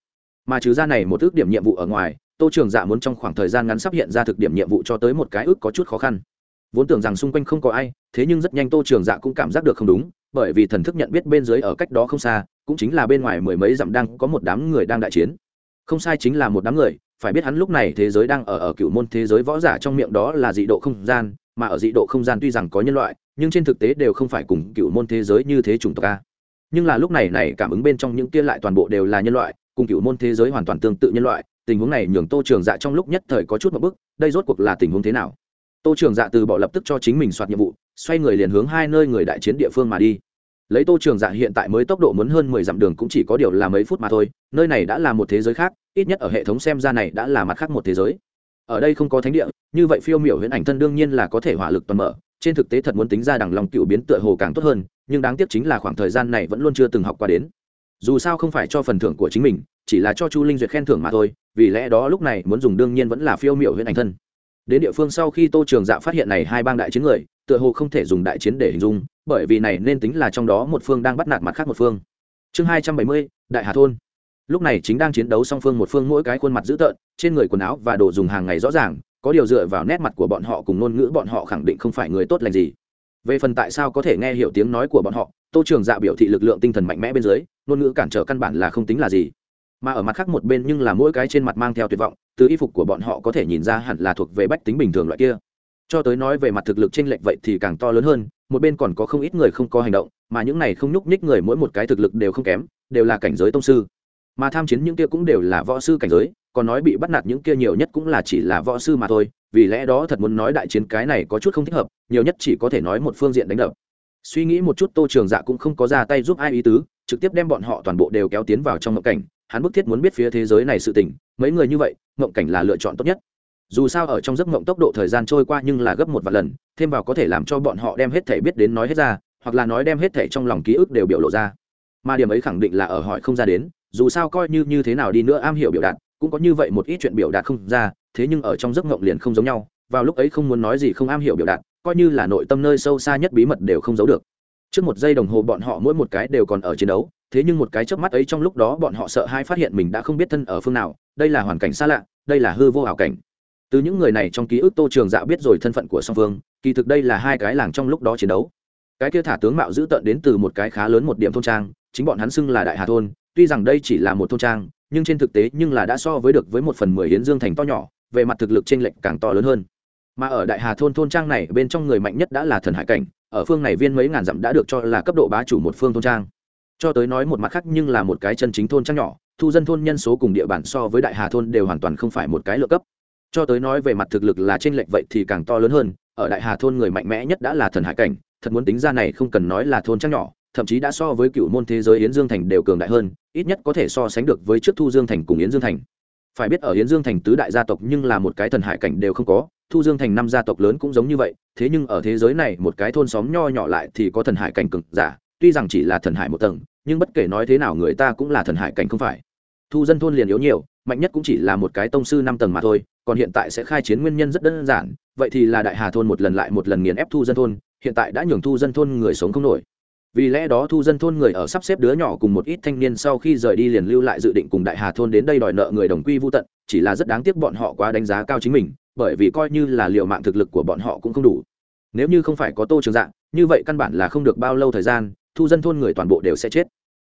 Mà trừ ra này một ước điểm nhiệm vụ ở ngoài, tô trường dạ muốn trong khoảng thời gian ngắn sắp hiện ra thực điểm nhiệm vụ cho tới một cái ước có chút khó khăn vốn tưởng rằng xung quanh không có ai, thế nhưng rất nhanh tô trường dạ cũng cảm giác được không đúng, bởi vì thần thức nhận biết bên dưới ở cách đó không xa, cũng chính là bên ngoài mười mấy dặm đang có một đám người đang đại chiến. Không sai chính là một đám người, phải biết hắn lúc này thế giới đang ở ở cựu môn thế giới võ giả trong miệng đó là dị độ không gian, mà ở dị độ không gian tuy rằng có nhân loại, nhưng trên thực tế đều không phải cùng cựu môn thế giới như thế chủng tộc a. Nhưng là lúc này này cảm ứng bên trong những kia lại toàn bộ đều là nhân loại, cùng cựu môn thế giới hoàn toàn tương tự nhân loại, tình huống này nhường tô trường dạ trong lúc nhất thời có chút một bức, đây rốt cuộc là tình huống thế nào? Tô trường dạ từ bỏ lập tức cho chính mình soạt nhiệm vụ, xoay người liền hướng hai nơi người đại chiến địa phương mà đi. Lấy tô trường dạ hiện tại mới tốc độ muốn hơn mười dặm đường cũng chỉ có điều là mấy phút mà thôi, nơi này đã là một thế giới khác, ít nhất ở hệ thống xem ra này đã là mặt khác một thế giới. Ở đây không có thánh địa, như vậy phiêu miểu huyễn ảnh thân đương nhiên là có thể hỏa lực toàn mở, trên thực tế thật muốn tính ra đằng lòng cựu biến tựa hồ càng tốt hơn, nhưng đáng tiếc chính là khoảng thời gian này vẫn luôn chưa từng học qua đến. Dù sao không phải cho phần thưởng của chính mình, chỉ là cho chu linh duyệt khen thưởng mà thôi, vì lẽ đó lúc này muốn dùng đương nhiên vẫn là phiêu miểu huyễn ảnh thân đến địa phương sau khi tô trường dạ phát hiện này hai bang đại chiến người, tựa hồ không thể dùng đại chiến để hình dung, bởi vì này nên tính là trong đó một phương đang bắt nạt mặt khác một phương. Chương hai trăm bảy mươi, đại hà thôn. Lúc này chính đang chiến đấu song phương một phương mỗi cái khuôn mặt dữ tợn, trên người quần áo và đồ dùng hàng ngày rõ ràng, có điều dựa vào nét mặt của bọn họ cùng ngôn ngữ bọn họ khẳng định không phải người tốt lành gì. Về phần tại sao có thể nghe hiểu tiếng nói của bọn họ, tô trường dạ biểu thị lực lượng tinh thần mạnh mẽ bên dưới, ngôn ngữ cản trở căn bản là không tính là gì. Mà ở mặt khác một bên nhưng là mỗi cái trên mặt mang theo tuyệt vọng từ y phục của bọn họ có thể nhìn ra hẳn là thuộc về bách tính bình thường loại kia. Cho tới nói về mặt thực lực t r ê n lệch vậy thì càng to lớn hơn, một bên còn có không ít người không có hành động, mà những này không nhúc nhích người mỗi một cái thực lực đều không kém, đều là cảnh giới tông sư. Mà tham chiến những kia cũng đều là võ sư cảnh giới, còn nói bị bắt nạt những kia nhiều nhất cũng là chỉ là võ sư mà thôi, vì lẽ đó thật muốn nói đại chiến cái này có chút không thích hợp, nhiều nhất chỉ có thể nói một phương diện đánh đập. Suy nghĩ một chút tô trường dạ cũng không có ra tay giúp ai ý tứ, trực tiếp đem bọn họ toàn bộ đều kéo tiến vào trong ngộng cảnh, hắn bức thiết muốn biết phía thế giới này sự tình, mấy người như vậy Mộng cảnh là lựa chọn tốt nhất. Dù sao ở trong giấc mộng tốc độ thời gian trôi qua nhưng là gấp một vài lần, thêm vào có thể làm cho bọn họ đem hết thể biết đến nói hết ra, hoặc là nói đem hết thể trong lòng ký ức đều biểu lộ ra. Mà điểm ấy khẳng định là ở hỏi không ra đến, dù sao coi như như thế nào đi nữa am hiểu biểu đạt, cũng có như vậy một ít chuyện biểu đạt không ra, thế nhưng ở trong giấc mộng liền không giống nhau, vào lúc ấy không muốn nói gì không am hiểu biểu đạt, coi như là nội tâm nơi sâu xa nhất bí mật đều không giấu được. Trước một giây đồng hồ bọn họ mỗi một cái đều còn ở chiến đấu thế nhưng một cái chớp mắt ấy trong lúc đó bọn họ sợ hai phát hiện mình đã không biết thân ở phương nào, đây là hoàn cảnh xa lạ, đây là hư vô ảo cảnh. Từ những người này trong ký ức tô trường dạ biết rồi thân phận của song phương, kỳ thực đây là hai cái làng trong lúc đó chiến đấu. Cái kia thả tướng mạo giữ tợn đến từ một cái khá lớn một điểm thôn trang, chính bọn hắn xưng là đại hà thôn, tuy rằng đây chỉ là một thôn trang, nhưng trên thực tế nhưng là đã so với được với một phần mười hiến dương thành to nhỏ, về mặt thực lực t r ê n lệch càng to lớn hơn. Mà ở đại hà thôn thôn trang này, bên trong người mạnh nhất đã là thần hải cảnh, ở phương này viên mấy ngàn dặm đã được cho là cấp độ bá chủ một phương thôn trang cho tới nói một mặt khác nhưng là một cái chân chính thôn trang nhỏ, thu dân thôn nhân số cùng địa bàn so với đại hà thôn đều hoàn toàn không phải một cái lựa cấp. Cho tới nói về mặt thực lực là trên lệch vậy thì càng to lớn hơn, ở đại hà thôn người mạnh mẽ nhất đã là thần hải cảnh, thật muốn tính ra này không cần nói là thôn trang nhỏ, thậm chí đã so với cựu môn thế giới yến dương thành đều cường đại hơn, ít nhất có thể so sánh được với trước thu dương thành cùng yến dương thành. Phải biết ở yến dương thành tứ đại gia tộc nhưng là một cái thần hải cảnh đều không có, thu dương thành năm gia tộc lớn cũng giống như vậy, thế nhưng ở thế giới này một cái thôn xóm nho nhỏ lại thì có thần hải cảnh cực giả tuy rằng chỉ là thần hải một tầng nhưng bất kể nói thế nào người ta cũng là thần hải cảnh không phải. Thu dân thôn liền yếu nhiều mạnh nhất cũng chỉ là một cái tông sư năm tầng mà thôi còn hiện tại sẽ khai chiến nguyên nhân rất đơn giản vậy thì là đại hà thôn một lần lại một lần nghiền ép thu dân thôn hiện tại đã nhường thu dân thôn người sống không nổi. Vì lẽ đó thu dân thôn người ở sắp xếp đứa nhỏ cùng một ít thanh niên sau khi rời đi liền lưu lại dự định cùng đại hà thôn đến đây đòi nợ người đồng quy vô tận chỉ là rất đáng tiếc bọn họ quá đánh giá cao chính mình bởi vì coi như là liệu mạng thực lực của bọn họ cũng không đủ. Nếu như không phải có tô trường dạng, như vậy căn bản là không được bao lâu thời gian thu dân thôn người toàn bộ đều sẽ chết.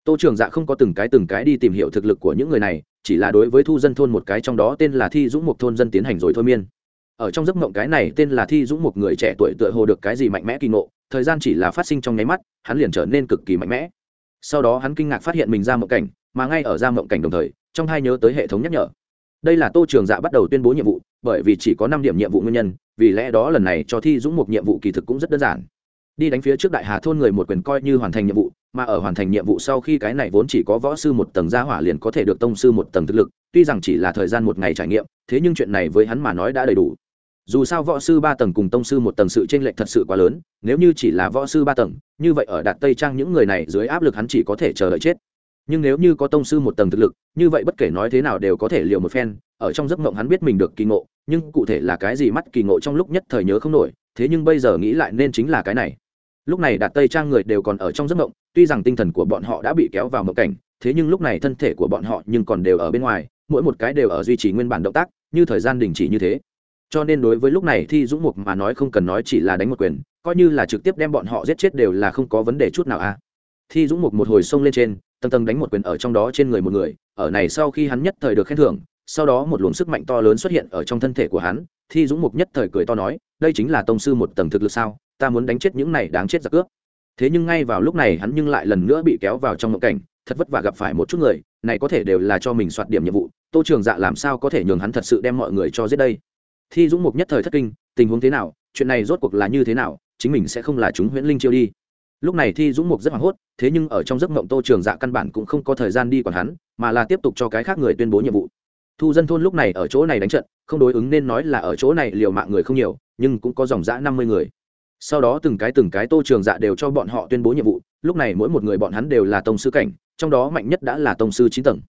Tô trường dạ không có từng cái từng cái đi tìm hiểu thực lực của những người này, chỉ là đối với thu dân thôn một cái trong đó tên là thi dũng một thôn dân tiến hành rồi thôi miên. Ở trong giấc mộng cái này tên là thi dũng một người trẻ tuổi tựa hồ được cái gì mạnh mẽ kỳ ngộ, thời gian chỉ là phát sinh trong nháy mắt, hắn liền trở nên cực kỳ mạnh mẽ. Sau đó hắn kinh ngạc phát hiện mình ra mộng cảnh, mà ngay ở ra mộng cảnh đồng thời, trong hai nhớ tới hệ thống nhắc nhở. Đây là tô trường dạ bắt đầu tuyên bố nhiệm vụ, bởi vì chỉ có năm điểm nhiệm vụ nguyên nhân, vì lẽ đó lần này cho thi dũng một nhiệm vụ kỳ thực cũng rất đơn giản đi đánh phía trước đại hà thôn người một quyền coi như hoàn thành nhiệm vụ, mà ở hoàn thành nhiệm vụ sau khi cái này vốn chỉ có võ sư một tầng gia hỏa liền có thể được tông sư một tầng thực lực, tuy rằng chỉ là thời gian một ngày trải nghiệm, thế nhưng chuyện này với hắn mà nói đã đầy đủ. Dù sao võ sư ba tầng cùng tông sư một tầng sự t r ê n lệch thật sự quá lớn, nếu như chỉ là võ sư ba tầng, như vậy ở đạt tây trang những người này dưới áp lực hắn chỉ có thể chờ đợi chết. Nhưng nếu như có tông sư một tầng thực lực, như vậy bất kể nói thế nào đều có thể liều một phen, ở trong giấc mộng hắn biết mình được kỳ ngộ, nhưng cụ thể là cái gì mắt kỳ ngộ trong lúc nhất thời nhớ không nổi, thế nhưng bây giờ nghĩ lại nên chính là cái này lúc này đạt tây trang người đều còn ở trong giấc mộng, tuy rằng tinh thần của bọn họ đã bị kéo vào mộng cảnh, thế nhưng lúc này thân thể của bọn họ nhưng còn đều ở bên ngoài, mỗi một cái đều ở duy trì nguyên bản động tác, như thời gian đình chỉ như thế cho nên đối với lúc này thi dũng mục mà nói không cần nói chỉ là đánh một quyền, coi như là trực tiếp đem bọn họ giết chết đều là không có vấn đề chút nào a à. thi dũng mục một hồi xông lên trên, tầng tầng đánh một quyền ở trong đó trên người một người, ở này sau khi hắn nhất thời được khen thưởng, sau đó một luồng sức mạnh to lớn xuất hiện ở trong thân thể của hắn, thi dũng mục nhất thời cười to nói đây chính là tông sư một tầng thực lực sao, ta muốn đánh chết những này đáng chết giặc cướp. Thế nhưng ngay vào lúc này hắn nhưng lại lần nữa bị kéo vào trong ngộng cảnh, thật vất vả gặp phải một chút người, này có thể đều là cho mình soạt điểm nhiệm vụ, tô trường dạ làm sao có thể nhường hắn thật sự đem mọi người cho giết đây? Thi dũng mục nhất thời thất kinh, tình huống thế nào, chuyện này rốt cuộc là như thế nào, chính mình sẽ không là chúng huyễn linh chiêu đi. Lúc này thi dũng mục rất hoảng hốt, thế nhưng ở trong giấc mộng tô trường dạ căn bản cũng không có thời gian đi còn hắn, mà là tiếp tục cho cái khác người tuyên bố nhiệm vụ thu dân thôn lúc này ở chỗ này đánh trận, không đối ứng nên nói là ở chỗ này liều mạng người không nhiều, nhưng cũng có dòng dã năm mươi người. Sau đó từng cái từng cái tô trường dạ đều cho bọn họ tuyên bố nhiệm vụ, lúc này mỗi một người bọn hắn đều là tông sư cảnh, trong đó mạnh nhất đã là tông sư chín tầng.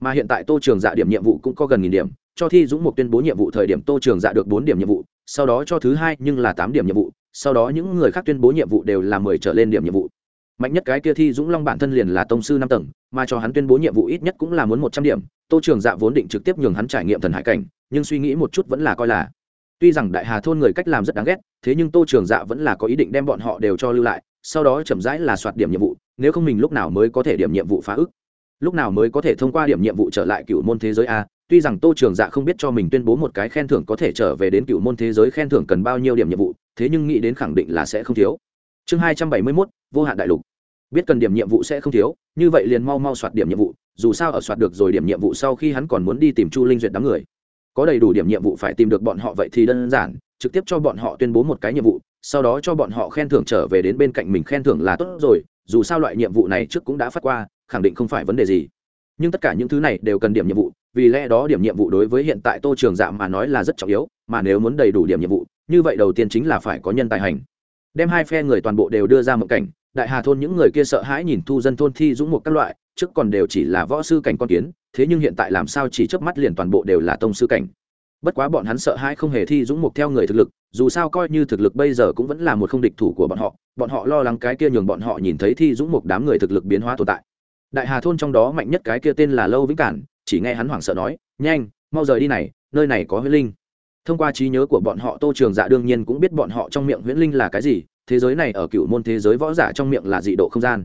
Mà hiện tại tô trường dạ điểm nhiệm vụ cũng có gần nghìn điểm, cho thi dũng một tuyên bố nhiệm vụ thời điểm tô trường dạ được bốn điểm nhiệm vụ, sau đó cho thứ hai nhưng là tám điểm nhiệm vụ, sau đó những người khác tuyên bố nhiệm vụ đều là mười trở lên điểm nhiệm vụ. Mạnh nhất cái kia thi dũng long bản thân liền là tông sư năm tầng, mà cho hắn tuyên bố nhiệm vụ ít nhất cũng là muốn một trăm điểm tô trường dạ vốn định trực tiếp nhường hắn trải nghiệm thần hải cảnh, nhưng suy nghĩ một chút vẫn là coi là. Tuy rằng đại hà thôn người cách làm rất đáng ghét, thế nhưng tô trường dạ vẫn là có ý định đem bọn họ đều cho lưu lại, sau đó chậm rãi là soạt điểm nhiệm vụ, nếu không mình lúc nào mới có thể điểm nhiệm vụ phá ức. Lúc nào mới có thể thông qua điểm nhiệm vụ trở lại cựu môn thế giới a, tuy rằng tô trường dạ không biết cho mình tuyên bố một cái khen thưởng có thể trở về đến cựu môn thế giới khen thưởng cần bao nhiêu điểm nhiệm vụ, thế nhưng nghĩ đến khẳng định là sẽ không thiếu. Chương hai trăm bảy mươi mốt, vô hạn đại lục. Biết cần điểm nhiệm vụ sẽ không thiếu, như vậy liền mau mau soạt điểm nhiệm vụ dù sao ở soạt được rồi điểm nhiệm vụ sau khi hắn còn muốn đi tìm chu linh duyệt đám người. Có đầy đủ điểm nhiệm vụ phải tìm được bọn họ vậy thì đơn giản, trực tiếp cho bọn họ tuyên bố một cái nhiệm vụ, sau đó cho bọn họ khen thưởng trở về đến bên cạnh mình khen thưởng là tốt rồi, dù sao loại nhiệm vụ này trước cũng đã phát qua, khẳng định không phải vấn đề gì. Nhưng tất cả những thứ này đều cần điểm nhiệm vụ, vì lẽ đó điểm nhiệm vụ đối với hiện tại tô trường dạ mà nói là rất trọng yếu, mà nếu muốn đầy đủ điểm nhiệm vụ, như vậy đầu tiên chính là phải có nhân tài hành. Đem hai phe người toàn bộ đều đưa ra một cảnh, đại hà thôn những người kia sợ hãi nhìn thu dân thôn thi dũng một các loại trước còn đều chỉ là võ sư cảnh con kiến, thế nhưng hiện tại làm sao chỉ chớp mắt liền toàn bộ đều là tông sư cảnh. Bất quá bọn hắn sợ hãi không hề thi dũng mục theo người thực lực, dù sao coi như thực lực bây giờ cũng vẫn là một không địch thủ của bọn họ bọn họ lo lắng cái kia nhường bọn họ nhìn thấy thi dũng mục đám người thực lực biến hóa tồn tại. Đại hà thôn trong đó mạnh nhất cái kia tên là lâu vĩnh cản, chỉ nghe hắn hoảng sợ nói, nhanh, mau rời đi này, nơi này có huyễn linh. Thông qua trí nhớ của bọn họ, tô trường dạ đương nhiên cũng biết bọn họ trong miệng huyễn linh là cái gì, thế giới này ở cựu môn thế giới võ giả trong miệng là dị độ không gian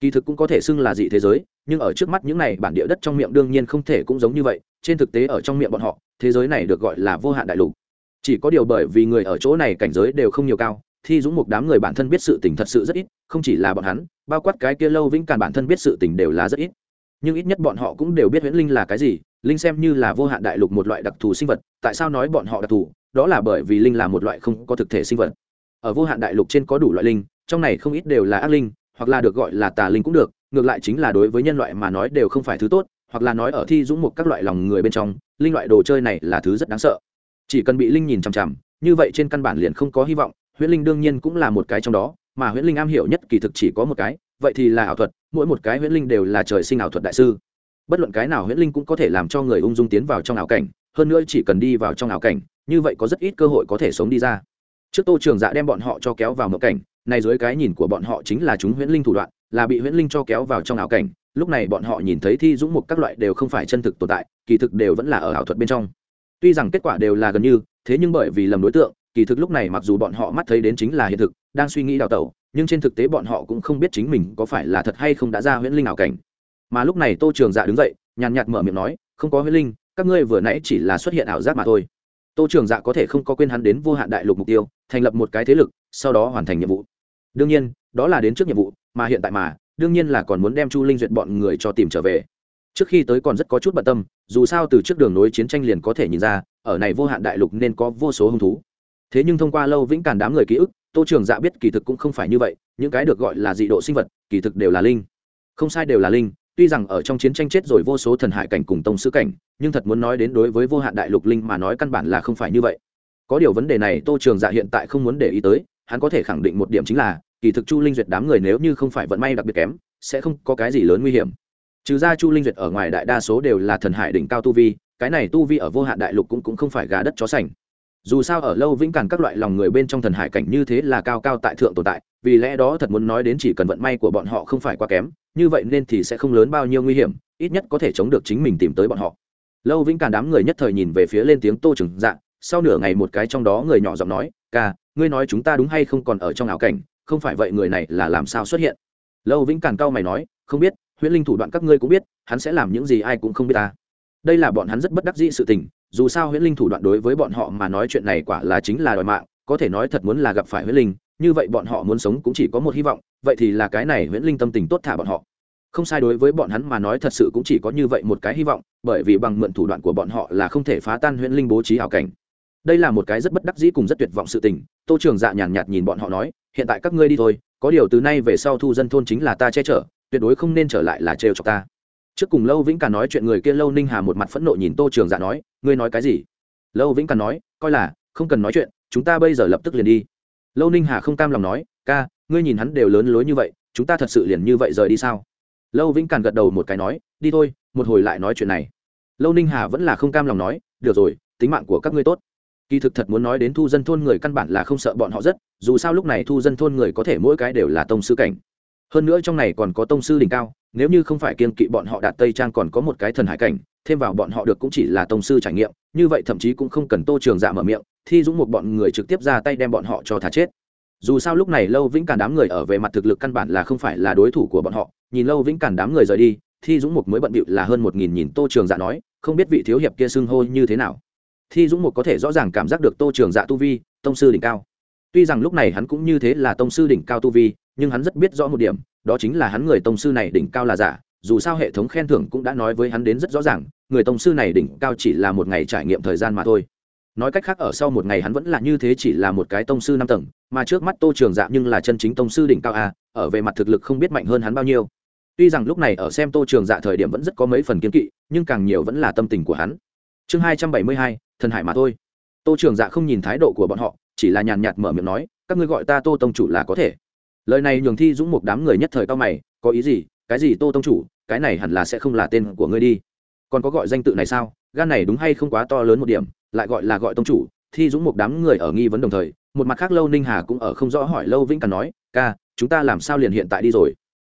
kỳ thực cũng có thể xưng là dị thế giới, nhưng ở trước mắt những này bản địa đất trong miệng đương nhiên không thể cũng giống như vậy, trên thực tế ở trong miệng bọn họ, thế giới này được gọi là vô hạn đại lục. Chỉ có điều bởi vì người ở chỗ này cảnh giới đều không nhiều cao, thi dũng một đám người bản thân biết sự tình thật sự rất ít, không chỉ là bọn hắn, bao quát cái kia lâu vĩnh càn bản thân biết sự tình đều là rất ít. Nhưng ít nhất bọn họ cũng đều biết huyễn linh là cái gì, linh xem như là vô hạn đại lục một loại đặc thù sinh vật, tại sao nói bọn họ đặc thù? Đó là bởi vì linh là một loại không có thực thể sinh vật. Ở vô hạn đại lục trên có đủ loại linh, trong này không ít đều là ác linh hoặc là được gọi là tà linh cũng được, ngược lại chính là đối với nhân loại mà nói đều không phải thứ tốt, hoặc là nói ở thi dũng một các loại lòng người bên trong, linh loại đồ chơi này là thứ rất đáng sợ. Chỉ cần bị linh nhìn chằm chằm, như vậy trên căn bản liền không có hy vọng, huyễn linh đương nhiên cũng là một cái trong đó, mà huyễn linh am hiểu nhất kỳ thực chỉ có một cái, vậy thì là ảo thuật, mỗi một cái huyễn linh đều là trời sinh ảo thuật đại sư. Bất luận cái nào huyễn linh cũng có thể làm cho người ung dung tiến vào trong ảo cảnh, hơn nữa chỉ cần đi vào trong ảo cảnh, như vậy có rất ít cơ hội có thể sống đi ra. Trước tô trường dạ đem bọn họ cho kéo vào mộng cảnh này dưới cái nhìn của bọn họ chính là chúng huyễn linh thủ đoạn, là bị huyễn linh cho kéo vào trong ảo cảnh. Lúc này bọn họ nhìn thấy thi dũng mục các loại đều không phải chân thực tồn tại, kỳ thực đều vẫn là ở ảo thuật bên trong. Tuy rằng kết quả đều là gần như, thế nhưng bởi vì lầm đối tượng, kỳ thực lúc này mặc dù bọn họ mắt thấy đến chính là hiện thực, đang suy nghĩ đào tẩu, nhưng trên thực tế bọn họ cũng không biết chính mình có phải là thật hay không đã ra huyễn linh ảo cảnh. Mà lúc này tô trường dạ đứng dậy, nhàn nhạt mở miệng nói, không có huyễn linh, các ngươi vừa nãy chỉ là xuất hiện ảo giác mà thôi. Tô trường dạ có thể không có quên hắn đến vô hạn đại lục mục tiêu, thành lập một cái thế lực, sau đó hoàn thành nhiệm vụ đương nhiên, đó là đến trước nhiệm vụ, mà hiện tại mà, đương nhiên là còn muốn đem chu linh duyệt bọn người cho tìm trở về. Trước khi tới còn rất có chút bận tâm, dù sao từ trước đường nối chiến tranh liền có thể nhìn ra, ở này vô hạn đại lục nên có vô số hung thú. Thế nhưng thông qua lâu vĩnh càn đám người ký ức, tô trường dạ biết kỳ thực cũng không phải như vậy, những cái được gọi là dị độ sinh vật, kỳ thực đều là linh. Không sai đều là linh, tuy rằng ở trong chiến tranh chết rồi vô số thần hải cảnh cùng tông sứ cảnh, nhưng thật muốn nói đến đối với vô hạn đại lục linh mà nói căn bản là không phải như vậy. Có điều vấn đề này tô trường dạ hiện tại không muốn để ý tới, hắn có thể khẳng định một điểm chính là kỳ thực chu linh duyệt đám người nếu như không phải vận may đặc biệt kém sẽ không có cái gì lớn nguy hiểm. Trừ ra chu linh duyệt ở ngoài đại đa số đều là thần hải đỉnh cao tu vi cái này tu vi ở vô hạn đại lục cũng, cũng không phải gà đất chó sành. Dù sao ở lâu vĩnh cản các loại lòng người bên trong thần hải cảnh như thế là cao cao tại thượng tồn tại vì lẽ đó thật muốn nói đến chỉ cần vận may của bọn họ không phải quá kém như vậy nên thì sẽ không lớn bao nhiêu nguy hiểm ít nhất có thể chống được chính mình tìm tới bọn họ. Lâu vĩnh cản đám người nhất thời nhìn về phía lên tiếng tô trừng dạng sau nửa ngày một cái trong đó người nhỏ giọng nói ca ngươi nói chúng ta đúng hay không còn ở trong ảo cảnh không phải vậy người này là làm sao xuất hiện? Lâu vĩnh càn cao mày nói, không biết, huyễn linh thủ đoạn các ngươi cũng biết, hắn sẽ làm những gì ai cũng không biết ta. Đây là bọn hắn rất bất đắc dĩ sự tình, dù sao huyễn linh thủ đoạn đối với bọn họ mà nói chuyện này quả là chính là đòi mạng, có thể nói thật muốn là gặp phải huyễn linh, như vậy bọn họ muốn sống cũng chỉ có một hy vọng, vậy thì là cái này huyễn linh tâm tình tốt thả bọn họ. Không sai đối với bọn hắn mà nói thật sự cũng chỉ có như vậy một cái hy vọng, bởi vì bằng mượn thủ đoạn của bọn họ là không thể phá tan huyễn linh bố trí hảo cảnh. Đây là một cái rất bất đắc dĩ cùng rất tuyệt vọng sự tình, tô trường dạ nhàn nhạt nhìn bọn họ nói hiện tại các ngươi đi thôi, có điều từ nay về sau thu dân thôn chính là ta che chở, tuyệt đối không nên trở lại là trêu chọc ta. Trước cùng lâu vĩnh càn nói chuyện người kia lâu ninh hà một mặt phẫn nộ nhìn tô trường dạ nói, ngươi nói cái gì? Lâu vĩnh càn nói, coi là, không cần nói chuyện, chúng ta bây giờ lập tức liền đi. Lâu ninh hà không cam lòng nói, ca, ngươi nhìn hắn đều lớn lối như vậy, chúng ta thật sự liền như vậy rời đi sao? Lâu vĩnh càn gật đầu một cái nói, đi thôi, một hồi lại nói chuyện này. Lâu ninh hà vẫn là không cam lòng nói, được rồi, tính mạng của các ngươi tốt kỳ thực thật muốn nói đến thu dân thôn người căn bản là không sợ bọn họ rất, dù sao lúc này thu dân thôn người có thể mỗi cái đều là tông sư cảnh. Hơn nữa trong này còn có tông sư đỉnh cao, nếu như không phải kiên kỵ bọn họ đạt tây trang còn có một cái thần hải cảnh, thêm vào bọn họ được cũng chỉ là tông sư trải nghiệm, như vậy thậm chí cũng không cần tô trường dạ mở miệng, thi dũng một bọn người trực tiếp ra tay đem bọn họ cho thả chết. Dù sao lúc này lâu vĩnh càn đám người ở về mặt thực lực căn bản là không phải là đối thủ của bọn họ, nhìn lâu vĩnh càn đám người rời đi, thi dũng mục mới bận bịu là hơn một nghìn nhìn tô trường dạ nói, không biết vị thiếu hiệp kia xưng hô như thế nào thi dũng mục có thể rõ ràng cảm giác được tô trường dạ tu vi, tông sư đỉnh cao. Tuy rằng lúc này hắn cũng như thế là tông sư đỉnh cao tu vi, nhưng hắn rất biết rõ một điểm, đó chính là hắn người tông sư này đỉnh cao là giả, dù sao hệ thống khen thưởng cũng đã nói với hắn đến rất rõ ràng, người tông sư này đỉnh cao chỉ là một ngày trải nghiệm thời gian mà thôi. Nói cách khác ở sau một ngày hắn vẫn là như thế chỉ là một cái tông sư năm tầng, mà trước mắt tô trường dạ nhưng là chân chính tông sư đỉnh cao a ở về mặt thực lực không biết mạnh hơn hắn bao nhiêu. Tuy rằng lúc này ở xem tô trường dạ thời điểm vẫn rất có mấy phần kiến kỵ, nhưng càng nhiều vẫn là tâm tình của hắn chương hai trăm bảy mươi hai, thần hải mà thôi. Tô trường dạ không nhìn thái độ của bọn họ, chỉ là nhàn nhạt mở miệng nói, các ngươi gọi ta tô tông chủ là có thể. Lời này nhường thi dũng một đám người nhất thời cao mày, có ý gì? Cái gì tô tông chủ? Cái này hẳn là sẽ không là tên của ngươi đi. Còn có gọi danh tự này sao? Gan này đúng hay không quá to lớn một điểm, lại gọi là gọi tông chủ. Thi dũng một đám người ở nghi vấn đồng thời, một mặt khác lâu ninh hà cũng ở không rõ hỏi lâu vĩnh càn nói, ca, chúng ta làm sao liền hiện tại đi rồi?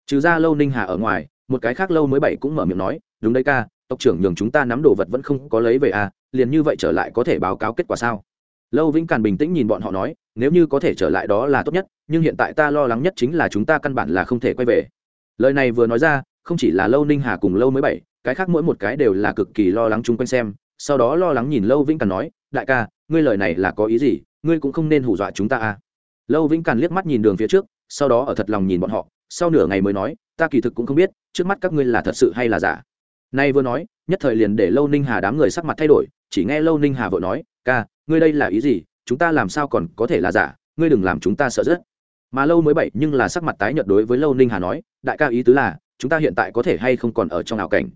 Trừ ra lâu ninh hà ở ngoài, một cái khác lâu mới bảy cũng mở miệng nói, đúng đấy ca tộc trưởng nhường chúng ta nắm đồ vật vẫn không có lấy về à liền như vậy trở lại có thể báo cáo kết quả sao? Lâu vĩnh càn bình tĩnh nhìn bọn họ nói, nếu như có thể trở lại đó là tốt nhất, nhưng hiện tại ta lo lắng nhất chính là chúng ta căn bản là không thể quay về. Lời này vừa nói ra, không chỉ là lâu ninh hà cùng lâu mới bảy, cái khác mỗi một cái đều là cực kỳ lo lắng chung quanh xem, sau đó lo lắng nhìn lâu vĩnh càn nói, đại ca, ngươi lời này là có ý gì, ngươi cũng không nên hù dọa chúng ta à. Lâu vĩnh càn liếc mắt nhìn đường phía trước, sau đó ở thật lòng nhìn bọn họ, sau nửa ngày mới nói, ta kỳ thực cũng không biết, trước mắt các ngươi là thật sự hay là giả? Nay vừa nói, nhất thời liền để lâu ninh hà đám người sắc mặt thay đổi, chỉ nghe lâu ninh hà vợ nói, ca, ngươi đây là ý gì? Chúng ta làm sao còn có thể là giả? Ngươi đừng làm chúng ta sợ rất mà lâu mới bảy nhưng là sắc mặt tái nhợt đối với lâu ninh hà nói, đại ca ý tứ là, chúng ta hiện tại có thể hay không còn ở trong ảo cảnh?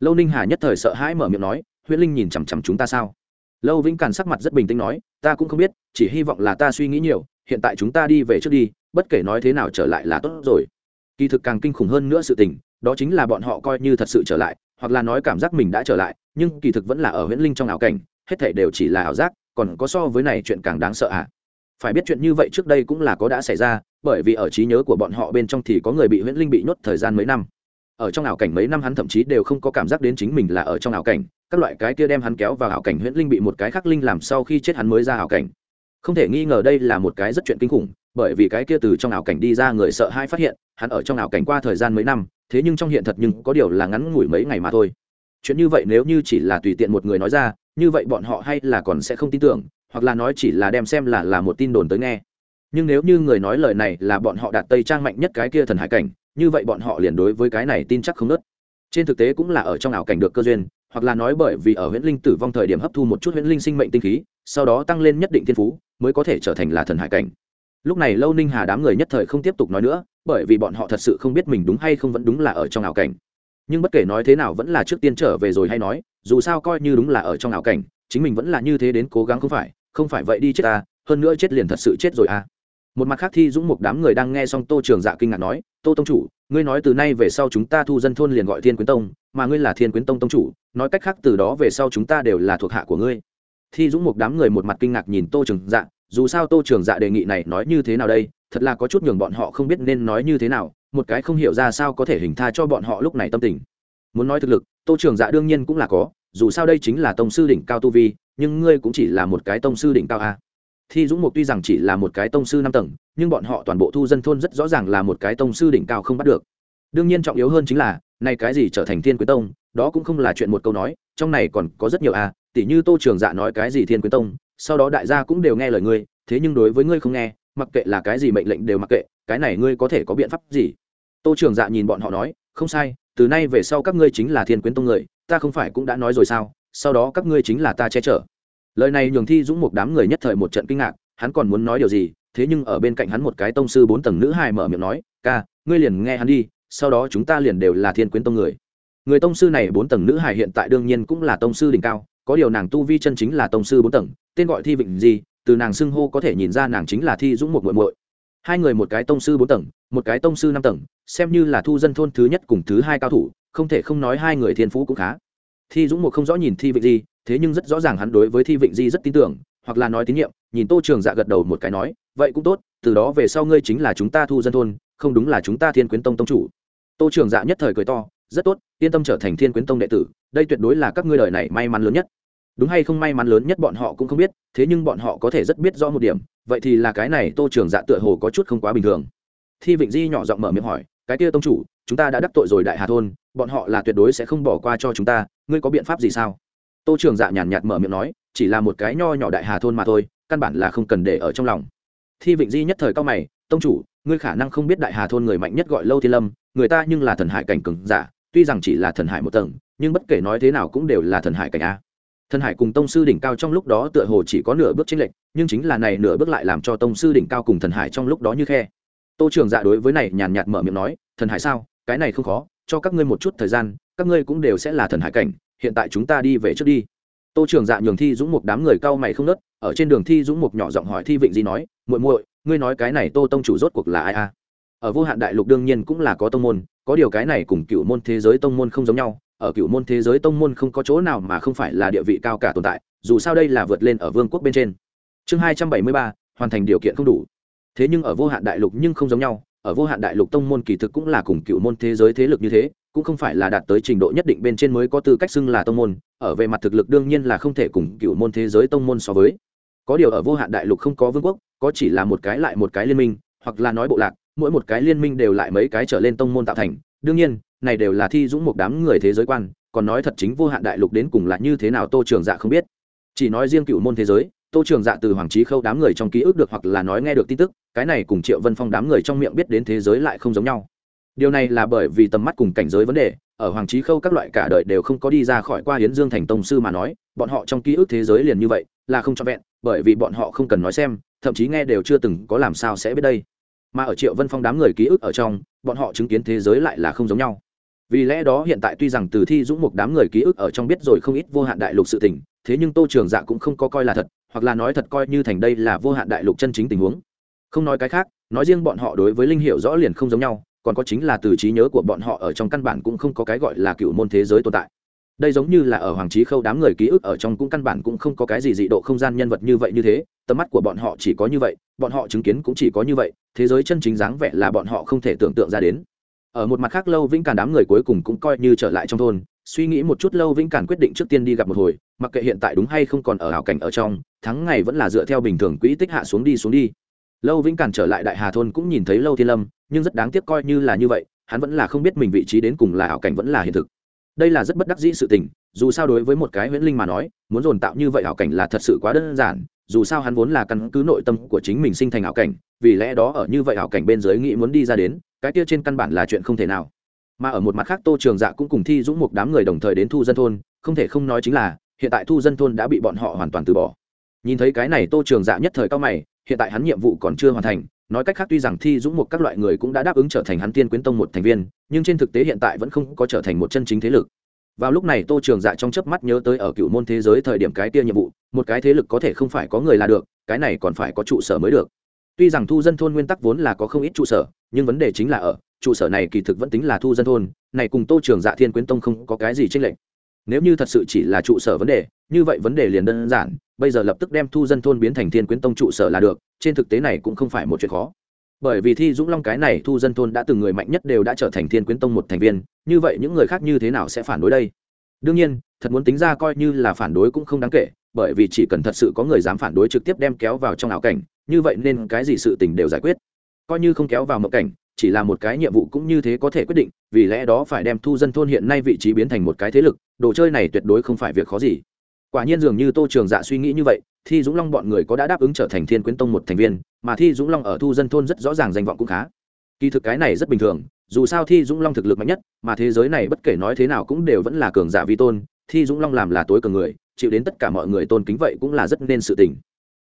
Lâu ninh hà nhất thời sợ hãi mở miệng nói, huyễn linh nhìn chằm chằm chúng ta sao? Lâu vĩnh càn sắc mặt rất bình tĩnh nói, ta cũng không biết, chỉ hy vọng là ta suy nghĩ nhiều, hiện tại chúng ta đi về trước đi, bất kể nói thế nào trở lại là tốt rồi. Kỳ thực càng kinh khủng hơn nữa sự tình, đó chính là bọn họ coi như thật sự trở lại hoặc là nói cảm giác mình đã trở lại, nhưng kỳ thực vẫn là ở huyễn linh trong ảo cảnh, hết thể đều chỉ là ảo giác, còn có so với này chuyện càng đáng sợ ạ à? phải biết chuyện như vậy trước đây cũng là có đã xảy ra, bởi vì ở trí nhớ của bọn họ bên trong thì có người bị huyễn linh bị nhốt thời gian mấy năm ở trong ảo cảnh mấy năm hắn thậm chí đều không có cảm giác đến chính mình là ở trong ảo cảnh, các loại cái kia đem hắn kéo vào ảo cảnh huyễn linh bị một cái khắc linh làm sau khi chết hắn mới ra ảo cảnh không thể nghi ngờ đây là một cái rất chuyện kinh khủng, bởi vì cái kia từ trong ảo cảnh đi ra người sợ hai phát hiện, hắn ở trong ảo cảnh qua thời gian mấy năm thế nhưng trong hiện thật nhưng có điều là ngắn ngủi mấy ngày mà thôi. Chuyện như vậy nếu như chỉ là tùy tiện một người nói ra, như vậy bọn họ hay là còn sẽ không tin tưởng, hoặc là nói chỉ là đem xem là là một tin đồn tới nghe. Nhưng nếu như người nói lời này là bọn họ đạt tây trang mạnh nhất cái kia thần hải cảnh, như vậy bọn họ liền đối với cái này tin chắc không nớt. Trên thực tế cũng là ở trong ảo cảnh được cơ duyên, hoặc là nói bởi vì ở huyễn linh tử vong thời điểm hấp thu một chút huyễn linh sinh mệnh tinh khí, sau đó tăng lên nhất định thiên phú, mới có thể trở thành là thần hải cảnh. Lúc này lâu ninh hà đám người nhất thời không tiếp tục nói nữa bởi vì bọn họ thật sự không biết mình đúng hay không vẫn đúng là ở trong ảo cảnh. Nhưng bất kể nói thế nào vẫn là trước tiên trở về rồi hay nói, dù sao coi như đúng là ở trong ảo cảnh, chính mình vẫn là như thế đến cố gắng không phải không phải vậy đi chết ta, hơn nữa chết liền thật sự chết rồi à. Một mặt khác thi dũng một đám người đang nghe xong tô trường dạ kinh ngạc nói, tô tông chủ, ngươi nói từ nay về sau chúng ta thu dân thôn liền gọi thiên quyến tông, mà ngươi là thiên quyến tông tông chủ, nói cách khác từ đó về sau chúng ta đều là thuộc hạ của ngươi. Thi dũng một đám người một mặt kinh ngạc nhìn tô trường dạ dù sao tô trường dạ đề nghị này nói như thế nào đây thật là có chút nhường bọn họ không biết nên nói như thế nào, một cái không hiểu ra sao có thể hình tha cho bọn họ lúc này tâm tình. Muốn nói thực lực, tô trường dạ đương nhiên cũng là có, dù sao đây chính là tông sư đỉnh cao tu vi, nhưng ngươi cũng chỉ là một cái tông sư đỉnh cao a. Thi dũng mục tuy rằng chỉ là một cái tông sư năm tầng, nhưng bọn họ toàn bộ thu dân thôn rất rõ ràng là một cái tông sư đỉnh cao không bắt được. Đương nhiên trọng yếu hơn chính là nay cái gì trở thành thiên quyến tông, đó cũng không là chuyện một câu nói, trong này còn có rất nhiều a tỷ như tô trường dạ nói cái gì thiên quyến tông, sau đó đại gia cũng đều nghe lời ngươi, thế nhưng đối với ngươi không nghe mặc kệ là cái gì mệnh lệnh đều mặc kệ, cái này ngươi có thể có biện pháp gì? Tô trường dạ nhìn bọn họ nói, không sai, từ nay về sau các ngươi chính là thiên quyến tông người, ta không phải cũng đã nói rồi sao? Sau đó các ngươi chính là ta che chở. Lời này nhường thi dũng một đám người nhất thời một trận kinh ngạc, hắn còn muốn nói điều gì? Thế nhưng ở bên cạnh hắn một cái tông sư bốn tầng nữ hài mở miệng nói, ca, ngươi liền nghe hắn đi, sau đó chúng ta liền đều là thiên quyến tông người. Người tông sư này bốn tầng nữ hài hiện tại đương nhiên cũng là tông sư đỉnh cao, có điều nàng tu vi chân chính là tông sư bốn tầng, tên gọi thi vịnh gì từ nàng xưng hô có thể nhìn ra nàng chính là thi dũng một muội muội. Hai người một cái tông sư bốn tầng, một cái tông sư năm tầng, xem như là thu dân thôn thứ nhất cùng thứ hai cao thủ, không thể không nói hai người thiên phú cũng khá. Thi dũng một không rõ nhìn thi vịnh di, thế nhưng rất rõ ràng hắn đối với thi vịnh di rất tin tưởng, hoặc là nói tín nhiệm, nhìn tô trường dạ gật đầu một cái nói, vậy cũng tốt, từ đó về sau ngươi chính là chúng ta thu dân thôn, không đúng là chúng ta thiên quyến tông tông chủ. Tô trường dạ nhất thời cười to, rất tốt, yên tâm trở thành thiên quyến tông đệ tử, đây tuyệt đối là các ngươi đời này may mắn lớn nhất đúng hay không may mắn lớn nhất bọn họ cũng không biết, thế nhưng bọn họ có thể rất biết rõ một điểm, vậy thì là cái này tô trường dạ tựa hồ có chút không quá bình thường. Thi vịnh di nhỏ giọng mở miệng hỏi, cái kia tông chủ, chúng ta đã đắc tội rồi đại hà thôn, bọn họ là tuyệt đối sẽ không bỏ qua cho chúng ta, ngươi có biện pháp gì sao? Tô trường dạ nhàn nhạt mở miệng nói, chỉ là một cái nho nhỏ đại hà thôn mà thôi, căn bản là không cần để ở trong lòng. Thi vịnh di nhất thời cao mày, tông chủ, ngươi khả năng không biết đại hà thôn người mạnh nhất gọi lâu thiên lâm, người ta nhưng là thần hải cảnh cừng giả, tuy rằng chỉ là thần hải một tầng, nhưng bất kể nói thế nào cũng đều là thần hải cảnh a thần hải cùng tông sư đỉnh cao trong lúc đó tựa hồ chỉ có nửa bước chênh lệch, nhưng chính là này nửa bước lại làm cho tông sư đỉnh cao cùng thần hải trong lúc đó như khe. Tô trường dạ đối với này nhàn nhạt mở miệng nói, thần hải sao? Cái này không khó, cho các ngươi một chút thời gian, các ngươi cũng đều sẽ là thần hải cảnh, hiện tại chúng ta đi về trước đi. Tô trường dạ nhường thi dũng một đám người cao mày không nớt ở trên đường thi dũng một nhỏ giọng hỏi thi vịnh di nói, muội muội, ngươi nói cái này tô tông chủ rốt cuộc là ai a? Ở vô hạn đại lục đương nhiên cũng là có tông môn, có điều cái này cùng cựu môn thế giới tông môn không giống nhau ở cựu môn thế giới tông môn không có chỗ nào mà không phải là địa vị cao cả tồn tại, dù sao đây là vượt lên ở vương quốc bên trên. Chương hai trăm bảy mươi ba, hoàn thành điều kiện không đủ. Thế nhưng ở vô hạn đại lục nhưng không giống nhau, ở vô hạn đại lục tông môn kỳ thực cũng là cùng cựu môn thế giới thế lực như thế, cũng không phải là đạt tới trình độ nhất định bên trên mới có tư cách xưng là tông môn, ở về mặt thực lực đương nhiên là không thể cùng cựu môn thế giới tông môn so với. Có điều ở vô hạn đại lục không có vương quốc, có chỉ là một cái lại một cái liên minh, hoặc là nói bộ lạc, mỗi một cái liên minh đều lại mấy cái trở lên tông môn tạo thành. Đương nhiên này đều là thi dũng một đám người thế giới quan, còn nói thật chính vô hạn đại lục đến cùng là như thế nào tô trường dạ không biết. Chỉ nói riêng cựu môn thế giới, tô trường dạ từ hoàng trí khâu đám người trong ký ức được hoặc là nói nghe được tin tức, cái này cùng triệu vân phong đám người trong miệng biết đến thế giới lại không giống nhau. Điều này là bởi vì tầm mắt cùng cảnh giới vấn đề, ở hoàng trí khâu các loại cả đời đều không có đi ra khỏi qua hiến dương thành tông sư mà nói, bọn họ trong ký ức thế giới liền như vậy, là không cho vẹn, bởi vì bọn họ không cần nói xem, thậm chí nghe đều chưa từng có làm sao sẽ biết đây. Mà ở triệu vân phong đám người ký ức ở trong, bọn họ chứng kiến thế giới lại là không giống nhau vì lẽ đó hiện tại tuy rằng từ thi dũng một đám người ký ức ở trong biết rồi không ít vô hạn đại lục sự tình, thế nhưng tô trường dạ cũng không có coi là thật, hoặc là nói thật coi như thành đây là vô hạn đại lục chân chính tình huống. Không nói cái khác, nói riêng bọn họ đối với linh hiệu rõ liền không giống nhau, còn có chính là từ trí nhớ của bọn họ ở trong căn bản cũng không có cái gọi là cựu môn thế giới tồn tại. Đây giống như là ở hoàng trí khâu đám người ký ức ở trong cũng căn bản cũng không có cái gì dị độ không gian nhân vật như vậy như thế, tầm mắt của bọn họ chỉ có như vậy, bọn họ chứng kiến cũng chỉ có như vậy, thế giới chân chính dáng vẻ là bọn họ không thể tưởng tượng ra đến ở một mặt khác lâu vĩnh càn đám người cuối cùng cũng coi như trở lại trong thôn, suy nghĩ một chút lâu vĩnh càn quyết định trước tiên đi gặp một hồi, mặc kệ hiện tại đúng hay không còn ở hảo cảnh ở trong tháng ngày vẫn là dựa theo bình thường quỹ tích hạ xuống đi xuống đi. Lâu vĩnh càn trở lại đại hà thôn cũng nhìn thấy lâu thiên lâm, nhưng rất đáng tiếc coi như là như vậy, hắn vẫn là không biết mình vị trí đến cùng là hảo cảnh vẫn là hiện thực. Đây là rất bất đắc dĩ sự tình, dù sao đối với một cái huyễn linh mà nói, muốn dồn tạo như vậy hảo cảnh là thật sự quá đơn giản, dù sao hắn vốn là căn cứ nội tâm của chính mình sinh thành ảo cảnh, vì lẽ đó ở như vậy ảo cảnh bên dưới nghĩ muốn đi ra đến cái kia trên căn bản là chuyện không thể nào. Mà ở một mặt khác, tô trường dạ cũng cùng thi dũng một đám người đồng thời đến thu dân thôn, không thể không nói chính là, hiện tại thu dân thôn đã bị bọn họ hoàn toàn từ bỏ. Nhìn thấy cái này, tô trường dạ nhất thời cao mày, hiện tại hắn nhiệm vụ còn chưa hoàn thành, nói cách khác tuy rằng thi dũng một các loại người cũng đã đáp ứng trở thành hắn tiên quyến tông một thành viên, nhưng trên thực tế hiện tại vẫn không có trở thành một chân chính thế lực. Vào lúc này, tô trường dạ trong chớp mắt nhớ tới ở cựu môn thế giới thời điểm cái kia nhiệm vụ, một cái thế lực có thể không phải có người là được, cái này còn phải có trụ sở mới được tuy rằng thu dân thôn nguyên tắc vốn là có không ít trụ sở, nhưng vấn đề chính là ở, trụ sở này kỳ thực vẫn tính là thu dân thôn, này cùng tô trường dạ thiên quyến tông không có cái gì tranh lệch. Nếu như thật sự chỉ là trụ sở vấn đề, như vậy vấn đề liền đơn giản, bây giờ lập tức đem thu dân thôn biến thành thiên quyến tông trụ sở là được, trên thực tế này cũng không phải một chuyện khó. Bởi vì thi dũng long cái này thu dân thôn đã từng người mạnh nhất đều đã trở thành thiên quyến tông một thành viên, như vậy những người khác như thế nào sẽ phản đối đây? Đương nhiên, thật muốn tính ra coi như là phản đối cũng không đáng kể, bởi vì chỉ cần thật sự có người dám phản đối trực tiếp đem kéo vào trong ảo cảnh như vậy nên cái gì sự tình đều giải quyết. Coi như không kéo vào mộng cảnh, chỉ là một cái nhiệm vụ cũng như thế có thể quyết định, vì lẽ đó phải đem thu dân thôn hiện nay vị trí biến thành một cái thế lực, đồ chơi này tuyệt đối không phải việc khó gì. Quả nhiên dường như tô trường dạ suy nghĩ như vậy, thi dũng long bọn người có đã đáp ứng trở thành thiên quyến tông một thành viên, mà thi dũng long ở thu dân thôn rất rõ ràng danh vọng cũng khá. Kỳ thực cái này rất bình thường, dù sao thi dũng long thực lực mạnh nhất, mà thế giới này bất kể nói thế nào cũng đều vẫn là cường giả vi tôn, thi dũng long làm là tối cường người, chịu đến tất cả mọi người tôn kính vậy cũng là rất nên sự tình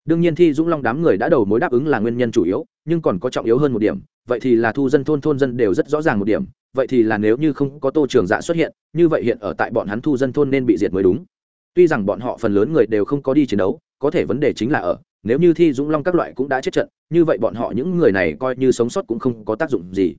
đương nhiên thi dũng long đám người đã đầu mối đáp ứng là nguyên nhân chủ yếu, nhưng còn có trọng yếu hơn một điểm, vậy thì là thu dân thôn thôn dân đều rất rõ ràng một điểm, vậy thì là nếu như không có tô trường dạ xuất hiện, như vậy hiện ở tại bọn hắn thu dân thôn nên bị diệt mới đúng. Tuy rằng bọn họ phần lớn người đều không có đi chiến đấu, có thể vấn đề chính là ở, nếu như thi dũng long các loại cũng đã chết trận, như vậy bọn họ những người này coi như sống sót cũng không có tác dụng gì.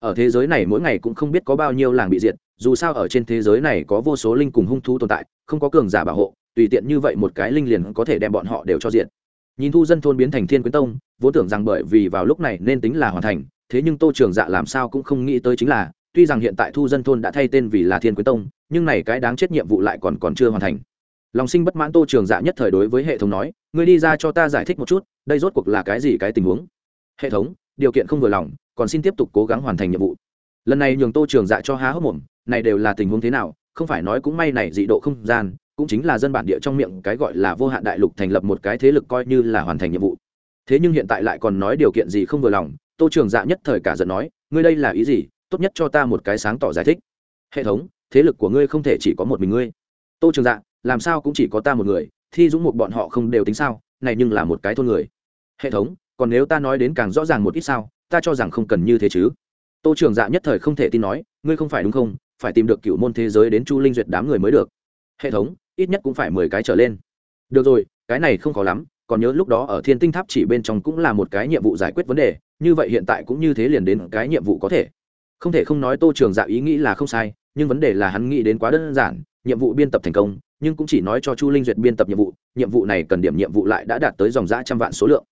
Ở thế giới này mỗi ngày cũng không biết có bao nhiêu làng bị diệt, dù sao ở trên thế giới này có vô số linh cùng hung thú tồn tại, không có cường giả bảo hộ, tùy tiện như vậy một cái linh liền có thể đem bọn họ đều cho diện nhìn thu dân thôn biến thành thiên quyến tông, vốn tưởng rằng bởi vì vào lúc này nên tính là hoàn thành, thế nhưng tô trường dạ làm sao cũng không nghĩ tới chính là, tuy rằng hiện tại thu dân thôn đã thay tên vì là thiên quyến tông, nhưng này cái đáng chết nhiệm vụ lại còn còn chưa hoàn thành. Lòng sinh bất mãn tô trường dạ nhất thời đối với hệ thống nói, ngươi đi ra cho ta giải thích một chút, đây rốt cuộc là cái gì cái tình huống? Hệ thống, điều kiện không vừa lòng, còn xin tiếp tục cố gắng hoàn thành nhiệm vụ. Lần này nhường tô trường dạ cho há hốc mồm, này đều là tình huống thế nào, không phải nói cũng may này dị độ không gian cũng chính là dân bản địa trong miệng cái gọi là vô hạn đại lục thành lập một cái thế lực coi như là hoàn thành nhiệm vụ. Thế nhưng hiện tại lại còn nói điều kiện gì không vừa lòng, tô trường dạ nhất thời cả giận nói, ngươi đây là ý gì? Tốt nhất cho ta một cái sáng tỏ giải thích. Hệ thống, thế lực của ngươi không thể chỉ có một mình ngươi. Tô trường dạ làm sao cũng chỉ có ta một người, thi dũng một bọn họ không đều tính sao? Này nhưng là một cái thôn người. Hệ thống, còn nếu ta nói đến càng rõ ràng một ít sao, ta cho rằng không cần như thế chứ. Tô trường dạ nhất thời không thể tin nói, ngươi không phải đúng không? Phải tìm được cựu môn thế giới đến chu linh duyệt đám người mới được. Hệ thống ít nhất cũng phải mười cái trở lên. Được rồi, cái này không khó lắm, còn nhớ lúc đó ở thiên tinh tháp chỉ bên trong cũng là một cái nhiệm vụ giải quyết vấn đề, như vậy hiện tại cũng như thế liền đến cái nhiệm vụ có thể. Không thể không nói tô trường dạ ý nghĩ là không sai, nhưng vấn đề là hắn nghĩ đến quá đơn giản, nhiệm vụ biên tập thành công, nhưng cũng chỉ nói cho chu linh duyệt biên tập nhiệm vụ nhiệm vụ này cần điểm nhiệm vụ lại đã đạt tới dòng giã trăm vạn số lượng.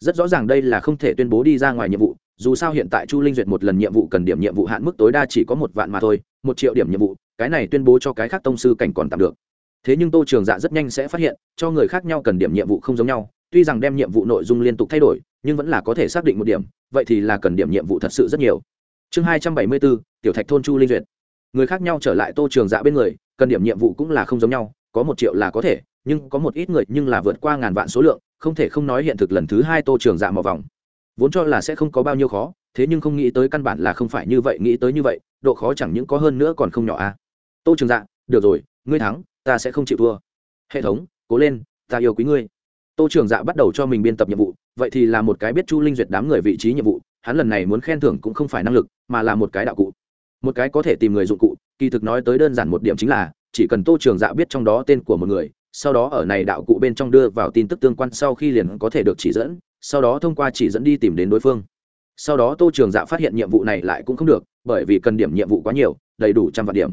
Rất rõ ràng đây là không thể tuyên bố đi ra ngoài nhiệm vụ, dù sao hiện tại chu linh duyệt một lần nhiệm vụ cần điểm nhiệm vụ hạn mức tối đa chỉ có một vạn mà thôi, một triệu điểm nhiệm vụ, cái này tuyên bố cho cái khác tông sư cảnh còn tạm được thế nhưng tô trường dạ rất nhanh sẽ phát hiện, cho người khác nhau cần điểm nhiệm vụ không giống nhau, tuy rằng đem nhiệm vụ nội dung liên tục thay đổi, nhưng vẫn là có thể xác định một điểm, vậy thì là cần điểm nhiệm vụ thật sự rất nhiều. Chương hai trăm bảy mươi bốn, tiểu thạch thôn chu linh duyệt. Người khác nhau trở lại tô trường dạ bên người, cần điểm nhiệm vụ cũng là không giống nhau, có một triệu là có thể, nhưng có một ít người nhưng là vượt qua ngàn vạn số lượng, không thể không nói hiện thực lần thứ hai tô trường dạ mò vòng. Vốn cho là sẽ không có bao nhiêu khó, thế nhưng không nghĩ tới căn bản là không phải như vậy, nghĩ tới như vậy, độ khó chẳng những có hơn nữa còn không nhỏ a à. tô trường dạ được rồi, ngươi thắng ta sẽ không chịu thua. Hệ thống, cố lên, ta yêu quý ngươi. Tô trường dạ bắt đầu cho mình biên tập nhiệm vụ, vậy thì là một cái biết chu linh duyệt đám người vị trí nhiệm vụ, hắn lần này muốn khen thưởng cũng không phải năng lực, mà là một cái đạo cụ. Một cái có thể tìm người dụng cụ, kỳ thực nói tới đơn giản một điểm chính là, chỉ cần tô trường dạ biết trong đó tên của một người, sau đó ở này đạo cụ bên trong đưa vào tin tức tương quan sau khi liền có thể được chỉ dẫn, sau đó thông qua chỉ dẫn đi tìm đến đối phương. Sau đó tô trường dạ phát hiện nhiệm vụ này lại cũng không được, bởi vì cần điểm nhiệm vụ quá nhiều, đầy đủ trăm vạn điểm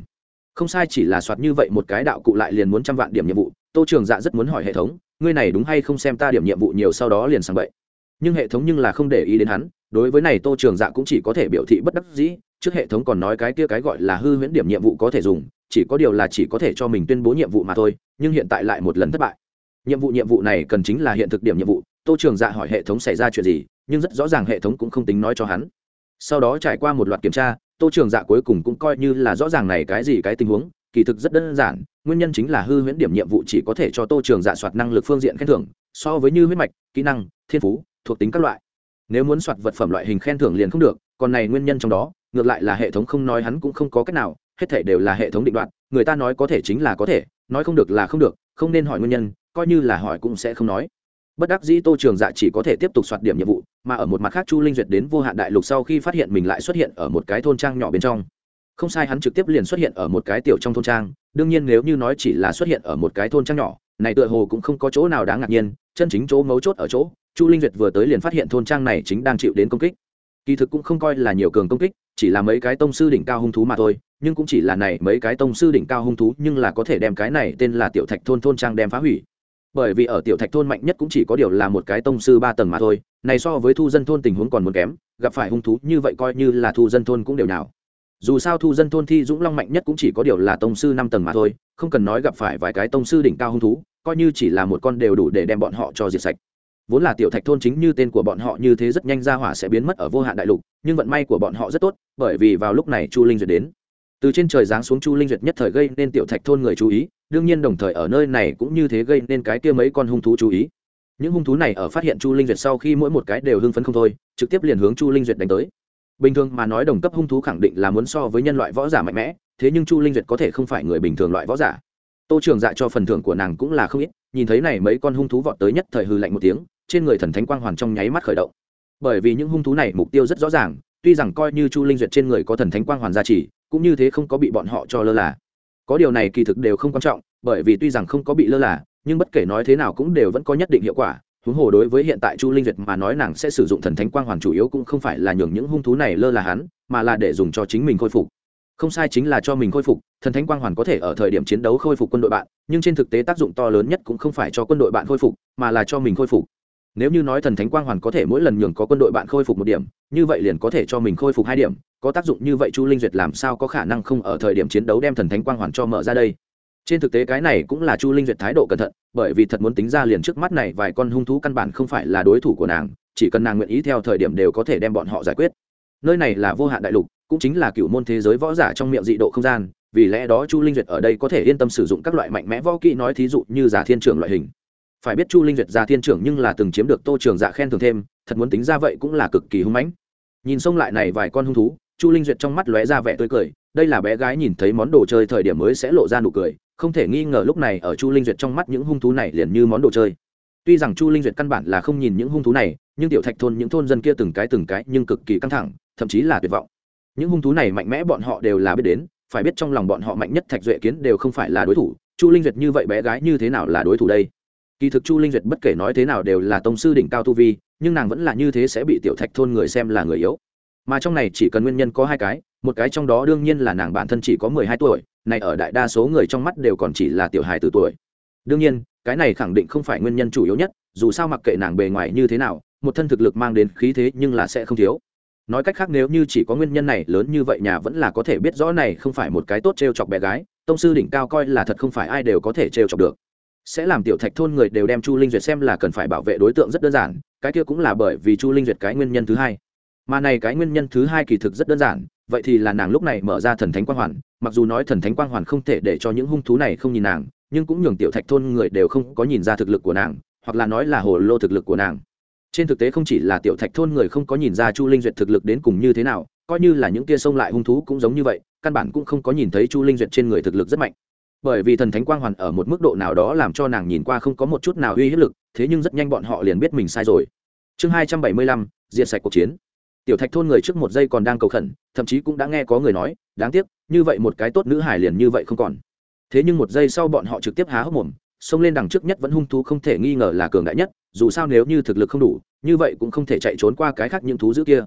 không sai chỉ là soạt như vậy một cái đạo cụ lại liền muốn trăm vạn điểm nhiệm vụ. Tô trường dạ rất muốn hỏi hệ thống, ngươi này đúng hay không xem ta điểm nhiệm vụ nhiều sau đó liền sang vậy? Nhưng hệ thống nhưng là không để ý đến hắn, đối với này tô trường dạ cũng chỉ có thể biểu thị bất đắc dĩ, trước hệ thống còn nói cái kia cái gọi là hư huyễn điểm nhiệm vụ có thể dùng, chỉ có điều là chỉ có thể cho mình tuyên bố nhiệm vụ mà thôi, nhưng hiện tại lại một lần thất bại. Nhiệm vụ nhiệm vụ này cần chính là hiện thực điểm nhiệm vụ, tô trường dạ hỏi hệ thống xảy ra chuyện gì, nhưng rất rõ ràng hệ thống cũng không tính nói cho hắn. Sau đó trải qua một loạt kiểm tra tô trường dạ cuối cùng cũng coi như là rõ ràng này cái gì cái tình huống, kỳ thực rất đơn giản, nguyên nhân chính là hư huyễn điểm nhiệm vụ chỉ có thể cho tô trường dạ soạt năng lực phương diện khen thưởng, so với như huyết mạch, kỹ năng, thiên phú, thuộc tính các loại. Nếu muốn soạt vật phẩm loại hình khen thưởng liền không được, còn này nguyên nhân trong đó, ngược lại là hệ thống không nói hắn cũng không có cách nào, hết thể đều là hệ thống định đoạt, người ta nói có thể chính là có thể, nói không được là không được, không nên hỏi nguyên nhân, coi như là hỏi cũng sẽ không nói. Bất đắc dĩ tô trường dạ chỉ có thể tiếp tục soạt điểm nhiệm vụ mà ở một mặt khác chu linh duyệt đến vô hạn đại lục sau khi phát hiện mình lại xuất hiện ở một cái thôn trang nhỏ bên trong. Không sai, hắn trực tiếp liền xuất hiện ở một cái tiểu trong thôn trang, đương nhiên nếu như nói chỉ là xuất hiện ở một cái thôn trang nhỏ, này tựa hồ cũng không có chỗ nào đáng ngạc nhiên, chân chính chỗ mấu chốt ở chỗ, chu linh duyệt vừa tới liền phát hiện thôn trang này chính đang chịu đến công kích. Kỳ thực cũng không coi là nhiều cường công kích, chỉ là mấy cái tông sư đỉnh cao hung thú mà thôi, nhưng cũng chỉ là này mấy cái tông sư đỉnh cao hung thú nhưng là có thể đem cái này tên là tiểu thạch thôn thôn trang đem phá hủy bởi vì ở tiểu thạch thôn mạnh nhất cũng chỉ có điều là một cái tông sư ba tầng mà thôi, này so với thu dân thôn tình huống còn muốn kém, gặp phải hung thú như vậy coi như là thu dân thôn cũng đều nào dù sao thu dân thôn thi dũng long mạnh nhất cũng chỉ có điều là tông sư năm tầng mà thôi, không cần nói gặp phải vài cái tông sư đỉnh cao hung thú, coi như chỉ là một con đều đủ để đem bọn họ cho diệt sạch. Vốn là tiểu thạch thôn chính như tên của bọn họ như thế rất nhanh ra hỏa sẽ biến mất ở vô hạn đại lục, nhưng vận may của bọn họ rất tốt, bởi vì vào lúc này chu linh duyệt đến. Từ trên trời giáng xuống chu linh duyệt nhất thời gây nên tiểu thạch thôn người chú ý đương nhiên đồng thời ở nơi này cũng như thế gây nên cái kia mấy con hung thú chú ý. Những hung thú này ở phát hiện chu linh duyệt sau khi mỗi một cái đều hưng phấn không thôi, trực tiếp liền hướng chu linh duyệt đánh tới. Bình thường mà nói đồng cấp hung thú khẳng định là muốn so với nhân loại võ giả mạnh mẽ, thế nhưng chu linh duyệt có thể không phải người bình thường loại võ giả. Tô trường dạ cho phần thưởng của nàng cũng là không ít, nhìn thấy này mấy con hung thú vọt tới nhất thời hư lạnh một tiếng, trên người thần thánh quang hoàn trong nháy mắt khởi động. Bởi vì những hung thú này mục tiêu rất rõ ràng, tuy rằng coi như chu linh duyệt trên người có thần thánh quang hoàn gia trì, cũng như thế không có bị bọn họ cho lơ là có điều này kỳ thực đều không quan trọng, bởi vì tuy rằng không có bị lơ là, nhưng bất kể nói thế nào cũng đều vẫn có nhất định hiệu quả. Huống hồ đối với hiện tại chu linh duyệt mà nói nàng sẽ sử dụng thần thánh quang hoàn chủ yếu cũng không phải là nhường những hung thú này lơ là hắn, mà là để dùng cho chính mình khôi phục. Không sai chính là cho mình khôi phục, thần thánh quang hoàn có thể ở thời điểm chiến đấu khôi phục quân đội bạn, nhưng trên thực tế tác dụng to lớn nhất cũng không phải cho quân đội bạn khôi phục, mà là cho mình khôi phục. Nếu như nói thần thánh quang hoàn có thể mỗi lần nhường có quân đội bạn khôi phục một điểm, như vậy liền có thể cho mình khôi phục hai điểm có tác dụng như vậy chu linh duyệt làm sao có khả năng không ở thời điểm chiến đấu đem thần thánh quang hoàn cho mở ra đây? Trên thực tế cái này cũng là chu linh duyệt thái độ cẩn thận, bởi vì thật muốn tính ra liền trước mắt này vài con hung thú căn bản không phải là đối thủ của nàng, chỉ cần nàng nguyện ý theo thời điểm đều có thể đem bọn họ giải quyết. Nơi này là vô hạn đại lục, cũng chính là cựu môn thế giới võ giả trong miệng dị độ không gian, vì lẽ đó chu linh duyệt ở đây có thể yên tâm sử dụng các loại mạnh mẽ võ kỹ nói thí dụ như giả thiên trưởng loại hình. Phải biết chu linh duyệt giả thiên trưởng nhưng là từng chiếm được tô trường dạ khen thường thêm, thật muốn tính ra vậy cũng là cực kỳ hung mãnh. Nhìn xông lại này vài con hung thú chu linh duyệt trong mắt lóe ra vẻ tươi cười, đây là bé gái nhìn thấy món đồ chơi thời điểm mới sẽ lộ ra nụ cười, không thể nghi ngờ lúc này ở chu linh duyệt trong mắt những hung thú này liền như món đồ chơi. Tuy rằng chu linh duyệt căn bản là không nhìn những hung thú này, nhưng tiểu thạch thôn những thôn dân kia từng cái từng cái nhưng cực kỳ căng thẳng, thậm chí là tuyệt vọng. Những hung thú này mạnh mẽ bọn họ đều là biết đến, phải biết trong lòng bọn họ mạnh nhất thạch duệ kiến đều không phải là đối thủ, chu linh duyệt như vậy bé gái như thế nào là đối thủ đây? Kỳ thực chu linh duyệt bất kể nói thế nào đều là tông sư đỉnh cao tu vi, nhưng nàng vẫn là như thế sẽ bị tiểu thạch thôn người xem là người yếu mà trong này chỉ cần nguyên nhân có hai cái, một cái trong đó đương nhiên là nàng bản thân chỉ có mười hai tuổi, này ở đại đa số người trong mắt đều còn chỉ là tiểu hài từ tuổi. Đương nhiên, cái này khẳng định không phải nguyên nhân chủ yếu nhất, dù sao mặc kệ nàng bề ngoài như thế nào, một thân thực lực mang đến khí thế nhưng là sẽ không thiếu. Nói cách khác nếu như chỉ có nguyên nhân này, lớn như vậy nhà vẫn là có thể biết rõ này không phải một cái tốt t r e o chọc bé gái, tông sư đỉnh cao coi là thật không phải ai đều có thể t r e o chọc được. Sẽ làm tiểu thạch thôn người đều đem chu linh duyệt xem là cần phải bảo vệ đối tượng rất đơn giản, cái kia cũng là bởi vì chu linh duyệt cái nguyên nhân thứ hai mà này cái nguyên nhân thứ hai kỳ thực rất đơn giản, vậy thì là nàng lúc này mở ra thần thánh quang hoàn, mặc dù nói thần thánh quang hoàn không thể để cho những hung thú này không nhìn nàng, nhưng cũng nhường tiểu thạch thôn người đều không có nhìn ra thực lực của nàng, hoặc là nói là hồ lô thực lực của nàng. Trên thực tế không chỉ là tiểu thạch thôn người không có nhìn ra chu linh duyệt thực lực đến cùng như thế nào, coi như là những kia xông lại hung thú cũng giống như vậy, căn bản cũng không có nhìn thấy chu linh duyệt trên người thực lực rất mạnh. Bởi vì thần thánh quang hoàn ở một mức độ nào đó làm cho nàng nhìn qua không có một chút nào uy hiếp lực, thế nhưng rất nhanh bọn họ liền biết mình sai rồi. Chương hai trăm bảy mươi lăm, diệt sạch cuộc chiến tiểu thạch thôn người trước một giây còn đang cầu khẩn, thậm chí cũng đã nghe có người nói, đáng tiếc, như vậy một cái tốt nữ hải liền như vậy không còn. Thế nhưng một giây sau bọn họ trực tiếp há hốc mồm, xông lên đằng trước nhất vẫn hung thú không thể nghi ngờ là cường đại nhất, dù sao nếu như thực lực không đủ, như vậy cũng không thể chạy trốn qua cái khác những thú dữ kia.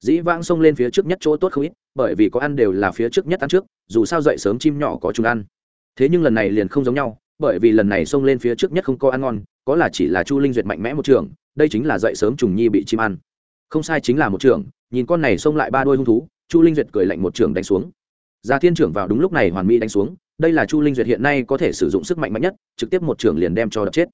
Dĩ vãng xông lên phía trước nhất chỗ tốt không ít, bởi vì có ăn đều là phía trước nhất ăn trước, dù sao dậy sớm chim nhỏ có chúng ăn. Thế nhưng lần này liền không giống nhau, bởi vì lần này xông lên phía trước nhất không có ăn ngon, có là chỉ là chu linh duyệt mạnh mẽ một trường, đây chính là dậy sớm trùng nhi bị chim ăn không sai chính là một trưởng, nhìn con này xông lại ba đôi hung thú chu linh duyệt cười lạnh một trưởng đánh xuống. Gia thiên trưởng vào đúng lúc này hoàn mỹ đánh xuống đây là chu linh duyệt hiện nay có thể sử dụng sức mạnh mạnh nhất trực tiếp một trưởng liền đem cho đập chết.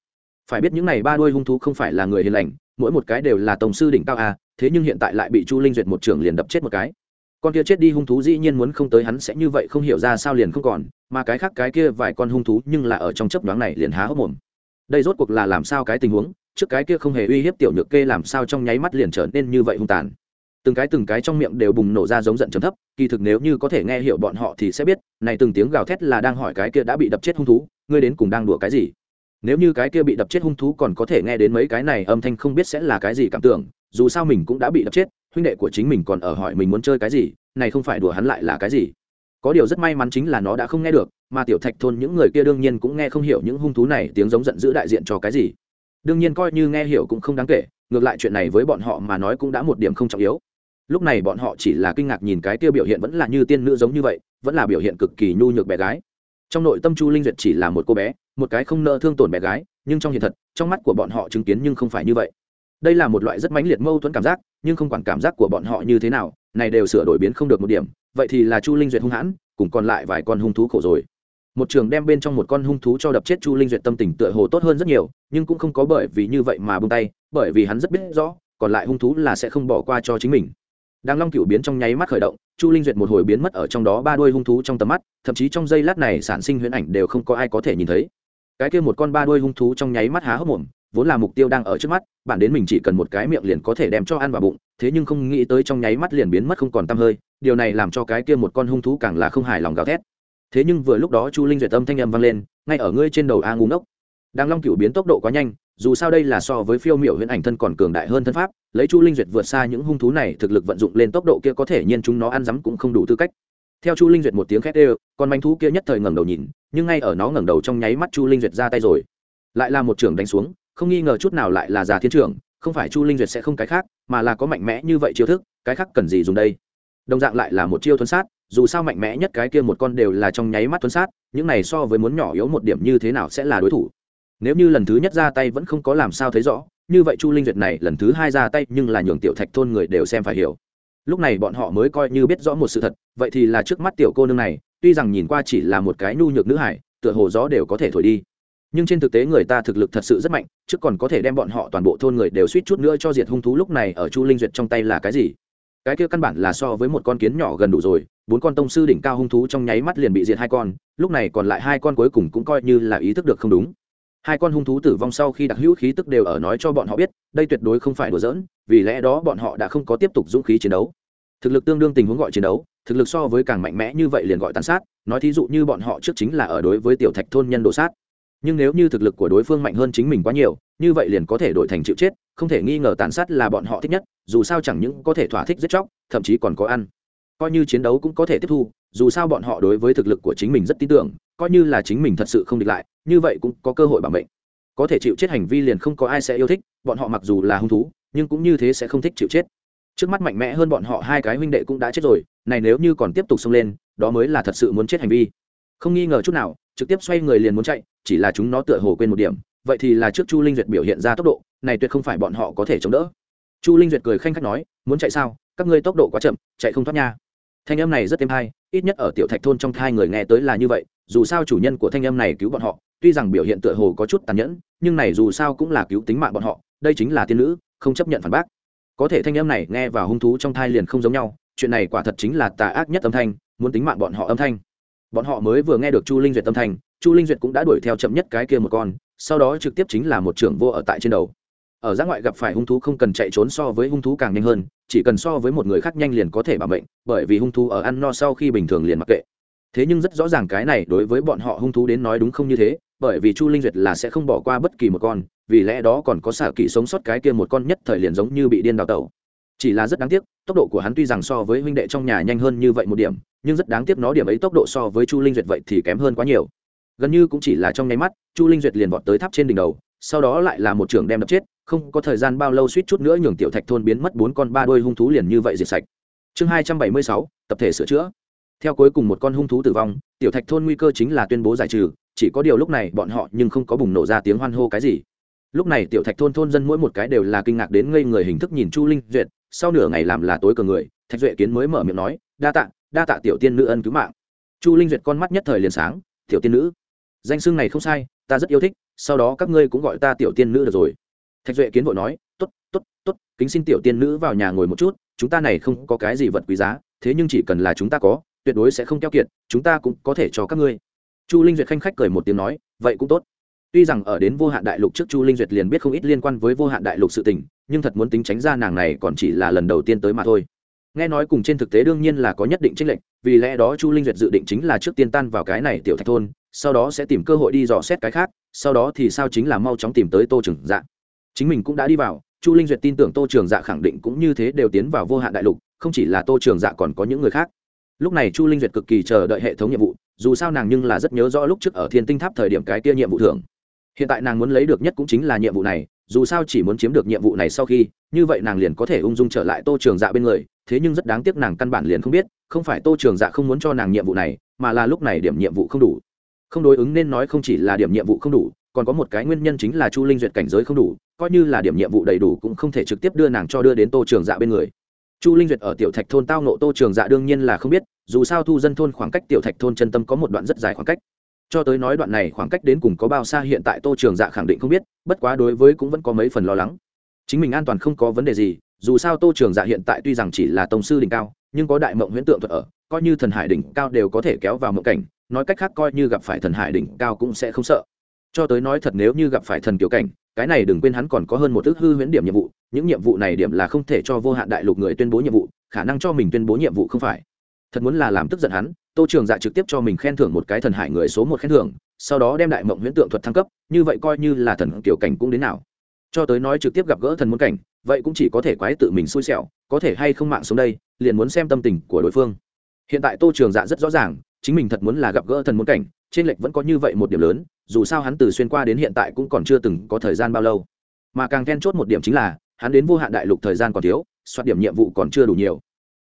Phải biết những này ba đôi hung thú không phải là người hiền lành mỗi một cái đều là tổng sư đỉnh cao a thế nhưng hiện tại lại bị chu linh duyệt một trưởng liền đập chết một cái. Con kia chết đi hung thú dĩ nhiên muốn không tới hắn sẽ như vậy không hiểu ra sao liền không còn mà cái khác cái kia vài con hung thú nhưng là ở trong chấp đoán này liền há hốc mồm. Đây rốt cuộc là làm sao cái tình huống? Trước cái kia không hề uy hiếp tiểu nhược kê làm sao trong nháy mắt liền trở nên như vậy hung tàn. Từng cái từng cái trong miệng đều bùng nổ ra giống giận chấm thấp, kỳ thực nếu như có thể nghe hiểu bọn họ thì sẽ biết, này từng tiếng gào thét là đang hỏi cái kia đã bị đập chết hung thú, ngươi đến cùng đang đùa cái gì? Nếu như cái kia bị đập chết hung thú còn có thể nghe đến mấy cái này âm thanh không biết sẽ là cái gì cảm tưởng, dù sao mình cũng đã bị đập chết, huynh đệ của chính mình còn ở hỏi mình muốn chơi cái gì, này không phải đùa hắn lại là cái gì? Có điều rất may mắn chính là nó đã không nghe được, mà tiểu thạch thôn những người kia đương nhiên cũng nghe không hiểu những hung thú này tiếng giống giận dữ đại diện cho cái gì đương nhiên coi như nghe hiểu cũng không đáng kể, ngược lại chuyện này với bọn họ mà nói cũng đã một điểm không trọng yếu. Lúc này bọn họ chỉ là kinh ngạc nhìn cái tiêu biểu hiện vẫn là như tiên nữ giống như vậy, vẫn là biểu hiện cực kỳ nhu nhược bé gái. Trong nội tâm chu linh duyệt chỉ là một cô bé, một cái không nợ thương tổn bé gái, nhưng trong hiện thật, trong mắt của bọn họ chứng kiến nhưng không phải như vậy. Đây là một loại rất mãnh liệt mâu thuẫn cảm giác, nhưng không quản cảm giác của bọn họ như thế nào, này đều sửa đổi biến không được một điểm, vậy thì là chu linh duyệt hung hãn, cùng còn lại vài con hung thú khổ rồi một trường đem bên trong một con hung thú cho đập chết chu linh duyệt tâm tình tựa hồ tốt hơn rất nhiều, nhưng cũng không có bởi vì như vậy mà bung tay, bởi vì hắn rất biết rõ, còn lại hung thú là sẽ không bỏ qua cho chính mình. Đang long cựu biến trong nháy mắt khởi động, chu linh duyệt một hồi biến mất ở trong đó ba đuôi hung thú trong tầm mắt, thậm chí trong giây lát này sản sinh huyễn ảnh đều không có ai có thể nhìn thấy. Cái kia một con ba đuôi hung thú trong nháy mắt há hốc mồm, vốn là mục tiêu đang ở trước mắt, bản đến mình chỉ cần một cái miệng liền có thể đem cho ăn vào bụng, thế nhưng không nghĩ tới trong nháy mắt liền biến mất không còn tăm hơi, điều này làm cho cái kia một con hung thú càng là không hài lòng gào thét thế nhưng vừa lúc đó chu linh duyệt tâm thanh âm vang lên, ngay ở ngươi trên đầu a ngu ngốc. Đang long Cựu biến tốc độ quá nhanh, dù sao đây là so với phiêu miểu huyễn ảnh thân còn cường đại hơn thân pháp, lấy chu linh duyệt vượt xa những hung thú này thực lực vận dụng lên tốc độ kia có thể nhiên chúng nó ăn rắm cũng không đủ tư cách. Theo chu linh duyệt một tiếng khét ê con manh thú kia nhất thời ngẩng đầu nhìn, nhưng ngay ở nó ngẩng đầu trong nháy mắt chu linh duyệt ra tay rồi. Lại là một trưởng đánh xuống, không nghi ngờ chút nào lại là già thiên trưởng, không phải chu linh duyệt sẽ không cái khác, mà là có mạnh mẽ như vậy chiêu thức, cái khác cần gì dùng đây? Đồng dạng lại là một chiêu thuấn sát dù sao mạnh mẽ nhất cái kia một con đều là trong nháy mắt tuấn sát, những này so với muốn nhỏ yếu một điểm như thế nào sẽ là đối thủ. Nếu như lần thứ nhất ra tay vẫn không có làm sao thấy rõ, như vậy chu linh duyệt này lần thứ hai ra tay nhưng là nhường tiểu thạch thôn người đều xem phải hiểu. Lúc này bọn họ mới coi như biết rõ một sự thật, vậy thì là trước mắt tiểu cô nương này, tuy rằng nhìn qua chỉ là một cái nhu nhược nữ hải, tựa hồ gió đều có thể thổi đi. Nhưng trên thực tế người ta thực lực thật sự rất mạnh chứ còn có thể đem bọn họ toàn bộ thôn người đều suýt chút nữa cho diệt hung thú lúc này ở chu linh duyệt trong tay là cái gì? Cái kia căn bản là so với một con kiến nhỏ gần đủ rồi bốn con tông sư đỉnh cao hung thú trong nháy mắt liền bị diệt hai con, lúc này còn lại hai con cuối cùng cũng coi như là ý thức được không đúng. Hai con hung thú tử vong sau khi đặc hữu khí tức đều ở nói cho bọn họ biết, đây tuyệt đối không phải đùa giỡn, vì lẽ đó bọn họ đã không có tiếp tục dũng khí chiến đấu. Thực lực tương đương tình huống gọi chiến đấu, thực lực so với càng mạnh mẽ như vậy liền gọi tàn sát, nói thí dụ như bọn họ trước chính là ở đối với tiểu thạch thôn nhân đồ sát. Nhưng nếu như thực lực của đối phương mạnh hơn chính mình quá nhiều, như vậy liền có thể đổi thành chịu chết, không thể nghi ngờ tàn sát là bọn họ thích nhất, dù sao chẳng những có thể thỏa thích giết chóc, thậm chí còn có ăn coi như chiến đấu cũng có thể tiếp thu, dù sao bọn họ đối với thực lực của chính mình rất tin tưởng, coi như là chính mình thật sự không địch lại, như vậy cũng có cơ hội bảo mệnh. Có thể chịu chết hành vi liền không có ai sẽ yêu thích, bọn họ mặc dù là hung thú, nhưng cũng như thế sẽ không thích chịu chết. Trước mắt mạnh mẽ hơn bọn họ hai cái huynh đệ cũng đã chết rồi, này nếu như còn tiếp tục xông lên, đó mới là thật sự muốn chết hành vi. Không nghi ngờ chút nào, trực tiếp xoay người liền muốn chạy, chỉ là chúng nó tựa hồ quên một điểm. Vậy thì là trước chu linh duyệt biểu hiện ra tốc độ, này tuyệt không phải bọn họ có thể chống đỡ. Chu linh duyệt cười khanh khách nói, muốn chạy sao? Các ngươi tốc độ quá chậm, chạy không thoát nha thanh âm này rất êm hay, ít nhất ở tiểu thạch thôn trong thai người nghe tới là như vậy, dù sao chủ nhân của thanh âm này cứu bọn họ, tuy rằng biểu hiện tựa hồ có chút tàn nhẫn, nhưng này dù sao cũng là cứu tính mạng bọn họ, đây chính là tiên nữ, không chấp nhận phản bác. Có thể thanh âm này nghe vào hung thú trong thai liền không giống nhau, chuyện này quả thật chính là tà ác nhất âm thanh, muốn tính mạng bọn họ âm thanh. Bọn họ mới vừa nghe được chu linh duyệt âm thanh, chu linh duyệt cũng đã đuổi theo chậm nhất cái kia một con, sau đó trực tiếp chính là một trưởng vô ở tại trên đầu ở giã ngoại gặp phải hung thú không cần chạy trốn so với hung thú càng nhanh hơn, chỉ cần so với một người khác nhanh liền có thể bảo mệnh, bởi vì hung thú ở ăn no sau khi bình thường liền mặc kệ. Thế nhưng rất rõ ràng cái này đối với bọn họ hung thú đến nói đúng không như thế, bởi vì chu linh duyệt là sẽ không bỏ qua bất kỳ một con, vì lẽ đó còn có xạ kỵ sống sót cái kia một con nhất thời liền giống như bị điên đào tẩu. Chỉ là rất đáng tiếc, tốc độ của hắn tuy rằng so với huynh đệ trong nhà nhanh hơn như vậy một điểm, nhưng rất đáng tiếc nó điểm ấy tốc độ so với chu linh duyệt vậy thì kém hơn quá nhiều. Gần như cũng chỉ là trong nháy mắt, chu linh duyệt liền vọt tới tháp trên đỉnh đầu, sau đó lại là một trường đem đập chết không có thời gian bao lâu suýt chút nữa nhường tiểu thạch thôn biến mất bốn con ba đôi hung thú liền như vậy diệt sạch. Chương hai trăm bảy mươi sáu, tập thể sửa chữa. Theo cuối cùng một con hung thú tử vong, tiểu thạch thôn nguy cơ chính là tuyên bố giải trừ, chỉ có điều lúc này bọn họ nhưng không có bùng nổ ra tiếng hoan hô cái gì. Lúc này tiểu thạch thôn thôn dân mỗi một cái đều là kinh ngạc đến ngây người hình thức nhìn chu linh duyệt sau nửa ngày làm là tối cờ người, thạch duệ kiến mới mở miệng nói, đa tạ đa tạ tiểu tiên nữ ân cứu mạng. Chu linh duyệt con mắt nhất thời liền sáng, tiểu tiên nữ, danh xưng này không sai, ta rất yêu thích, sau đó các ngươi cũng gọi ta tiểu tiên nữ được rồi thạch duệ kiến vội nói t ố t t ố t t ố t kính xin tiểu tiên nữ vào nhà ngồi một chút, chúng ta này không có cái gì vật quý giá, thế nhưng chỉ cần là chúng ta có, tuyệt đối sẽ không keo kiệt, chúng ta cũng có thể cho các ngươi. Chu linh duyệt khanh khách cười một tiếng nói, vậy cũng tốt. Tuy rằng ở đến vô hạn đại lục trước chu linh duyệt liền biết không ít liên quan với vô hạn đại lục sự tình, nhưng thật muốn tính tránh ra nàng này còn chỉ là lần đầu tiên tới mà thôi. Nghe nói cùng trên thực tế đương nhiên là có nhất định tranh lệch, vì lẽ đó chu linh duyệt dự định chính là trước tiên tan vào cái này tiểu thạch thôn, sau đó sẽ tìm cơ hội đi dò xét cái khác, sau đó thì sao chính là mau chóng tìm tới tô trường dạ chính mình cũng đã đi vào, chu linh duyệt tin tưởng tô trường dạ khẳng định cũng như thế đều tiến vào vô hạn đại lục, không chỉ là tô trường dạ còn có những người khác. Lúc này chu linh duyệt cực kỳ chờ đợi hệ thống nhiệm vụ, dù sao nàng nhưng là rất nhớ rõ lúc trước ở thiên tinh tháp thời điểm cái kia nhiệm vụ thưởng. Hiện tại nàng muốn lấy được nhất cũng chính là nhiệm vụ này, dù sao chỉ muốn chiếm được nhiệm vụ này sau khi, như vậy nàng liền có thể ung dung trở lại tô trường dạ bên người, thế nhưng rất đáng tiếc nàng căn bản liền không biết, không phải tô trường dạ không muốn cho nàng nhiệm vụ này, mà là lúc này điểm nhiệm vụ không đủ. Không đối ứng nên nói không chỉ là điểm nhiệm vụ không đủ còn có một cái nguyên nhân chính là chu linh duyệt cảnh giới không đủ, coi như là điểm nhiệm vụ đầy đủ cũng không thể trực tiếp đưa nàng cho đưa đến tô trường dạ bên người. Chu linh duyệt ở tiểu thạch thôn tao nộ tô trường dạ đương nhiên là không biết, dù sao thu dân thôn khoảng cách tiểu thạch thôn chân tâm có một đoạn rất dài khoảng cách. Cho tới nói đoạn này khoảng cách đến cùng có bao xa hiện tại tô trường dạ khẳng định không biết, bất quá đối với cũng vẫn có mấy phần lo lắng. Chính mình an toàn không có vấn đề gì, dù sao tô trường dạ hiện tại tuy rằng chỉ là tổng sư đỉnh cao, nhưng có đại mộng huyễn tượng thuật ở, coi như thần hải đỉnh cao đều có thể kéo vào mộng cảnh, nói cách khác coi như gặp phải thần hải đỉnh cao cũng sẽ không sợ cho tới nói thật nếu như gặp phải thần kiểu cảnh, cái này đừng quên hắn còn có hơn một ước hư huyễn điểm nhiệm vụ, những nhiệm vụ này điểm là không thể cho vô hạn đại lục người tuyên bố nhiệm vụ, khả năng cho mình tuyên bố nhiệm vụ không phải. Thật muốn là làm tức giận hắn, tô trường dạ trực tiếp cho mình khen thưởng một cái thần hải người số một khen thưởng, sau đó đem đại mộng huyễn tượng thuật thăng cấp, như vậy coi như là thần kiểu cảnh cũng đến nào. Cho tới nói trực tiếp gặp gỡ thần muốn cảnh, vậy cũng chỉ có thể quái tự mình xui xẻo, có thể hay không mạng xuống đây, liền muốn xem tâm tình của đối phương. Hiện tại tô trường dạ rất rõ ràng, chính mình thật muốn là gặp gỡ thần muốn cảnh trên lệch vẫn có như vậy một điểm lớn, dù sao hắn từ xuyên qua đến hiện tại cũng còn chưa từng có thời gian bao lâu. Mà càng then chốt một điểm chính là, hắn đến vô hạn đại lục thời gian còn thiếu soát điểm nhiệm vụ còn chưa đủ nhiều.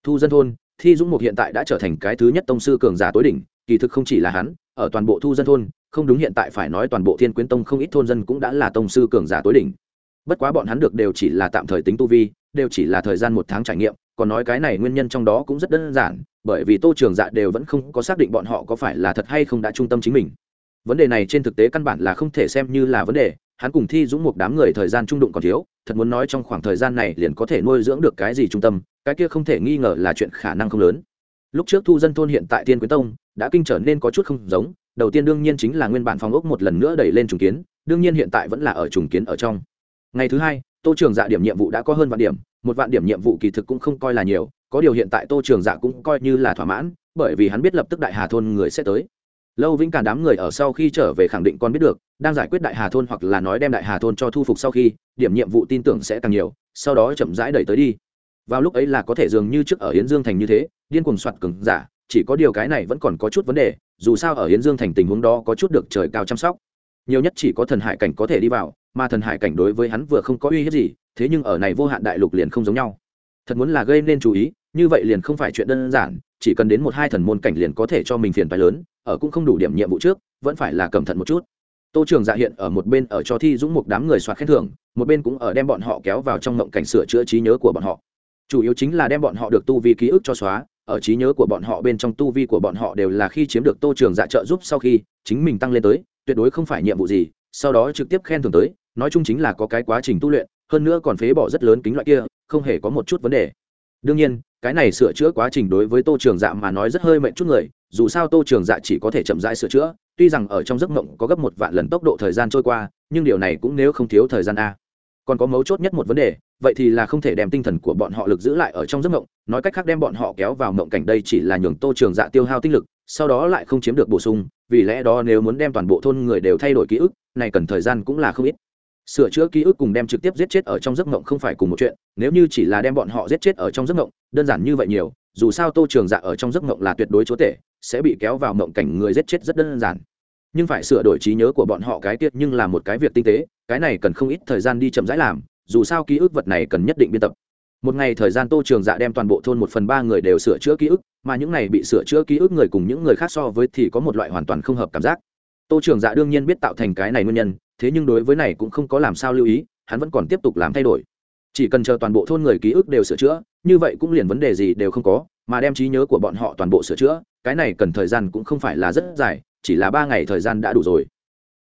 Thu dân thôn, thi dũng mục hiện tại đã trở thành cái thứ nhất tông sư cường giả tối đỉnh, kỳ thực không chỉ là hắn, ở toàn bộ thu dân thôn, không đúng hiện tại phải nói toàn bộ thiên quyến tông không ít thôn dân cũng đã là tông sư cường giả tối đỉnh. Bất quá bọn hắn được đều chỉ là tạm thời tính tu vi, đều chỉ là thời gian một tháng trải nghiệm, còn nói cái này nguyên nhân trong đó cũng rất đơn giản bởi vì tô trường dạ đều vẫn không có xác định bọn họ có phải là thật hay không đã trung tâm chính mình. Vấn đề này trên thực tế căn bản là không thể xem như là vấn đề, hắn cùng thi dũng một đám người thời gian trung đụng còn thiếu, thật muốn nói trong khoảng thời gian này liền có thể nuôi dưỡng được cái gì trung tâm, cái kia không thể nghi ngờ là chuyện khả năng không lớn. Lúc trước thu dân thôn hiện tại tiên quyến tông, đã kinh trở nên có chút không giống, đầu tiên đương nhiên chính là nguyên bản phòng ốc một lần nữa đẩy lên trùng kiến, đương nhiên hiện tại vẫn là ở trùng kiến ở trong. Ngày thứ hai, tô trường dạ điểm nhiệm vụ đã có hơn vạn điểm, một vạn điểm nhiệm vụ kỳ thực cũng không coi là nhiều có điều hiện tại tô trường dạ cũng coi như là thỏa mãn, bởi vì hắn biết lập tức đại hà thôn người sẽ tới. Lâu vĩnh cả đám người ở sau khi trở về khẳng định con biết được, đang giải quyết đại hà thôn hoặc là nói đem đại hà thôn cho thu phục sau khi, điểm nhiệm vụ tin tưởng sẽ càng nhiều, sau đó chậm rãi đẩy tới đi. Vào lúc ấy là có thể dường như trước ở hiến dương thành như thế, điên cuồng soạt cứng giả, chỉ có điều cái này vẫn còn có chút vấn đề, dù sao ở hiến dương thành tình huống đó có chút được trời cao chăm sóc. Nhiều nhất chỉ có thần hải cảnh có thể đi vào, mà thần hải cảnh đối với hắn vừa không có uy hiếp gì, thế nhưng ở này vô hạn đại lục liền không giống nhau. Thật muốn là gây nên chú ý như vậy liền không phải chuyện đơn giản, chỉ cần đến một hai thần môn cảnh liền có thể cho mình phiền phái lớn, ở cũng không đủ điểm nhiệm vụ trước, vẫn phải là cẩn thận một chút. Tô trường dạ hiện ở một bên ở cho thi dũng một đám người soạt khen thưởng, một bên cũng ở đem bọn họ kéo vào trong mộng cảnh sửa chữa trí nhớ của bọn họ. Chủ yếu chính là đem bọn họ được tu vi ký ức cho xóa, ở trí nhớ của bọn họ bên trong tu vi của bọn họ đều là khi chiếm được tô trường dạ trợ giúp sau khi, chính mình tăng lên tới, tuyệt đối không phải nhiệm vụ gì, sau đó trực tiếp khen thưởng tới, nói chung chính là có cái quá trình tu luyện, hơn nữa còn phế bỏ rất lớn kính loại kia, không hề có một chút vấn đề đương nhiên, cái này sửa chữa quá trình đối với tô trường dạ mà nói rất hơi mệnh chút người, dù sao tô trường dạ chỉ có thể chậm rãi sửa chữa, tuy rằng ở trong giấc mộng có gấp một vạn lần tốc độ thời gian trôi qua, nhưng điều này cũng nếu không thiếu thời gian a. Còn có mấu chốt nhất một vấn đề, vậy thì là không thể đem tinh thần của bọn họ lực giữ lại ở trong giấc mộng, nói cách khác đem bọn họ kéo vào mộng cảnh đây chỉ là nhường tô trường dạ tiêu hao tinh lực, sau đó lại không chiếm được bổ sung, vì lẽ đó nếu muốn đem toàn bộ thôn người đều thay đổi ký ức, này cần thời gian cũng là không ít sửa chữa ký ức cùng đem trực tiếp giết chết ở trong giấc mộng không phải cùng một chuyện, nếu như chỉ là đem bọn họ giết chết ở trong giấc mộng, đơn giản như vậy nhiều, dù sao tô trường dạ ở trong giấc mộng là tuyệt đối chúa tể, sẽ bị kéo vào mộng cảnh người giết chết rất đơn giản. Nhưng phải sửa đổi trí nhớ của bọn họ cái tiết nhưng là một cái việc tinh tế, cái này cần không ít thời gian đi chậm rãi làm, dù sao ký ức vật này cần nhất định biên tập. Một ngày thời gian tô trường dạ đem toàn bộ thôn một phần ba người đều sửa chữa ký ức, mà những này bị sửa chữa ký ức người cùng những người khác so với thì có một loại hoàn toàn không hợp cảm giác tô trường dạ đương nhiên biết tạo thành cái này nguyên nhân, thế nhưng đối với này cũng không có làm sao lưu ý, hắn vẫn còn tiếp tục làm thay đổi. Chỉ cần chờ toàn bộ thôn người ký ức đều sửa chữa, như vậy cũng liền vấn đề gì đều không có, mà đem trí nhớ của bọn họ toàn bộ sửa chữa, cái này cần thời gian cũng không phải là rất dài, chỉ là ba ngày thời gian đã đủ rồi.